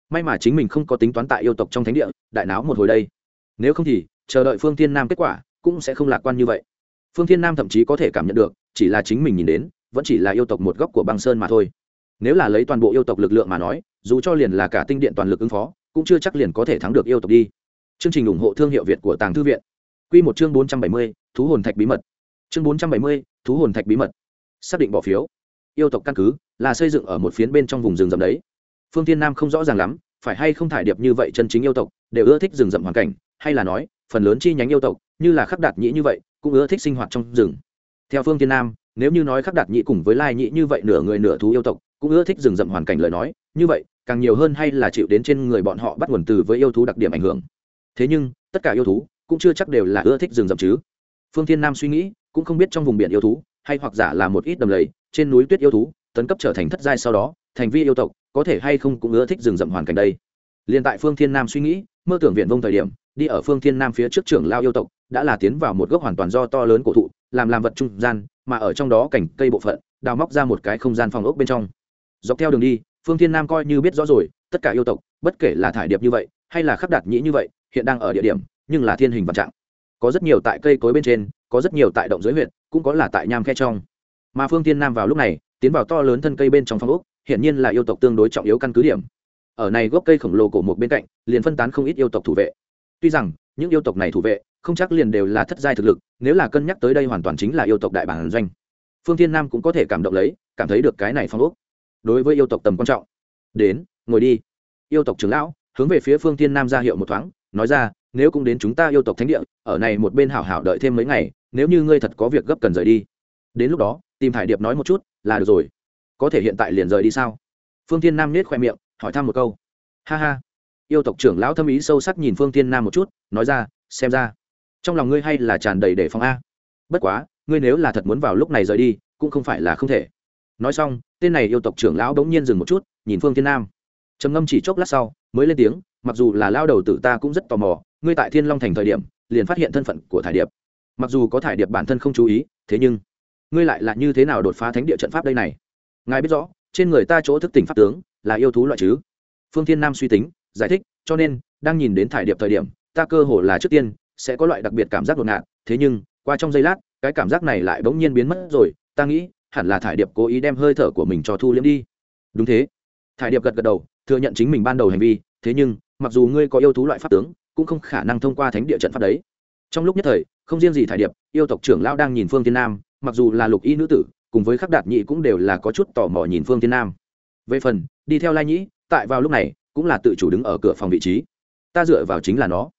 May mà chính mình không có tính toán tại yêu tộc trong thánh địa, đại náo một hồi đây. Nếu không thì, chờ đợi phương thiên nam kết quả, cũng sẽ không lạc quan như vậy phương thiên nam thậm chí có thể cảm nhận được, chỉ là chính mình nhìn đến, vẫn chỉ là yêu tộc một góc của băng sơn mà thôi. Nếu là lấy toàn bộ yêu tộc lực lượng mà nói, dù cho liền là cả tinh điện toàn lực ứng phó, cũng chưa chắc liền có thể thắng được yêu tộc đi. Chương trình ủng hộ thương hiệu việt của tàng thư viện. Q một chương bốn trăm bảy mươi, thú hồn thạch bí mật. Chương bốn trăm bảy mươi, thú hồn thạch bí mật. Xác định bỏ phiếu. Yêu tộc căn cứ là xây dựng ở một phiến bên trong vùng rừng rậm đấy. Phương tiên nam không rõ ràng lắm, phải hay không thải điệp như vậy chân chính yêu tộc, đều ưa thích rừng rậm hoàn cảnh, hay là nói phần lớn chi nhánh yêu tộc, như là khắc đạt nhĩ như vậy, cũng ưa thích sinh hoạt trong rừng. Theo phương tiên nam, nếu như nói khắc đạt nhĩ cùng với lai nhĩ như vậy nửa người nửa thú yêu tộc, cũng ưa thích rừng rậm hoàn cảnh lời nói, như vậy, càng nhiều hơn hay là chịu đến trên người bọn họ bắt nguồn từ với yêu thú đặc điểm ảnh hưởng. Thế nhưng, tất cả yêu thú cũng chưa chắc đều là ưa thích rừng rậm chứ. Phương thiên nam suy nghĩ, cũng không biết trong vùng biển yêu thú, hay hoặc giả là một ít đầm lầy, trên núi tuyết yêu thú, tấn cấp trở thành thất giai sau đó, thành vi yêu tộc, có thể hay không cũng ưa thích rừng rậm hoàn cảnh đây. Liền tại phương thiên nam suy nghĩ, mơ tưởng viện vông thời điểm đi ở phương thiên nam phía trước trưởng lao yêu tộc, đã là tiến vào một gốc hoàn toàn do to lớn cổ thụ, làm làm vật trung gian, mà ở trong đó cảnh cây bộ phận, đào móc ra một cái không gian phòng ốc bên trong. Dọc theo đường đi, phương thiên nam coi như biết rõ rồi, tất cả yêu tộc, bất kể là thải điệp như vậy, hay là khắp đạt nhĩ như vậy, hiện đang ở địa điểm, nhưng là thiên hình vạn trạng. Có rất nhiều tại cây cối bên trên, có rất nhiều tại động dưới huyện, cũng có là tại nham khe trong. Mà phương thiên nam vào lúc này, tiến vào to lớn thân cây bên trong phòng ốc hiện nhiên là yêu tộc tương đối trọng yếu căn cứ điểm. Ở này gốc cây khổng lồ cổ một bên cạnh, liền phân tán không ít yêu tộc thủ vệ tuy rằng, những yêu tộc này thủ vệ, không chắc liền đều là thất giai thực lực, nếu là cân nhắc tới đây hoàn toàn chính là yêu tộc đại bản doanh. Phương thiên nam cũng có thể cảm động lấy, cảm thấy được cái này phong ốc. Đối với yêu tộc tầm quan trọng, đến, ngồi đi. Yêu tộc trưởng lão, hướng về phía phương thiên nam ra hiệu một thoáng, nói ra, nếu cũng đến chúng ta yêu tộc thánh địa, ở này một bên hảo hảo đợi thêm mấy ngày, nếu như ngươi thật có việc gấp cần rời đi. Đến lúc đó, tìm thải điệp nói một chút, là được rồi. Có thể hiện tại liền rời đi sao? Phương thiên nam nết khoe miệng, hỏi thăm một câu. Ha ha yêu tộc trưởng lão thâm ý sâu sắc nhìn phương thiên nam một chút, nói ra, xem ra, trong lòng ngươi hay là tràn đầy để phòng a. Bất quá, ngươi nếu là thật muốn vào lúc này rời đi, cũng không phải là không thể. Nói xong, tên này yêu tộc trưởng lão đống nhiên dừng một chút, nhìn phương thiên nam. Trầm ngâm chỉ chốc lát sau, mới lên tiếng, mặc dù là lao đầu tử ta cũng rất tò mò, ngươi tại thiên long thành thời điểm, liền phát hiện thân phận của thải điệp. Mặc dù có thải điệp bản thân không chú ý, thế nhưng, ngươi lại là như thế nào đột phá thánh địa trận pháp đây này? Ngài biết rõ, trên người ta chỗ thức tỉnh pháp tướng là yêu thú loại chứ? Phương thiên nam suy tính giải thích, cho nên, đang nhìn đến thải điệp thời điểm, ta cơ hồ là trước tiên, sẽ có loại đặc biệt cảm giác đột ngạt thế nhưng, qua trong giây lát, cái cảm giác này lại bỗng nhiên biến mất rồi. Ta nghĩ, hẳn là thải điệp cố ý đem hơi thở của mình cho thu liễm đi. Đúng thế. Thải điệp gật gật đầu, thừa nhận chính mình ban đầu hành vi. Thế nhưng, mặc dù ngươi có yêu thú loại pháp tướng, cũng không khả năng thông qua thánh địa trận pháp đấy. Trong lúc nhất thời, không riêng gì thải điệp, yêu tộc trưởng lão đang nhìn phương tiên nam, mặc dù là lục y nữ tử, cùng với khắc đạt nhị cũng đều là có chút tò mò nhìn phương tiên nam. Về phần, đi theo lai nhĩ, tại vào lúc này cũng là tự chủ đứng ở cửa phòng vị trí. Ta dựa vào chính là nó.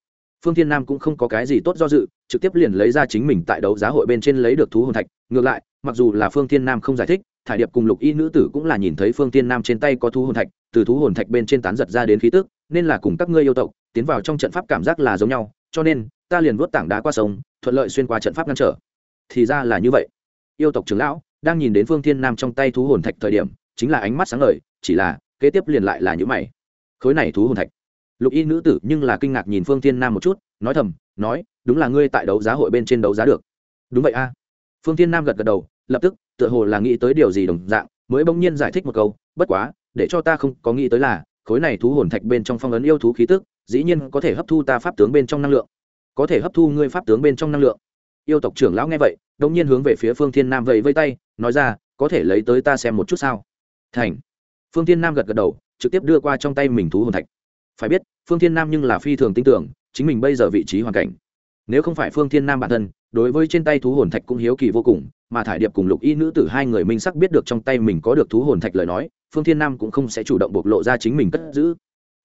Phương thiên nam cũng không có cái gì tốt do dự, trực tiếp liền lấy ra chính mình tại đấu giá hội bên trên lấy được thú hồn thạch. Ngược lại, mặc dù là phương thiên nam không giải thích, thải điệp cùng lục y nữ tử cũng là nhìn thấy phương thiên nam trên tay có thú hồn thạch, từ thú hồn thạch bên trên tán giật ra đến khí tức, nên là cùng các ngươi yêu tộc tiến vào trong trận pháp cảm giác là giống nhau, cho nên, ta liền vuốt tảng đá qua sông, thuận lợi xuyên qua trận pháp ngăn trở. Thì ra là như vậy. Yêu tộc trưởng lão đang nhìn đến phương thiên nam trong tay thú hồn thạch thời điểm, chính là ánh mắt sáng ngời, chỉ là kế tiếp liền lại là những mày khối này thú hồn thạch. Lục y nữ tử nhưng là kinh ngạc nhìn phương thiên nam một chút, nói thầm, nói, đúng là ngươi tại đấu giá hội bên trên đấu giá được. Đúng vậy a. Phương thiên nam gật gật đầu, lập tức, tựa hồ là nghĩ tới điều gì đồng dạng, mới bỗng nhiên giải thích một câu, bất quá, để cho ta không có nghĩ tới là, khối này thú hồn thạch bên trong phong ấn yêu thú khí tức, dĩ nhiên có thể hấp thu ta pháp tướng bên trong năng lượng. Có thể hấp thu ngươi pháp tướng bên trong năng lượng. Yêu tộc trưởng lão nghe vậy đông nhiên hướng về phía phương thiên nam vẫy vây tay, nói ra, có thể lấy tới ta xem một chút sao. Thành. Phương thiên nam gật gật đầu trực tiếp đưa qua trong tay mình thú hồn thạch. Phải biết, phương thiên nam nhưng là phi thường tin tưởng, chính mình bây giờ vị trí hoàn cảnh. Nếu không phải phương thiên nam bản thân, đối với trên tay thú hồn thạch cũng hiếu kỳ vô cùng, mà thải điệp cùng lục y nữ tử hai người minh sắc biết được trong tay mình có được thú hồn thạch lời nói, phương thiên nam cũng không sẽ chủ động bộc lộ ra chính mình cất giữ.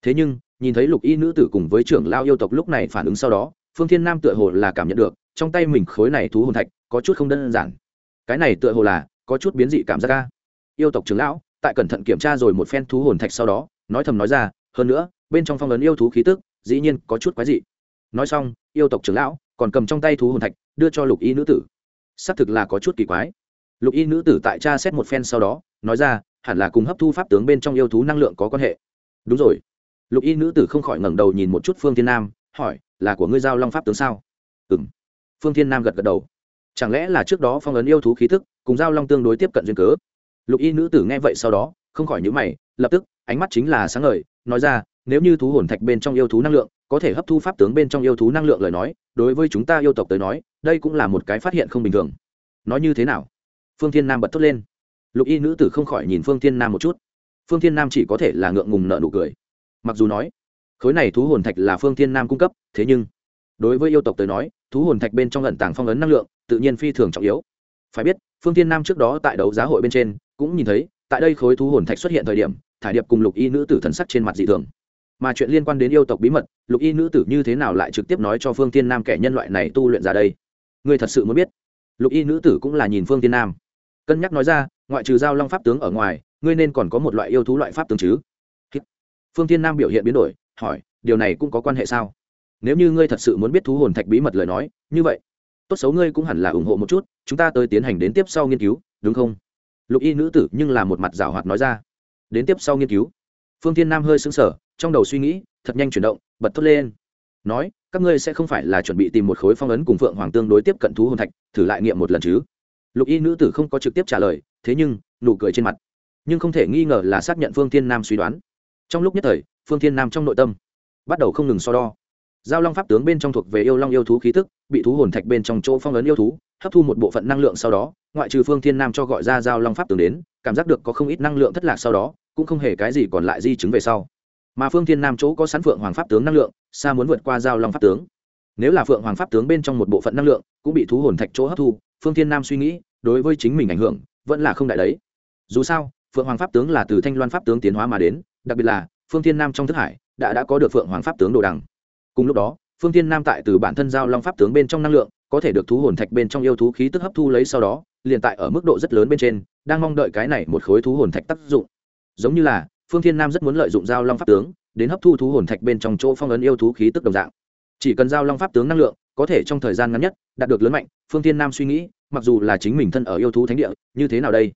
Thế nhưng, nhìn thấy lục y nữ tử cùng với trưởng lao yêu tộc lúc này phản ứng sau đó, phương thiên nam tựa hồ là cảm nhận được, trong tay mình khối này thú hồn thạch có chút không đơn giản. Cái này tựa hồ là có chút biến dị cảm giác ca yêu tộc trưởng lão tại cẩn thận kiểm tra rồi một phen thú hồn thạch sau đó, nói thầm nói ra, hơn nữa, bên trong phong ấn yêu thú khí tức, dĩ nhiên có chút quái dị. Nói xong, yêu tộc trưởng lão còn cầm trong tay thú hồn thạch, đưa cho lục y nữ tử. Xác thực là có chút kỳ quái. Lục y nữ tử tại cha xét một phen sau đó, nói ra, hẳn là cùng hấp thu pháp tướng bên trong yêu thú năng lượng có quan hệ. Đúng rồi. Lục y nữ tử không khỏi ngẩng đầu nhìn một chút phương thiên nam, hỏi, là của ngươi giao long pháp tướng sao? Ừ m phương thiên nam gật gật đầu. Chẳng lẽ là trước đó phong ấn yêu thú khí thức cùng giao long tương đối tiếp cận duyên cớ? Lục y nữ tử nghe vậy sau đó, không khỏi nhữ mày, lập tức, ánh mắt chính là sáng ngời, nói ra, nếu như thú hồn thạch bên trong yêu thú năng lượng, có thể hấp thu pháp tướng bên trong yêu thú năng lượng lời nói, đối với chúng ta yêu tộc tới nói, đây cũng là một cái phát hiện không bình thường. Nói như thế nào? Phương thiên nam bật thốt lên. Lục y nữ tử không khỏi nhìn phương thiên nam một chút. Phương thiên nam chỉ có thể là ngượng ngùng nợ nụ cười. Mặc dù nói, khối này thú hồn thạch là phương thiên nam cung cấp, thế nhưng, đối với yêu tộc tới nói, thú hồn thạch bên trong lận tảng phong ấn năng lượng, tự nhiên phi thường trọng yếu. Phải biết, phương thiên nam trước đó tại đấu giá hội bên trên cũng nhìn thấy, tại đây khối thú hồn thạch xuất hiện thời điểm, thải điệp cùng lục y nữ tử thần sắc trên mặt dị thường. Mà chuyện liên quan đến yêu tộc bí mật, lục y nữ tử như thế nào lại trực tiếp nói cho phương thiên nam kẻ nhân loại này tu luyện ra đây? Người thật sự muốn biết? Lục y nữ tử cũng là nhìn phương thiên nam. Cân nhắc nói ra, ngoại trừ giao long pháp tướng ở ngoài, ngươi nên còn có một loại yêu thú loại pháp tướng chứ? Phương thiên nam biểu hiện biến đổi, hỏi, điều này cũng có quan hệ sao? Nếu như ngươi thật sự muốn biết thú hồn thạch bí mật lời nói, như vậy, tốt xấu ngươi cũng hẳn là ủng hộ một chút, chúng ta tới tiến hành đến tiếp sau nghiên cứu, đúng không? Lục y nữ tử nhưng là một mặt rào hoạt nói ra. Đến tiếp sau nghiên cứu. Phương thiên nam hơi xứng sở trong đầu suy nghĩ, thật nhanh chuyển động, bật thốt lên. Nói, các ngươi sẽ không phải là chuẩn bị tìm một khối phong ấn cùng phượng hoàng tương đối tiếp cận thú hồn thạch, thử lại nghiệm một lần chứ? Lục y nữ tử không có trực tiếp trả lời, thế nhưng, nụ cười trên mặt. Nhưng không thể nghi ngờ là xác nhận phương thiên nam suy đoán. Trong lúc nhất thời, phương thiên nam trong nội tâm bắt đầu không ngừng so đo. Giao long pháp tướng bên trong thuộc về yêu long yêu thú khí tức, bị thú hồn thạch bên trong chỗ phong ấn yêu thú, hấp thu một bộ phận năng lượng sau đó ngoại trừ phương thiên nam cho gọi ra giao long pháp tướng đến, cảm giác được có không ít năng lượng thất lạc sau đó, cũng không hề cái gì còn lại di chứng về sau. Mà phương thiên nam chỗ có sẵn phượng hoàng pháp tướng năng lượng, xa muốn vượt qua giao long pháp tướng. Nếu là phượng hoàng pháp tướng bên trong một bộ phận năng lượng, cũng bị thú hồn thạch chỗ hấp thu, phương thiên nam suy nghĩ, đối với chính mình ảnh hưởng, vẫn là không đại đấy. Dù sao, phượng hoàng pháp tướng là từ thanh loan pháp tướng tiến hóa mà đến, đặc biệt là, phương thiên nam trong thức hải, đã đã có được phượng hoàng pháp tướng đồ đằng. Cùng lúc đó, phương thiên nam tại từ bản thân giao long pháp tướng bên trong năng lượng, có thể được thú hồn thạch bên trong yêu thú khí tức hấp thu lấy sau đó liền tại ở mức độ rất lớn bên trên, đang mong đợi cái này một khối thú hồn thạch tác dụng. Giống như là, phương thiên nam rất muốn lợi dụng giao long pháp tướng, đến hấp thu thú hồn thạch bên trong chỗ phong ấn yêu thú khí tức đồng dạng. Chỉ cần giao long pháp tướng năng lượng, có thể trong thời gian ngắn nhất, đạt được lớn mạnh, phương thiên nam suy nghĩ, mặc dù là chính mình thân ở yêu thú thánh địa, như thế nào đây?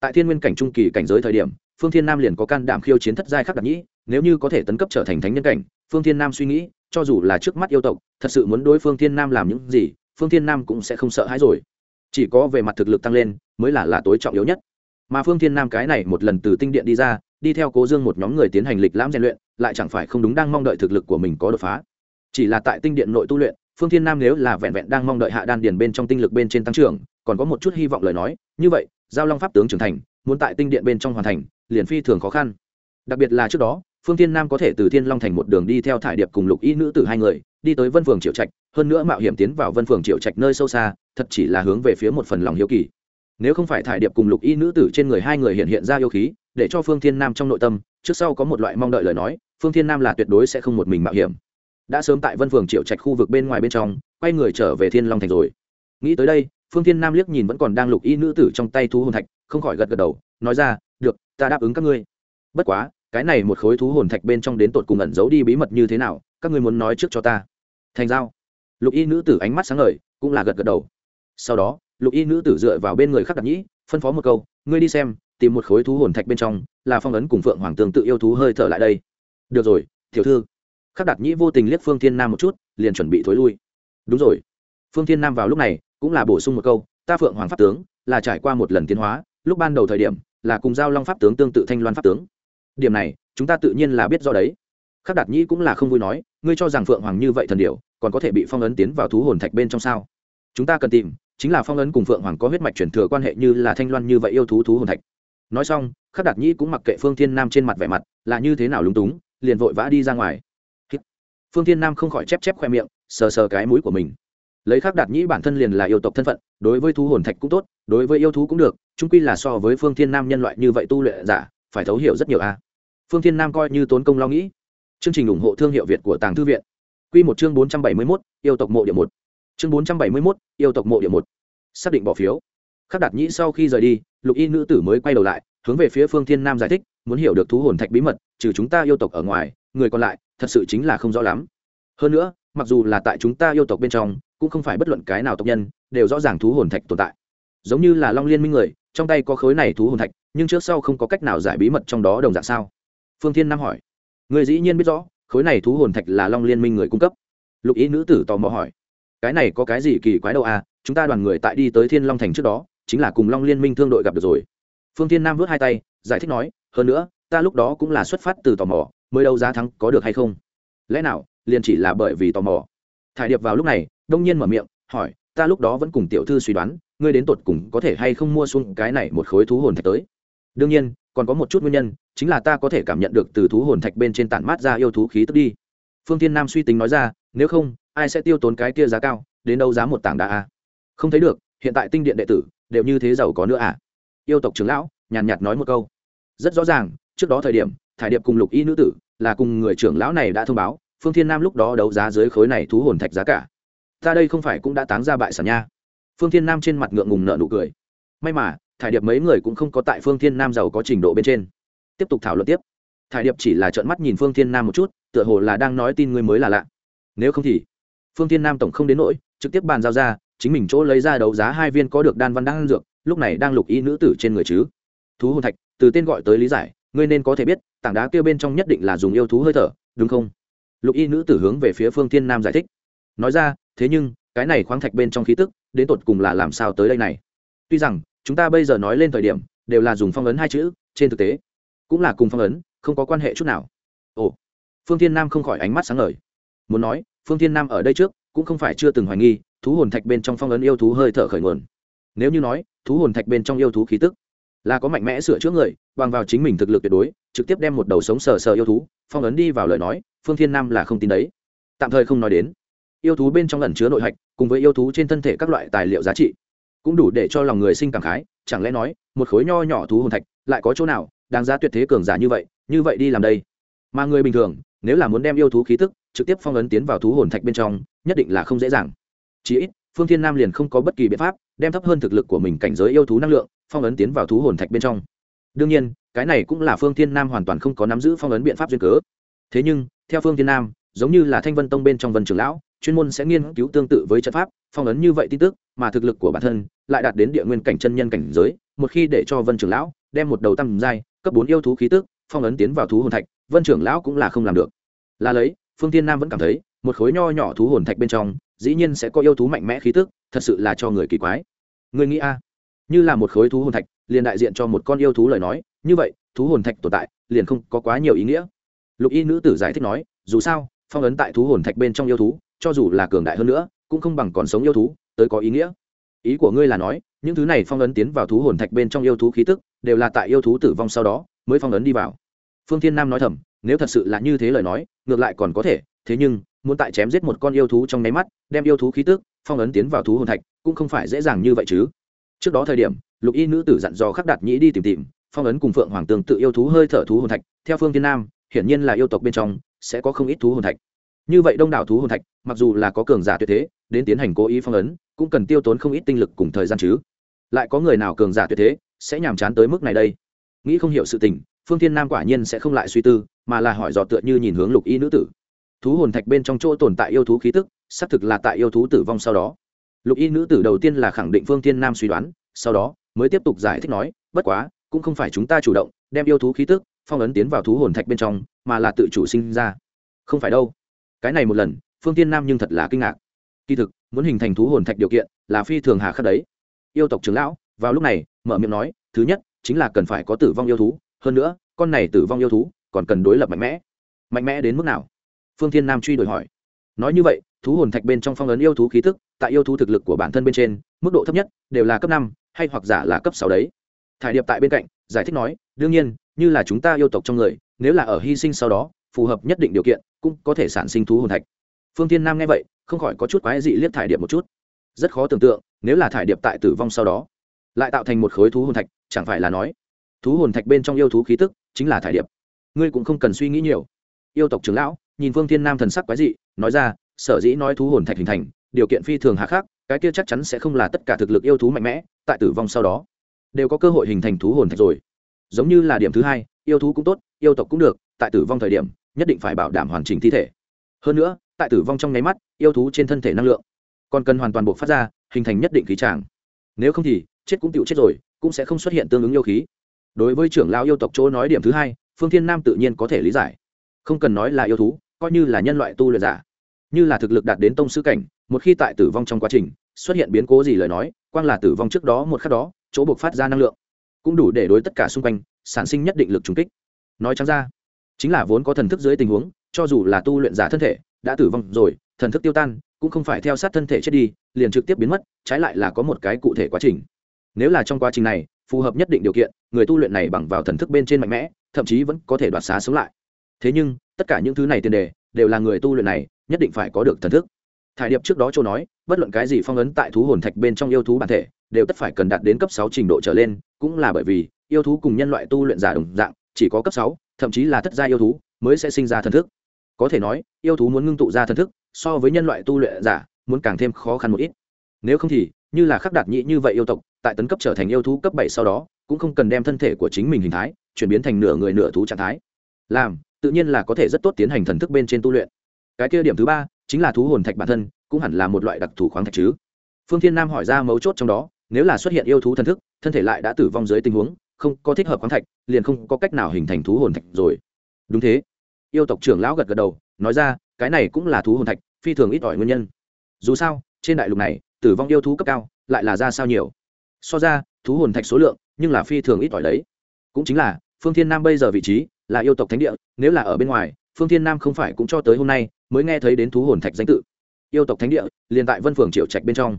Tại thiên nguyên cảnh trung kỳ cảnh giới thời điểm, phương thiên nam liền có can đảm khiêu chiến thất giai khắc đặc nhĩ, nếu như có thể tấn cấp trở thành thánh nhân cảnh, phương thiên nam suy nghĩ, cho dù là trước mắt yêu tộc, thật sự muốn đối phương thiên nam làm những gì, phương thiên nam cũng sẽ không sợ hãi rồi chỉ có về mặt thực lực tăng lên mới là là tối trọng yếu nhất. Mà phương thiên nam cái này một lần từ tinh điện đi ra, đi theo cố dương một nhóm người tiến hành lịch lãm rèn luyện, lại chẳng phải không đúng đang mong đợi thực lực của mình có đột phá. Chỉ là tại tinh điện nội tu luyện, phương thiên nam nếu là vẹn vẹn đang mong đợi hạ đan điền bên trong tinh lực bên trên tăng trưởng, còn có một chút hy vọng lời nói, như vậy, giao long pháp tướng trưởng thành, muốn tại tinh điện bên trong hoàn thành, liền phi thường khó khăn. Đặc biệt là trước đó, phương thiên nam có thể từ thiên long thành một đường đi theo thải điệp cùng lục y nữ tử hai người, đi tới vân phường triệu trạch, hơn nữa mạo hiểm tiến vào vân phường triệu trạch nơi sâu xa thật chỉ là hướng về phía một phần lòng hiếu kỳ. Nếu không phải thải điệp cùng lục y nữ tử trên người hai người hiện hiện ra yêu khí, để cho phương thiên nam trong nội tâm, trước sau có một loại mong đợi lời nói, phương thiên nam là tuyệt đối sẽ không một mình mạo hiểm. Đã sớm tại vân phường triệu trạch khu vực bên ngoài bên trong, quay người trở về thiên long thành rồi. Nghĩ tới đây, phương thiên nam liếc nhìn vẫn còn đang lục y nữ tử trong tay thú hồn thạch, không khỏi gật gật đầu, nói ra, được, ta đáp ứng các ngươi. Bất quá, cái này một khối thú hồn thạch bên trong đến tột cùng ẩn giấu đi bí mật như thế nào, các ngươi muốn nói trước cho ta. Thành giao. Lục y nữ tử ánh mắt sáng ngời, cũng là gật gật đầu sau đó, lục y nữ tử dựa vào bên người khắc đặc nhĩ, phân phó một câu, ngươi đi xem, tìm một khối thú hồn thạch bên trong, là phong ấn cùng phượng hoàng tương tự yêu thú hơi thở lại đây. Được rồi, tiểu thư. Khắc đặc nhĩ vô tình liếc phương thiên nam một chút, liền chuẩn bị thối lui. Đúng rồi. Phương thiên nam vào lúc này, cũng là bổ sung một câu, ta phượng hoàng pháp tướng, là trải qua một lần tiến hóa, lúc ban đầu thời điểm, là cùng giao long pháp tướng tương tự thanh loan pháp tướng. Điểm này, chúng ta tự nhiên là biết do đấy. Khắc đạt nhĩ cũng là không vui nói, ngươi cho rằng phượng hoàng như vậy thần điệu còn có thể bị phong ấn tiến vào thú hồn thạch bên trong sao? Chúng ta cần tìm, chính là phong ấn cùng phượng hoàng có huyết mạch chuyển thừa quan hệ như là thanh loan như vậy yêu thú thú hồn thạch. Nói xong, khắc đạt nhĩ cũng mặc kệ phương thiên nam trên mặt vẻ mặt, là như thế nào lúng túng, liền vội vã đi ra ngoài. Phương thiên nam không khỏi chép chép khoe miệng, sờ sờ cái mũi của mình. Lấy khắc đạt nhĩ bản thân liền là yêu tộc thân phận, đối với thú hồn thạch cũng tốt, đối với yêu thú cũng được trung quy là so với phương thiên nam nhân loại như vậy tu luyện giả, phải thấu hiểu rất nhiều a. Phương thiên nam coi như tốn công lo nghĩ. Chương trình ủng hộ thương hiệu việt của tàng thư viện. Q một chương bốn trăm bảy mươi mốt, yêu tộc mộ địa một chương bốn trăm bảy mươi mốt, yêu tộc mộ địa một. Xác định bỏ phiếu. Khắc đạt nhĩ sau khi rời đi, lục y nữ tử mới quay đầu lại, hướng về phía phương thiên nam giải thích, muốn hiểu được thú hồn thạch bí mật, trừ chúng ta yêu tộc ở ngoài, người còn lại, thật sự chính là không rõ lắm. Hơn nữa, mặc dù là tại chúng ta yêu tộc bên trong, cũng không phải bất luận cái nào tộc nhân, đều rõ ràng thú hồn thạch tồn tại. Giống như là long liên minh người, trong tay có khối này thú hồn thạch, nhưng trước sau không có cách nào giải bí mật trong đó đồng dạng sao? Phương thiên nam hỏi. Người dĩ nhiên biết rõ, khối này thú hồn thạch là long liên minh người cung cấp. Lục ý nữ tử tò mò hỏi cái này có cái gì kỳ quái đâu à chúng ta đoàn người tại đi tới thiên long thành trước đó, chính là cùng long liên minh thương đội gặp được rồi. Phương thiên nam vớt hai tay, giải thích nói, hơn nữa, ta lúc đó cũng là xuất phát từ tò mò, mới đâu giá thắng có được hay không? Lẽ nào, liền chỉ là bởi vì tò mò? Thải điệp vào lúc này, đông nhiên mở miệng, hỏi, ta lúc đó vẫn cùng tiểu thư suy đoán, ngươi đến tột cùng có thể hay không mua xuống cái này một khối thú hồn thạch tới? Đương nhiên, còn có một chút nguyên nhân, chính là ta có thể cảm nhận được từ thú hồn thạch bên trên tản mát ra yêu thú khí tức đi. Phương tiên nam suy tính nói ra, nếu không ai sẽ tiêu tốn cái kia giá cao, đến đâu giá một tảng đá a không thấy được, hiện tại tinh điện đệ tử đều như thế giàu có nữa à? Yêu tộc trưởng lão, nhàn nhạt nói một câu. Rất rõ ràng, trước đó thời điểm, thải điệp cùng lục y nữ tử là cùng người trưởng lão này đã thông báo, phương thiên nam lúc đó đấu giá dưới khối này thú hồn thạch giá cả. Ta đây không phải cũng đã táng ra bại sản nha. Phương thiên nam trên mặt ngượng ngùng nợ nụ cười. May mà, thải điệp mấy người cũng không có tại phương thiên nam giàu có trình độ bên trên. Tiếp tục thảo luận tiếp. Thải điệp chỉ là trợn mắt nhìn phương thiên nam một chút, tựa hồ là đang nói tin người mới là lạ. Nếu không thì phương thiên nam tổng không đến nỗi, trực tiếp bàn giao ra, chính mình chỗ lấy ra đấu giá hai viên có được đan văn đan dược, lúc này đang lục y nữ tử trên người chứ. Thú hồn thạch, từ tên gọi tới lý giải, ngươi nên có thể biết, tảng đá kia bên trong nhất định là dùng yêu thú hơi thở, đúng không? Lục y nữ tử hướng về phía phương thiên nam giải thích. Nói ra, thế nhưng, cái này khoáng thạch bên trong khí tức, đến tột cùng là làm sao tới đây này? Tuy rằng, chúng ta bây giờ nói lên thời điểm, đều là dùng phong ấn hai chữ, trên thực tế, cũng là cùng phong ấn, không có quan hệ chút nào. Ồ, phương thiên nam không khỏi ánh mắt sáng ngời. Muốn nói phương thiên nam ở đây trước, cũng không phải chưa từng hoài nghi, thú hồn thạch bên trong phong ấn yêu thú hơi thở khởi nguồn. Nếu như nói, thú hồn thạch bên trong yêu thú khí tức là có mạnh mẽ sửa chữa người, bằng vào chính mình thực lực tuyệt đối, trực tiếp đem một đầu sống sờ sờ yêu thú, phong ấn đi vào lời nói, phương thiên nam là không tin đấy. Tạm thời không nói đến. Yêu thú bên trong lần chứa nội hạch, cùng với yêu thú trên thân thể các loại tài liệu giá trị, cũng đủ để cho lòng người sinh cảm khái, chẳng lẽ nói, một khối nho nhỏ thú hồn thạch lại có chỗ nào, đáng giá tuyệt thế cường giả như vậy như vậy đi làm đây? Mà người bình thường, nếu là muốn đem yêu thú khí tức trực tiếp phong ấn tiến vào thú hồn thạch bên trong, nhất định là không dễ dàng. Chí ít, phương thiên nam liền không có bất kỳ biện pháp, đem thấp hơn thực lực của mình cảnh giới yêu thú năng lượng, phong ấn tiến vào thú hồn thạch bên trong. Đương nhiên, cái này cũng là phương thiên nam hoàn toàn không có nắm giữ phong ấn biện pháp duyên cớ. Thế nhưng, theo phương thiên nam, giống như là thanh vân tông bên trong vân trường lão, chuyên môn sẽ nghiên cứu tương tự với trận pháp, phong ấn như vậy tin tức, mà thực lực của bản thân lại đạt đến địa nguyên cảnh chân nhân cảnh giới, một khi để cho vân trưởng lão đem một đầu tăng giai, cấp bốn yêu thú khí tức, phong ấn tiến vào thú hồn thạch, vân trưởng lão cũng là không làm được. Là lấy phương tiên nam vẫn cảm thấy, một khối nho nhỏ thú hồn thạch bên trong, dĩ nhiên sẽ có yêu thú mạnh mẽ khí tức, thật sự là cho người kỳ quái. Người nghĩ a? Như là một khối thú hồn thạch, liền đại diện cho một con yêu thú lời nói, như vậy, thú hồn thạch tồn tại, liền không có quá nhiều ý nghĩa. Lục y nữ tử giải thích nói, dù sao, phong ấn tại thú hồn thạch bên trong yêu thú, cho dù là cường đại hơn nữa, cũng không bằng còn sống yêu thú, tới có ý nghĩa. Ý của ngươi là nói, những thứ này phong ấn tiến vào thú hồn thạch bên trong yêu thú khí tức, đều là tại yêu thú tử vong sau đó, mới phong ấn đi vào phương thiên nam nói thầm, nếu thật sự là như thế lời nói, ngược lại còn có thể, thế nhưng, muốn tại chém giết một con yêu thú trong nháy mắt, đem yêu thú khí tức, phong ấn tiến vào thú hồn thạch, cũng không phải dễ dàng như vậy chứ. Trước đó thời điểm, lục y nữ tử dặn dò khắc đạt nhĩ đi tìm tìm, phong ấn cùng phượng hoàng tương tự yêu thú hơi thở thú hồn thạch, theo phương thiên nam, hiển nhiên là yêu tộc bên trong, sẽ có không ít thú hồn thạch. Như vậy đông đảo thú hồn thạch, mặc dù là có cường giả tuyệt thế, đến tiến hành cố ý phong ấn, cũng cần tiêu tốn không ít tinh lực cùng thời gian chứ. Lại có người nào cường giả tuyệt thế, sẽ nhàm chán tới mức này đây? Nghĩ không hiểu sự tình phương thiên nam quả nhiên sẽ không lại suy tư, mà là hỏi dò tựa như nhìn hướng lục y nữ tử. Thú hồn thạch bên trong chỗ tồn tại yêu thú khí tức, xác thực là tại yêu thú tử vong sau đó. Lục y nữ tử đầu tiên là khẳng định phương thiên nam suy đoán, sau đó mới tiếp tục giải thích nói, bất quá, cũng không phải chúng ta chủ động đem yêu thú khí tức phong ấn tiến vào thú hồn thạch bên trong, mà là tự chủ sinh ra. Không phải đâu. Cái này một lần, phương tiên nam nhưng thật là kinh ngạc. Kỳ thực, muốn hình thành thú hồn thạch điều kiện là phi thường hà khắc đấy. Yêu tộc trưởng lão, vào lúc này, mở miệng nói, thứ nhất, chính là cần phải có tử vong yêu thú hơn nữa, con này tử vong yêu thú còn cần đối lập mạnh mẽ. Mạnh mẽ đến mức nào? Phương thiên nam truy đổi hỏi. Nói như vậy, thú hồn thạch bên trong phong ấn yêu thú khí thức tại yêu thú thực lực của bản thân bên trên, mức độ thấp nhất đều là cấp năm, hay hoặc giả là cấp sáu đấy. Thải điệp tại bên cạnh, giải thích nói, đương nhiên, như là chúng ta yêu tộc trong người, nếu là ở hy sinh sau đó, phù hợp nhất định điều kiện, cũng có thể sản sinh thú hồn thạch. Phương tiên nam nghe vậy, không khỏi có chút quái dị liếc thải điệp một chút. Rất khó tưởng tượng, nếu là thải điệp tại tử vong sau đó, lại tạo thành một khối thú hồn thạch, chẳng phải là nói thú hồn thạch bên trong yêu thú khí tức, chính là thải điệp. Ngươi cũng không cần suy nghĩ nhiều. Yêu tộc trưởng lão, nhìn phương thiên nam thần sắc quái dị, nói ra, sở dĩ nói thú hồn thạch hình thành, điều kiện phi thường hạ khắc, cái kia chắc chắn sẽ không là tất cả thực lực yêu thú mạnh mẽ, tại tử vong sau đó, đều có cơ hội hình thành thú hồn thạch rồi. Giống như là điểm thứ hai, yêu thú cũng tốt, yêu tộc cũng được, tại tử vong thời điểm, nhất định phải bảo đảm hoàn chỉnh thi thể. Hơn nữa, tại tử vong trong nháy mắt, yêu thú trên thân thể năng lượng còn cần hoàn toàn buộc phát ra, hình thành nhất định khí tràng. Nếu không thì, chết cũng tựu chết rồi, cũng sẽ không xuất hiện tương ứng yêu khí đối với trưởng lao yêu tộc chỗ nói điểm thứ hai, phương thiên nam tự nhiên có thể lý giải. Không cần nói là yêu thú, coi như là nhân loại tu luyện giả. Như là thực lực đạt đến tông sư cảnh, một khi tại tử vong trong quá trình, xuất hiện biến cố gì lời nói, quang là tử vong trước đó một khắc đó, chỗ buộc phát ra năng lượng. Cũng đủ để đối tất cả xung quanh, sản sinh nhất định lực trùng kích. Nói chăng ra, chính là vốn có thần thức dưới tình huống, cho dù là tu luyện giả thân thể, đã tử vong rồi, thần thức tiêu tan, cũng không phải theo sát thân thể chết đi, liền trực tiếp biến mất, trái lại là có một cái cụ thể quá trình. Nếu là trong quá trình này phù hợp nhất định điều kiện, người tu luyện này bằng vào thần thức bên trên mạnh mẽ, thậm chí vẫn có thể đoạt xá sống lại. Thế nhưng, tất cả những thứ này tiền đề, đều là người tu luyện này, nhất định phải có được thần thức. Thải điệp trước đó châu nói, bất luận cái gì phong ấn tại thú hồn thạch bên trong yêu thú bản thể, đều tất phải cần đạt đến cấp sáu trình độ trở lên, cũng là bởi vì, yêu thú cùng nhân loại tu luyện giả đồng dạng, chỉ có cấp sáu, thậm chí là thất gia yêu thú, mới sẽ sinh ra thần thức. Có thể nói, yêu thú muốn ngưng tụ ra thần thức, so với nhân loại tu luyện giả, muốn càng thêm khó khăn một ít. Nếu không thì, như là khắc đạt nhị như vậy yêu tộc tại tấn cấp trở thành yêu thú cấp bảy sau đó, cũng không cần đem thân thể của chính mình hình thái chuyển biến thành nửa người nửa thú trạng thái. Làm, tự nhiên là có thể rất tốt tiến hành thần thức bên trên tu luyện. Cái kia điểm thứ ba, chính là thú hồn thạch bản thân, cũng hẳn là một loại đặc thù khoáng thạch chứ. Phương thiên nam hỏi ra mấu chốt trong đó, nếu là xuất hiện yêu thú thần thức, thân thể lại đã tử vong dưới tình huống, không có thích hợp khoáng thạch, liền không có cách nào hình thành thú hồn thạch rồi. Đúng thế. Yêu tộc trưởng lão gật gật đầu, nói ra, cái này cũng là thú hồn thạch, phi thường ít ỏi nguyên nhân. Dù sao, trên đại lục này, tử vong yêu thú cấp cao, lại là ra sao nhiều? So ra, thú hồn thạch số lượng, nhưng là phi thường ít ỏi đấy. Cũng chính là, phương thiên nam bây giờ vị trí là yêu tộc thánh địa, nếu là ở bên ngoài, phương thiên nam không phải cũng cho tới hôm nay mới nghe thấy đến thú hồn thạch danh tự. Yêu tộc thánh địa liền tại vân phường triệu trạch bên trong.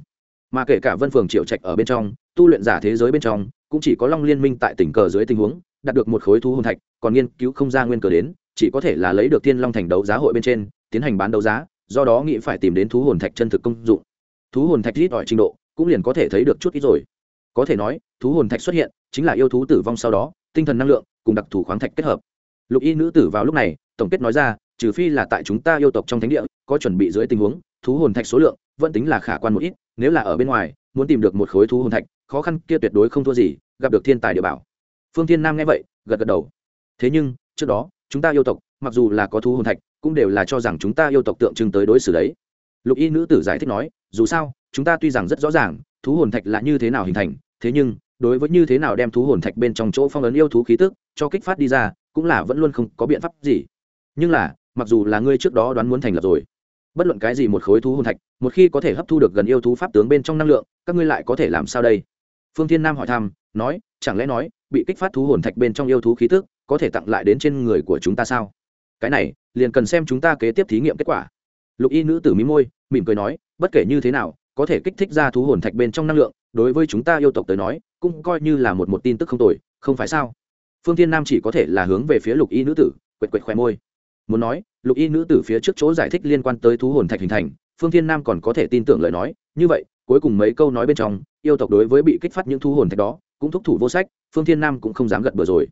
Mà kể cả vân phường triệu trạch ở bên trong, tu luyện giả thế giới bên trong, cũng chỉ có long liên minh tại tỉnh cờ dưới tình huống, đạt được một khối thú hồn thạch, còn nghiên cứu không ra nguyên cờ đến, chỉ có thể là lấy được thiên long thành đấu giá hội bên trên, tiến hành bán đấu giá, do đó nghĩ phải tìm đến thú hồn thạch chân thực công dụng. Thú hồn thạch ít ỏi trình độ, cũng liền có thể thấy được chút ít rồi có thể nói, thú hồn thạch xuất hiện chính là yêu thú tử vong sau đó, tinh thần năng lượng cùng đặc thù khoáng thạch kết hợp. Lục y nữ tử vào lúc này, tổng kết nói ra, trừ phi là tại chúng ta yêu tộc trong thánh địa, có chuẩn bị dưới tình huống, thú hồn thạch số lượng vẫn tính là khả quan một ít, nếu là ở bên ngoài, muốn tìm được một khối thú hồn thạch, khó khăn kia tuyệt đối không thua gì, gặp được thiên tài địa bảo. Phương thiên nam nghe vậy, gật gật đầu. Thế nhưng, trước đó, chúng ta yêu tộc, mặc dù là có thú hồn thạch, cũng đều là cho rằng chúng ta yêu tộc tượng trưng tới đối xử đấy. Lục y nữ tử giải thích nói, dù sao, chúng ta tuy rằng rất rõ ràng thú hồn thạch là như thế nào hình thành, thế nhưng, đối với như thế nào đem thú hồn thạch bên trong chỗ phong ấn yêu thú khí tức cho kích phát đi ra, cũng là vẫn luôn không có biện pháp gì. Nhưng là, mặc dù là ngươi trước đó đoán muốn thành lập rồi, bất luận cái gì một khối thú hồn thạch, một khi có thể hấp thu được gần yêu thú pháp tướng bên trong năng lượng, các ngươi lại có thể làm sao đây? Phương thiên nam hỏi thăm, nói, chẳng lẽ nói, bị kích phát thú hồn thạch bên trong yêu thú khí tức, có thể tặng lại đến trên người của chúng ta sao? Cái này, liền cần xem chúng ta kế tiếp thí nghiệm kết quả. Lục y nữ tử mí môi, mỉm cười nói, bất kể như thế nào có thể kích thích ra thú hồn thạch bên trong năng lượng, đối với chúng ta yêu tộc tới nói, cũng coi như là một một tin tức không tồi, không phải sao? Phương thiên nam chỉ có thể là hướng về phía lục y nữ tử, quệt quệt khoe môi. Muốn nói, lục y nữ tử phía trước chỗ giải thích liên quan tới thú hồn thạch hình thành, phương thiên nam còn có thể tin tưởng lời nói, như vậy, cuối cùng mấy câu nói bên trong, yêu tộc đối với bị kích phát những thú hồn thạch đó, cũng thúc thủ vô sách, phương thiên nam cũng không dám gật bừa rồi.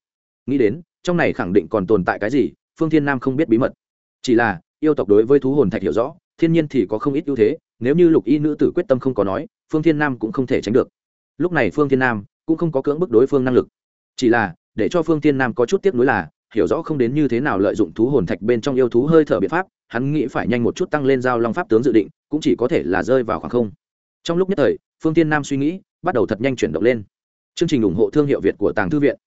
Nghĩ đến, trong này khẳng định còn tồn tại cái gì, phương thiên nam không biết bí mật. Chỉ là, yêu tộc đối với thú hồn thạch hiểu rõ thiên nhiên thì có không ít ưu thế, nếu như lục y nữ tử quyết tâm không có nói, phương thiên nam cũng không thể tránh được. Lúc này phương thiên nam cũng không có cưỡng bức đối phương năng lực. Chỉ là, để cho phương thiên nam có chút tiếc nuối là, hiểu rõ không đến như thế nào lợi dụng thú hồn thạch bên trong yêu thú hơi thở biện pháp, hắn nghĩ phải nhanh một chút tăng lên giao long pháp tướng dự định, cũng chỉ có thể là rơi vào khoảng không. Trong lúc nhất thời, phương tiên nam suy nghĩ, bắt đầu thật nhanh chuyển động lên. Chương trình ủng hộ thương hiệu việt của tàng thư viện.